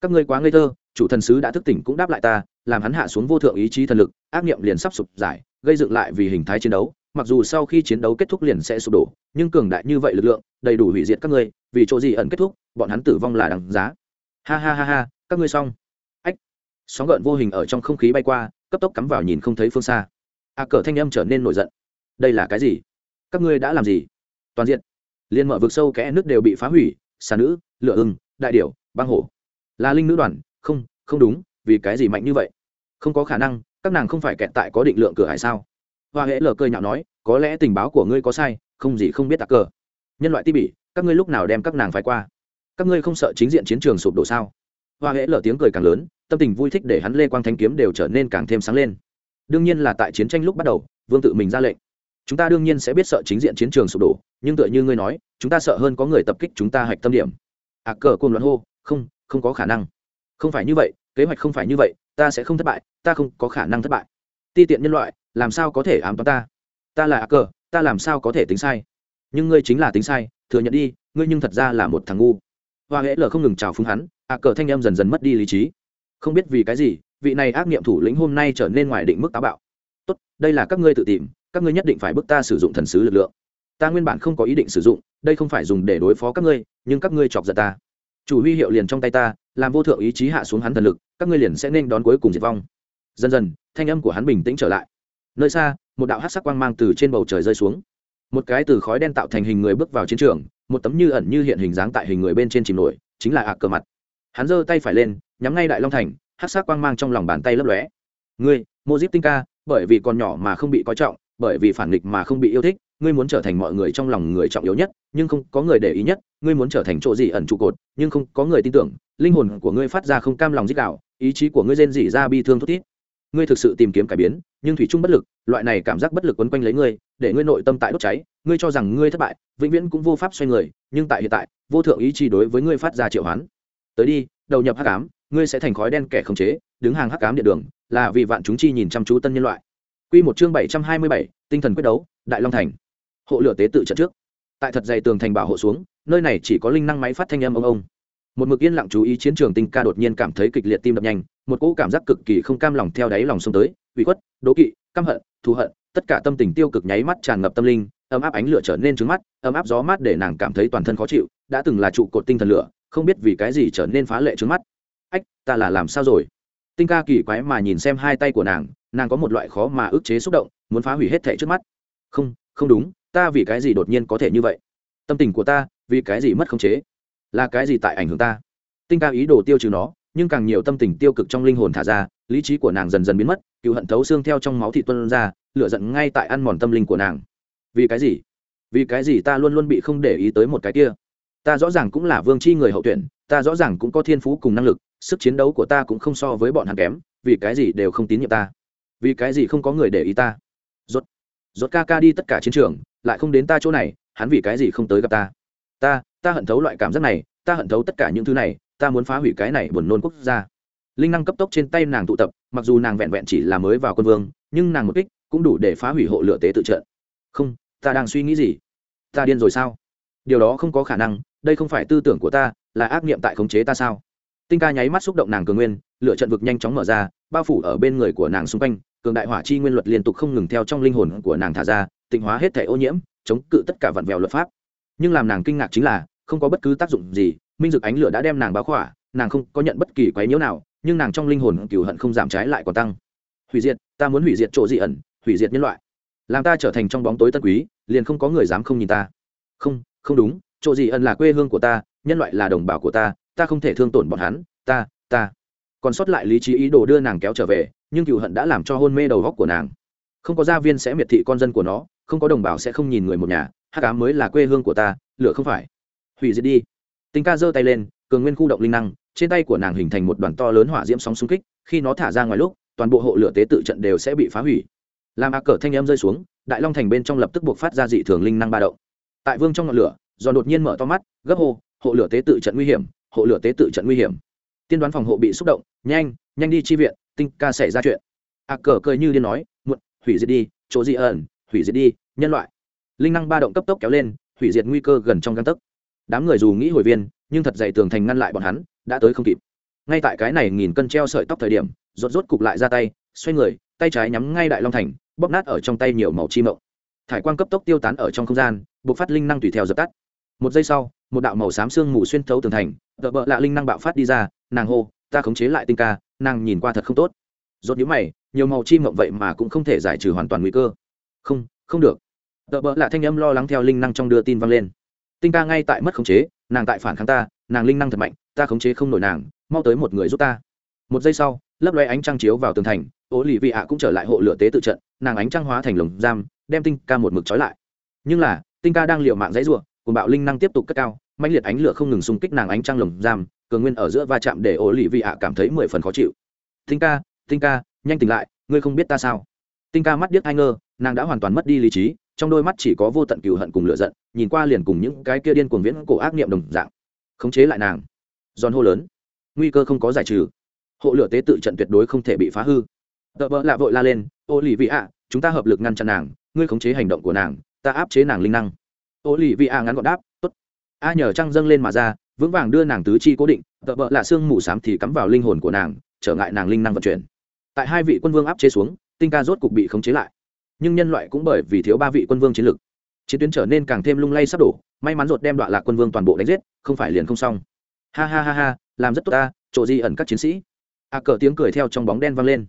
Các ngươi quá ngây thơ chủ thần sứ đã thức tỉnh cũng đáp lại ta, làm hắn hạ xuống vô thượng ý chí thần lực, ác niệm liền sắp sụp giải, gây dựng lại vì hình thái chiến đấu. Mặc dù sau khi chiến đấu kết thúc liền sẽ sụp đổ, nhưng cường đại như vậy lực lượng, đầy đủ hủy diệt các ngươi, vì chỗ gì ẩn kết thúc, bọn hắn tử vong là đằng giá. Ha ha ha ha, các ngươi xong. Ách. Sóng gợn vô hình ở trong không khí bay qua, cấp tốc cắm vào nhìn không thấy phương xa. A cờ thanh âm trở nên nổi giận. Đây là cái gì? Các ngươi đã làm gì? Toàn diện. Liên mở vực sâu kẽ nước đều bị phá hủy, xà nữ, lửa ưng, đại điểu, băng hổ. Là linh nữ đoàn không không đúng, vì cái gì mạnh như vậy? Không có khả năng, các nàng không phải kẹt tại có định lượng cửa hải sao? Hoa hễ lờ cười nhạo nói, có lẽ tình báo của ngươi có sai, không gì không biết tạc cờ. Nhân loại ti bỉ, các ngươi lúc nào đem các nàng phải qua? Các ngươi không sợ chính diện chiến trường sụp đổ sao? Hoa hễ lờ tiếng cười càng lớn, tâm tình vui thích để hắn lê quang thanh kiếm đều trở nên càng thêm sáng lên. Đương nhiên là tại chiến tranh lúc bắt đầu, vương tự mình ra lệnh. Chúng ta đương nhiên sẽ biết sợ chính diện chiến trường sụp đổ, nhưng tựa như ngươi nói, chúng ta sợ hơn có người tập kích chúng ta hạch tâm điểm. Ạ cờ côn loạn hô, không không có khả năng không phải như vậy, kế hoạch không phải như vậy, ta sẽ không thất bại, ta không có khả năng thất bại. Ti tiện nhân loại, làm sao có thể ám toán ta? Ta là Ác cờ, ta làm sao có thể tính sai? Nhưng ngươi chính là tính sai, thừa nhận đi, ngươi nhưng thật ra là một thằng ngu. Hoa hễ lờ không ngừng chào phúng hắn Ác cờ thanh em dần dần mất đi lý trí. Không biết vì cái gì, vị này ác nghiệm thủ lĩnh hôm nay trở nên ngoài định mức táo bạo. Tốt, đây là các ngươi tự tìm, các ngươi nhất định phải bức ta sử dụng thần sứ lực lượng. Ta nguyên bản không có ý định sử dụng, đây không phải dùng để đối phó các ngươi, nhưng các ngươi chọc giận ta. Chủ huy hiệu liền trong tay ta làm vô thượng ý chí hạ xuống hắn thần lực, các ngươi liền sẽ nên đón cuối cùng diệt vong. Dần dần, thanh âm của hắn bình tĩnh trở lại. Nơi xa, một đạo hát sắc quang mang từ trên bầu trời rơi xuống. Một cái từ khói đen tạo thành hình người bước vào chiến trường, một tấm như ẩn như hiện hình dáng tại hình người bên trên chìm nổi, chính là ạ cờ mặt. Hắn giơ tay phải lên, nhắm ngay đại long thành hát sắc quang mang trong lòng bàn tay lấp lóe. Ngươi, mô díp tinh ca, bởi vì còn nhỏ mà không bị coi trọng, bởi vì phản nghịch mà không bị yêu thích ngươi muốn trở thành mọi người trong lòng người trọng yếu nhất nhưng không có người để ý nhất ngươi muốn trở thành chỗ gì ẩn trụ cột nhưng không có người tin tưởng linh hồn của ngươi phát ra không cam lòng dích đạo ý chí của ngươi rên rỉ ra bi thương thút thít. Ngươi thực sự tìm kiếm cải biến nhưng thủy chung bất lực loại này cảm giác bất lực quấn quanh lấy ngươi để ngươi nội tâm tại đốt cháy ngươi cho rằng ngươi thất bại vĩnh viễn cũng vô pháp xoay người nhưng tại hiện tại vô thượng ý chí đối với ngươi phát ra triệu hoán. Tới đi đầu nhập hắc ám ngươi sẽ thành khói đen kẻ khống chế đứng hàng hắc ám địa đường là vì vạn chúng chi nhìn chăm chú tân nhân loại. Quy một chương bảy trăm hai mươi bảy, tinh thần quyết đấu, Đại Long Thành. Hộ lửa tế tự trận trước. Tại thật dày tường thành bảo hộ xuống, nơi này chỉ có linh năng máy phát thanh âm ông ông. Một mực yên lặng chú ý chiến trường tinh ca đột nhiên cảm thấy kịch liệt tim đập nhanh, một cỗ cảm giác cực kỳ không cam lòng theo đáy lòng xông tới, uy khuất, đố kỵ, căm hận, thù hận, tất cả tâm tình tiêu cực nháy mắt tràn ngập tâm linh, ấm áp ánh lửa trở nên trướng mắt, ấm áp gió mát để nàng cảm thấy toàn thân khó chịu, đã từng là trụ cột tinh thần lửa, không biết vì cái gì trở nên phá lệ trướng mắt. Ách, ta là làm sao rồi? Tinh ca kỳ quái mà nhìn xem hai tay của nàng, nàng có một loại khó mà ức chế xúc động muốn phá hủy hết thệ trước mắt không không đúng ta vì cái gì đột nhiên có thể như vậy? Tâm tình của ta vì cái gì mất khống chế? Là cái gì tại ảnh hưởng ta? Tinh ca ý đồ tiêu trừ nó, nhưng càng nhiều tâm tình tiêu cực trong linh hồn thả ra, lý trí của nàng dần dần biến mất, cựu hận thấu xương theo trong máu thị tuân ra lựa giận ngay tại ăn mòn tâm linh của nàng. Vì cái gì? Vì cái gì ta luôn luôn bị không để ý tới một cái kia? Ta rõ ràng cũng là vương c h i người hậu tuyển, ta rõ ràng cũng có thiên phú cùng năng lực, sức chiến đấu của ta cũng không so với bọn hắn kém, vì cái gì đều không tín nhiệm ta? Vì cái gì không có người để ý ta? Rốt ca ca đi tất cả chiến trường, lại không đến ta chỗ này, hắn vì cái gì không tới gặp ta? Ta ta hận thấu loại cảm giác này, ta hận thấu tất cả những thứ này, ta muốn phá hủy cái này buồn nôn quốc gia. Linh năng cấp tốc trên tay nàng tụ tập, mặc dù nàng vẹn vẹn chỉ là mới vào quân vương, nhưng nàng một kích cũng đủ để phá hủy hộ lửa tế tự trận. Không, ta đang suy nghĩ gì? Ta điên rồi sao? Điều đó không có khả năng, đây không phải tư tưởng của ta, là ác niệm tại khống chế ta sao? Tinh ca nháy mắt xúc động nàng cường nguyên lựa trận vực nhanh chóng mở ra, bao phủ ở bên người của nàng xung quanh cường đại hỏa chi nguyên luật liên tục không ngừng theo trong linh hồn của nàng thả ra, tịnh hóa hết thể ô nhiễm, chống cự tất cả vặn vẹo luật pháp. Nhưng làm nàng kinh ngạc chính là, không có bất cứ tác dụng gì, minh dực ánh lửa đã đem nàng báo khỏa, nàng không có nhận bất kỳ quấy nhiễu nào, nhưng nàng trong linh hồn cửu hận không giảm trái lại còn tăng. Hủy diệt, ta muốn hủy diệt chỗ dị ẩn, hủy diệt nhân loại. Làm ta trở thành trong bóng tối tân quý, liền không có người dám không nhìn ta. Không không đúng, chỗ dị ẩn là quê hương của ta, nhân loại là đồng bào của ta ta không thể thương tổn bọn hắn, ta ta. Còn sót lại lý trí ý đồ đưa nàng kéo trở về nhưng cựu hận đã làm cho hôn mê đầu góc của nàng. Không có gia viên sẽ miệt thị con dân của nó, không có đồng bào sẽ không nhìn người một nhà hát cá mới là quê hương của ta lửa không phải. Hủy diệt đi. Tinh ca giơ tay lên, cường nguyên khu động linh năng, trên tay của nàng hình thành một đoàn to lớn hỏa diễm sóng xung kích, khi nó thả ra ngoài lúc, toàn bộ hộ lửa tế tự trận đều sẽ bị phá hủy. Làm ác cờ thanh em rơi xuống, đại long thành bên trong lập tức buộc phát ra dị thường linh năng ba động. Tại vương trong ngọn lửa do đột nhiên mở to mắt, gấp hô, hộ lửa tế tự trận nguy hiểm, hộ lửa tế tự trận nguy hiểm. Tiên đoán phòng hộ bị xúc động, nhanh nhanh đi chi viện tinh ca xảy ra chuyện. Ác cờ cười như điên nói, muộn, hủy diệt đi, chỗ dị ẩn, hủy diệt đi, nhân loại. Linh năng ba động cấp tốc kéo lên, hủy diệt nguy cơ gần trong găng tấc. Đám người dù nghĩ hồi viên, nhưng thật dày tường thành ngăn lại bọn hắn, đã tới không kịp. Ngay tại cái này nghìn cân treo sợi tóc thời điểm, rốt rốt cục lại ra tay, xoay người, tay trái nhắm ngay đại long thành, bóp nát ở trong tay nhiều màu chi mộng. Thải quang cấp tốc tiêu tán ở trong không gian buộc phát linh năng tùy theo dập tắt. Một giây sau, một đạo màu xám xương mù xuyên thấu tường thành, tợ bợ lạ linh năng bạo phát đi ra, nàng hô ta khống chế lại tinh ca, nàng nhìn qua thật không tốt. Rốt nhíu mày, nhiều màu chi mộng vậy mà cũng không thể giải trừ hoàn toàn nguy cơ. Không không được. Tợ bỡ lạ thanh âm lo lắng theo linh năng trong đưa tin vang lên. Tinh ca ngay tại mất khống chế, nàng tại phản kháng ta, nàng linh năng thật mạnh, ta khống chế không nổi nàng, mau tới một người giúp ta. Một giây sau, lấp loe ánh trăng chiếu vào tường thành ố lì vị ạ cũng trở lại hộ lửa tế tự trận, nàng ánh trăng hóa thành lồng giam, đem tinh ca một mực trói lại. Nhưng là, tinh ca đang liệu mạng dãy ruộng cùng bạo linh năng tiếp tục cất cao mạnh liệt ánh lửa không ngừng xung kích nàng ánh trăng lồng giam cường nguyên ở giữa va chạm để ổ lì vị ạ cảm thấy mười phần khó chịu. Tinh ca tinh ca, nhanh tỉnh lại, ngươi không biết ta sao? Tinh ca mắt điếc ai ngơ, nàng đã hoàn toàn mất đi lý trí, trong đôi mắt chỉ có vô tận cựu hận cùng lửa giận, nhìn qua liền cùng những cái kia điên cuồng viễn cổ ác niệm đồng dạng. Khống chế lại nàng. Giòn hô lớn. Nguy cơ không có giải trừ. Hộ lửa tế tự trận tuyệt đối không thể bị phá hư. Tợ vợ lạ vội la lên, ô lì vị ạ, chúng ta hợp lực ngăn chặn nàng, ngươi khống chế hành động của nàng, ta áp chế nàng linh năng. Ô lì vị ạ ngắn gọn đáp, tốt. A nhờ trăng dâng lên mà ra vững vàng đưa nàng tứ chi cố định, tợ vợ lạ xương mù xám thì cắm vào linh hồn của nàng, trở ngại nàng linh năng vận chuyển. Tại hai vị quân vương áp chế xuống, tinh ca rốt cục bị khống chế lại. Nhưng nhân loại cũng bởi vì thiếu ba vị quân vương chiến lực, chiến tuyến trở nên càng thêm lung lay sắp đổ, may mắn ruột đem đoạn lạc quân vương toàn bộ đánh giết, không phải liền không xong. Ha ha ha ha, làm rất tốt ta, chỗ di ẩn các chiến sĩ. A cờ tiếng cười theo trong bóng đen vang lên.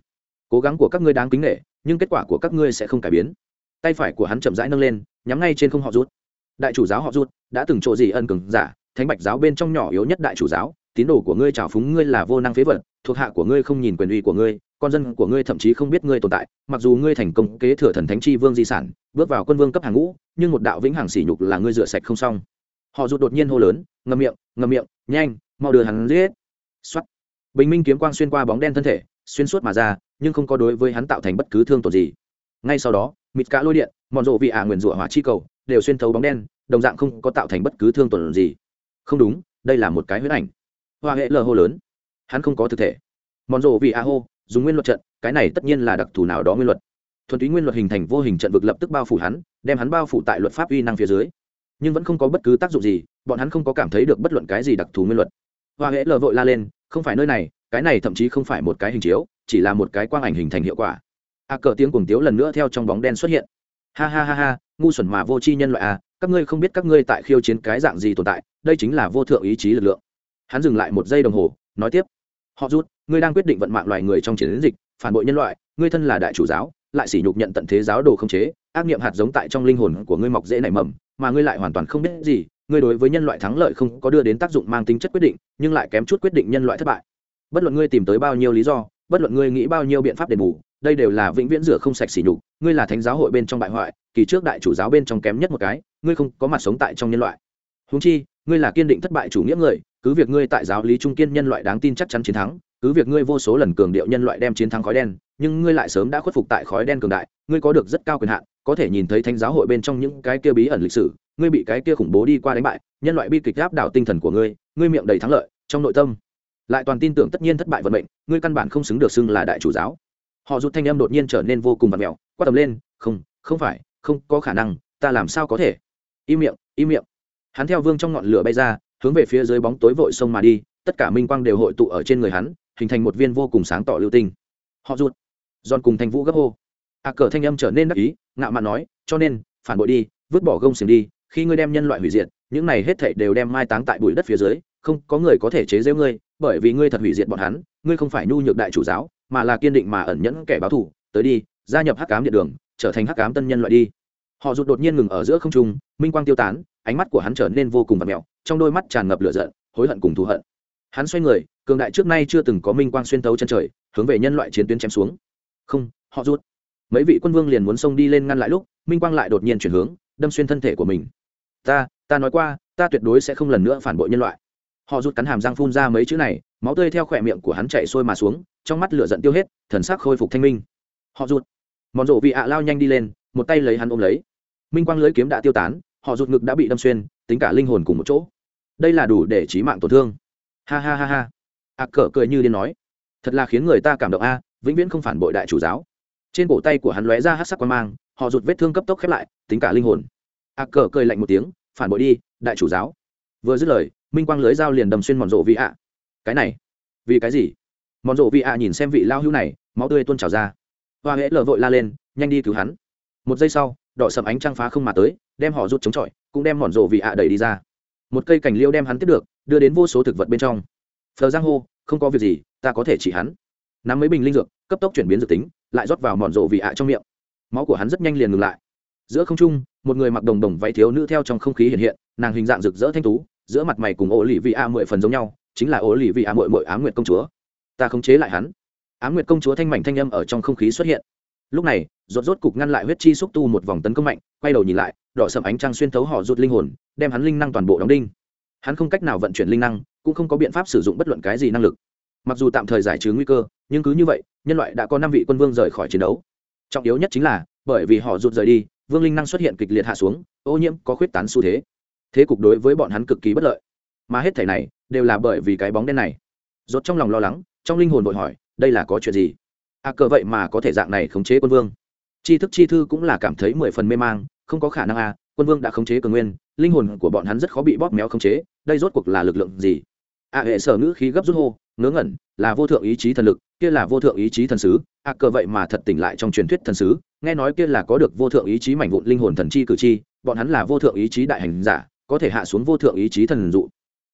Cố gắng của các ngươi đáng kính nghệ nhưng kết quả của các ngươi sẽ không cải biến. Tay phải của hắn chậm rãi nâng lên, nhắm ngay trên không họ rút. Đại chủ giáo họ rút, đã từng chỗ gì ẩn cừng giả thánh bạch giáo bên trong nhỏ yếu nhất đại chủ giáo, tín đồ của ngươi trào phúng ngươi là vô năng phế vật, thuộc hạ của ngươi không nhìn quyền uy của ngươi, con dân của ngươi thậm chí không biết ngươi tồn tại, mặc dù ngươi thành công kế thừa thần thánh chi vương di sản, bước vào quân vương cấp hàng ngũ, nhưng một đạo vĩnh hằng sỉ nhục là ngươi rửa sạch không xong. Họ rụt đột nhiên hô lớn, ngậm miệng ngậm miệng, nhanh, mau đưa hắn giết. Xuất bình minh kiếm quang xuyên qua bóng đen thân thể, xuyên suốt mà ra, nhưng không có đối với hắn tạo thành bất cứ thương tổn gì. Ngay sau đó, mịt cả lôi điện, mòn rộ vị ả nguyền rủa hỏa chi cầu, đều xuyên thấu bóng đen, đồng dạng không có tạo thành bất cứ thương tổn gì không đúng, đây là một cái huyễn ảnh. Hoa hệ lờ hô lớn. Hắn không có thực thể. Mòn rộ vì a hô, dùng nguyên luật trận, cái này tất nhiên là đặc thù nào đó nguyên luật. Thuần túy nguyên luật hình thành vô hình trận vực lập tức bao phủ hắn, đem hắn bao phủ tại luật pháp uy năng phía dưới. Nhưng vẫn không có bất cứ tác dụng gì, bọn hắn không có cảm thấy được bất luận cái gì đặc thù nguyên luật. Hoa hễ lờ vội la lên, không phải nơi này, cái này thậm chí không phải một cái hình chiếu, chỉ là một cái quang ảnh hình thành hiệu quả. A cờ tiếng cuồng tiếu lần nữa theo trong bóng đen xuất hiện. Ha ha ha ha, ngu xuẩn mà vô tri nhân loại à các ngươi không biết các ngươi tại khiêu chiến cái dạng gì tồn tại, đây chính là vô thượng ý chí lực lượng. Hắn dừng lại một giây đồng hồ, nói tiếp. Họ rút, ngươi đang quyết định vận mạng loài người trong chiến dịch, phản bội nhân loại, ngươi thân là đại chủ giáo, lại sỉ nhục nhận tận thế giáo đồ không chế, ác niệm hạt giống tại trong linh hồn của ngươi mọc dễ nảy mầm, mà ngươi lại hoàn toàn không biết gì, ngươi đối với nhân loại thắng lợi không có đưa đến tác dụng mang tính chất quyết định, nhưng lại kém chút quyết định nhân loại thất bại. Bất luận ngươi tìm tới bao nhiêu lý do, bất luận ngươi nghĩ bao nhiêu biện pháp đền bù đây đều là vĩnh viễn rửa không sạch sỉ nhục, ngươi là thánh giáo hội bên trong bại hoại, kỳ trước đại chủ giáo bên trong kém nhất một cái, ngươi không có mặt sống tại trong nhân loại. Húng chi, ngươi là kiên định thất bại chủ nghĩa người, cứ việc ngươi tại giáo lý trung kiên nhân loại đáng tin chắc chắn chiến thắng, cứ việc ngươi vô số lần cường điệu nhân loại đem chiến thắng khói đen, nhưng ngươi lại sớm đã khuất phục tại khói đen cường đại, ngươi có được rất cao quyền hạn, có thể nhìn thấy thánh giáo hội bên trong những cái kia bí ẩn lịch sử, ngươi bị cái kia khủng bố đi qua đánh bại, nhân loại bi kịch áp đảo tinh thần của ngươi ngươi miệng đầy thắng lợi, trong nội tâm. Lại toàn tin tưởng tất nhiên thất bại vận mệnh, ngươi căn bản không xứng được xưng là đại chủ giáo họ rút thanh âm đột nhiên trở nên vô cùng vặt mẹo, quát tầm lên, không không phải, không có khả năng, ta làm sao có thể? Im miệng im miệng. Hắn theo vương trong ngọn lửa bay ra, hướng về phía dưới bóng tối vội sông mà đi, tất cả minh quang đều hội tụ ở trên người hắn, hình thành một viên vô cùng sáng tỏ lưu tinh. Họ rút giòn cùng thanh vũ gấp hô. A cờ thanh âm trở nên đắc ý, ngạo mạn nói, cho nên, phản bội đi, vứt bỏ gông xiềng đi, khi ngươi đem nhân loại hủy diệt, những này hết thảy đều đem mai táng tại bụi đất phía dưới, không có người có thể chế giễu ngươi, bởi vì ngươi thật hủy diệt bọn hắn, ngươi không phải nhu nhược đại chủ giáo mà là kiên định mà ẩn nhẫn kẻ báo thù, tới đi, gia nhập hắc ám điện đường, trở thành hắc ám tân nhân loại đi. Họ rụt đột nhiên ngừng ở giữa không trung, minh quang tiêu tán, ánh mắt của hắn trở nên vô cùng vặt mẹo, trong đôi mắt tràn ngập lửa giận, hối hận cùng thù hận. Hắn xoay người, cường đại trước nay chưa từng có minh quang xuyên tấu chân trời, hướng về nhân loại chiến tuyến chém xuống. Không, họ rút mấy vị quân vương liền muốn xông đi lên ngăn lại lúc, minh quang lại đột nhiên chuyển hướng, đâm xuyên thân thể của mình. Ta ta nói qua, ta tuyệt đối sẽ không lần nữa phản bội nhân loại. Họ rút cắn hàm răng phun ra mấy chữ này, máu tươi theo khỏe miệng của hắn chạy sôi mà xuống trong mắt lửa giận tiêu hết thần sắc khôi phục thanh minh. Họ rụt. Mòn rộ vị ạ lao nhanh đi lên một tay lấy hắn ôm lấy. Minh quang lưới kiếm đã tiêu tán họ rụt ngực đã bị đâm xuyên tính cả linh hồn cùng một chỗ. Đây là đủ để trí mạng tổn thương. Ha ha ha ha. Ạ à, cờ cười như điên nói. Thật là khiến người ta cảm động a vĩnh viễn không phản bội đại chủ giáo. Trên cổ tay của hắn lóe ra hát sắc quan mang họ rụt vết thương cấp tốc khép lại tính cả linh hồn. Ạ à, cờ cười lạnh một tiếng phản bội đi đại chủ giáo. Vừa dứt lời minh quang lưới dao liền đầm xuyên mòn rộ vị ạ. Cái này vì cái gì? Mòn rộ vị ạ nhìn xem vị lao hữu này, máu tươi tuôn trào ra. Hoa hễ lờ vội la lên, nhanh đi cứu hắn. Một giây sau, đỏ sầm ánh trăng phá không mà tới, đem họ rút chống chọi, cũng đem mòn rộ vị ạ đẩy đi ra. Một cây cành liêu đem hắn tiếp được, đưa đến vô số thực vật bên trong. Phờ giang hô, không có việc gì, ta có thể chỉ hắn. Nắm mấy bình linh dược, cấp tốc chuyển biến dược tính, lại rót vào mòn rộ vị ạ trong miệng. Máu của hắn rất nhanh liền ngừng lại. Giữa không trung, một người mặc đồng đồng váy thiếu nữ theo trong không khí hiện hiện, nàng hình dạng rực rỡ thanh tú, giữa mặt mày cùng ổ lì vị a mười phần giống nhau, chính là ổ lì vị a mội mội á nguyệt công chúa ta khống chế lại hắn. Á nguyệt công chúa thanh mảnh thanh âm ở trong không khí xuất hiện. Lúc này, rốt rốt cục ngăn lại huyết chi xúc tu một vòng tấn công mạnh, quay đầu nhìn lại, đỏ sầm ánh trăng xuyên thấu họ rụt linh hồn, đem hắn linh năng toàn bộ đóng đinh. Hắn không cách nào vận chuyển linh năng, cũng không có biện pháp sử dụng bất luận cái gì năng lực. Mặc dù tạm thời giải trừ nguy cơ, nhưng cứ như vậy, nhân loại đã có năm vị quân vương rời khỏi chiến đấu. Trọng yếu nhất chính là, bởi vì họ rụt rời đi, vương linh năng xuất hiện kịch liệt hạ xuống, ô nhiễm có khuyết tán xu thế. Thế cục đối với bọn hắn cực kỳ bất lợi. Mà hết thể này, đều là bởi vì cái bóng đen này. Rốt trong lòng lo lắng trong linh hồn vội hỏi, đây là có chuyện gì? À cờ vậy mà có thể dạng này khống chế quân vương. Chi thức chi thư cũng là cảm thấy mười phần mê mang, không có khả năng à quân vương đã khống chế cường nguyên, linh hồn của bọn hắn rất khó bị bóp méo khống chế, đây rốt cuộc là lực lượng gì? À hệ sở ngữ khí gấp rút hô, ngớ ngẩn, là vô thượng ý chí thần lực, kia là vô thượng ý chí thần sứ. A cờ vậy mà thật tỉnh lại trong truyền thuyết thần sứ, nghe nói kia là có được vô thượng ý chí mảnh vụn linh hồn thần chi cử chi, bọn hắn là vô thượng ý chí đại hành giả, có thể hạ xuống vô thượng ý chí thần dụ.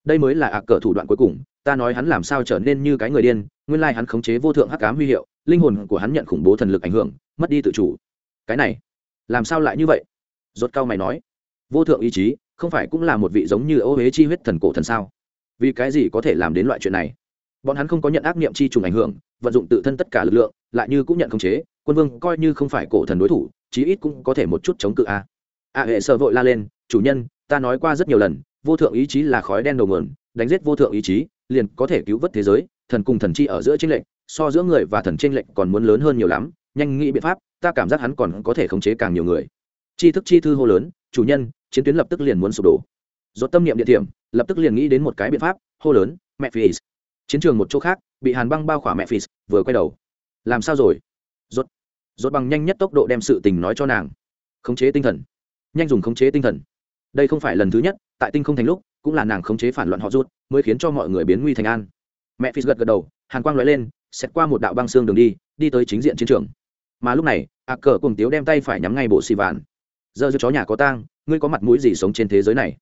Đây mới là ạ cờ thủ đoạn cuối cùng ta nói hắn làm sao trở nên như cái người điên, nguyên lai hắn khống chế vô thượng hắc cám huy hiệu, linh hồn của hắn nhận khủng bố thần lực ảnh hưởng, mất đi tự chủ. Cái này, làm sao lại như vậy? Rốt cao mày nói. Vô thượng ý chí, không phải cũng là một vị giống như ô huế chi huyết thần cổ thần sao? Vì cái gì có thể làm đến loại chuyện này? Bọn hắn không có nhận ác niệm chi trùng ảnh hưởng, vận dụng tự thân tất cả lực lượng, lại như cũng nhận khống chế, quân vương coi như không phải cổ thần đối thủ, chí ít cũng có thể một chút chống cự a. A hệ sợ vội la lên, chủ nhân, ta nói qua rất nhiều lần, vô thượng ý chí là khói đen đầu nguồn, đánh giết vô thượng ý chí liền có thể cứu vớt thế giới, thần cùng thần chi ở giữa tranh lệnh so giữa người và thần tranh lệnh còn muốn lớn hơn nhiều lắm, nhanh nghĩ biện pháp, ta cảm giác hắn còn có thể khống chế càng nhiều người. Chi thức chi thư hô lớn, chủ nhân, chiến tuyến lập tức liền muốn sụp đổ. Dốt tâm niệm địa điểm, lập tức liền nghĩ đến một cái biện pháp, hô lớn, mẹ phi chiến trường một chỗ khác, bị hàn băng bao khỏa mẹ phi vừa quay đầu. Làm sao rồi? Rốt rốt bằng nhanh nhất tốc độ đem sự tình nói cho nàng. Khống chế tinh thần. Nhanh dùng khống chế tinh thần. Đây không phải lần thứ nhất tại tinh không thành lúc, cũng là nàng khống chế phản loạn họ rút, mới khiến cho mọi người biến nguy thành an. Mẹ phi gật gật đầu, hàn quang nói lên xét qua một đạo băng xương đường đi đi tới chính diện chiến trường. Mà lúc này ạ cờ cùng tiếu đem tay phải nhắm ngay bộ xì vạn. Giờ cho chó nhà có tang, ngươi có mặt mũi gì sống trên thế giới này?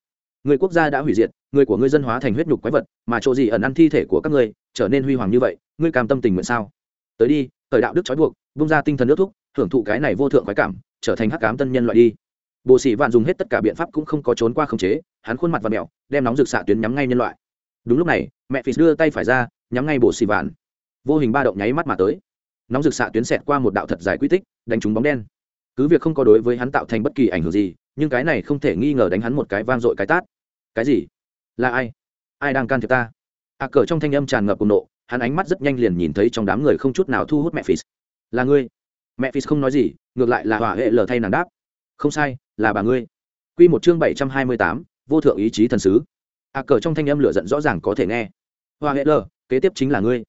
Người quốc gia đã hủy diệt, người của ngươi dân hóa thành huyết nhục quái vật, mà chỗ gì ẩn ăn thi thể của các ngươi, trở nên huy hoàng như vậy, ngươi cam tâm tình nguyện sao? Tới đi thời đạo đức trói buộc bung ra tinh thần nước thúc, hưởng thụ cái này vô thượng khoái cảm, trở thành hắc cám tân nhân loại đi bộ sĩ vạn dùng hết tất cả biện pháp cũng không có trốn qua khống chế hắn khuôn mặt và mẹo đem nóng rực xạ tuyến nhắm ngay nhân loại. Đúng lúc này mẹ phì đưa tay phải ra nhắm ngay bộ sĩ vạn. Vô hình ba động nháy mắt mà tới. Nóng rực xạ tuyến xẹt qua một đạo thật dài quy tích đánh trúng bóng đen. Cứ việc không có đối với hắn tạo thành bất kỳ ảnh hưởng gì nhưng cái này không thể nghi ngờ đánh hắn một cái vang dội cái tát. Cái gì? Là ai? Ai đang can thiệp ta? Ạ à, cờ trong thanh âm tràn ngập cùng nộ hắn ánh mắt rất nhanh liền nhìn thấy trong đám người không chút nào thu hút mẹ phì là ngươi. Mẹ phì không nói gì ngược lại là hỏa hệ lờ thay nàng đáp không sai, là bà ngươi. Quy một chương bảy trăm hai mươi tám, vô thượng ý chí thần sứ. A cờ trong thanh âm lửa giận rõ ràng có thể nghe. Hoa hệ lờ, kế tiếp chính là ngươi.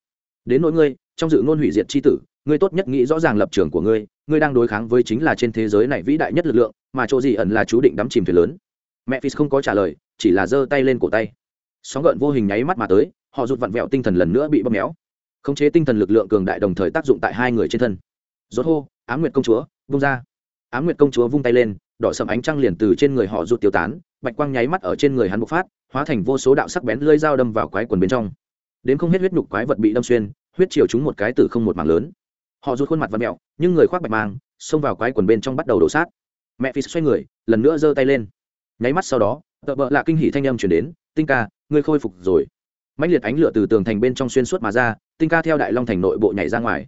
Đến nỗi ngươi, trong dự ngôn hủy diệt c h i tử, ngươi tốt nhất nghĩ rõ ràng lập trường của ngươi ngươi đang đối kháng với chính là trên thế giới này vĩ đại nhất lực lượng, mà chỗ gì ẩn là chú định đắm chìm thuyền lớn. Mẹ phi không có trả lời, chỉ là giơ tay lên cổ tay. Sóng gợn vô hình nháy mắt mà tới, họ rụt vặn vẹo tinh thần lần nữa bị bóp méo. Khống chế tinh thần lực lượng cường đại đồng thời tác dụng tại hai người trên thân. Rốt hô á m nguyệt công chúa, vung ra á m nguyệt công chúa vung tay lên, đỏ sầm ánh trăng liền từ trên người họ rụt tiêu tán, bạch quang nháy mắt ở trên người hắn bộc phát, hóa thành vô số đạo sắc bén lơi dao đâm vào quái quần bên trong. Đến không hết huyết nhục quái vật bị đâm xuyên, huyết chiều chúng một cái từ không một mảng lớn. Họ rụt khuôn mặt và mẹo nhưng người khoác bạch mang, xông vào quái quần bên trong bắt đầu đổ sát. Mẹ phi xoay người, lần nữa giơ tay lên. Nháy mắt sau đó, tợ bợ lạ kinh hỉ thanh âm chuyển đến, tinh ca, ngươi khôi phục rồi. Mạnh liệt ánh lửa từ tường thành bên trong xuyên suốt mà ra, tinh ca theo đại long thành nội bộ nhảy ra ngoài.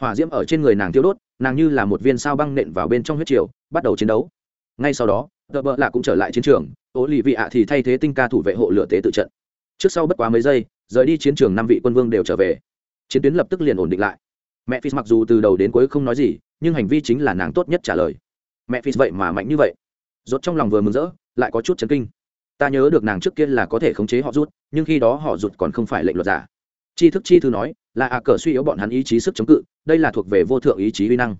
Hỏa diễm ở trên người nàng tiêu đốt nàng như là một viên sao băng nện vào bên trong huyết triều, bắt đầu chiến đấu. Ngay sau đó tờ bợ lạ cũng trở lại chiến trường ố lì vị ạ thì thay thế tinh ca thủ vệ hộ lửa tế tự trận. Trước sau bất quá mấy giây, rời đi chiến trường năm vị quân vương đều trở về. Chiến tuyến lập tức liền ổn định lại. Mẹ phi mặc dù từ đầu đến cuối không nói gì, nhưng hành vi chính là nàng tốt nhất trả lời. Mẹ phi vậy mà mạnh như vậy. Rốt trong lòng vừa mừng rỡ, lại có chút chấn kinh. Ta nhớ được nàng trước kia là có thể khống chế họ rút, nhưng khi đó họ rút còn không phải lệnh luật giả chi thức chi thư nói, là ạ cờ suy yếu bọn hắn ý chí sức chống cự, đây là thuộc về vô thượng ý chí uy năng.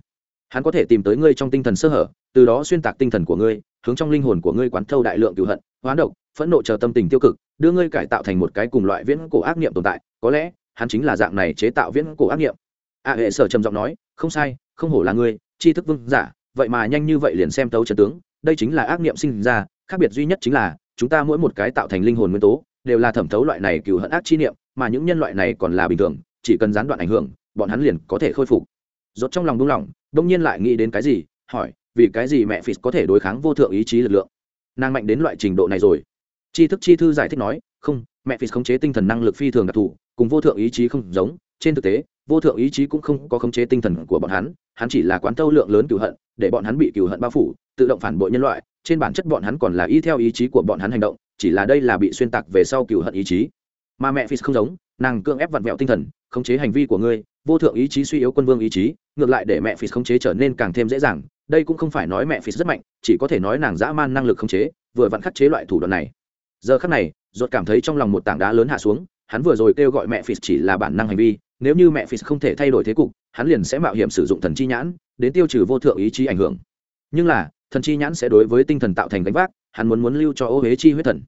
Hắn có thể tìm tới ngươi trong tinh thần sơ hở, từ đó xuyên tạc tinh thần của ngươi, hướng trong linh hồn của ngươi quán thâu đại lượng cựu hận, hoán độc, phẫn nộ chờ tâm tình tiêu cực, đưa ngươi cải tạo thành một cái cùng loại viễn cổ ác niệm tồn tại, có lẽ, hắn chính là dạng này chế tạo viễn cổ ác niệm. A hệ sở trầm giọng nói, không sai, không hổ là ngươi tri thức vương giả, vậy mà nhanh như vậy liền xem tấu trần tướng, đây chính là ác niệm sinh ra, khác biệt duy nhất chính là, chúng ta mỗi một cái tạo thành linh hồn nguyên tố, đều là thẩm thấu loại này cựu hận ác chi niệm mà những nhân loại này còn là bình thường, chỉ cần gián đoạn ảnh hưởng, bọn hắn liền có thể khôi phục. Rốt trong lòng buông lỏng đông nhiên lại nghĩ đến cái gì, hỏi, vì cái gì mẹ phịt có thể đối kháng vô thượng ý chí lực lượng? Nàng mạnh đến loại trình độ này rồi. Tri thức chi thư giải thích nói, không, mẹ phịt khống chế tinh thần năng lực phi thường đặc thù, cùng vô thượng ý chí không giống. Trên thực tế, vô thượng ý chí cũng không có khống chế tinh thần của bọn hắn hắn chỉ là quán tâu lượng lớn cựu hận, để bọn hắn bị cựu hận bao phủ, tự động phản bội nhân loại. Trên bản chất bọn hắn còn là y theo ý chí của bọn hắn hành động, chỉ là đây là bị xuyên tạc về sau cựu hận ý chí mà mẹ phi không giống, nàng cưỡng ép vặn vẹo tinh thần, khống chế hành vi của ngươi, vô thượng ý chí suy yếu quân vương ý chí, ngược lại để mẹ phi khống chế trở nên càng thêm dễ dàng. Đây cũng không phải nói mẹ phi rất mạnh, chỉ có thể nói nàng dã man năng lực khống chế, vừa vặn khắc chế loại thủ đoạn này. Giờ khắc này, ruột cảm thấy trong lòng một tảng đá lớn hạ xuống, hắn vừa rồi kêu gọi mẹ phi chỉ là bản năng hành vi, nếu như mẹ phi không thể thay đổi thế cục, hắn liền sẽ mạo hiểm sử dụng thần chi nhãn, đến tiêu trừ vô thượng ý chí ảnh hưởng. Nhưng là, thần chi nhãn sẽ đối với tinh thần tạo thành gánh vác, hắn muốn muốn lưu cho ô huế chi huyết thần.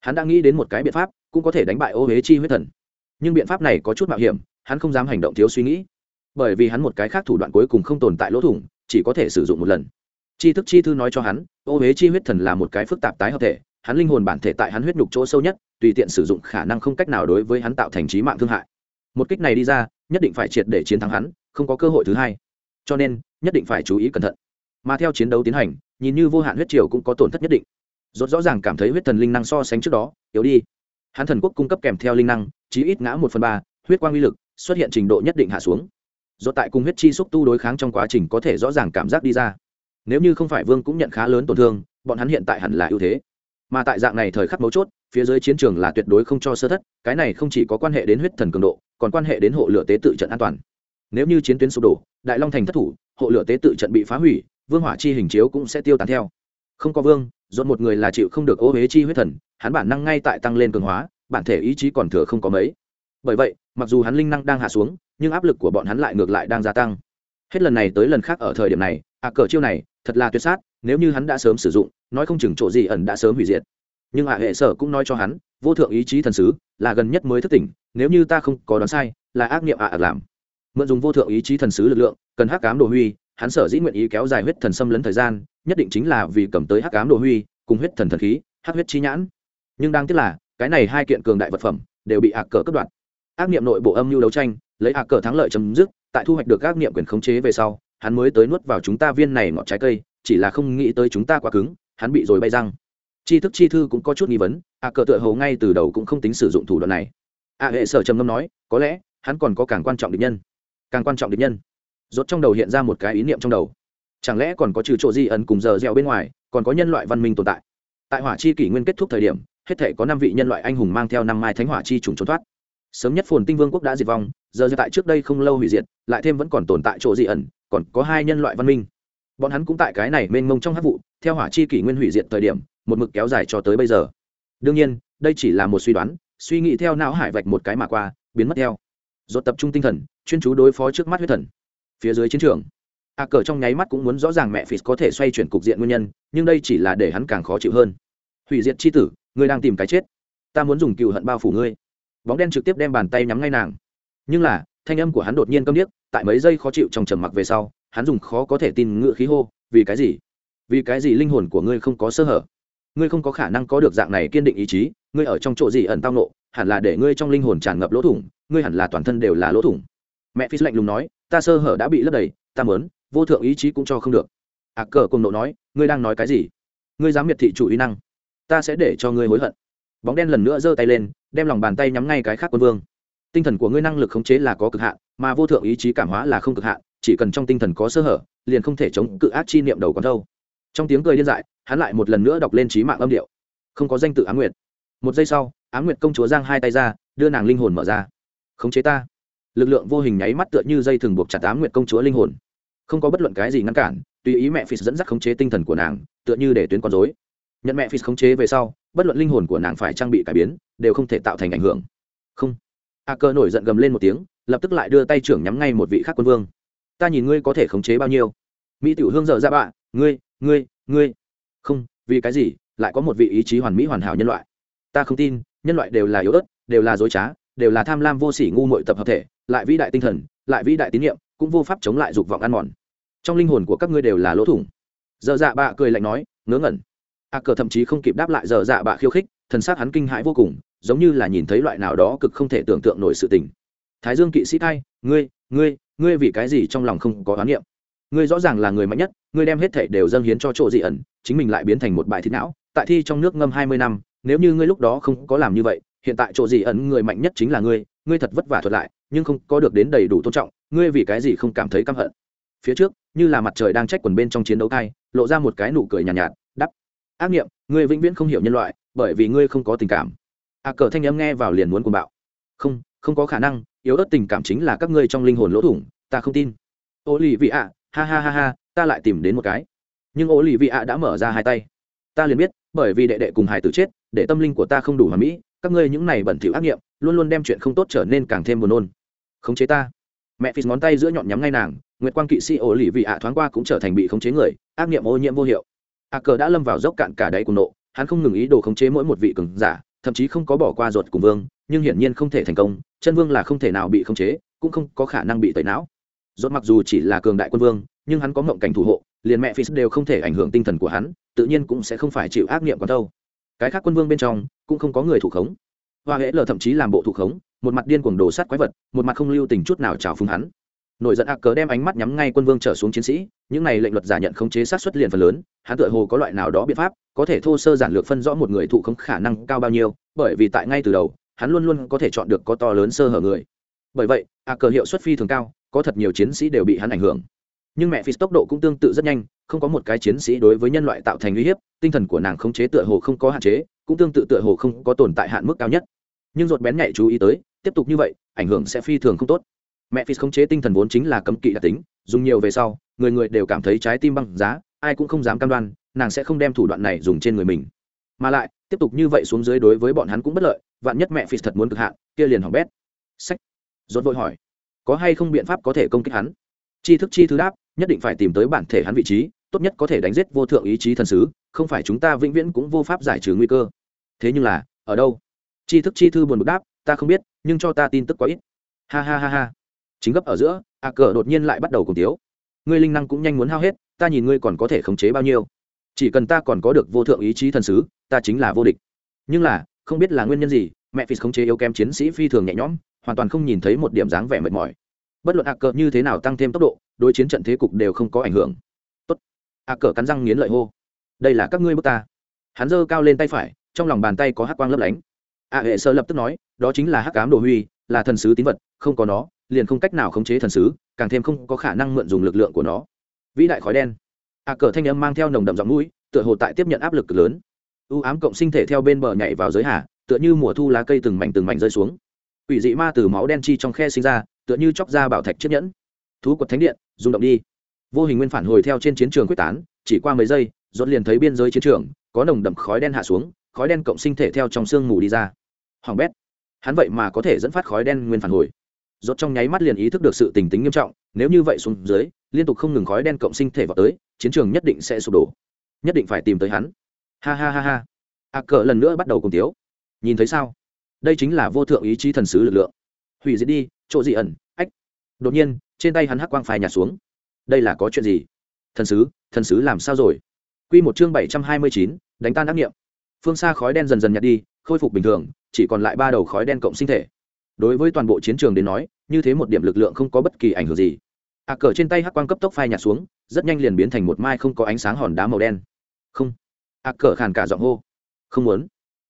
Hắn đã nghĩ đến một cái biện pháp cũng có thể đánh bại ô huế chi huyết thần. Nhưng biện pháp này có chút mạo hiểm, hắn không dám hành động thiếu suy nghĩ. Bởi vì hắn một cái khác thủ đoạn cuối cùng không tồn tại lỗ thủng, chỉ có thể sử dụng một lần. Chi thức chi thư nói cho hắn, ô huế chi huyết thần là một cái phức tạp tái hợp thể, hắn linh hồn bản thể tại hắn huyết nhục chỗ sâu nhất, tùy tiện sử dụng khả năng không cách nào đối với hắn tạo thành trí mạng thương hại. Một kích này đi ra, nhất định phải triệt để chiến thắng hắn, không có cơ hội thứ hai. Cho nên, nhất định phải chú ý cẩn thận. Mà theo chiến đấu tiến hành, nhìn như vô hạn huyết triều cũng có tổn thất nhất định. Rốt rõ ràng cảm thấy huyết thần linh năng so sánh trước đó, yếu đi hắn thần quốc cung cấp kèm theo linh năng, chí ít ngã một phần ba, huyết quang uy lực xuất hiện trình độ nhất định hạ xuống. Do tại cung huyết chi xúc tu đối kháng trong quá trình có thể rõ ràng cảm giác đi ra. Nếu như không phải vương cũng nhận khá lớn tổn thương, bọn hắn hiện tại hẳn là ưu thế. Mà tại dạng này thời khắc mấu chốt, phía dưới chiến trường là tuyệt đối không cho sơ thất, cái này không chỉ có quan hệ đến huyết thần cường độ, còn quan hệ đến hộ lửa tế tự trận an toàn. Nếu như chiến tuyến sụp đổ, đại long thành thất thủ, hộ lửa tế tự trận bị phá hủy, vương hỏa chi hình chiếu cũng sẽ tiêu tán theo không có vương dồn một người là chịu không được ô huế chi huyết thần, hắn bản năng ngay tại tăng lên cường hóa, bản thể ý chí còn thừa không có mấy. Bởi vậy, mặc dù hắn linh năng đang hạ xuống, nhưng áp lực của bọn hắn lại ngược lại đang gia tăng. Hết lần này tới lần khác ở thời điểm này à cờ chiêu này, thật là tuyệt sát, nếu như hắn đã sớm sử dụng, nói không chừng chỗ gì ẩn đã sớm hủy diệt. Nhưng ạ hệ sở cũng nói cho hắn, vô thượng ý chí thần sứ, là gần nhất mới thức tỉnh, nếu như ta không có đoán sai, là ác niệm ạ à làm. Mượn dùng vô thượng ý chí thần sứ lực lượng, cần hắc cám đồ huy, hắn sở dĩ nguyện ý kéo dài huyết thần xâm lấn thời gian nhất định chính là vì cầm tới hắc ám đồ huy, cùng huyết thần thần khí, hắc huyết chi nhãn. Nhưng đáng tiếc là, cái này hai kiện cường đại vật phẩm đều bị ác cờ cất đoạt. Ác niệm nội bộ âm mưu đấu tranh, lấy ác cờ thắng lợi chấm dứt, tại thu hoạch được ác niệm quyền khống chế về sau, hắn mới tới nuốt vào chúng ta viên này ngọt trái cây, chỉ là không nghĩ tới chúng ta quá cứng, hắn bị rồi bay răng. Chi thức chi thư cũng có chút nghi vấn, ác cờ tựa hầu ngay từ đầu cũng không tính sử dụng thủ đoạn này. A hệ sở trầm ngâm nói, có lẽ, hắn còn có càng quan trọng địch nhân. Càng quan trọng địch nhân. Rốt trong đầu hiện ra một cái ý niệm trong đầu chẳng lẽ còn có trừ chỗ di ẩn cùng giờ gieo bên ngoài, còn có nhân loại văn minh tồn tại? Tại hỏa chi kỷ nguyên kết thúc thời điểm, hết thể có năm vị nhân loại anh hùng mang theo năm mai thánh hỏa chi trùng trốn thoát. Sớm nhất phồn tinh vương quốc đã diệt vong, giờ tại trước đây không lâu hủy diệt, lại thêm vẫn còn tồn tại chỗ di ẩn, còn có hai nhân loại văn minh. Bọn hắn cũng tại cái này mênh mông trong hát vụ, theo hỏa chi kỷ nguyên hủy diệt thời điểm, một mực kéo dài cho tới bây giờ. Đương nhiên, đây chỉ là một suy đoán, suy nghĩ theo não hải vạch một cái mà qua, biến mất theo. Dột tập trung tinh thần, chuyên chú đối phó trước mắt huyết thần. Phía dưới chiến trường a cờ trong nháy mắt cũng muốn rõ ràng mẹ phì có thể xoay chuyển cục diện nguyên nhân, nhưng đây chỉ là để hắn càng khó chịu hơn. Hủy diệt c h i tử, ngươi đang tìm cái chết. Ta muốn dùng cựu hận bao phủ ngươi. Bóng đen trực tiếp đem bàn tay nhắm ngay nàng. Nhưng là, thanh âm của hắn đột nhiên câm điếc, tại mấy giây khó chịu trong trầm mặc về sau, hắn dùng khó có thể tin ngựa khí hô, vì cái gì? Vì cái gì linh hồn của ngươi không có sơ hở? Ngươi không có khả năng có được dạng này kiên định ý chí, ngươi ở trong chỗ gì ẩn tao nộ, hẳn là để ngươi trong linh hồn tràn ngập lỗ thủng, ngươi hẳn là toàn thân đều là lỗ thủng. Mẹ phi lạnh lùng nói, ta sơ hở đã bị lấp đầy, ta mớn vô thượng ý chí cũng cho không được. Ạc cờ cùng nộ nói, ngươi đang nói cái gì? Ngươi dám miệt thị chủ y năng, ta sẽ để cho ngươi hối hận. Bóng đen lần nữa giơ tay lên, đem lòng bàn tay nhắm ngay cái khác quân vương. Tinh thần của ngươi năng lực khống chế là có cực hạn, mà vô thượng ý chí cảm hóa là không cực hạn, chỉ cần trong tinh thần có sơ hở, liền không thể chống cự ác chi niệm đầu con thâu trong tiếng cười điên dại, hắn lại một lần nữa đọc lên trí mạng âm điệu. Không có danh tự á nguyệt. Một giây sau á nguyệt công chúa giang hai tay ra, đưa nàng linh hồn mở ra. Khống chế ta. Lực lượng vô hình nháy mắt tựa như dây thừng buộc chặt á nguyệt công chúa linh hồn không có bất luận cái gì ngăn cản, tùy ý mẹ phi dẫn dắt khống chế tinh thần của nàng, tựa như để tuyến con dối nhận mẹ phi khống chế về sau, bất luận linh hồn của nàng phải trang bị cải biến, đều không thể tạo thành ảnh hưởng. Không. A cơ nổi giận gầm lên một tiếng, lập tức lại đưa tay trưởng nhắm ngay một vị khác quân vương. Ta nhìn ngươi có thể khống chế bao nhiêu? Mỹ tiểu hương dở ra bạ, ngươi ngươi ngươi. Không, vì cái gì? Lại có một vị ý chí hoàn mỹ hoàn hảo nhân loại. Ta không tin, nhân loại đều là yếu ớt, đều là dối trá, đều là tham lam vô sỉ ngu muội tập hợp thể, lại vĩ đại tinh thần, lại vĩ đại tín nhiệm cũng vô pháp chống lại dục vọng ăn mòn. Trong linh hồn của các ngươi đều là lỗ thủng. Dở dạ bạ cười lạnh nói, ngớ ngẩn. A cờ thậm chí không kịp đáp lại dở dạ bạ khiêu khích, thần xác hắn kinh hãi vô cùng, giống như là nhìn thấy loại nào đó cực không thể tưởng tượng nổi sự tình. Thái dương kỵ sĩ thay ngươi ngươi ngươi vì cái gì trong lòng không có oán niệm? Ngươi rõ ràng là người mạnh nhất, ngươi đem hết thảy đều dâng hiến cho chỗ dị ẩn, chính mình lại biến thành một bại thịt não, tại thi trong nước ngâm hai mươi năm, nếu như ngươi lúc đó không có làm như vậy hiện tại chỗ gì ẩn người mạnh nhất chính là ngươi ngươi thật vất vả thuật lại nhưng không có được đến đầy đủ tôn trọng ngươi vì cái gì không cảm thấy căm hận? Phía trước như là mặt trời đang trách quần bên trong chiến đấu thai lộ ra một cái nụ cười nhàn nhạt, nhạt đắp ác nghiệm ngươi vĩnh viễn không hiểu nhân loại bởi vì ngươi không có tình cảm. A à, cờ thanh âm nghe vào liền muốn cuồng bạo. Không không có khả năng yếu ớt tình cảm chính là các ngươi trong linh hồn lỗ thủng ta không tin. Ô lì vị ạ ha ha ha ha ta lại tìm đến một cái. Nhưng ô lì vị ạ đã mở ra hai tay. Ta liền biết bởi vì đệ đệ cùng hải tử chết để tâm linh của ta không đủ hoàn mỹ các ngươi những này bẩn thỉu ác nghiệm, luôn luôn đem chuyện không tốt trở nên càng thêm buồn nôn. Khống chế ta. Mẹ phì ngón tay giữa nhọn nhắm ngay nàng, nguyệt quang kỵ sĩ ổ lì vị ạ thoáng qua cũng trở thành bị khống chế người, ác nghiệm ô nhiễm vô hiệu. A cờ đã lâm vào dốc cạn cả đáy cùng nộ, hắn không ngừng ý đồ khống chế mỗi một vị cường giả, thậm chí không có bỏ qua ruột cùng vương, nhưng hiển nhiên không thể thành công, chân vương là không thể nào bị khống chế, cũng không có khả năng bị tẩy não. Rốt mặc dù chỉ là cường đại quân vương, nhưng hắn có mộng cảnh thủ hộ, liền mẹ phi đều không thể ảnh hưởng tinh thần của hắn, tự nhiên cũng sẽ không phải chịu ác niệm còn đâu cái khác quân vương bên trong cũng không có người thủ khống. Hoa hễ lờ thậm chí làm bộ thủ khống, một mặt điên cuồng đồ sát quái vật, một mặt không lưu tình chút nào chào phúng hắn. Nổi giận ác cớ đem ánh mắt nhắm ngay quân vương trở xuống chiến sĩ, những này lệnh luật giả nhận khống chế sát xuất liền phần lớn, hắn tựa hồ có loại nào đó biện pháp, có thể thô sơ giản lược phân rõ một người thụ khống khả năng cao bao nhiêu, bởi vì tại ngay từ đầu, hắn luôn luôn có thể chọn được có to lớn sơ hở người. Bởi vậy, ác cờ hiệu suất phi thường cao, có thật nhiều chiến sĩ đều bị hắn ảnh hưởng nhưng mẹ phi tốc độ cũng tương tự rất nhanh, không có một cái chiến sĩ đối với nhân loại tạo thành uy hiếp, tinh thần của nàng khống chế tựa hồ không có hạn chế, cũng tương tự tựa hồ không có tồn tại hạn mức cao nhất. Nhưng ruột bén nhạy chú ý tới, tiếp tục như vậy, ảnh hưởng sẽ phi thường không tốt. Mẹ phi khống chế tinh thần vốn chính là cấm kỵ đặc tính, dùng nhiều về sau, người người đều cảm thấy trái tim băng giá, ai cũng không dám cam đoan, nàng sẽ không đem thủ đoạn này dùng trên người mình. Mà lại, tiếp tục như vậy xuống dưới đối với bọn hắn cũng bất lợi, vạn nhất mẹ phi thật muốn cực hạn, kia liền hỏng bét. Sách. Rốt vội hỏi, có hay không biện pháp có thể công kích hắn? Chi thức chi thứ đáp nhất định phải tìm tới bản thể hắn vị trí, tốt nhất có thể đánh giết vô thượng ý chí thần sứ, không phải chúng ta vĩnh viễn cũng vô pháp giải trừ nguy cơ. Thế nhưng là, ở đâu? Chi thức chi thư buồn bực đáp, ta không biết, nhưng cho ta tin tức quá ít. Ha ha ha ha. Chính gấp ở giữa, a cờ đột nhiên lại bắt đầu cùng tiếu. Ngươi linh năng cũng nhanh muốn hao hết, ta nhìn ngươi còn có thể khống chế bao nhiêu. Chỉ cần ta còn có được vô thượng ý chí thần sứ, ta chính là vô địch. Nhưng là, không biết là nguyên nhân gì, mẹ phi khống chế yếu kém chiến sĩ phi thường nhẹ nhõm, hoàn toàn không nhìn thấy một điểm dáng vẻ mệt mỏi. Bất luận a cờ như thế nào tăng thêm tốc độ đối chiến trận thế cục đều không có ảnh hưởng. Tốt. A cờ cắn răng nghiến lợi hô. Đây là các ngươi bước ta. Hắn giơ cao lên tay phải, trong lòng bàn tay có hắc quang lấp lánh. A hệ sơ lập tức nói, đó chính là hắc cám đồ huy, là thần sứ tín vật, không có nó, liền không cách nào khống chế thần sứ, càng thêm không có khả năng mượn dùng lực lượng của nó. Vĩ đại khói đen. A cờ thanh âm mang theo nồng đậm giọng mũi, tựa hồ tại tiếp nhận áp lực cực lớn. U ám cộng sinh thể theo bên bờ nhảy vào giới hà tựa như mùa thu lá cây từng mảnh từng mảnh rơi xuống. Quỷ dị ma từ máu đen chi trong khe sinh ra, tựa như chóc ra bảo thạch chiếc nhẫn thú quật thánh điện, rung động đi. Vô hình nguyên phản hồi theo trên chiến trường quyết tán, chỉ qua mấy giây dốt liền thấy biên giới chiến trường, có nồng đậm khói đen hạ xuống, khói đen cộng sinh thể theo trong sương mù đi ra. Hoàng bét, hắn vậy mà có thể dẫn phát khói đen nguyên phản hồi. Rốt trong nháy mắt liền ý thức được sự tình tính nghiêm trọng, nếu như vậy xuống dưới, liên tục không ngừng khói đen cộng sinh thể vào tới, chiến trường nhất định sẽ sụp đổ. Nhất định phải tìm tới hắn. Ha ha ha ha. A cờ lần nữa bắt đầu cùng tiếu. Nhìn thấy sao? Đây chính là vô thượng ý chí thần sứ lực lượng. Hủy diệt đi, chỗ gì ẩn, ách. Đột nhiên trên tay hắn hắc quang phai nhạt xuống. Đây là có chuyện gì? Thần sứ thần sứ làm sao rồi? Quy một chương bảy trăm hai mươi chín, đánh tan ác nghiệm phương xa khói đen dần dần nhạt đi, khôi phục bình thường, chỉ còn lại ba đầu khói đen cộng sinh thể. Đối với toàn bộ chiến trường đến nói, như thế một điểm lực lượng không có bất kỳ ảnh hưởng gì. Ác cờ trên tay hắc quang cấp tốc phai nhạt xuống, rất nhanh liền biến thành một mai không có ánh sáng hòn đá màu đen. Không. Ác cờ khàn cả giọng hô. Không muốn.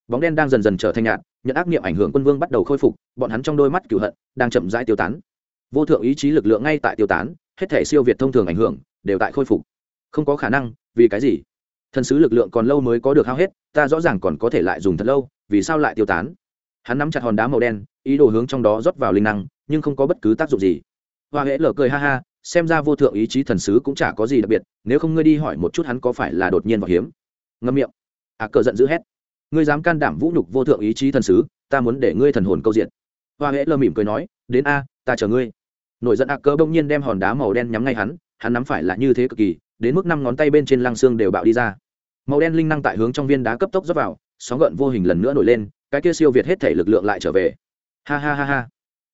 Bóng đen đang dần dần trở thành nhạt nhận ác niệm ảnh hưởng quân vương bắt đầu khôi phục, bọn hắn trong đôi mắt cửu hận, đang chậm rãi tiêu tán vô thượng ý chí lực lượng ngay tại tiêu tán, hết thể siêu việt thông thường ảnh hưởng, đều tại khôi phục. Không có khả năng, vì cái gì? Thần sứ lực lượng còn lâu mới có được hao hết, ta rõ ràng còn có thể lại dùng thật lâu, vì sao lại tiêu tán? Hắn nắm chặt hòn đá màu đen, ý đồ hướng trong đó rót vào linh năng, nhưng không có bất cứ tác dụng gì. Hoa hễ lở cười ha ha, xem ra vô thượng ý chí thần sứ cũng chả có gì đặc biệt, nếu không ngươi đi hỏi một chút hắn có phải là đột nhiên và hiếm. Ngâm miệng. À cờ giận dữ hét. Ngươi dám can đảm vũ nhục vô thượng ý chí thần sứ, ta muốn để ngươi thần hồn câu diện. Hoa hễ lơ mỉm cười nói, đến a, ta chờ ngươi nổi giận ạc cơ bỗng nhiên đem hòn đá màu đen nhắm ngay hắn hắn nắm phải là như thế cực kỳ, đến mức năm ngón tay bên trên lăng xương đều bạo đi ra. Màu đen linh năng tại hướng trong viên đá cấp tốc dốc vào, sóng gợn vô hình lần nữa nổi lên, cái kia siêu việt hết thể lực lượng lại trở về. Ha ha ha ha.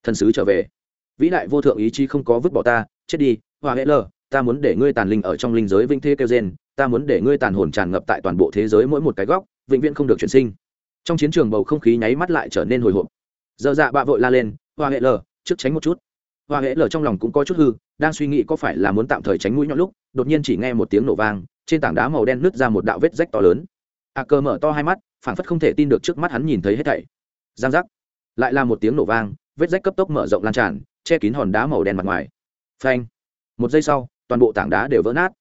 Thần sứ trở về. Vĩ đại vô thượng ý chí không có vứt bỏ ta, chết đi hoa hệ lờ, ta muốn để ngươi tàn linh ở trong linh giới vinh thế kêu gen ta muốn để ngươi tàn hồn tràn ngập tại toàn bộ thế giới mỗi một cái góc, vĩnh viễn không được chuyển sinh. Trong chiến trường bầu không khí nháy mắt lại trở nên hồi hộp. Dơ dạ bạ vội la lên hoa hệ lờ, trước tránh một chút hoa hễ lở trong lòng cũng có chút hư, đang suy nghĩ có phải là muốn tạm thời tránh mũi nhọn lúc, đột nhiên chỉ nghe một tiếng nổ vang, trên tảng đá màu đen nứt ra một đạo vết rách to lớn. A cơ mở to hai mắt, phảng phất không thể tin được trước mắt hắn nhìn thấy hết thảy. Giang giác. Lại là một tiếng nổ vang, vết rách cấp tốc mở rộng lan tràn, che kín hòn đá màu đen mặt ngoài. Phanh. Một giây sau, toàn bộ tảng đá đều vỡ nát.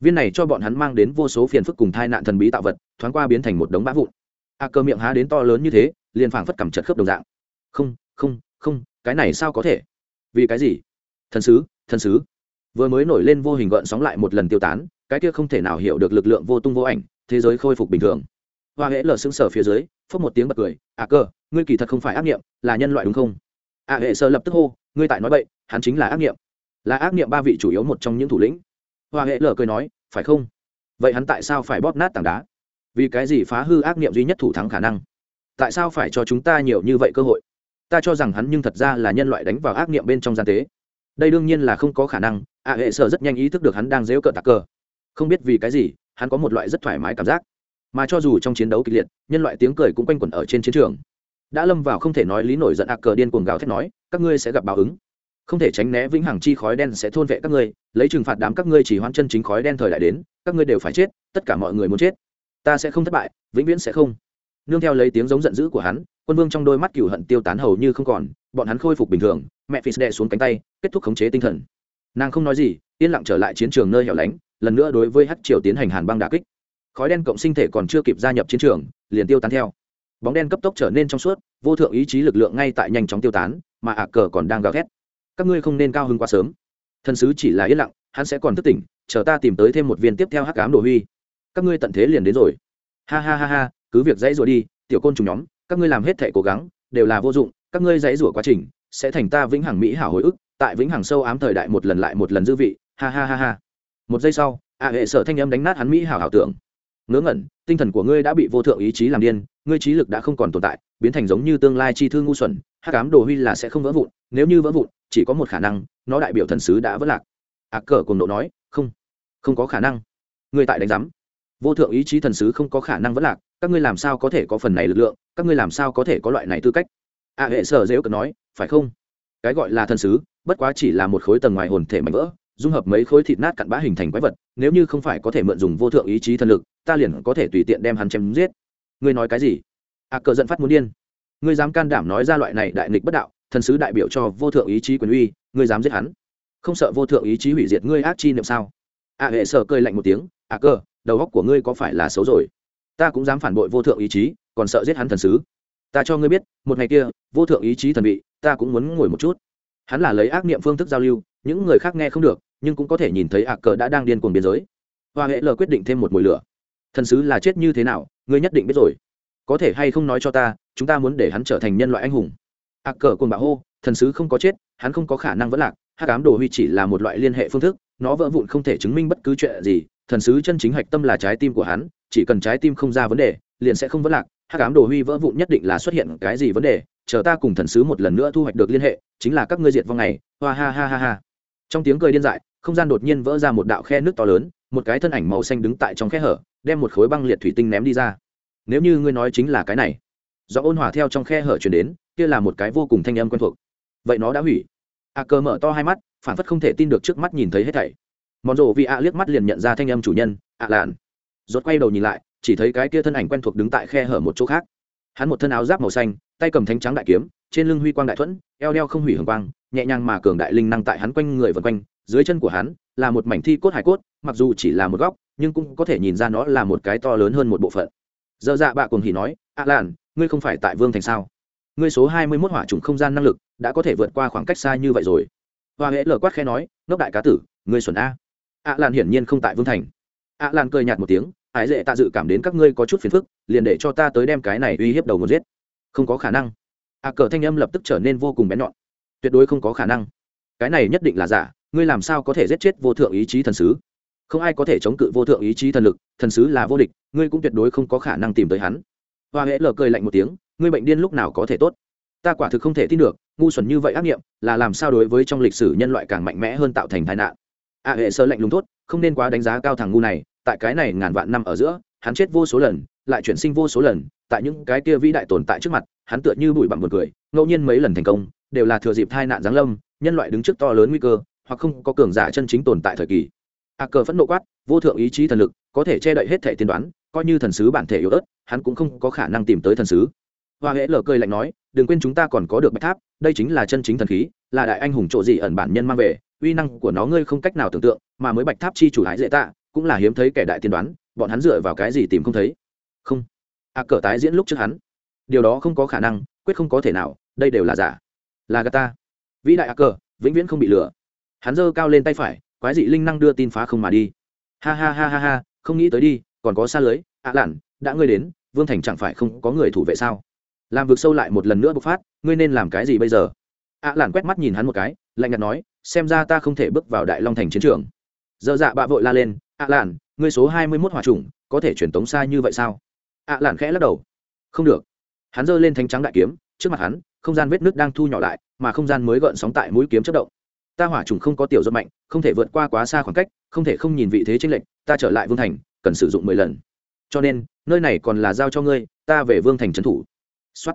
Viên này cho bọn hắn mang đến vô số phiền phức cùng tai nạn thần bí tạo vật, thoáng qua biến thành một đống bã vụn. A cơ miệng há đến to lớn như thế, liền phảng phất cầm chật khớp đồng dạng. Không không không, cái này sao có thể? Vì cái gì? Thần sứ thần sứ. Vừa mới nổi lên vô hình gợn sóng lại một lần tiêu tán, cái kia không thể nào hiểu được lực lượng vô tung vô ảnh, thế giới khôi phục bình thường. Hoa hễ lờ xứng sở phía dưới, phốc một tiếng bật cười à cơ, ngươi kỳ thật không phải ác nghiệm, là nhân loại đúng không? À hệ sơ lập tức hô, ngươi tại nói bậy, hắn chính là ác nghiệm. Là ác nghiệm ba vị chủ yếu một trong những thủ lĩnh. Hoa hệ lờ cười nói, phải không? Vậy hắn tại sao phải bóp nát tảng đá? Vì cái gì phá hư ác nghiệm duy nhất thủ thắng khả năng? Tại sao phải cho chúng ta nhiều như vậy cơ hội? Ta cho rằng hắn nhưng thật ra là nhân loại đánh vào ác nghiệm bên trong gian tế. Đây đương nhiên là không có khả năng ạ hệ sở rất nhanh ý thức được hắn đang dễu cợt tạc cơ không biết vì cái gì, hắn có một loại rất thoải mái cảm giác. Mà cho dù trong chiến đấu kịch liệt, nhân loại tiếng cười cũng quanh quẩn ở trên chiến trường. Đã lâm vào không thể nói lý nổi giận ạ cờ điên cuồng gào thét nói, các ngươi sẽ gặp báo ứng. Không thể tránh né vĩnh hằng chi khói đen sẽ thôn vệ các ngươi, lấy trừng phạt đám các ngươi chỉ hoan chân chính khói đen thời đại đến, các ngươi đều phải chết, tất cả mọi người muốn chết. Ta sẽ không thất bại, vĩnh viễn sẽ không nương theo lấy tiếng giống giận dữ của hắn, quân vương trong đôi mắt cửu hận tiêu tán hầu như không còn, bọn hắn khôi phục bình thường, mẹ phi đè xuống cánh tay, kết thúc khống chế tinh thần. Nàng không nói gì, yên lặng trở lại chiến trường nơi hẻo lánh, lần nữa đối với hát triều tiến hành hàn băng đà kích. Khói đen cộng sinh thể còn chưa kịp gia nhập chiến trường, liền tiêu tán theo. Bóng đen cấp tốc trở nên trong suốt, vô thượng ý chí lực lượng ngay tại nhanh chóng tiêu tán, mà ạc cờ còn đang gào thét. Các ngươi không nên cao hơn quá sớm. Thần sứ chỉ là yên lặng, hắn sẽ còn thức tỉnh, chờ ta tìm tới thêm một viên tiếp theo hắc ám đồ huy. Các ngươi tận thế liền đến rồi. Ha ha ha ha cứ việc dãy rủa đi, tiểu côn trùng nhóm, các ngươi làm hết thể cố gắng, đều là vô dụng, các ngươi dãy rủa quá trình, sẽ thành ta vĩnh hằng mỹ hảo hồi ức, tại vĩnh hằng sâu ám thời đại một lần lại một lần dư vị, ha ha ha ha. Một giây sau ạ hệ sở thanh âm đánh nát hắn mỹ hảo hảo tưởng. Ngớ ngẩn, tinh thần của ngươi đã bị vô thượng ý chí làm điên, ngươi trí lực đã không còn tồn tại, biến thành giống như tương lai chi thư ngu xuẩn, hắc cám đồ huy là sẽ không vỡ vụn, nếu như vỡ vụn, chỉ có một khả năng, nó đại biểu thần sứ đã vỡ lạc. Ạc cờ cùng nộ nói, không không có khả năng. Ngươi tại đánh giám vô thượng ý chí thần sứ không có khả năng vỡ lạc, các ngươi làm sao có thể có phần này lực lượng, các ngươi làm sao có thể có loại này tư cách? A hệ sở dễ cần nói, phải không? Cái gọi là thần sứ, bất quá chỉ là một khối tầng ngoài hồn thể mảnh vỡ, dung hợp mấy khối thịt nát cặn bã hình thành quái vật, nếu như không phải có thể mượn dùng vô thượng ý chí thần lực, ta liền có thể tùy tiện đem hắn chém giết. Ngươi nói cái gì? A cờ giận phát muốn điên. Ngươi dám can đảm nói ra loại này đại nghịch bất đạo, thần sứ đại biểu cho vô thượng ý chí quyền uy, ngươi dám giết hắn? Không sợ vô thượng ý chí hủy diệt ngươi ác chi niệm sao? A hệ sở cười lạnh một tiếng, a cờ đầu óc của ngươi có phải là xấu rồi? Ta cũng dám phản bội vô thượng ý chí, còn sợ giết hắn thần sứ. Ta cho ngươi biết, một ngày kia, vô thượng ý chí thần vị, ta cũng muốn ngồi một chút. Hắn là lấy ác niệm phương thức giao lưu, những người khác nghe không được, nhưng cũng có thể nhìn thấy ạc cờ đã đang điên cuồng biên giới. Hoa hệ lờ quyết định thêm một mùi lửa. Thần sứ là chết như thế nào, ngươi nhất định biết rồi. Có thể hay không nói cho ta, chúng ta muốn để hắn trở thành nhân loại anh hùng. A cờ cùng bạo hô, thần sứ không có chết, hắn không có khả năng vẫn lạc, hắc ám đồ huy chỉ là một loại liên hệ phương thức, nó vỡ vụn không thể chứng minh bất cứ chuyện gì thần sứ chân chính hạch tâm là trái tim của hắn, chỉ cần trái tim không ra vấn đề, liền sẽ không vấn lạc. Hắc ám đồ huy vỡ vụn nhất định là xuất hiện cái gì vấn đề, chờ ta cùng thần sứ một lần nữa thu hoạch được liên hệ, chính là các ngươi diệt vong này. Hoa ha ha ha ha. Trong tiếng cười điên dại, không gian đột nhiên vỡ ra một đạo khe nước to lớn, một cái thân ảnh màu xanh đứng tại trong khe hở, đem một khối băng liệt thủy tinh ném đi ra. Nếu như ngươi nói chính là cái này do ôn hòa theo trong khe hở chuyển đến, kia là một cái vô cùng thanh âm quen thuộc. Vậy nó đã hủy. A cơ mở to hai mắt phản phất không thể tin được trước mắt nhìn thấy hết thảy mòn rộ vì a liếc mắt liền nhận ra thanh âm chủ nhân, ạ lạn. Rốt quay đầu nhìn lại, chỉ thấy cái kia thân ảnh quen thuộc đứng tại khe hở một chỗ khác. Hắn một thân áo giáp màu xanh, tay cầm thanh trắng đại kiếm, trên lưng huy quang đại thuẫn, eo đeo không hủy hồng quang, nhẹ nhàng mà cường đại linh năng tại hắn quanh người vần quanh, dưới chân của hắn là một mảnh thi cốt hải cốt, mặc dù chỉ là một góc, nhưng cũng có thể nhìn ra nó là một cái to lớn hơn một bộ phận. Dơ dạ bạ cùng hỉ nói, ạ lạn, ngươi không phải tại vương thành sao? Ngươi số hai mươi mốt hỏa trùng không gian năng lực đã có thể vượt qua khoảng cách xa như vậy rồi. Hoa hễ lờ quát khe nói, ngốc đại cá tử, ngươi xuẩn a ạ Lan hiển nhiên không tại vương thành. ạ Lan cười nhạt một tiếng, ái dễ tạ dự cảm đến các ngươi có chút phiền phức, liền để cho ta tới đem cái này uy hiếp đầu nguồn giết. Không có khả năng. ạ cờ thanh âm lập tức trở nên vô cùng bén nhọn. Tuyệt đối không có khả năng. Cái này nhất định là giả, ngươi làm sao có thể giết chết vô thượng ý chí thần sứ? Không ai có thể chống cự vô thượng ý chí thần lực, thần sứ là vô địch, ngươi cũng tuyệt đối không có khả năng tìm tới hắn. Hoa hễ lờ cười lạnh một tiếng, ngươi bệnh điên lúc nào có thể tốt? Ta quả thực không thể tin được, ngu xuẩn như vậy ác nghiệm, là làm sao đối với trong lịch sử nhân loại càng mạnh mẽ hơn tạo thành tai nạn? A hệ sơ lạnh lùng tốt không nên quá đánh giá cao thằng ngu này, tại cái này ngàn vạn năm ở giữa, hắn chết vô số lần, lại chuyển sinh vô số lần, tại những cái kia vĩ đại tồn tại trước mặt, hắn tựa như bụi bặm một cười, ngẫu nhiên mấy lần thành công, đều là thừa dịp tai nạn giáng lâm, nhân loại đứng trước to lớn nguy cơ, hoặc không có cường giả chân chính tồn tại thời kỳ. A cờ phẫn nộ quát, vô thượng ý chí thần lực, có thể che đậy hết thể tiên đoán, coi như thần sứ bản thể yếu ớt, hắn cũng không có khả năng tìm tới thần sứ. Hoa hễ lờ cười lạnh nói, đừng quên chúng ta còn có được bạch tháp, đây chính là chân chính thần khí, là đại anh hùng trộ dị ẩn bản nhân mang về uy năng của nó ngươi không cách nào tưởng tượng, mà mới bạch tháp chi chủ hái dễ tạ cũng là hiếm thấy kẻ đại tiên đoán, bọn hắn dựa vào cái gì tìm không thấy? Không. A cờ tái diễn lúc trước hắn. Điều đó không có khả năng, quyết không có thể nào, đây đều là giả. Là gà ta. Vĩ đại a cờ, vĩnh viễn không bị lừa. Hắn giơ cao lên tay phải, quái dị linh năng đưa tin phá không mà đi. Ha ha ha ha ha, không nghĩ tới đi, còn có xa lưới, ạ lản đã ngươi đến, vương thành chẳng phải không có người thủ vệ sao? Làm vực sâu lại một lần nữa bộc phát, ngươi nên làm cái gì bây giờ? Ạ lản quét mắt nhìn hắn một cái, lạnh nhạt nói xem ra ta không thể bước vào đại long thành chiến trường. Dơ dạ bạ vội la lên ạ lạn, ngươi số hai mươi mốt hòa trùng có thể truyền tống xa như vậy sao? Ạ lạn khẽ lắc đầu. Không được. Hắn giơ lên thanh trắng đại kiếm trước mặt hắn không gian vết nước đang thu nhỏ lại mà không gian mới gợn sóng tại mũi kiếm chất động. Ta hỏa trùng không có tiểu dân mạnh không thể vượt qua quá xa khoảng cách không thể không nhìn vị thế tranh lệch ta trở lại vương thành cần sử dụng mười lần. Cho nên nơi này còn là giao cho ngươi ta về vương thành trấn thủ. Xuất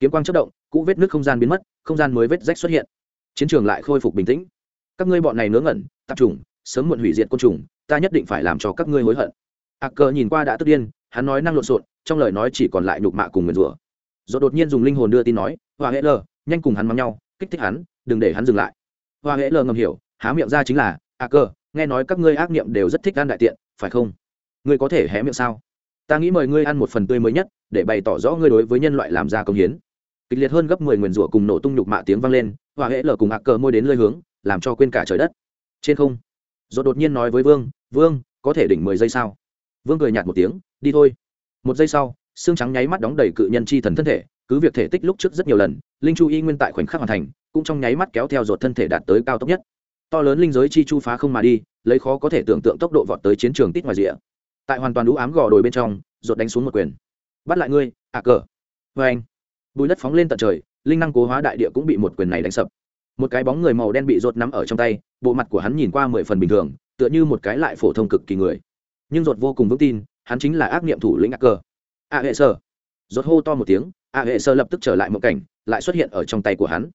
kiếm quang chất động cũ vết nước không gian biến mất không gian mới vết rách xuất hiện chiến trường lại khôi phục bình tĩnh. Các ngươi bọn này ngớ ngẩn tập trung sớm muộn hủy diệt côn trùng, ta nhất định phải làm cho các ngươi hối hận. A cờ nhìn qua đã tức điên, hắn nói năng lộn xộn, trong lời nói chỉ còn lại nhục mạ cùng nguyền rủa. Rồi đột nhiên dùng linh hồn đưa tin nói hòa hễ lờ, nhanh cùng hắn mắng nhau, kích thích hắn, đừng để hắn dừng lại. Hoa hễ lờ ngầm hiểu, há miệng ra chính là a à nghe nói các ngươi ác niệm đều rất thích ăn đại tiện, phải không? Ngươi có thể hé miệng sao? Ta nghĩ mời ngươi ăn một phần tươi mới nhất, để bày tỏ rõ ngươi đối với nhân loại làm ra công hiến kịch liệt hơn gấp mười nguyền rủa cùng nổ tung nhục mạ tiếng vang lên hoa hễ lở cùng a cờ môi đến lơi hướng, làm cho quên cả trời đất. Trên không rồi đột nhiên nói với vương vương, có thể đỉnh mười giây sao? Vương cười nhạt một tiếng, đi thôi. Một giây sau, xương trắng nháy mắt đóng đầy cự nhân chi thần thân thể, cứ việc thể tích lúc trước rất nhiều lần, linh chu y nguyên tại khoảnh khắc hoàn thành, cũng trong nháy mắt kéo theo ruột thân thể đạt tới cao tốc nhất. To lớn linh giới chi chu phá không mà đi, lấy khó có thể tưởng tượng tốc độ vọt tới chiến trường tít ngoài rìa. Tại hoàn toàn đũ ám gò đồi bên trong ruột đánh xuống một quyền. Bắt lại ngươi à cờ. Vê anh bùi đất phóng lên tận trời, linh năng cố hóa đại địa cũng bị một quyền này đánh sập. Một cái bóng người màu đen bị rột nắm ở trong tay, bộ mặt của hắn nhìn qua mười phần bình thường, tựa như một cái lại phổ thông cực kỳ người. Nhưng rột vô cùng vững tin, hắn chính là ác niệm thủ lĩnh ác cờ a hệ sơ. Rột hô to một tiếng, a hệ sơ lập tức trở lại một cảnh, lại xuất hiện ở trong tay của hắn.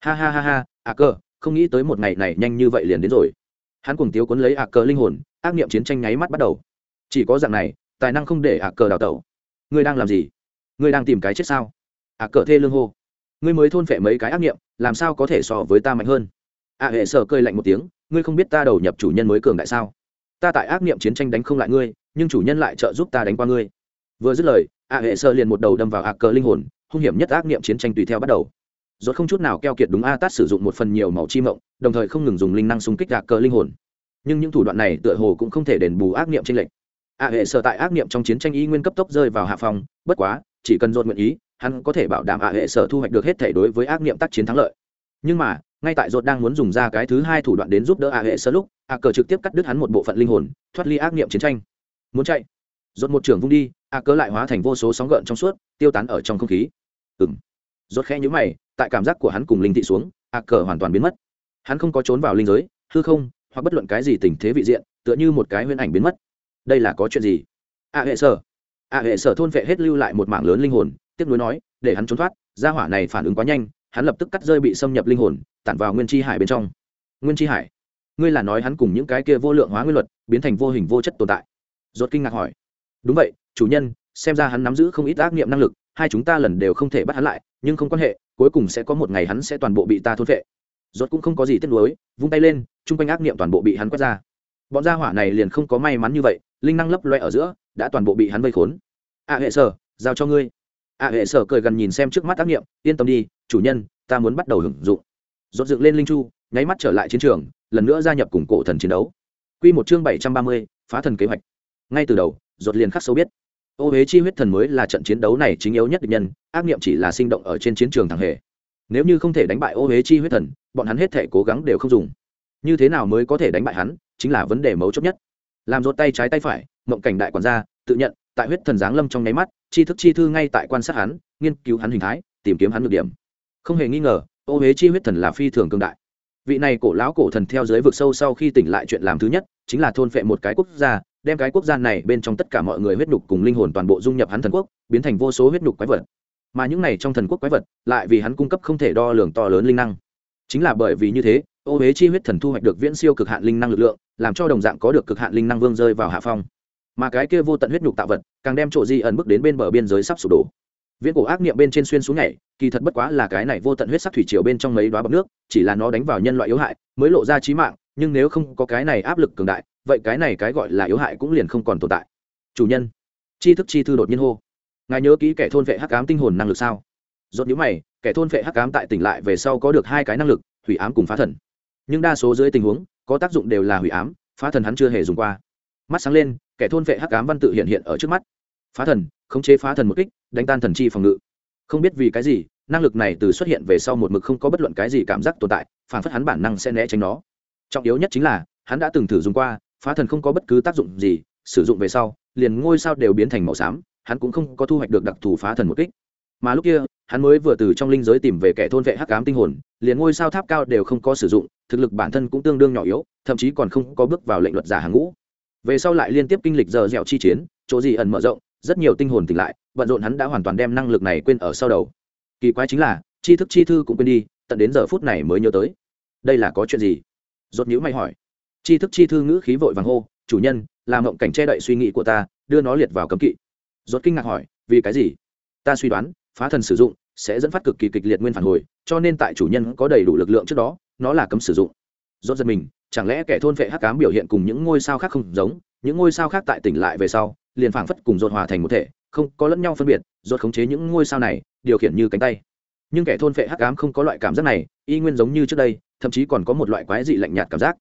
Ha ha ha ha a cơ không nghĩ tới một ngày này nhanh như vậy liền đến rồi. Hắn cùng tiếu cuốn lấy a cơ linh hồn, ác nghiệm chiến tranh nháy mắt bắt đầu. Chỉ có dạng này, tài năng không để a cơ đào tẩu. Ngươi đang làm gì? Ngươi đang tìm cái chết sao? A cờ thê lương hô. Ngươi mới thôn phệ mấy cái ác nghiệm, làm sao có thể so với ta mạnh hơn? A hệ sở cơi lạnh một tiếng, ngươi không biết ta đầu nhập chủ nhân mới cường đại sao? Ta tại ác nghiệm chiến tranh đánh không lại ngươi, nhưng chủ nhân lại trợ giúp ta đánh qua ngươi. Vừa dứt lời a hệ sơ liền một đầu đâm vào ạ cờ linh hồn, hung hiểm nhất ác nghiệm chiến tranh tùy theo bắt đầu. Rốt không chút nào keo kiệt đúng a tát sử dụng một phần nhiều màu chi mộng, đồng thời không ngừng dùng linh năng xung kích ạ cờ linh hồn. Nhưng những thủ đoạn này tựa hồ cũng không thể đền bù ác niệm trên lệnh a hệ sở tại ác niệm trong chiến tranh y nguyên cấp tốc rơi vào hạ phòng bất quá, chỉ cần dồn nguyện ý hắn có thể bảo đảm ạ hệ sở thu hoạch được hết thể đối với ác nghiệm tác chiến thắng lợi. Nhưng mà, ngay tại rốt đang muốn dùng ra cái thứ hai thủ đoạn đến giúp đỡ ạ hệ sở lúc, ạ cờ trực tiếp cắt đứt hắn một bộ phận linh hồn, thoát ly ác nghiệm chiến tranh. Muốn chạy. Rốt một trường vung đi, ạ cờ lại hóa thành vô số sóng gợn trong suốt, tiêu tán ở trong không khí. Ừng rốt khẽ nhíu mày, tại cảm giác của hắn cùng linh thị xuống, ạ cờ hoàn toàn biến mất. Hắn không có trốn vào linh giới, hư không, hoặc bất luận cái gì tình thế vị diện, tựa như một cái huyễn ảnh biến mất. Đây là có chuyện gì? Ạ hệ sở. Ạ hệ sở thôn vệ hết lưu lại một mảng lớn linh hồn tiếc nuối nói, để hắn trốn thoát, gia hỏa này phản ứng quá nhanh, hắn lập tức cắt rơi bị xâm nhập linh hồn, tản vào nguyên chi hải bên trong. Nguyên chi hải? Ngươi là nói hắn cùng những cái kia vô lượng hóa nguyên luật, biến thành vô hình vô chất tồn tại. Rốt kinh ngạc hỏi. Đúng vậy, chủ nhân, xem ra hắn nắm giữ không ít ác nghiệm năng lực, hai chúng ta lần đều không thể bắt hắn lại, nhưng không quan hệ, cuối cùng sẽ có một ngày hắn sẽ toàn bộ bị ta thôn vệ rốt cũng không có gì tiếc nuối, vung tay lên, chung quanh ác nghiệm toàn bộ bị hắn quét ra. Bọn gia hỏa này liền không có may mắn như vậy, linh năng lấp loe ở giữa, đã toàn bộ bị hắn vây khốn. A hệ sở, giao cho ngươi ạ hệ sở cười gần nhìn xem trước mắt ác nghiệm, yên tâm đi, chủ nhân, ta muốn bắt đầu hưởng dụng. Rốt dựng lên linh chu, nháy mắt trở lại chiến trường, lần nữa gia nhập cùng cổ thần chiến đấu. Quy một chương bảy trăm ba mươi, phá thần kế hoạch. Ngay từ đầu, rốt liền khắc sâu biết. Ô huế chi huyết thần mới là trận chiến đấu này chính yếu nhất địch nhân, ác nghiệm chỉ là sinh động ở trên chiến trường thẳng hề. Nếu như không thể đánh bại ô huế chi huyết thần, bọn hắn hết thể cố gắng đều không dùng. Như thế nào mới có thể đánh bại hắn, chính là vấn đề mấu chốt nhất. Làm rốt tay trái tay phải, mộng cảnh đại quản gia, tự nhận tại huyết thần giáng lâm trong nháy mắt, chi thức chi thư ngay tại quan sát hắn, nghiên cứu hắn hình thái, tìm kiếm hắn được điểm. Không hề nghi ngờ, ô huế chi huyết thần là phi thường cương đại. Vị này cổ lão cổ thần theo giới vực sâu sau khi tỉnh lại chuyện làm thứ nhất, chính là thôn phệ một cái quốc gia, đem cái quốc gia này bên trong tất cả mọi người huyết nhục cùng linh hồn toàn bộ dung nhập hắn thần quốc, biến thành vô số huyết nhục quái vật. Mà những này trong thần quốc quái vật, lại vì hắn cung cấp không thể đo lường to lớn linh năng. Chính là bởi vì như thế, ô huế chi huyết thần thu hoạch được viễn siêu cực hạn linh năng lực lượng, làm cho đồng dạng có được cực hạn linh năng vương rơi vào hạ phong mà cái kia vô tận huyết nhục tạo vật càng đem chỗ di ẩn bước đến bên bờ biên giới sắp sụp đổ. Viễn cổ ác niệm bên trên xuyên xuống nhảy, kỳ thật bất quá là cái này vô tận huyết sắc thủy triều bên trong mấy đoá bọc nước, chỉ là nó đánh vào nhân loại yếu hại, mới lộ ra trí mạng, nhưng nếu không có cái này áp lực cường đại, vậy cái này cái gọi là yếu hại cũng liền không còn tồn tại. Chủ nhân, chi thức chi thư đột nhiên hô. Ngài nhớ kỹ kẻ thôn vệ hắc ám tinh hồn năng lực sao? Dốt nhữ mày, kẻ thôn vệ hắc ám tại tỉnh lại về sau có được hai cái năng lực, hủy ám cùng phá thần. Nhưng đa số dưới tình huống, có tác dụng đều là hủy ám, phá thần hắn chưa hề dùng qua mắt sáng lên, kẻ thôn vệ hắc ám văn tự hiện hiện ở trước mắt. Phá thần, khống chế phá thần một kích, đánh tan thần chi phòng ngự. Không biết vì cái gì, năng lực này từ xuất hiện về sau một mực không có bất luận cái gì cảm giác tồn tại, phản phất hắn bản năng sẽ né tránh nó. Trọng yếu nhất chính là, hắn đã từng thử dùng qua, phá thần không có bất cứ tác dụng gì, sử dụng về sau, liền ngôi sao đều biến thành màu xám, hắn cũng không có thu hoạch được đặc thù phá thần một kích. Mà lúc kia, hắn mới vừa từ trong linh giới tìm về kẻ thôn vệ hắc ám tinh hồn, liền ngôi sao tháp cao đều không có sử dụng, thực lực bản thân cũng tương đương nhỏ yếu, thậm chí còn không có bước vào lệnh luật giả hàng ngũ về sau lại liên tiếp kinh lịch giờ dẻo chi chiến, chỗ gì ẩn mở rộng, rất nhiều tinh hồn tỉnh lại, bận rộn hắn đã hoàn toàn đem năng lực này quên ở sau đầu. Kỳ quái chính là chi thức chi thư cũng quên đi, tận đến giờ phút này mới nhớ tới. Đây là có chuyện gì? Rốt nhữ mày hỏi. Chi thức chi thư ngữ khí vội vàng hô, chủ nhân làm mộng cảnh che đậy suy nghĩ của ta, đưa nó liệt vào cấm kỵ. Rốt kinh ngạc hỏi, vì cái gì? Ta suy đoán, phá thần sử dụng sẽ dẫn phát cực kỳ kịch liệt nguyên phản hồi, cho nên tại chủ nhân có đầy đủ lực lượng trước đó, nó là cấm sử dụng. Rốt giật mình chẳng lẽ kẻ thôn vệ hắc ám biểu hiện cùng những ngôi sao khác không giống? Những ngôi sao khác tại tỉnh lại về sau, liền phảng phất cùng dột hòa thành một thể, không có lẫn nhau phân biệt dột khống chế những ngôi sao này, điều khiển như cánh tay. Nhưng kẻ thôn vệ hắc ám không có loại cảm giác này, y nguyên giống như trước đây, thậm chí còn có một loại quái dị lạnh nhạt cảm giác.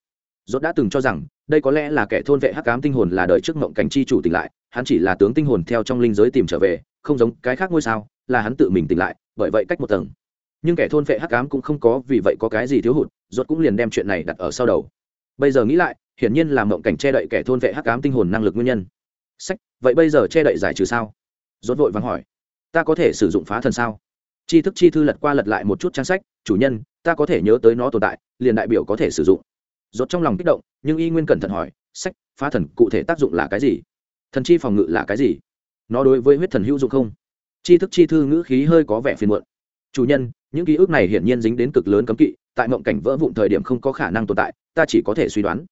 Rốt đã từng cho rằng, đây có lẽ là kẻ thôn vệ hắc ám tinh hồn là đời trước mộng cảnh chi chủ tỉnh lại, hắn chỉ là tướng tinh hồn theo trong linh giới tìm trở về, không giống cái khác ngôi sao, là hắn tự mình tỉnh lại, bởi vậy cách một tầng. Nhưng kẻ thôn vệ hắc ám cũng không có vì vậy có cái gì thiếu hụt, rốt cũng liền đem chuyện này đặt ở sau đầu bây giờ nghĩ lại, hiển nhiên là mộng cảnh che đậy kẻ thôn vệ hắc ám tinh hồn năng lực nguyên nhân. Sách, vậy bây giờ che đậy giải trừ sao? Rốt vội vàng hỏi. Ta có thể sử dụng phá thần sao? Chi thức chi thư lật qua lật lại một chút trang sách, chủ nhân, ta có thể nhớ tới nó tồn tại, liền đại biểu có thể sử dụng. Rốt trong lòng kích động, nhưng y nguyên cẩn thận hỏi, sách, phá thần cụ thể tác dụng là cái gì? Thần chi phòng ngự là cái gì? Nó đối với huyết thần hữu dụng không? Chi thức chi thư ngữ khí hơi có vẻ phiền muộn. Chủ nhân, những ký ức này hiển nhiên dính đến cực lớn cấm kỵ, tại mộng cảnh vỡ vụn thời điểm không có khả năng tồn tại ta chỉ có thể suy đoán.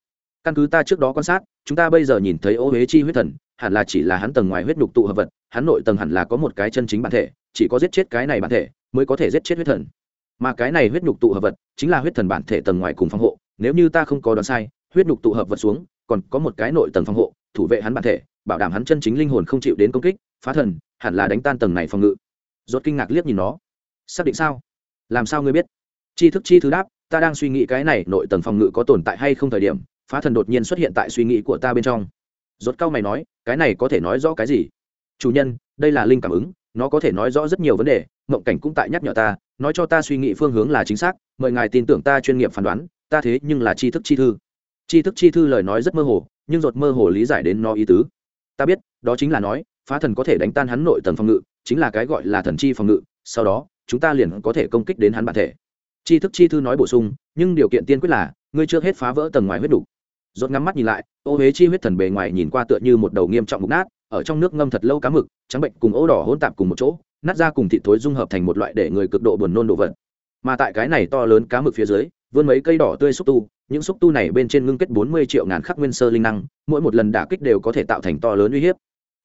Căn cứ ta trước đó quan sát, chúng ta bây giờ nhìn thấy ô huế chi huyết thần, hẳn là chỉ là hắn tầng ngoài huyết nhục tụ hợp vật, hắn nội tầng hẳn là có một cái chân chính bản thể, chỉ có giết chết cái này bản thể mới có thể giết chết huyết thần. Mà cái này huyết nhục tụ hợp vật chính là huyết thần bản thể tầng ngoài cùng phòng hộ, nếu như ta không có đoán sai, huyết nhục tụ hợp vật xuống, còn có một cái nội tầng phòng hộ, thủ vệ hắn bản thể, bảo đảm hắn chân chính linh hồn không chịu đến công kích, phá thần, hẳn là đánh tan tầng này phòng ngự. Rốt kinh ngạc liếc nhìn nó. Xác định sao? Làm sao ngươi biết? Chi thức chi thứ đáp ta đang suy nghĩ cái này nội tầng phòng ngự có tồn tại hay không thời điểm, phá thần đột nhiên xuất hiện tại suy nghĩ của ta bên trong. Rốt cao mày nói, cái này có thể nói rõ cái gì? Chủ nhân, đây là linh cảm ứng, nó có thể nói rõ rất nhiều vấn đề, mộng cảnh cũng tại nhắc nhở ta, nói cho ta suy nghĩ phương hướng là chính xác, mời ngài tin tưởng ta chuyên nghiệp phán đoán, ta thế nhưng là tri thức chi thư. Tri thức chi thư lời nói rất mơ hồ, nhưng rốt mơ hồ lý giải đến nó ý tứ. Ta biết, đó chính là nói, phá thần có thể đánh tan hắn nội tầng phòng ngự, chính là cái gọi là thần chi phòng ngự, sau đó, chúng ta liền có thể công kích đến hắn bản thể tri thức chi thư nói bổ sung, nhưng điều kiện tiên quyết là, ngươi chưa hết phá vỡ tầng ngoài huyết đủ. Rốt ngắm mắt nhìn lại, ô hế chi huyết thần bề ngoài nhìn qua tựa như một đầu nghiêm trọng mục nát, ở trong nước ngâm thật lâu cá mực, trắng bệnh cùng ố đỏ hỗn tạp cùng một chỗ, nát ra cùng thịt thối dung hợp thành một loại để người cực độ buồn nôn đồ vật. Mà tại cái này to lớn cá mực phía dưới, vươn mấy cây đỏ tươi xúc tu, những xúc tu này bên trên ngưng kết bốn mươi triệu ngàn khắc nguyên sơ linh năng, mỗi một lần đả kích đều có thể tạo thành to lớn uy hiếp.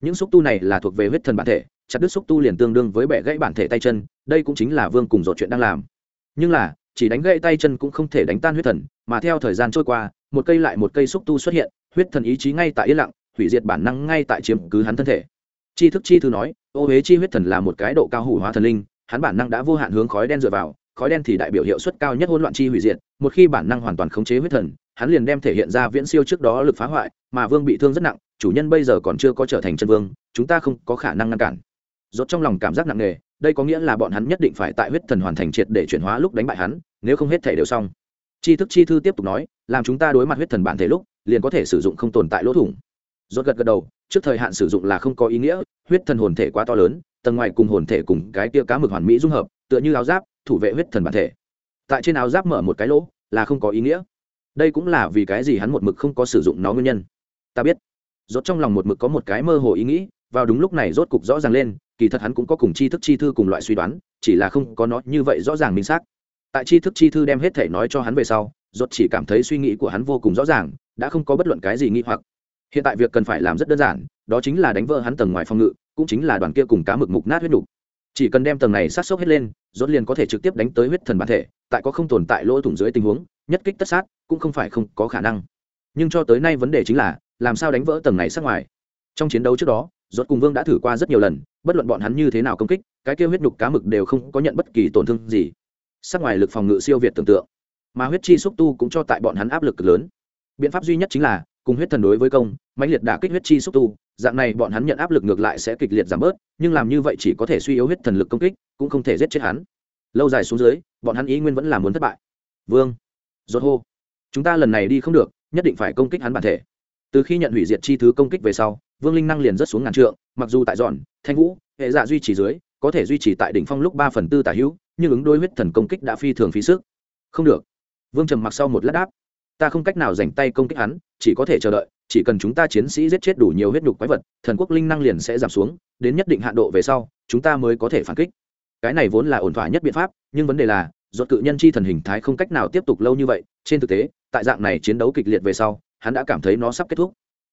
Những xúc tu này là thuộc về huyết thần bản thể, chặt đứt xúc tu liền tương đương với bẻ gãy bản thể tay chân, đây cũng chính là vương cùng rốt chuyện đang làm nhưng là, chỉ đánh gãy tay chân cũng không thể đánh tan huyết thần, mà theo thời gian trôi qua, một cây lại một cây xúc tu xuất hiện, huyết thần ý chí ngay tại yên lặng, hủy diệt bản năng ngay tại chiếm cứ hắn thân thể. Chi thức chi thư nói, ô huế chi huyết thần là một cái độ cao hủ hóa thần linh, hắn bản năng đã vô hạn hướng khói đen dựa vào, khói đen thì đại biểu hiệu suất cao nhất hỗn loạn chi hủy diệt, một khi bản năng hoàn toàn khống chế huyết thần, hắn liền đem thể hiện ra viễn siêu trước đó lực phá hoại, mà vương bị thương rất nặng, chủ nhân bây giờ còn chưa có trở thành chân vương, chúng ta không có khả năng ngăn cản rốt trong lòng cảm giác nặng nề, đây có nghĩa là bọn hắn nhất định phải tại huyết thần hoàn thành triệt để chuyển hóa lúc đánh bại hắn, nếu không hết thể đều xong. Chi thức chi thư tiếp tục nói, làm chúng ta đối mặt huyết thần bản thể lúc, liền có thể sử dụng không tồn tại lỗ thủng. Rốt gật gật đầu, trước thời hạn sử dụng là không có ý nghĩa, huyết thần hồn thể quá to lớn, tầng ngoài cùng hồn thể cùng cái tia cá mực hoàn mỹ dung hợp, tựa như áo giáp, thủ vệ huyết thần bản thể. Tại trên áo giáp mở một cái lỗ, là không có ý nghĩa. Đây cũng là vì cái gì hắn một mực không có sử dụng nó nguyên nhân. Ta biết. Rốt trong lòng một mực có một cái mơ hồ ý nghĩ, vào đúng lúc này rốt cục rõ ràng lên kỳ thật hắn cũng có cùng tri thức chi thư cùng loại suy đoán, chỉ là không có nó như vậy rõ ràng minh xác. Tại tri thức chi thư đem hết thể nói cho hắn về sau rốt chỉ cảm thấy suy nghĩ của hắn vô cùng rõ ràng, đã không có bất luận cái gì nghi hoặc. Hiện tại việc cần phải làm rất đơn giản, đó chính là đánh vỡ hắn tầng ngoài phòng ngự, cũng chính là đoàn kia cùng cá mực mục nát huyết đủ. chỉ cần đem tầng này sát sốc hết lên rốt liền có thể trực tiếp đánh tới huyết thần bản thể, tại có không tồn tại lỗ thủng dưới tình huống, nhất kích tất sát, cũng không phải không có khả năng. Nhưng cho tới nay vấn đề chính là, làm sao đánh vỡ tầng này sát ngoài? Trong chiến đấu trước đó rốt cùng vương đã thử qua rất nhiều lần, bất luận bọn hắn như thế nào công kích, cái kia huyết nhục cá mực đều không có nhận bất kỳ tổn thương gì. Sắc ngoài lực phòng ngự siêu việt tưởng tượng, mà huyết chi xúc tu cũng cho tại bọn hắn áp lực cực lớn. Biện pháp duy nhất chính là cùng huyết thần đối với công, mãnh liệt đả kích huyết chi xúc tu, dạng này bọn hắn nhận áp lực ngược lại sẽ kịch liệt giảm bớt, nhưng làm như vậy chỉ có thể suy yếu huyết thần lực công kích, cũng không thể giết chết hắn. Lâu dài xuống dưới, bọn hắn ý nguyên vẫn là muốn thất bại. Vương, rốt hô, chúng ta lần này đi không được, nhất định phải công kích hắn bản thể từ khi nhận hủy diệt chi thứ công kích về sau, vương linh năng liền rất xuống ngàn trượng, mặc dù tại dọn, thanh vũ, hệ dạ duy trì dưới, có thể duy trì tại đỉnh phong lúc ba phần tư tả hữu, nhưng ứng đối huyết thần công kích đã phi thường phí sức. Không được. Vương trầm mặc sau một lát đáp, ta không cách nào dành tay công kích hắn, chỉ có thể chờ đợi, chỉ cần chúng ta chiến sĩ giết chết đủ nhiều huyết nhục quái vật, thần quốc linh năng liền sẽ giảm xuống, đến nhất định hạn độ về sau, chúng ta mới có thể phản kích. Cái này vốn là ổn thỏa nhất biện pháp, nhưng vấn đề là ruột cự nhân chi thần hình thái không cách nào tiếp tục lâu như vậy, trên thực tế, tại dạng này chiến đấu kịch liệt về sau hắn đã cảm thấy nó sắp kết thúc.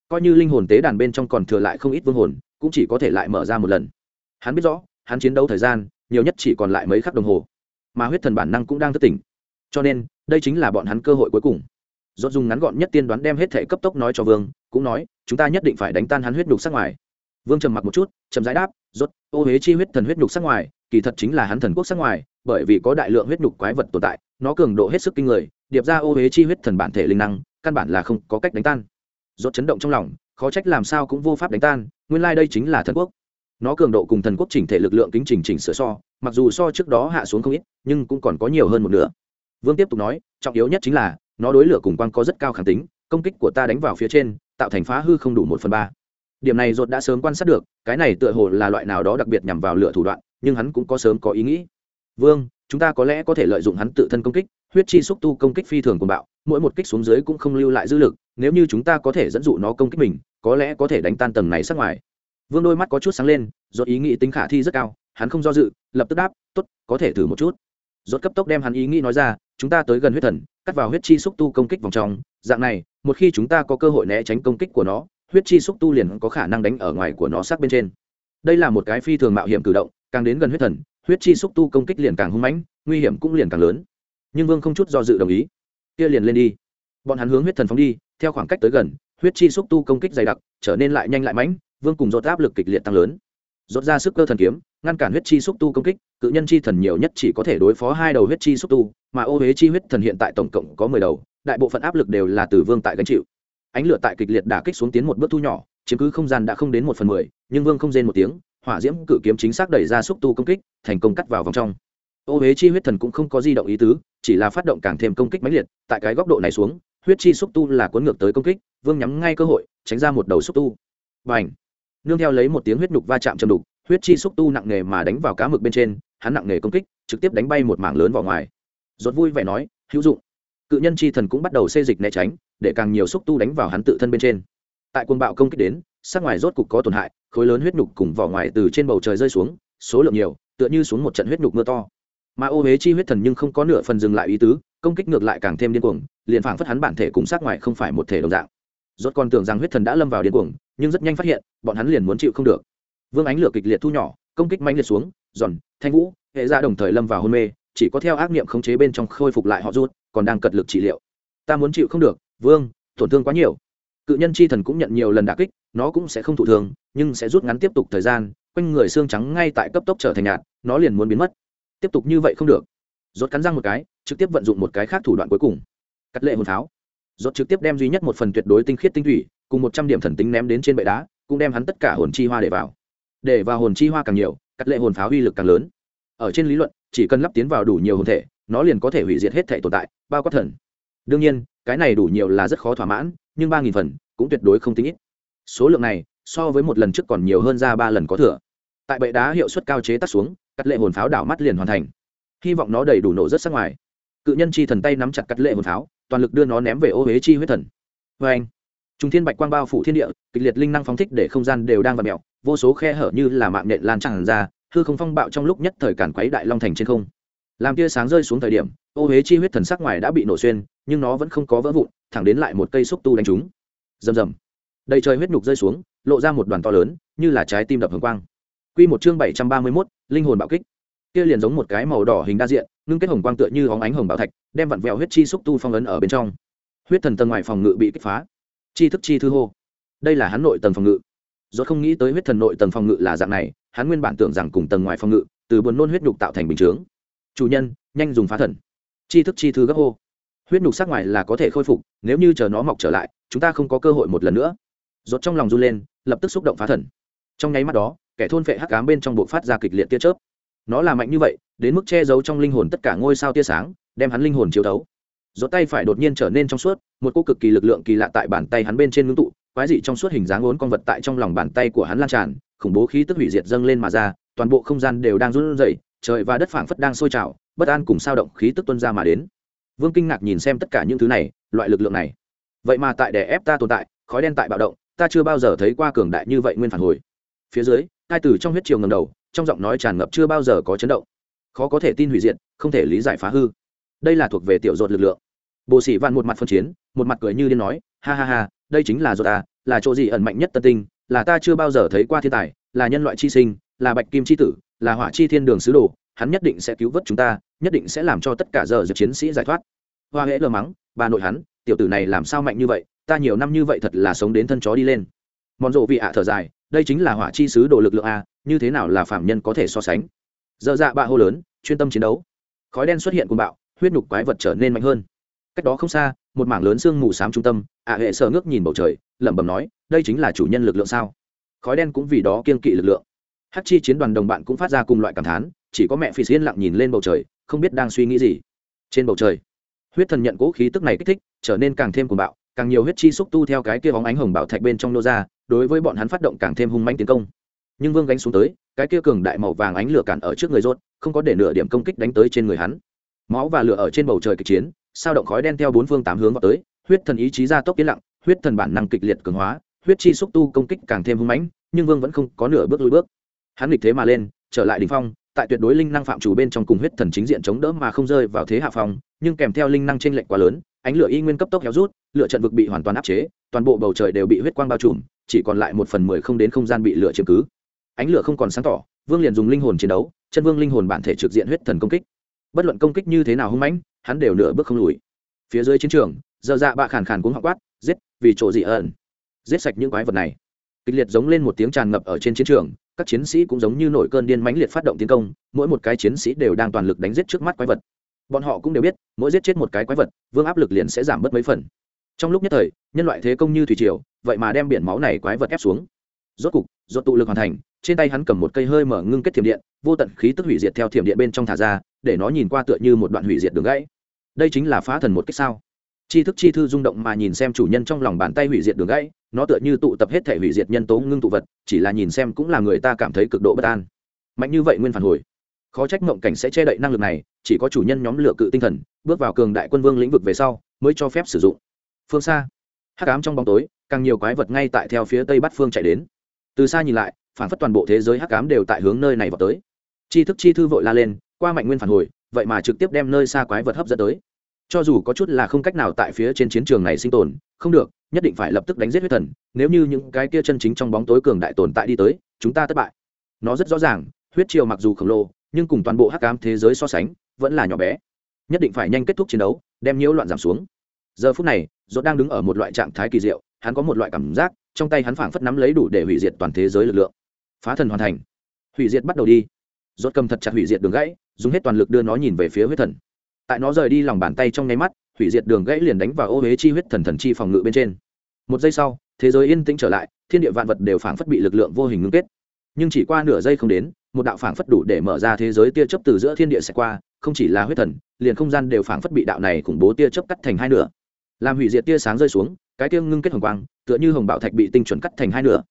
Coi như linh hồn tế đàn bên trong còn thừa lại không ít vương hồn, cũng chỉ có thể lại mở ra một lần. Hắn biết rõ, hắn chiến đấu thời gian, nhiều nhất chỉ còn lại mấy khắc đồng hồ. Mà huyết thần bản năng cũng đang thức tỉnh. Cho nên, đây chính là bọn hắn cơ hội cuối cùng. Do dùng ngắn gọn nhất tiên đoán đem hết thể cấp tốc nói cho vương, cũng nói, chúng ta nhất định phải đánh tan hắn huyết đục sắc ngoài. Vương trầm mặc một chút, chậm giải đáp, rốt, ô huế chi huyết thần huyết đục sắc ngoài, kỳ thật chính là hắn thần quốc sắc ngoài, bởi vì có đại lượng huyết đục quái vật tồn tại, nó cường độ hết sức kinh người, điệp ra ô huế chi huyết thần bản thể linh năng căn bản là không có cách đánh tan. Rốt chấn động trong lòng, khó trách làm sao cũng vô pháp đánh tan, nguyên lai đây chính là thần quốc. Nó cường độ cùng thần quốc chỉnh thể lực lượng kính trình chỉnh sửa so, mặc dù so trước đó hạ xuống không ít, nhưng cũng còn có nhiều hơn một nửa. Vương tiếp tục nói, trọng yếu nhất chính là, nó đối lửa cùng quang có rất cao khẳng tính, công kích của ta đánh vào phía trên, tạo thành phá hư không đủ một phần ba. Điểm này rốt đã sớm quan sát được, cái này tựa hồ là loại nào đó đặc biệt nhằm vào lửa thủ đoạn, nhưng hắn cũng có sớm có ý nghĩ. Vương, chúng ta có lẽ có thể lợi dụng hắn tự thân công kích huyết chi xúc tu công kích phi thường của bạo, mỗi một kích xuống dưới cũng không lưu lại dư lực, nếu như chúng ta có thể dẫn dụ nó công kích mình, có lẽ có thể đánh tan tầng này sát ngoài. Vương đôi mắt có chút sáng lên, rốt ý nghĩ tính khả thi rất cao, hắn không do dự, lập tức đáp, tốt, có thể thử một chút. Rốt cấp tốc đem hắn ý nghĩ nói ra, chúng ta tới gần huyết thần, cắt vào huyết chi xúc tu công kích vòng trong, dạng này, một khi chúng ta có cơ hội né tránh công kích của nó, huyết chi xúc tu liền có khả năng đánh ở ngoài của nó sát bên trên. Đây là một cái phi thường mạo hiểm cử động, càng đến gần huyết thần, huyết chi xúc tu công kích liền càng hung mãnh, nguy hiểm cũng liền càng lớn nhưng vương không chút do dự đồng ý. Kia liền lên đi. Bọn hắn hướng huyết thần phóng đi, theo khoảng cách tới gần, huyết chi xúc tu công kích dày đặc, trở nên lại nhanh lại mãnh, vương cùng dột áp lực kịch liệt tăng lớn. Dột ra sức cơ thần kiếm, ngăn cản huyết chi xúc tu công kích, cự nhân chi thần nhiều nhất chỉ có thể đối phó hai đầu huyết chi xúc tu, mà ô huế chi huyết thần hiện tại tổng cộng có mười đầu, đại bộ phận áp lực đều là từ vương tại gánh chịu. Ánh lửa tại kịch liệt đả kích xuống tiến một bước thu nhỏ, chiếm cứ không gian đã không đến một phần mười, nhưng vương không rên một tiếng, hỏa diễm cự kiếm chính xác đẩy ra xúc tu công kích, thành công cắt vào vòng trong ô huế chi huyết thần cũng không có di động ý tứ, chỉ là phát động càng thêm công kích mãnh liệt, tại cái góc độ này xuống, huyết chi xúc tu là cuốn ngược tới công kích, vương nhắm ngay cơ hội, tránh ra một đầu xúc tu. Và h nương theo lấy một tiếng huyết nhục va chạm chầm đục, huyết chi xúc tu nặng nề mà đánh vào cá mực bên trên, hắn nặng nề công kích, trực tiếp đánh bay một mảng lớn vào ngoài. Rốt vui vẻ nói, hữu dụng. Cự nhân chi thần cũng bắt đầu xê dịch né tránh, để càng nhiều xúc tu đánh vào hắn tự thân bên trên. Tại cuồng bạo công kích đến sát ngoài rốt cục có tổn hại, khối lớn huyết nhục cùng vỏ ngoài từ trên bầu trời rơi xuống, số lượng nhiều, tựa như xuống một trận huyết nhục mưa to mà ô huế chi huyết thần nhưng không có nửa phần dừng lại ý tứ, công kích ngược lại càng thêm điên cuồng, liền phảng phất hắn bản thể cùng sát ngoài không phải một thể đồng dạng. Rốt còn tưởng rằng huyết thần đã lâm vào điên cuồng, nhưng rất nhanh phát hiện, bọn hắn liền muốn chịu không được. Vương ánh lửa kịch liệt thu nhỏ, công kích mãnh liệt xuống, giòn, thanh vũ, hệ ra đồng thời lâm vào hôn mê, chỉ có theo ác niệm khống chế bên trong khôi phục lại họ rút, còn đang cật lực trị liệu. Ta muốn chịu không được, vương, tổn thương quá nhiều. Cự nhân chi thần cũng nhận nhiều lần đả kích, nó cũng sẽ không thụ thương, nhưng sẽ rút ngắn tiếp tục thời gian, quanh người xương trắng ngay tại cấp tốc trở thành nhạt, nó liền muốn biến mất tiếp tục như vậy không được. Rốt cắn răng một cái, trực tiếp vận dụng một cái khác thủ đoạn cuối cùng. Cắt lệ hồn tháo rốt trực tiếp đem duy nhất một phần tuyệt đối tinh khiết tinh thủy, cùng một trăm điểm thần tính ném đến trên bệ đá, cũng đem hắn tất cả hồn chi hoa để vào. Để vào hồn chi hoa càng nhiều, cắt lệ hồn pháo uy lực càng lớn. Ở trên lý luận, chỉ cần lắp tiến vào đủ nhiều hồn thể, nó liền có thể hủy diệt hết thể tồn tại, bao quát thần. Đương nhiên, cái này đủ nhiều là rất khó thỏa mãn, nhưng ba nghìn phần, cũng tuyệt đối không tính ít. Số lượng này, so với một lần trước còn nhiều hơn ra ba lần có thừa. Tại bệ đá hiệu suất cao chế tắt xuống cắt lệ hồn pháo đảo mắt liền hoàn thành. Hy vọng nó đầy đủ nổ rất sắc ngoài. Cự nhân chi thần tay nắm chặt cắt lệ hồn pháo, toàn lực đưa nó ném về ô huế chi huyết thần. Vê anh trung thiên bạch quang bao phủ thiên địa, kịch liệt linh năng phóng thích để không gian đều đang và mẹo vô số khe hở như là mạng nện lan tràn ra, hư không phong bạo trong lúc nhất thời cản quấy đại long thành trên không. Làm tia sáng rơi xuống thời điểm, ô huế chi huyết thần sắc ngoài đã bị nổ xuyên, nhưng nó vẫn không có vỡ vụn, thẳng đến lại một cây xúc tu đánh trúng. Rầm rầm. Đầy trời huyết nhục rơi xuống, lộ ra một đoàn to lớn, như là trái tim đập hồng quang. Quy một chương bảy trăm ba mươi 731, linh hồn bạo kích. Kia liền giống một cái màu đỏ hình đa diện, ngưng kết hồng quang tựa như óng ánh hồng bảo thạch, đem vặn vẹo huyết chi xúc tu phong ấn ở bên trong. Huyết thần tầng ngoài phòng ngự bị kích phá. Chi thức chi thư hô. Đây là hắn nội tầng phòng ngự. Rốt không nghĩ tới huyết thần nội tầng phòng ngự là dạng này, hắn nguyên bản tưởng rằng cùng tầng ngoài phòng ngự, từ buồn nôn huyết nhục tạo thành bình chứng. Chủ nhân, nhanh dùng phá thần. Chi thức chi thư gấp hô. Huyết nhục sắc ngoài là có thể khôi phục, nếu như chờ nó mọc trở lại, chúng ta không có cơ hội một lần nữa. Rốt trong lòng run lên, lập tức xúc động phá thần. Trong nháy mắt đó, kẻ thôn phệ hắc ám bên trong bộ phát ra kịch liệt tia chớp. Nó là mạnh như vậy, đến mức che giấu trong linh hồn tất cả ngôi sao tia sáng, đem hắn linh hồn chiếu thấu. Rõ tay phải đột nhiên trở nên trong suốt, một cô cực kỳ lực lượng kỳ lạ tại bàn tay hắn bên trên ngưng tụ, quái dị trong suốt hình dáng ốn con vật tại trong lòng bàn tay của hắn lan tràn, khủng bố khí tức hủy diệt dâng lên mà ra, toàn bộ không gian đều đang run rẩy, trời và đất phảng phất đang sôi trào, bất an cùng sao động khí tức tuôn ra mà đến. Vương kinh ngạc nhìn xem tất cả những thứ này, loại lực lượng này. Vậy mà tại đè ép ta tồn tại, khói đen tại bạo động, ta chưa bao giờ thấy qua cường đại như vậy nguyên phản hồi. Phía dưới hai từ trong huyết triều ngầm đầu, trong giọng nói tràn ngập chưa bao giờ có chấn động. Khó có thể tin hủy diệt, không thể lý giải phá hư. Đây là thuộc về tiểu dột lực lượng. Bồ sĩ vạn một mặt phân chiến, một mặt cười như điên nói, ha ha ha, đây chính là dột ta, là chỗ gì ẩn mạnh nhất tân tinh, là ta chưa bao giờ thấy qua thiên tài, là nhân loại chi sinh, là bạch kim chi tử, là hỏa chi thiên đường sứ đồ, hắn nhất định sẽ cứu vớt chúng ta, nhất định sẽ làm cho tất cả giờ dược chiến sĩ giải thoát. Hoa hễ lờ mắng, bà nội hắn, tiểu tử này làm sao mạnh như vậy, ta nhiều năm như vậy thật là sống đến thân chó đi lên. Mòn rộ vị ạ thở dài đây chính là hỏa chi sứ đồ lực lượng a, như thế nào là phạm nhân có thể so sánh? Dơ dạ bạ hô lớn, chuyên tâm chiến đấu. Khói đen xuất hiện cùng bạo, huyết nhục quái vật trở nên mạnh hơn. Cách đó không xa, một mảng lớn sương mù s á m trung tâm, ạ hệ sợ ngước nhìn bầu trời, lẩm bẩm nói, đây chính là chủ nhân lực lượng sao? Khói đen cũng vì đó kiên kỵ lực lượng. Hát chi chiến đoàn đồng bạn cũng phát ra cùng loại cảm thán, chỉ có mẹ phi xiên lặng nhìn lên bầu trời, không biết đang suy nghĩ gì. Trên bầu trời, huyết thần nhận cố khí tức này kích thích, trở nên càng thêm cuồng bạo càng nhiều huyết chi xúc tu theo cái kia bóng ánh hồng bảo thạch bên trong nô ra, đối với bọn hắn phát động càng thêm hung manh tiến công. Nhưng vương gánh xuống tới, cái kia cường đại màu vàng ánh lửa cản ở trước người rốt, không có để nửa điểm công kích đánh tới trên người hắn. Máu và lửa ở trên bầu trời kịch chiến, sao động khói đen theo bốn phương tám hướng vào tới, huyết thần ý chí ra tốc yên lặng, huyết thần bản năng kịch liệt cường hóa, huyết chi xúc tu công kích càng thêm hung mãnh, nhưng vương vẫn không có nửa bước lùi bước. Hắn lịch thế mà lên, trở lại đỉnh phong, tại tuyệt đối linh năng phạm chủ bên trong cùng huyết thần chính diện chống đỡ mà không rơi vào thế hạ phong, nhưng kèm theo linh năng trên lệnh quá lớn, ánh lửa y nguyên cấp tốc héo rút lửa trận vực bị hoàn toàn áp chế, toàn bộ bầu trời đều bị huyết quang bao trùm, chỉ còn lại một phần mười không đến không gian bị lửa chiếm cứ. Ánh lửa không còn sáng tỏ, vương liền dùng linh hồn chiến đấu, chân vương linh hồn bản thể trực diện huyết thần công kích. Bất luận công kích như thế nào hung mãnh, hắn đều nửa bước không lùi. Phía dưới chiến trường dơ dạ bạ khàn khàn cuống họng quát, giết, vì chỗ dị ẩn? Giết sạch những quái vật này. Kịch liệt giống lên một tiếng tràn ngập ở trên chiến trường, các chiến sĩ cũng giống như nổi cơn điên mãnh liệt phát động tiến công, mỗi một cái chiến sĩ đều đang toàn lực đánh giết trước mắt quái vật. Bọn họ cũng đều biết, mỗi giết chết một cái quái vật, vương áp lực liền sẽ giảm bớt mấy phần trong lúc nhất thời, nhân loại thế công như thủy triều, vậy mà đem biển máu này quái vật ép xuống. Rốt cục dột tụ lực hoàn thành, trên tay hắn cầm một cây hơi mở ngưng kết thiểm điện, vô tận khí tức hủy diệt theo thiểm điện bên trong thả ra, để nó nhìn qua tựa như một đoạn hủy diệt đường gãy. Đây chính là phá thần một cách sao? Chi thức chi thư rung động mà nhìn xem chủ nhân trong lòng bàn tay hủy diệt đường gãy, nó tựa như tụ tập hết thể hủy diệt nhân tố ngưng tụ vật, chỉ là nhìn xem cũng là người ta cảm thấy cực độ bất an. Mạnh như vậy nguyên phản hồi. Khó trách mộng cảnh sẽ che đậy năng lực này, chỉ có chủ nhân nhóm lựa cự tinh thần, bước vào cường đại quân vương lĩnh vực về sau, mới cho phép sử dụng phương xa. Hắc ám trong bóng tối, càng nhiều quái vật ngay tại theo phía tây bắc phương chạy đến. Từ xa nhìn lại, phản phất toàn bộ thế giới hắc ám đều tại hướng nơi này vào tới. Chi thức chi thư vội la lên, qua mạnh nguyên phản hồi, vậy mà trực tiếp đem nơi xa quái vật hấp dẫn tới. Cho dù có chút là không cách nào tại phía trên chiến trường này sinh tồn, không được, nhất định phải lập tức đánh giết huyết thần, nếu như những cái kia chân chính trong bóng tối cường đại tồn tại đi tới, chúng ta thất bại. Nó rất rõ ràng, huyết triều mặc dù khổng lồ, nhưng cùng toàn bộ hắc ám thế giới so sánh, vẫn là nhỏ bé. Nhất định phải nhanh kết thúc chiến đấu, đem nhiễu loạn giảm xuống. Giờ phút này Rốt đang đứng ở một loại trạng thái kỳ diệu, hắn có một loại cảm giác, trong tay hắn phảng phất nắm lấy đủ để hủy diệt toàn thế giới lực lượng. Phá thần hoàn thành. Hủy diệt bắt đầu đi. Rốt cầm thật chặt hủy diệt đường gãy, dùng hết toàn lực đưa nó nhìn về phía huyết thần. Tại nó rời đi lòng bàn tay trong nháy mắt, hủy diệt đường gãy liền đánh vào ô huế chi huyết thần thần chi phòng ngự bên trên. Một giây sau, thế giới yên tĩnh trở lại, thiên địa vạn vật đều phảng phất bị lực lượng vô hình ngưng kết. Nhưng chỉ qua nửa giây không đến, một đạo phảng phất đủ để mở ra thế giới tia chớp từ giữa thiên địa sẽ qua, không chỉ là huyết thần, liền không gian đều phảng phất bị đạo này khủng bố tia chớp cắt thành hai nửa làm hủy diệt tia sáng rơi xuống, cái tia ngưng kết hồng quang, tựa như hồng bảo thạch bị tinh chuẩn cắt thành hai nửa.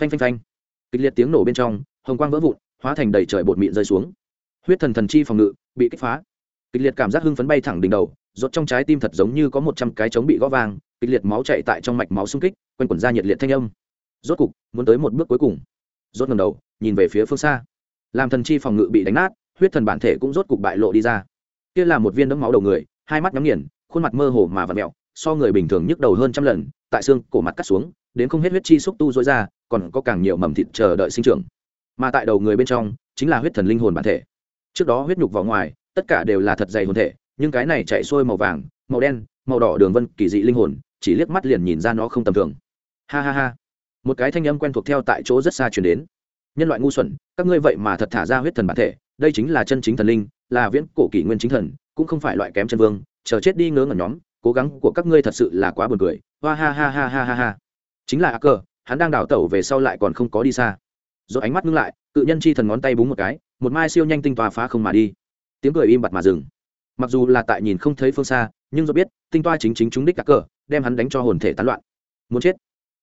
Phanh phanh phanh. Kịch liệt tiếng nổ bên trong, hồng quang vỡ vụn, hóa thành đầy trời bột mịn rơi xuống. Huyết thần thần chi phòng ngự, bị kích phá. Kịch liệt cảm giác hưng phấn bay thẳng đỉnh đầu, rốt trong trái tim thật giống như có một trăm cái trống bị gõ vàng kịch liệt máu chạy tại trong mạch máu xung kích, quanh quẩn ra nhiệt liệt thanh âm. Rốt cục, muốn tới một bước cuối cùng. Rốt ngẩng đầu, nhìn về phía phương xa. Làm thần chi phòng ngự bị đánh nát, huyết thần bản thể cũng rốt cục bại lộ đi ra. Kia là một viên đấm máu đầu người, hai mắt nhắm nghiền, khuôn mặt mơ hồ mà vặn mẹo so người bình thường nhức đầu hơn trăm lần, tại xương cổ mặt cắt xuống, đến không hết huyết chi xúc tu dối ra, còn có càng nhiều mầm thịt chờ đợi sinh trưởng. Mà tại đầu người bên trong, chính là huyết thần linh hồn bản thể. Trước đó huyết nhục vào ngoài, tất cả đều là thật dày hồn thể, nhưng cái này chạy xuôi màu vàng, màu đen, màu đỏ đường vân kỳ dị linh hồn, chỉ liếc mắt liền nhìn ra nó không tầm thường. Ha ha ha. Một cái thanh âm quen thuộc theo tại chỗ rất xa chuyển đến. Nhân loại ngu xuẩn, các ngươi vậy mà thật thả ra huyết thần bản thể, đây chính là chân chính thần linh, là viễn cổ kỷ nguyên chính thần, cũng không phải loại kém chân vương, chờ chết đi ngớ ngẩn nhóm cố gắng của các ngươi thật sự là quá buồn cười. Hoa ha ha ha ha ha ha. Chính là a cờ, hắn đang đào tẩu về sau lại còn không có đi xa. Rồi ánh mắt ngưng lại cự nhân chi thần ngón tay búng một cái một mai siêu nhanh tinh toa phá không mà đi. Tiếng cười im bặt mà dừng. Mặc dù là tại nhìn không thấy phương xa nhưng do biết tinh toa chính chính chúng đích a cờ đem hắn đánh cho hồn thể tán loạn. Muốn chết.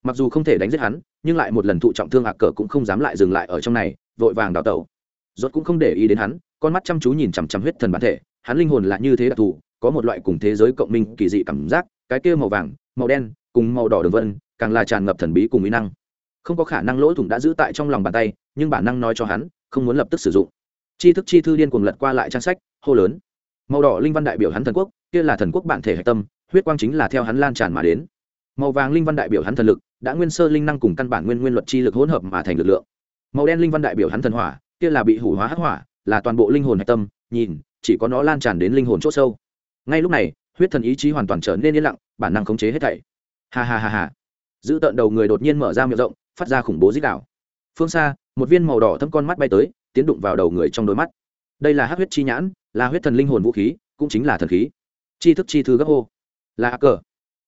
Mặc dù không thể đánh giết hắn nhưng lại một lần thụ trọng thương a cờ cũng không dám lại dừng lại ở trong này vội vàng đào tẩu. Rốt cũng không để ý đến hắn con mắt chăm chú nhìn chằm chằm huyết thần bản thể hắn linh hồn là như thế đặc thù có một loại cùng thế giới cộng minh kỳ dị cảm giác, cái kia màu vàng, màu đen, cùng màu đỏ đường vân, càng là tràn ngập thần bí cùng mỹ năng. Không có khả năng lỗ thủng đã giữ tại trong lòng bàn tay, nhưng bản năng nói cho hắn, không muốn lập tức sử dụng. Chi thức chi thư điên cuồng lật qua lại trang sách, hô lớn. Màu đỏ linh văn đại biểu hắn thần quốc, kia là thần quốc bản thể hạch tâm, huyết quang chính là theo hắn lan tràn mà đến. Màu vàng linh văn đại biểu hắn thần lực, đã nguyên sơ linh năng cùng căn bản nguyên nguyên luật chi lực hỗn hợp mà thành lực lượng. Màu đen linh văn đại biểu hắn thần hỏa, kia là bị hủ hóa hắc hỏa, là toàn bộ linh hồn hạch tâm, nhìn, chỉ có nó lan tràn đến linh hồn chỗ sâu ngay lúc này, huyết thần ý chí hoàn toàn trở nên yên lặng, bản năng khống chế hết thảy. Ha ha ha ha. Giữ tận đầu người đột nhiên mở ra miệng rộng, phát ra khủng bố dích đạo. Phương xa, một viên màu đỏ thâm con mắt bay tới, tiến đụng vào đầu người trong đôi mắt. Đây là hắc huyết chi nhãn, là huyết thần linh hồn vũ khí, cũng chính là thần khí. Chi thức chi thư gấp hô. Là cờ.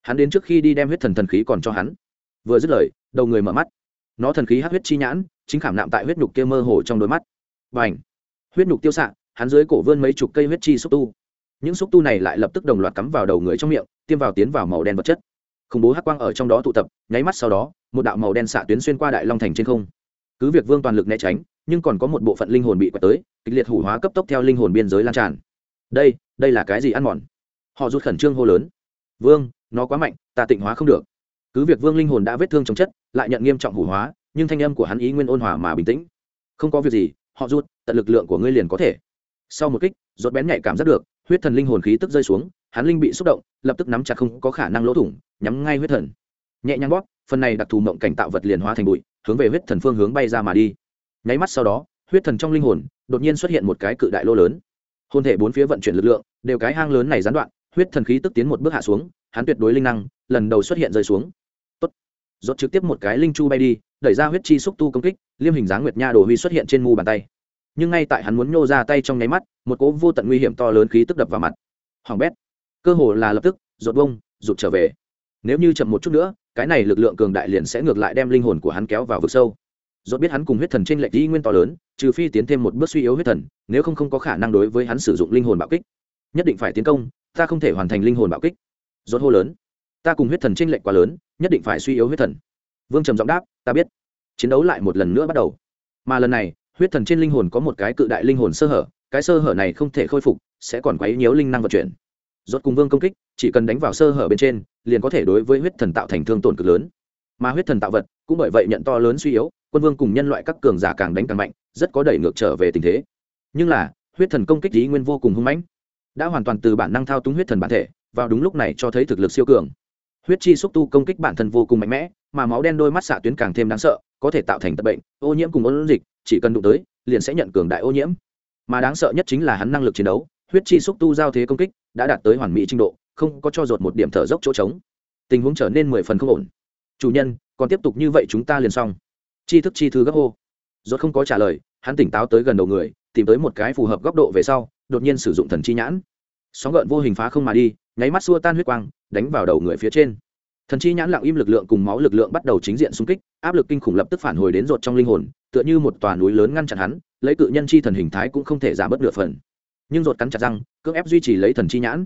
Hắn đến trước khi đi đem huyết thần thần khí còn cho hắn. Vừa dứt lời, đầu người mở mắt. Nó thần khí hắc huyết chi nhãn, chính khảm nạm tại huyết nhục kia mơ hồ trong đôi mắt. Và ảnh huyết nhục tiêu xạ, hắn dưới cổ vươn mấy chục cây huyết chi xúc tu những xúc tu này lại lập tức đồng loạt cắm vào đầu người trong miệng, tiêm vào tiến vào màu đen vật chất. Khủng bố hắc quang ở trong đó tụ tập, nháy mắt sau đó, một đạo màu đen xạ tuyến xuyên qua đại long thành trên không. Cứ việc vương toàn lực né tránh, nhưng còn có một bộ phận linh hồn bị quẹt tới, kịch liệt hủ hóa cấp tốc theo linh hồn biên giới lan tràn. Đây đây là cái gì ăn mòn? Họ rút khẩn trương hô lớn. Vương, nó quá mạnh, ta tịnh hóa không được. Cứ việc vương linh hồn đã vết thương chống chất, lại nhận nghiêm trọng hủ hóa, nhưng thanh âm của hắn ý nguyên ôn hòa mà bình tĩnh. Không có việc gì, họ rút, tận lực lượng của ngươi liền có thể. Sau một kích, rốt bén nhạy cảm giác được huyết thần linh hồn khí tức rơi xuống, hắn linh bị xúc động, lập tức nắm chặt không có khả năng lỗ thủng, nhắm ngay huyết thần. Nhẹ nhàng bóp, phần này đặc thù mộng cảnh tạo vật liền hóa thành bụi, hướng về huyết thần phương hướng bay ra mà đi. Nháy mắt sau đó, huyết thần trong linh hồn, đột nhiên xuất hiện một cái cự đại lô lớn. Hôn thể bốn phía vận chuyển lực lượng, đều cái hang lớn này gián đoạn, huyết thần khí tức tiến một bước hạ xuống, hắn tuyệt đối linh năng, lần đầu xuất hiện rơi xuống. Tốt. dốt trực tiếp một cái linh chu bay đi, đẩy ra huyết chi xúc tu công kích, liêm hình dáng nguyệt nha đồ huy xuất hiện trên mu bàn tay nhưng ngay tại hắn muốn nhô ra tay trong nháy mắt, một cỗ vô tận nguy hiểm to lớn khí tức đập vào mặt. Hoàng bét, cơ hồ là lập tức rột bông, rụt trở về. Nếu như chậm một chút nữa, cái này lực lượng cường đại liền sẽ ngược lại đem linh hồn của hắn kéo vào vực sâu. Rốt biết hắn cùng huyết thần trên lệch y nguyên to lớn, trừ phi tiến thêm một bước suy yếu huyết thần, nếu không không có khả năng đối với hắn sử dụng linh hồn bạo kích. Nhất định phải tiến công, ta không thể hoàn thành linh hồn bạo kích. Rốt hô lớn, ta cùng huyết thần trên lệch quá lớn, nhất định phải suy yếu huyết thần. Vương trầm giọng đáp, ta biết. Chiến đấu lại một lần nữa bắt đầu. Mà lần này huyết thần trên linh hồn có một cái cự đại linh hồn sơ hở, cái sơ hở này không thể khôi phục, sẽ còn quấy nhiễu linh năng vận chuyển. Rốt cùng vương công kích, chỉ cần đánh vào sơ hở bên trên, liền có thể đối với huyết thần tạo thành thương tổn cực lớn. Mà huyết thần tạo vật, cũng bởi vậy nhận to lớn suy yếu, quân vương cùng nhân loại các cường giả càng đánh càng mạnh, rất có đẩy ngược trở về tình thế. Nhưng là, huyết thần công kích lý nguyên vô cùng hung mãnh, đã hoàn toàn từ bản năng thao túng huyết thần bản thể, vào đúng lúc này cho thấy thực lực siêu cường. Huyết chi xúc tu công kích bản thân vô cùng mạnh mẽ, mà máu đen đôi mắt xạ tuyến càng thêm đáng sợ, có thể tạo thành tật bệnh, ô nhiễm cùng ôn dịch chỉ cần đụng tới, liền sẽ nhận cường đại ô nhiễm. Mà đáng sợ nhất chính là hắn năng lực chiến đấu, huyết chi xúc tu giao thế công kích đã đạt tới hoàn mỹ trình độ, không có cho dột một điểm thở dốc chỗ trống. Tình huống trở nên mười phần không ổn. Chủ nhân, còn tiếp tục như vậy chúng ta liền xong. Chi thức chi thư gấp hô. Dột không có trả lời, hắn tỉnh táo tới gần đầu người, tìm tới một cái phù hợp góc độ về sau, đột nhiên sử dụng thần chi nhãn. Sóng gợn vô hình phá không mà đi, nháy mắt xua tan huyết quang, đánh vào đầu người phía trên thần chi nhãn lặng im lực lượng cùng máu lực lượng bắt đầu chính diện xung kích, áp lực kinh khủng lập tức phản hồi đến rột trong linh hồn, tựa như một tòa núi lớn ngăn chặn hắn, lấy cự nhân chi thần hình thái cũng không thể giảm bớt nửa phần. Nhưng rột cắn chặt răng, cưỡng ép duy trì lấy thần chi nhãn.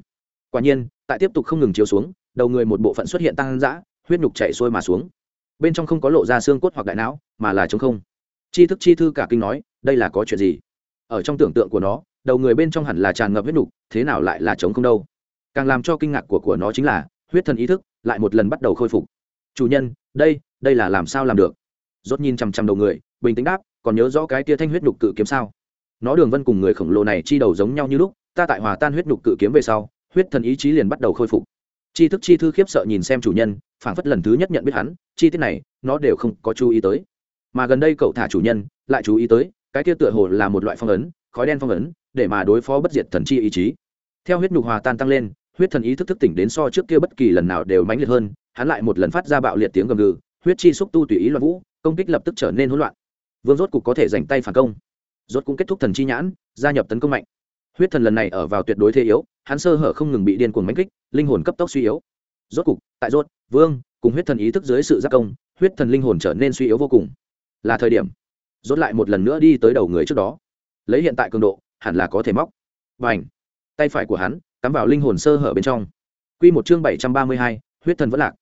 Quả nhiên, tại tiếp tục không ngừng chiếu xuống, đầu người một bộ phận xuất hiện tăng dã, huyết nhục chảy sôi mà xuống. Bên trong không có lộ ra xương cốt hoặc đại não, mà là trống không. Chi thức chi thư cả kinh nói, đây là có chuyện gì? Ở trong tưởng tượng của nó, đầu người bên trong hẳn là tràn ngập huyết nhục, thế nào lại là trống không đâu? Càng làm cho kinh ngạc của của nó chính là, huyết thần ý thức lại một lần bắt đầu khôi phục. Chủ nhân, đây đây là làm sao làm được? Rốt nhìn chằm chằm đầu người, bình tĩnh đáp, còn nhớ rõ cái tia thanh huyết nhục cự kiếm sao? Nó đường vân cùng người khổng lồ này chi đầu giống nhau như lúc, ta tại hòa tan huyết nhục cự kiếm về sau, huyết thần ý chí liền bắt đầu khôi phục. Chi thức chi thư khiếp sợ nhìn xem chủ nhân, phảng phất lần thứ nhất nhận biết hắn, chi tiết này, nó đều không có chú ý tới. Mà gần đây cậu thả chủ nhân, lại chú ý tới, cái kia tựa hồ là một loại phong ấn, khói đen phong ấn, để mà đối phó bất diệt thần chi ý chí. Theo huyết nhục hòa tan tăng lên huyết thần ý thức thức tỉnh đến so trước kia bất kỳ lần nào đều mãnh liệt hơn, hắn lại một lần phát ra bạo liệt tiếng gầm gừ, huyết chi xúc tu tùy ý loạn vũ, công kích lập tức trở nên hỗn loạn. Vương rốt cục có thể giành tay phản công. Rốt cũng kết thúc thần chi nhãn, gia nhập tấn công mạnh. Huyết thần lần này ở vào tuyệt đối thế yếu, hắn sơ hở không ngừng bị điên cuồng mãnh kích, linh hồn cấp tốc suy yếu. Rốt cục, tại rốt, vương, cùng huyết thần ý thức dưới sự giác công, huyết thần linh hồn trở nên suy yếu vô cùng. Là thời điểm. Rốt lại một lần nữa đi tới đầu người trước đó. Lấy hiện tại cường độ, hẳn là có thể móc. Và tay phải của hắn cắm vào linh hồn sơ hở bên trong. Quy một chương bảy trăm ba mươi hai, huyết thần vẫn lạc.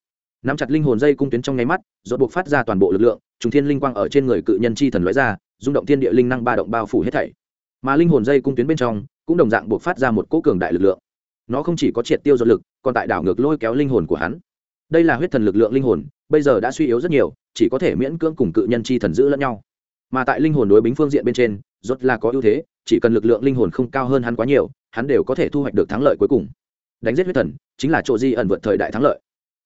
Nắm chặt linh hồn dây cung tuyến trong nháy mắt, rốt buộc phát ra toàn bộ lực lượng, trùng thiên linh quang ở trên người cự nhân chi thần lóe ra, rung động thiên địa linh năng ba động bao phủ hết thảy. Mà linh hồn dây cung tuyến bên trong, cũng đồng dạng buộc phát ra một cỗ cường đại lực lượng. Nó không chỉ có triệt tiêu dột lực, còn tại đảo ngược lôi kéo linh hồn của hắn. Đây là huyết thần lực lượng linh hồn, bây giờ đã suy yếu rất nhiều, chỉ có thể miễn cưỡng cùng cự nhân chi thần giữ lẫn nhau mà tại linh hồn đối bính phương diện bên trên, rốt là có ưu thế, chỉ cần lực lượng linh hồn không cao hơn hắn quá nhiều, hắn đều có thể thu hoạch được thắng lợi cuối cùng. Đánh giết huyết thần, chính là chỗ di ẩn vượt thời đại thắng lợi.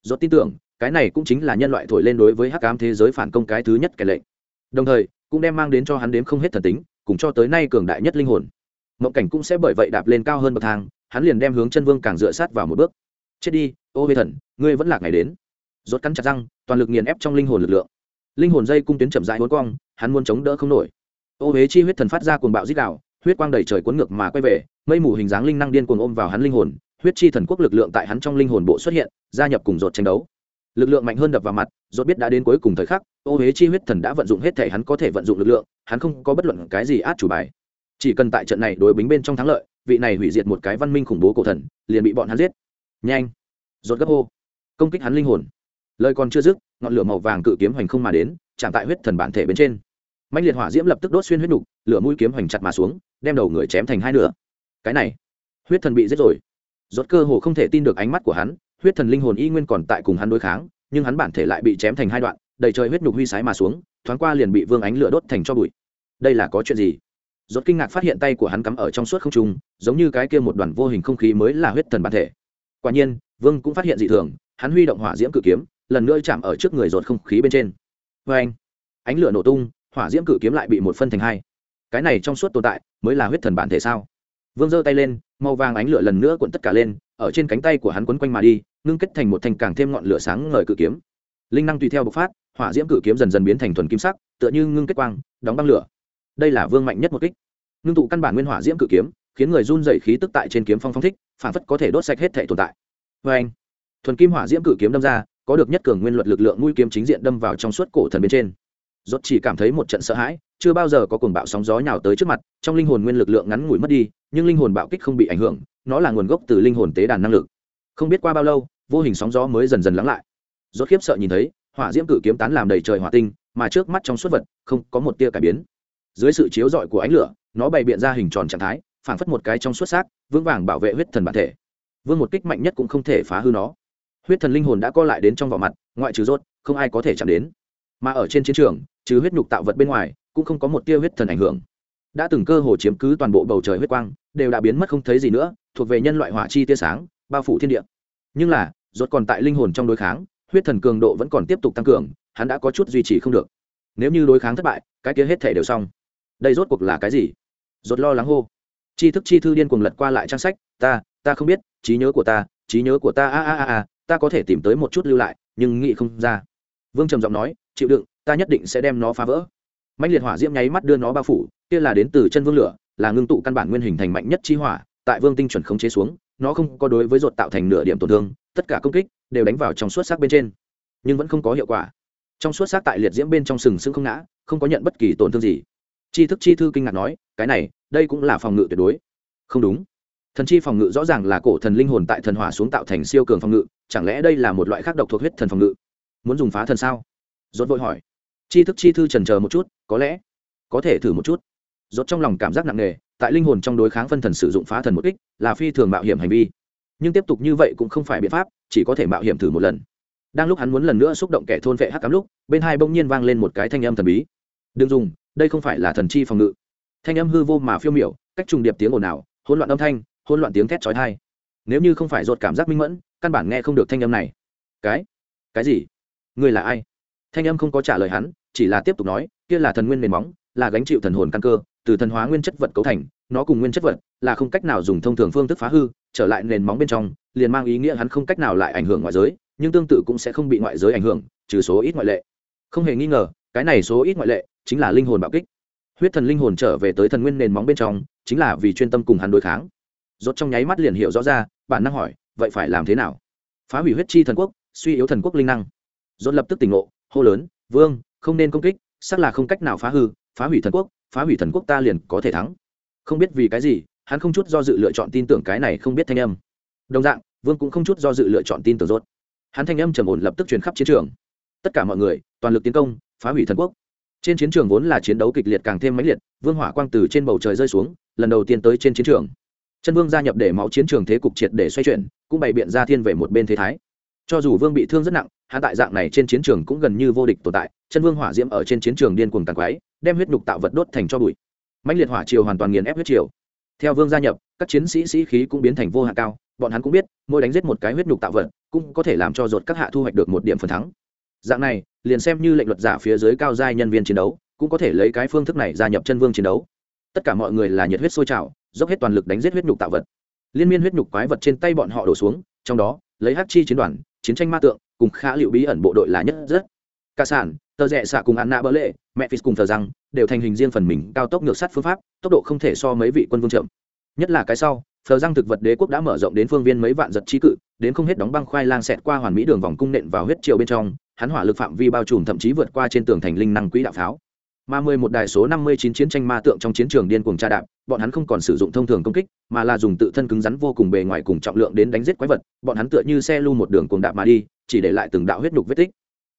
Rốt tin tưởng, cái này cũng chính là nhân loại thổi lên đối với hắc ám thế giới phản công cái thứ nhất kẻ lệnh. Đồng thời, cũng đem mang đến cho hắn đếm không hết thần tính, cùng cho tới nay cường đại nhất linh hồn. Mộng cảnh cũng sẽ bởi vậy đạp lên cao hơn bậc thang, hắn liền đem hướng chân vương càng dựa sát vào một bước. Chết đi, ô huế thần, ngươi vẫn lạc ngày đến. Rốt cắn chặt răng, toàn lực nghiền ép trong linh hồn lực lượng. Linh hồn dây cung tuyến chậm rãi uốn cong hắn muốn chống đỡ không nổi. Ô huế chi huyết thần phát ra cuồng bạo dích đạo huyết quang đầy trời cuốn ngược mà quay về, mây mù hình dáng linh năng điên cuồng ôm vào hắn linh hồn, huyết chi thần quốc lực lượng tại hắn trong linh hồn bộ xuất hiện, gia nhập cùng rốt tranh đấu. Lực lượng mạnh hơn đập vào mặt rốt biết đã đến cuối cùng thời khắc, ô huế chi huyết thần đã vận dụng hết thể hắn có thể vận dụng lực lượng, hắn không có bất luận cái gì át chủ bài. Chỉ cần tại trận này đối bính bên trong thắng lợi, vị này hủy diệt một cái văn minh khủng bố cổ thần, liền bị bọn hắn giết. Nhanh! Rốt gấp hô. Công kích hắn linh hồn. Lời còn chưa dứt, ngọn lửa màu vàng cự kiếm hoành không mà đến, chạm tại huyết thần bản thể bên trên mạnh liệt hỏa diễm lập tức đốt xuyên huyết nục, lửa mũi kiếm hoành chặt mà xuống, đem đầu người chém thành hai nửa. Cái này, huyết thần bị giết rồi. Rốt cơ hồ không thể tin được ánh mắt của hắn, huyết thần linh hồn y nguyên còn tại cùng hắn đối kháng, nhưng hắn bản thể lại bị chém thành hai đoạn, đầy trời huyết nhục huy sái mà xuống, thoáng qua liền bị vương ánh lửa đốt thành cho bụi. Đây là có chuyện gì? Rốt kinh ngạc phát hiện tay của hắn cắm ở trong suốt không trung, giống như cái kia một đoàn vô hình không khí mới là huyết thần bản thể. Quả nhiên, vương cũng phát hiện dị thường, hắn huy động hỏa diễm cự kiếm, lần nữa chạm ở trước người rột không khí bên trên. Vê anh ánh lửa nổ tung hỏa diễm cự kiếm lại bị một phân thành hai. Cái này trong suốt tồn tại mới là huyết thần bản thể sao? Vương giơ tay lên, màu vàng ánh lửa lần nữa cuộn tất cả lên, ở trên cánh tay của hắn quấn quanh mà đi, ngưng kết thành một thành càng thêm ngọn lửa sáng ngời cự kiếm. Linh năng tùy theo bộc phát, hỏa diễm cự kiếm dần dần biến thành thuần kim sắc, tựa như ngưng kết quang, đóng băng lửa. Đây là vương mạnh nhất một kích. Ngưng tụ căn bản nguyên hỏa diễm cự kiếm, khiến người run dày khí tức tại trên kiếm phong phong thích, phản phất có thể đốt sạch hết thể tồn tại. Vê anh thuần kim hỏa diễm cự kiếm đâm ra, có được nhất cường nguyên luật lực lượng mũi kiếm chính diện đâm vào trong suốt cổ thần bên trên rốt chỉ cảm thấy một trận sợ hãi, chưa bao giờ có cuồng bạo sóng gió nhào tới trước mặt, trong linh hồn nguyên lực lượng ngắn ngủi mất đi, nhưng linh hồn bạo kích không bị ảnh hưởng, nó là nguồn gốc từ linh hồn tế đàn năng lực. Không biết qua bao lâu, vô hình sóng gió mới dần dần lắng lại. Rốt khiếp sợ nhìn thấy, hỏa diễm cử kiếm tán làm đầy trời hỏa tinh, mà trước mắt trong suốt vật, không có một tia cải biến. Dưới sự chiếu rọi của ánh lửa, nó bày biện ra hình tròn trạng thái phảng phất một cái trong suốt xác, vững vàng bảo vệ huyết thần bản thể. Vương một kích mạnh nhất cũng không thể phá hư nó. Huyết thần linh hồn đã co lại đến trong vỏ mặt, ngoại trừ rốt, không ai có thể chạm đến. Mà ở trên chiến trường trừ huyết nhục tạo vật bên ngoài, cũng không có một tia huyết thần ảnh hưởng. Đã từng cơ hồ chiếm cứ toàn bộ bầu trời huyết quang, đều đã biến mất không thấy gì nữa, thuộc về nhân loại hỏa chi tia sáng, bao phủ thiên địa. Nhưng là, rốt còn tại linh hồn trong đối kháng, huyết thần cường độ vẫn còn tiếp tục tăng cường, hắn đã có chút duy trì không được. Nếu như đối kháng thất bại, cái kia hết thể đều xong. Đây rốt cuộc là cái gì? Rốt lo lắng hô. Chi thức chi thư điên cuồng lật qua lại trang sách, ta ta không biết, trí nhớ của ta, trí nhớ của ta, a a a a, ta có thể tìm tới một chút lưu lại, nhưng nghĩ không ra. Vương trầm giọng nói, chịu đựng ta nhất định sẽ đem nó phá vỡ. Mạnh liệt hỏa diễm nháy mắt đưa nó bao phủ, kia là đến từ chân vương lửa, là ngưng tụ căn bản nguyên hình thành mạnh nhất chi hỏa, tại vương tinh chuẩn khống chế xuống, nó không có đối với ruột tạo thành nửa điểm tổn thương, tất cả công kích đều đánh vào trong suốt xác bên trên, nhưng vẫn không có hiệu quả. Trong suốt xác tại liệt diễm bên trong sừng sững không ngã, không có nhận bất kỳ tổn thương gì. Chi thức chi thư kinh ngạc nói, cái này, đây cũng là phòng ngự tuyệt đối. Không đúng. Thần chi phòng ngự rõ ràng là cổ thần linh hồn tại thần hỏa xuống tạo thành siêu cường phòng ngự, chẳng lẽ đây là một loại khác độc thuộc huyết thần phòng ngự? Muốn dùng phá thần sao? Rốt vội hỏi chi thức chi thư trần chờ một chút, có lẽ có thể thử một chút. Rốt trong lòng cảm giác nặng nề, tại linh hồn trong đối kháng phân thần sử dụng phá thần một kích là phi thường mạo hiểm hành vi. Nhưng tiếp tục như vậy cũng không phải biện pháp, chỉ có thể mạo hiểm thử một lần. Đang lúc hắn muốn lần nữa xúc động kẻ thôn vệ hắc cám lúc, bên hai bỗng nhiên vang lên một cái thanh âm thần bí. Đừng dùng, đây không phải là thần chi phòng ngự. Thanh âm hư vô mà phiêu miểu, cách trùng điệp tiếng ồn ào, hỗn loạn âm thanh, hỗn loạn tiếng thét chói tai. Nếu như không phải rốt cảm giác minh mẫn, căn bản nghe không được thanh âm này. Cái? Cái gì? Ngươi là ai? Thanh âm không có trả lời hắn, chỉ là tiếp tục nói, kia là thần nguyên nền móng, là gánh chịu thần hồn căn cơ, từ thần hóa nguyên chất vật cấu thành, nó cùng nguyên chất vật là không cách nào dùng thông thường phương thức phá hư, trở lại nền móng bên trong, liền mang ý nghĩa hắn không cách nào lại ảnh hưởng ngoại giới, nhưng tương tự cũng sẽ không bị ngoại giới ảnh hưởng, trừ số ít ngoại lệ. Không hề nghi ngờ, cái này số ít ngoại lệ chính là linh hồn bạo kích. Huyết thần linh hồn trở về tới thần nguyên nền móng bên trong, chính là vì chuyên tâm cùng hắn đối kháng. Rốt trong nháy mắt liền hiểu rõ ra, bản năng hỏi, vậy phải làm thế nào? Phá hủy huyết chi thần quốc, suy yếu thần quốc linh năng. Rốt lập tức tỉnh ngộ hô lớn, vương, không nên công kích, xác là không cách nào phá hư, phá hủy thần quốc, phá hủy thần quốc ta liền có thể thắng. Không biết vì cái gì, hắn không chút do dự lựa chọn tin tưởng cái này không biết thanh âm. Đồng dạng, vương cũng không chút do dự lựa chọn tin tưởng rốt. Hắn thanh âm trầm ổn lập tức truyền khắp chiến trường. Tất cả mọi người, toàn lực tiến công, phá hủy thần quốc. Trên chiến trường vốn là chiến đấu kịch liệt càng thêm mãnh liệt, vương hỏa quang từ trên bầu trời rơi xuống, lần đầu tiên tới trên chiến trường. Chân vương gia nhập để máu chiến trường thế cục triệt để xoay chuyển, cũng bày biện ra thiên về một bên thế thái. Cho dù vương bị thương rất nặng hạ tại dạng này trên chiến trường cũng gần như vô địch tồn tại, chân vương hỏa diễm ở trên chiến trường điên cuồng tàn quái đem huyết nhục tạo vật đốt thành cho bụi. Mãnh liệt hỏa triều hoàn toàn nghiền ép huyết triều. Theo vương gia nhập, các chiến sĩ sĩ khí cũng biến thành vô hạ cao, bọn hắn cũng biết, mỗi đánh giết một cái huyết nhục tạo vật, cũng có thể làm cho ruột các hạ thu hoạch được một điểm phần thắng. Dạng này, liền xem như lệnh luật giả phía dưới cao giai nhân viên chiến đấu, cũng có thể lấy cái phương thức này gia nhập chân vương chiến đấu. Tất cả mọi người là nhiệt huyết sôi trào, dốc hết toàn lực đánh giết huyết nhục tạo vật. Liên miên huyết nhục quái vật trên tay bọn họ đổ xuống, trong đó, lấy hát chi chiến đoàn, chiến tranh ma tượng cùng khá liệu bí ẩn bộ đội là nhất rất. Ca sản, tờ rẽ xạ cùng anna bỡ lệ, mẹ phis cùng thờ rằng, đều thành hình riêng phần mình cao tốc ngược sắt phương pháp, tốc độ không thể so mấy vị quân vương chậm. Nhất là cái sau phờ răng thực vật đế quốc đã mở rộng đến phương viên mấy vạn giật trí cự, đến không hết đóng băng khoai lang xẹt qua hoàn mỹ đường vòng cung nện vào huyết triều bên trong, hắn hỏa lực phạm vi bao trùm thậm chí vượt qua trên tường thành linh năng quỹ đạo pháo mà mười một đài số năm mươi chín chiến tranh ma tượng trong chiến trường điên cuồng tra đạp, bọn hắn không còn sử dụng thông thường công kích, mà là dùng tự thân cứng rắn vô cùng bề ngoài cùng trọng lượng đến đánh giết quái vật, bọn hắn tựa như xe lưu một đường cuồng đạp mà đi, chỉ để lại từng đạo huyết nhục vết tích.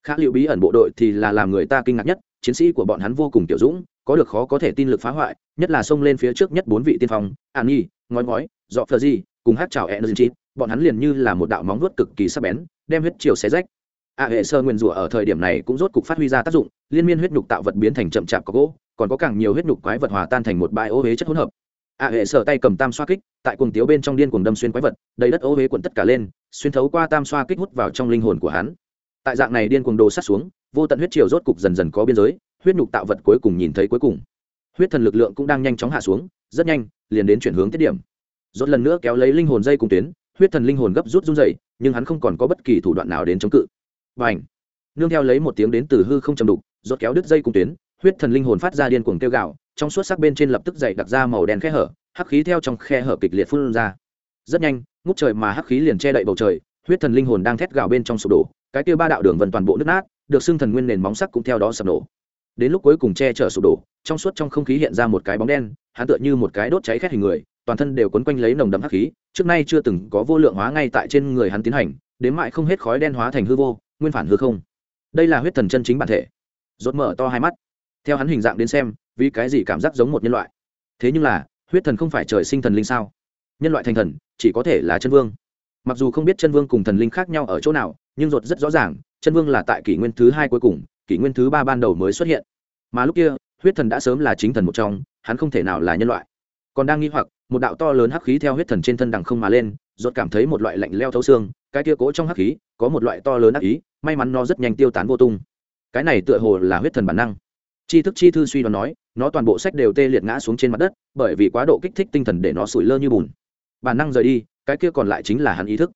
Khá liệu bí ẩn bộ đội thì là làm người ta kinh ngạc nhất, chiến sĩ của bọn hắn vô cùng tiểu dũng, có được khó có thể tin lực phá hoại, nhất là xông lên phía trước nhất bốn vị tiên phong, an nhi, ngói ngói dọ phờ di, cùng hát chào energy, bọn hắn liền như là một đạo móng vuốt cực kỳ sắc bén, đem huyết chiều xé rách a hệ sơ nguyên rủa ở thời điểm này cũng rốt cục phát huy ra tác dụng, liên miên huyết nhục tạo vật biến thành chậm chạp có gỗ, còn có càng nhiều huyết nhục quái vật hòa tan thành một bãi ô huế chất hỗn hợp. A hệ sơ tay cầm tam xoa kích, tại cuồng tiếu bên trong điên cuồng đâm xuyên quái vật, đầy đất ô huế quận tất cả lên, xuyên thấu qua tam xoa kích hút vào trong linh hồn của hắn. Tại dạng này điên cuồng đồ sát xuống, vô tận huyết triều rốt cục dần dần có biên giới, huyết nhục tạo vật cuối cùng nhìn thấy cuối cùng. Huyết thần lực lượng cũng đang nhanh chóng hạ xuống, rất nhanh, liền đến chuyển hướng tiết điểm. Rốt lần nữa kéo lấy linh hồn dây cùng tuyến, huyết thần linh hồn gấp rút run dậy nhưng hắn không còn có bất kỳ thủ đoạn nào đến chống cự và ảnh nương theo lấy một tiếng đến từ hư không chầm đục, rốt kéo đứt dây cùng tuyến, huyết thần linh hồn phát ra điên cuồng kêu gạo trong suốt sắc bên trên lập tức dậy đặc ra màu đen khe hở, hắc khí theo trong khe hở kịch liệt phun ra. Rất nhanh, ngút trời mà hắc khí liền che đậy bầu trời, huyết thần linh hồn đang thét gào bên trong sụp đổ, cái kia ba đạo đường vần toàn bộ nứt nát, được xưng thần nguyên nền móng sắc cũng theo đó sập nổ đến lúc cuối cùng che chở sụp đổ, trong suốt trong không khí hiện ra một cái bóng đen, hắn tựa như một cái đốt cháy khét hình người, toàn thân đều quấn quanh lấy nồng đậm hắc khí, trước nay chưa từng có vô lượng hóa ngay tại trên người hắn tiến hành, đến mại không hết khói đen hóa thành hư vô nguyên phản hư không. Đây là huyết thần chân chính bản thể. Rốt mở to hai mắt. Theo hắn hình dạng đến xem, vì cái gì cảm giác giống một nhân loại? Thế nhưng là, huyết thần không phải trời sinh thần linh sao? Nhân loại thành thần, chỉ có thể là chân vương. Mặc dù không biết chân vương cùng thần linh khác nhau ở chỗ nào, nhưng rốt rất rõ ràng, chân vương là tại kỷ nguyên thứ hai cuối cùng, kỷ nguyên thứ ba ban đầu mới xuất hiện. Mà lúc kia, huyết thần đã sớm là chính thần một trong, hắn không thể nào là nhân loại. Còn đang nghi hoặc, một đạo to lớn hắc khí theo huyết thần trên thân đằng không mà lên, rốt cảm thấy một loại lạnh leo thấu xương, cái kia cỗ trong hắc khí có một loại to lớn ác ý, may mắn nó rất nhanh tiêu tán vô tung. Cái này tựa hồ là huyết thần bản năng. Chi thức chi thư suy đoán nói, nó toàn bộ sách đều tê liệt ngã xuống trên mặt đất, bởi vì quá độ kích thích tinh thần để nó sủi lơ như bùn. Bản năng rời đi, cái kia còn lại chính là hắn ý thức.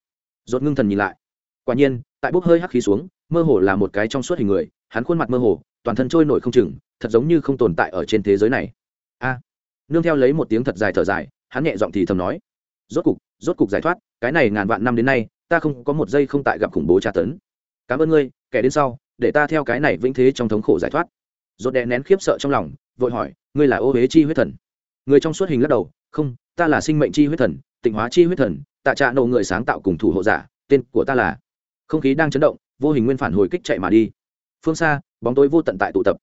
Rốt ngưng thần nhìn lại. Quả nhiên, tại bốc hơi hắc khí xuống, mơ hồ là một cái trong suốt hình người, hắn khuôn mặt mơ hồ, toàn thân trôi nổi không chừng, thật giống như không tồn tại ở trên thế giới này. A. Nương theo lấy một tiếng thật dài thở dài, hắn nhẹ giọng thì thầm nói. Rốt cục rốt cục giải thoát, cái này ngàn vạn năm đến nay ta không có một giây không tại gặp khủng bố tra tấn. Cảm ơn ngươi, kẻ đến sau, để ta theo cái này vĩnh thế trong thống khổ giải thoát. Rốt đè nén khiếp sợ trong lòng, vội hỏi, ngươi là ô huế chi huyết thần? Người trong suốt hình lắc đầu, không, ta là sinh mệnh chi huyết thần, tịnh hóa chi huyết thần, tạ trạ nộ người sáng tạo cùng thủ hộ giả, tên của ta là. Không khí đang chấn động, vô hình nguyên phản hồi kích chạy mà đi. Phương xa, bóng tối vô tận tại tụ tập.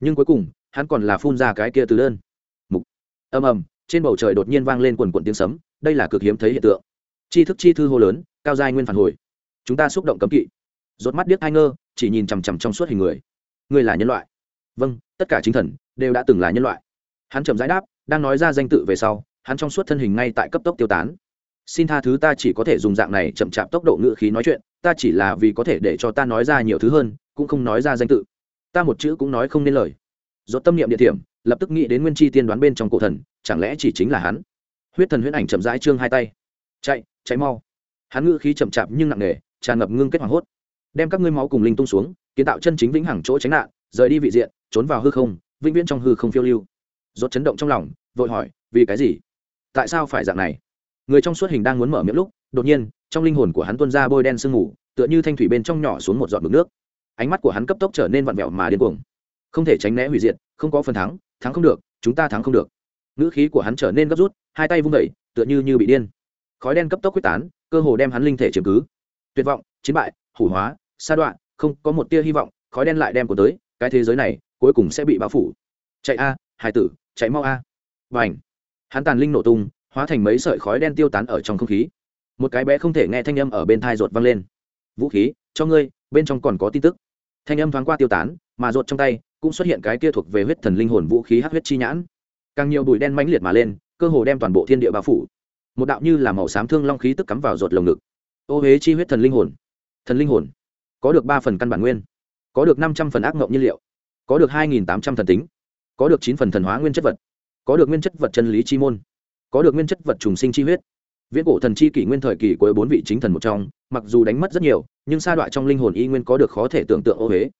Nhưng cuối cùng, hắn còn là phun ra cái kia từ đơn. Mục. Ầm ầm, trên bầu trời đột nhiên vang lên quần quần tiếng sấm, đây là cực hiếm thấy hiện tượng chi thức chi thư hô lớn, cao giai nguyên phản hồi. Chúng ta xúc động cấm kỵ. Rốt mắt điếc hai ngơ, chỉ nhìn chằm chằm trong suốt hình người. Người là nhân loại. Vâng tất cả chính thần đều đã từng là nhân loại. Hắn chậm rãi đáp, đang nói ra danh tự về sau, hắn trong suốt thân hình ngay tại cấp tốc tiêu tán. Xin tha thứ ta chỉ có thể dùng dạng này chậm chạp tốc độ ngữ khí nói chuyện, ta chỉ là vì có thể để cho ta nói ra nhiều thứ hơn, cũng không nói ra danh tự. Ta một chữ cũng nói không nên lời. Dốt tâm niệm địa điểm, lập tức nghĩ đến nguyên chi tiên đoán bên trong cổ thần, chẳng lẽ chỉ chính là hắn? Huyết thần huyễn ảnh chậm rãi trương hai tay chạy chạy mau. Hắn ngữ khí chậm chạp nhưng nặng nề, tràn ngập ngưng kết hoảng hốt. Đem các ngươi máu cùng linh tung xuống, kiến tạo chân chính vĩnh hằng chỗ tránh nạn, rời đi vị diện, trốn vào hư không, vĩnh viễn trong hư không phiêu lưu. Rốt chấn động trong lòng, vội hỏi, vì cái gì? Tại sao phải dạng này? Người trong suốt hình đang muốn mở miệng lúc, đột nhiên, trong linh hồn của hắn tuôn ra bôi đen sương mù, tựa như thanh thủy bên trong nhỏ xuống một giọt mực nước. Ánh mắt của hắn cấp tốc trở nên vặn vẹo mà điên cuồng. Không thể tránh né hủy diệt, không có phần thắng thắng không được, chúng ta thắng không được. Ngữ khí của hắn trở nên gấp rút, hai tay vung vẩy tựa như như bị điên khói đen cấp tốc quyết tán, cơ hồ đem hắn linh thể chiếm cứ. Tuyệt vọng, chiến bại, hủ hóa, sa đoạn không có một tia hy vọng, khói đen lại đem của tới, cái thế giới này cuối cùng sẽ bị bao phủ. Chạy a hải tử, chạy mau a. Và ảnh hắn tàn linh nổ tung, hóa thành mấy sợi khói đen tiêu tán ở trong không khí. Một cái bé không thể nghe thanh âm ở bên thai ruột văng lên. Vũ khí, cho ngươi, bên trong còn có tin tức. Thanh âm thoáng qua tiêu tán, mà ruột trong tay cũng xuất hiện cái kia thuộc về huyết thần linh hồn vũ khí hát huyết chi nhãn. Càng nhiều bụi đen mãnh liệt mà lên, cơ hồ đem toàn bộ thiên địa bao phủ một đạo như là màu xám thương long khí tức cắm vào ruột lồng ngực. Ô huế chi huyết thần linh hồn. Thần linh hồn. Có được ba phần căn bản nguyên. Có được năm trăm phần ác mộng nhiên liệu. Có được hai nghìn tám trăm thần tính. Có được chín phần thần hóa nguyên chất vật. Có được nguyên chất vật chân lý chi môn. Có được nguyên chất vật trùng sinh chi huyết. Viễn cổ thần chi kỷ nguyên thời kỳ cuối bốn vị chính thần một trong, mặc dù đánh mất rất nhiều, nhưng sa đọa trong linh hồn y nguyên có được khó thể tưởng tượng ô huế.